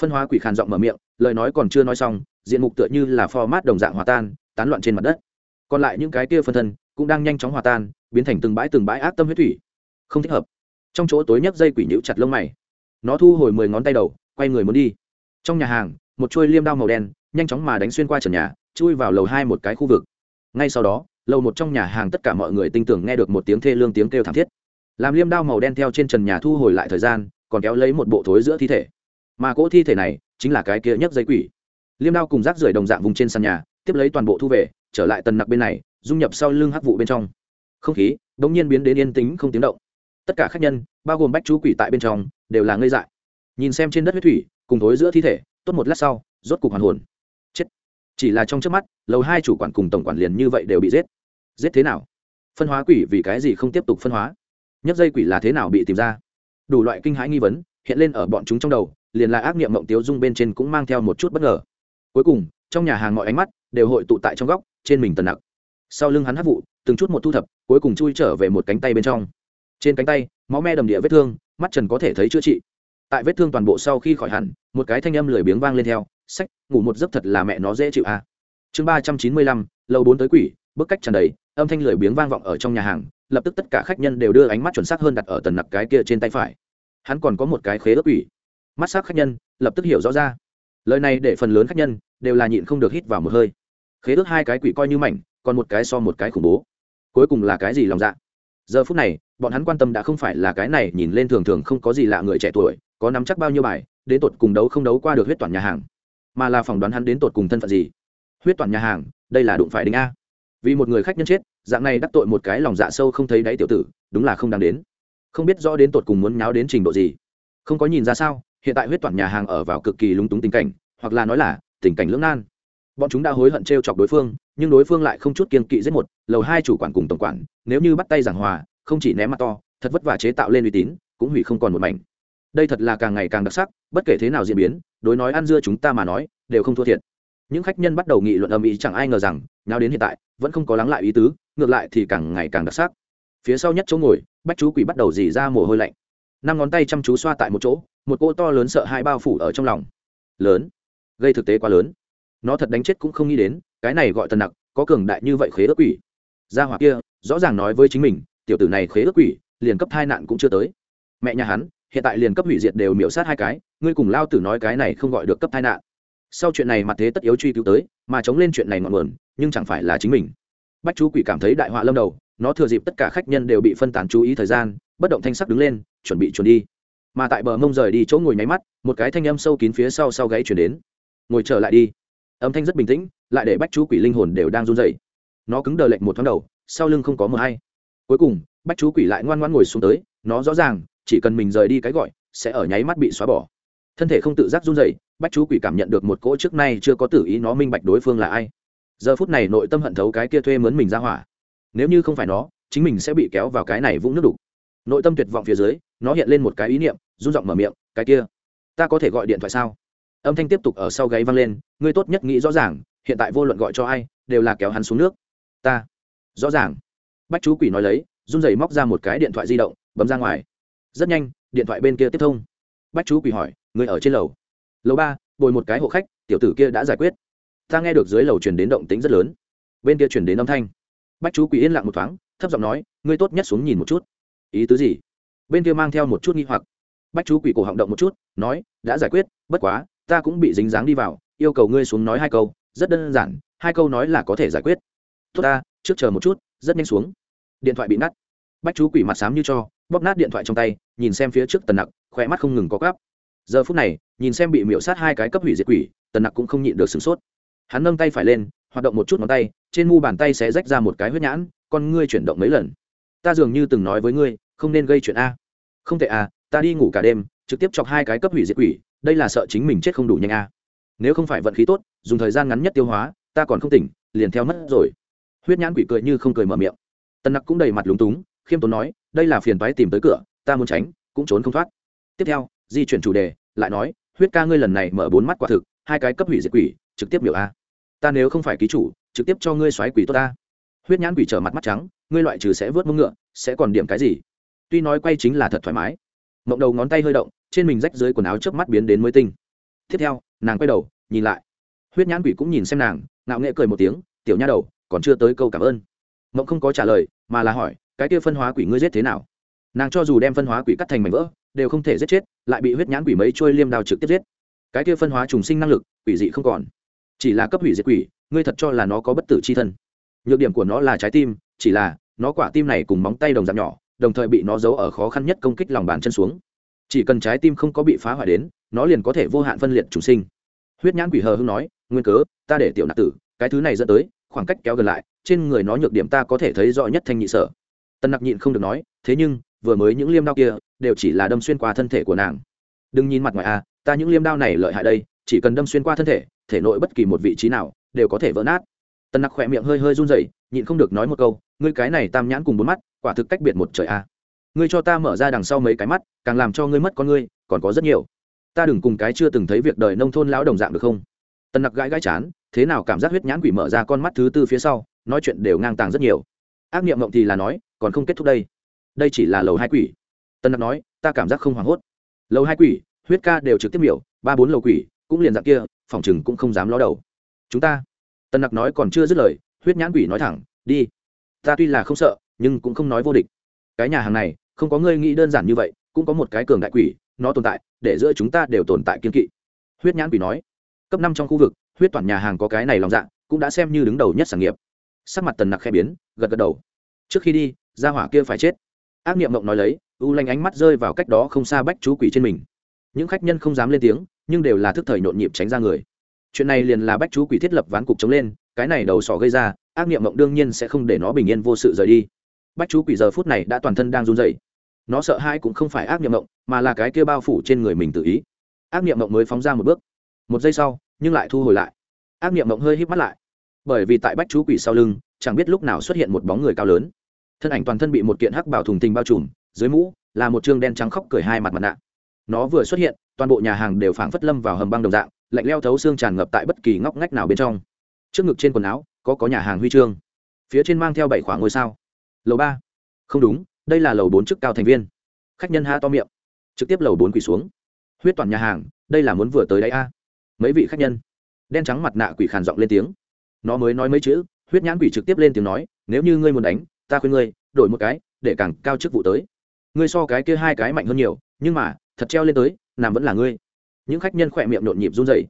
Phân hóa quỷ khàn giọng mở miệng, lời nói còn chưa nói xong, diện mục tựa như là format đồng dạng hòa tan, tán loạn trên mặt đất. Còn lại những cái kia phân thân cũng đang nhanh chóng hòa tan, biến thành từng bãi từng bãi ác tâm huyết thủy. Không thích hợp. Trong chỗ tối nhất dây quỷ nhũ chặt lông mày. Nó thu hồi mười ngón tay đầu, quay người muốn đi. Trong nhà hàng, một chuôi liêm đao màu đen, nhanh chóng mà đánh xuyên qua trần nhà, chui vào lầu hai một cái khu vực. Ngay sau đó, lầu một trong nhà hàng tất cả mọi người tin tưởng nghe được một tiếng thê lương tiếng kêu thảm thiết. Làm liêm đao màu đen theo trên trần nhà thu hồi lại thời gian còn kéo lấy một bộ thối giữa thi thể. Mà cỗ thi thể này chính là cái kia nhấc dây quỷ. Liêm đao cùng rác rưởi đồng dạng vùng trên sàn nhà, tiếp lấy toàn bộ thu về, trở lại tần nặc bên này, dung nhập sau lưng hắc vụ bên trong. Không khí đ ỗ n g nhiên biến đến yên tĩnh không tiếng động. Tất cả khách nhân, bao gồm bách chú quỷ tại bên trong, đều là ngây dại. Nhìn xem trên đất huyết thủy, cùng thối giữa thi thể, tốt một lát sau, rốt cục hoàn hồn. Chết. Chỉ là trong trước mắt, lầu hai chủ quản cùng tổng quản liền như vậy đều bị giết. Giết thế nào? Phân hóa quỷ vì cái gì không tiếp tục phân hóa? Nhấc dây quỷ là thế nào bị tìm ra? Đủ loại kinh hãi nghi vấn hiện lên ở bọn chúng trong đầu, liền là ác nghiệm mộng tiếu dung bên trên cũng mang theo một chút bất ngờ. Cuối cùng, trong nhà hàng mọi ánh mắt đều hội tụ tại trong góc, trên mình tần nặc. Sau lưng hắn hấp vụ, từng chút một thu thập, cuối cùng chui trở về một cánh tay bên trong. Trên cánh tay, máu me đầm địa vết thương, mắt trần có thể thấy chữa trị. Tại vết thương toàn bộ sau khi khỏi hẳn, một cái thanh âm lười biếng vang lên theo, sách, ngủ một giấc thật là mẹ nó dễ chịu à. chương ba trăm chín mươi lăm, lâu bốn tới quỷ bức cách tràn đầy, âm thanh lười biếng vang vọng ở trong nhà hàng, lập tức tất cả khách nhân đều đưa ánh mắt chuẩn xác hơn đặt ở tần nặc cái kia trên tay phải. Hắn còn có một cái khế ước quỷ mắt s á c khách nhân, lập tức hiểu rõ ra. Lời này để phần lớn khách nhân đều là nhịn không được hít vào một hơi. Khế ước hai cái quỷ coi như mảnh, còn một cái so một cái khủng bố. Cuối cùng là cái gì lòng dạ? Giờ phút này, bọn hắn quan tâm đã không phải là cái này, nhìn lên thường thường không có gì lạ người trẻ tuổi, có nắm chắc bao nhiêu bài, đến tột cùng đấu không đấu qua được huyết toàn nhà hàng. Mà là phỏng đoán hắn đến tột cùng thân phận gì. Huyết toàn nhà hàng, đây là đụng phải đính a vì một người khách nhân chết, dạng này đắc tội một cái lòng dạ sâu không thấy đáy tiểu tử, đúng là không đáng đến. Không biết rõ đến tột cùng muốn nháo đến trình độ gì. Không có nhìn ra sao, hiện tại huyết toàn nhà hàng ở vào cực kỳ lúng túng tình cảnh, hoặc là nói là, tình cảnh lưỡng nan. Bọn chúng đã hối hận t r e o chọc đối phương, nhưng đối phương lại không chút kiên kỵ giết một, lầu hai chủ quản cùng tổng quản, nếu như bắt tay giảng hòa, không chỉ ném mặt to, thật vất vả chế tạo lên uy tín, cũng hủy không còn một mảnh. Đây thật là càng ngày càng đặc sắc, bất kể thế nào diễn biến, đối nói ăn dưa chúng ta mà nói, đều không thua thiệt. Những khách nhân bắt đầu nghị luận âm ý chẳng ai ngờ rằng nào đến hiện tại vẫn không có lắng lại ý tứ, ngược lại thì càng ngày càng đặc sắc. Phía sau nhất chỗ ngồi, bách chú quỷ bắt đầu dì ra mồ hôi lạnh. Năm ngón tay chăm chú xoa tại một chỗ, một cô to lớn sợ hai bao phủ ở trong lòng. Lớn. Gây thực tế quá lớn. Nó thật đánh chết cũng không nghĩ đến, cái này gọi tần nặc, có cường đại như vậy khế ước quỷ. Gia hỏa kia, rõ ràng nói với chính mình, tiểu tử này khế ước quỷ, liền cấp hai nạn cũng chưa tới. Mẹ nhà hắn, hiện tại liền cấp hủy diệt đều miễu sát hai cái, ngươi cùng lao tử nói cái này không gọi được cấp hai nạn. Sau chuyện này mặt thế tất yếu truy cứu tới mà chống lên chuyện này ngọn nguồn, nhưng chẳng phải là chính mình. Bách chú quỷ cảm thấy đại họa lâm đầu, nó thừa dịp tất cả khách nhân đều bị phân tán chú ý thời gian, bất động thanh sắc đứng lên, chuẩn bị chuẩn đi. Mà tại bờ mông rời đi chỗ ngồi nháy mắt, một cái thanh âm sâu kín phía sau sau gáy chuyển đến. Ngồi trở lại đi. Âm thanh rất bình tĩnh, lại để bách chú quỷ linh hồn đều đang run dậy nó cứng đờ lệnh một thoáng đầu, sau lưng không có mờ hay. Cuối cùng, bách chú quỷ lại ngoan ngoan ngồi xuống tới, nó rõ ràng, chỉ cần mình rời đi cái gọi, sẽ ở nháy mắt bị xóa bỏ. Thân thể không tự giác run dậy bách chú quỷ cảm nhận được một cỗ trước nay chưa có tử ý nó minh bạch đối phương là ai. Giờ phút này nội tâm hận thấu cái kia thuê mướn mình ra hỏa. Nếu như không phải nó, chính mình sẽ bị kéo vào cái này vũng nước đục. Nội tâm tuyệt vọng phía dưới, nó hiện lên một cái ý niệm, run giọng mở miệng, cái kia, ta có thể gọi điện thoại sao? Âm thanh tiếp tục ở sau gáy vang lên, ngươi tốt nhất nghĩ rõ ràng, hiện tại vô luận gọi cho ai, đều là kéo hắn xuống nước. Ta, rõ ràng. Bách chú quỷ nói lấy, run rẩy móc ra một cái điện thoại di động, bấm ra ngoài. Rất nhanh, điện thoại bên kia tiếp thông. Bách chú quỷ hỏi người ở trên lầu? Lầu ba, bồi một cái hộ khách, tiểu tử kia đã giải quyết. Ta nghe được dưới lầu truyền đến động tính rất lớn. Bên kia truyền đến âm thanh. Bách chú quỷ yên lặng một thoáng, thấp giọng nói, ngươi tốt nhất xuống nhìn một chút. Ý tứ gì? Bên kia mang theo một chút nghi hoặc. Bách chú quỷ cổ họng động một chút, nói, đã giải quyết, bất quá, ta cũng bị dính dáng đi vào, yêu cầu ngươi xuống nói hai câu, rất đơn giản, hai câu nói là có thể giải quyết. Tốt ta, trước chờ một chút, rất nhanh xuống. Điện thoại bị ngắt bách chú quỷ mặt xám như cho, bóp nát điện thoại trong tay, nhìn xem phía trước tần nặc khỏe mắt không ngừng có gáp giờ phút này nhìn xem bị miễu sát hai cái cấp hủy diệt quỷ, tần nặc cũng không nhịn được sửng sốt. Hắn nâng tay phải lên, hoạt động một chút ngón tay, trên mu bàn tay sẽ rách ra một cái huyết nhãn, con ngươi chuyển động mấy lần. Ta dường như từng nói với ngươi, không nên gây chuyện a. Không thể a, ta đi ngủ cả đêm, trực tiếp chọc hai cái cấp hủy diệt quỷ, đây là sợ chính mình chết không đủ nhanh a. Nếu không phải vận khí tốt, dùng thời gian ngắn nhất tiêu hóa, ta còn không tỉnh, liền theo mất rồi. Huyết nhãn quỷ cười như không cười mở miệng. Tần nặc cũng đầy mặt lúng túng, khiêm tốn nói, đây là phiền toái tìm tới cửa, ta muốn tránh, cũng trốn không thoát. Tiếp theo, di chuyển chủ đề, lại nói huyết ca ngươi lần này mở bốn mắt quả thực, hai cái cấp hủy diệt quỷ, trực tiếp biểu a. Ta nếu không phải ký chủ, trực tiếp cho ngươi xoáy quỷ tốt ta huyết nhãn quỷ trở mặt mắt trắng, ngươi loại trừ sẽ vớt mông ngựa, sẽ còn điểm cái gì? Tuy nói quay chính là thật thoải mái. Mộng đầu ngón tay hơi động, trên mình rách dưới quần áo trước mắt biến đến mới tinh. Tiếp theo, nàng quay đầu, nhìn lại. Huyết nhãn quỷ cũng nhìn xem nàng, ngạo nghệ cười một tiếng, tiểu nha đầu, còn chưa tới câu cảm ơn. Mộng không có trả lời, mà là hỏi, cái kia phân hóa quỷ ngươi giết thế nào? Nàng cho dù đem phân hóa quỷ cắt thành mảnh vỡ đều không thể giết chết, lại bị huyết nhãn quỷ mấy trôi liêm đao trực tiếp giết. Cái kia phân hóa trùng sinh năng lực, quỷ dị không còn. Chỉ là cấp hủy diệt quỷ, ngươi thật cho là nó có bất tử c h i thân. Nhược điểm của nó là trái tim, chỉ là, nó quả tim này cùng móng tay đồng dạng nhỏ, đồng thời bị nó giấu ở khó khăn nhất công kích lòng bàn chân xuống. Chỉ cần trái tim không có bị phá hoại đến, nó liền có thể vô hạn phân liệt trùng sinh. Huyết nhãn quỷ hờ hưng nói, nguyên cớ, ta để tiểu nạp tử, cái thứ này dẫn tới, khoảng cách kéo gần lại, trên người nó nhược điểm ta có thể thấy rõ nhất thanh nhị sở. Tân nặc nhịn không được nói, thế nhưng vừa mới những liêm đao kia đều chỉ là đâm xuyên qua thân thể của nàng. Đừng nhìn mặt ngoài a à, ta những liêm đao này lợi hại đây chỉ cần đâm xuyên qua thân thể thể nội bất kỳ một vị trí nào đều có thể vỡ nát. Tân nặc khỏe miệng hơi hơi run rẩy nhịn không được nói một câu ngươi cái này tam nhãn cùng bốn mắt quả thực cách biệt một trời a ngươi cho ta mở ra đằng sau mấy cái mắt càng làm cho ngươi mất con ngươi còn có rất nhiều. Ta đừng cùng cái chưa từng thấy việc đời nông thôn lão đồng dạng được không? Tân nặc gãi gãi chán thế nào cảm giác huyết nhãn quỷ mở ra con mắt thứ tư phía sau nói chuyện đều ngang tàng rất nhiều. Ác niệm mộng thì là nói còn không kết thúc đây đây chỉ là lầu hai quỷ. Tân nặc nói, ta cảm giác không hoảng hốt. Lầu hai quỷ, huyết ca đều trực tiếp miểu, ba bốn lầu quỷ, cũng liền dạng kia, phòng chừng cũng không dám ló đầu. Chúng ta. Tân nặc nói còn chưa dứt lời, huyết nhãn quỷ nói thẳng, đi. Ta tuy là không sợ, nhưng cũng không nói vô địch. Cái nhà hàng này, không có ngươi nghĩ đơn giản như vậy, cũng có một cái cường đại quỷ, nó tồn tại, để giữa chúng ta đều tồn tại kiên kỵ. Huyết nhãn quỷ nói, cấp năm trong khu vực, huyết toàn nhà hàng có cái này lòng dạ cũng đã xem như đứng đầu nhất sản nghiệp. Sắc mặt tần nặc khẽ biến, gật gật đầu. Trước khi đi ra hỏa kia phải chết ác niệm mộng nói lấy, u lanh ánh mắt rơi vào cách đó không xa bách chú quỷ trên mình. Những khách nhân không dám lên tiếng, nhưng đều là thức thời nhộn nhịp tránh ra người. Chuyện này liền là bách chú quỷ thiết lập ván cục chống lên, cái này đầu sỏ gây ra, ác niệm mộng đương nhiên sẽ không để nó bình yên vô sự rời đi. Bách chú quỷ giờ phút này đã toàn thân đang run dậy nó sợ hãi cũng không phải ác niệm mộng, mà là cái kia bao phủ trên người mình tự ý. Ác niệm mộng mới phóng ra một bước. Một giây sau, nhưng lại thu hồi lại. Ác niệm mộng hơi híp mắt lại. Bởi vì tại bách chú quỷ sau lưng, chẳng biết lúc nào xuất hiện một bóng người cao lớn thân ảnh toàn thân bị một kiện hắc bảo thùng tình bao trùm, dưới mũ là một chương đen trắng khóc cười hai mặt mặt nạ. Nó vừa xuất hiện, toàn bộ nhà hàng đều phảng phất lâm vào hầm băng đồng dạng, lạnh leo thấu xương tràn ngập tại bất kỳ ngóc ngách nào bên trong. Trước ngực trên quần áo, có có nhà hàng huy chương. Phía trên mang theo bảy khoảng ngôi sao. Lầu ba. Không đúng, đây là lầu bốn chức cao thành viên. Khách nhân ha to miệng. Trực tiếp lầu bốn quỳ xuống. Huyết toàn nhà hàng, đây là muốn vừa tới đấy a. Mấy vị khách nhân. Đen trắng mặt nạ quỷ khàn giọng lên tiếng. Nó mới nói mấy chữ, huyết nhãn quỷ trực tiếp lên tiếng nói, nếu như ngươi muốn đánh ta khuyên ngươi, đổi một cái, để càng cao chức vụ tới. Ngươi so cái kia hai cái mạnh hơn nhiều, nhưng mà, thật treo lên tới nằm vẫn là ngươi. Những khách nhân khỏe miệng nhộn nhịp run rẩy.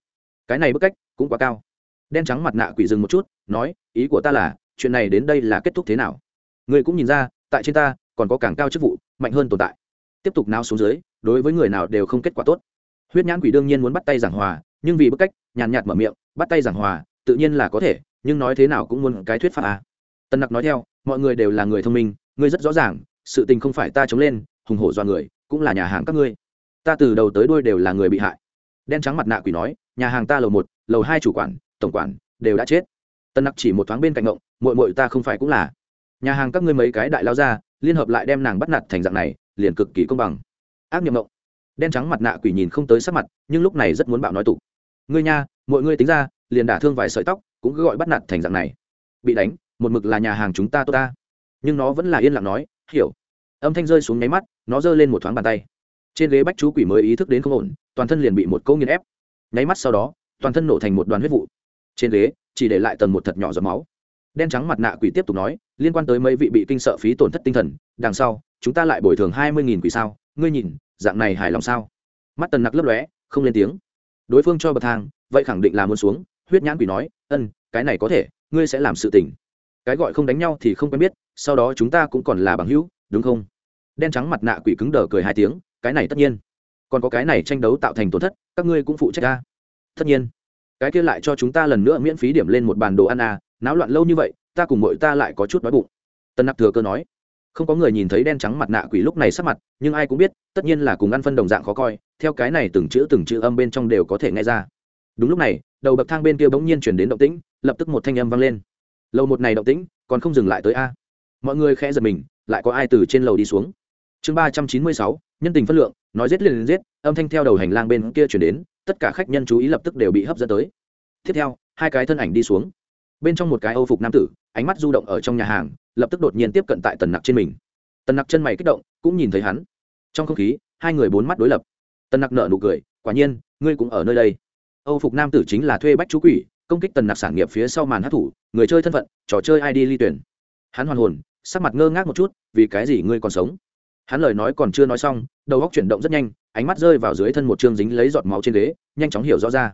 Cái này bức cách, cũng quá cao. Đen trắng mặt nạ quỷ dừng một chút, nói, ý của ta là, chuyện này đến đây là kết thúc thế nào? Ngươi cũng nhìn ra, tại trên ta, còn có càng cao chức vụ, mạnh hơn tồn tại. Tiếp tục nao xuống dưới, đối với người nào đều không kết quả tốt. Huyết nhãn quỷ đương nhiên muốn bắt tay giảng hòa, nhưng vì bức cách, nhàn nhạt mở miệng, bắt tay giảng hòa, tự nhiên là có thể, nhưng nói thế nào cũng muốn cái thuyết pháp à. tân nặc nói theo mọi người đều là người thông minh, ngươi rất rõ ràng, sự tình không phải ta chống lên, hùng hổ do người, cũng là nhà hàng các ngươi. Ta từ đầu tới đuôi đều là người bị hại. Đen trắng mặt nạ quỷ nói, nhà hàng ta lầu một, lầu hai chủ quản, tổng quản đều đã chết. Tân nặc chỉ một thoáng bên cạnh ngộng mội mội ta không phải cũng là. Nhà hàng các ngươi mấy cái đại lao ra, liên hợp lại đem nàng bắt nạt thành dạng này, liền cực kỳ công bằng. Ác nghiệm ngộng. Đen trắng mặt nạ quỷ nhìn không tới sắc mặt, nhưng lúc này rất muốn bạo nói tục. Ngươi nha mọi ngươi tính ra, liền đả thương vài sợi tóc, cũng cứ gọi bắt nạt thành dạng này. Bị đánh một mực là nhà hàng chúng ta tốt ta. Nhưng nó vẫn là yên lặng nói, hiểu. Âm thanh rơi xuống nháy mắt, nó giơ lên một thoáng bàn tay. Trên ghế bách chú quỷ mới ý thức đến không ổn, toàn thân liền bị một câu nghiền ép. Nháy mắt sau đó, toàn thân nổ thành một đoàn huyết vụ. Trên ghế, chỉ để lại tầng một thật nhỏ giọt máu. Đen trắng mặt nạ quỷ tiếp tục nói, liên quan tới mấy vị bị kinh sợ phí tổn thất tinh thần, đằng sau, chúng ta lại bồi thường hai mươi nghìn quỷ sao? Ngươi nhìn, dạng này hài lòng sao? Mắt tần nặc lấp lóe, không lên tiếng. Đối phương cho bậc thang, vậy khẳng định là muốn xuống. Huyết nhãn quỷ nói, ân, cái này có thể, ngươi sẽ làm sự tình cái gọi không đánh nhau thì không quen biết, sau đó chúng ta cũng còn là bằng hữu, đúng không? Đen trắng mặt nạ quỷ cứng đờ cười hai tiếng, cái này tất nhiên. Còn có cái này tranh đấu tạo thành tổn thất, các ngươi cũng phụ trách ta tất nhiên. Cái kia lại cho chúng ta lần nữa miễn phí điểm lên một bàn đồ ăn à náo loạn lâu như vậy, ta cùng mọi ta lại có chút đói bụng. Tân nặc thừa cơ nói. Không có người nhìn thấy đen trắng mặt nạ quỷ lúc này sắc mặt, nhưng ai cũng biết, tất nhiên là cùng ăn phân đồng dạng khó coi, theo cái này từng chữ từng chữ âm bên trong đều có thể nghe ra. Đúng lúc này, đầu bậc thang bên kia bỗng nhiên chuyển đến động tĩnh, lập tức một thanh âm vang lên lầu một này động tĩnh, còn không dừng lại tới a. Mọi người khẽ giật mình, lại có ai từ trên lầu đi xuống? Chương ba trăm chín mươi sáu, nhân tình phân lượng, nói giết liền liền giết, âm thanh theo đầu hành lang bên kia chuyển đến, tất cả khách nhân chú ý lập tức đều bị hấp dẫn tới. Tiếp theo, hai cái thân ảnh đi xuống. Bên trong một cái âu phục nam tử, ánh mắt du động ở trong nhà hàng, lập tức đột nhiên tiếp cận tại tần nặc trên mình. Tần nặc chân mày kích động, cũng nhìn thấy hắn. Trong không khí, hai người bốn mắt đối lập. Tần nặc nợ nụ cười, quả nhiên, ngươi cũng ở nơi đây. Âu phục nam tử chính là thuê bách chú quỷ công kích tần nặc sản nghiệp phía sau màn hát thủ, người chơi thân phận, trò chơi id ly tuyển. Hắn hoàn hồn, sắc mặt ngơ ngác một chút, vì cái gì ngươi còn sống? Hắn lời nói còn chưa nói xong, đầu góc chuyển động rất nhanh, ánh mắt rơi vào dưới thân một chương dính lấy giọt máu trên ghế, nhanh chóng hiểu rõ ra.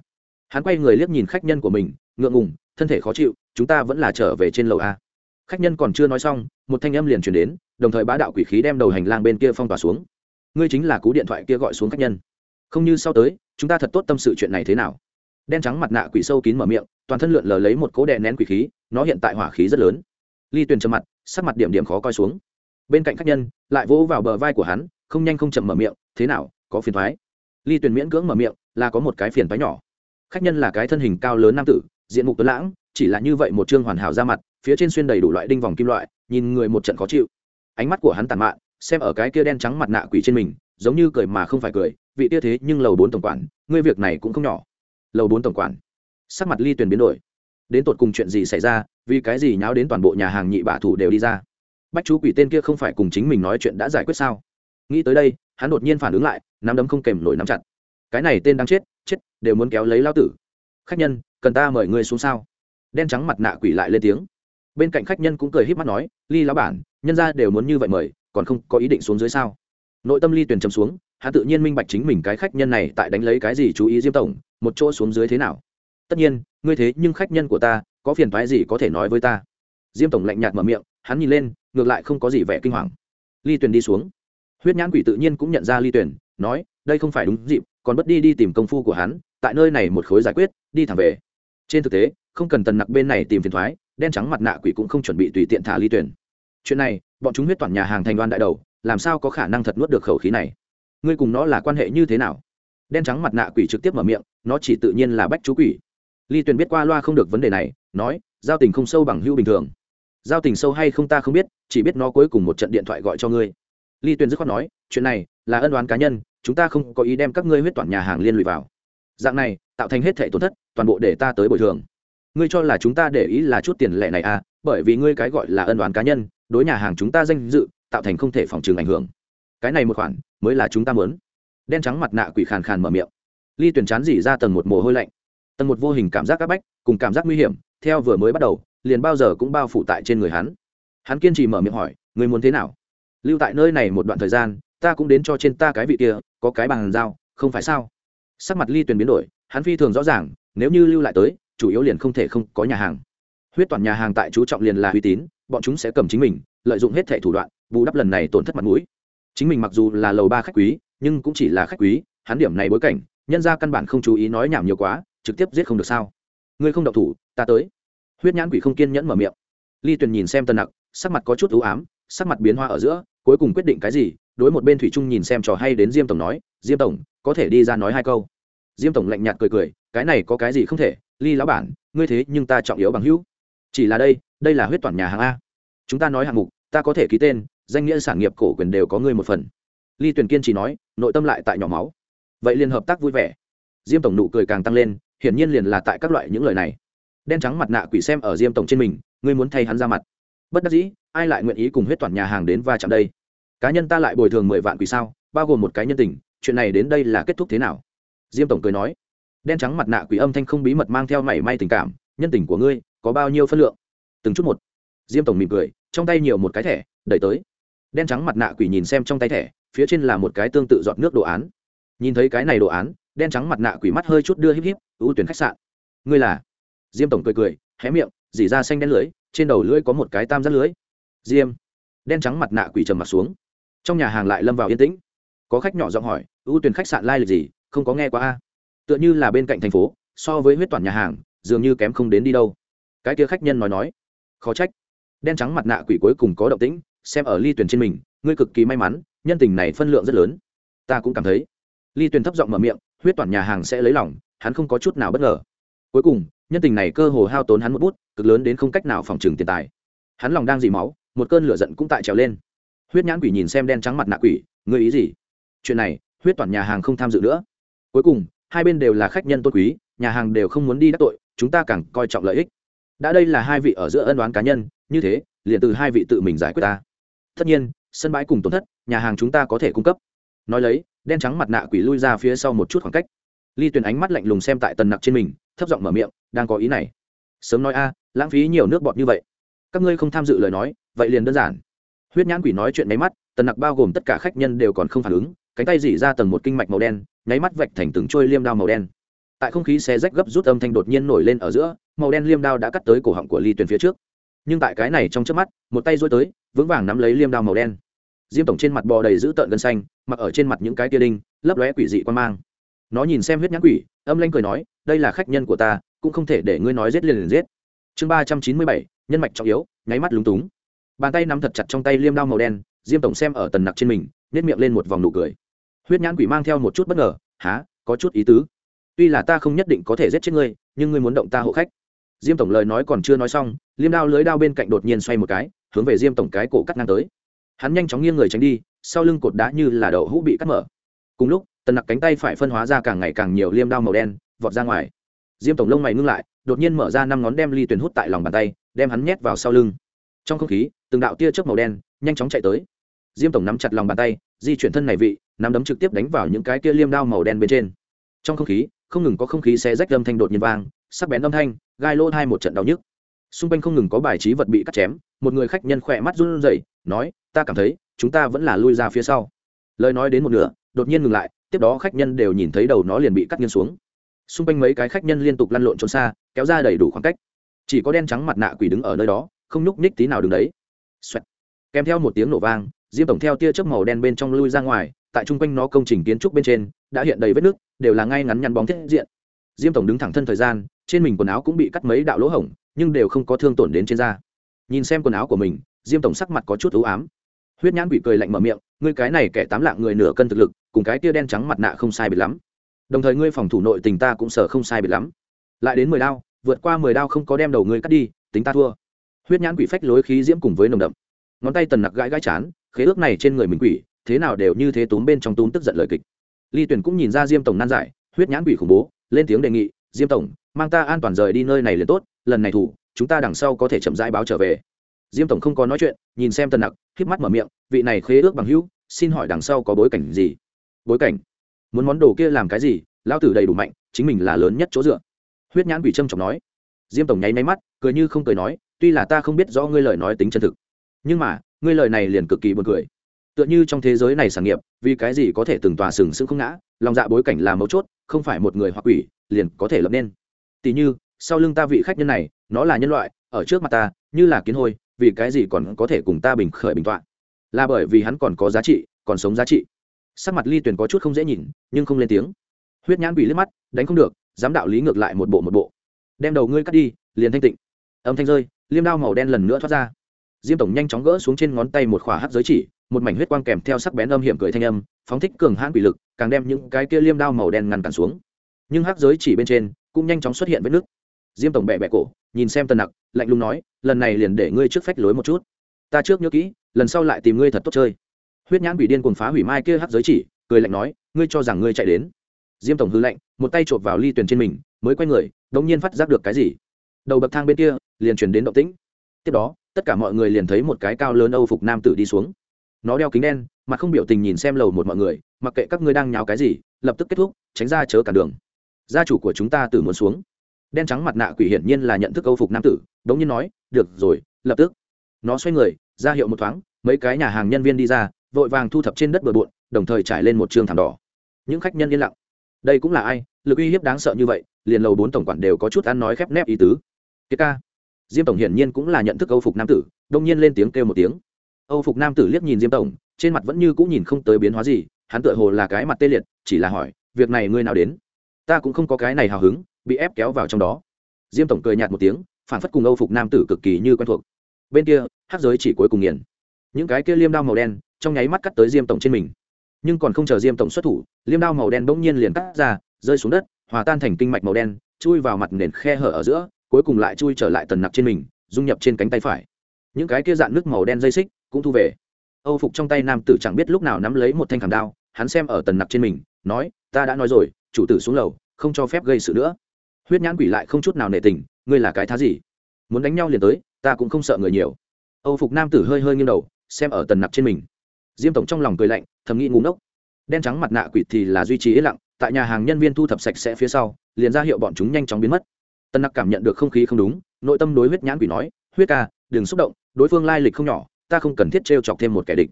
Hắn quay người liếc nhìn khách nhân của mình, ngượng ngùng, thân thể khó chịu, chúng ta vẫn là trở về trên lầu a. Khách nhân còn chưa nói xong, một thanh âm liền chuyển đến, đồng thời bá đạo quỷ khí đem đầu hành lang bên kia phong tỏa xuống. Ngươi chính là cú điện thoại kia gọi xuống khách nhân. Không như sau tới, chúng ta thật tốt tâm sự chuyện này thế nào? Đen trắng mặt nạ quỷ sâu kín mở miệng, toàn thân lượn lờ lấy một cố đè nén quỷ khí, nó hiện tại hỏa khí rất lớn. Ly tuyền trầm mặt, sắc mặt điểm điểm khó coi xuống. Bên cạnh khách nhân, lại vỗ vào bờ vai của hắn, không nhanh không chậm mở miệng, thế nào, có phiền thoái ly tuyền miễn cưỡng mở miệng, là có một cái phiền thoái nhỏ. Khách nhân là cái thân hình cao lớn nam tử, diện mục tuấn lãng, chỉ là như vậy một chương hoàn hảo ra mặt, phía trên xuyên đầy đủ loại đinh vòng kim loại, nhìn người một trận khó chịu. Ánh mắt của hắn tàn mạn, xem ở cái kia đen trắng mặt nạ quỷ trên mình, giống như cười mà không phải cười, vị tia thế nhưng lầu bốn tổng quản, ngươi việc này cũng không nhỏ lầu bốn tổng quản. Sắc mặt ly tuyền biến đổi. Đến tột cùng chuyện gì xảy ra, vì cái gì nháo đến toàn bộ nhà hàng nhị bạ thủ đều đi ra? Bách chú quỷ tên kia không phải cùng chính mình nói chuyện đã giải quyết sao? Nghĩ tới đây, hắn đột nhiên phản ứng lại, nắm đấm không kèm nổi nắm chặt. Cái này tên đang chết chết, đều muốn kéo lấy lao tử. Khách nhân, cần ta mời ngươi xuống sao? Đen trắng mặt nạ quỷ lại lên tiếng. Bên cạnh khách nhân cũng cười híp mắt nói, ly lão bản, nhân ra đều muốn như vậy mời, còn không có ý định xuống dưới sao? Nội tâm ly tuyển chấm xuống hắn tự nhiên minh bạch chính mình cái khách nhân này tại đánh lấy cái gì chú ý diêm tổng, một chỗ xuống dưới thế nào. Tất nhiên, ngươi thế nhưng khách nhân của ta, có phiền thoái gì có thể nói với ta. Diêm tổng lạnh nhạt mở miệng, hắn nhìn lên, ngược lại không có gì vẻ kinh hoàng. Ly Tuyền đi xuống. Huyết nhãn quỷ tự nhiên cũng nhận ra ly Tuyền, nói, đây không phải đúng dịp, còn bất đi đi tìm công phu của hắn, tại nơi này một khối giải quyết, đi thẳng về. Trên thực tế, không cần tần nặc bên này tìm phiền thoái đen trắng mặt nạ quỷ cũng không chuẩn bị tùy tiện thả ly tuyển chuyện này, bọn chúng huyết toàn nhà hàng thành đoan đại đầu, làm sao có khả năng thật nuốt được khẩu khí này? Ngươi cùng nó là quan hệ như thế nào? Đen trắng mặt nạ quỷ trực tiếp mở miệng, nó chỉ tự nhiên là bách chú quỷ. Ly tuyền biết qua loa không được vấn đề này, nói, giao tình không sâu bằng hưu bình thường. Giao tình sâu hay không ta không biết, chỉ biết nó cuối cùng một trận điện thoại gọi cho ngươi. Ly tuyền dứt khoát nói, chuyện này là ân đoán cá nhân, chúng ta không có ý đem các ngươi huyết toàn nhà hàng liên lụy vào. Dạng này, tạo thành hết thẻ tổn thất, toàn bộ để ta tới bồi thường. Ngươi cho là chúng ta để ý là chút tiền lệ này à bởi vì ngươi cái gọi là ân đoán cá nhân, đối nhà hàng chúng ta danh dự, tạo thành không thể phòng trừng ảnh hưởng cái này một khoản mới là chúng ta muốn. Đen trắng mặt nạ quỷ khàn khàn mở miệng. Ly tuyển chán dỉ ra tầng một mồ hôi lạnh. Tầng một vô hình cảm giác áp bách, cùng cảm giác nguy hiểm, theo vừa mới bắt đầu, liền bao giờ cũng bao phủ tại trên người hắn. Hắn kiên trì mở miệng hỏi người muốn thế nào? Lưu tại nơi này một đoạn thời gian, ta cũng đến cho trên ta cái vị kia, có cái bàn giao, không phải sao? Sắc mặt ly tuyền biến đổi, hắn phi thường rõ ràng, nếu như lưu lại tới, chủ yếu liền không thể không có nhà hàng. Huyết toàn nhà hàng tại chú trọng liền là uy tín, bọn chúng sẽ cầm chính mình, lợi dụng hết thẻ thủ đoạn, bù đắp lần này tổn thất mặt mũi chính mình mặc dù là lầu ba khách quý, nhưng cũng chỉ là khách quý, hắn điểm này bối cảnh, nhân ra căn bản không chú ý nói nhảm nhiều quá, trực tiếp giết không được sao? Ngươi không độc thủ, ta tới. Huyết nhãn quỷ không kiên nhẫn mở miệng. Ly tuyền nhìn xem tân nặc, sắc mặt có chút ưu ám, sắc mặt biến hoa ở giữa, cuối cùng quyết định cái gì, đối một bên thủy trung nhìn xem trò hay đến diêm tổng nói, diêm tổng, có thể đi ra nói hai câu. Diêm tổng lạnh nhạt cười cười, cái này có cái gì không thể, ly lão bản, ngươi thế nhưng ta trọng yếu bằng hữu. Chỉ là đây đây là huyết toàn nhà hàng a. Chúng ta nói hạng mục, ta có thể ký tên danh nghĩa sản nghiệp cổ quyền đều có ngươi một phần. Ly tuyển kiên chỉ nói, nội tâm lại tại nhỏ máu. Vậy liền hợp tác vui vẻ. Diêm tổng nụ cười càng tăng lên, hiển nhiên liền là tại các loại những lời này. Đen trắng mặt nạ quỷ xem ở diêm tổng trên mình, ngươi muốn thay hắn ra mặt. Bất đắc dĩ, ai lại nguyện ý cùng huyết toàn nhà hàng đến va chạm đây? Cá nhân ta lại bồi thường mười vạn quỷ sao, bao gồm một cái nhân tình, chuyện này đến đây là kết thúc thế nào? Diêm tổng cười nói. Đen trắng mặt nạ quỷ âm thanh không bí mật mang theo mảy may tình cảm, nhân tình của ngươi có bao nhiêu phân lượng? Từng chút một. Diêm tổng mỉm cười, trong tay nhiều một cái thẻ, đẩy tới đen trắng mặt nạ quỷ nhìn xem trong tay thẻ, phía trên là một cái tương tự giọt nước đồ án. Nhìn thấy cái này đồ án, đen trắng mặt nạ quỷ mắt hơi chút đưa híp híp, ưu tuyển khách sạn. Ngươi là? Diêm tổng cười cười, hé miệng, dỉ ra xanh đen lưới, trên đầu lưỡi có một cái tam giác lưới. Diêm. Đen trắng mặt nạ quỷ trầm mặt xuống. Trong nhà hàng lại lâm vào yên tĩnh. Có khách nhỏ giọng hỏi, ưu tuyển khách sạn lai lịch gì? Không có nghe qua a? Tựa như là bên cạnh thành phố, so với huyết toàn nhà hàng, dường như kém không đến đi đâu. Cái kia khách nhân nói nói, khó trách. Đen trắng mặt nạ quỷ cuối cùng có động tĩnh xem ở ly tuyển trên mình, ngươi cực kỳ may mắn, nhân tình này phân lượng rất lớn. Ta cũng cảm thấy. Ly tuyển thấp giọng mở miệng, huyết toàn nhà hàng sẽ lấy lòng, hắn không có chút nào bất ngờ. Cuối cùng, nhân tình này cơ hồ hao tốn hắn một bút, cực lớn đến không cách nào phòng trừng tiền tài. Hắn lòng đang dì máu, một cơn lửa giận cũng tại trèo lên. Huyết nhãn quỷ nhìn xem đen trắng mặt nạ quỷ, ngươi ý gì? Chuyện này, huyết toàn nhà hàng không tham dự nữa. Cuối cùng, hai bên đều là khách nhân tôn quý, nhà hàng đều không muốn đi đắc tội, chúng ta càng coi trọng lợi ích. Đã đây là hai vị ở giữa ân đoán cá nhân, như thế, liền từ hai vị tự mình giải quyết ta tất nhiên, sân bãi cùng tổn thất, nhà hàng chúng ta có thể cung cấp. Nói lấy, đen trắng mặt nạ quỷ lui ra phía sau một chút khoảng cách. Ly tuyền ánh mắt lạnh lùng xem tại tần nặc trên mình, thấp giọng mở miệng, đang có ý này. Sớm nói a à, lãng phí nhiều nước bọt như vậy. Các ngươi không tham dự lời nói, vậy liền đơn giản. Huyết nhãn quỷ nói chuyện máy mắt, tần nặc bao gồm tất cả khách nhân đều còn không phản ứng, cánh tay dỉ ra tầng một kinh mạch màu đen, nháy mắt vạch thành từng trôi liêm đao màu đen. Tại không khí xe rách gấp rút âm thanh đột nhiên nổi lên ở giữa, màu đen liêm đao đã cắt tới cổ họng của ly tuyền phía trước. Nhưng tại cái này trong trước mắt, một tay dối tới vững vàng nắm lấy liêm đao màu đen. Diêm tổng trên mặt bò đầy dữ tợn gân xanh, mặc ở trên mặt những cái tia đinh, lấp lóe quỷ dị quan mang. Nó nhìn xem huyết nhãn quỷ, âm lanh cười nói, đây là khách nhân của ta, cũng không thể để ngươi nói giết liền liền giết. Chương ba trăm chín mươi bảy, nhân mạch trọng yếu, nháy mắt lúng túng. Bàn tay nắm thật chặt trong tay liêm đao màu đen, diêm tổng xem ở tần nặc trên mình nếp miệng lên một vòng nụ cười. Huyết nhãn quỷ mang theo một chút bất ngờ há có chút ý tứ. Tuy là ta không nhất định có thể giết chết ngươi, nhưng ngươi muốn động ta hộ khách. Diêm tổng lời nói còn chưa nói xong, liêm đao lưới đao bên cạnh đột nhiên xoay một cái hướng về diêm tổng cái cổ cắt ngang tới. Hắn nhanh chóng nghiêng người tránh đi, sau lưng cột đá như là đậu hũ bị cắt mở. Cùng lúc, tần nặc cánh tay phải phân hóa ra càng ngày càng nhiều liêm đao màu đen, vọt ra ngoài. Diêm tổng lông mày ngưng lại, đột nhiên mở ra năm ngón đem ly tuyển hút tại lòng bàn tay, đem hắn nhét vào sau lưng. Trong không khí, từng đạo tia chớp màu đen, nhanh chóng chạy tới. Diêm tổng nắm chặt lòng bàn tay, di chuyển thân này vị, nắm đấm trực tiếp đánh vào những cái kia liêm đao màu đen bên trên. Trong không khí, không ngừng có không khí xe rách âm thanh đột nhiên vang, sắc bén âm thanh, gai lỗ hai một trận đau nhức xung quanh không ngừng có bài trí vật bị cắt chém, một người khách nhân khỏe mắt run rẩy, nói, ta cảm thấy, chúng ta vẫn là lui ra phía sau. Lời nói đến một nửa, đột nhiên ngừng lại, tiếp đó khách nhân đều nhìn thấy đầu nó liền bị cắt nghiêng xuống. Xung quanh mấy cái khách nhân liên tục lăn lộn trốn xa, kéo ra đầy đủ khoảng cách. Chỉ có đen trắng mặt nạ quỷ đứng ở nơi đó, không nhúc nhích tí nào đứng đấy. Xoẹt. kèm theo một tiếng nổ vang, diêm tổng theo tia chớp màu đen bên trong lui ra ngoài, tại trung quanh nó công trình kiến trúc bên trên, đã hiện đầy vết nước đều là ngay ngắn nhăn bóng thiết diện. Diêm tổng đứng thẳng thân thời gian, trên mình quần áo cũng bị cắt mấy đạo lỗ hổng nhưng đều không có thương tổn đến trên da. Nhìn xem quần áo của mình, diêm tổng sắc mặt có chút ưu ám. Huyết nhãn quỷ cười lạnh mở miệng, ngươi cái này kẻ tám lạng người nửa cân thực lực, cùng cái tia đen trắng mặt nạ không sai biệt lắm. Đồng thời ngươi phòng thủ nội tình ta cũng sợ không sai biệt lắm. Lại đến mười đao, vượt qua mười đao không có đem đầu ngươi cắt đi, tính ta thua. Huyết nhãn quỷ phách lối khí diễm cùng với nồng đậm. Ngón tay tần nặc gãi gãi chán, khế ước này trên người mình quỷ, thế nào đều như thế túm bên trong túm tức giận lời kịch. Ly tuyển cũng nhìn ra diêm tổng nan giải, huyết nhãn quỷ khủng bố, lên tiếng đề nghị, diêm tổng, mang ta an toàn rời đi nơi này liền tốt lần này thủ, chúng ta đằng sau có thể chậm rãi báo trở về. Diêm tổng không có nói chuyện, nhìn xem tần nặc, híp mắt mở miệng, vị này khế ước bằng hữu, xin hỏi đằng sau có bối cảnh gì? Bối cảnh? Muốn món đồ kia làm cái gì? Lao tử đầy đủ mạnh, chính mình là lớn nhất chỗ dựa. Huyết nhãn quỷ trâm trọng nói. Diêm tổng nháy máy mắt, cười như không cười nói, tuy là ta không biết rõ ngươi lời nói tính chân thực, nhưng mà, ngươi lời này liền cực kỳ buồn cười. Tựa như trong thế giới này sản nghiệp, vì cái gì có thể từng tòa sừng sững không ngã, lòng dạ bối cảnh là mấu chốt, không phải một người hoặc quỷ, liền có thể lập nên. Tỉ như sau lưng ta vị khách nhân này, nó là nhân loại, ở trước mặt ta, như là kiến hôi, vì cái gì còn có thể cùng ta bình khởi bình t là bởi vì hắn còn có giá trị, còn sống giá trị. Sắc mặt ly Tuyền có chút không dễ nhìn, nhưng không lên tiếng. Huyết nhãn bị liếc mắt, đánh không được, dám đạo lý ngược lại một bộ một bộ. Đem đầu ngươi cắt đi, liền thanh tịnh. Âm thanh rơi, liêm đao màu đen lần nữa thoát ra. Diêm tổng nhanh chóng gỡ xuống trên ngón tay một khỏa hát giới chỉ, một mảnh huyết quang kèm theo sắc bén âm hiểm cười thanh âm, phóng thích cường hãn quỷ lực, càng đem những cái kia liêm đao màu đen ngăn cản xuống. Nhưng hát giới chỉ bên trên, cũng nhanh chóng xuất hiện vết nước diêm tổng bẹ bẹ cổ, nhìn xem tần nặc, lạnh lùng nói, lần này liền để ngươi trước phách lối một chút. Ta trước nhớ kỹ, lần sau lại tìm ngươi thật tốt chơi. Huyết nhãn bị điên cuồng phá hủy mai kia hắc giới chỉ, cười lạnh nói, ngươi cho rằng ngươi chạy đến? Diêm tổng hư lạnh, một tay chộp vào ly tuyển trên mình, mới quay người, đống nhiên phát giác được cái gì. Đầu bậc thang bên kia, liền chuyển đến động tĩnh. Tiếp đó, tất cả mọi người liền thấy một cái cao lớn âu phục nam tử đi xuống. Nó đeo kính đen, mặt không biểu tình nhìn xem lầu một mọi người, mặc kệ các ngươi đang nháo cái gì, lập tức kết thúc, tránh ra chớ cả đường. Gia chủ của chúng ta từ muốn xuống đen trắng mặt nạ quỷ hiển nhiên là nhận thức âu phục nam tử, đống nhiên nói, được rồi, lập tức. Nó xoay người, ra hiệu một thoáng, mấy cái nhà hàng nhân viên đi ra, vội vàng thu thập trên đất bừa bộn, đồng thời trải lên một trường thảm đỏ. Những khách nhân yên lặng. Đây cũng là ai? Lực uy hiếp đáng sợ như vậy, liền lầu bốn tổng quản đều có chút ăn nói khép nép ý tứ. Kiệt ca. Diêm tổng hiển nhiên cũng là nhận thức âu phục nam tử đông nhiên lên tiếng kêu một tiếng. Âu phục nam tử liếc nhìn diêm tổng, trên mặt vẫn như cũng nhìn không tới biến hóa gì, hắn tựa hồ là cái mặt tê liệt, chỉ là hỏi, việc này ngươi nào đến? Ta cũng không có cái này hào hứng bị ép kéo vào trong đó. Diêm tổng cười nhạt một tiếng, phản phất cùng âu phục nam tử cực kỳ như quen thuộc. Bên kia hát giới chỉ cuối cùng nghiền. Những cái kia liêm đao màu đen, trong nháy mắt cắt tới diêm tổng trên mình. Nhưng còn không chờ diêm tổng xuất thủ, liêm đao màu đen bỗng nhiên liền cắt ra, rơi xuống đất, hòa tan thành kinh mạch màu đen, chui vào mặt nền khe hở ở giữa, cuối cùng lại chui trở lại tần nặc trên mình, dung nhập trên cánh tay phải. Những cái kia dạn nước màu đen dây xích cũng thu về. Âu phục trong tay nam tử chẳng biết lúc nào nắm lấy một thanh khảm đao, hắn xem ở tần nặc trên mình, nói, ta đã nói rồi, chủ tử xuống lầu, không cho phép gây sự nữa huyết nhãn quỷ lại không chút nào nệ tình, ngươi là cái thá gì? Muốn đánh nhau liền tới, ta cũng không sợ người nhiều. Âu phục nam tử hơi hơi nghiêng đầu, xem ở tần nặc trên mình. Diêm tổng trong lòng cười lạnh, thầm nghĩ ngủ ngốc. Đen trắng mặt nạ quỷ thì là duy trì yên lặng, tại nhà hàng nhân viên thu thập sạch sẽ phía sau, liền ra hiệu bọn chúng nhanh chóng biến mất. Tần nặc cảm nhận được không khí không đúng, nội tâm đối huyết nhãn quỷ nói, huyết ca, đừng xúc động, đối phương lai lịch không nhỏ, ta không cần thiết t chọc thêm một kẻ địch.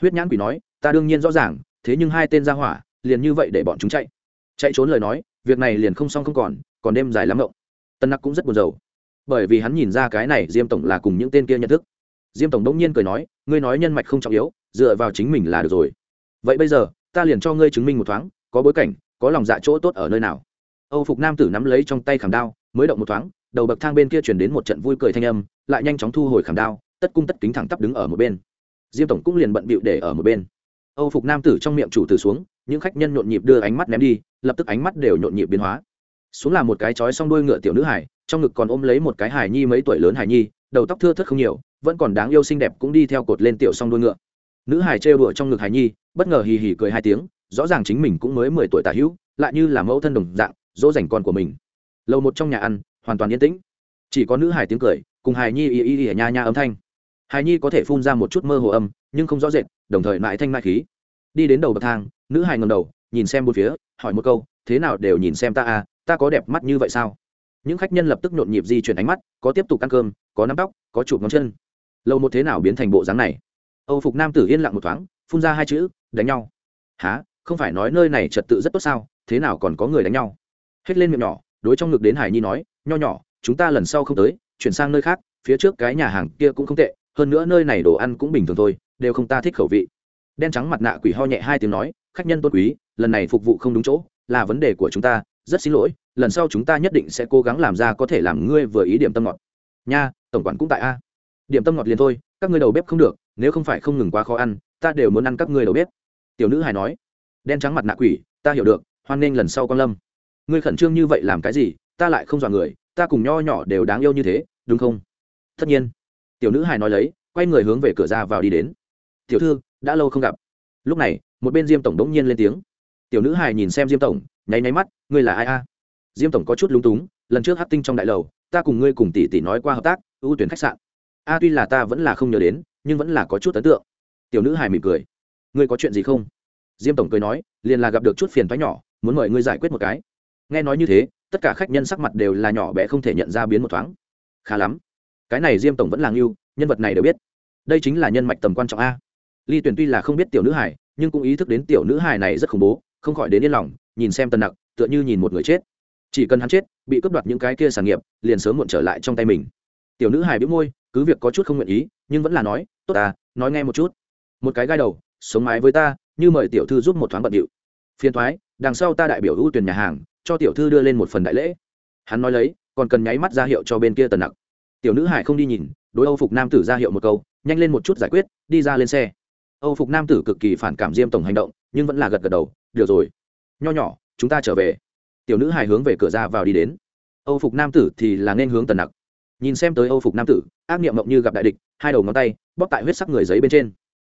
Huyết nhãn quỷ nói, ta đương nhiên rõ ràng, thế nhưng hai tên ra hỏa, liền như vậy để bọn chúng chạy. Chạy trốn lời nói việc này liền không xong không còn còn đêm dài lắm ngộng. Tân nặc cũng rất buồn rầu, bởi vì hắn nhìn ra cái này diêm tổng là cùng những tên kia nhận thức. Diêm tổng đông nhiên cười nói, ngươi nói nhân mạch không trọng yếu, dựa vào chính mình là được rồi. Vậy bây giờ, ta liền cho ngươi chứng minh một thoáng, có bối cảnh, có lòng dạ chỗ tốt ở nơi nào. Âu phục nam tử nắm lấy trong tay khảm đao, mới động một thoáng, đầu bậc thang bên kia chuyển đến một trận vui cười thanh âm, lại nhanh chóng thu hồi khảm đao, tất cung tất kính thẳng tắp đứng ở một bên. Diêm tổng cũng liền bận bịu để ở một bên. Âu phục nam tử trong miệng chủ từ xuống những khách nhân nhộn nhịp đưa ánh mắt ném đi, lập tức ánh mắt đều nhộn nhịp biến hóa. Xuống là một cái chói xong đuôi ngựa tiểu nữ hải trong ngực còn ôm lấy một cái hải nhi mấy tuổi lớn hải nhi, đầu tóc thưa thớt không nhiều, vẫn còn đáng yêu xinh đẹp cũng đi theo cột lên tiểu xong đuôi ngựa. Nữ hải trêu đùa trong ngực hải nhi, bất ngờ hì hì cười hai tiếng, rõ ràng chính mình cũng mới mười tuổi tả hữu, lại như là mẫu thân đồng dạng, dỗ dành con của mình. Lầu một trong nhà ăn, hoàn toàn yên tĩnh. Chỉ có nữ hải tiếng cười, cùng hải nhi y y y nha nha âm thanh. Hải nhi có thể phun ra một chút mơ hồ âm, nhưng không rõ rệt, đồng thời mãi thanh mãi khí. Đi đến đầu bậc thang nữ hài ngầm đầu, nhìn xem bốn phía, hỏi một câu, thế nào đều nhìn xem ta à ta có đẹp mắt như vậy sao? Những khách nhân lập tức nhộn nhịp di chuyển ánh mắt, có tiếp tục ăn cơm, có nắm tóc, có chụp ngón chân. Lâu một thế nào biến thành bộ dáng này? Âu phục nam tử yên lặng một thoáng, phun ra hai chữ, đánh nhau. Há không phải nói nơi này trật tự rất tốt sao? Thế nào còn có người đánh nhau? Hết lên miệng nhỏ, đối trong ngực đến hải nhi nói, nho nhỏ, chúng ta lần sau không tới, chuyển sang nơi khác, phía trước cái nhà hàng kia cũng không tệ, hơn nữa nơi này đồ ăn cũng bình thường thôi, đều không ta thích khẩu vị. Đen trắng mặt nạ quỷ ho nhẹ hai tiếng nói khách nhân tôn quý, lần này phục vụ không đúng chỗ, là vấn đề của chúng ta, rất xin lỗi, lần sau chúng ta nhất định sẽ cố gắng làm ra có thể làm ngươi vừa ý điểm tâm ngọt. Nha, tổng quản cũng tại a. Điểm tâm ngọt liền thôi, các ngươi đầu bếp không được, nếu không phải không ngừng quá khó ăn, ta đều muốn ăn các ngươi đầu bếp. Tiểu nữ hài nói. Đen trắng mặt nạ quỷ, ta hiểu được, hoan nghênh lần sau con lâm. Ngươi khẩn trương như vậy làm cái gì, ta lại không dọa người, ta cùng nho nhỏ đều đáng yêu như thế, đúng không? Tất nhiên. Tiểu nữ hài nói lấy, quay người hướng về cửa ra vào đi đến. Tiểu thư, đã lâu không gặp. Lúc này một bên diêm tổng đống nhiên lên tiếng. Tiểu nữ hài nhìn xem diêm tổng, nháy nháy mắt, ngươi là ai a? Diêm tổng có chút lúng túng, lần trước hát tinh trong đại lầu, ta cùng ngươi cùng tỷ tỷ nói qua hợp tác, ưu tuyển khách sạn. A, tuy là ta vẫn là không nhớ đến, nhưng vẫn là có chút ấn tượng. Tiểu nữ hài mỉm cười. Ngươi có chuyện gì không? Diêm tổng cười nói, liền là gặp được chút phiền thoái nhỏ, muốn mời ngươi giải quyết một cái. Nghe nói như thế, tất cả khách nhân sắc mặt đều là nhỏ bé không thể nhận ra biến một thoáng. Khá lắm. Cái này diêm tổng vẫn là ngưu, nhân vật này đều biết. Đây chính là nhân mạch tầm quan trọng a. Ly tuyển tuy là không biết tiểu nữ hải nhưng cũng ý thức đến tiểu nữ hài này rất khủng bố, không khỏi đến yên lòng, nhìn xem tần nặc, tựa như nhìn một người chết. Chỉ cần hắn chết, bị cướp đoạt những cái kia sản nghiệp, liền sớm muộn trở lại trong tay mình. Tiểu nữ hài biếu môi, cứ việc có chút không nguyện ý, nhưng vẫn là nói, tốt ta, nói nghe một chút. Một cái gai đầu, sống mái với ta, như mời tiểu thư giúp một thoáng bận điệu. Phiền thoái đằng sau ta đại biểu ưu tuyển nhà hàng, cho tiểu thư đưa lên một phần đại lễ. Hắn nói lấy, còn cần nháy mắt ra hiệu cho bên kia tần nặc. Tiểu nữ hải không đi nhìn, đối âu phục nam tử ra hiệu một câu, nhanh lên một chút giải quyết, đi ra lên xe âu phục nam tử cực kỳ phản cảm diêm tổng hành động, nhưng vẫn là gật gật đầu, được rồi, nho nhỏ, chúng ta trở về. Tiểu nữ hài hướng về cửa ra vào đi đến. Âu phục nam tử thì là nên hướng tần nặc. Nhìn xem tới âu phục nam tử, ác niệm mộng như gặp đại địch, hai đầu ngón tay, bóp tại huyết sắc người giấy bên trên.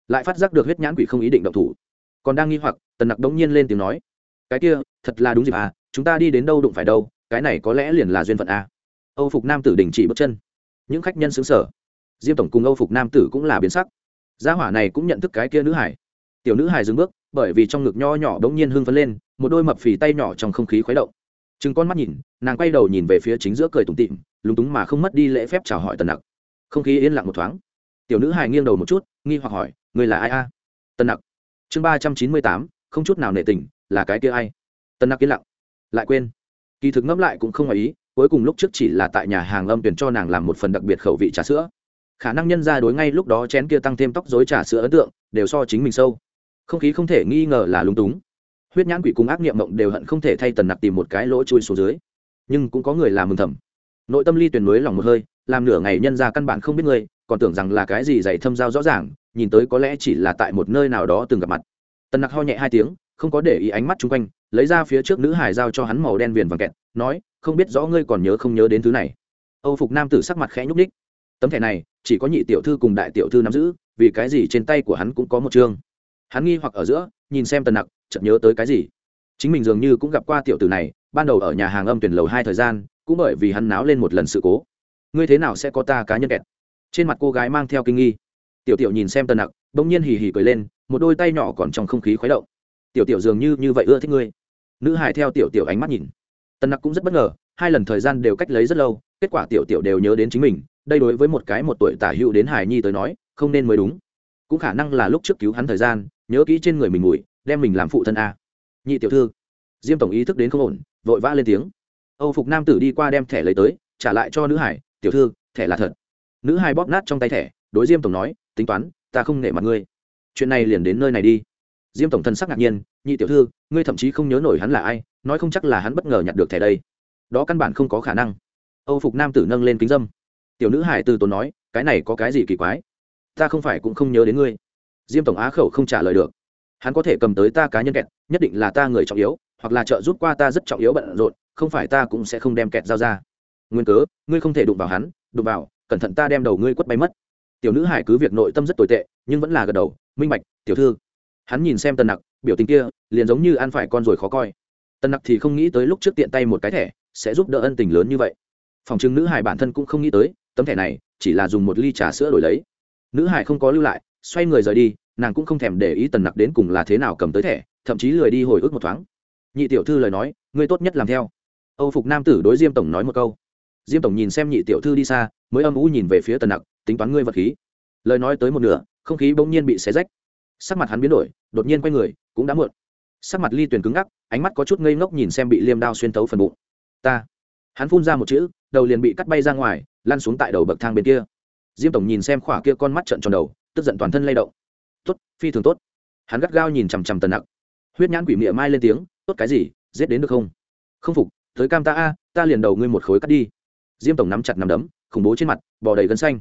Lại phát giác được huyết nhãn quỷ không ý định động thủ. Còn đang nghi hoặc, tần nặc đống nhiên lên tiếng nói, cái kia, thật là đúng dịp à chúng ta đi đến đâu đụng phải đâu, cái này có lẽ liền là duyên phận à. âu phục nam tử đình chỉ bước chân. Những khách nhân xứng sở. Diêm tổng cùng âu phục nam tử cũng là biến sắc gia hỏa này cũng nhận thức cái kia nữ hải tiểu nữ hải dừng bước, bởi vì trong ngực nho nhỏ đ ố n g nhiên hưng phấn lên, một đôi mập phì tay nhỏ trong không khí khuấy động. Chừng con mắt nhìn, nàng quay đầu nhìn về phía chính giữa cười tủm tịm lúng túng mà không mất đi lễ phép chào hỏi tần nặc. Không khí yên lặng một thoáng. Tiểu nữ hải nghiêng đầu một chút, nghi hoặc hỏi người là ai a? Tần nặc. Chương ba trăm chín mươi tám, không chút nào nệ tình, là cái kia ai? Tần nặc yên lặng. Lại quên. Kỳ thực ngẫm lại cũng không ngoài ý, cuối cùng lúc trước chỉ là tại nhà hàng âm tuyển cho nàng làm một phần đặc biệt khẩu vị trà sữa khả năng nhân ra đối ngay lúc đó chén kia tăng thêm tóc dối trà sữa ấn tượng, đều so chính mình sâu. Không khí không thể nghi ngờ là lúng túng. Huyết nhãn quỷ cùng ác niệm mộng đều hận không thể thay tần nặc tìm một cái lỗ chui xuống dưới. Nhưng cũng có người làm mừng thầm. Nội tâm ly tuyển núi lòng một hơi, làm nửa ngày nhân ra căn bản không biết ngươi còn tưởng rằng là cái gì dày thâm giao rõ ràng, nhìn tới có lẽ chỉ là tại một nơi nào đó từng gặp mặt. Tần nặc ho nhẹ hai tiếng, không có để ý ánh mắt chung quanh, lấy ra phía trước nữ hải giao cho hắn màu đen viền vàng kẹt, nói, không biết rõ ngươi còn nhớ không nhớ đến thứ này. Âu phục nam tử sắc mặt khẽ nhúc ních tấm thẻ này chỉ có nhị tiểu thư cùng đại tiểu thư nắm giữ, vì cái gì trên tay của hắn cũng có một chương. Hắn nghi hoặc ở giữa, nhìn xem tần nặc, chợt nhớ tới cái gì. Chính mình dường như cũng gặp qua tiểu tử này, ban đầu ở nhà hàng âm tuyển lầu hai thời gian, cũng bởi vì hắn náo lên một lần sự cố. Ngươi thế nào sẽ có ta cá nhân kẹt? Trên mặt cô gái mang theo kinh nghi. Tiểu tiểu nhìn xem tần nặc, bỗng nhiên hì hì cười lên, một đôi tay nhỏ còn trong không khí khuấy động. Tiểu tiểu dường như như vậy ưa thích ngươi. Nữ hải theo tiểu tiểu ánh mắt nhìn. Tần nặc cũng rất bất ngờ, hai lần thời gian đều cách lấy rất lâu, kết quả tiểu tiểu đều nhớ đến chính mình đây đối với một cái một tuổi tả hữu đến hải nhi tới nói, không nên mới đúng. Cũng khả năng là lúc trước cứu hắn thời gian, nhớ kỹ trên người mình mùi, đem mình làm phụ thân a. Nhị tiểu thư, diêm tổng ý thức đến không ổn, vội vã lên tiếng. Âu phục nam tử đi qua đem thẻ lấy tới, trả lại cho nữ hải, tiểu thư, thẻ là thật. Nữ hải bóp nát trong tay thẻ, đối diêm tổng nói, tính toán, ta không nể mặt ngươi. Chuyện này liền đến nơi này đi. Diêm tổng thân sắc ngạc nhiên, nhị tiểu thư, ngươi thậm chí không nhớ nổi hắn là ai, nói không chắc là hắn bất ngờ nhặt được thẻ đây. Đó căn bản không có khả năng. Âu phục nam tử nâng lên kính dâm tiểu nữ hải từ tốn nói, cái này có cái gì kỳ quái? Ta không phải cũng không nhớ đến ngươi. Diêm tổng á khẩu không trả lời được. Hắn có thể cầm tới ta cá nhân kẹt, nhất định là ta người trọng yếu, hoặc là trợ giúp qua ta rất trọng yếu bận rộn, không phải ta cũng sẽ không đem kẹt giao ra. Nguyên cớ, ngươi không thể đụng vào hắn, đụng vào, cẩn thận ta đem đầu ngươi quất bay mất. Tiểu nữ hải cứ việc nội tâm rất tồi tệ, nhưng vẫn là gật đầu, minh bạch, tiểu thư. Hắn nhìn xem tần nặc, biểu tình kia, liền giống như ăn phải con rồi khó coi. Tần nặc thì không nghĩ tới lúc trước tiện tay một cái thẻ, sẽ giúp đỡ ân tình lớn như vậy. Phòng chứng nữ hải bản thân cũng không nghĩ tới tấm thẻ này chỉ là dùng một ly trà sữa đổi lấy. Nữ hải không có lưu lại, xoay người rời đi, nàng cũng không thèm để ý tần nặc đến cùng là thế nào cầm tới thẻ, thậm chí lười đi hồi ức một thoáng. Nhị tiểu thư lời nói, ngươi tốt nhất làm theo. Âu phục nam tử đối diêm tổng nói một câu. Diêm tổng nhìn xem nhị tiểu thư đi xa, mới âm u nhìn về phía tần nặc, tính toán ngươi vật khí. Lời nói tới một nửa, không khí bỗng nhiên bị xé rách. Sắc mặt hắn biến đổi, đột nhiên quay người, cũng đã muộn. Sắc mặt ly tuyền cứng ngắc, ánh mắt có chút ngây ngốc nhìn xem bị liêm đao xuyên tấu phần bụng. Ta. Hắn phun ra một chữ đầu liền bị cắt bay ra ngoài, lăn xuống tại đầu bậc thang bên kia. Diêm tổng nhìn xem khỏa kia con mắt trận tròn đầu, tức giận toàn thân lay động. Tốt, phi thường tốt. Hắn gắt gao nhìn chằm chằm tần nặc. Huyết nhãn quỷ miệng mai lên tiếng, tốt cái gì, giết đến được không? Không phục, tới cam ta a, ta liền đầu ngươi một khối cắt đi. Diêm tổng nắm chặt nằm đấm, khủng bố trên mặt, bò đầy gân xanh.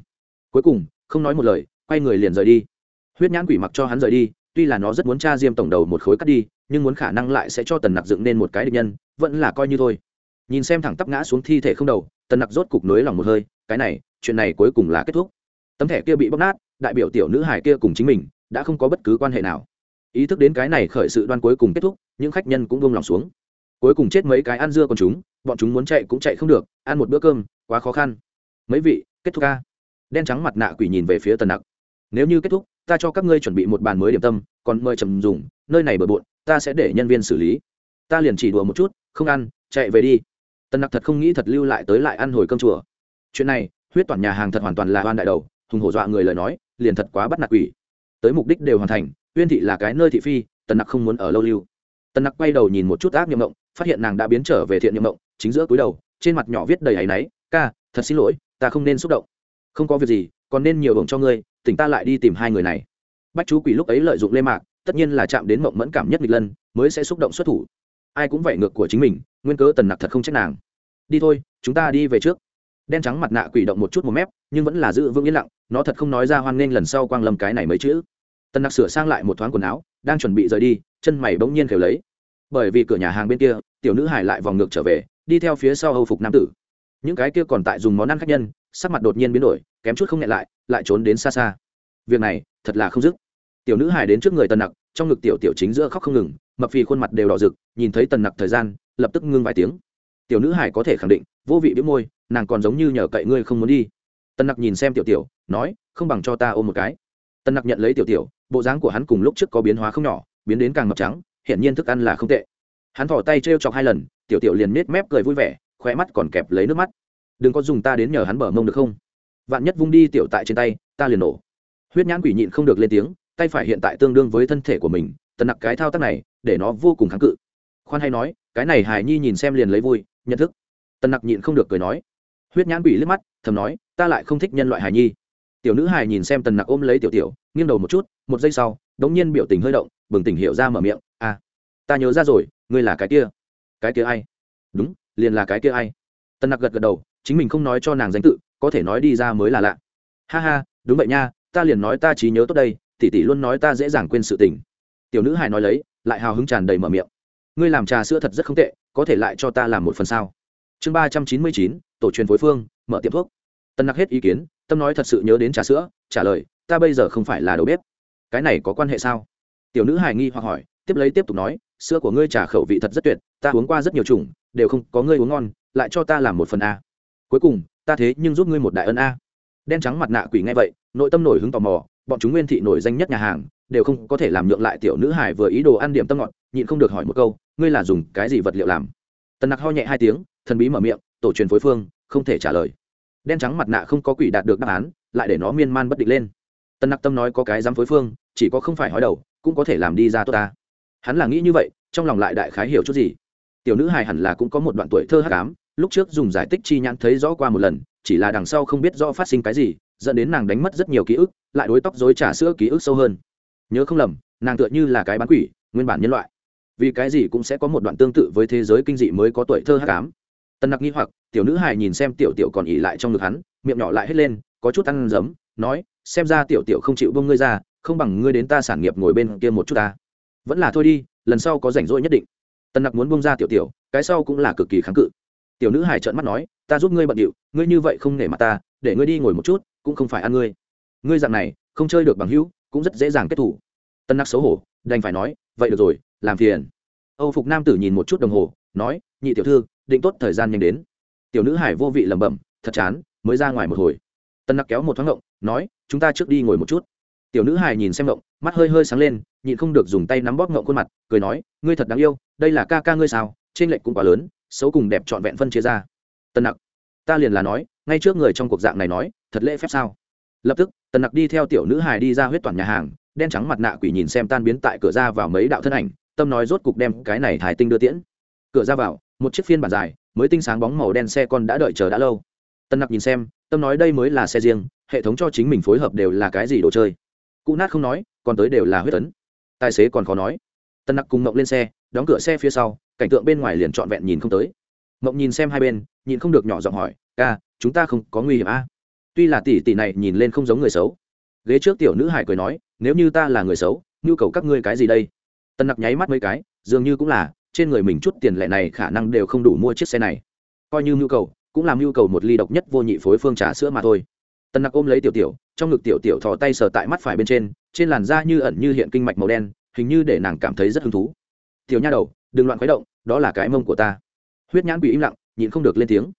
Cuối cùng, không nói một lời, quay người liền rời đi. Huyết nhãn quỷ mặc cho hắn rời đi, tuy là nó rất muốn cha diêm tổng đầu một khối cắt đi, nhưng muốn khả năng lại sẽ cho tần nặc dựng nên một cái địch nhân, vẫn là coi như thôi. Nhìn xem thẳng tắp ngã xuống thi thể không đầu tần nặc rốt cục nối lòng một hơi, cái này, chuyện này cuối cùng là kết thúc. Tấm thẻ kia bị bóc nát, đại biểu tiểu nữ hải kia cùng chính mình, đã không có bất cứ quan hệ nào. Ý thức đến cái này khởi sự đoan cuối cùng kết thúc, những khách nhân cũng buông lòng xuống. Cuối cùng chết mấy cái ăn dưa còn chúng, bọn chúng muốn chạy cũng chạy không được, ăn một bữa cơm, quá khó khăn. Mấy vị, kết thúc ca. Đen trắng mặt nạ quỷ nhìn về phía tần nặc. Nếu như kết thúc, ta cho các ngươi chuẩn bị một bàn mới điểm tâm, còn mời trầm dùng, nơi này bừa bộn, ta sẽ để nhân viên xử lý. Ta liền chỉ đùa một chút, không ăn, chạy về đi tần nặc thật không nghĩ thật lưu lại tới lại ăn hồi cơm chùa. Chuyện này, huyết toàn nhà hàng thật hoàn toàn là oan đại đầu, hùng hổ dọa người lời nói, liền thật quá bắt nạt quỷ. Tới mục đích đều hoàn thành, uyên thị là cái nơi thị phi, tần nặc không muốn ở lâu lưu. Tần nặc quay đầu nhìn một chút ác nhiệm mộng, phát hiện nàng đã biến trở về thiện nhiệm mộng, chính giữa cúi đầu, trên mặt nhỏ viết đầy áy náy, ca, thật xin lỗi, ta không nên xúc động. Không có việc gì, còn nên nhiều hưởng cho ngươi, tỉnh ta lại đi tìm hai người này. Bách chú quỷ lúc ấy lợi dụng lê mạc, tất nhiên là chạm đến mộng mẫn cảm nhất nghịch lân, mới sẽ xúc động xuất thủ ai cũng vậy ngược của chính mình, nguyên cớ tần nặc thật không trách nàng. Đi thôi, chúng ta đi về trước. Đen trắng mặt nạ quỷ động một chút một mép, nhưng vẫn là giữ vững yên lặng, nó thật không nói ra hoan nghênh lần sau quang lâm cái này mấy chữ. Tần nặc sửa sang lại một thoáng quần áo, đang chuẩn bị rời đi, chân mày bỗng nhiên khều lấy. Bởi vì cửa nhà hàng bên kia, tiểu nữ hải lại vòng ngược trở về, đi theo phía sau hầu phục nam tử. Những cái kia còn tại dùng món ăn khác nhân, sắc mặt đột nhiên biến đổi, kém chút không nhẹ lại lại trốn đến xa xa. Việc này, thật là không dứt. Tiểu nữ hải đến trước người tần nặc, trong ngực tiểu tiểu chính giữa khóc không ngừng mập phì khuôn mặt đều đỏ rực, nhìn thấy tần nặc thời gian, lập tức ngưng vài tiếng. Tiểu nữ hải có thể khẳng định, vô vị biếu môi, nàng còn giống như nhờ cậy ngươi không muốn đi. Tần nặc nhìn xem tiểu tiểu, nói, không bằng cho ta ôm một cái. Tần nặc nhận lấy tiểu tiểu, bộ dáng của hắn cùng lúc trước có biến hóa không nhỏ, biến đến càng mập trắng, hiển nhiên thức ăn là không tệ. Hắn thỏ tay t chọc hai lần, tiểu tiểu liền nết mép cười vui vẻ khoe mắt còn kẹp lấy nước mắt. Đừng có dùng ta đến nhờ hắn bở mông được không? Vạn nhất vung đi tiểu tại trên tay, ta liền nổ. Huyết nhãn quỷ nhịn không được lên tiếng, tay phải hiện tại tương đương với thân thể của mình, tần nặc cái thao tác này để nó vô cùng kháng cự. Khoan hay nói, cái này hài nhi nhìn xem liền lấy vui, nhận thức. Tần nặc nhịn không được cười nói. Huyết nhãn quỷ liếc mắt, thầm nói, ta lại không thích nhân loại hài nhi. Tiểu nữ hài nhìn xem tần nặc ôm lấy tiểu tiểu, nghiêng đầu một chút, một giây sau, đống nhiên biểu tình hơi động, bừng tỉnh hiểu ra mở miệng à ta nhớ ra rồi, ngươi là cái kia. Cái kia ai? Đúng, liền là cái kia ai? Tần nặc gật gật đầu, chính mình không nói cho nàng danh tự, có thể nói đi ra mới là lạ. Ha ha, đúng vậy nha, ta liền nói ta trí nhớ tốt đây, tỷ tỷ luôn nói ta dễ dàng quên sự tình. Tiểu nữ hài nói lấy lại hào hứng tràn đầy mở miệng. Ngươi làm trà sữa thật rất không tệ, có thể lại cho ta làm một phần sao? Chương ba trăm chín mươi chín, tổ truyền phối phương, mở tiệm thuốc. Tân nặc hết ý kiến, tâm nói thật sự nhớ đến trà sữa, trả lời, ta bây giờ không phải là đầu bếp. Cái này có quan hệ sao? Tiểu nữ hài nghi hoặc hỏi, tiếp lấy tiếp tục nói, sữa của ngươi trà khẩu vị thật rất tuyệt, ta uống qua rất nhiều chủng, đều không có ngươi uống ngon, lại cho ta làm một phần a. Cuối cùng, ta thế nhưng giúp ngươi một đại ân a. Đen trắng mặt nạ quỷ ngay vậy, nội tâm nổi hứng tò mò bọn chúng nguyên thị nổi danh nhất nhà hàng, đều không có thể làm nhượng lại tiểu nữ hải vừa ý đồ ăn điểm tâm ngọt, nhịn không được hỏi một câu, ngươi là dùng cái gì vật liệu làm? Tần nặc ho nhẹ hai tiếng, thần bí mở miệng, tổ truyền phối phương, không thể trả lời. Đen trắng mặt nạ không có quỷ đạt được đáp án, lại để nó miên man bất định lên. Tần nặc tâm nói có cái dám phối phương, chỉ có không phải hói đầu, cũng có thể làm đi ra tốt ta. Hắn là nghĩ như vậy, trong lòng lại đại khái hiểu chút gì. Tiểu nữ hài hẳn là cũng có một đoạn tuổi thơ hát cám lúc trước dùng giải tích chi nhãn thấy rõ qua một lần, chỉ là đằng sau không biết rõ phát sinh cái gì dẫn đến nàng đánh mất rất nhiều ký ức, lại đối tóc dối trả sữa ký ức sâu hơn. Nhớ không lầm, nàng tựa như là cái bán quỷ, nguyên bản nhân loại. Vì cái gì cũng sẽ có một đoạn tương tự với thế giới kinh dị mới có tuổi thơ hát cám tân nặc nghi hoặc, tiểu nữ hài nhìn xem tiểu tiểu còn ỉ lại trong ngực hắn, miệng nhỏ lại hết lên, có chút ăn giấm, nói, xem ra tiểu tiểu không chịu bông ngươi ra, không bằng ngươi đến ta sản nghiệp ngồi bên kia một chút ta. Vẫn là thôi đi, lần sau có rảnh rỗi nhất định. Tân nặc muốn bông ra tiểu tiểu, cái sau cũng là cực kỳ kháng cự. Tiểu nữ hài trợn mắt nói, ta giúp ngươi bận điệu, ngươi như vậy không nể mặt ta, để ngươi đi ngồi một chút cũng không phải ăn ngươi. Ngươi dạng này, không chơi được bằng hữu, cũng rất dễ dàng kết thủ. Tân nặc xấu hổ, đành phải nói, vậy được rồi, làm phiền. Âu phục nam tử nhìn một chút đồng hồ, nói, nhị tiểu thư, định tốt thời gian nhanh đến. Tiểu nữ hải vô vị lẩm bẩm, thật chán, mới ra ngoài một hồi. Tân nặc kéo một thoáng ngộng nói, chúng ta trước đi ngồi một chút. Tiểu nữ hải nhìn xem ngộng mắt hơi hơi sáng lên, nhịn không được dùng tay nắm bóp ngộng khuôn mặt, cười nói, ngươi thật đáng yêu, đây là ca ca ngươi sao trên lệnh cũng quá lớn, xấu cùng đẹp trọn vẹn phân chia ra. Tân nặc, ta liền là nói ngay trước người trong cuộc dạng này nói, thật lễ phép sao? Lập tức, tần nặc đi theo tiểu nữ hài đi ra huyết toàn nhà hàng, đen trắng mặt nạ quỷ nhìn xem tan biến tại cửa ra vào mấy đạo thân ảnh, tâm nói rốt cục đem cái này thái tinh đưa tiễn. Cửa ra vào, một chiếc phiên bản dài, mới tinh sáng bóng màu đen xe con đã đợi chờ đã lâu. Tân nặc nhìn xem, tâm nói đây mới là xe riêng, hệ thống cho chính mình phối hợp đều là cái gì đồ chơi? Cụ nát không nói, còn tới đều là huyết tấn tài xế còn khó nói. Tân nặc cùng mộng lên xe, đóng cửa xe phía sau, cảnh tượng bên ngoài liền trọn vẹn nhìn không tới. Mộng nhìn xem hai bên nhìn không được nhỏ giọng hỏi, ca chúng ta không có nguy hiểm a. À? tuy là tỷ tỷ này nhìn lên không giống người xấu. Ghế trước tiểu nữ hải cười nói, nếu như ta là người xấu, nhu cầu các ngươi cái gì đây? Tân nặc nháy mắt mấy cái, dường như cũng là, trên người mình chút tiền lệ này khả năng đều không đủ mua chiếc xe này. Coi như nhu cầu, cũng làm nhu cầu một ly độc nhất vô nhị phối phương trà sữa mà thôi. Tân nặc ôm lấy tiểu tiểu, trong ngực tiểu tiểu thò tay sờ tại mắt phải bên trên trên làn da như ẩn như hiện kinh mạch màu đen, hình như để nàng cảm thấy rất hứng thú. Tiểu nha đầu, đừng loạn khuấy động, đó là cái mông của ta. Huyết nhãn bị im lặng, nhịn không được lên tiếng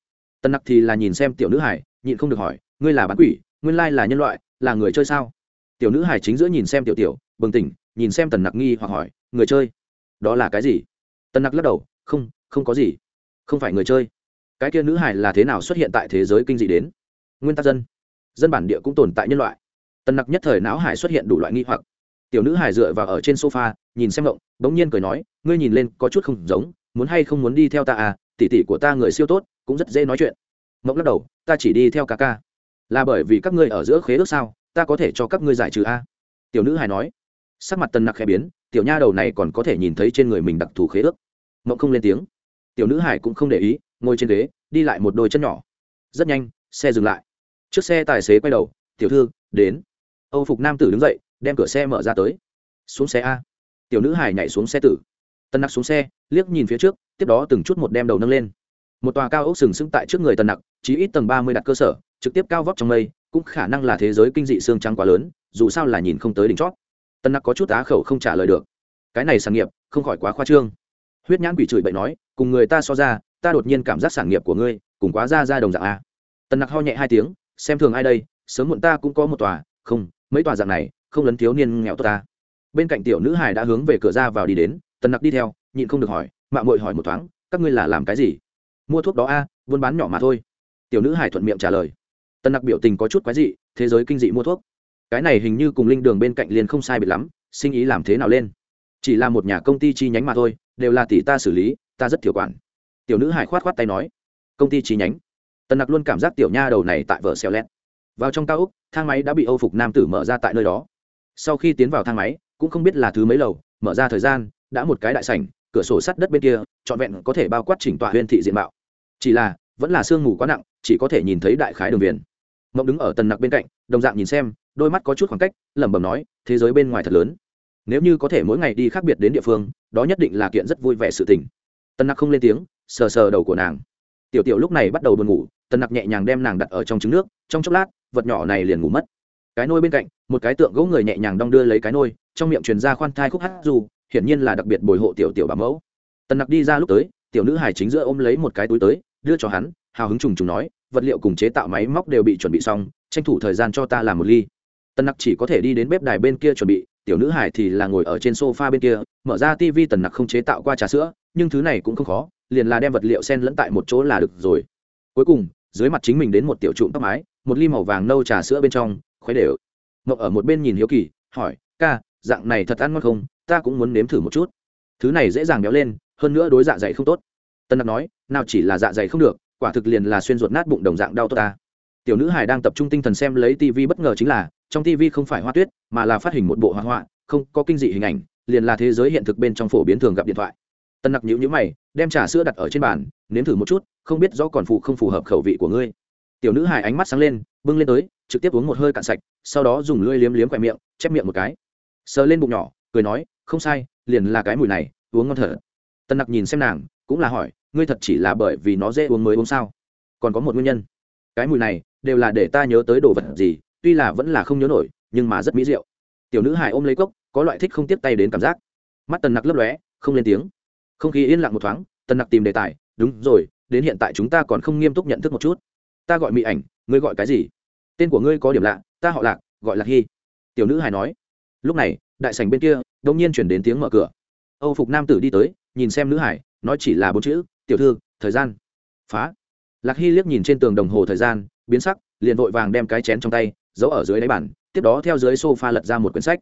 tân nặc thì là nhìn xem tiểu nữ hải, nhịn không được hỏi, ngươi là bán quỷ, nguyên lai là nhân loại, là người chơi sao? Tiểu nữ hải chính giữa nhìn xem tiểu tiểu, bừng tỉnh, nhìn xem tần nặc nghi hoặc hỏi, người chơi? Đó là cái gì? Tần nặc lắc đầu, không không có gì. Không phải người chơi. Cái kia nữ hải là thế nào xuất hiện tại thế giới kinh dị đến? Nguyên tắc dân. Dân bản địa cũng tồn tại nhân loại. Tần nặc nhất thời não hải xuất hiện đủ loại nghi hoặc. Tiểu nữ hải dựa vào ở trên sofa, nhìn xem động bỗng nhiên cười nói, ngươi nhìn lên có chút không giống, muốn hay không muốn đi theo ta à? Tỷ tỷ của ta người siêu tốt, cũng rất dễ nói chuyện. Mộng lắc đầu, ta chỉ đi theo ca ca. Là bởi vì các ngươi ở giữa khế ước sao, ta có thể cho các ngươi giải trừ a. Tiểu nữ hài nói. Sắc mặt tân nặc khẽ biến, tiểu nha đầu này còn có thể nhìn thấy trên người mình đặc thù khế ước. Mộng không lên tiếng. Tiểu nữ hải cũng không để ý, ngồi trên ghế, đi lại một đôi chân nhỏ. Rất nhanh, xe dừng lại. Trước xe tài xế quay đầu, tiểu thư, đến. Âu phục nam tử đứng dậy, đem cửa xe mở ra tới. Xuống xe a. Tiểu nữ hải nhảy xuống xe tử tân nặc xuống xe, liếc nhìn phía trước, tiếp đó từng chút một đem đầu nâng lên. Một tòa cao ốc sừng sững tại trước người tần nặc, chỉ ít tầng ba mươi đặt cơ sở, trực tiếp cao vóc trong mây, cũng khả năng là thế giới kinh dị xương trắng quá lớn, dù sao là nhìn không tới đỉnh chót tần nặc có chút á khẩu không trả lời được. Cái này sản nghiệp, không khỏi quá khoa trương. Huyết nhãn quỷ chửi bậy nói, cùng người ta so ra, ta đột nhiên cảm giác sản nghiệp của ngươi, cùng quá ra ra đồng dạng a. Tần nặc ho nhẹ hai tiếng, xem thường ai đây, sớm muộn ta cũng có một tòa, không, mấy tòa dạng này, không lấn thiếu niên nghèo tốt ta. Bên cạnh tiểu nữ hải đã hướng về cửa ra vào đi đến tần nặc đi theo, nhịn không được hỏi mạng mội hỏi một thoáng, các ngươi là làm cái gì? Mua thuốc đó a, buôn bán nhỏ mà thôi. Tiểu nữ hải thuận miệng trả lời. Tần nặc biểu tình có chút quái dị, thế giới kinh dị mua thuốc. Cái này hình như cùng linh đường bên cạnh liền không sai biệt lắm, sinh ý làm thế nào lên? Chỉ là một nhà công ty chi nhánh mà thôi, đều là tỷ ta xử lý, ta rất thiểu quản. Tiểu nữ hải khoát khoát tay nói. Công ty chi nhánh. Tần nặc luôn cảm giác tiểu nha đầu này tại vợ xeo lét vào trong cao úc thang máy đã bị âu phục nam tử mở ra tại nơi đó. Sau khi tiến vào thang máy, cũng không biết là thứ mấy lầu, mở ra thời gian đã một cái đại sảnh, cửa sổ sắt đất bên kia, trọn vẹn có thể bao quát chỉnh tọa huyên thị diện mạo. Chỉ là, vẫn là sương mù quá nặng, chỉ có thể nhìn thấy đại khái đường viền. Mộng đứng ở tần nặc bên cạnh, đồng dạng nhìn xem, đôi mắt có chút khoảng cách, lẩm bẩm nói, thế giới bên ngoài thật lớn. Nếu như có thể mỗi ngày đi khác biệt đến địa phương, đó nhất định là kiện rất vui vẻ sự tình. Tần nặc không lên tiếng, sờ sờ đầu của nàng. Tiểu tiểu lúc này bắt đầu buồn ngủ, tần nặc nhẹ nhàng đem nàng đặt ở trong trứng nước, trong chốc lát, vật nhỏ này liền ngủ mất cái nôi bên cạnh, một cái tượng gỗ người nhẹ nhàng đong đưa lấy cái nôi, trong miệng truyền ra khoan thai khúc hát dù, hiển nhiên là đặc biệt bồi hộ tiểu tiểu bà mẫu. Tần nặc đi ra lúc tới, tiểu nữ hải chính giữa ôm lấy một cái túi tới, đưa cho hắn, hào hứng trùng trùng nói, vật liệu cùng chế tạo máy móc đều bị chuẩn bị xong, tranh thủ thời gian cho ta làm một ly. Tần nặc chỉ có thể đi đến bếp đài bên kia chuẩn bị, tiểu nữ hải thì là ngồi ở trên sofa bên kia, mở ra tv tần nặc không chế tạo qua trà sữa, nhưng thứ này cũng không khó, liền là đem vật liệu sen lẫn tại một chỗ là được rồi. Cuối cùng, dưới mặt chính mình đến một tiểu trụm tóc mái, một ly màu vàng nâu trà sữa bên trong khoái đều. Ngọc ở một bên nhìn hiếu kỳ, hỏi, ca, dạng này thật ăn ngon không? Ta cũng muốn nếm thử một chút. Thứ này dễ dàng béo lên, hơn nữa đối dạ dày không tốt. Tân nặc nói, nào chỉ là dạ dày không được, quả thực liền là xuyên ruột nát bụng đồng dạng đau tốt ta. Tiểu nữ hải đang tập trung tinh thần xem lấy tv bất ngờ chính là, trong tv không phải hoa tuyết, mà là phát hình một bộ hoa họa, không có kinh dị hình ảnh, liền là thế giới hiện thực bên trong phổ biến thường gặp điện thoại. Tân nặc nhữ nhữ mày, đem trà sữa đặt ở trên bàn, nếm thử một chút, không biết rõ còn phụ không phù hợp khẩu vị của ngươi. Tiểu nữ hải ánh mắt sáng lên, bưng lên tới trực tiếp uống một hơi cạn sạch, sau đó dùng lưỡi liếm liếm quẹ miệng, chép miệng một cái. Sờ lên bụng nhỏ, cười nói, không sai, liền là cái mùi này, uống ngon thở tân nặc nhìn xem nàng, cũng là hỏi, ngươi thật chỉ là bởi vì nó dễ uống mới uống sao? Còn có một nguyên nhân. Cái mùi này, đều là để ta nhớ tới đồ vật gì, tuy là vẫn là không nhớ nổi, nhưng mà rất mỹ diệu. Tiểu nữ hải ôm lấy cốc, có loại thích không tiếp tay đến cảm giác. Mắt tần nặc lấp lóe, không lên tiếng. Không khí yên lặng một thoáng tần nặc tìm đề tài, đúng rồi, đến hiện tại chúng ta còn không nghiêm túc nhận thức một chút. Ta gọi mỹ ảnh, ngươi gọi cái gì? Tên của ngươi có điểm lạ, ta họ lạc, gọi lạc hy. Tiểu nữ hải nói. Lúc này, đại sành bên kia đông nhiên chuyển đến tiếng mở cửa. Âu phục nam tử đi tới, nhìn xem nữ hải nói chỉ là bốn chữ, tiểu thư, thời gian. Phá. Lạc hy liếc nhìn trên tường đồng hồ thời gian, biến sắc, liền vội vàng đem cái chén trong tay, giấu ở dưới đáy bàn, tiếp đó theo dưới sofa lật ra một quyển sách.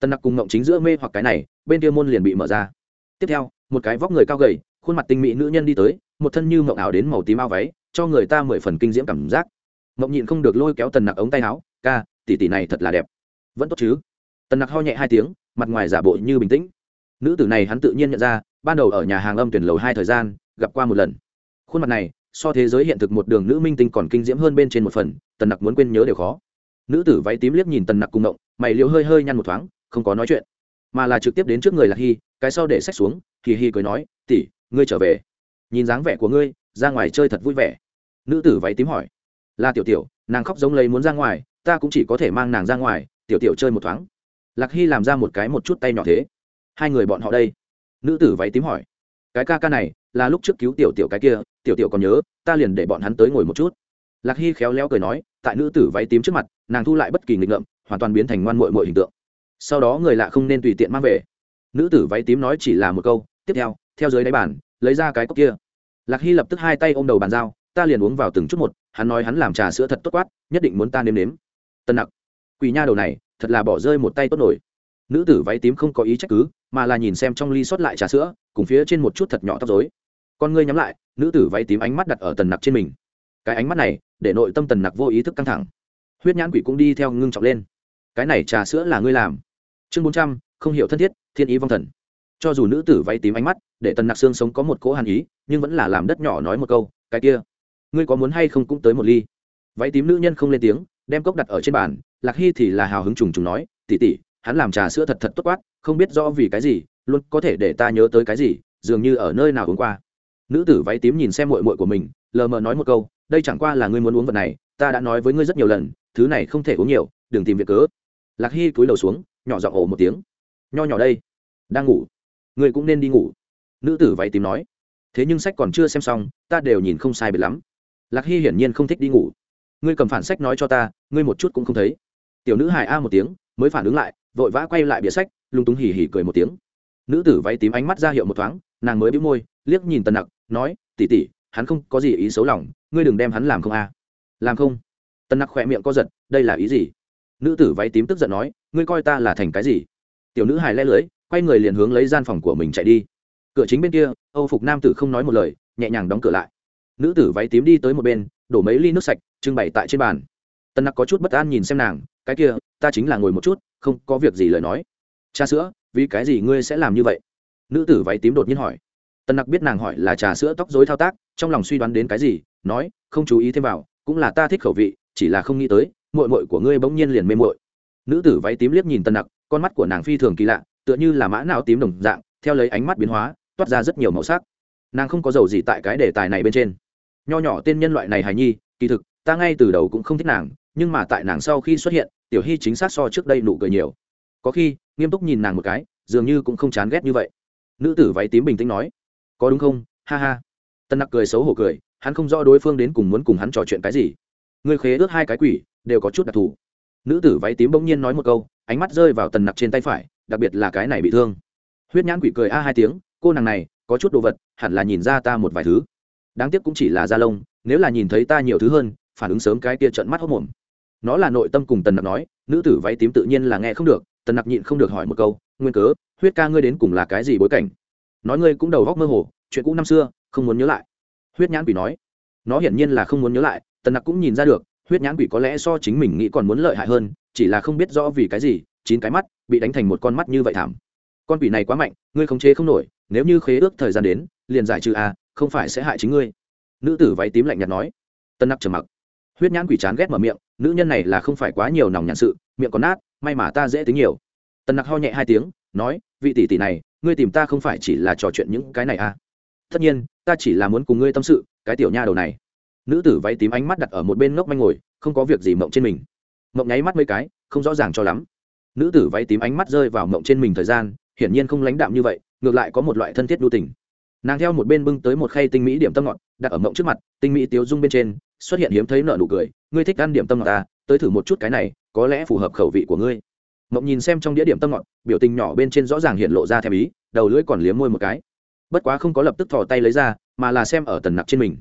Tân nặc cùng ngộng chính giữa mê hoặc cái này, bên kia môn liền bị mở ra. Tiếp theo, một cái vóc người cao gầy, khuôn mặt tinh mỹ nữ nhân đi tới, một thân như mộng ảo đến màu tím ao váy, cho người ta mười phần kinh diễm cảm giác mộng nhịn không được lôi kéo tần nặc ống tay áo, ca, tỷ tỷ này thật là đẹp. Vẫn tốt chứ? Tần nặc ho nhẹ hai tiếng, mặt ngoài giả bộ như bình tĩnh. Nữ tử này hắn tự nhiên nhận ra, ban đầu ở nhà hàng âm tuyển lầu hai thời gian, gặp qua một lần. Khuôn mặt này, so thế giới hiện thực một đường nữ minh tinh còn kinh diễm hơn bên trên một phần, tần nặc muốn quên nhớ đều khó. Nữ tử váy tím liếc nhìn tần nặc cùng ngộng mày liễu hơi hơi nhăn một thoáng, không có nói chuyện, mà là trực tiếp đến trước người lạc hy, cái sau để xách xuống thì hy cười nói tỉ ngươi trở về. Nhìn dáng vẻ của ngươi, ra ngoài chơi thật vui vẻ. Nữ tử váy tím hỏi là tiểu tiểu, nàng khóc giống lấy muốn ra ngoài, ta cũng chỉ có thể mang nàng ra ngoài, tiểu tiểu chơi một thoáng. Lạc hy làm ra một cái một chút tay nhỏ thế. Hai người bọn họ đây. Nữ tử váy tím hỏi. Cái ca ca này, là lúc trước cứu tiểu tiểu cái kia, tiểu tiểu còn nhớ, ta liền để bọn hắn tới ngồi một chút. Lạc hy khéo léo cười nói, tại nữ tử váy tím trước mặt, nàng thu lại bất kỳ nghịch ngợm, hoàn toàn biến thành ngoan mội mội hình tượng. Sau đó người lạ không nên tùy tiện mang về. Nữ tử váy tím nói chỉ là một câu, tiếp theo theo dưới đáy bàn, lấy ra cái cốc kia. Lạc hy lập tức hai tay ôm đầu bàn dao ta liền uống vào từng chút một, hắn nói hắn làm trà sữa thật tốt quát, nhất định muốn ta nếm nếm. Tân nặc quỳ nha đầu này, thật là bỏ rơi một tay tốt nổi. Nữ tử váy tím không có ý trách cứ, mà là nhìn xem trong ly sót lại trà sữa, cùng phía trên một chút thật nhỏ tóc dối con ngươi nhắm lại, nữ tử váy tím ánh mắt đặt ở tần nặc trên mình. Cái ánh mắt này, để nội tâm tần nặc vô ý thức căng thẳng. Huyết nhãn quỷ cũng đi theo ngưng trọng lên. Cái này trà sữa là ngươi làm. Chương bốn trăm, không hiểu thân thiết, thiên ý vong thần. Cho dù nữ tử váy tím ánh mắt, để tần nặc xương sống có một cỗ hàn ý, nhưng vẫn là làm đất nhỏ nói một câu, cái kia ngươi có muốn hay không cũng tới một ly. Váy tím nữ nhân không lên tiếng, đem cốc đặt ở trên bàn, lạc hy thì là hào hứng trùng trùng nói tỉ tỉ hắn làm trà sữa thật thật tốt quát không biết rõ vì cái gì, luôn có thể để ta nhớ tới cái gì, dường như ở nơi nào uống qua. Nữ tử váy tím nhìn xem mội mội của mình, lờ mờ nói một câu, đây chẳng qua là ngươi muốn uống vật này, ta đã nói với ngươi rất nhiều lần, thứ này không thể uống nhiều, đừng tìm việc cớ. Lạc hy cúi đầu xuống, nhỏ giọng ổ một tiếng, nho nhỏ đây, đang ngủ, ngươi cũng nên đi ngủ. Nữ tử váy tím nói, thế nhưng sách còn chưa xem xong, ta đều nhìn không sai biệt lắm lạc hy hiển nhiên không thích đi ngủ. Ngươi cầm phản sách nói cho ta, ngươi một chút cũng không thấy. Tiểu nữ hài a một tiếng, mới phản ứng lại, vội vã quay lại bìa sách lung túng hỉ hỉ cười một tiếng. Nữ tử váy tím ánh mắt ra hiệu một thoáng, nàng mới bĩu môi, liếc nhìn tần nặc, nói tỉ tỉ hắn không có gì ý xấu lòng, ngươi đừng đem hắn làm không a. Làm không? Tần nặc khỏe miệng co giật, đây là ý gì? Nữ tử váy tím tức giận nói, ngươi coi ta là thành cái gì? Tiểu nữ hài le lưới, quay người liền hướng lấy gian phòng của mình chạy đi. Cửa chính bên kia, âu phục nam tử không nói một lời, nhẹ nhàng đóng cửa lại nữ tử váy tím đi tới một bên, đổ mấy ly nước sạch, trưng bày tại trên bàn. Tân nặc có chút bất an nhìn xem nàng, cái kia, ta chính là ngồi một chút, không có việc gì lời nói. Trà sữa, vì cái gì ngươi sẽ làm như vậy? Nữ tử váy tím đột nhiên hỏi. Tân nặc biết nàng hỏi là trà sữa tóc dối thao tác, trong lòng suy đoán đến cái gì, nói, không chú ý thêm vào, cũng là ta thích khẩu vị, chỉ là không nghĩ tới mội mội của ngươi bỗng nhiên liền mê mội nữ tử váy tím liếc nhìn tân nặc, con mắt của nàng phi thường kỳ lạ, tựa như là mã não tím đồng dạng, theo lấy ánh mắt biến hóa, toát ra rất nhiều màu sắc. Nàng không có dầu gì tại cái đề tài này bên trên nho nhỏ tên nhân loại này hài nhi, kỳ thực, ta ngay từ đầu cũng không thích nàng, nhưng mà tại nàng sau khi xuất hiện, tiểu hy chính xác so trước đây nụ cười nhiều. Có khi, nghiêm túc nhìn nàng một cái, dường như cũng không chán ghét như vậy. Nữ tử váy tím bình tĩnh nói, có đúng không? Ha ha. Tân nặc cười xấu hổ cười, hắn không rõ đối phương đến cùng muốn cùng hắn trò chuyện cái gì. Người khế ước hai cái quỷ, đều có chút đặc thù. Nữ tử váy tím bỗng nhiên nói một câu, ánh mắt rơi vào tần nặc trên tay phải, đặc biệt là cái này bị thương. Huyết nhãn quỷ cười a hai tiếng, cô nàng này, có chút đồ vật, hẳn là nhìn ra ta một vài thứ đáng tiếc cũng chỉ là da lông, nếu là nhìn thấy ta nhiều thứ hơn, phản ứng sớm cái kia trận mắt hốc mồm. Nó là nội tâm cùng tần nặc nói, nữ tử váy tím tự nhiên là nghe không được, tần nặc nhịn không được hỏi một câu, nguyên cớ, huyết ca ngươi đến cùng là cái gì bối cảnh? Nói ngươi cũng đầu góc mơ hồ, chuyện cũ năm xưa, không muốn nhớ lại. Huyết nhãn quỷ nói, nó hiển nhiên là không muốn nhớ lại, tần nặc cũng nhìn ra được, huyết nhãn quỷ có lẽ so chính mình nghĩ còn muốn lợi hại hơn, chỉ là không biết rõ vì cái gì, chín cái mắt, bị đánh thành một con mắt như vậy thảm. Con quỷ này quá mạnh, ngươi khống chế không nổi, nếu như khế ước thời gian đến liền giải trừ a à, không phải sẽ hại chính ngươi. Nữ tử váy tím lạnh nhạt nói. Tân nặc trầm mặc. Huyết nhãn quỷ chán ghét mở miệng nữ nhân này là không phải quá nhiều nòng nhàn sự miệng còn nát may mà ta dễ tính nhiều. Tân nặc ho nhẹ hai tiếng nói vị tỷ tỷ này ngươi tìm ta không phải chỉ là trò chuyện những cái này à? Tất nhiên ta chỉ là muốn cùng ngươi tâm sự cái tiểu nha đầu này. Nữ tử váy tím ánh mắt đặt ở một bên ngốc manh ngồi không có việc gì mộng trên mình. Mộng nháy mắt mấy cái không rõ ràng cho lắm. Nữ tử váy tím ánh mắt rơi vào mộng trên mình thời gian hiển nhiên không lãnh đạm như vậy ngược lại có một loại thân thiết đu tình nàng theo một bên bưng tới một khay tinh mỹ điểm tâm ngọt, đặt ở mộng trước mặt, tinh mỹ tiếu dung bên trên, xuất hiện hiếm thấy nợ nụ cười. Ngươi thích ăn điểm tâm ngọt ta tới thử một chút cái này, có lẽ phù hợp khẩu vị của ngươi. Mộng nhìn xem trong đĩa điểm tâm ngọt, biểu tình nhỏ bên trên rõ ràng hiện lộ ra thèm ý, đầu lưỡi còn liếm môi một cái. Bất quá không có lập tức thò tay lấy ra, mà là xem ở tần nặc trên mình.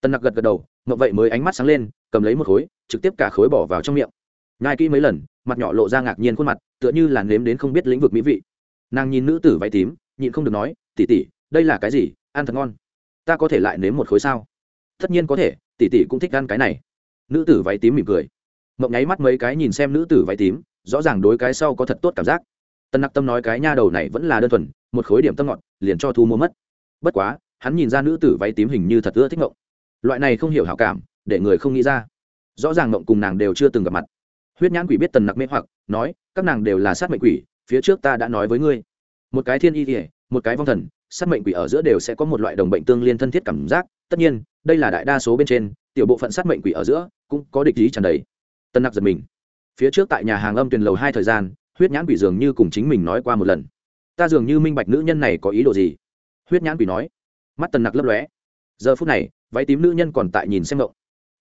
Tần nặc gật gật đầu, mộng vậy mới ánh mắt sáng lên, cầm lấy một khối, trực tiếp cả khối bỏ vào trong miệng. Ngai kỹ mấy lần, mặt nhỏ lộ ra ngạc nhiên khuôn mặt, tựa như là nếm đến không biết lĩnh vực mỹ vị. Nàng nhìn nữ tử váy tím, nhịn không được nói tỉ tỉ đây là cái gì? Ăn thật ngon. Ta có thể lại nếm một khối sao? Tất nhiên có thể tỉ tỉ cũng thích ăn cái này. Nữ tử váy tím mỉm cười. Mộng nháy mắt mấy cái nhìn xem nữ tử váy tím, rõ ràng đối cái sau có thật tốt cảm giác. Tân nặc tâm nói cái nha đầu này vẫn là đơn thuần, một khối điểm tâm ngọt, liền cho thu mua mất. Bất quá, hắn nhìn ra nữ tử váy tím hình như thật ưa thích mộng. Loại này không hiểu hảo cảm, để người không nghĩ ra. Rõ ràng mộng cùng nàng đều chưa từng gặp mặt. Huyết nhãn quỷ biết tần nặc mê hoặc, nói, các nàng đều là sát mệnh quỷ, phía trước ta đã nói với ngươi. Một cái thiên y kỉa một cái vong thần sát mệnh quỷ ở giữa đều sẽ có một loại đồng bệnh tương liên thân thiết cảm giác. Tất nhiên, đây là đại đa số bên trên, tiểu bộ phận sát mệnh quỷ ở giữa cũng có địch ý tràn đầy. Tân nặc giật mình. Phía trước tại nhà hàng âm tuyền lầu hai thời gian, huyết nhãn quỷ dường như cùng chính mình nói qua một lần. Ta dường như minh bạch nữ nhân này có ý đồ gì? Huyết nhãn quỷ nói. Mắt tần nặc lấp lóe. Giờ phút này, váy tím nữ nhân còn tại nhìn xem ngộng.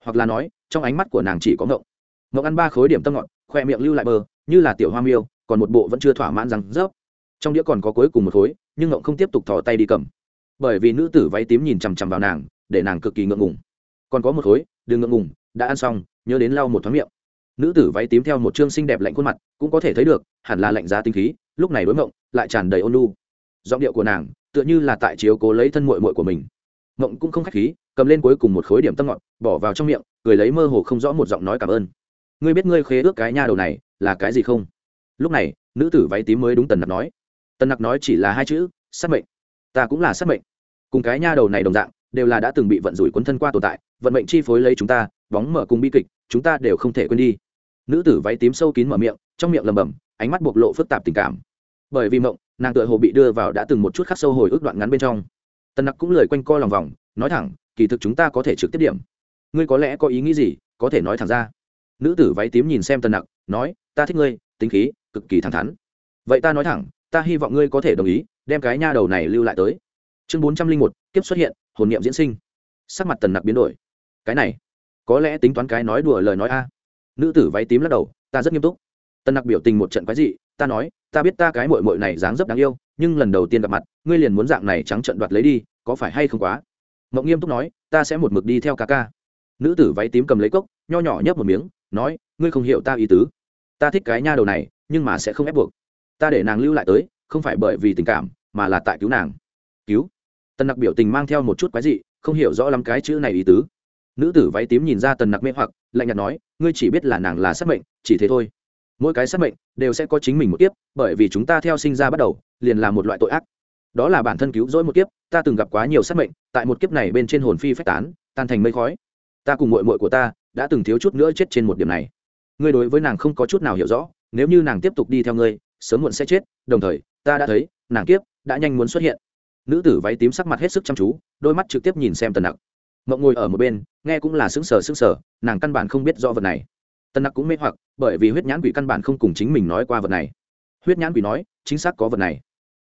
Hoặc là nói, trong ánh mắt của nàng chỉ có ngộng. Ngộng ăn ba khối điểm tâm ngọt, khoe miệng lưu lại bờ, như là tiểu hoa miêu, còn một bộ vẫn chưa thỏa mãn rằng rớp trong đĩa còn có cuối cùng một khối, nhưng ngộng không tiếp tục thò tay đi cầm. Bởi vì nữ tử váy tím nhìn chằm chằm vào nàng, để nàng cực kỳ ngượng ngùng. Còn có một khối, đừng ngượng ngùng, đã ăn xong, nhớ đến lau một thoáng miệng. Nữ tử váy tím theo một chương xinh đẹp lạnh khuôn mặt, cũng có thể thấy được, hẳn là lạnh giá tinh khí, lúc này đối mộng lại tràn đầy ôn lu giọng điệu của nàng, tựa như là tại chiếu cố lấy thân mội mội của mình. Mộng cũng không k h á c h khí, cầm lên cuối cùng một khối điểm tâm ngọt, bỏ vào trong miệng, cười lấy mơ hồ không rõ một giọng nói cảm ơn. Ngươi biết ngươi khế ước cái nha đầu này là cái gì không? Lúc này, nữ tử váy tím mới đúng tần đặt nói tần nặc nói chỉ là hai chữ, sát mệnh. Ta cũng là sát mệnh. Cùng cái nha đầu này đồng dạng, đều là đã từng bị vận rủi quấn thân qua tồn tại, vận mệnh chi phối lấy chúng ta, bóng mở cùng bi kịch, chúng ta đều không thể quên đi. Nữ tử váy tím sâu kín mở miệng, trong miệng lầm bầm ánh mắt bộc lộ phức tạp tình cảm. Bởi vì mộng, nàng tựa hồ bị đưa vào đã từng một chút khắc sâu hồi ức đoạn ngắn bên trong. Tần nặc cũng lời quanh co lòng vòng, nói thẳng, kỳ thực chúng ta có thể trực tiếp điểm. Ngươi có lẽ có ý nghĩ gì, có thể nói thẳng ra. Nữ tử váy tím nhìn xem tần nặc, nói, ta thích ngươi, tính khí, cực kỳ thẳng thắn. Vậy ta nói thẳng ta hy vọng ngươi có thể đồng ý, đem cái nha đầu này lưu lại tới. Chương bốn trăm linh một, kiếp xuất hiện, hồn niệm diễn sinh. Sắc mặt tần nặc biến đổi. Cái này, có lẽ tính toán cái nói đùa lời nói a. Nữ tử váy tím lắc đầu, ta rất nghiêm túc. Tần nặc biểu tình một trận quái dị, ta nói, ta biết ta cái mội mội này dáng dấp đáng yêu, nhưng lần đầu tiên gặp mặt, ngươi liền muốn dạng này trắng trận đoạt lấy đi, có phải hay không quá? Mộng nghiêm túc nói, ta sẽ một mực đi theo ca ca. Nữ tử váy tím cầm lấy cốc, nho nhỏ nhấp một miếng, nói, ngươi không hiểu ta ý tứ. Ta thích cái nha đầu này, nhưng mà sẽ không ép buộc ta để nàng lưu lại tới, không phải bởi vì tình cảm, mà là tại cứu nàng. Cứu? Tần nặc biểu tình mang theo một chút quái dị, không hiểu rõ lắm cái chữ này ý tứ. Nữ tử váy tím nhìn ra tần nặc mê hoặc, lạnh nhạt nói, ngươi chỉ biết là nàng là sát mệnh, chỉ thế thôi. Mỗi cái sát mệnh đều sẽ có chính mình một kiếp, bởi vì chúng ta theo sinh ra bắt đầu, liền là một loại tội ác. Đó là bản thân cứu rỗi một kiếp, ta từng gặp quá nhiều sát mệnh, tại một kiếp này bên trên hồn phi phách tán, tan thành mây khói. Ta cùng mội mội của ta đã từng thiếu chút nữa chết trên một điểm này. Ngươi đối với nàng không có chút nào hiểu rõ, nếu như nàng tiếp tục đi theo ngươi sớm muộn sẽ chết đồng thời ta đã thấy nàng kiếp đã nhanh muốn xuất hiện. Nữ tử váy tím sắc mặt hết sức chăm chú đôi mắt trực tiếp nhìn xem tần nặc. Mộng ngồi ở một bên nghe cũng là xứng sờ xứng sờ, nàng căn bản không biết rõ vật này. Tần nặc cũng mê hoặc bởi vì huyết nhãn quỷ căn bản không cùng chính mình nói qua vật này. Huyết nhãn quỷ nói chính xác có vật này.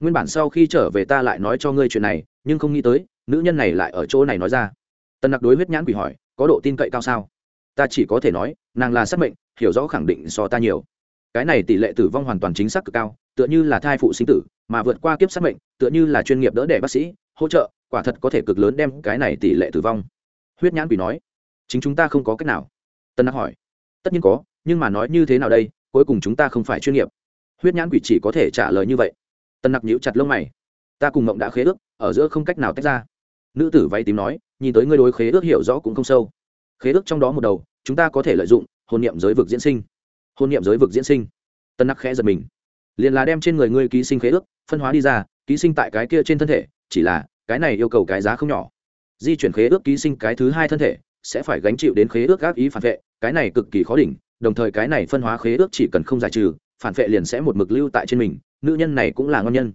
Nguyên bản sau khi trở về ta lại nói cho ngươi chuyện này nhưng không nghĩ tới nữ nhân này lại ở chỗ này nói ra. Tần nặc đối huyết nhãn quỷ hỏi có độ tin cậy cao sao? Ta chỉ có thể nói nàng là sát mệnh hiểu rõ khẳng định so ta nhiều cái này tỷ lệ tử vong hoàn toàn chính xác cực cao, tựa như là thai phụ sinh tử, mà vượt qua kiếp sát mệnh, tựa như là chuyên nghiệp đỡ đẻ bác sĩ, hỗ trợ, quả thật có thể cực lớn đem cái này tỷ lệ tử vong. Huyết nhãn quỷ nói, chính chúng ta không có cách nào. Tân nặc hỏi, tất nhiên có, nhưng mà nói như thế nào đây, cuối cùng chúng ta không phải chuyên nghiệp. Huyết nhãn quỷ chỉ có thể trả lời như vậy. Tân nặc nhíu chặt lông mày, ta cùng mộng đã khế ước, ở giữa không cách nào tách ra. Nữ tử váy tím nói, nhìn tới ngươi đối khế ước hiểu rõ cũng không sâu. Khế ước trong đó một đầu, chúng ta có thể lợi dụng hôn niệm giới vực diễn sinh hôn niệm giới vực diễn sinh. Tân nặc khẽ giật mình. Liền là đem trên người ngươi ký sinh khế ước, phân hóa đi ra, ký sinh tại cái kia trên thân thể, chỉ là, cái này yêu cầu cái giá không nhỏ. Di chuyển khế ước ký sinh cái thứ hai thân thể, sẽ phải gánh chịu đến khế ước gác ý phản vệ, cái này cực kỳ khó đỉnh, đồng thời cái này phân hóa khế ước chỉ cần không giải trừ, phản vệ liền sẽ một mực lưu tại trên mình, nữ nhân này cũng là ngon nhân.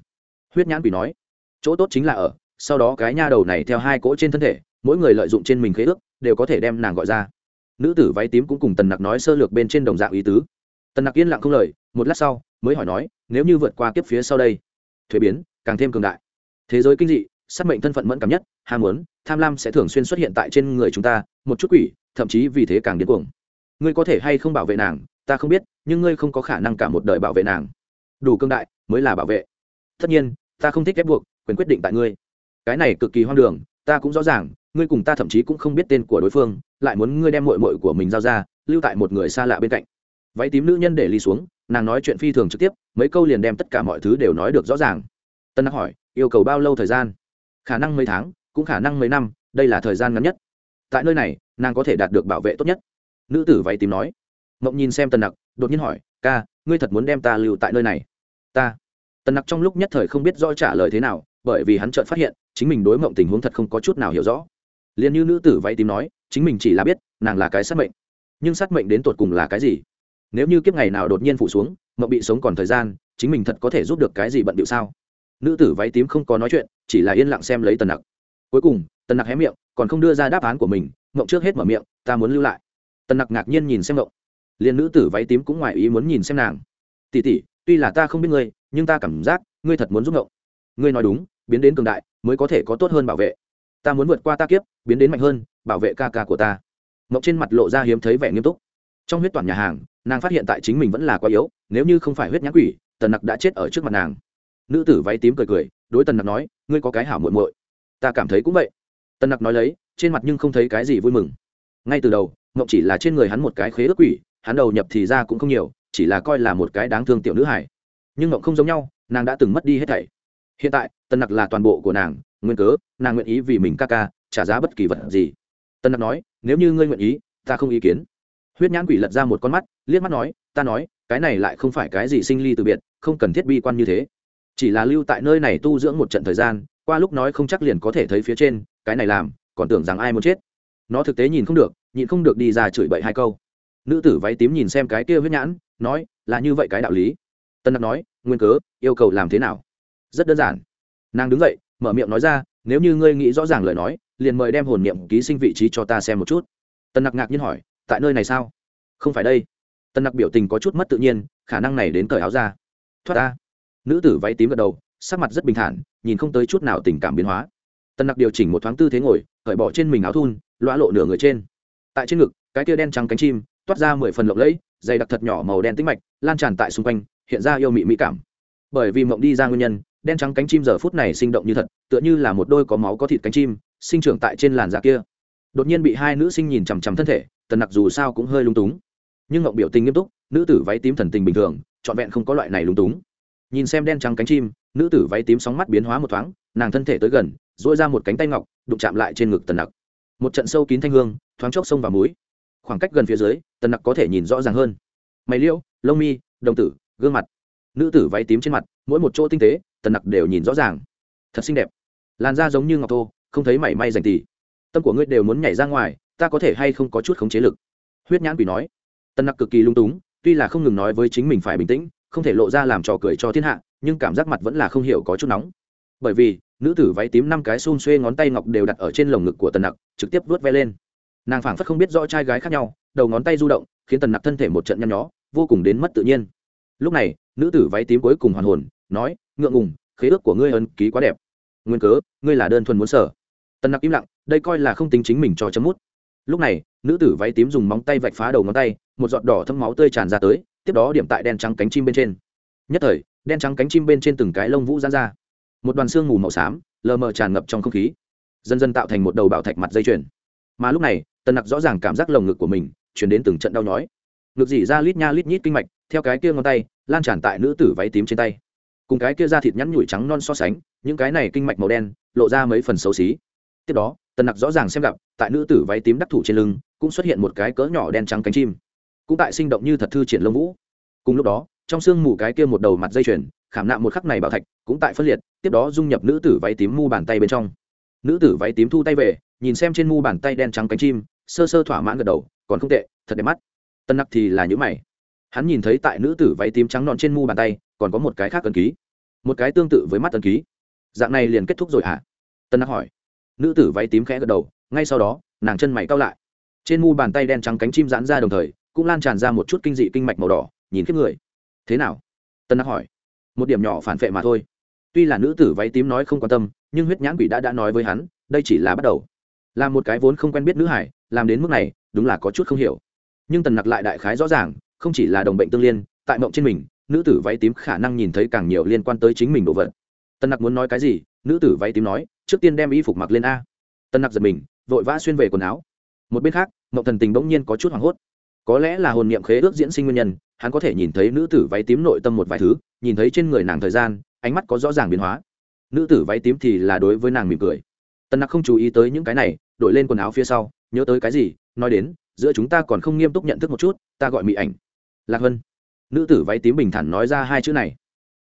Huyết nhãn quỷ nói, chỗ tốt chính là ở, sau đó cái nha đầu này theo hai cỗ trên thân thể, mỗi người lợi dụng trên mình khế ước, đều có thể đem nàng gọi ra nữ tử váy tím cũng cùng tần nặc nói sơ lược bên trên đồng dạng ý tứ. Tần nặc yên lặng không lời, một lát sau, mới hỏi nói, nếu như vượt qua kiếp phía sau đây, thuế biến càng thêm cường đại. Thế giới kinh dị, sát mệnh thân phận mẫn cảm nhất, ham muốn, tham lam sẽ thường xuyên xuất hiện tại trên người chúng ta, một chút quỷ, thậm chí vì thế càng điên cuồng. Ngươi có thể hay không bảo vệ nàng, ta không biết, nhưng ngươi không có khả năng cả một đời bảo vệ nàng. Đủ cương đại mới là bảo vệ. Tất nhiên, ta không thích ép buộc, quyền quyết định tại ngươi. Cái này cực kỳ hoang đường, ta cũng rõ ràng ngươi cùng ta thậm chí cũng không biết tên của đối phương, lại muốn ngươi đem mội mội của mình giao ra, lưu tại một người xa lạ bên cạnh. Váy tím nữ nhân để ly xuống, nàng nói chuyện phi thường trực tiếp, mấy câu liền đem tất cả mọi thứ đều nói được rõ ràng. Tân đắc hỏi, yêu cầu bao lâu thời gian? Khả năng mấy tháng, cũng khả năng mấy năm, đây là thời gian ngắn nhất. Tại nơi này, nàng có thể đạt được bảo vệ tốt nhất. Nữ tử váy tím nói. Mộng nhìn xem tần nặc, đột nhiên hỏi, ca, ngươi thật muốn đem ta lưu tại nơi này? Ta. Tần nặc trong lúc nhất thời không biết rõ trả lời thế nào, bởi vì hắn chợt phát hiện, chính mình đối mộng tình huống thật không có chút nào hiểu rõ liền như nữ tử váy tím nói, chính mình chỉ là biết, nàng là cái sát mệnh. Nhưng sát mệnh đến tột cùng là cái gì? Nếu như kiếp ngày nào đột nhiên phủ xuống, mộng bị sống còn thời gian, chính mình thật có thể giúp được cái gì bận điệu sao? Nữ tử váy tím không có nói chuyện, chỉ là yên lặng xem lấy tần nặc. Cuối cùng, tần nặc hé miệng, còn không đưa ra đáp án của mình, mộng trước hết mở miệng, ta muốn lưu lại. Tần nặc ngạc nhiên nhìn xem mộng. Liền nữ tử váy tím cũng ngoài ý muốn nhìn xem nàng. Tỉ tỉ tuy là ta không biết ngươi, nhưng ta cảm giác ngươi thật muốn giúp mộng. Ngươi nói đúng, biến đến cường đại, mới có thể có tốt hơn bảo vệ ta muốn vượt qua ta kiếp, biến đến mạnh hơn, bảo vệ ca ca của ta. Mộng trên mặt lộ ra hiếm thấy vẻ nghiêm túc. Trong huyết toàn nhà hàng, nàng phát hiện tại chính mình vẫn là quá yếu, nếu như không phải huyết nhãn quỷ, tần nặc đã chết ở trước mặt nàng. Nữ tử váy tím cười cười, đối tần nặc nói, ngươi có cái hảo muội muội. Ta cảm thấy cũng vậy. Tần nặc nói lấy, trên mặt nhưng không thấy cái gì vui mừng. Ngay từ đầu mộng chỉ là trên người hắn một cái khế ước quỷ, hắn đầu nhập thì ra cũng không nhiều, chỉ là coi là một cái đáng thương tiểu nữ hải nhưng mộng không giống nhau, nàng đã từng mất đi hết thảy. Hiện tại, tần nặc là toàn bộ của nàng nguyên cớ, nàng nguyện ý vì mình ca ca, trả giá bất kỳ vật gì. Tân nặc nói, nếu như ngươi nguyện ý, ta không ý kiến. Huyết nhãn quỷ lật ra một con mắt, liếc mắt nói, ta nói, cái này lại không phải cái gì sinh ly từ biệt, không cần thiết bi quan như thế. Chỉ là lưu tại nơi này tu dưỡng một trận thời gian, qua lúc nói không chắc liền có thể thấy phía trên, cái này làm, còn tưởng rằng ai muốn chết. Nó thực tế nhìn không được nhìn không được đi ra chửi bậy hai câu. Nữ tử váy tím nhìn xem cái kia huyết nhãn, nói, là như vậy cái đạo lý. Tân Nặc nói, nguyên cớ, yêu cầu làm thế nào? Rất đơn giản. Nàng đứng dậy mở miệng nói ra, nếu như ngươi nghĩ rõ ràng lời nói, liền mời đem hồn niệm ký sinh vị trí cho ta xem một chút. Tân nặc ngạc nhiên hỏi, tại nơi này sao? Không phải đây. Tân nặc biểu tình có chút mất tự nhiên, khả năng này đến cởi áo ra. Thoát ta nữ tử váy tím gật đầu, sắc mặt rất bình thản, nhìn không tới chút nào tình cảm biến hóa. Tân nặc điều chỉnh một thoáng tư thế ngồi, cởi bỏ trên mình áo thun loa lộ nửa người trên. Tại trên ngực, cái tia đen trắng cánh chim, toát ra mười phần lộng lẫy, dày đặc thật nhỏ màu đen tĩnh mạch, lan tràn tại xung quanh, hiện ra yêu mị mỹ cảm. Bởi vì mộng đi ra nguyên nhân đen trắng cánh chim giờ phút này sinh động như thật, tựa như là một đôi có máu có thịt cánh chim, sinh trưởng tại trên làn da kia. Đột nhiên bị hai nữ sinh nhìn chằm chằm thân thể, tần nặc dù sao cũng hơi lung túng. Nhưng ngọc biểu tình nghiêm túc, nữ tử váy tím thần tình bình thường, trọn vẹn không có loại này lung túng. Nhìn xem đen trắng cánh chim, nữ tử váy tím sóng mắt biến hóa một thoáng, nàng thân thể tới gần dỗi ra một cánh tay ngọc, đụng chạm lại trên ngực tần nặc. Một trận sâu kín thanh hương, thoáng chốc sông và múi khoảng cách gần phía dưới, tần nặc có thể nhìn rõ ràng hơn. Mày liễu, lông mi, đồng tử, gương mặt. Nữ tử váy tím trên mặt, mỗi một chỗ tinh tế tần nặc đều nhìn rõ ràng. Thật xinh đẹp. Làn da giống như ngọc thô, không thấy mảy may dành tì. Tâm của ngươi đều muốn nhảy ra ngoài, ta có thể hay không có chút khống chế lực? Huyết nhãn quỷ nói. Tần nặc cực kỳ lung túng, tuy là không ngừng nói với chính mình phải bình tĩnh, không thể lộ ra làm trò cười cho thiên hạ, nhưng cảm giác mặt vẫn là không hiểu có chút nóng. Bởi vì, nữ tử váy tím năm cái xun xuê ngón tay ngọc đều đặt ở trên lồng ngực của tần nặc, trực tiếp vớt ve lên. Nàng phảng phất không biết rõ trai gái khác nhau, đầu ngón tay du động, khiến tần nặc thân thể một trận nhăn nhó, vô cùng đến mất tự nhiên. Lúc này, nữ tử váy tím cuối cùng hoàn hồn nói, ngượng ngùng, khế ước của ngươi ân ký quá đẹp. Nguyên cớ, ngươi là đơn thuần muốn sở. Tần nặc im lặng, đây coi là không tính chính mình cho chấm mút. Lúc này, nữ tử váy tím dùng móng tay vạch phá đầu ngón tay, một giọt đỏ thâm máu tươi tràn ra tới, tiếp đó điểm tại đen trắng cánh chim bên trên. Nhất thời, đen trắng cánh chim bên trên từng cái lông vũ dán ra. Một đoàn xương mù màu xám, lờ mờ tràn ngập trong không khí, dần dần tạo thành một đầu bạo thạch mặt dây chuyền. Mà lúc này, tần nặc rõ ràng cảm giác lồng ngực của mình chuyển đến từng trận đau nhói. Ngực dỉ ra lít nha lít nhít kinh mạch, theo cái kia ngón tay, lan tràn tại nữ tử váy tím trên tay cùng cái kia da thịt nhắn nhủi trắng non so sánh, những cái này kinh mạch màu đen, lộ ra mấy phần xấu xí. Tiếp đó, tần nặc rõ ràng xem gặp, tại nữ tử váy tím đắc thủ trên lưng, cũng xuất hiện một cái cỡ nhỏ đen trắng cánh chim. Cũng tại sinh động như thật thư triển lông vũ. Cùng lúc đó, trong sương mù cái kia một đầu mặt dây chuyền, khảm nạm một khắc này bảo thạch, cũng tại phân liệt, tiếp đó dung nhập nữ tử váy tím mu bàn tay bên trong. Nữ tử váy tím thu tay về, nhìn xem trên mu bàn tay đen trắng cánh chim, sơ sơ thỏa mãn gật đầu, còn không tệ, thật đẹp mắt. Tân nặc thì là những mày. Hắn nhìn thấy tại nữ tử váy tím trắng nọn trên mu bàn tay còn có một cái khác ấn ký. Một cái tương tự với mắt ấn ký. Dạng này liền kết thúc rồi hả? À? tân nặc hỏi. Nữ tử váy tím khẽ gật đầu, ngay sau đó, nàng chân mày cao lại. Trên mu bàn tay đen trắng cánh chim giãn ra đồng thời, cũng lan tràn ra một chút kinh dị kinh mạch màu đỏ, nhìn khiếp người. Thế nào? Tân nặc hỏi. Một điểm nhỏ phản vệ mà thôi. Tuy là nữ tử váy tím nói không quan tâm, nhưng huyết nhãn quỷ đã đã nói với hắn, đây chỉ là bắt đầu. Là một cái vốn không quen biết nữ hải, làm đến mức này, đúng là có chút không hiểu. Nhưng tần nặc lại đại khái rõ ràng, không chỉ là đồng bệnh tương liên, tại mộng trên mình nữ tử váy tím khả năng nhìn thấy càng nhiều liên quan tới chính mình đồ vật. Tân nặc muốn nói cái gì? Nữ tử váy tím nói, trước tiên đem y phục mặc lên a. Tân nặc giật mình, vội vã xuyên về quần áo. Một bên khác mậu thần tình bỗng nhiên có chút hoảng hốt. Có lẽ là hồn niệm khế ước diễn sinh nguyên nhân, hắn có thể nhìn thấy nữ tử váy tím nội tâm một vài thứ, nhìn thấy trên người nàng thời gian, ánh mắt có rõ ràng biến hóa. Nữ tử váy tím thì là đối với nàng mỉm cười. Tân nặc không chú ý tới những cái này, đổi lên quần áo phía sau, nhớ tới cái gì, nói đến, giữa chúng ta còn không nghiêm túc nhận thức một chút, ta gọi mỹ ảnh. Lạc vân nữ tử váy tím bình thản nói ra hai chữ này.